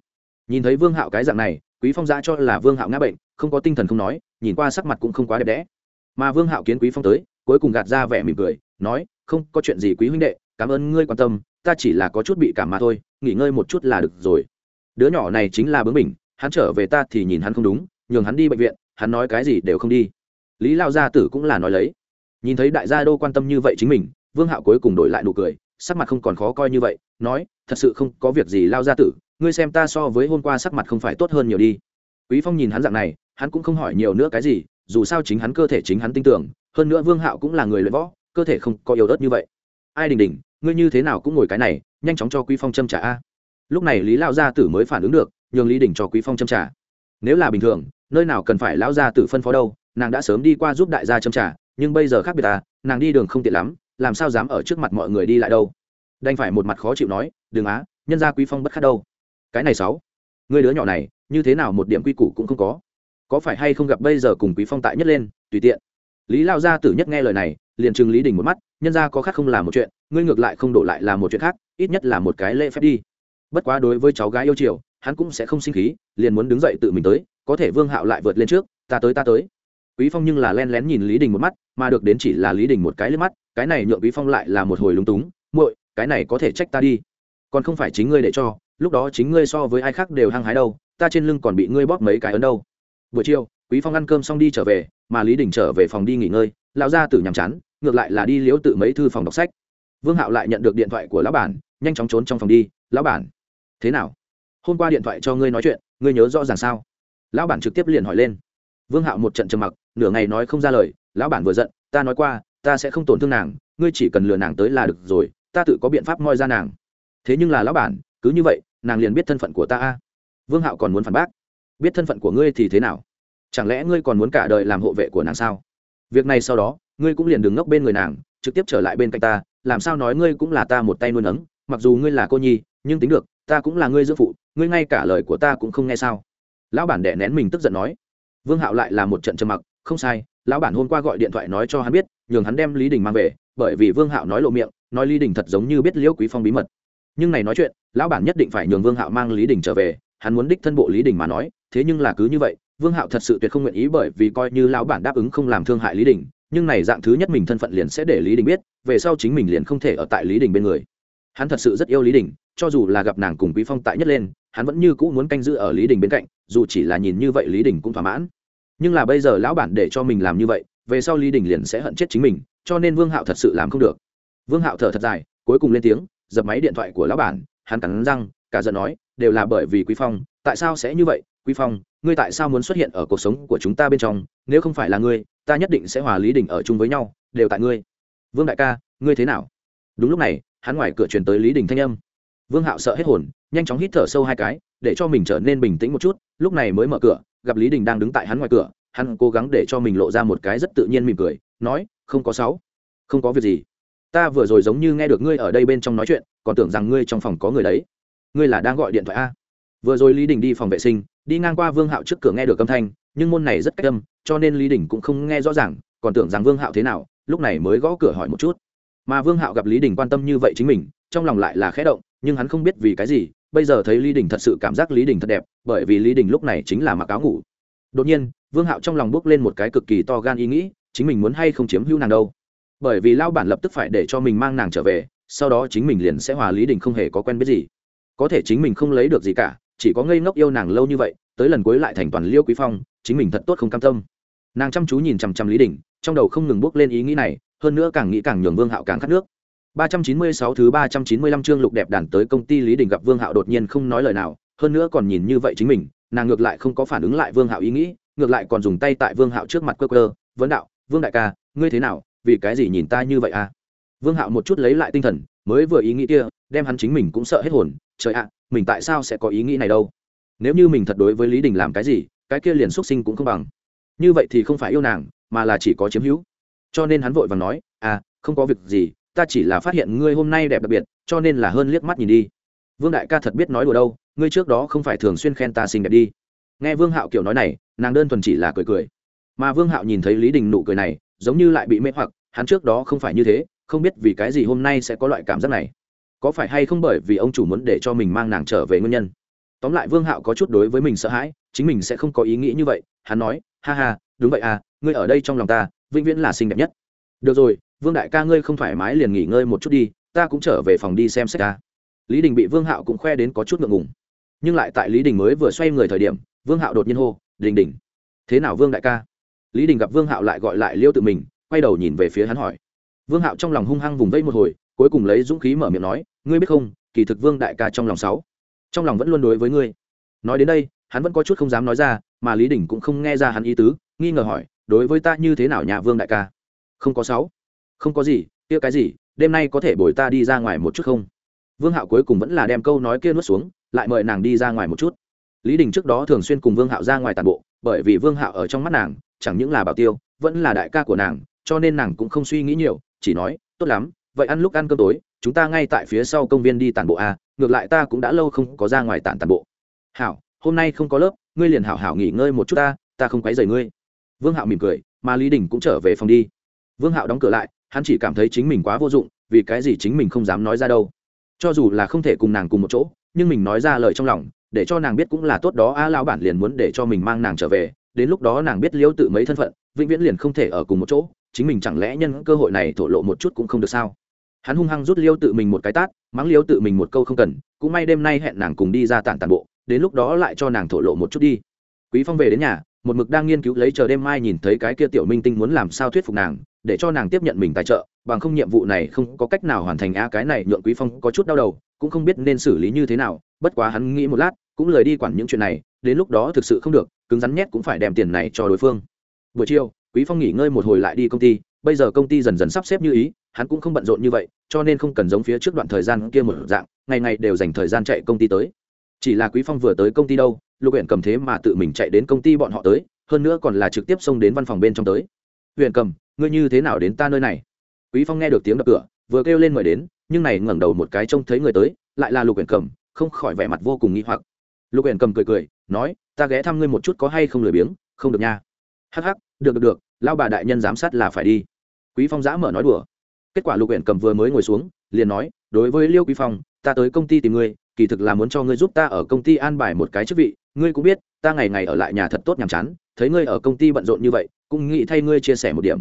Nhìn thấy vương hạo cái dạng này, quý phong ra cho là vương hạo ngã bệnh, không có tinh thần không nói, nhìn qua sắc mặt cũng không quá đẹp đẽ. Mà vương hạo kiến quý phong tới, cuối cùng gạt ra vẻ mỉm cười, nói, không, có chuyện gì quý huynh đệ, cảm ơn ngươi quan tâm ta chỉ là có chút bị cảm mà thôi, nghỉ ngơi một chút là được rồi. Đứa nhỏ này chính là bướng bỉnh, hắn trở về ta thì nhìn hắn không đúng, nhường hắn đi bệnh viện, hắn nói cái gì đều không đi. Lý lao gia tử cũng là nói lấy. Nhìn thấy đại gia đô quan tâm như vậy chính mình, vương hạo cuối cùng đổi lại nụ cười, sắc mặt không còn khó coi như vậy, nói, thật sự không có việc gì, lao gia tử, ngươi xem ta so với hôm qua sắc mặt không phải tốt hơn nhiều đi. Quý phong nhìn hắn dạng này, hắn cũng không hỏi nhiều nữa cái gì, dù sao chính hắn cơ thể chính hắn tin tưởng, hơn nữa vương hạo cũng là người luyện võ, cơ thể không có yếu ớt như vậy. Ai đình đình ngươi như thế nào cũng ngồi cái này, nhanh chóng cho quý phong châm trả a. Lúc này lý lao gia tử mới phản ứng được, nhường lý đình cho quý phong châm trả. Nếu là bình thường, nơi nào cần phải lão gia tử phân phó đâu, nàng đã sớm đi qua giúp đại gia châm trả, nhưng bây giờ khác biệt à nàng đi đường không tiện lắm, làm sao dám ở trước mặt mọi người đi lại đâu. Đành phải một mặt khó chịu nói, đừng á, nhân gia quý phong bất khát đâu. Cái này sáu người đứa nhỏ này, như thế nào một điểm quy củ cũng không có. Có phải hay không gặp bây giờ cùng quý phong tại nhất lên, tùy tiện. Lý lao gia tử nhất nghe lời này liền trừng lý đình một mắt, nhân gia có khác không là một chuyện, ngươi ngược lại không đổ lại là một chuyện khác, ít nhất là một cái lễ phép đi. Bất quá đối với cháu gái yêu chiều, hắn cũng sẽ không sinh khí, liền muốn đứng dậy tự mình tới, có thể vương hạo lại vượt lên trước, ta tới ta tới. Quý phong nhưng là len lén nhìn lý đình một mắt, mà được đến chỉ là lý đình một cái lên mắt, cái này nhượng quý phong lại là một hồi lúng túng, muội, cái này có thể trách ta đi. Còn không phải chính ngươi để cho, lúc đó chính ngươi so với ai khác đều hăng hái đâu, ta trên lưng còn bị ngươi bóp mấy cái ấn đâu. Buổi chiều, quý phong ăn cơm xong đi trở về, mà lý đình trở về phòng đi nghỉ ngơi, lão gia tử nhàm chán ngược lại là đi liếu tự mấy thư phòng đọc sách. Vương hạo lại nhận được điện thoại của lão bản, nhanh chóng trốn trong phòng đi. Lão bản, thế nào? Hôm qua điện thoại cho ngươi nói chuyện, ngươi nhớ rõ ràng sao? Lão bản trực tiếp liền hỏi lên. Vương hạo một trận trầm mặc, nửa ngày nói không ra lời. Lão bản vừa giận, ta nói qua, ta sẽ không tổn thương nàng, ngươi chỉ cần lừa nàng tới là được rồi, ta tự có biện pháp moi ra nàng. Thế nhưng là lão bản, cứ như vậy, nàng liền biết thân phận của ta a. Vương hạo còn muốn phản bác. Biết thân phận của ngươi thì thế nào? Chẳng lẽ ngươi còn muốn cả đời làm hộ vệ của nàng sao? Việc này sau đó, ngươi cũng liền đừng ngốc bên người nàng, trực tiếp trở lại bên cạnh ta, làm sao nói ngươi cũng là ta một tay nuôi nấng, mặc dù ngươi là cô nhi, nhưng tính được, ta cũng là ngươi dưỡng phụ, ngươi ngay cả lời của ta cũng không nghe sao? Lão bản đẻ nén mình tức giận nói. Vương hạo lại là một trận trầm mặc, không sai, lão bản hôm qua gọi điện thoại nói cho hắn biết, nhường hắn đem lý đình mang về, bởi vì vương hạo nói lộ miệng, nói lý đình thật giống như biết liễu quý phong bí mật. Nhưng này nói chuyện, lão bản nhất định phải nhường vương hạo mang lý đình trở về, hắn muốn đích thân bộ lý đình mà nói, thế nhưng là cứ như vậy vương hạo thật sự tuyệt không nguyện ý bởi vì coi như lão bản đáp ứng không làm thương hại lý đình, nhưng này dạng thứ nhất mình thân phận liền sẽ để lý đình biết, về sau chính mình liền không thể ở tại lý đình bên người. Hắn thật sự rất yêu lý đình, cho dù là gặp nàng cùng quý phong tại nhất lên, hắn vẫn như cũ muốn canh giữ ở lý đình bên cạnh, dù chỉ là nhìn như vậy lý đình cũng thỏa mãn. Nhưng là bây giờ lão bản để cho mình làm như vậy, về sau lý đình liền sẽ hận chết chính mình, cho nên vương hạo thật sự làm không được. Vương hạo thở thật dài, cuối cùng lên tiếng, dập máy điện thoại của lão bản, hắn cắn răng, cả giận nói, đều là bởi vì quý phong, tại sao sẽ như vậy? Quý phong ngươi tại sao muốn xuất hiện ở cuộc sống của chúng ta bên trong? Nếu không phải là ngươi, ta nhất định sẽ hòa lý đình ở chung với nhau, đều tại ngươi. Vương đại ca, ngươi thế nào? Đúng lúc này, hắn ngoài cửa truyền tới lý đình thanh âm. Vương hạo sợ hết hồn, nhanh chóng hít thở sâu hai cái, để cho mình trở nên bình tĩnh một chút, lúc này mới mở cửa, gặp lý đình đang đứng tại hắn ngoài cửa, hắn cố gắng để cho mình lộ ra một cái rất tự nhiên mỉm cười, nói, không có sáu, không có việc gì. Ta vừa rồi giống như nghe được ngươi ở đây bên trong nói chuyện, còn tưởng rằng ngươi trong phòng có người đấy. Ngươi là đang gọi điện thoại a. Vừa rồi lý đình đi phòng vệ sinh đi ngang qua vương hạo trước cửa nghe được âm thanh, nhưng môn này rất cách âm, cho nên lý đình cũng không nghe rõ ràng, còn tưởng rằng vương hạo thế nào, lúc này mới gõ cửa hỏi một chút. Mà vương hạo gặp lý đình quan tâm như vậy chính mình, trong lòng lại là khẽ động, nhưng hắn không biết vì cái gì, bây giờ thấy lý đình thật sự cảm giác lý đình thật đẹp, bởi vì lý đình lúc này chính là mặc áo ngủ. Đột nhiên, vương hạo trong lòng bước lên một cái cực kỳ to gan ý nghĩ, chính mình muốn hay không chiếm hữu nàng đâu. Bởi vì lao bản lập tức phải để cho mình mang nàng trở về, sau đó chính mình liền sẽ hòa lý đình không hề có quen biết gì. Có thể chính mình không lấy được gì cả chỉ có ngây ngốc yêu nàng lâu như vậy tới lần cuối lại thành toàn liêu quý phong chính mình thật tốt không cam tâm nàng chăm chú nhìn chằm chằm lý đình trong đầu không ngừng bước lên ý nghĩ này hơn nữa càng nghĩ càng nhường vương hạo càng khát nước 396 thứ 395 chương lục đẹp đàn tới công ty Lý Đình gặp Vương Hạo đột nhiên không nói lời nào, hơn nữa còn nhìn như vậy chính mình, nàng ngược lại không có phản ứng lại Vương Hạo ý nghĩ, ngược lại còn dùng tay tại Vương Hạo trước mặt quơ quơ, vấn đạo, "Vương đại ca, ngươi thế nào, vì cái gì nhìn ta như vậy à?" Vương Hạo một chút lấy lại tinh thần, mới vừa ý nghĩ kia, đem hắn chính mình cũng sợ hết hồn, trời ạ, mình tại sao sẽ có ý nghĩ này đâu? Nếu như mình thật đối với Lý Đình làm cái gì, cái kia liền xuất sinh cũng không bằng. Như vậy thì không phải yêu nàng, mà là chỉ có chiếm hữu. Cho nên hắn vội vàng nói, "À, không có việc gì, ta chỉ là phát hiện ngươi hôm nay đẹp đặc biệt cho nên là hơn liếc mắt nhìn đi vương đại ca thật biết nói đùa đâu ngươi trước đó không phải thường xuyên khen ta xinh đẹp đi nghe vương hạo kiểu nói này nàng đơn thuần chỉ là cười cười mà vương hạo nhìn thấy lý đình nụ cười này giống như lại bị mê hoặc hắn trước đó không phải như thế không biết vì cái gì hôm nay sẽ có loại cảm giác này có phải hay không bởi vì ông chủ muốn để cho mình mang nàng trở về nguyên nhân? Tóm lại vương hạo có chút đối với mình sợ hãi, chính mình sẽ không có ý nghĩ như vậy, hắn nói, ha ha, đúng vậy à ngươi ở đây trong lòng ta, vĩnh viễn là xinh đẹp nhất. Được rồi, vương đại ca ngươi không thoải mái liền nghỉ ngơi một chút đi, ta cũng trở về phòng đi xem xét ta lý đình bị vương hạo cũng khoe đến có chút ngượng ngùng. Nhưng lại tại lý đình mới vừa xoay người thời điểm, vương hạo đột nhiên hô, đình đình. Thế nào vương đại ca? Lý đình gặp vương hạo lại gọi lại liêu tự mình, quay đầu nhìn về phía hắn hỏi. Vương hạo trong lòng hung hăng vùng vẫy một hồi cuối cùng lấy dũng khí mở miệng nói, ngươi biết không, kỳ thực vương đại ca trong lòng sáu, trong lòng vẫn luôn đối với ngươi. Nói đến đây, hắn vẫn có chút không dám nói ra, mà lý đình cũng không nghe ra hắn ý tứ, nghi ngờ hỏi, đối với ta như thế nào nhà vương đại ca? Không có sáu. Không có gì, kia cái gì, đêm nay có thể bồi ta đi ra ngoài một chút không? Vương hạo cuối cùng vẫn là đem câu nói kia nuốt xuống, lại mời nàng đi ra ngoài một chút. Lý đình trước đó thường xuyên cùng vương hạo ra ngoài tàn bộ, bởi vì vương hạo ở trong mắt nàng, chẳng những là bảo tiêu, vẫn là đại ca của nàng, cho nên nàng cũng không suy nghĩ nhiều, chỉ nói, tốt lắm vậy ăn lúc ăn cơm tối chúng ta ngay tại phía sau công viên đi tàn bộ a à, ngược lại ta cũng đã lâu không có ra ngoài tàn tàn bộ. Hảo hôm nay không có lớp ngươi liền hảo hảo nghỉ ngơi một chút ta ta không quấy rầy ngươi. Vương hạo mỉm cười mà lý đình cũng trở về phòng đi. Vương hạo đóng cửa lại hắn chỉ cảm thấy chính mình quá vô dụng vì cái gì chính mình không dám nói ra đâu. Cho dù là không thể cùng nàng cùng một chỗ nhưng mình nói ra lời trong lòng để cho nàng biết cũng là tốt đó a Lão bản liền muốn để cho mình mang nàng trở về đến lúc đó nàng biết liễu tự mấy thân phận vĩnh viễn liền không thể ở cùng một chỗ chính mình chẳng lẽ nhân cơ hội này thổ lộ một chút cũng không được sao? Hắn hung hăng rút liêu tự mình một cái tát, mắng liêu tự mình một câu không cần, cũng may đêm nay hẹn nàng cùng đi ra tản tàn bộ, đến lúc đó lại cho nàng thổ lộ một chút đi. Quý phong về đến nhà, một mực đang nghiên cứu lấy chờ đêm mai nhìn thấy cái kia tiểu minh tinh muốn làm sao thuyết phục nàng, để cho nàng tiếp nhận mình tài trợ, bằng không nhiệm vụ này không có cách nào hoàn thành a cái này nhượng quý phong có chút đau đầu, cũng không biết nên xử lý như thế nào, bất quá hắn nghĩ một lát, cũng lời đi quản những chuyện này, đến lúc đó thực sự không được, cứng rắn nhét cũng phải đem tiền này cho đối phương. Buổi chiều, quý phong nghỉ ngơi một hồi lại đi công ty, bây giờ công ty dần dần sắp xếp như ý hắn cũng không bận rộn như vậy, cho nên không cần giống phía trước đoạn thời gian kia một dạng, ngày ngày đều dành thời gian chạy công ty tới. Chỉ là quý phong vừa tới công ty đâu, lục huyện cầm thế mà tự mình chạy đến công ty bọn họ tới, hơn nữa còn là trực tiếp xông đến văn phòng bên trong tới. Huyện cầm, ngươi như thế nào đến ta nơi này? Quý phong nghe được tiếng đập cửa, vừa kêu lên mời đến, nhưng này ngẩng đầu một cái trông thấy người tới, lại là lục huyện cầm, không khỏi vẻ mặt vô cùng nghi hoặc. Lục huyện cầm cười cười, nói, ta ghé thăm ngươi một chút có hay không lười biếng, không được nha. Hắc hắc, được được được lao bà đại nhân giám sát là phải đi. Quý phong giã mở nói đùa kết quả lục huyện cầm vừa mới ngồi xuống, liền nói, đối với liêu quý phong, ta tới công ty tìm ngươi, kỳ thực là muốn cho ngươi giúp ta ở công ty an bài một cái chức vị. Ngươi cũng biết, ta ngày ngày ở lại nhà thật tốt nhàm chán, thấy ngươi ở công ty bận rộn như vậy, cũng nghĩ thay ngươi chia sẻ một điểm.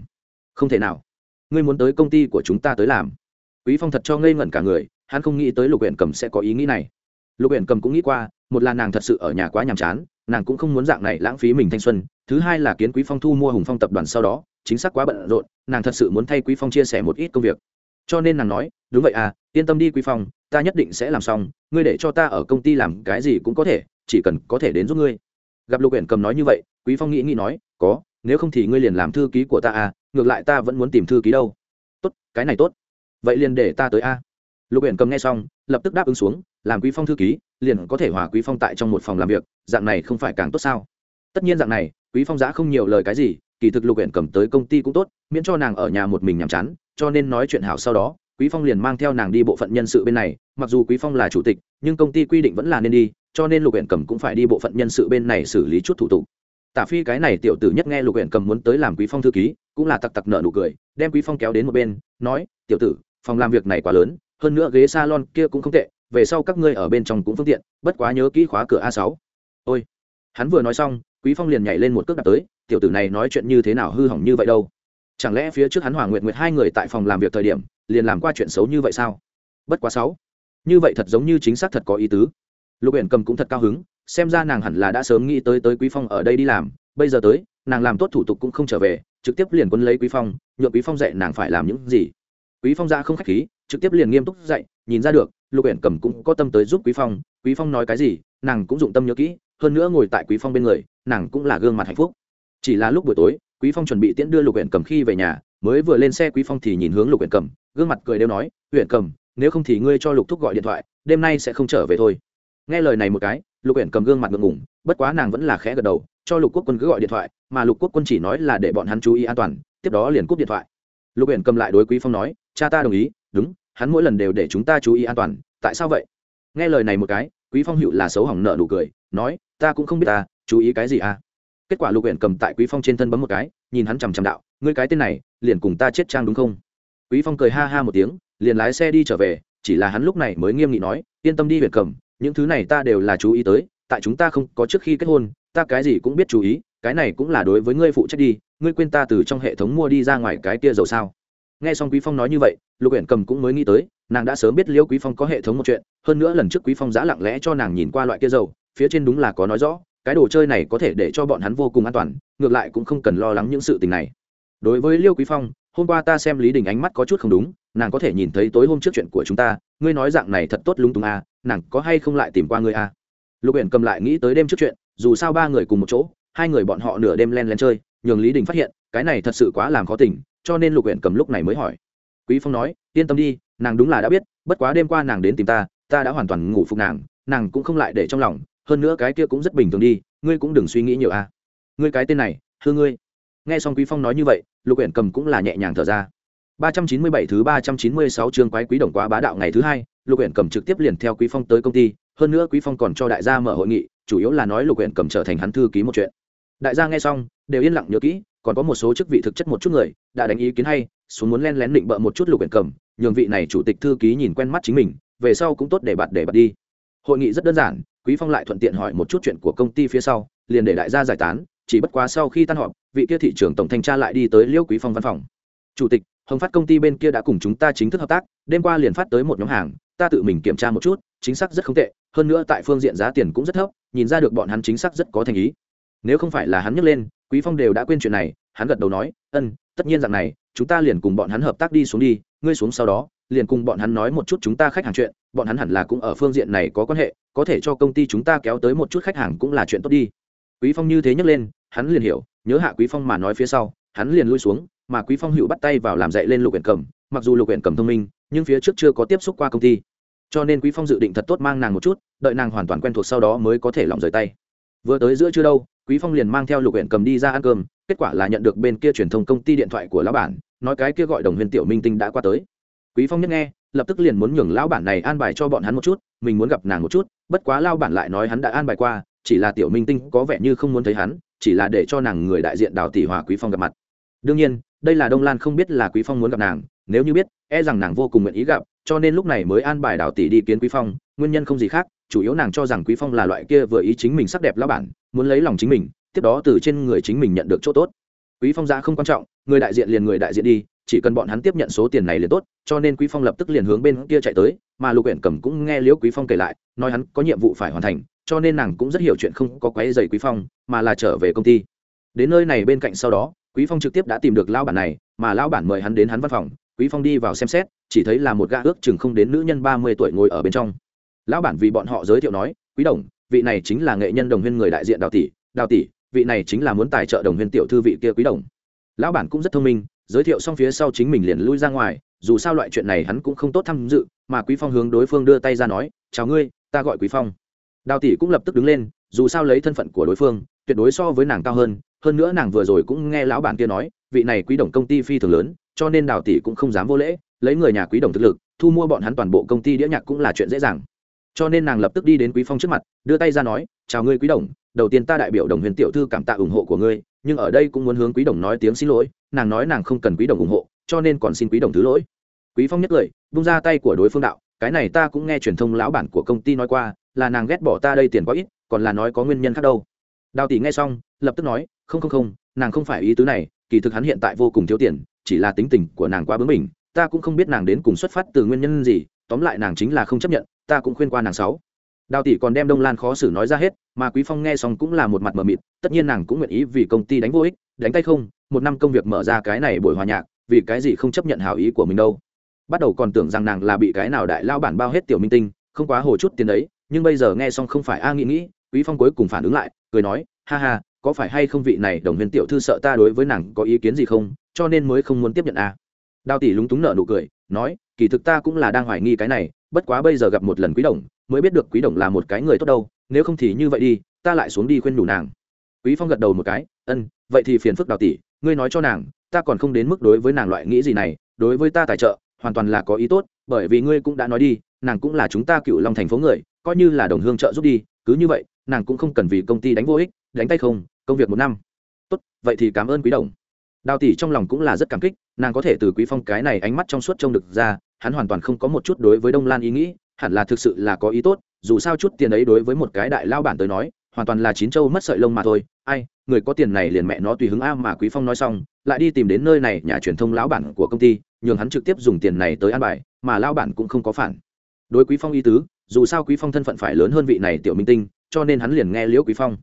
Không thể nào. Ngươi muốn tới công ty của chúng ta tới làm. Quý phong thật cho ngây ngẩn cả người, hắn không nghĩ tới lục huyện cầm sẽ có ý nghĩ này. Lục huyện cầm cũng nghĩ qua, một là nàng thật sự ở nhà quá nhàm chán, nàng cũng không muốn dạng này lãng phí mình thanh xuân, thứ hai là kiến quý phong thu mua hùng phong tập đoàn sau đó chính xác quá bận rộn, nàng thật sự muốn thay quý phong chia sẻ một ít công việc. Cho nên nàng nói, đúng vậy à yên tâm đi quý phong, ta nhất định sẽ làm xong, ngươi để cho ta ở công ty làm cái gì cũng có thể, chỉ cần có thể đến giúp ngươi. Gặp lục uyển cầm nói như vậy, quý phong nghĩ nghĩ nói, có, nếu không thì ngươi liền làm thư ký của ta à ngược lại ta vẫn muốn tìm thư ký đâu. Tốt, cái này tốt. Vậy liền để ta tới a. Lục uyển cầm nghe xong, lập tức đáp ứng xuống, làm quý phong thư ký, liền có thể hòa quý phong tại trong một phòng làm việc, dạng này không phải càng tốt sao? Tất nhiên dạng này, quý phong giã không nhiều lời cái gì kỳ thực lục huyện cầm tới công ty cũng tốt, miễn cho nàng ở nhà một mình nhàm chán, cho nên nói chuyện hảo sau đó, quý phong liền mang theo nàng đi bộ phận nhân sự bên này, mặc dù quý phong là chủ tịch, nhưng công ty quy định vẫn là nên đi, cho nên lục huyện cầm cũng phải đi bộ phận nhân sự bên này xử lý chút thủ tục. Tả phi cái này tiểu tử nhất nghe lục huyện cầm muốn tới làm quý phong thư ký, cũng là tặc tặc nợ nụ cười, đem quý phong kéo đến một bên, nói, tiểu tử, phòng làm việc này quá lớn, hơn nữa ghế salon kia cũng không tệ, về sau các ngươi ở bên trong cũng phương tiện, bất quá nhớ kỹ khóa cửa a 6 ôi, hắn vừa nói xong quý phong liền nhảy lên một cước đạp tới, tiểu tử này nói chuyện như thế nào hư hỏng như vậy đâu? Chẳng lẽ phía trước hắn Hoàng Nguyệt nguyệt hai người tại phòng làm việc thời điểm, liền làm qua chuyện xấu như vậy sao? Bất quá sáu. Như vậy thật giống như chính xác thật có ý tứ. Lục Uyển cầm cũng thật cao hứng, xem ra nàng hẳn là đã sớm nghĩ tới tới quý phong ở đây đi làm, bây giờ tới, nàng làm tốt thủ tục cũng không trở về, trực tiếp liền quân lấy quý phong, nhượng quý phong dạy nàng phải làm những gì. Quý phong ra không khách khí, trực tiếp liền nghiêm túc dạy, nhìn ra được, lục Uyển cầm cũng có tâm tới giúp quý phong quý phong nói cái gì, nàng cũng dụng tâm nhớ kỹ hơn nữa ngồi tại quý phong bên người, nàng cũng là gương mặt hạnh phúc. Chỉ là lúc buổi tối, quý phong chuẩn bị tiễn đưa lục huyện cầm khi về nhà, mới vừa lên xe quý phong thì nhìn hướng lục huyện cầm, gương mặt cười đều nói huyện cầm, nếu không thì ngươi cho lục thúc gọi điện thoại, đêm nay sẽ không trở về thôi. Nghe lời này một cái, lục huyện cầm gương mặt ngượng ngùng, bất quá nàng vẫn là khẽ gật đầu, cho lục quốc quân cứ gọi điện thoại, mà lục quốc quân chỉ nói là để bọn hắn chú ý an toàn, tiếp đó liền cúp điện thoại. Lục huyện cầm lại đối quý phong nói, cha ta đồng ý, đúng, hắn mỗi lần đều để chúng ta chú ý an toàn, tại sao vậy? Nghe lời này một cái, quý phong hữu là xấu hỏng nợ nụ cười, nói ta cũng không biết ta, chú ý cái gì à? Kết quả lục huyện cầm tại quý phong trên thân bấm một cái, nhìn hắn chằm chằm đạo, ngươi cái tên này, liền cùng ta chết trang đúng không? Quý phong cười ha ha một tiếng, liền lái xe đi trở về, chỉ là hắn lúc này mới nghiêm nghị nói, yên tâm đi huyện cầm, những thứ này ta đều là chú ý tới, tại chúng ta không có trước khi kết hôn, ta cái gì cũng biết chú ý, cái này cũng là đối với ngươi phụ trách đi, ngươi quên ta từ trong hệ thống mua đi ra ngoài cái kia dầu sao? Nghe xong quý phong nói như vậy, lục huyện cầm cũng mới nghĩ tới, nàng đã sớm biết liêu quý phong có hệ thống một chuyện, hơn nữa lần trước quý phong giã lặng lẽ cho nàng nhìn qua loại kia dầu phía trên đúng là có nói rõ cái đồ chơi này có thể để cho bọn hắn vô cùng an toàn ngược lại cũng không cần lo lắng những sự tình này đối với liêu quý phong hôm qua ta xem lý đình ánh mắt có chút không đúng nàng có thể nhìn thấy tối hôm trước chuyện của chúng ta ngươi nói dạng này thật tốt lung tung à, nàng có hay không lại tìm qua ngươi à. lục Uyển cầm lại nghĩ tới đêm trước chuyện dù sao ba người cùng một chỗ hai người bọn họ nửa đêm len len chơi nhường lý đình phát hiện cái này thật sự quá làm khó tình, cho nên lục Uyển cầm lúc này mới hỏi quý phong nói yên tâm đi nàng đúng là đã biết bất quá đêm qua nàng đến tìm ta ta đã hoàn toàn ngủ phục nàng nàng cũng không lại để trong lòng hơn nữa cái kia cũng rất bình thường đi, ngươi cũng đừng suy nghĩ nhiều à ngươi cái tên này, hư ngươi. Nghe xong quý phong nói như vậy, lục uyển cầm cũng là nhẹ nhàng thở ra. 397 thứ 396 chương quái quý đồng quá bá đạo ngày thứ hai, lục uyển cầm trực tiếp liền theo quý phong tới công ty, hơn nữa quý phong còn cho đại gia mở hội nghị, chủ yếu là nói lục uyển cầm trở thành hắn thư ký một chuyện. Đại gia nghe xong, đều yên lặng nhớ kỹ, còn có một số chức vị thực chất một chút người, đã đánh ý kiến hay, xuống muốn len lén định bợ một chút lục uyển cầm, nhường vị này chủ tịch thư ký nhìn quen mắt chính mình, về sau cũng tốt để bạn để bạn đi. Hội nghị rất đơn giản quý phong lại thuận tiện hỏi một chút chuyện của công ty phía sau, liền để đại gia giải tán, chỉ bất quá sau khi tan họp, vị kia thị trưởng tổng thanh tra lại đi tới liễu quý phong văn phòng. Chủ tịch, hồng phát công ty bên kia đã cùng chúng ta chính thức hợp tác, đêm qua liền phát tới một nhóm hàng, ta tự mình kiểm tra một chút, chính xác rất không tệ, hơn nữa tại phương diện giá tiền cũng rất thấp, nhìn ra được bọn hắn chính xác rất có thành ý. Nếu không phải là hắn nhấc lên, quý phong đều đã quên chuyện này, hắn gật đầu nói, ân, tất nhiên rằng này, chúng ta liền cùng bọn hắn hợp tác đi xuống đi, ngươi xuống sau đó, liền cùng bọn hắn nói một chút chúng ta khách hàng chuyện bọn hắn hẳn là cũng ở phương diện này có quan hệ, có thể cho công ty chúng ta kéo tới một chút khách hàng cũng là chuyện tốt đi. Quý phong như thế nhấc lên, hắn liền hiểu, nhớ hạ quý phong mà nói phía sau, hắn liền lui xuống, mà quý phong hữu bắt tay vào làm dạy lên lục huyện cầm, mặc dù lục huyện cầm thông minh, nhưng phía trước chưa có tiếp xúc qua công ty. Cho nên quý phong dự định thật tốt mang nàng một chút, đợi nàng hoàn toàn quen thuộc sau đó mới có thể lỏng rời tay. Vừa tới giữa chưa đâu, quý phong liền mang theo lục huyện cầm đi ra ăn cơm, kết quả là nhận được bên kia truyền thông công ty điện thoại của lão bản, nói cái kia gọi đồng huyền tiểu minh tinh đã qua tới. Quý phong nhất nghe lập tức liền muốn nhường lão bản này an bài cho bọn hắn một chút, mình muốn gặp nàng một chút, bất quá lão bản lại nói hắn đã an bài qua, chỉ là tiểu minh tinh có vẻ như không muốn thấy hắn, chỉ là để cho nàng người đại diện đào tỷ hòa quý phong gặp mặt. Đương nhiên, đây là đông lan không biết là quý phong muốn gặp nàng, nếu như biết e rằng nàng vô cùng nguyện ý gặp, cho nên lúc này mới an bài đào tỷ đi kiến quý phong, nguyên nhân không gì khác, chủ yếu nàng cho rằng quý phong là loại kia vừa ý chính mình sắc đẹp lão bản, muốn lấy lòng chính mình, tiếp đó từ trên người chính mình nhận được chỗ tốt. Quý phong ra không quan trọng, người đại diện liền người đại diện đi chỉ cần bọn hắn tiếp nhận số tiền này liền tốt, cho nên quý phong lập tức liền hướng bên kia chạy tới, mà lục uyển cầm cũng nghe liễu quý phong kể lại, nói hắn có nhiệm vụ phải hoàn thành, cho nên nàng cũng rất hiểu chuyện không có quấy giày quý phong, mà là trở về công ty. Đến nơi này bên cạnh sau đó, quý phong trực tiếp đã tìm được lão bản này, mà lão bản mời hắn đến hắn văn phòng, quý phong đi vào xem xét, chỉ thấy là một gã ước chừng không đến nữ nhân ba mươi tuổi ngồi ở bên trong. Lão bản vì bọn họ giới thiệu nói, quý đồng, vị này chính là nghệ nhân đồng huyên người đại diện đào tỷ đào tỷ, vị này chính là muốn tài trợ đồng huyên tiểu thư vị kia quý đồng. Lão bản cũng rất thông minh giới thiệu xong phía sau chính mình liền lui ra ngoài, dù sao loại chuyện này hắn cũng không tốt tham dự, mà quý phong hướng đối phương đưa tay ra nói, chào ngươi, ta gọi quý phong. Đào tỷ cũng lập tức đứng lên, dù sao lấy thân phận của đối phương, tuyệt đối so với nàng cao hơn hơn nữa nàng vừa rồi cũng nghe lão bản kia nói, vị này quý đồng công ty phi thường lớn, cho nên đào tỷ cũng không dám vô lễ, lấy người nhà quý đồng thực lực, thu mua bọn hắn toàn bộ công ty đĩa nhạc cũng là chuyện dễ dàng. Cho nên nàng lập tức đi đến quý phong trước mặt, đưa tay ra nói, chào ngươi quý đồng, đầu tiên ta đại biểu đồng huyền tiểu thư cảm tạ ủng hộ của ngươi, nhưng ở đây cũng muốn hướng quý đồng nói tiếng xin lỗi nàng nói nàng không cần quý đồng ủng hộ, cho nên còn xin quý đồng thứ lỗi. Quý phong nhất cười bung ra tay của đối phương đạo, cái này ta cũng nghe truyền thông lão bản của công ty nói qua, là nàng ghét bỏ ta đây tiền quá ít, còn là nói có nguyên nhân khác đâu. Đào tỷ nghe xong, lập tức nói, không không không, nàng không phải ý tứ này, kỳ thực hắn hiện tại vô cùng thiếu tiền, chỉ là tính tình của nàng quá bướng bỉnh, ta cũng không biết nàng đến cùng xuất phát từ nguyên nhân gì, tóm lại nàng chính là không chấp nhận, ta cũng khuyên qua nàng sáu. Đào tỷ còn đem đông lan khó xử nói ra hết, mà quý phong nghe xong cũng là một mặt mờ mịt, tất nhiên nàng cũng nguyện ý vì công ty đánh vô ích, đánh tay không một năm công việc mở ra cái này buổi hòa nhạc, vì cái gì không chấp nhận hảo ý của mình đâu. Bắt đầu còn tưởng rằng nàng là bị cái nào đại lao bản bao hết tiểu minh tinh, không quá hồ chút tiền đấy, nhưng bây giờ nghe xong không phải a nghĩ nghĩ, quý phong cuối cùng phản ứng lại, cười nói, ha ha, có phải hay không vị này đồng viên tiểu thư sợ ta đối với nàng có ý kiến gì không, cho nên mới không muốn tiếp nhận a đào tỷ lúng túng nở nụ cười, nói, kỳ thực ta cũng là đang hoài nghi cái này, bất quá bây giờ gặp một lần quý đồng, mới biết được quý đồng là một cái người tốt đâu, nếu không thì như vậy đi, ta lại xuống đi khuyên đủ nàng. Quý phong gật đầu một cái, ân, vậy thì phiền phức đào tỷ ngươi nói cho nàng, ta còn không đến mức đối với nàng loại nghĩ gì này, đối với ta tài trợ, hoàn toàn là có ý tốt, bởi vì ngươi cũng đã nói đi, nàng cũng là chúng ta cựu long thành phố người, coi như là đồng hương trợ giúp đi, cứ như vậy, nàng cũng không cần vì công ty đánh vô ích, đánh tay không, công việc một năm. Tốt, vậy thì cảm ơn quý đồng. Đào tỷ trong lòng cũng là rất cảm kích, nàng có thể từ quý phong cái này ánh mắt trong suốt trông được ra, hắn hoàn toàn không có một chút đối với đông lan ý nghĩ, hẳn là thực sự là có ý tốt, dù sao chút tiền ấy đối với một cái đại lao bản tới nói hoàn toàn là chín châu mất sợi lông mà thôi. Ai, người có tiền này liền mẹ nó tùy hứng a mà quý phong nói xong, lại đi tìm đến nơi này nhà truyền thông lão bản của công ty, nhường hắn trực tiếp dùng tiền này tới an bài, mà lão bản cũng không có phản. Đối quý phong ý tứ, dù sao quý phong thân phận phải lớn hơn vị này tiểu minh tinh, cho nên hắn liền nghe liễu quý phong.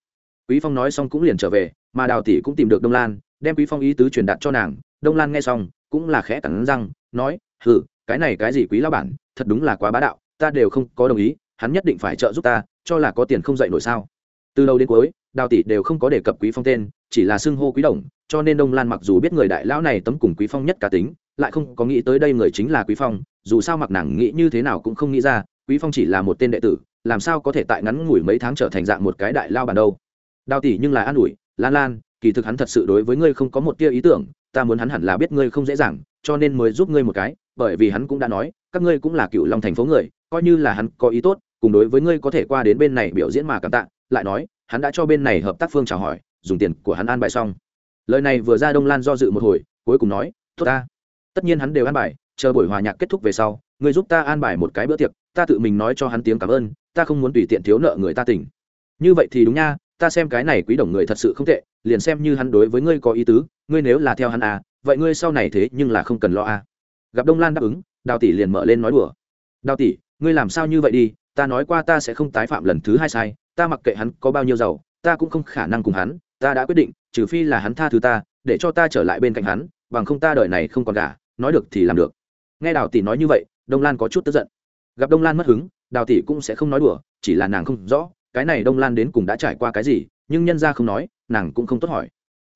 Quý phong nói xong cũng liền trở về, mà đào tỷ cũng tìm được đông lan, đem quý phong ý tứ truyền đạt cho nàng. Đông lan nghe xong, cũng là khẽ cắn răng, nói, hừ, cái này cái gì quý lão bản, thật đúng là quá bá đạo, ta đều không có đồng ý, hắn nhất định phải trợ giúp ta, cho là có tiền không dạy nổi sao? Từ đầu đến cuối, đào tỷ đều không có đề cập quý phong tên, chỉ là xưng hô quý đồng, cho nên đông lan mặc dù biết người đại lão này tấm cùng quý phong nhất cá tính, lại không có nghĩ tới đây người chính là quý phong, dù sao mặc nàng nghĩ như thế nào cũng không nghĩ ra, quý phong chỉ là một tên đệ tử, làm sao có thể tại ngắn ngủi mấy tháng trở thành dạng một cái đại lao bản đâu. Đào tỷ nhưng là an ủi, lan lan, kỳ thực hắn thật sự đối với ngươi không có một tia ý tưởng, ta muốn hắn hẳn là biết ngươi không dễ dàng, cho nên mới giúp ngươi một cái, bởi vì hắn cũng đã nói, các ngươi cũng là cựu long thành phố người, coi như là hắn có ý tốt, cùng đối với ngươi có thể qua đến bên này biểu diễn mà cảm tạ lại nói, hắn đã cho bên này hợp tác phương chào hỏi, dùng tiền của hắn an bài xong. Lời này vừa ra đông lan do dự một hồi, cuối cùng nói, tốt ta. Tất nhiên hắn đều an bài, chờ buổi hòa nhạc kết thúc về sau, ngươi giúp ta an bài một cái bữa tiệc, ta tự mình nói cho hắn tiếng cảm ơn, ta không muốn tùy tiện thiếu nợ người ta tỉnh. Như vậy thì đúng nha, ta xem cái này quý đồng người thật sự không tệ, liền xem như hắn đối với ngươi có ý tứ, ngươi nếu là theo hắn à vậy ngươi sau này thế nhưng là không cần lo à. Gặp đông lan đáp ứng, đào tỷ liền mở lên nói đùa. Đào tỷ, ngươi làm sao như vậy đi, ta nói qua ta sẽ không tái phạm lần thứ hai sai ta mặc kệ hắn có bao nhiêu giàu, ta cũng không khả năng cùng hắn, ta đã quyết định, trừ phi là hắn tha thứ ta, để cho ta trở lại bên cạnh hắn, bằng không ta đợi này không còn cả nói được thì làm được. Nghe đào tỷ nói như vậy, đông lan có chút tức giận. Gặp đông lan mất hứng, đào tỷ cũng sẽ không nói đùa, chỉ là nàng không rõ, cái này đông lan đến cùng đã trải qua cái gì, nhưng nhân ra không nói, nàng cũng không tốt hỏi.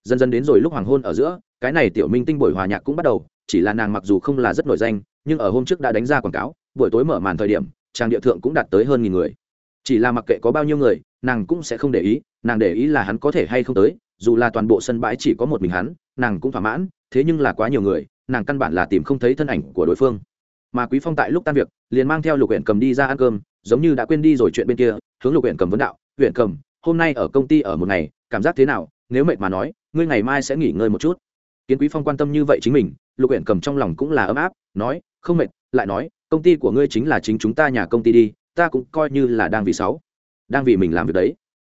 Dần dần đến rồi lúc hoàng hôn ở giữa, cái này tiểu minh tinh buổi hòa nhạc cũng bắt đầu, chỉ là nàng mặc dù không là rất nổi danh, nhưng ở hôm trước đã đánh ra quảng cáo, buổi tối mở màn thời điểm, trang địa thượng cũng đạt tới hơn nghìn người chỉ là mặc kệ có bao nhiêu người, nàng cũng sẽ không để ý, nàng để ý là hắn có thể hay không tới, dù là toàn bộ sân bãi chỉ có một mình hắn, nàng cũng thỏa mãn, thế nhưng là quá nhiều người, nàng căn bản là tìm không thấy thân ảnh của đối phương. Mà quý phong tại lúc tan việc, liền mang theo lục huyện cầm đi ra ăn cơm, giống như đã quên đi rồi chuyện bên kia, hướng lục huyện cầm vấn đạo huyện cầm, hôm nay ở công ty ở một ngày, cảm giác thế nào? Nếu mệt mà nói, ngươi ngày mai sẽ nghỉ ngơi một chút. Kiến quý phong quan tâm như vậy chính mình, lục huyện cầm trong lòng cũng là ấm áp, nói, không mệt, lại nói, công ty của ngươi chính là chính chúng ta nhà công ty đi ta cũng coi như là đang vì sáu, đang vì mình làm việc đấy.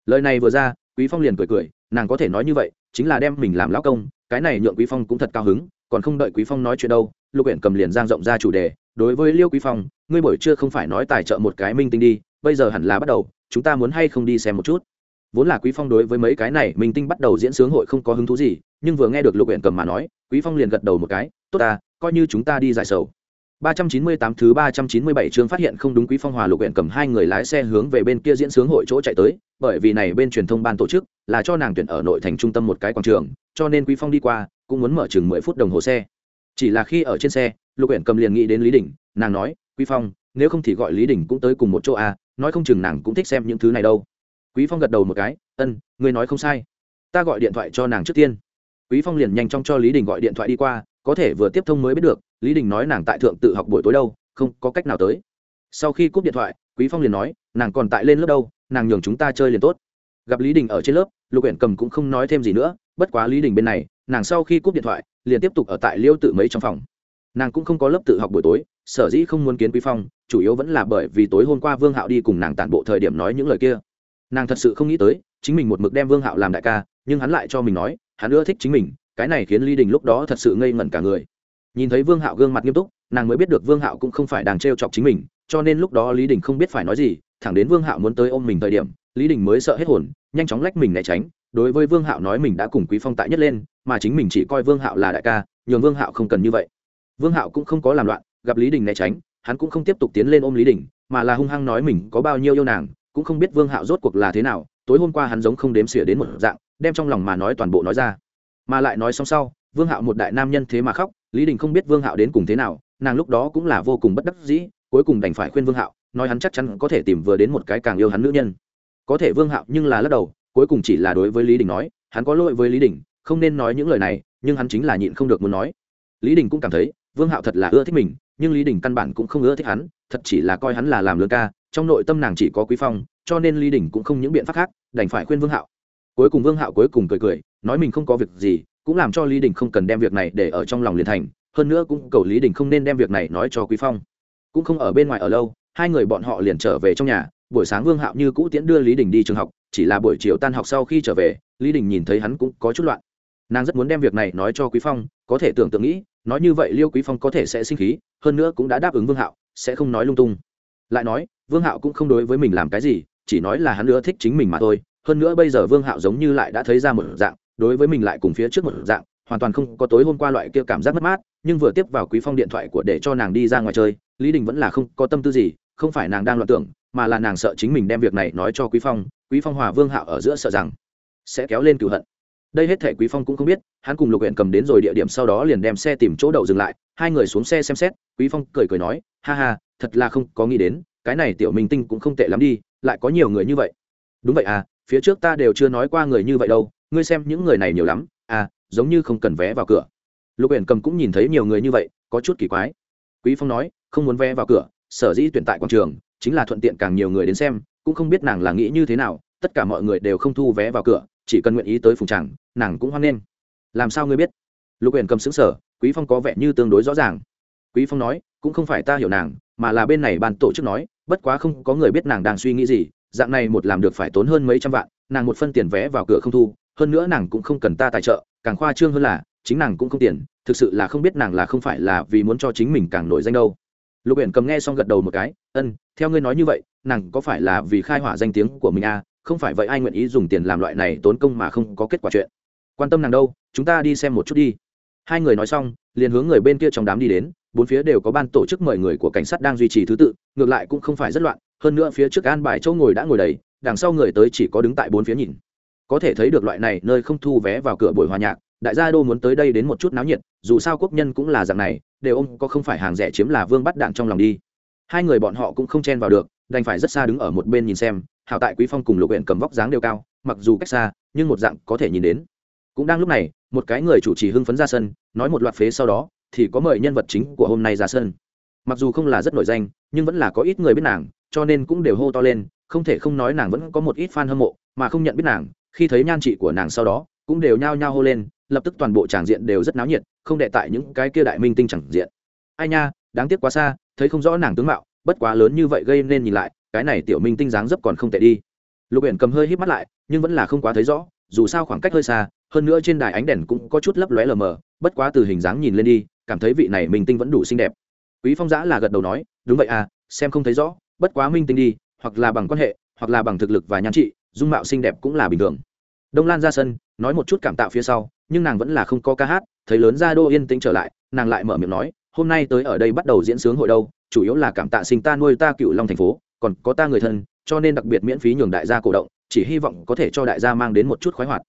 Lời này vừa ra, quý phong liền cười cười, nàng có thể nói như vậy, chính là đem mình làm lão công, cái này nhượng quý phong cũng thật cao hứng, còn không đợi quý phong nói chuyện đâu, lục Uyển cầm liền giang rộng ra chủ đề, đối với liêu quý phong, ngươi buổi trưa không phải nói tài trợ một cái minh tinh đi, bây giờ hẳn là bắt đầu, chúng ta muốn hay không đi xem một chút? Vốn là quý phong đối với mấy cái này minh tinh bắt đầu diễn sướng hội không có hứng thú gì, nhưng vừa nghe được lục Uyển cầm mà nói, quý phong liền gật đầu một cái, tốt ta, coi như chúng ta đi giải sầu. 398 thứ 397 chương phát hiện không đúng Quý Phong Hòa Lục Uyển cầm hai người lái xe hướng về bên kia diễn sướng hội chỗ chạy tới, bởi vì này bên truyền thông ban tổ chức là cho nàng tuyển ở nội thành trung tâm một cái quảng trường, cho nên Quý Phong đi qua cũng muốn mở chừng 10 phút đồng hồ xe. Chỉ là khi ở trên xe, Lục Uyển cầm liền nghĩ đến Lý Đình, nàng nói, "Quý Phong, nếu không thì gọi Lý Đình cũng tới cùng một chỗ à, nói không chừng nàng cũng thích xem những thứ này đâu." Quý Phong gật đầu một cái, "Ân, ngươi nói không sai. Ta gọi điện thoại cho nàng trước tiên." Quý Phong liền nhanh chóng cho Lý Đình gọi điện thoại đi qua, có thể vừa tiếp thông mới biết được lý đình nói nàng tại thượng tự học buổi tối đâu, không có cách nào tới. Sau khi cúp điện thoại, quý phong liền nói, nàng còn tại lên lớp đâu, nàng nhường chúng ta chơi liền tốt. Gặp lý đình ở trên lớp, lục huyện cầm cũng không nói thêm gì nữa, bất quá lý đình bên này, nàng sau khi cúp điện thoại, liền tiếp tục ở tại liêu tự mấy trong phòng. Nàng cũng không có lớp tự học buổi tối, sở dĩ không muốn kiến quý phong, chủ yếu vẫn là bởi vì tối hôm qua vương hạo đi cùng nàng tản bộ thời điểm nói những lời kia. Nàng thật sự không nghĩ tới, chính mình một mực đem vương hạo làm đại ca, nhưng hắn lại cho mình nói, hắn ưa thích chính mình, cái này khiến lý đình lúc đó thật sự ngây ngẩn cả người nhìn thấy vương hạo gương mặt nghiêm túc, nàng mới biết được vương hạo cũng không phải đang t r e o chọc chính mình, cho nên lúc đó lý đình không biết phải nói gì, thẳng đến vương hạo muốn tới ôm mình thời điểm, lý đình mới sợ hết hồn, nhanh chóng lách mình né tránh, đối với vương hạo nói mình đã cùng quý phong tại nhất lên, mà chính mình chỉ coi vương hạo là đại ca, nhường vương hạo không cần như vậy. Vương hạo cũng không có làm loạn, gặp lý đình né tránh, hắn cũng không tiếp tục tiến lên ôm lý đình, mà là hung hăng nói mình có bao nhiêu yêu nàng, cũng không biết vương hạo rốt cuộc là thế nào, tối hôm qua hắn giống không đếm xỉa đến một dạng, đem trong lòng mà nói toàn bộ nói ra. Mà lại nói xong sau, vương hạo một đại nam nhân thế mà khóc lý đình không biết vương hạo đến cùng thế nào, nàng lúc đó cũng là vô cùng bất đắc dĩ, cuối cùng đành phải khuyên vương hạo, nói hắn chắc chắn có thể tìm vừa đến một cái càng yêu hắn nữ nhân. Có thể vương hạo nhưng là lắc đầu, cuối cùng chỉ là đối với lý đình nói, hắn có lỗi với lý đình, không nên nói những lời này, nhưng hắn chính là nhịn không được muốn nói. Lý đình cũng cảm thấy, vương hạo thật là ưa thích mình, nhưng lý đình căn bản cũng không ưa thích hắn, thật chỉ là coi hắn là làm lương ca, trong nội tâm nàng chỉ có quý phong, cho nên lý đình cũng không những biện pháp khác, đành phải khuyên vương hạo. Cuối cùng vương hạo cuối cùng cười cười, nói mình không có việc gì cũng làm cho lý đình không cần đem việc này để ở trong lòng liền thành, hơn nữa cũng cầu lý đình không nên đem việc này nói cho quý phong. Cũng không ở bên ngoài ở lâu, hai người bọn họ liền trở về trong nhà, buổi sáng vương hạo như cũ tiễn đưa lý đình đi trường học, chỉ là buổi chiều tan học sau khi trở về, lý đình nhìn thấy hắn cũng có chút loạn. Nàng rất muốn đem việc này nói cho quý phong, có thể tưởng tượng nghĩ, nói như vậy liêu quý phong có thể sẽ sinh khí, hơn nữa cũng đã đáp ứng vương hạo, sẽ không nói lung tung. Lại nói, vương hạo cũng không đối với mình làm cái gì, chỉ nói là hắn nữa thích chính mình mà thôi, hơn nữa bây giờ vương hạo giống như lại đã thấy ra một dạng đối với mình lại cùng phía trước một dạng, hoàn toàn không có tối hôm qua loại kia cảm giác mất mát, nhưng vừa tiếp vào quý phong điện thoại của để cho nàng đi ra ngoài chơi, lý đình vẫn là không có tâm tư gì, không phải nàng đang loạn tưởng, mà là nàng sợ chính mình đem việc này nói cho quý phong quý phong hòa vương hạo ở giữa sợ rằng sẽ kéo lên cửu hận. Đây hết thể quý phong cũng không biết, hắn cùng lục huyện cầm đến rồi địa điểm sau đó liền đem xe tìm chỗ đậu dừng lại, hai người xuống xe xem xét, quý phong cười cười nói, ha ha, thật là không có nghĩ đến, cái này tiểu minh tinh cũng không tệ lắm đi, lại có nhiều người như vậy. Đúng vậy à phía trước ta đều chưa nói qua người như vậy đâu ngươi xem những người này nhiều lắm à giống như không cần vé vào cửa. Lục huyện cầm cũng nhìn thấy nhiều người như vậy, có chút kỳ quái. Quý phong nói, không muốn vé vào cửa, sở dĩ tuyển tại quảng trường, chính là thuận tiện càng nhiều người đến xem, cũng không biết nàng là nghĩ như thế nào, tất cả mọi người đều không thu vé vào cửa, chỉ cần nguyện ý tới phùng tràng, nàng cũng hoan nghênh. Làm sao ngươi biết? Lục huyện cầm xứng sở quý phong có vẻ như tương đối rõ ràng. Quý phong nói, cũng không phải ta hiểu nàng, mà là bên này ban tổ chức nói, bất quá không có người biết nàng đang suy nghĩ gì, dạng này một làm được phải tốn hơn mấy trăm vạn, nàng một phân tiền vé vào cửa không thu hơn nữa nàng cũng không cần ta tài trợ, càng khoa trương hơn là, chính nàng cũng không tiền, thực sự là không biết nàng là không phải là vì muốn cho chính mình càng nổi danh đâu. Lục uyển cầm nghe xong gật đầu một cái, ân, theo ngươi nói như vậy, nàng có phải là vì khai hỏa danh tiếng của mình à? Không phải vậy ai nguyện ý dùng tiền làm loại này tốn công mà không có kết quả chuyện. Quan tâm nàng đâu, chúng ta đi xem một chút đi. Hai người nói xong, liền hướng người bên kia trong đám đi đến, bốn phía đều có ban tổ chức mời người của cảnh sát đang duy trì thứ tự, ngược lại cũng không phải rất loạn, hơn nữa phía trước an bài chỗ ngồi đã ngồi đầy, đằng sau người tới chỉ có đứng tại bốn phía nhìn có thể thấy được loại này nơi không thu vé vào cửa buổi hòa nhạc, đại gia đô muốn tới đây đến một chút náo nhiệt, dù sao quốc nhân cũng là dạng này, đều ông có không phải hàng rẻ chiếm là vương bắt đạn trong lòng đi. Hai người bọn họ cũng không chen vào được, đành phải rất xa đứng ở một bên nhìn xem hảo tại quý phong cùng lục huyện cầm vóc dáng đều cao, mặc dù cách xa, nhưng một dạng có thể nhìn đến. Cũng đang lúc này, một cái người chủ trì hưng phấn ra sân, nói một loạt phế sau đó, thì có mời nhân vật chính của hôm nay ra sân. Mặc dù không là rất nổi danh, nhưng vẫn là có ít người biết nàng, cho nên cũng đều hô to lên, không thể không nói nàng vẫn có một ít fan hâm mộ, mà không nhận biết nàng khi thấy nhan trị của nàng sau đó, cũng đều nhao nhao hô lên, lập tức toàn bộ tràng diện đều rất náo nhiệt, không đệ tại những cái kia đại minh tinh chẳng diện. Ai nha, đáng tiếc quá xa, thấy không rõ nàng tướng mạo, bất quá lớn như vậy gây nên nhìn lại, cái này tiểu minh tinh dáng dấp còn không tệ đi. Lục biển cầm hơi hít mắt lại, nhưng vẫn là không quá thấy rõ, dù sao khoảng cách hơi xa, hơn nữa trên đài ánh đèn cũng có chút lấp lóe lờ mờ, bất quá từ hình dáng nhìn lên đi, cảm thấy vị này minh tinh vẫn đủ xinh đẹp. Quý phong giã là gật đầu nói, đúng vậy à xem không thấy rõ, bất quá minh tinh đi, hoặc là bằng quan hệ, hoặc là bằng thực lực và nhan trị dung mạo xinh đẹp cũng là bình thường. Đông lan ra sân, nói một chút cảm tạo phía sau, nhưng nàng vẫn là không có ca hát, thấy lớn ra đô yên tĩnh trở lại, nàng lại mở miệng nói, hôm nay tới ở đây bắt đầu diễn sướng hội đâu, chủ yếu là cảm tạ sinh ta nuôi ta cựu long thành phố, còn có ta người thân, cho nên đặc biệt miễn phí nhường đại gia cổ động, chỉ hy vọng có thể cho đại gia mang đến một chút khoái hoạt.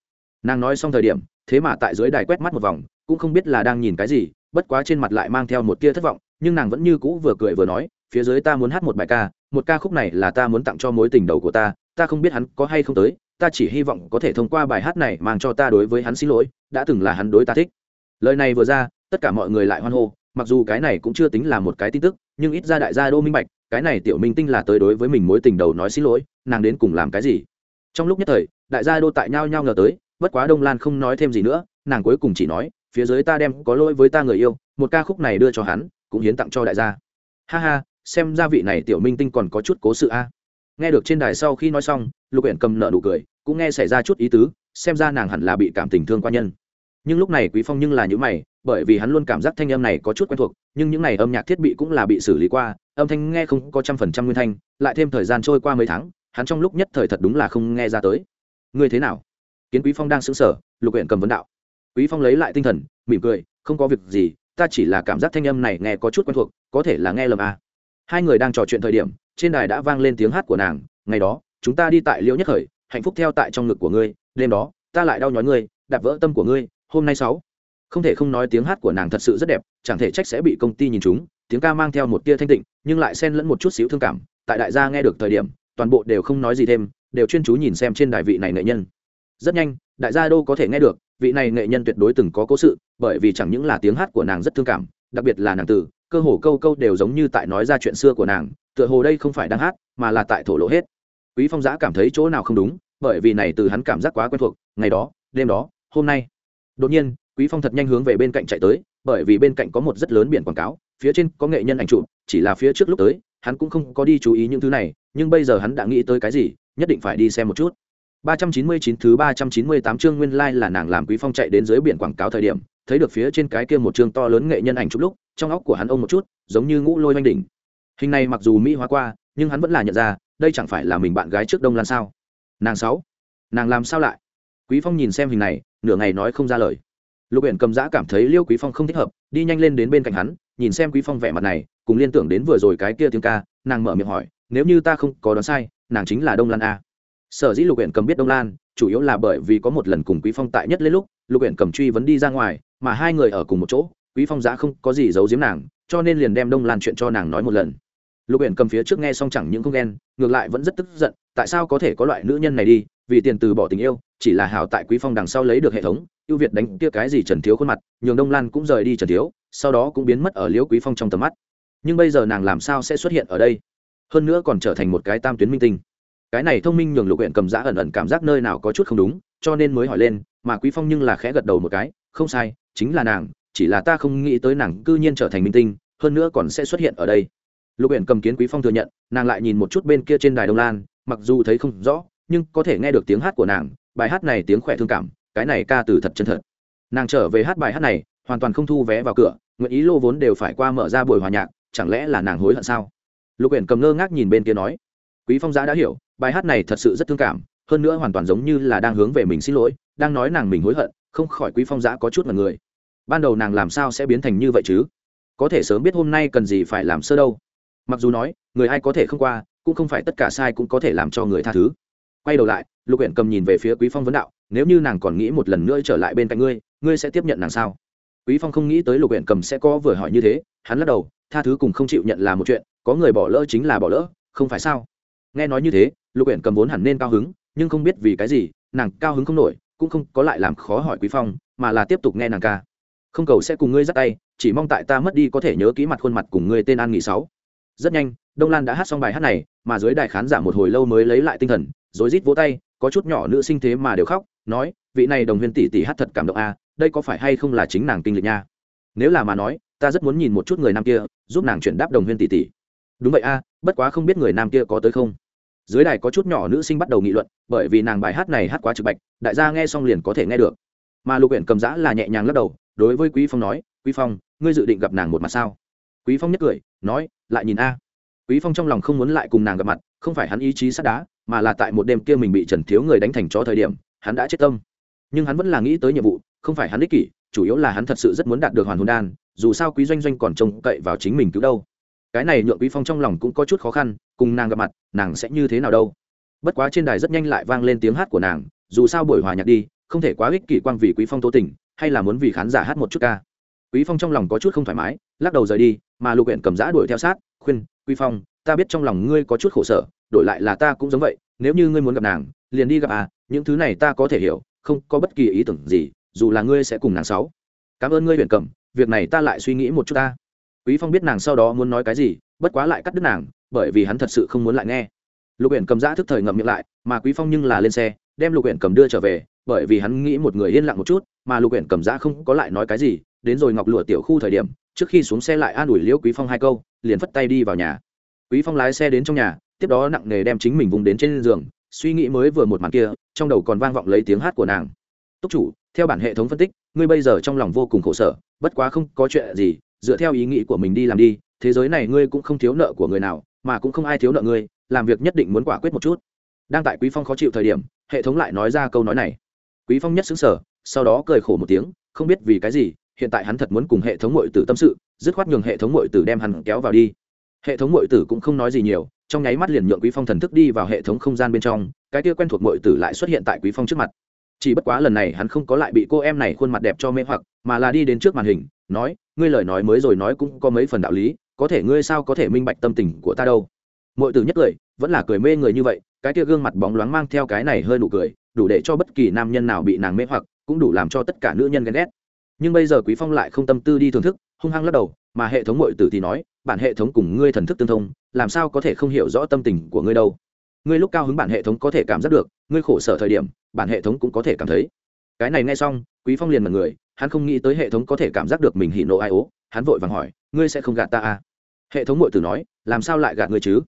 Nàng nói xong thời điểm, thế mà tại dưới đài quét mắt một vòng, cũng không biết là đang nhìn cái gì, bất quá trên mặt lại mang theo một tia thất vọng, nhưng nàng vẫn như cũ vừa cười vừa nói, phía dưới ta muốn hát một bài ca, một ca khúc này là ta muốn tặng cho mối tình đầu của ta ta không biết hắn có hay không tới, ta chỉ hy vọng có thể thông qua bài hát này mang cho ta đối với hắn xin lỗi, đã từng là hắn đối ta thích. Lời này vừa ra, tất cả mọi người lại hoan hô, mặc dù cái này cũng chưa tính là một cái tin tức, nhưng ít ra đại gia đô minh bạch, cái này tiểu minh tinh là tới đối với mình mối tình đầu nói xin lỗi, nàng đến cùng làm cái gì? Trong lúc nhất thời, đại gia đô tại nhau nhau ngờ tới, bất quá đông lan không nói thêm gì nữa, nàng cuối cùng chỉ nói, phía dưới ta đem có lỗi với ta người yêu, một ca khúc này đưa cho hắn, cũng hiến tặng cho đại gia. Ha ha, xem ra vị này tiểu minh tinh còn có chút cố sự a nghe được trên đài sau khi nói xong, lục huyện cầm nợ nụ cười, cũng nghe xảy ra chút ý tứ, xem ra nàng hẳn là bị cảm tình thương quan nhân. Nhưng lúc này quý phong nhưng là những mày, bởi vì hắn luôn cảm giác thanh âm này có chút quen thuộc, nhưng những này âm nhạc thiết bị cũng là bị xử lý qua, âm thanh nghe không có trăm phần trăm nguyên thanh, lại thêm thời gian trôi qua mấy tháng, hắn trong lúc nhất thời thật đúng là không nghe ra tới. Ngươi thế nào? Kiến quý phong đang sững sờ, lục huyện cầm vấn đạo. Quý phong lấy lại tinh thần, mỉm cười, không có việc gì, ta chỉ là cảm giác thanh âm này nghe có chút quen thuộc, có thể là nghe lầm à. hai người đang trò chuyện thời điểm trên đài đã vang lên tiếng hát của nàng, ngày đó, chúng ta đi tại liễu nhất khởi, hạnh phúc theo tại trong ngực của ngươi, đêm đó, ta lại đau nhói ngươi, đạp vỡ tâm của ngươi, hôm nay sáu. Không thể không nói tiếng hát của nàng thật sự rất đẹp, chẳng thể trách sẽ bị công ty nhìn chúng, tiếng ca mang theo một tia thanh tịnh, nhưng lại xen lẫn một chút xíu thương cảm, tại đại gia nghe được thời điểm, toàn bộ đều không nói gì thêm, đều chuyên chú nhìn xem trên đài vị này nghệ nhân. Rất nhanh, đại gia đô có thể nghe được, vị này nghệ nhân tuyệt đối từng có cố sự, bởi vì chẳng những là tiếng hát của nàng rất thương cảm, đặc biệt là nàng từ cơ hồ câu câu đều giống như tại nói ra chuyện xưa của nàng tựa hồ đây không phải đang hát mà là tại thổ lộ hết. Quý phong giã cảm thấy chỗ nào không đúng bởi vì này từ hắn cảm giác quá quen thuộc ngày đó đêm đó hôm nay. Đột nhiên quý phong thật nhanh hướng về bên cạnh chạy tới bởi vì bên cạnh có một rất lớn biển quảng cáo phía trên có nghệ nhân ảnh chụp chỉ là phía trước lúc tới hắn cũng không có đi chú ý những thứ này nhưng bây giờ hắn đã nghĩ tới cái gì nhất định phải đi xem một chút. 399 thứ 398 chương nguyên lai like là nàng làm Quý Phong chạy đến dưới biển quảng cáo thời điểm, thấy được phía trên cái kia một chương to lớn nghệ nhân ảnh chụp lúc, trong óc của hắn ông một chút, giống như ngũ lôi oanh đỉnh. Hình này mặc dù mỹ hóa qua, nhưng hắn vẫn là nhận ra, đây chẳng phải là mình bạn gái trước Đông Lan sao? Nàng sáu, nàng làm sao lại? Quý Phong nhìn xem hình này, nửa ngày nói không ra lời. Lục Uyển cầm dã cảm thấy Liêu Quý Phong không thích hợp, đi nhanh lên đến bên cạnh hắn, nhìn xem Quý Phong vẻ mặt này, cùng liên tưởng đến vừa rồi cái kia tiếng ca, nàng mở miệng hỏi, nếu như ta không có đoán sai, nàng chính là Đông Lan a sở dĩ lục huyện cầm biết đông lan chủ yếu là bởi vì có một lần cùng quý phong tại nhất lên lúc lục huyện cầm truy vấn đi ra ngoài mà hai người ở cùng một chỗ, quý phong giá không có gì giấu giếm nàng, cho nên liền đem đông lan chuyện cho nàng nói một lần. Lục Uyển cầm phía trước nghe xong chẳng những không ghen, ngược lại vẫn rất tức giận, tại sao có thể có loại nữ nhân này đi, vì tiền từ bỏ tình yêu, chỉ là hảo tại quý phong đằng sau lấy được hệ thống, ưu việt đánh kia cái gì trần thiếu khuôn mặt, nhường đông lan cũng rời đi trần thiếu, sau đó cũng biến mất ở liễu quý phong trong tầm mắt. Nhưng bây giờ nàng làm sao sẽ xuất hiện ở đây? Hơn nữa còn trở thành một cái tam tuyến minh tinh. Cái này thông minh nhường lục huyện cầm giã ẩn ẩn cảm giác nơi nào có chút không đúng, cho nên mới hỏi lên, mà quý phong nhưng là khẽ gật đầu một cái không sai, chính là nàng, chỉ là ta không nghĩ tới nàng cư nhiên trở thành minh tinh, hơn nữa còn sẽ xuất hiện ở đây. Lục huyện cầm kiến quý phong thừa nhận, nàng lại nhìn một chút bên kia trên đài đông lan, mặc dù thấy không rõ, nhưng có thể nghe được tiếng hát của nàng, bài hát này tiếng khỏe thương cảm, cái này ca từ thật chân thật. Nàng trở về hát bài hát này, hoàn toàn không thu vé vào cửa, nguyện ý lô vốn đều phải qua mở ra buổi hòa nhạc, chẳng lẽ là nàng hối hận sao? Lục huyện cầm ngơ ngác nhìn bên kia nói, quý phong giã đã hiểu, bài hát này thật sự rất thương cảm, hơn nữa hoàn toàn giống như là đang hướng về mình xin lỗi, đang nói nàng mình hối hận không khỏi quý phong giã có chút là người. Ban đầu nàng làm sao sẽ biến thành như vậy chứ? Có thể sớm biết hôm nay cần gì phải làm sơ đâu. Mặc dù nói, người ai có thể không qua, cũng không phải tất cả sai cũng có thể làm cho người tha thứ. Quay đầu lại, lục huyện cầm nhìn về phía quý phong vấn đạo, nếu như nàng còn nghĩ một lần nữa trở lại bên cạnh ngươi ngươi sẽ tiếp nhận nàng sao? Quý phong không nghĩ tới lục huyện cầm sẽ có vừa hỏi như thế, hắn lắc đầu, tha thứ cùng không chịu nhận là một chuyện, có người bỏ lỡ chính là bỏ lỡ, không phải sao? Nghe nói như thế, lục huyện cầm vốn hẳn nên cao hứng, nhưng không biết vì cái gì, nàng cao hứng không nổi cũng không có lại làm khó hỏi quý phong mà là tiếp tục nghe nàng ca. Không cầu sẽ cùng ngươi dắt tay chỉ mong tại ta mất đi có thể nhớ kỹ mặt khuôn mặt cùng ngươi tên an nghỉ sáu. Rất nhanh đông lan đã hát xong bài hát này mà dưới đài khán giả một hồi lâu mới lấy lại tinh thần rối rít vỗ tay có chút nhỏ nữ sinh thế mà đều khóc nói vị này đồng huyền tỷ tỷ hát thật cảm động a à, đây có phải hay không là chính nàng kinh lịch nha? Nếu là mà nói ta rất muốn nhìn một chút người nam kia giúp nàng chuyển đáp đồng huyền tỷ tỷ. Đúng vậy a bất quá không biết người nam kia có tới không? Dưới đài có chút nhỏ nữ sinh bắt đầu nghị luận, bởi vì nàng bài hát này hát quá trực bạch, đại gia nghe xong liền có thể nghe được. Mà lục huyện cầm giã là nhẹ nhàng lắc đầu, đối với quý phong nói, quý phong, ngươi dự định gặp nàng một mặt sao? Quý phong nhất cười, nói, lại nhìn a. Quý phong trong lòng không muốn lại cùng nàng gặp mặt, không phải hắn ý chí sắt đá, mà là tại một đêm kia mình bị trần thiếu người đánh thành chó thời điểm, hắn đã chết tâm. Nhưng hắn vẫn là nghĩ tới nhiệm vụ, không phải hắn ích kỷ, chủ yếu là hắn thật sự rất muốn đạt được hoàn hồn đan, dù sao quý doanh doanh còn trông cậy vào chính mình cứu đâu cái này nhượng quý phong trong lòng cũng có chút khó khăn, cùng nàng gặp mặt, nàng sẽ như thế nào đâu? Bất quá trên đài rất nhanh lại vang lên tiếng hát của nàng, dù sao buổi hòa nhạc đi, không thể quá ích kỷ quang vì quý phong tố tình, hay là muốn vì khán giả hát một chút ca. Quý phong trong lòng có chút không thoải mái, lắc đầu rời đi, mà lục huyện cầm giã đuổi theo sát, khuyên, quý phong, ta biết trong lòng ngươi có chút khổ sở, đổi lại là ta cũng giống vậy, nếu như ngươi muốn gặp nàng, liền đi gặp à những thứ này ta có thể hiểu, không có bất kỳ ý tưởng gì, dù là ngươi sẽ cùng nàng sáu. Cảm ơn ngươi huyện cầm việc này ta lại suy nghĩ một chút ta quý phong biết nàng sau đó muốn nói cái gì, bất quá lại cắt đứt nàng, bởi vì hắn thật sự không muốn lại nghe. Lục huyện cầm giã thức thời ngậm miệng lại, mà quý phong nhưng là lên xe, đem lục huyện cầm đưa trở về, bởi vì hắn nghĩ một người yên lặng một chút, mà lục huyện cầm giã không có lại nói cái gì, đến rồi ngọc lụa tiểu khu thời điểm, trước khi xuống xe lại an ủi liễu quý phong hai câu, liền phất tay đi vào nhà. Quý phong lái xe đến trong nhà, tiếp đó nặng nề đem chính mình vùng đến trên giường, suy nghĩ mới vừa một màn kia, trong đầu còn vang vọng lấy tiếng hát của nàng. Túc chủ, theo bản hệ thống phân tích, ngươi bây giờ trong lòng vô cùng khổ sở, bất quá không có chuyện gì dựa theo ý nghĩ của mình đi làm đi, thế giới này ngươi cũng không thiếu nợ của người nào, mà cũng không ai thiếu nợ ngươi, làm việc nhất định muốn quả quyết một chút. Đang tại quý phong khó chịu thời điểm, hệ thống lại nói ra câu nói này. Quý phong nhất xứng sở sau đó cười khổ một tiếng, không biết vì cái gì, hiện tại hắn thật muốn cùng hệ thống mội tử tâm sự, dứt khoát nhường hệ thống mội tử đem hắn kéo vào đi. Hệ thống mội tử cũng không nói gì nhiều, trong nháy mắt liền nhượng quý phong thần thức đi vào hệ thống không gian bên trong, cái kia quen thuộc mội tử lại xuất hiện tại quý phong trước mặt chỉ bất quá lần này hắn không có lại bị cô em này khuôn mặt đẹp cho mê hoặc, mà là đi đến trước màn hình, nói, ngươi lời nói mới rồi nói cũng có mấy phần đạo lý, có thể ngươi sao có thể minh bạch tâm tình của ta đâu? Mọi từ nhất cười, vẫn là cười mê người như vậy, cái kia gương mặt bóng loáng mang theo cái này hơi nụ cười, đủ để cho bất kỳ nam nhân nào bị nàng mê hoặc, cũng đủ làm cho tất cả nữ nhân ghen ghét. Nhưng bây giờ quý phong lại không tâm tư đi thưởng thức, hung hăng lắc đầu, mà hệ thống mọi tử thì nói, bản hệ thống cùng ngươi thần thức tương thông, làm sao có thể không hiểu rõ tâm tình của ngươi đâu? Ngươi lúc cao hứng bản hệ thống có thể cảm giác được, ngươi khổ sở thời điểm, bản hệ thống cũng có thể cảm thấy. Cái này nghe xong, quý phong liền mật người, hắn không nghĩ tới hệ thống có thể cảm giác được mình hỉ nộ ai ố, hắn vội vàng hỏi, ngươi sẽ không gạt ta à? Hệ thống ngội tử nói, làm sao lại gạt ngươi chứ?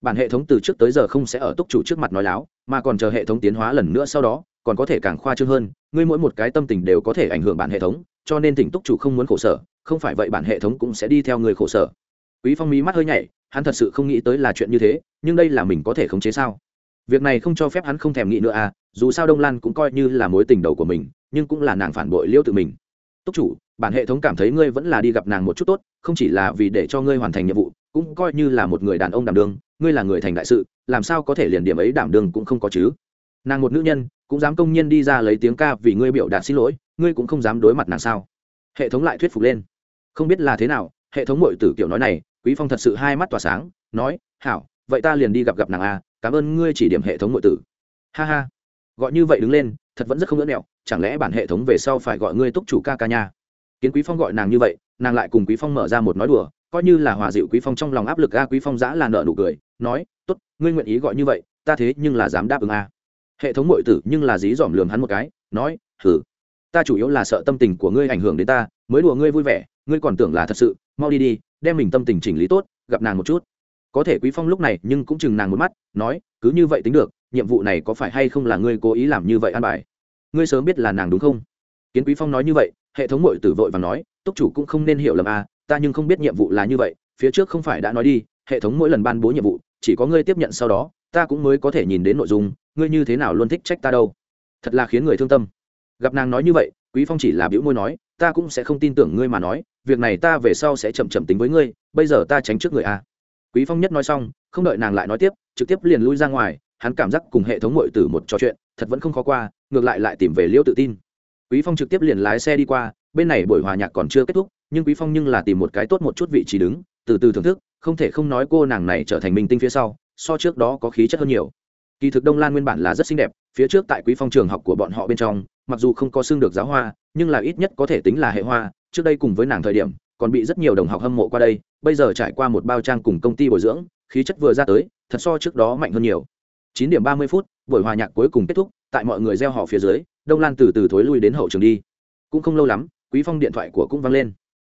Bản hệ thống từ trước tới giờ không sẽ ở túc chủ trước mặt nói láo, mà còn chờ hệ thống tiến hóa lần nữa sau đó, còn có thể càng khoa trương hơn, ngươi mỗi một cái tâm tình đều có thể ảnh hưởng bản hệ thống, cho nên tỉnh túc chủ không muốn khổ sở, không phải vậy bản hệ thống cũng sẽ đi theo người khổ sở. Quý phong mí mắt hơi nhảy hắn thật sự không nghĩ tới là chuyện như thế, nhưng đây là mình có thể khống chế sao? Việc này không cho phép hắn không thèm nghĩ nữa à dù sao đông lan cũng coi như là mối tình đầu của mình, nhưng cũng là nàng phản bội liêu tự mình. Túc chủ, bản hệ thống cảm thấy ngươi vẫn là đi gặp nàng một chút tốt, không chỉ là vì để cho ngươi hoàn thành nhiệm vụ, cũng coi như là một người đàn ông đảm đương, ngươi là người thành đại sự, làm sao có thể liền điểm ấy đảm đương cũng không có chứ? Nàng một nữ nhân, cũng dám công nhiên đi ra lấy tiếng ca vì ngươi biểu đạt xin lỗi, ngươi cũng không dám đối mặt nàng sao? Hệ thống lại thuyết phục lên. Không biết là thế nào, hệ thống mội tử kiểu nói này quý phong thật sự hai mắt tỏa sáng, nói, hảo, vậy ta liền đi gặp gặp nàng a, cảm ơn ngươi chỉ điểm hệ thống nội tử. Ha ha. Gọi như vậy đứng lên, thật vẫn rất không ngỡ nẹo, chẳng lẽ bản hệ thống về sau phải gọi ngươi túc chủ ca ca nha? Kiến quý phong gọi nàng như vậy, nàng lại cùng quý phong mở ra một nói đùa, coi như là hòa dịu quý phong trong lòng áp lực a, quý phong giã là nợ nụ cười, nói, tốt, ngươi nguyện ý gọi như vậy, ta thế nhưng là dám đáp ứng a. Hệ thống mội tử nhưng là dí dỏm lường hắn một cái, nói thử ta chủ yếu là sợ tâm tình của ngươi ảnh hưởng đến ta, mới đùa ngươi vui vẻ, ngươi còn tưởng là thật sự, mau đi đi đem mình tâm tình chỉnh lý tốt, gặp nàng một chút. Có thể quý phong lúc này nhưng cũng chừng nàng một mắt, nói, cứ như vậy tính được, nhiệm vụ này có phải hay không là ngươi cố ý làm như vậy an bài? Ngươi sớm biết là nàng đúng không? Kiến quý phong nói như vậy, hệ thống mội tử vội và nói, túc chủ cũng không nên hiểu lầm à ta nhưng không biết nhiệm vụ là như vậy, phía trước không phải đã nói đi, hệ thống mỗi lần ban bố nhiệm vụ, chỉ có ngươi tiếp nhận sau đó, ta cũng mới có thể nhìn đến nội dung, ngươi như thế nào luôn thích trách ta đâu? Thật là khiến người thương tâm. Gặp nàng nói như vậy, quý phong chỉ là biểu môi nói ta cũng sẽ không tin tưởng ngươi mà nói, việc này ta về sau sẽ chậm chậm tính với ngươi, bây giờ ta tránh trước người a à. quý phong nhất nói xong, không đợi nàng lại nói tiếp, trực tiếp liền lui ra ngoài, hắn cảm giác cùng hệ thống muội tử một trò chuyện, thật vẫn không khó qua, ngược lại lại tìm về liêu tự tin quý phong trực tiếp liền lái xe đi qua, bên này buổi hòa nhạc còn chưa kết thúc, nhưng quý phong nhưng là tìm một cái tốt một chút vị trí đứng, từ từ thưởng thức, không thể không nói cô nàng này trở thành minh tinh phía sau, so trước đó có khí chất hơn nhiều kỳ thực đông lan nguyên bản là rất xinh đẹp, phía trước tại quý phong trường học của bọn họ bên trong, mặc dù không có xương được giáo hoa nhưng là ít nhất có thể tính là hệ hoa trước đây cùng với nàng thời điểm còn bị rất nhiều đồng học hâm mộ qua đây bây giờ trải qua một bao trang cùng công ty bồi dưỡng khí chất vừa ra tới thật so trước đó mạnh hơn nhiều. Chín điểm ba mươi phút buổi hòa nhạc cuối cùng kết thúc tại mọi người gieo họ phía dưới đông lan từ từ thối lui đến hậu trường đi. Cũng không lâu lắm quý phong điện thoại của cũng vang lên.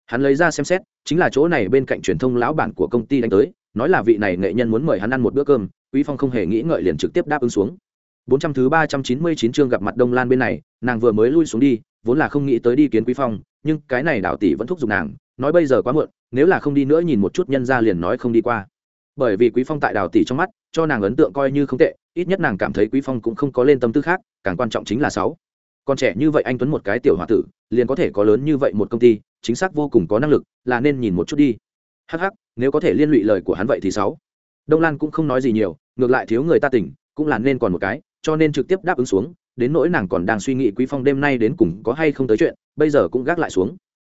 Hắn lấy ra xem xét chính là chỗ này bên cạnh truyền thông lão bản của công ty đánh tới nói là vị này nghệ nhân muốn mời hắn ăn một bữa cơm quý phong không hề nghĩ ngợi liền trực tiếp đáp ứng xuống. 400 thứ 399 chương gặp mặt Đông Lan bên này, nàng vừa mới lui xuống đi, vốn là không nghĩ tới đi kiến Quý Phong, nhưng cái này đảo tỷ vẫn thúc giục nàng, nói bây giờ quá muộn, nếu là không đi nữa nhìn một chút nhân ra liền nói không đi qua. Bởi vì Quý Phong tại đảo tỷ trong mắt, cho nàng ấn tượng coi như không tệ, ít nhất nàng cảm thấy Quý Phong cũng không có lên tâm tư khác, càng quan trọng chính là sáu. Con trẻ như vậy anh tuấn một cái tiểu hòa tử, liền có thể có lớn như vậy một công ty, chính xác vô cùng có năng lực, là nên nhìn một chút đi. Hắc hắc, nếu có thể liên lụy lời của hắn vậy thì sáu. Đông Lan cũng không nói gì nhiều, ngược lại thiếu người ta tỉnh, cũng là nên còn một cái, cho nên trực tiếp đáp ứng xuống đến nỗi nàng còn đang suy nghĩ quý phong đêm nay đến cùng có hay không tới chuyện, bây giờ cũng gác lại xuống.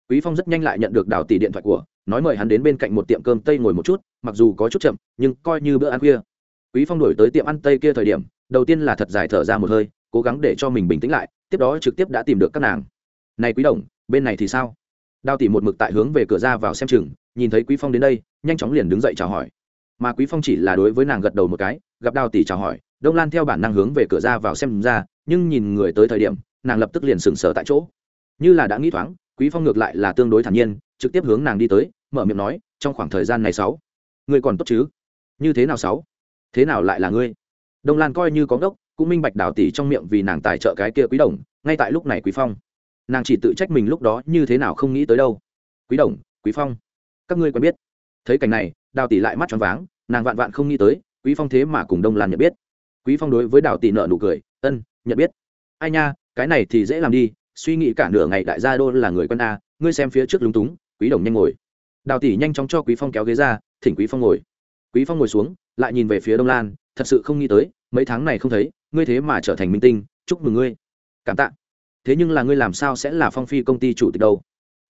Quý phong rất nhanh lại nhận được đào tỷ điện thoại của, nói mời hắn đến bên cạnh một tiệm cơm tây ngồi một chút, mặc dù có chút chậm, nhưng coi như bữa ăn khuya. Quý phong đổi tới tiệm ăn tây kia thời điểm, đầu tiên là thật dài thở ra một hơi, cố gắng để cho mình bình tĩnh lại, tiếp đó trực tiếp đã tìm được các nàng. Này quý đồng, bên này thì sao? Đào tỷ một mực tại hướng về cửa ra vào xem chừng, nhìn thấy quý phong đến đây, nhanh chóng liền đứng dậy chào hỏi. Mà quý phong chỉ là đối với nàng gật đầu một cái, gặp đào tỷ chào hỏi đông lan theo bản năng hướng về cửa ra vào xem ra, nhưng nhìn người tới thời điểm, nàng lập tức liền sừng sờ tại chỗ. Như là đã nghĩ thoáng, quý phong ngược lại là tương đối thản nhiên, trực tiếp hướng nàng đi tới, mở miệng nói, trong khoảng thời gian này sáu, ngươi còn tốt chứ? Như thế nào sáu? Thế nào lại là ngươi? Đông lan coi như có ngốc, cũng minh bạch đào tỷ trong miệng vì nàng tài trợ cái kia quý đồng, ngay tại lúc này quý phong. Nàng chỉ tự trách mình lúc đó như thế nào không nghĩ tới đâu. Quý đồng, quý phong, các ngươi quen biết. Thấy cảnh này đào tỷ lại mắt tròn váng, nàng vạn vạn không nghĩ tới, quý phong thế mà cùng đông lan nhận biết quý phong đối với đào tỷ nợ nụ cười, ân, nhận biết. Ai nha, cái này thì dễ làm đi, suy nghĩ cả nửa ngày đại gia đô là người quân a, ngươi xem phía trước lúng túng, quý đồng nhanh ngồi. Đào tỷ nhanh chóng cho quý phong kéo ghế ra, thỉnh quý phong ngồi. Quý phong ngồi xuống, lại nhìn về phía đông lan, thật sự không nghĩ tới, mấy tháng này không thấy, ngươi thế mà trở thành minh tinh, chúc mừng ngươi. Cảm tạ. Thế nhưng là ngươi làm sao sẽ là phong phi công ty chủ tịch đâu?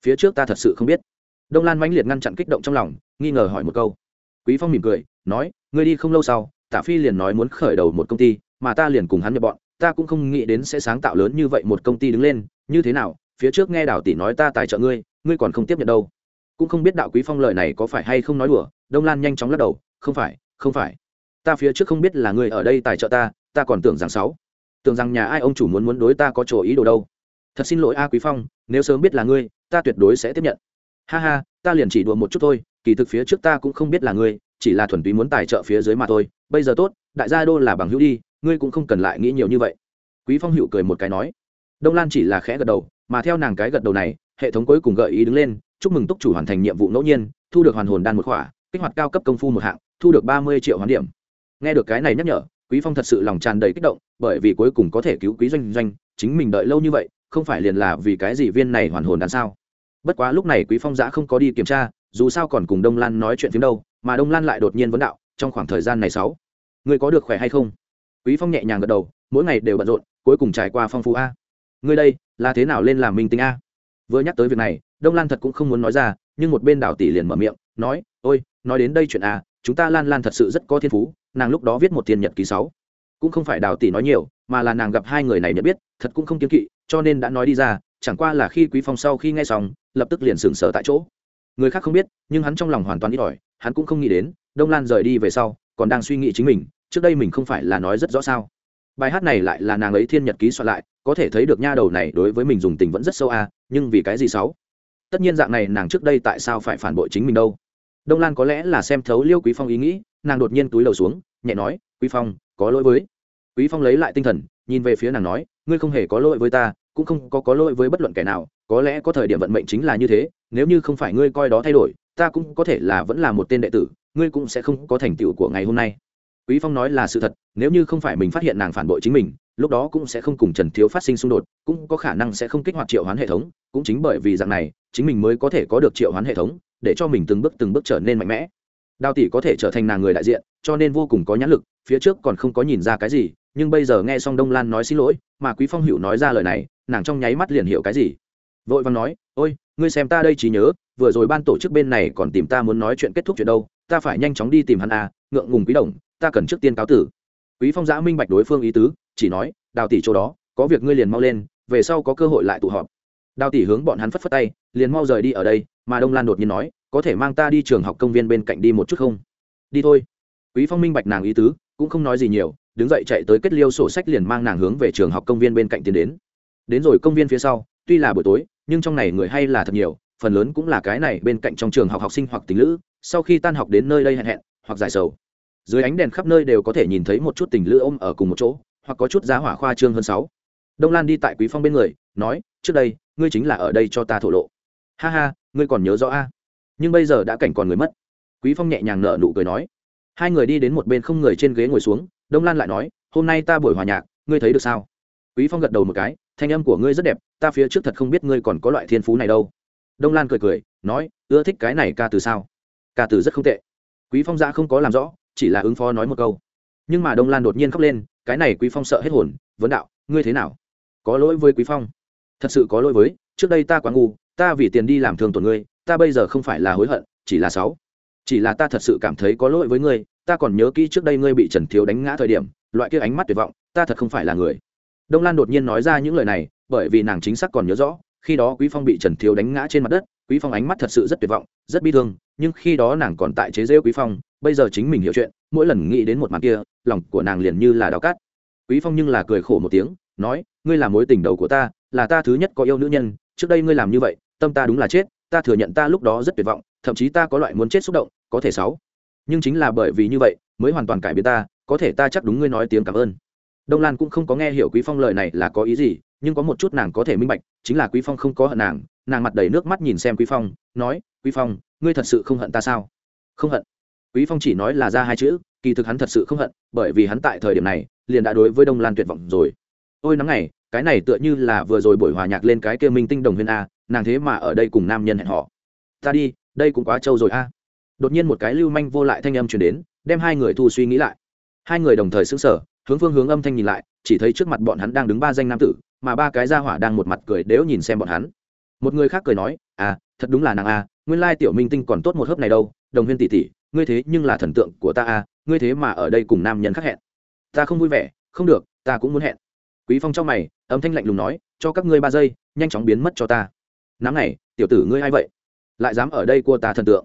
Phía trước ta thật sự không biết. Đông lan mãnh liệt ngăn chặn kích động trong lòng, nghi ngờ hỏi một câu. Quý phong mỉm cười, nói, ngươi đi không lâu sau tả phi liền nói muốn khởi đầu một công ty, mà ta liền cùng hắn nhập bọn, ta cũng không nghĩ đến sẽ sáng tạo lớn như vậy một công ty đứng lên, như thế nào, phía trước nghe đảo tỷ nói ta tài trợ ngươi ngươi còn không tiếp nhận đâu. Cũng không biết đạo quý phong lời này có phải hay không nói đùa, đông lan nhanh chóng lắc đầu, không phải không phải. Ta phía trước không biết là ngươi ở đây tài trợ ta ta còn tưởng rằng sáu. Tưởng rằng nhà ai ông chủ muốn muốn đối ta có chỗ ý đồ đâu. Thật xin lỗi a quý phong, nếu sớm biết là ngươi, ta tuyệt đối sẽ tiếp nhận. Ha ha, ta liền chỉ đùa một chút thôi, kỳ thực phía trước ta cũng không biết là ngươi chỉ là thuần túy muốn tài trợ phía dưới mà thôi, bây giờ tốt, đại gia đô là bằng hữu đi, ngươi cũng không cần lại nghĩ nhiều như vậy. Quý phong hữu cười một cái nói. Đông lan chỉ là khẽ gật đầu, mà theo nàng cái gật đầu này, hệ thống cuối cùng gợi ý đứng lên, chúc mừng túc chủ hoàn thành nhiệm vụ ngẫu nhiên, thu được hoàn hồn đan một khỏa, kích hoạt cao cấp công phu một hạng, thu được ba mươi triệu hoán điểm. Nghe được cái này nhắc nhở, quý phong thật sự lòng tràn đầy kích động, bởi vì cuối cùng có thể cứu quý doanh doanh, chính mình đợi lâu như vậy, không phải liền là vì cái gì viên này hoàn hồn đan sao? Bất quá lúc này quý phong giã không có đi kiểm tra dù sao còn cùng đông lan nói chuyện phiếm đâu, mà đông lan lại đột nhiên vấn đạo, trong khoảng thời gian này sáu, ngươi có được khỏe hay không? Quý phong nhẹ nhàng gật đầu, mỗi ngày đều bận rộn, cuối cùng trải qua phong phú a. Ngươi đây, là thế nào lên làm minh tinh a? Vừa nhắc tới việc này, đông lan thật cũng không muốn nói ra, nhưng một bên đảo tỷ liền mở miệng, nói, ôi, nói đến đây chuyện a, chúng ta lan lan thật sự rất có thiên phú, nàng lúc đó viết một tiền nhật ký sáu. Cũng không phải đào tỷ nói nhiều, mà là nàng gặp hai người này nhận biết, thật cũng không kiên kỵ, cho nên đã nói đi ra, chẳng qua là khi quý phong sau khi nghe xong, lập tức liền sừng sờ tại chỗ người khác không biết, nhưng hắn trong lòng hoàn toàn ít ỏi, hắn cũng không nghĩ đến, đông lan rời đi về sau, còn đang suy nghĩ chính mình, trước đây mình không phải là nói rất rõ sao. Bài hát này lại là nàng ấy thiên nhật ký soạn lại, có thể thấy được nha đầu này đối với mình dùng tình vẫn rất sâu a, nhưng vì cái gì xấu tất nhiên dạng này nàng trước đây tại sao phải phản bội chính mình đâu? Đông lan có lẽ là xem thấu liêu quý phong ý nghĩ, nàng đột nhiên túi lầu xuống, nhẹ nói, quý phong, có lỗi với. Quý phong lấy lại tinh thần, nhìn về phía nàng nói, ngươi không hề có lỗi với ta cũng không có có lỗi với bất luận kẻ nào, có lẽ có thời điểm vận mệnh chính là như thế, nếu như không phải ngươi coi đó thay đổi, ta cũng có thể là vẫn là một tên đệ tử, ngươi cũng sẽ không có thành tựu của ngày hôm nay. Quý phong nói là sự thật, nếu như không phải mình phát hiện nàng phản bội chính mình, lúc đó cũng sẽ không cùng trần thiếu phát sinh xung đột, cũng có khả năng sẽ không kích hoạt triệu hoán hệ thống, cũng chính bởi vì dạng này, chính mình mới có thể có được triệu hoán hệ thống, để cho mình từng bước từng bước trở nên mạnh mẽ. Đào tỷ có thể trở thành nàng người đại diện, cho nên vô cùng có nhãn lực, phía trước còn không có nhìn ra cái gì nhưng bây giờ nghe xong đông lan nói xin lỗi, mà quý phong hữu nói ra lời này, nàng trong nháy mắt liền hiểu cái gì. Vội vàng nói, ôi, ngươi xem ta đây chỉ nhớ, vừa rồi ban tổ chức bên này còn tìm ta muốn nói chuyện kết thúc chuyện đâu, ta phải nhanh chóng đi tìm hắn à ngượng ngùng quý đồng, ta cần trước tiên cáo tử. Quý phong giã minh bạch đối phương ý tứ, chỉ nói, đào tỷ chỗ đó, có việc ngươi liền mau lên, về sau có cơ hội lại tụ họp. Đào tỷ hướng bọn hắn phất phất tay, liền mau rời đi ở đây, mà đông lan đột nhiên nói, có thể mang ta đi trường học công viên bên cạnh đi một chút không? Đi thôi. Quý phong minh bạch nàng ý tứ, cũng không nói gì nhiều đứng dậy chạy tới kết liêu sổ sách liền mang nàng hướng về trường học công viên bên cạnh tiến đến. Đến rồi công viên phía sau, tuy là buổi tối, nhưng trong này người hay là thật nhiều, phần lớn cũng là cái này bên cạnh trong trường học học sinh hoặc tình lữ, sau khi tan học đến nơi đây hẹn hẹn, hoặc giải sầu. Dưới ánh đèn khắp nơi đều có thể nhìn thấy một chút tình lữ ôm ở cùng một chỗ, hoặc có chút giá hỏa khoa trương hơn sáu. Đông lan đi tại quý phong bên người, nói, trước đây, ngươi chính là ở đây cho ta thổ lộ. Ha ha, ngươi còn nhớ rõ a? Nhưng bây giờ đã cảnh còn người mất. Quý phong nhẹ nhàng nở nụ cười nói. Hai người đi đến một bên không người trên ghế ngồi xuống đông lan lại nói, hôm nay ta buổi hòa nhạc, ngươi thấy được sao? Quý phong gật đầu một cái, thanh âm của ngươi rất đẹp, ta phía trước thật không biết ngươi còn có loại thiên phú này đâu. Đông lan cười cười, nói, ưa thích cái này ca từ sao? Ca từ rất không tệ. Quý phong ra không có làm rõ, chỉ là ứng phó nói một câu. Nhưng mà đông lan đột nhiên khóc lên, cái này quý phong sợ hết hồn, vấn đạo, ngươi thế nào? Có lỗi với quý phong. Thật sự có lỗi với, trước đây ta quá ngu, ta vì tiền đi làm thường tổn ngươi, ta bây giờ không phải là hối hận, chỉ là sáu, chỉ là ta thật sự cảm thấy có lỗi với ngươi ta còn nhớ kỹ trước đây ngươi bị trần thiếu đánh ngã thời điểm, loại kia ánh mắt tuyệt vọng, ta thật không phải là người. Đông lan đột nhiên nói ra những lời này, bởi vì nàng chính xác còn nhớ rõ, khi đó quý phong bị trần thiếu đánh ngã trên mặt đất, quý phong ánh mắt thật sự rất tuyệt vọng, rất bi thương, nhưng khi đó nàng còn tại chế rêu quý phong, bây giờ chính mình hiểu chuyện, mỗi lần nghĩ đến một màn kia, lòng của nàng liền như là đào cát. Quý phong nhưng là cười khổ một tiếng, nói, ngươi là mối tình đầu của ta, là ta thứ nhất có yêu nữ nhân, trước đây ngươi làm như vậy, tâm ta đúng là chết, ta thừa nhận ta lúc đó rất tuyệt vọng, thậm chí ta có loại muốn chết xúc động, có thể sáu nhưng chính là bởi vì như vậy, mới hoàn toàn cải biến ta, có thể ta chắc đúng ngươi nói tiếng cảm ơn. Đông lan cũng không có nghe hiểu quý phong lời này là có ý gì, nhưng có một chút nàng có thể minh bạch, chính là quý phong không có hận nàng nàng mặt đầy nước mắt nhìn xem quý phong, nói, quý phong, ngươi thật sự không hận ta sao? Không hận. Quý phong chỉ nói là ra hai chữ, kỳ thực hắn thật sự không hận, bởi vì hắn tại thời điểm này, liền đã đối với đông lan tuyệt vọng rồi. Ôi nắng này, cái này tựa như là vừa rồi buổi hòa nhạc lên cái kia minh tinh đồng huyền a, nàng thế mà ở đây cùng nam nhân hẹn họ ta đi, đây cũng quá trâu rồi a đột nhiên một cái lưu manh vô lại thanh âm truyền đến, đem hai người thu suy nghĩ lại. Hai người đồng thời xứng sở hướng phương hướng âm thanh nhìn lại, chỉ thấy trước mặt bọn hắn đang đứng ba danh nam tử, mà ba cái gia hỏa đang một mặt cười đếu nhìn xem bọn hắn. Một người khác cười nói à thật đúng là nàng a, nguyên lai tiểu minh tinh còn tốt một hớp này đâu, đồng huyên tỷ tỷ, ngươi thế nhưng là thần tượng của ta a, ngươi thế mà ở đây cùng nam nhân khác hẹn. Ta không vui vẻ, không được, ta cũng muốn hẹn. Quý phong trong mày, âm thanh lạnh lùng nói, cho các ngươi ba giây, nhanh chóng biến mất cho ta. Nắm này, tiểu tử ngươi hay vậy? Lại dám ở đây cua ta thần tượng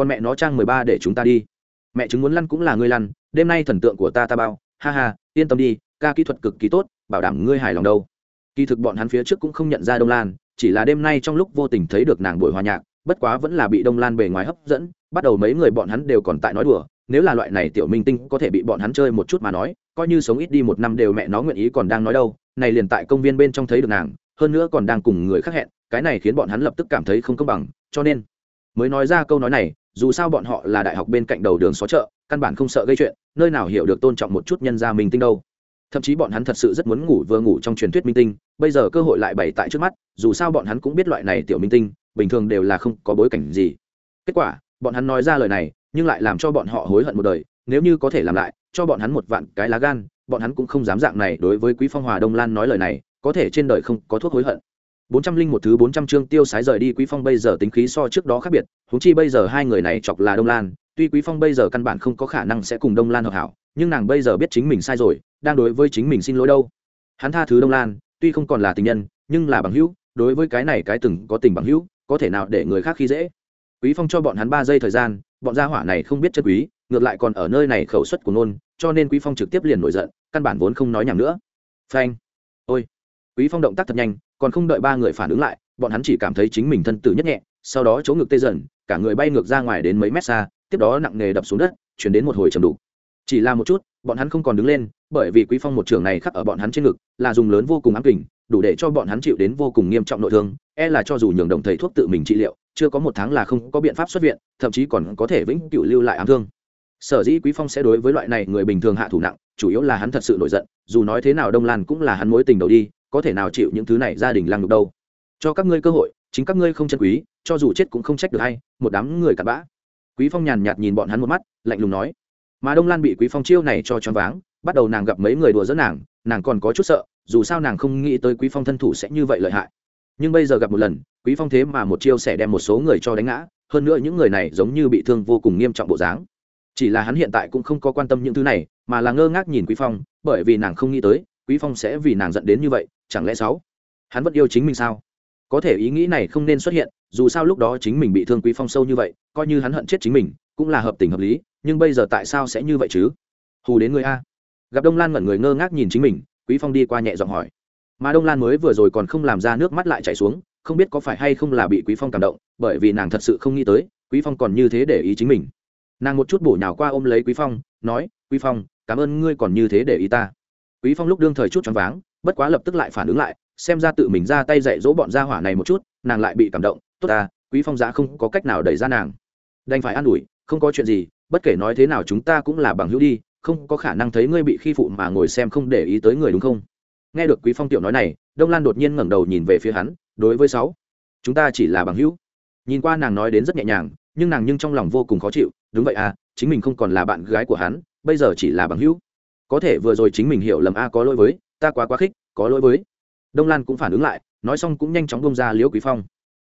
con mẹ nó trang mười ba để chúng ta đi. Mẹ chứng muốn lăn cũng là ngươi lăn, đêm nay thần tượng của ta ta bao. Ha ha, yên tâm đi, ca kỹ thuật cực kỳ tốt, bảo đảm ngươi hài lòng đâu. Kỳ thực bọn hắn phía trước cũng không nhận ra đông lan, chỉ là đêm nay trong lúc vô tình thấy được nàng buổi hòa nhạc, bất quá vẫn là bị đông lan bề ngoài hấp dẫn, bắt đầu mấy người bọn hắn đều còn tại nói đùa, nếu là loại này tiểu minh tinh có thể bị bọn hắn chơi một chút mà nói, coi như sống ít đi một năm đều mẹ nó nguyện ý còn đang nói đâu, này liền tại công viên bên trong thấy được nàng, hơn nữa còn đang cùng người khác hẹn, cái này khiến bọn hắn lập tức cảm thấy không công bằng, cho nên, mới nói ra câu nói này dù sao bọn họ là đại học bên cạnh đầu đường xó chợ, căn bản không sợ gây chuyện, nơi nào hiểu được tôn trọng một chút nhân gia minh tinh đâu. Thậm chí bọn hắn thật sự rất muốn ngủ vừa ngủ trong truyền thuyết minh tinh, bây giờ cơ hội lại bày tại trước mắt, dù sao bọn hắn cũng biết loại này tiểu minh tinh, bình thường đều là không có bối cảnh gì. Kết quả, bọn hắn nói ra lời này, nhưng lại làm cho bọn họ hối hận một đời, nếu như có thể làm lại, cho bọn hắn một vạn cái lá gan, bọn hắn cũng không dám dạng này đối với quý phong hòa đông lan nói lời này, có thể trên đời không có thuốc hối hận bốn trăm linh một thứ bốn trăm chương tiêu sái rời đi quý phong bây giờ tính khí so trước đó khác biệt húng chi bây giờ hai người này chọc là đông lan, tuy quý phong bây giờ căn bản không có khả năng sẽ cùng đông lan hợp hảo, nhưng nàng bây giờ biết chính mình sai rồi, đang đối với chính mình xin lỗi đâu. Hắn tha thứ đông lan, tuy không còn là tình nhân, nhưng là bằng hữu, đối với cái này cái từng có tình bằng hữu, có thể nào để người khác khi dễ. Quý phong cho bọn hắn ba giây thời gian, bọn gia hỏa này không biết chân quý, ngược lại còn ở nơi này khẩu suất của nôn, cho nên quý phong trực tiếp liền nổi giận, căn bản vốn không nói nhảm nữa. Phanh quý phong động tác thật nhanh, còn không đợi ba người phản ứng lại, bọn hắn chỉ cảm thấy chính mình thân tử nhất nhẹ, sau đó chỗ ngực tê dần, cả người bay ngược ra ngoài đến mấy mét xa, tiếp đó nặng nề đập xuống đất, chuyển đến một hồi trầm đủ chỉ là một chút, bọn hắn không còn đứng lên, bởi vì quý phong một trường này khắc ở bọn hắn trên ngực, là dùng lớn vô cùng ám kình, đủ để cho bọn hắn chịu đến vô cùng nghiêm trọng nội thương e là cho dù nhường đồng thầy thuốc tự mình trị liệu, chưa có một tháng là không có biện pháp xuất viện, thậm chí còn có thể vĩnh cửu lưu lại ám thương. Sở dĩ quý phong sẽ đối với loại này người bình thường hạ thủ nặng, chủ yếu là hắn thật sự nổi giận, dù nói thế nào đông lan cũng là hắn mối tình đầu đi có thể nào chịu những thứ này gia đình lăng nhục đâu? Cho các ngươi cơ hội, chính các ngươi không chân quý, cho dù chết cũng không trách được hay một đám người cặn bã. Quý phong nhàn nhạt nhìn bọn hắn một mắt, lạnh lùng nói. Mà đông lan bị quý phong chiêu này cho choáng váng, bắt đầu nàng gặp mấy người đùa dẫn nàng nàng còn có chút sợ, dù sao nàng không nghĩ tới quý phong thân thủ sẽ như vậy lợi hại. Nhưng bây giờ gặp một lần, quý phong thế mà một chiêu sẽ đem một số người cho đánh ngã, hơn nữa những người này giống như bị thương vô cùng nghiêm trọng bộ dáng. Chỉ là hắn hiện tại cũng không có quan tâm những thứ này, mà là ngơ ngác nhìn quý phong, bởi vì nàng không nghĩ tới quý phong sẽ vì nàng giận đến như vậy, chẳng lẽ sáu? Hắn vẫn yêu chính mình sao? Có thể ý nghĩ này không nên xuất hiện, dù sao lúc đó chính mình bị thương quý phong sâu như vậy, coi như hắn hận chết chính mình, cũng là hợp tình hợp lý, nhưng bây giờ tại sao sẽ như vậy chứ? Hù đến người a. Gặp đông lan ngẩn người ngơ ngác nhìn chính mình, quý phong đi qua nhẹ giọng hỏi. Mà đông lan mới vừa rồi còn không làm ra nước mắt lại chảy xuống, không biết có phải hay không là bị quý phong cảm động, bởi vì nàng thật sự không nghĩ tới, quý phong còn như thế để ý chính mình. Nàng một chút bổ nhào qua ôm lấy quý phong, nói, quý phong, cảm ơn ngươi còn như thế để ý ta quý phong lúc đương thời chút choáng váng, bất quá lập tức lại phản ứng lại, xem ra tự mình ra tay dạy dỗ bọn gia hỏa này một chút, nàng lại bị cảm động, tốt ta, quý phong giá không có cách nào đẩy ra nàng. Đành phải an ủi, không có chuyện gì, bất kể nói thế nào chúng ta cũng là bằng hữu đi, không có khả năng thấy ngươi bị khi phụ mà ngồi xem không để ý tới người đúng không? Nghe được quý phong tiểu nói này, đông lan đột nhiên ngẩng đầu nhìn về phía hắn, đối với sáu, chúng ta chỉ là bằng hữu. Nhìn qua nàng nói đến rất nhẹ nhàng, nhưng nàng nhưng trong lòng vô cùng khó chịu, đúng vậy à chính mình không còn là bạn gái của hắn, bây giờ chỉ là bằng hữu có thể vừa rồi chính mình hiểu lầm a có lỗi với, ta quá quá khích, có lỗi với. Đông lan cũng phản ứng lại, nói xong cũng nhanh chóng bông ra liễu quý phong.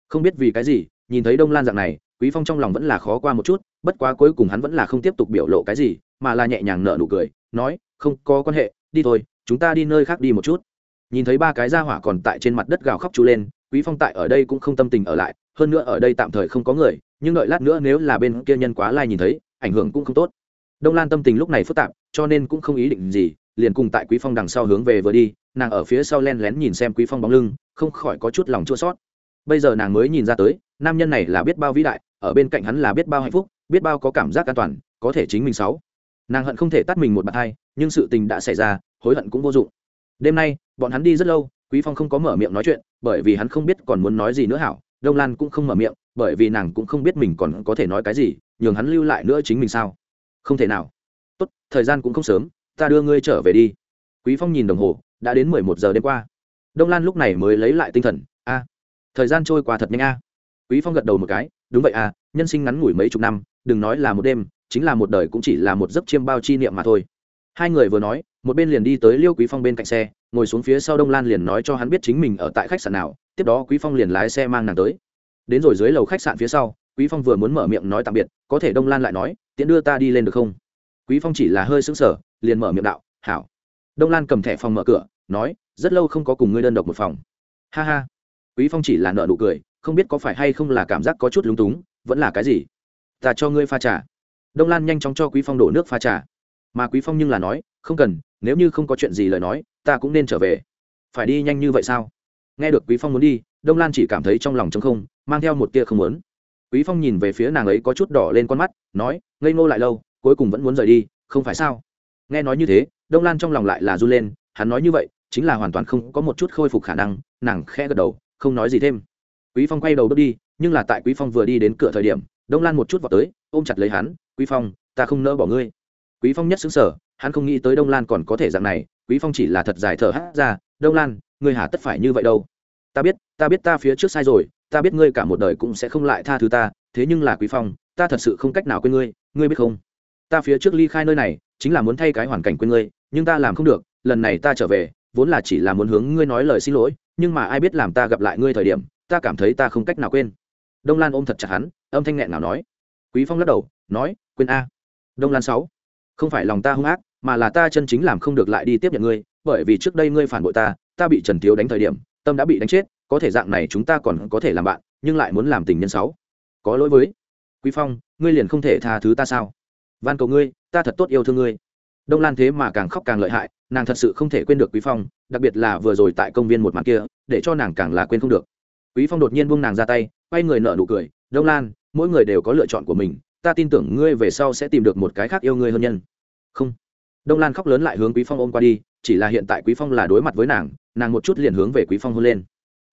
Không biết vì cái gì, nhìn thấy đông lan dạng này, quý phong trong lòng vẫn là khó qua một chút, bất quá cuối cùng hắn vẫn là không tiếp tục biểu lộ cái gì, mà là nhẹ nhàng nở nụ cười, nói, không có quan hệ, đi thôi, chúng ta đi nơi khác đi một chút. Nhìn thấy ba cái gia hỏa còn tại trên mặt đất gào khóc chú lên, quý phong tại ở đây cũng không tâm tình ở lại, hơn nữa ở đây tạm thời không có người, nhưng đợi lát nữa nếu là bên kia nhân quá lai nhìn thấy, ảnh hưởng cũng không tốt. Đông lan tâm tình lúc này phức tạp cho nên cũng không ý định gì, liền cùng tại quý phong đằng sau hướng về vừa đi, nàng ở phía sau len lén nhìn xem quý phong bóng lưng, không khỏi có chút lòng chua sót bây giờ nàng mới nhìn ra tới, nam nhân này là biết bao vĩ đại, ở bên cạnh hắn là biết bao hạnh phúc, biết bao có cảm giác an toàn, có thể chính mình sáu. Nàng hận không thể tắt mình một bàn hai nhưng sự tình đã xảy ra, hối hận cũng vô dụng. Đêm nay, bọn hắn đi rất lâu, quý phong không có mở miệng nói chuyện, bởi vì hắn không biết còn muốn nói gì nữa hảo, đông lan cũng không mở miệng, bởi vì nàng cũng không biết mình còn có thể nói cái gì, nhường hắn lưu lại nữa chính mình sao? Không thể nào thời gian cũng không sớm, ta đưa ngươi trở về đi. Quý phong nhìn đồng hồ, đã đến mười một giờ đêm qua. Đông lan lúc này mới lấy lại tinh thần. A, thời gian trôi qua thật nhanh a. Quý phong gật đầu một cái, đúng vậy a, nhân sinh ngắn ngủi mấy chục năm, đừng nói là một đêm, chính là một đời cũng chỉ là một giấc chiêm bao chi niệm mà thôi. Hai người vừa nói, một bên liền đi tới liêu quý phong bên cạnh xe, ngồi xuống phía sau đông lan liền nói cho hắn biết chính mình ở tại khách sạn nào, tiếp đó quý phong liền lái xe mang nàng tới. Đến rồi dưới lầu khách sạn phía sau, quý phong vừa muốn mở miệng nói tạm biệt, có thể đông lan lại nói tiện đưa ta đi lên được không? Quý phong chỉ là hơi sững sờ, liền mở miệng đạo, hảo. Đông lan cầm thẻ phòng mở cửa, nói, rất lâu không có cùng ngươi đơn độc một phòng. Ha ha. Quý phong chỉ là nợ nụ cười, không biết có phải hay không là cảm giác có chút lúng túng, vẫn là cái gì? Ta cho ngươi pha trà. Đông lan nhanh chóng cho quý phong đổ nước pha trà. Mà quý phong nhưng là nói, không cần, nếu như không có chuyện gì lời nói, ta cũng nên trở về. Phải đi nhanh như vậy sao? Nghe được quý phong muốn đi, đông lan chỉ cảm thấy trong lòng trống không, mang theo một tia không muốn. Quý phong nhìn về phía nàng ấy có chút đỏ lên con mắt, nói, ngây ngô lại lâu cuối cùng vẫn muốn rời đi, không phải sao? Nghe nói như thế, đông lan trong lòng lại là run lên, hắn nói như vậy, chính là hoàn toàn không có một chút khôi phục khả năng, nàng khẽ gật đầu, không nói gì thêm. Quý phong quay đầu bước đi, nhưng là tại quý phong vừa đi đến cửa thời điểm, đông lan một chút vào tới, ôm chặt lấy hắn, quý phong, ta không nỡ bỏ ngươi. Quý phong nhất xứng sở hắn không nghĩ tới đông lan còn có thể dạng này, quý phong chỉ là thật dài thở hát ra, đông lan, ngươi hả tất phải như vậy đâu? Ta biết ta biết ta phía trước sai rồi, ta biết ngươi cả một đời cũng sẽ không lại tha thứ ta, thế nhưng là quý phong, ta thật sự không cách nào quên ngươi ngươi biết không? Ta phía trước ly khai nơi này, chính là muốn thay cái hoàn cảnh quên ngươi, nhưng ta làm không được, lần này ta trở về, vốn là chỉ là muốn hướng ngươi nói lời xin lỗi, nhưng mà ai biết làm ta gặp lại ngươi thời điểm, ta cảm thấy ta không cách nào quên. Đông lan ôm thật chặt hắn, âm thanh nghẹn nào nói. Quý phong lắc đầu, nói, quên a. Đông lan sáu, không phải lòng ta hung ác, mà là ta chân chính làm không được lại đi tiếp nhận ngươi, bởi vì trước đây ngươi phản bội ta ta bị trần thiếu đánh thời điểm, tâm đã bị đánh chết, có thể dạng này chúng ta còn có thể làm bạn, nhưng lại muốn làm tình nhân sáu. Có lỗi với quý phong, ngươi liền không thể tha thứ ta sao? Van cầu ngươi, ta thật tốt yêu thương ngươi. Đông lan thế mà càng khóc càng lợi hại, nàng thật sự không thể quên được quý phong, đặc biệt là vừa rồi tại công viên một màn kia, để cho nàng càng là quên không được. Quý phong đột nhiên buông nàng ra tay, quay người nợ nụ cười, đông lan, mỗi người đều có lựa chọn của mình, ta tin tưởng ngươi về sau sẽ tìm được một cái khác yêu ngươi hơn nhân. Không. Đông lan khóc lớn lại hướng quý phong ôm qua đi, chỉ là hiện tại quý phong là đối mặt với nàng nàng một chút liền hướng về quý phong hôn lên.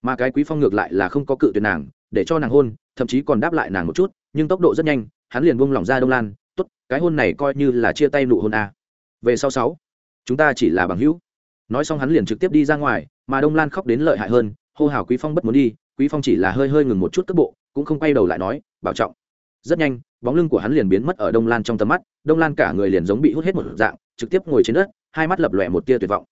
Mà cái quý phong ngược lại là không có cự tuyệt nàng, để cho nàng hôn, thậm chí còn đáp lại nàng một chút, nhưng tốc độ rất nhanh, hắn liền buông lỏng ra đông lan tốt, cái hôn này coi như là chia tay nụ hôn a. Về sau sáu, chúng ta chỉ là bằng hữu. Nói xong hắn liền trực tiếp đi ra ngoài, mà đông lan khóc đến lợi hại hơn, hô hào quý phong bất muốn đi, quý phong chỉ là hơi hơi ngừng một chút tức bộ, cũng không quay đầu lại nói, bảo trọng. Rất nhanh, bóng lưng của hắn liền biến mất ở đông lan trong tầm mắt, đông lan cả người liền giống bị hút hết một dạng, trực tiếp ngồi trên đất, hai mắt lập lòe một tia tuyệt vọng.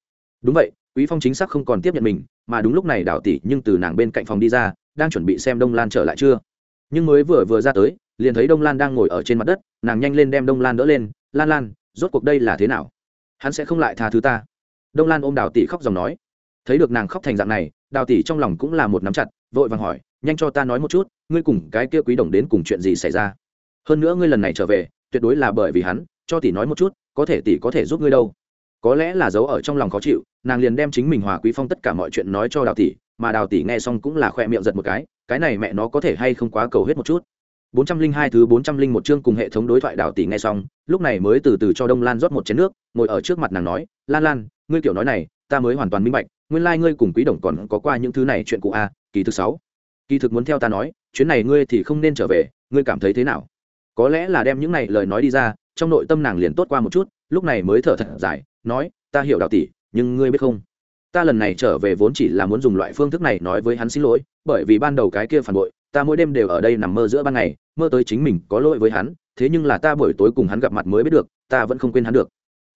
Đúng vậy, quý phong chính xác không còn tiếp nhận mình, mà đúng lúc này đào tỷ nhưng từ nàng bên cạnh phòng đi ra, đang chuẩn bị xem đông lan trở lại chưa. Nhưng mới vừa vừa ra tới liền thấy đông lan đang ngồi ở trên mặt đất, nàng nhanh lên đem đông lan đỡ lên, lan lan, rốt cuộc đây là thế nào? Hắn sẽ không lại tha thứ ta. Đông lan ôm đào tỷ khóc dòng nói. Thấy được nàng khóc thành dạng này, đào tỷ trong lòng cũng là một nắm chặt, vội vàng hỏi, nhanh cho ta nói một chút, ngươi cùng cái kia quý đồng đến cùng chuyện gì xảy ra? Hơn nữa ngươi lần này trở về, tuyệt đối là bởi vì hắn, cho tỷ nói một chút, có thể tỷ có thể giúp ngươi đâu. Có lẽ là giấu ở trong lòng khó chịu, nàng liền đem chính mình hòa quý phong tất cả mọi chuyện nói cho đào tỷ, mà đào tỷ nghe xong cũng là khoe miệng giật một cái cái này mẹ nó có thể hay không quá cầu hết một chút? 402 thứ 401 chương cùng hệ thống đối thoại đào tỷ nghe xong, lúc này mới từ từ cho đông lan rót một chén nước, ngồi ở trước mặt nàng nói, lan lan, ngươi kiểu nói này, ta mới hoàn toàn minh bạch, nguyên lai ngươi cùng quý đồng còn có qua những thứ này chuyện cũ a kỳ thứ sáu, kỳ thực muốn theo ta nói, chuyến này ngươi thì không nên trở về, ngươi cảm thấy thế nào? Có lẽ là đem những này lời nói đi ra, trong nội tâm nàng liền tốt qua một chút, lúc này mới thở thật dài, nói, ta hiểu đạo tỷ nhưng ngươi biết không? Ta lần này trở về vốn chỉ là muốn dùng loại phương thức này nói với hắn xin lỗi, bởi vì ban đầu cái kia phản bội ta mỗi đêm đều ở đây nằm mơ giữa ban ngày, mơ tới chính mình có lỗi với hắn, thế nhưng là ta buổi tối cùng hắn gặp mặt mới biết được, ta vẫn không quên hắn được.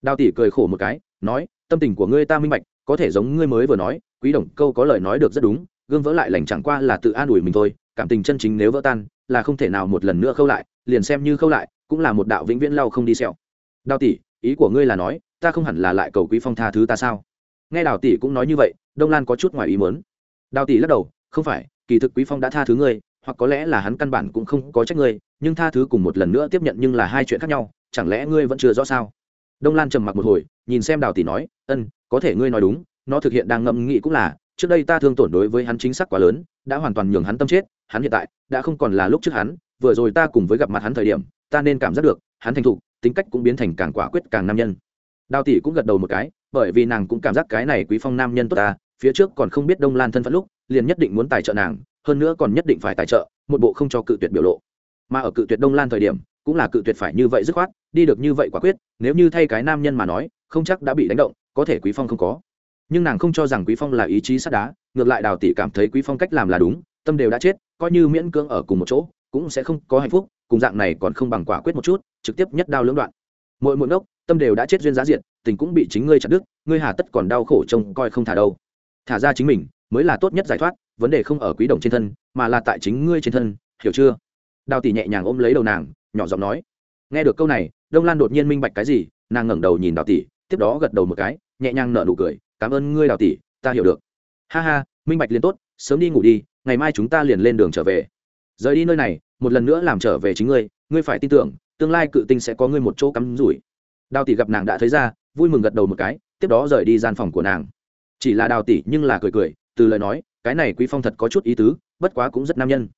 Đào tỷ cười khổ một cái, nói, tâm tình của ngươi ta minh bạch, có thể giống ngươi mới vừa nói, quý đồng câu có lời nói được rất đúng, gương vỡ lại lành chẳng qua là tự an ủi mình thôi, cảm tình chân chính nếu vỡ tan, là không thể nào một lần nữa khâu lại, liền xem như khâu lại, cũng là một đạo vĩnh viễn lau không đi sẹo. Đào tỷ, ý của ngươi là nói, ta không hẳn là lại cầu quý phong tha thứ ta sao? Nghe đào tỷ cũng nói như vậy, đông lan có chút ngoài ý muốn. Đào tỷ lắc đầu, không phải kỳ thực quý phong đã tha thứ ngươi, hoặc có lẽ là hắn căn bản cũng không có trách ngươi, nhưng tha thứ cùng một lần nữa tiếp nhận nhưng là hai chuyện khác nhau, chẳng lẽ ngươi vẫn chưa rõ sao? Đông lan trầm mặc một hồi, nhìn xem đào tỷ nói, ân, có thể ngươi nói đúng, nó thực hiện đang ngẫm nghĩ cũng là, trước đây ta thương tổn đối với hắn chính xác quá lớn, đã hoàn toàn nhường hắn tâm chết, hắn hiện tại đã không còn là lúc trước hắn, vừa rồi ta cùng với gặp mặt hắn thời điểm, ta nên cảm giác được, hắn thành thục, tính cách cũng biến thành càng quả quyết càng nam nhân. Đào tỷ cũng gật đầu một cái, bởi vì nàng cũng cảm giác cái này quý phong nam nhân tốt ta, phía trước còn không biết đông lan thân phận lúc liền nhất định muốn tài trợ nàng, hơn nữa còn nhất định phải tài trợ, một bộ không cho cự tuyệt biểu lộ. Mà ở cự tuyệt đông lan thời điểm, cũng là cự tuyệt phải như vậy dứt khoát, đi được như vậy quả quyết, nếu như thay cái nam nhân mà nói, không chắc đã bị đánh động, có thể quý phong không có. Nhưng nàng không cho rằng quý phong là ý chí sắt đá, ngược lại đào tỷ cảm thấy quý phong cách làm là đúng, tâm đều đã chết, coi như miễn cưỡng ở cùng một chỗ, cũng sẽ không có hạnh phúc, cùng dạng này còn không bằng quả quyết một chút, trực tiếp nhất đao lưỡng đoạn. Mỗi một ngốc, tâm đều đã chết duyên giá diện tình cũng bị chính ngươi chặt đứt, ngươi hà tất còn đau khổ trông coi không thả đâu. Thả ra chính mình mới là tốt nhất giải thoát, vấn đề không ở quý đồng trên thân, mà là tại chính ngươi trên thân, hiểu chưa? Đào tỷ nhẹ nhàng ôm lấy đầu nàng, nhỏ giọng nói. Nghe được câu này, đông lan đột nhiên minh bạch cái gì, nàng ngẩng đầu nhìn đào tỷ, tiếp đó gật đầu một cái, nhẹ nhàng nở nụ cười, cảm ơn ngươi, đào tỷ, ta hiểu được. Ha ha, minh bạch liền tốt, sớm đi ngủ đi, ngày mai chúng ta liền lên đường trở về. Rời đi nơi này, một lần nữa làm trở về chính ngươi ngươi phải tin tưởng, tương lai cự tinh sẽ có ngươi một chỗ cắm rủi. Đào tỷ gặp nàng đã thấy ra, vui mừng gật đầu một cái, tiếp đó rời đi gian phòng của nàng. Chỉ là đào tỷ nhưng là cười cười từ lời nói, cái này quý phong thật có chút ý tứ, bất quá cũng rất nam nhân.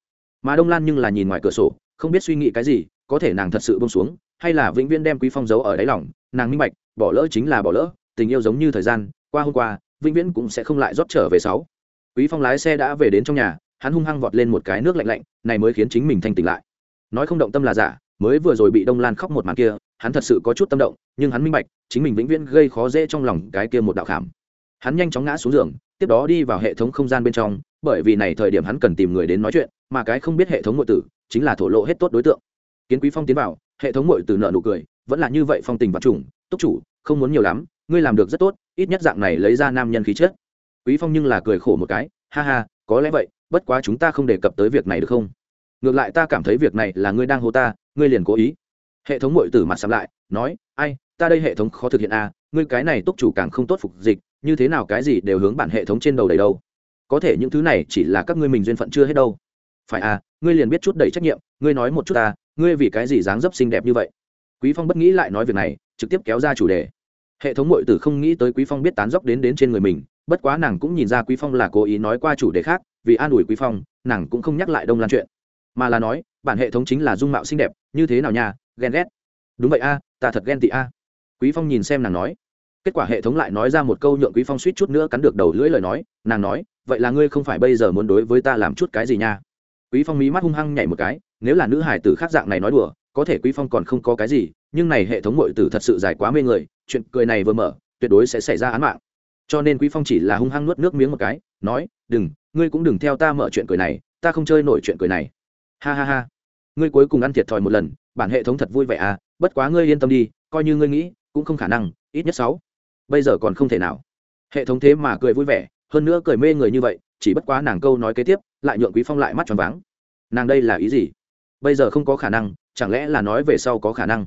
Mà đông lan nhưng là nhìn ngoài cửa sổ, không biết suy nghĩ cái gì, có thể nàng thật sự bông xuống, hay là vĩnh viễn đem quý phong giấu ở đáy lòng, nàng minh bạch, bỏ lỡ chính là bỏ lỡ, tình yêu giống như thời gian, qua hôm qua, vĩnh viễn cũng sẽ không lại rót trở về sáu. Quý phong lái xe đã về đến trong nhà, hắn hung hăng vọt lên một cái nước lạnh lạnh, này mới khiến chính mình thanh tỉnh lại. Nói không động tâm là giả, mới vừa rồi bị đông lan khóc một màn kia, hắn thật sự có chút tâm động, nhưng hắn minh bạch, chính mình vĩnh viễn gây khó dễ trong lòng cái kia một đạo khảm hắn nhanh chóng ngã xuống giường tiếp đó đi vào hệ thống không gian bên trong bởi vì này thời điểm hắn cần tìm người đến nói chuyện mà cái không biết hệ thống ngội tử chính là thổ lộ hết tốt đối tượng. Kiến quý phong tiến vào hệ thống ngội tử nợ nụ cười vẫn là như vậy phong tình vật trùng túc chủ không muốn nhiều lắm ngươi làm được rất tốt ít nhất dạng này lấy ra nam nhân khí chết. quý phong nhưng là cười khổ một cái ha ha có lẽ vậy bất quá chúng ta không đề cập tới việc này được không? Ngược lại ta cảm thấy việc này là ngươi đang hô ta ngươi liền cố ý. Hệ thống ngội tử mặt sắm lại nói ai ta đây hệ thống khó thực hiện a à, ngươi cái này túc chủ càng không tốt phục dịch như thế nào cái gì đều hướng bản hệ thống trên đầu đầy đâu. Có thể những thứ này chỉ là các ngươi mình duyên phận chưa hết đâu. Phải à ngươi liền biết chút đầy trách nhiệm, ngươi nói một chút ta, ngươi vì cái gì dáng dấp xinh đẹp như vậy? Quý phong bất nghĩ lại nói việc này, trực tiếp kéo ra chủ đề. Hệ thống mội tử không nghĩ tới quý phong biết tán dốc đến đến trên người mình, bất quá nàng cũng nhìn ra quý phong là cố ý nói qua chủ đề khác, vì an ủi quý phong, nàng cũng không nhắc lại đông lan chuyện. Mà là nói, bản hệ thống chính là dung mạo xinh đẹp, như thế nào nha, ghen ghét. Đúng vậy a, ta thật ghen tị a. Quý phong nhìn xem nàng nói kết quả hệ thống lại nói ra một câu nhượng quý phong suýt chút nữa cắn được đầu lưỡi lời nói, nàng nói, vậy là ngươi không phải bây giờ muốn đối với ta làm chút cái gì nha? Quý phong mí mắt hung hăng nhảy một cái, nếu là nữ hải tử khác dạng này nói đùa, có thể quý phong còn không có cái gì, nhưng này hệ thống muội tử thật sự dài quá mê người, chuyện cười này vừa mở, tuyệt đối sẽ xảy ra án mạng. Cho nên quý phong chỉ là hung hăng nuốt nước miếng một cái, nói, đừng, ngươi cũng đừng theo ta mở chuyện cười này, ta không chơi nổi chuyện cười này. Ha ha ha. Ngươi cuối cùng ăn thiệt thòi một lần, bản hệ thống thật vui vẻ à bất quá ngươi yên tâm đi, coi như ngươi nghĩ, cũng không khả năng, ít nhất sáu bây giờ còn không thể nào. Hệ thống thế mà cười vui vẻ, hơn nữa cười mê người như vậy, chỉ bất quá nàng câu nói kế tiếp, lại nhượng quý phong lại mắt tròn váng. Nàng đây là ý gì? Bây giờ không có khả năng, chẳng lẽ là nói về sau có khả năng?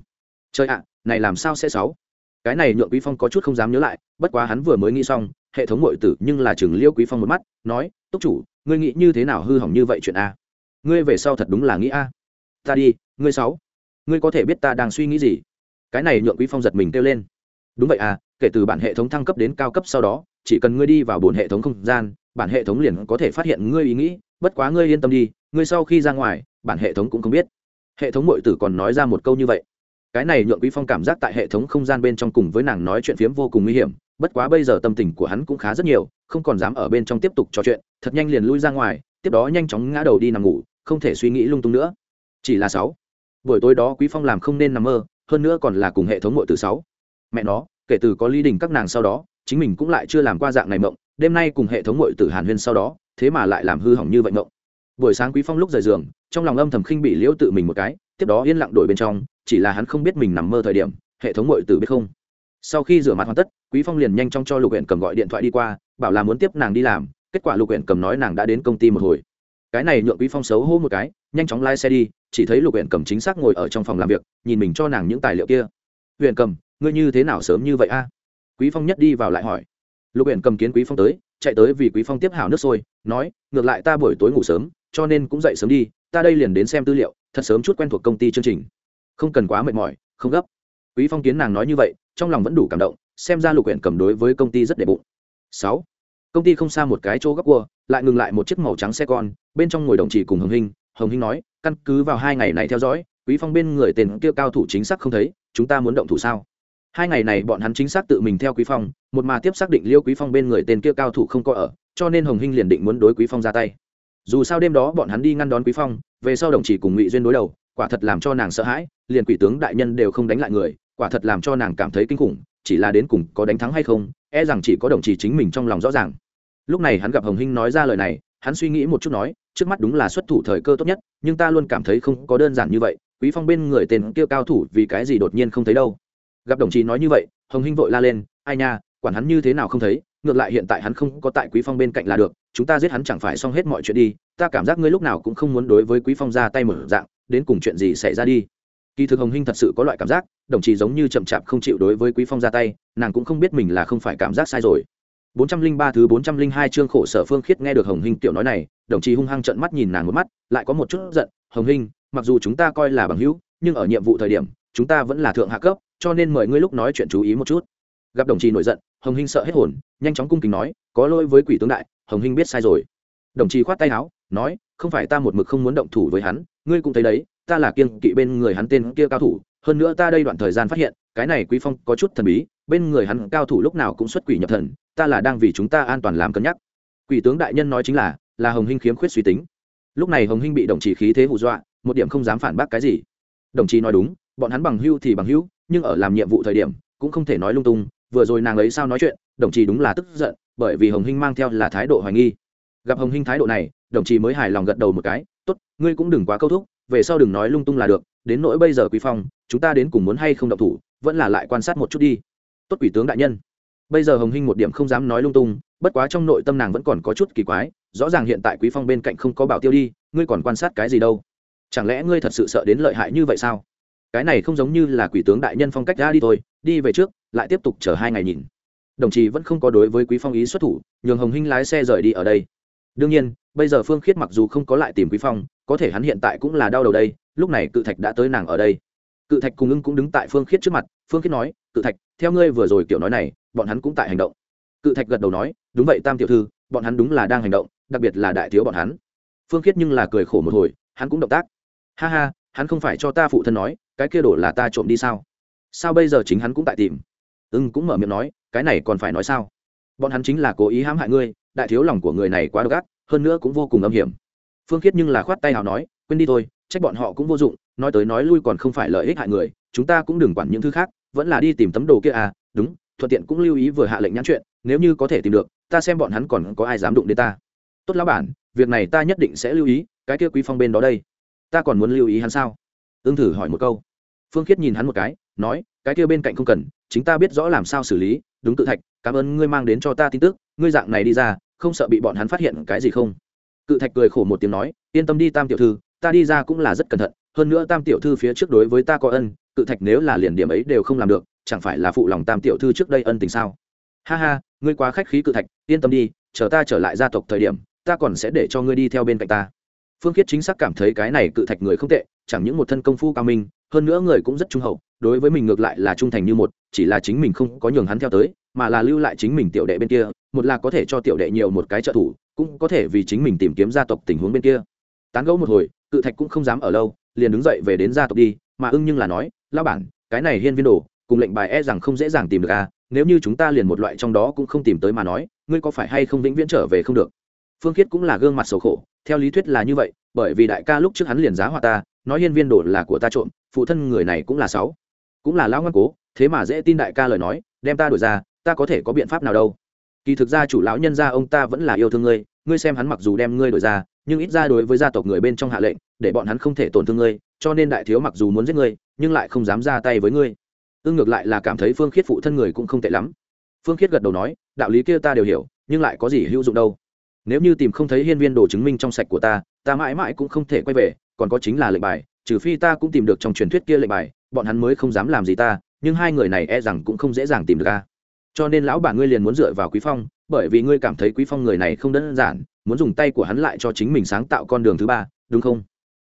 Chơi ạ, này làm sao sẽ xấu? Cái này nhượng quý phong có chút không dám nhớ lại, bất quá hắn vừa mới nghĩ xong, hệ thống ngội tử nhưng là chừng liêu quý phong một mắt, nói, túc chủ, ngươi nghĩ như thế nào hư hỏng như vậy chuyện a? Ngươi về sau thật đúng là nghĩ a. Ta đi, ngươi sáu ngươi có thể biết ta đang suy nghĩ gì? Cái này nhượng quý phong giật mình kêu lên đúng vậy à kể từ bản hệ thống thăng cấp đến cao cấp sau đó, chỉ cần ngươi đi vào bốn hệ thống không gian, bản hệ thống liền có thể phát hiện ngươi ý nghĩ, bất quá ngươi yên tâm đi, ngươi sau khi ra ngoài, bản hệ thống cũng không biết. Hệ thống mội tử còn nói ra một câu như vậy. Cái này nhượng quý phong cảm giác tại hệ thống không gian bên trong cùng với nàng nói chuyện phiếm vô cùng nguy hiểm, bất quá bây giờ tâm tình của hắn cũng khá rất nhiều, không còn dám ở bên trong tiếp tục trò chuyện, thật nhanh liền lui ra ngoài, tiếp đó nhanh chóng ngã đầu đi nằm ngủ, không thể suy nghĩ lung tung nữa. Chỉ là sáu. Buổi tối đó quý phong làm không nên nằm mơ, hơn nữa còn là cùng hệ thống mội từ sáu mẹ nó, kể từ có ly đình các nàng sau đó, chính mình cũng lại chưa làm qua dạng này mộng, đêm nay cùng hệ thống mội tử hàn huyên sau đó, thế mà lại làm hư hỏng như vậy mộng. Buổi sáng quý phong lúc rời giường, trong lòng âm thầm khinh bị liễu tự mình một cái, tiếp đó yên lặng đổi bên trong, chỉ là hắn không biết mình nằm mơ thời điểm, hệ thống mội tử biết không. Sau khi rửa mặt hoàn tất, quý phong liền nhanh chóng cho lục huyện cầm gọi điện thoại đi qua, bảo là muốn tiếp nàng đi làm, kết quả lục huyện cầm nói nàng đã đến công ty một hồi. Cái này nhượng quý phong xấu hô một cái, nhanh chóng lái xe đi, chỉ thấy lục huyện cầm chính xác ngồi ở trong phòng làm việc, nhìn mình cho nàng những tài liệu kia. Huyện cầm ngươi như thế nào sớm như vậy a? Quý phong nhất đi vào lại hỏi. Lục Uyển cầm kiến quý phong tới, chạy tới vì quý phong tiếp hảo nước sôi, nói, ngược lại ta buổi tối ngủ sớm, cho nên cũng dậy sớm đi, ta đây liền đến xem tư liệu, thật sớm chút quen thuộc công ty chương trình. Không cần quá mệt mỏi, không gấp. Quý phong kiến nàng nói như vậy, trong lòng vẫn đủ cảm động, xem ra lục huyện cầm đối với công ty rất đệ bụng. Sáu, công ty không xa một cái chỗ góc cua, lại ngừng lại một chiếc màu trắng xe con, bên trong ngồi đồng chỉ cùng hồng hinh. Hồng hinh nói, căn cứ vào hai ngày này theo dõi, quý phong bên người tên kia cao thủ chính xác không thấy, chúng ta muốn động thủ sao? Hai ngày này bọn hắn chính xác tự mình theo quý phong, một mà tiếp xác định liêu quý phong bên người tên kia cao thủ không có ở, cho nên hồng hinh liền định muốn đối quý phong ra tay. Dù sao đêm đó bọn hắn đi ngăn đón quý phong, về sau đồng chỉ cùng ngụy duyên đối đầu, quả thật làm cho nàng sợ hãi, liền quỷ tướng đại nhân đều không đánh lại người, quả thật làm cho nàng cảm thấy kinh khủng, chỉ là đến cùng có đánh thắng hay không e rằng chỉ có đồng chỉ chính mình trong lòng rõ ràng. Lúc này hắn gặp hồng hinh nói ra lời này, hắn suy nghĩ một chút nói, trước mắt đúng là xuất thủ thời cơ tốt nhất, nhưng ta luôn cảm thấy không có đơn giản như vậy, quý phong bên người tên kia cao thủ vì cái gì đột nhiên không thấy đâu gặp đồng chí nói như vậy, hồng hinh vội la lên, ai nha, quản hắn như thế nào không thấy, ngược lại hiện tại hắn không có tại quý phong bên cạnh là được, chúng ta giết hắn chẳng phải xong hết mọi chuyện đi, ta cảm giác ngươi lúc nào cũng không muốn đối với quý phong ra tay mở dạng, đến cùng chuyện gì xảy ra đi. Kỳ thực hồng hinh thật sự có loại cảm giác, đồng chí giống như chậm chạp không chịu đối với quý phong ra tay, nàng cũng không biết mình là không phải cảm giác sai rồi. 403 thứ 402 chương khổ sở phương khiết nghe được hồng hinh tiểu nói này, đồng chí hung hăng trợn mắt nhìn nàng một mắt, lại có một chút giận, hồng hinh, mặc dù chúng ta coi là bằng hữu, nhưng ở nhiệm vụ thời điểm, chúng ta vẫn là thượng hạ cấp cho nên mời ngươi lúc nói chuyện chú ý một chút. Gặp đồng chí nổi giận, hồng hinh sợ hết hồn, nhanh chóng cung kính nói, có lỗi với quỷ tướng đại, hồng hinh biết sai rồi. Đồng chí khoát tay áo, nói, không phải ta một mực không muốn động thủ với hắn, ngươi cũng thấy đấy, ta là kiêng kỵ bên người hắn tên kia cao thủ, hơn nữa ta đây đoạn thời gian phát hiện, cái này quý phong có chút thần bí, bên người hắn cao thủ lúc nào cũng xuất quỷ nhập thần, ta là đang vì chúng ta an toàn làm cân nhắc. Quỷ tướng đại nhân nói chính là là hồng hinh khiếm khuyết suy tính. Lúc này hồng hinh bị đồng chí khí thế hù dọa, một điểm không dám phản bác cái gì. Đồng chí nói đúng, bọn hắn bằng hưu thì bằng hữu nhưng ở làm nhiệm vụ thời điểm, cũng không thể nói lung tung, vừa rồi nàng ấy sao nói chuyện, đồng chí đúng là tức giận, bởi vì hồng hinh mang theo là thái độ hoài nghi. Gặp hồng hinh thái độ này, đồng chí mới hài lòng gật đầu một cái, tốt, ngươi cũng đừng quá câu thúc, về sau đừng nói lung tung là được, đến nỗi bây giờ quý phong, chúng ta đến cùng muốn hay không động thủ, vẫn là lại quan sát một chút đi. Tốt quỷ tướng đại nhân. Bây giờ hồng hinh một điểm không dám nói lung tung, bất quá trong nội tâm nàng vẫn còn có chút kỳ quái, rõ ràng hiện tại quý phong bên cạnh không có bảo tiêu đi, ngươi còn quan sát cái gì đâu? Chẳng lẽ ngươi thật sự sợ đến lợi hại như vậy sao? Cái này không giống như là quỷ tướng đại nhân phong cách ra đi thôi, đi về trước, lại tiếp tục chờ hai ngày nhìn. Đồng chí vẫn không có đối với quý phong ý xuất thủ, nhường hồng hinh lái xe rời đi ở đây. Đương nhiên, bây giờ phương khiết mặc dù không có lại tìm quý phong, có thể hắn hiện tại cũng là đau đầu đây, lúc này cự thạch đã tới nàng ở đây. Cự thạch cùng ưng cũng đứng tại phương khiết trước mặt, phương khiết nói, cự thạch, theo ngươi vừa rồi kiểu nói này, bọn hắn cũng tại hành động. Cự thạch gật đầu nói, đúng vậy, tam tiểu thư, bọn hắn đúng là đang hành động, đặc biệt là đại thiếu bọn hắn. Phương khiết nhưng là cười khổ một hồi, hắn cũng động tác. Ha ha, hắn không phải cho ta phụ thân nói cái kia đổ là ta trộm đi sao? Sao bây giờ chính hắn cũng tại tìm? Ưng cũng mở miệng nói, cái này còn phải nói sao? Bọn hắn chính là cố ý hãm hại ngươi, đại thiếu lòng của người này quá độc ác, hơn nữa cũng vô cùng âm hiểm. Phương khiết nhưng là khoát tay nào nói, quên đi thôi, trách bọn họ cũng vô dụng, nói tới nói lui còn không phải lợi ích hại người, chúng ta cũng đừng quản những thứ khác, vẫn là đi tìm tấm đồ kia à đúng, thuận tiện cũng lưu ý vừa hạ lệnh nhãn chuyện, nếu như có thể tìm được, ta xem bọn hắn còn có ai dám đụng đến ta. Tốt lão bản, việc này ta nhất định sẽ lưu ý, cái kia quý phong bên đó đây. Ta còn muốn lưu ý hắn sao? Ương thử hỏi một câu phương khiết nhìn hắn một cái, nói, cái kia bên cạnh không cần, chính ta biết rõ làm sao xử lý, đúng tự thạch, cảm ơn ngươi mang đến cho ta tin tức, ngươi dạng này đi ra, không sợ bị bọn hắn phát hiện cái gì không? Cự thạch cười khổ một tiếng nói, yên tâm đi tam tiểu thư, ta đi ra cũng là rất cẩn thận, hơn nữa tam tiểu thư phía trước đối với ta có ân, cự thạch nếu là liền điểm ấy đều không làm được, chẳng phải là phụ lòng tam tiểu thư trước đây ân tình sao? Ha ha, ngươi quá khách khí cự thạch, yên tâm đi, chờ ta trở lại gia tộc thời điểm, ta còn sẽ để cho ngươi đi theo bên cạnh ta. Phương khiết chính xác cảm thấy cái này cự thạch người không tệ, chẳng những một thân công phu cao minh hơn nữa người cũng rất trung hậu, đối với mình ngược lại là trung thành như một, chỉ là chính mình không có nhường hắn theo tới, mà là lưu lại chính mình tiểu đệ bên kia, một là có thể cho tiểu đệ nhiều một cái trợ thủ, cũng có thể vì chính mình tìm kiếm gia tộc tình huống bên kia. Tán gẫu một hồi, cự thạch cũng không dám ở lâu, liền đứng dậy về đến gia tộc đi, mà ưng nhưng là nói lao bản, cái này hiên viên đồ, cùng lệnh bài e rằng không dễ dàng tìm được à nếu như chúng ta liền một loại trong đó cũng không tìm tới mà nói, ngươi có phải hay không vĩnh viễn trở về không được? Phương khiết cũng là gương mặt sầu khổ, theo lý thuyết là như vậy bởi vì đại ca lúc trước hắn liền giá họa ta, nói hiên viên đồ là của ta trộm, phụ thân người này cũng là sáu. Cũng là lão ngoan cố, thế mà dễ tin đại ca lời nói, đem ta đổi ra, ta có thể có biện pháp nào đâu. Kỳ thực ra chủ lão nhân gia ông ta vẫn là yêu thương ngươi ngươi xem hắn mặc dù đem ngươi đổi ra, nhưng ít ra đối với gia tộc người bên trong hạ lệnh, để bọn hắn không thể tổn thương ngươi, cho nên đại thiếu mặc dù muốn giết ngươi, nhưng lại không dám ra tay với ngươi. Ưng ngược lại là cảm thấy phương khiết phụ thân người cũng không tệ lắm. Phương khiết gật đầu nói, đạo lý kia ta đều hiểu, nhưng lại có gì hữu dụng đâu. Nếu như tìm không thấy hiên viên đồ chứng minh trong sạch của ta ta mãi mãi cũng không thể quay về, còn có chính là lệnh bài, trừ phi ta cũng tìm được trong truyền thuyết kia lệnh bài, bọn hắn mới không dám làm gì ta, nhưng hai người này e rằng cũng không dễ dàng tìm được ta cho nên lão bà ngươi liền muốn dựa vào quý phong, bởi vì ngươi cảm thấy quý phong người này không đơn giản, muốn dùng tay của hắn lại cho chính mình sáng tạo con đường thứ ba, đúng không?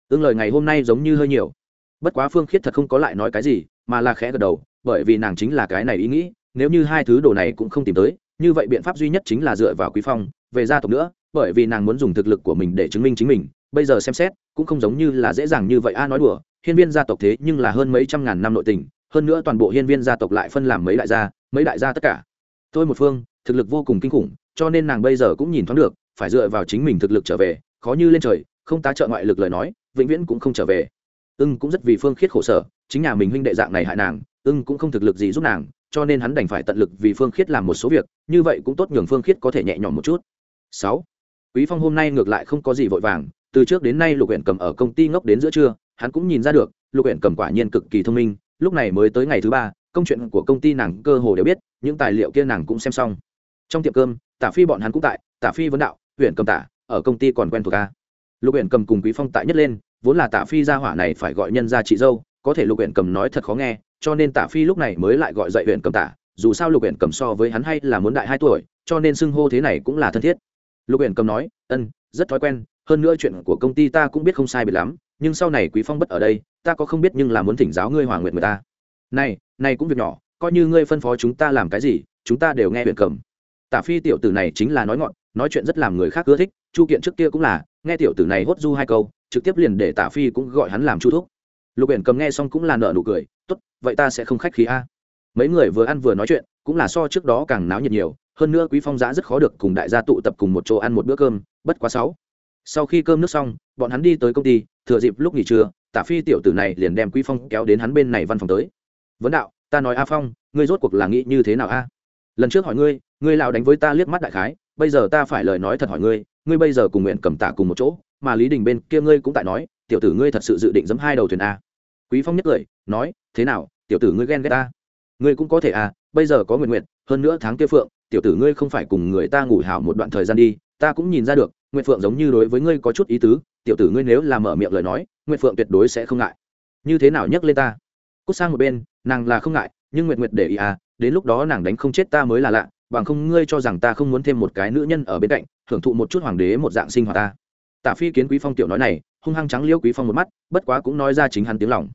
Tương lời ngày hôm nay giống như hơi nhiều. Bất quá phương khiết thật không có lại nói cái gì, mà là khẽ gật đầu, bởi vì nàng chính là cái này ý nghĩ, nếu như hai thứ đồ này cũng không tìm tới, như vậy biện pháp duy nhất chính là dựa vào quý phong, về gia tộc nữa bởi vì nàng muốn dùng thực lực của mình để chứng minh chính mình, bây giờ xem xét, cũng không giống như là dễ dàng như vậy a, nói đùa, hiên viên gia tộc thế nhưng là hơn mấy trăm ngàn năm nội tình, hơn nữa toàn bộ hiên viên gia tộc lại phân làm mấy đại gia, mấy đại gia tất cả. Tôi một phương, thực lực vô cùng kinh khủng, cho nên nàng bây giờ cũng nhìn thoáng được, phải dựa vào chính mình thực lực trở về, khó như lên trời, không tá trợ ngoại lực lời nói, vĩnh viễn cũng không trở về. Ưng cũng rất vì phương khiết khổ sở, chính nhà mình huynh đệ dạng này hại nàng, ưng cũng không thực lực gì giúp nàng, cho nên hắn đành phải tận lực vì phương khiết làm một số việc, như vậy cũng tốt nhường phương khiết có thể nhẹ nhõm một chút. Sáu quý phong hôm nay ngược lại không có gì vội vàng, từ trước đến nay lục huyện cầm ở công ty ngốc đến giữa trưa, hắn cũng nhìn ra được, lục huyện cầm quả nhiên cực kỳ thông minh, lúc này mới tới ngày thứ ba, công chuyện của công ty nàng cơ hồ đều biết, những tài liệu kia nàng cũng xem xong. Trong tiệm cơm, tả phi bọn hắn cũng tại, tả phi vấn đạo huyện cầm tả, ở công ty còn quen thuộc ca lục huyện cầm cùng quý phong tại nhất lên, vốn là tả phi gia hỏa này phải gọi nhân gia chị dâu, có thể lục huyện cầm nói thật khó nghe, cho nên tả phi lúc này mới lại gọi dậy huyện cầm tả, dù sao lục huyện cầm so với hắn hay là muốn đại hai tuổi, cho nên xưng hô thế này cũng là thân thiết lục huyện cầm nói, ân, rất thói quen, hơn nữa chuyện của công ty ta cũng biết không sai biệt lắm, nhưng sau này quý phong bất ở đây, ta có không biết nhưng là muốn thỉnh giáo ngươi hòa nguyện người ta. Này này cũng việc nhỏ, coi như ngươi phân phó chúng ta làm cái gì, chúng ta đều nghe huyện cầm. Tả phi tiểu tử này chính là nói ngọn, nói chuyện rất làm người khác ưa thích, chu kiện trước kia cũng là, nghe tiểu tử này hốt du hai câu, trực tiếp liền để tả phi cũng gọi hắn làm chu thúc. Lục huyện cầm nghe xong cũng là nợ nụ cười, tốt, vậy ta sẽ không khách khí a. Mấy người vừa ăn vừa nói chuyện, cũng là so trước đó càng náo nhiệt nhiều hơn nữa quý phong giã rất khó được cùng đại gia tụ tập cùng một chỗ ăn một bữa cơm, bất quá sáu. Sau khi cơm nước xong, bọn hắn đi tới công ty, thừa dịp lúc nghỉ trưa, tả phi tiểu tử này liền đem quý phong kéo đến hắn bên này văn phòng tới. Vấn đạo, ta nói a phong, ngươi rốt cuộc là nghĩ như thế nào a? Lần trước hỏi ngươi ngươi lão đánh với ta liếc mắt đại khái, bây giờ ta phải lời nói thật hỏi ngươi ngươi bây giờ cùng nguyện cầm tạ cùng một chỗ, mà lý đình bên kia ngươi cũng tại nói, tiểu tử ngươi thật sự dự định giẫm hai đầu thuyền a. Quý phong nhất cười nói, thế nào, tiểu tử ngươi ghen ghét ta? Ngươi cũng có thể à bây giờ có nguyện nguyện, hơn nữa tháng kia phượng tiểu tử ngươi không phải cùng người ta ngủ hào một đoạn thời gian đi, ta cũng nhìn ra được, Nguyệt phượng giống như đối với ngươi có chút ý tứ, tiểu tử ngươi nếu là mở miệng lời nói, Nguyệt phượng tuyệt đối sẽ không ngại. Như thế nào nhắc lên ta? Cút sang một bên, nàng là không ngại, nhưng nguyệt nguyệt để ý à đến lúc đó nàng đánh không chết ta mới là lạ, bằng không ngươi cho rằng ta không muốn thêm một cái nữ nhân ở bên cạnh, hưởng thụ một chút hoàng đế một dạng sinh hoạt ta. Tả phi kiến quý phong tiểu nói này, hung hăng trắng liêu quý phong một mắt, bất quá cũng nói ra chính hắn tiếng lòng.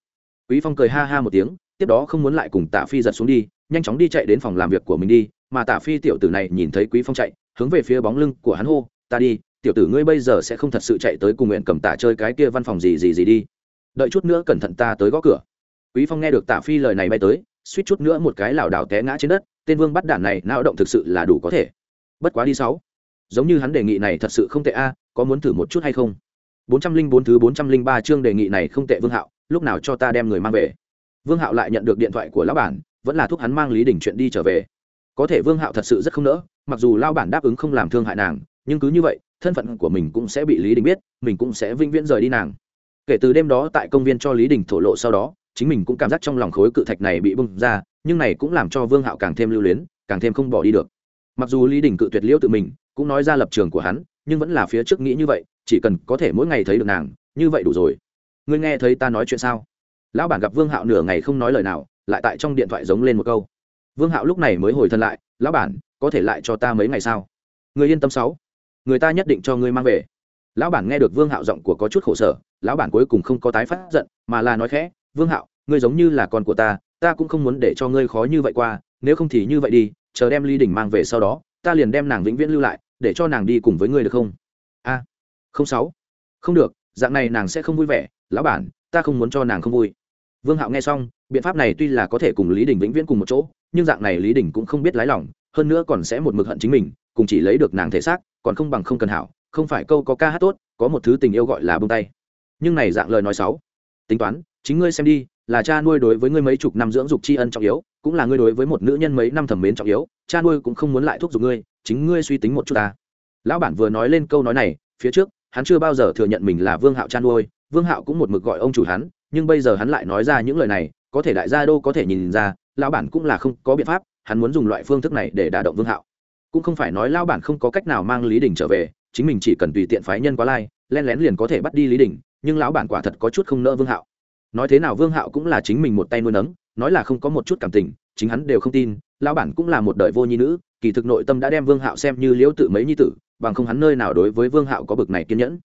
Quý phong cười ha ha một tiếng, tiếp đó không muốn lại cùng tả phi giật xuống đi, nhanh chóng đi chạy đến phòng làm việc của mình đi mà tả phi tiểu tử này nhìn thấy quý phong chạy, hướng về phía bóng lưng của hắn hô, ta đi, tiểu tử ngươi bây giờ sẽ không thật sự chạy tới cùng nguyện cầm tả chơi cái kia văn phòng gì gì gì đi. Đợi chút nữa cẩn thận ta tới gõ cửa. Quý phong nghe được tả phi lời này bay tới, suýt chút nữa một cái lảo đảo té ngã trên đất, tên vương bắt đản này não động thực sự là đủ có thể. Bất quá đi sáu. Giống như hắn đề nghị này thật sự không tệ a, có muốn thử một chút hay không? 404 thứ 403 chương đề nghị này không tệ vương hạo, lúc nào cho ta đem người mang về? Vương hạo lại nhận được điện thoại của lão bản, vẫn là thúc hắn mang lý đình chuyện đi trở về có thể vương hạo thật sự rất không nỡ, mặc dù lao bản đáp ứng không làm thương hại nàng, nhưng cứ như vậy, thân phận của mình cũng sẽ bị lý đình biết, mình cũng sẽ vĩnh viễn rời đi nàng. Kể từ đêm đó tại công viên cho lý đình thổ lộ sau đó, chính mình cũng cảm giác trong lòng khối cự thạch này bị bung ra, nhưng này cũng làm cho vương hạo càng thêm lưu luyến, càng thêm không bỏ đi được. Mặc dù lý đình cự tuyệt liễu tự mình, cũng nói ra lập trường của hắn, nhưng vẫn là phía trước nghĩ như vậy, chỉ cần có thể mỗi ngày thấy được nàng, như vậy đủ rồi. Ngươi nghe thấy ta nói chuyện sao? Lão bản gặp vương hạo nửa ngày không nói lời nào, lại tại trong điện thoại giống lên một câu vương hạo lúc này mới hồi thân lại, lão bản, có thể lại cho ta mấy ngày sao? Người yên tâm sáu, người ta nhất định cho ngươi mang về. Lão bản nghe được vương hạo giọng của có chút khổ sở, lão bản cuối cùng không có tái phát giận, mà là nói khẽ, vương hạo, ngươi giống như là con của ta ta cũng không muốn để cho ngươi khó như vậy qua, nếu không thì như vậy đi, chờ đem ly đình mang về sau đó, ta liền đem nàng vĩnh viễn lưu lại, để cho nàng đi cùng với ngươi được không? A, không sáu, không được, dạng này nàng sẽ không vui vẻ, lão bản, ta không muốn cho nàng không vui vương hạo nghe xong, biện pháp này tuy là có thể cùng lý đình vĩnh viễn cùng một chỗ, nhưng dạng này lý đình cũng không biết lái lòng, hơn nữa còn sẽ một mực hận chính mình, cùng chỉ lấy được nàng thể xác, còn không bằng không cần hảo, không phải câu có ca hát tốt, có một thứ tình yêu gọi là bông tay. Nhưng này dạng lời nói xấu. Tính toán, chính ngươi xem đi, là cha nuôi đối với ngươi mấy chục năm dưỡng dục tri ân trọng yếu, cũng là ngươi đối với một nữ nhân mấy năm thẩm mến trọng yếu, cha nuôi cũng không muốn lại thúc giục ngươi, chính ngươi suy tính một chút ta. Lão bản vừa nói lên câu nói này, phía trước, hắn chưa bao giờ thừa nhận mình là vương hạo cha nuôi, vương hạo cũng một mực gọi ông chủ hắn nhưng bây giờ hắn lại nói ra những lời này, có thể đại gia đô có thể nhìn ra, lão bản cũng là không có biện pháp, hắn muốn dùng loại phương thức này để đả động vương hạo. Cũng không phải nói lão bản không có cách nào mang lý đình trở về, chính mình chỉ cần tùy tiện phái nhân quá lai len lén liền có thể bắt đi lý đình, nhưng lão bản quả thật có chút không nỡ vương hạo. Nói thế nào vương hạo cũng là chính mình một tay nuôi nấng, nói là không có một chút cảm tình, chính hắn đều không tin, lão bản cũng là một đời vô nhi nữ, kỳ thực nội tâm đã đem vương hạo xem như liễu tự mấy nhi tử, bằng không hắn nơi nào đối với vương hạo có bực này kiên nhẫn.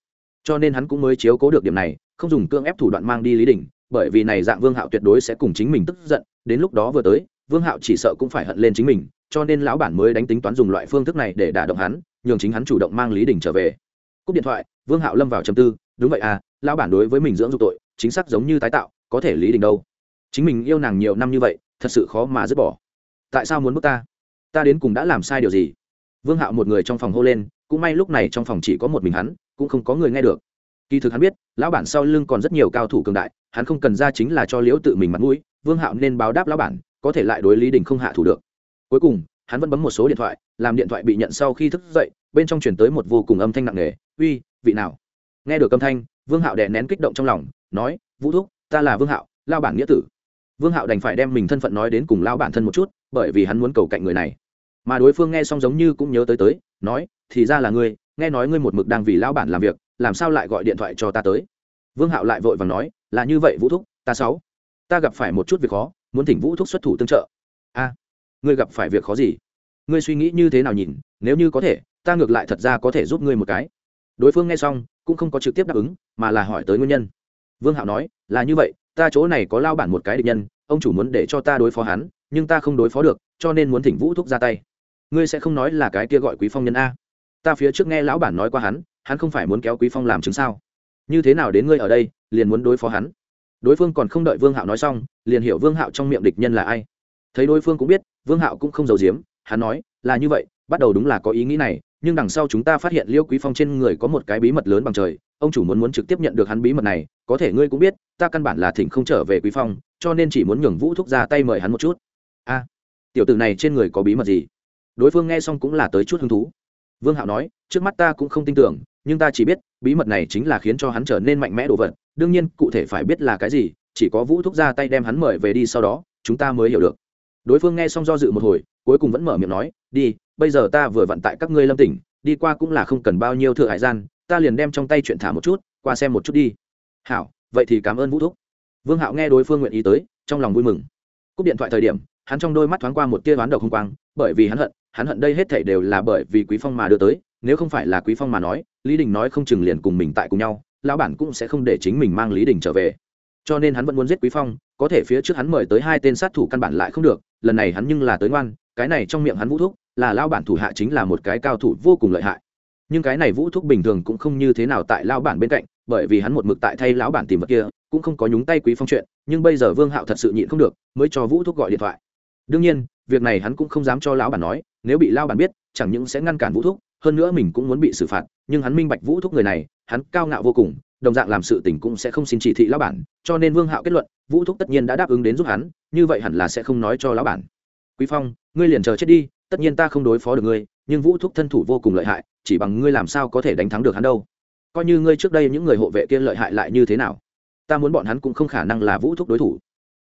Cho nên hắn cũng mới chiếu cố được điểm này không dùng cưỡng ép thủ đoạn mang đi lý đình, bởi vì này dạng vương hạo tuyệt đối sẽ cùng chính mình tức giận, đến lúc đó vừa tới, vương hạo chỉ sợ cũng phải hận lên chính mình, cho nên lão bản mới đánh tính toán dùng loại phương thức này để đả động hắn, nhường chính hắn chủ động mang lý đình trở về. Cúp điện thoại, vương hạo lâm vào chầm tư, đúng vậy à lão bản đối với mình dưỡng dục tội, chính xác giống như tái tạo, có thể lý đình đâu? Chính mình yêu nàng nhiều năm như vậy, thật sự khó mà dứt bỏ. Tại sao muốn bước ta? Ta đến cùng đã làm sai điều gì? Vương hạo một người trong phòng hô lên, cũng may lúc này trong phòng chỉ có một mình hắn, cũng không có người nghe được kỳ thực hắn biết, lão bản sau lưng còn rất nhiều cao thủ cường đại, hắn không cần ra chính là cho liễu tự mình mặt mũi, vương hạo nên báo đáp lão bản, có thể lại đối lý đình không hạ thủ được. Cuối cùng, hắn vẫn bấm một số điện thoại, làm điện thoại bị nhận sau khi thức dậy, bên trong chuyển tới một vô cùng âm thanh nặng nề, uy, vị nào? Nghe được âm thanh, vương hạo đè nén kích động trong lòng, nói, vũ thúc, ta là vương hạo lao bản nghĩa tử. Vương hạo đành phải đem mình thân phận nói đến cùng lao bản thân một chút, bởi vì hắn muốn cầu cạnh người này. Mà đối phương nghe xong giống như cũng nhớ tới tới, nói, thì ra là ngươi, nghe nói ngươi một mực đang vì lao bản làm việc làm sao lại gọi điện thoại cho ta tới? Vương hạo lại vội và nói, là như vậy vũ thúc, ta sáu. Ta gặp phải một chút việc khó, muốn thỉnh vũ thúc xuất thủ tương trợ. A, ngươi gặp phải việc khó gì? Ngươi suy nghĩ như thế nào nhìn, nếu như có thể, ta ngược lại thật ra có thể giúp ngươi một cái. Đối phương nghe xong, cũng không có trực tiếp đáp ứng, mà là hỏi tới nguyên nhân. Vương hạo nói, là như vậy, ta chỗ này có lao bản một cái địch nhân, ông chủ muốn để cho ta đối phó hắn, nhưng ta không đối phó được, cho nên muốn thỉnh vũ thúc ra tay. Ngươi sẽ không nói là cái kia gọi quý phong nhân a. Ta phía trước nghe lão bản nói qua hắn hắn không phải muốn kéo quý phong làm chứng sao? Như thế nào đến ngươi ở đây, liền muốn đối phó hắn? Đối phương còn không đợi vương hạo nói xong, liền hiểu vương hạo trong miệng địch nhân là ai. Thấy đối phương cũng biết, vương hạo cũng không giàu giếm, hắn nói, là như vậy, bắt đầu đúng là có ý nghĩ này, nhưng đằng sau chúng ta phát hiện liêu quý phong trên người có một cái bí mật lớn bằng trời, ông chủ muốn muốn trực tiếp nhận được hắn bí mật này, có thể ngươi cũng biết, ta căn bản là thỉnh không trở về quý phong, cho nên chỉ muốn nhường vũ thúc ra tay mời hắn một chút. A, tiểu tử này trên người có bí mật gì? Đối phương nghe xong cũng là tới chút hứng thú. Vương hạo nói, trước mắt ta cũng không tin tưởng nhưng ta chỉ biết, bí mật này chính là khiến cho hắn trở nên mạnh mẽ đồ vật, đương nhiên, cụ thể phải biết là cái gì, chỉ có vũ thúc ra tay đem hắn mời về đi sau đó, chúng ta mới hiểu được. Đối phương nghe xong do dự một hồi, cuối cùng vẫn mở miệng nói, đi, bây giờ ta vừa vận tại các ngươi lâm tỉnh, đi qua cũng là không cần bao nhiêu thừa hải gian, ta liền đem trong tay chuyện thả một chút, qua xem một chút đi. Hảo, vậy thì cảm ơn vũ thúc. Vương hạo nghe đối phương nguyện ý tới, trong lòng vui mừng. Cúp điện thoại thời điểm, hắn trong đôi mắt thoáng qua một tia đoán đầu không quang, bởi vì hắn hận hắn hận đây hết thảy đều là bởi vì quý phong mà đưa tới, nếu không phải là quý phong mà nói lý đình nói không chừng liền cùng mình tại cùng nhau, lão bản cũng sẽ không để chính mình mang lý đình trở về. Cho nên hắn vẫn muốn giết quý phong, có thể phía trước hắn mời tới hai tên sát thủ căn bản lại không được, lần này hắn nhưng là tới ngoan, cái này trong miệng hắn vũ thúc, là lao bản thủ hạ chính là một cái cao thủ vô cùng lợi hại. Nhưng cái này vũ thúc bình thường cũng không như thế nào tại lao bản bên cạnh, bởi vì hắn một mực tại thay lão bản tìm vật kia, cũng không có nhúng tay quý phong chuyện, nhưng bây giờ vương hạo thật sự nhịn không được, mới cho vũ thúc gọi điện thoại. Đương nhiên, việc này hắn cũng không dám cho lão bản nói, nếu bị lao bản biết, chẳng những sẽ ngăn cản vũ thúc hơn nữa mình cũng muốn bị xử phạt, nhưng hắn minh bạch vũ thúc người này, hắn cao ngạo vô cùng, đồng dạng làm sự tình cũng sẽ không xin chỉ thị lão bản, cho nên vương hạo kết luận, vũ thúc tất nhiên đã đáp ứng đến giúp hắn, như vậy hẳn là sẽ không nói cho lão bản. Quý phong, ngươi liền chờ chết đi, tất nhiên ta không đối phó được ngươi, nhưng vũ thúc thân thủ vô cùng lợi hại, chỉ bằng ngươi làm sao có thể đánh thắng được hắn đâu. Coi như ngươi trước đây những người hộ vệ kia lợi hại lại như thế nào, ta muốn bọn hắn cũng không khả năng là vũ thúc đối thủ.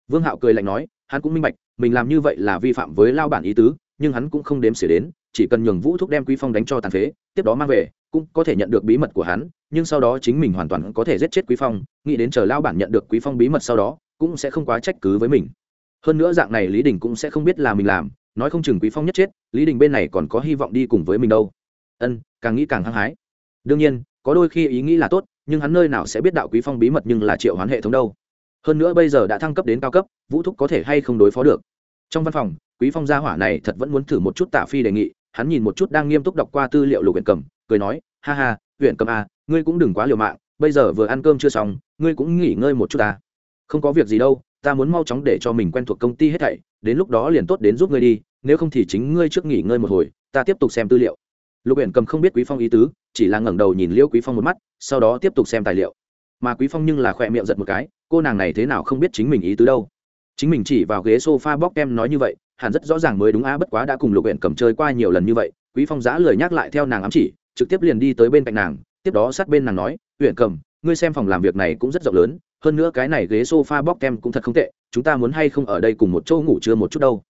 Vương hạo cười lạnh nói, hắn cũng minh bạch, mình làm như vậy là vi phạm với lao bản ý tứ, nhưng hắn cũng không đếm xỉa đến chỉ cần nhường vũ thúc đem quý phong đánh cho tàn phế, tiếp đó mang về, cũng có thể nhận được bí mật của hắn, nhưng sau đó chính mình hoàn toàn có thể giết chết quý phong, nghĩ đến chờ lao bản nhận được quý phong bí mật sau đó, cũng sẽ không quá trách cứ với mình. Hơn nữa dạng này lý đình cũng sẽ không biết là mình làm, nói không chừng quý phong nhất chết, lý đình bên này còn có hy vọng đi cùng với mình đâu. Ân, càng nghĩ càng hăng hái. Đương nhiên, có đôi khi ý nghĩ là tốt, nhưng hắn nơi nào sẽ biết đạo quý phong bí mật nhưng là triệu hoán hệ thống đâu. Hơn nữa bây giờ đã thăng cấp đến cao cấp, vũ thúc có thể hay không đối phó được. Trong văn phòng, quý phong gia hỏa này thật vẫn muốn thử một chút tạ phi đề nghị hắn nhìn một chút đang nghiêm túc đọc qua tư liệu lục huyện cầm, cười nói, ha ha huyện cầm à ngươi cũng đừng quá liều mạng, bây giờ vừa ăn cơm chưa xong, ngươi cũng nghỉ ngơi một chút ta. Không có việc gì đâu, ta muốn mau chóng để cho mình quen thuộc công ty hết thảy, đến lúc đó liền tốt đến giúp ngươi đi, nếu không thì chính ngươi trước nghỉ ngơi một hồi, ta tiếp tục xem tư liệu. Lục huyện cầm không biết quý phong ý tứ, chỉ là ngẩng đầu nhìn liêu quý phong một mắt, sau đó tiếp tục xem tài liệu. Mà quý phong nhưng là khỏe miệng giật một cái, cô nàng này thế nào không biết chính mình ý tứ đâu. Chính mình chỉ vào ghế sofa bóc kem nói như vậy hẳn rất rõ ràng mới đúng á, bất quá đã cùng lục huyện cầm chơi qua nhiều lần như vậy, quý phong giã lời nhắc lại theo nàng ám chỉ, trực tiếp liền đi tới bên cạnh nàng, tiếp đó sát bên nàng nói huyện cầm, ngươi xem phòng làm việc này cũng rất rộng lớn, hơn nữa cái này ghế sofa bóc kem cũng thật không tệ, chúng ta muốn hay không ở đây cùng một chỗ ngủ trưa một chút đâu?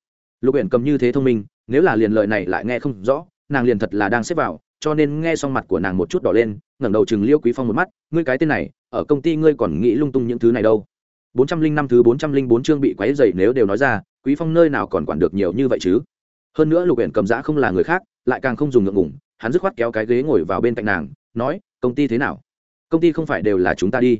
Lục huyện cầm như thế thông minh, nếu là liền lời này lại nghe không rõ, nàng liền thật là đang xếp vào, cho nên nghe xong mặt của nàng một chút đỏ lên, ngẩng đầu chừng liêu quý phong một mắt, ngươi cái tên này, ở công ty ngươi còn nghĩ lung tung những thứ này đâu? Bốn trăm linh năm thứ bốn trăm linh bốn chương bị quấy dày nếu đều nói ra, quý phong nơi nào còn quản được nhiều như vậy chứ? Hơn nữa lục huyện cầm giã không là người khác, lại càng không dùng ngượng ngủng hắn dứt khoát kéo cái ghế ngồi vào bên cạnh nàng, nói, công ty thế nào? Công ty không phải đều là chúng ta đi.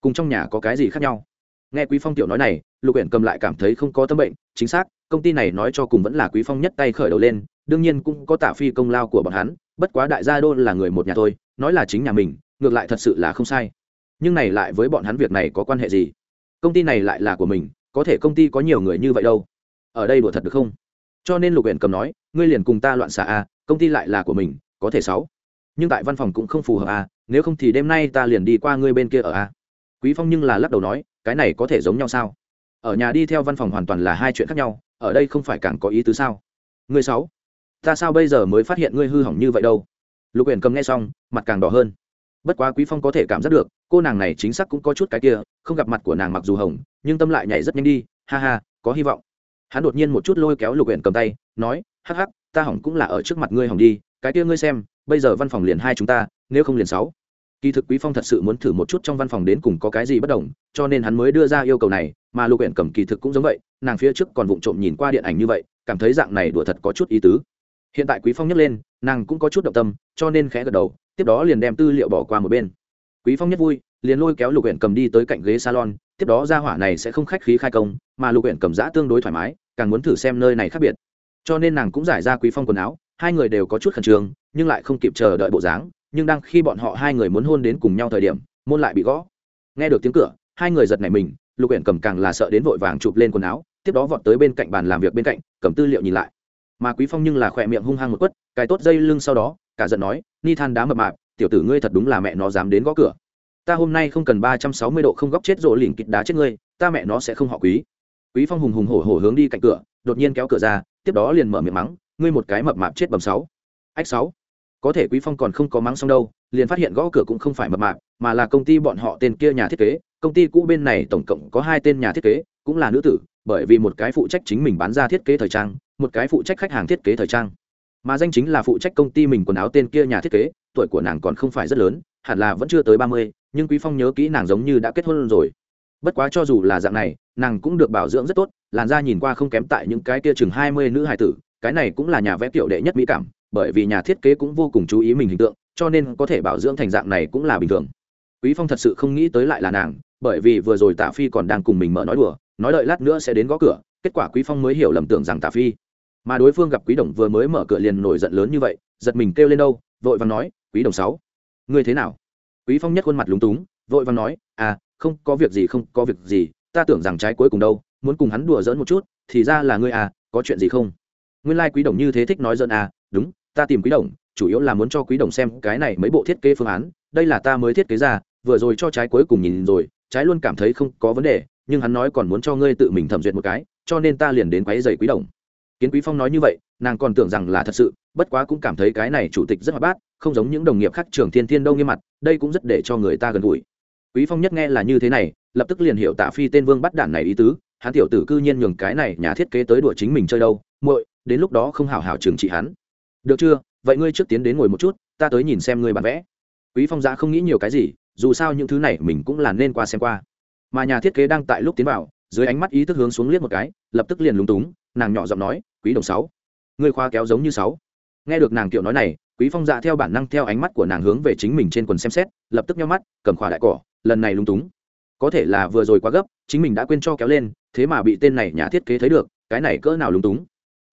Cùng trong nhà có cái gì khác nhau? Nghe quý phong tiểu nói này, lục huyện cầm lại cảm thấy không có tâm bệnh, chính xác, công ty này nói cho cùng vẫn là quý phong nhất tay khởi đầu lên, đương nhiên cũng có tả phi công lao của bọn hắn, bất quá đại gia đô là người một nhà thôi, nói là chính nhà mình, ngược lại thật sự là không sai. Nhưng này lại với bọn hắn việc này có quan hệ gì? Công ty này lại là của mình, có thể công ty có nhiều người như vậy đâu. Ở đây đùa thật được không? Cho nên lục huyện cầm nói, ngươi liền cùng ta loạn xạ a công ty lại là của mình, có thể sáu. Nhưng tại văn phòng cũng không phù hợp a nếu không thì đêm nay ta liền đi qua ngươi bên kia ở a quý phong nhưng là lắc đầu nói, cái này có thể giống nhau sao? Ở nhà đi theo văn phòng hoàn toàn là hai chuyện khác nhau, ở đây không phải càng có ý tứ sao? Ngươi sáu. Ta sao bây giờ mới phát hiện ngươi hư hỏng như vậy đâu? Lục huyện cầm nghe xong, mặt càng đỏ hơn. Bất quá quý phong có thể cảm giác được cô nàng này chính xác cũng có chút cái kia, không gặp mặt của nàng mặc dù hồng, nhưng tâm lại nhảy rất nhanh đi, ha ha, có hy vọng. Hắn đột nhiên một chút lôi kéo lục huyện cầm tay, nói, hắc hắc, ta hỏng cũng là ở trước mặt ngươi hỏng đi, cái kia ngươi xem, bây giờ văn phòng liền hai chúng ta, nếu không liền sáu. Kỳ thực quý phong thật sự muốn thử một chút trong văn phòng đến cùng có cái gì bất đồng, cho nên hắn mới đưa ra yêu cầu này, mà lục huyện cầm kỳ thực cũng giống vậy, nàng phía trước còn vụng trộm nhìn qua điện ảnh như vậy, cảm thấy dạng này đùa thật có chút ý tứ. Hiện tại quý phong nhấc lên, nàng cũng có chút động tâm, cho nên khẽ gật đầu, tiếp đó liền đem tư liệu bỏ qua một bên quý phong nhất vui, liền lôi kéo lục huyện cầm đi tới cạnh ghế salon, tiếp đó ra hỏa này sẽ không khách khí khai công, mà lục huyện cầm giã tương đối thoải mái, càng muốn thử xem nơi này khác biệt. Cho nên nàng cũng giải ra quý phong quần áo, hai người đều có chút khẩn trương, nhưng lại không kịp chờ đợi bộ dáng, nhưng đang khi bọn họ hai người muốn hôn đến cùng nhau thời điểm, môn lại bị gõ. Nghe được tiếng cửa, hai người giật nảy mình, lục huyện cầm càng là sợ đến vội vàng chụp lên quần áo, tiếp đó vọt tới bên cạnh bàn làm việc bên cạnh, cầm tư liệu nhìn lại. Mà quý phong nhưng là khỏe miệng hung hăng một quất, cài tốt dây lưng sau đó, cả giận nói, ni than đá mập mạp tiểu tử ngươi thật đúng là mẹ nó dám đến gõ cửa. Ta hôm nay không cần ba trăm sáu mươi độ không góc chết rộ lỉnh kịch đá chết ngươi, ta mẹ nó sẽ không họ quý. Quý phong hùng hùng hổ hổ hướng đi cạnh cửa, đột nhiên kéo cửa ra, tiếp đó liền mở miệng mắng, ngươi một cái mập mạp chết bầm sáu. Ách sáu. Có thể quý phong còn không có mắng xong đâu, liền phát hiện gõ cửa cũng không phải mập mạp, mà là công ty bọn họ tên kia nhà thiết kế. Công ty cũ bên này tổng cộng có hai tên nhà thiết kế, cũng là nữ tử, bởi vì một cái phụ trách chính mình bán ra thiết kế thời trang, một cái phụ trách khách hàng thiết kế thời trang. Mà danh chính là phụ trách công ty mình quần áo tên kia nhà thiết kế tuổi của nàng còn không phải rất lớn, hẳn là vẫn chưa tới ba mươi, nhưng quý phong nhớ kỹ nàng giống như đã kết hôn rồi. Bất quá cho dù là dạng này, nàng cũng được bảo dưỡng rất tốt, làn da nhìn qua không kém tại những cái kia chừng hai mươi nữ hài tử, cái này cũng là nhà vẽ kiểu đệ nhất mỹ cảm, bởi vì nhà thiết kế cũng vô cùng chú ý mình hình tượng, cho nên có thể bảo dưỡng thành dạng này cũng là bình thường. Quý phong thật sự không nghĩ tới lại là nàng, bởi vì vừa rồi tạ phi còn đang cùng mình mở nói đùa, nói đợi lát nữa sẽ đến gõ cửa, kết quả quý phong mới hiểu lầm tưởng rằng tạ phi. Mà đối phương gặp quý đồng vừa mới mở cửa liền nổi giận lớn như vậy, giật mình kêu lên đâu, vội vàng nói quý đồng sáu. Ngươi thế nào? Quý phong nhất khuôn mặt lúng túng, vội vàng nói à không có việc gì, không có việc gì, ta tưởng rằng trái cuối cùng đâu, muốn cùng hắn đùa giỡn một chút, thì ra là ngươi à có chuyện gì không? Nguyên lai like quý đồng như thế thích nói giỡn à đúng, ta tìm quý đồng, chủ yếu là muốn cho quý đồng xem cái này mấy bộ thiết kế phương án, đây là ta mới thiết kế ra, vừa rồi cho trái cuối cùng nhìn rồi, trái luôn cảm thấy không có vấn đề, nhưng hắn nói còn muốn cho ngươi tự mình thẩm duyệt một cái, cho nên ta liền đến quấy giày quý đồng. Kiến quý phong nói như vậy, nàng còn tưởng rằng là thật sự bất quá cũng cảm thấy cái này chủ tịch rất hoạt bát, không giống những đồng nghiệp khác trường thiên thiên đâu nghiêm mặt, đây cũng rất để cho người ta gần gũi. Quý phong nhất nghe là như thế này, lập tức liền hiểu tạ phi tên vương bắt đản này ý tứ, hắn tiểu tử cư nhiên nhường cái này nhà thiết kế tới đùa chính mình chơi đâu, muội, đến lúc đó không hảo hảo trừng trị hắn. Được chưa, vậy ngươi trước tiến đến ngồi một chút, ta tới nhìn xem ngươi bản vẽ. Quý phong giã không nghĩ nhiều cái gì, dù sao những thứ này mình cũng là nên qua xem qua. Mà nhà thiết kế đang tại lúc tiến vào, dưới ánh mắt ý thức hướng xuống liếc một cái, lập tức liền lúng túng, nàng nhỏ giọng nói, quý đồng sáu, ngươi khoa kéo giống như sáu nghe được nàng kiểu nói này, quý phong dạ theo bản năng theo ánh mắt của nàng hướng về chính mình trên quần xem xét, lập tức nhau mắt, cầm khỏa đại cỏ, lần này lúng túng. Có thể là vừa rồi quá gấp, chính mình đã quên cho kéo lên, thế mà bị tên này nhà thiết kế thấy được, cái này cỡ nào lúng túng.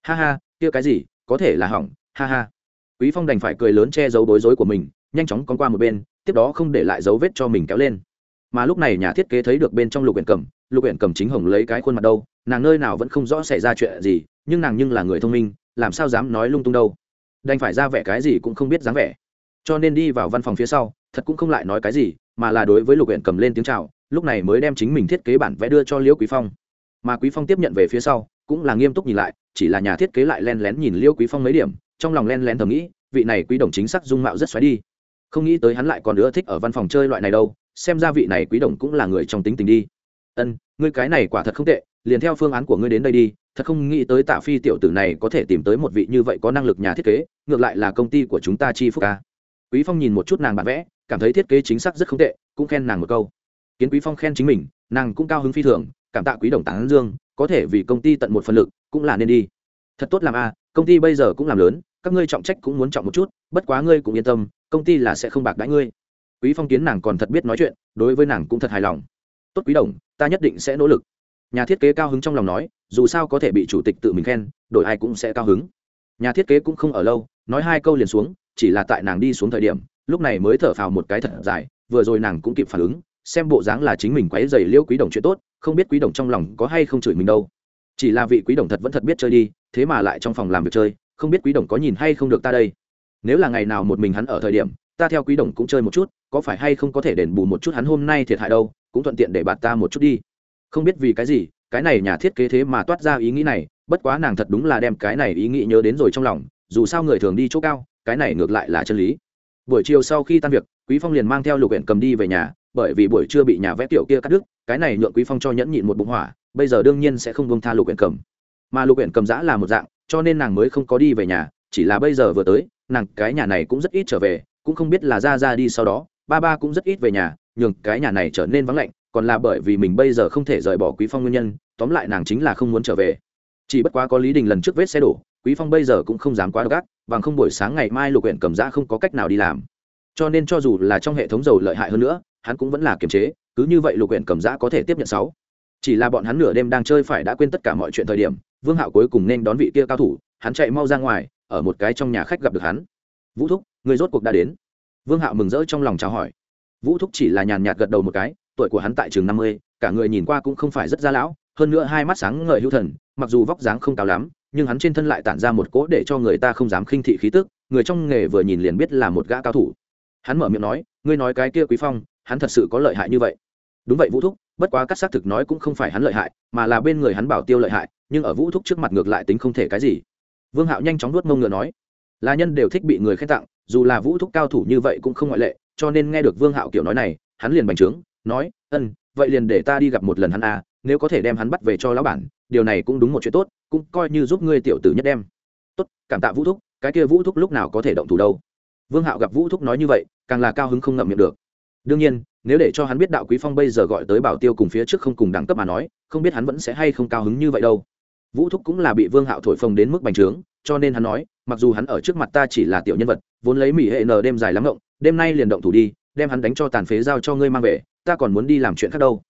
Ha ha, kia cái gì, có thể là hỏng, ha ha. Quý phong đành phải cười lớn che giấu bối rối của mình, nhanh chóng con qua một bên, tiếp đó không để lại dấu vết cho mình kéo lên. Mà lúc này nhà thiết kế thấy được bên trong lục huyện cầm lục huyện cầm chính hồng lấy cái khuôn mặt đâu, nàng nơi nào vẫn không rõ xảy ra chuyện gì, nhưng nàng nhưng là người thông minh, làm sao dám nói lung tung đâu đành phải ra vẻ cái gì cũng không biết dáng vẻ. Cho nên đi vào văn phòng phía sau, thật cũng không lại nói cái gì, mà là đối với lục huyện cầm lên tiếng chào, lúc này mới đem chính mình thiết kế bản vẽ đưa cho liễu quý phong. Mà quý phong tiếp nhận về phía sau, cũng là nghiêm túc nhìn lại, chỉ là nhà thiết kế lại len lén nhìn liễu quý phong mấy điểm, trong lòng len lén thầm nghĩ, vị này quý đồng chính xác dung mạo rất xoáy đi. Không nghĩ tới hắn lại còn nữa thích ở văn phòng chơi loại này đâu, xem ra vị này quý đồng cũng là người trong tính tình đi. Ân, ngươi cái này quả thật không tệ liền theo phương án của ngươi đến đây đi, thật không nghĩ tới tạ phi tiểu tử này có thể tìm tới một vị như vậy có năng lực nhà thiết kế, ngược lại là công ty của chúng ta chi phúc ca quý phong nhìn một chút nàng bản vẽ, cảm thấy thiết kế chính xác rất không tệ, cũng khen nàng một câu. Kiến quý phong khen chính mình, nàng cũng cao hứng phi thường, cảm tạ quý đồng tán dương, có thể vì công ty tận một phần lực, cũng là nên đi. Thật tốt làm a, công ty bây giờ cũng làm lớn, các ngươi trọng trách cũng muốn trọng một chút, bất quá ngươi cũng yên tâm, công ty là sẽ không bạc đãi ngươi. Quý phong kiến nàng còn thật biết nói chuyện, đối với nàng cũng thật hài lòng. Tốt quý đồng, ta nhất định sẽ nỗ lực nhà thiết kế cao hứng trong lòng nói, dù sao có thể bị chủ tịch tự mình khen, đổi ai cũng sẽ cao hứng. Nhà thiết kế cũng không ở lâu, nói hai câu liền xuống, chỉ là tại nàng đi xuống thời điểm, lúc này mới thở phào một cái thật dài, vừa rồi nàng cũng kịp phản ứng, xem bộ dáng là chính mình quấy dày liêu quý đồng chuyện tốt, không biết quý đồng trong lòng có hay không chửi mình đâu. Chỉ là vị quý đồng thật vẫn thật biết chơi đi, thế mà lại trong phòng làm việc chơi, không biết quý đồng có nhìn hay không được ta đây. Nếu là ngày nào một mình hắn ở thời điểm, ta theo quý đồng cũng chơi một chút, có phải hay không có thể đền bù một chút hắn hôm nay thiệt hại đâu, cũng thuận tiện để bạt ta một chút đi không biết vì cái gì, cái này nhà thiết kế thế mà toát ra ý nghĩ này, bất quá nàng thật đúng là đem cái này ý nghĩ nhớ đến rồi trong lòng, dù sao người thường đi chỗ cao, cái này ngược lại là chân lý. Buổi chiều sau khi tan việc, quý phong liền mang theo lục huyện cầm đi về nhà, bởi vì buổi trưa bị nhà vẽ tiểu kia cắt đứt, cái này nhượng quý phong cho nhẫn nhịn một bụng hỏa, bây giờ đương nhiên sẽ không buông tha lục huyện cầm. Mà lục huyện cầm giã là một dạng, cho nên nàng mới không có đi về nhà, chỉ là bây giờ vừa tới, nàng cái nhà này cũng rất ít trở về, cũng không biết là ra ra đi sau đó, ba ba cũng rất ít về nhà, nhường cái nhà này trở nên vắng lạnh còn là bởi vì mình bây giờ không thể rời bỏ quý phong nguyên nhân, tóm lại nàng chính là không muốn trở về. Chỉ bất quá có lý đình lần trước vết xe đổ, quý phong bây giờ cũng không dám quá gắt bằng không buổi sáng ngày mai lục huyện cầm ra không có cách nào đi làm. Cho nên cho dù là trong hệ thống dầu lợi hại hơn nữa, hắn cũng vẫn là kiềm chế, cứ như vậy lục huyện cầm giã có thể tiếp nhận sáu. Chỉ là bọn hắn nửa đêm đang chơi phải đã quên tất cả mọi chuyện thời điểm, vương hạo cuối cùng nên đón vị kia cao thủ, hắn chạy mau ra ngoài, ở một cái trong nhà khách gặp được hắn. Vũ thúc, người rốt cuộc đã đến. Vương hạo mừng rỡ trong lòng chào hỏi. Vũ thúc chỉ là nhàn nhạt gật đầu một cái tuổi của hắn tại trường năm mươi, cả người nhìn qua cũng không phải rất ra lão, hơn nữa hai mắt sáng ngời hữu thần, mặc dù vóc dáng không cao lắm, nhưng hắn trên thân lại tản ra một cỗ để cho người ta không dám khinh thị khí tức, người trong nghề vừa nhìn liền biết là một gã cao thủ. Hắn mở miệng nói, ngươi nói cái kia quý phong, hắn thật sự có lợi hại như vậy? Đúng vậy, vũ thúc, bất quá các xác thực nói cũng không phải hắn lợi hại, mà là bên người hắn bảo tiêu lợi hại, nhưng ở vũ thúc trước mặt ngược lại tính không thể cái gì. Vương hạo nhanh chóng nuốt mông ngựa nói, là nhân đều thích bị người khen tặng, dù là vũ thúc cao thủ như vậy cũng không ngoại lệ, cho nên nghe được vương hạo kiểu nói này, hắn liền bành trướng nói, ân, vậy liền để ta đi gặp một lần hắn à nếu có thể đem hắn bắt về cho lão bản, điều này cũng đúng một chuyện tốt, cũng coi như giúp ngươi tiểu tử nhất đem. Tốt, cảm tạ vũ thúc, cái kia vũ thúc lúc nào có thể động thủ đâu. Vương hạo gặp vũ thúc nói như vậy, càng là cao hứng không ngậm miệng được. Đương nhiên, nếu để cho hắn biết đạo quý phong bây giờ gọi tới bảo tiêu cùng phía trước không cùng đẳng cấp mà nói, không biết hắn vẫn sẽ hay không cao hứng như vậy đâu. Vũ thúc cũng là bị vương hạo thổi phồng đến mức bành trướng, cho nên hắn nói, mặc dù hắn ở trước mặt ta chỉ là tiểu nhân vật, vốn lấy mỹ hệ n đêm dài lắm ngộng đêm nay liền động thủ đi đem hắn đánh cho tàn phế giao cho ngươi mang về, ta còn muốn đi làm chuyện khác đâu.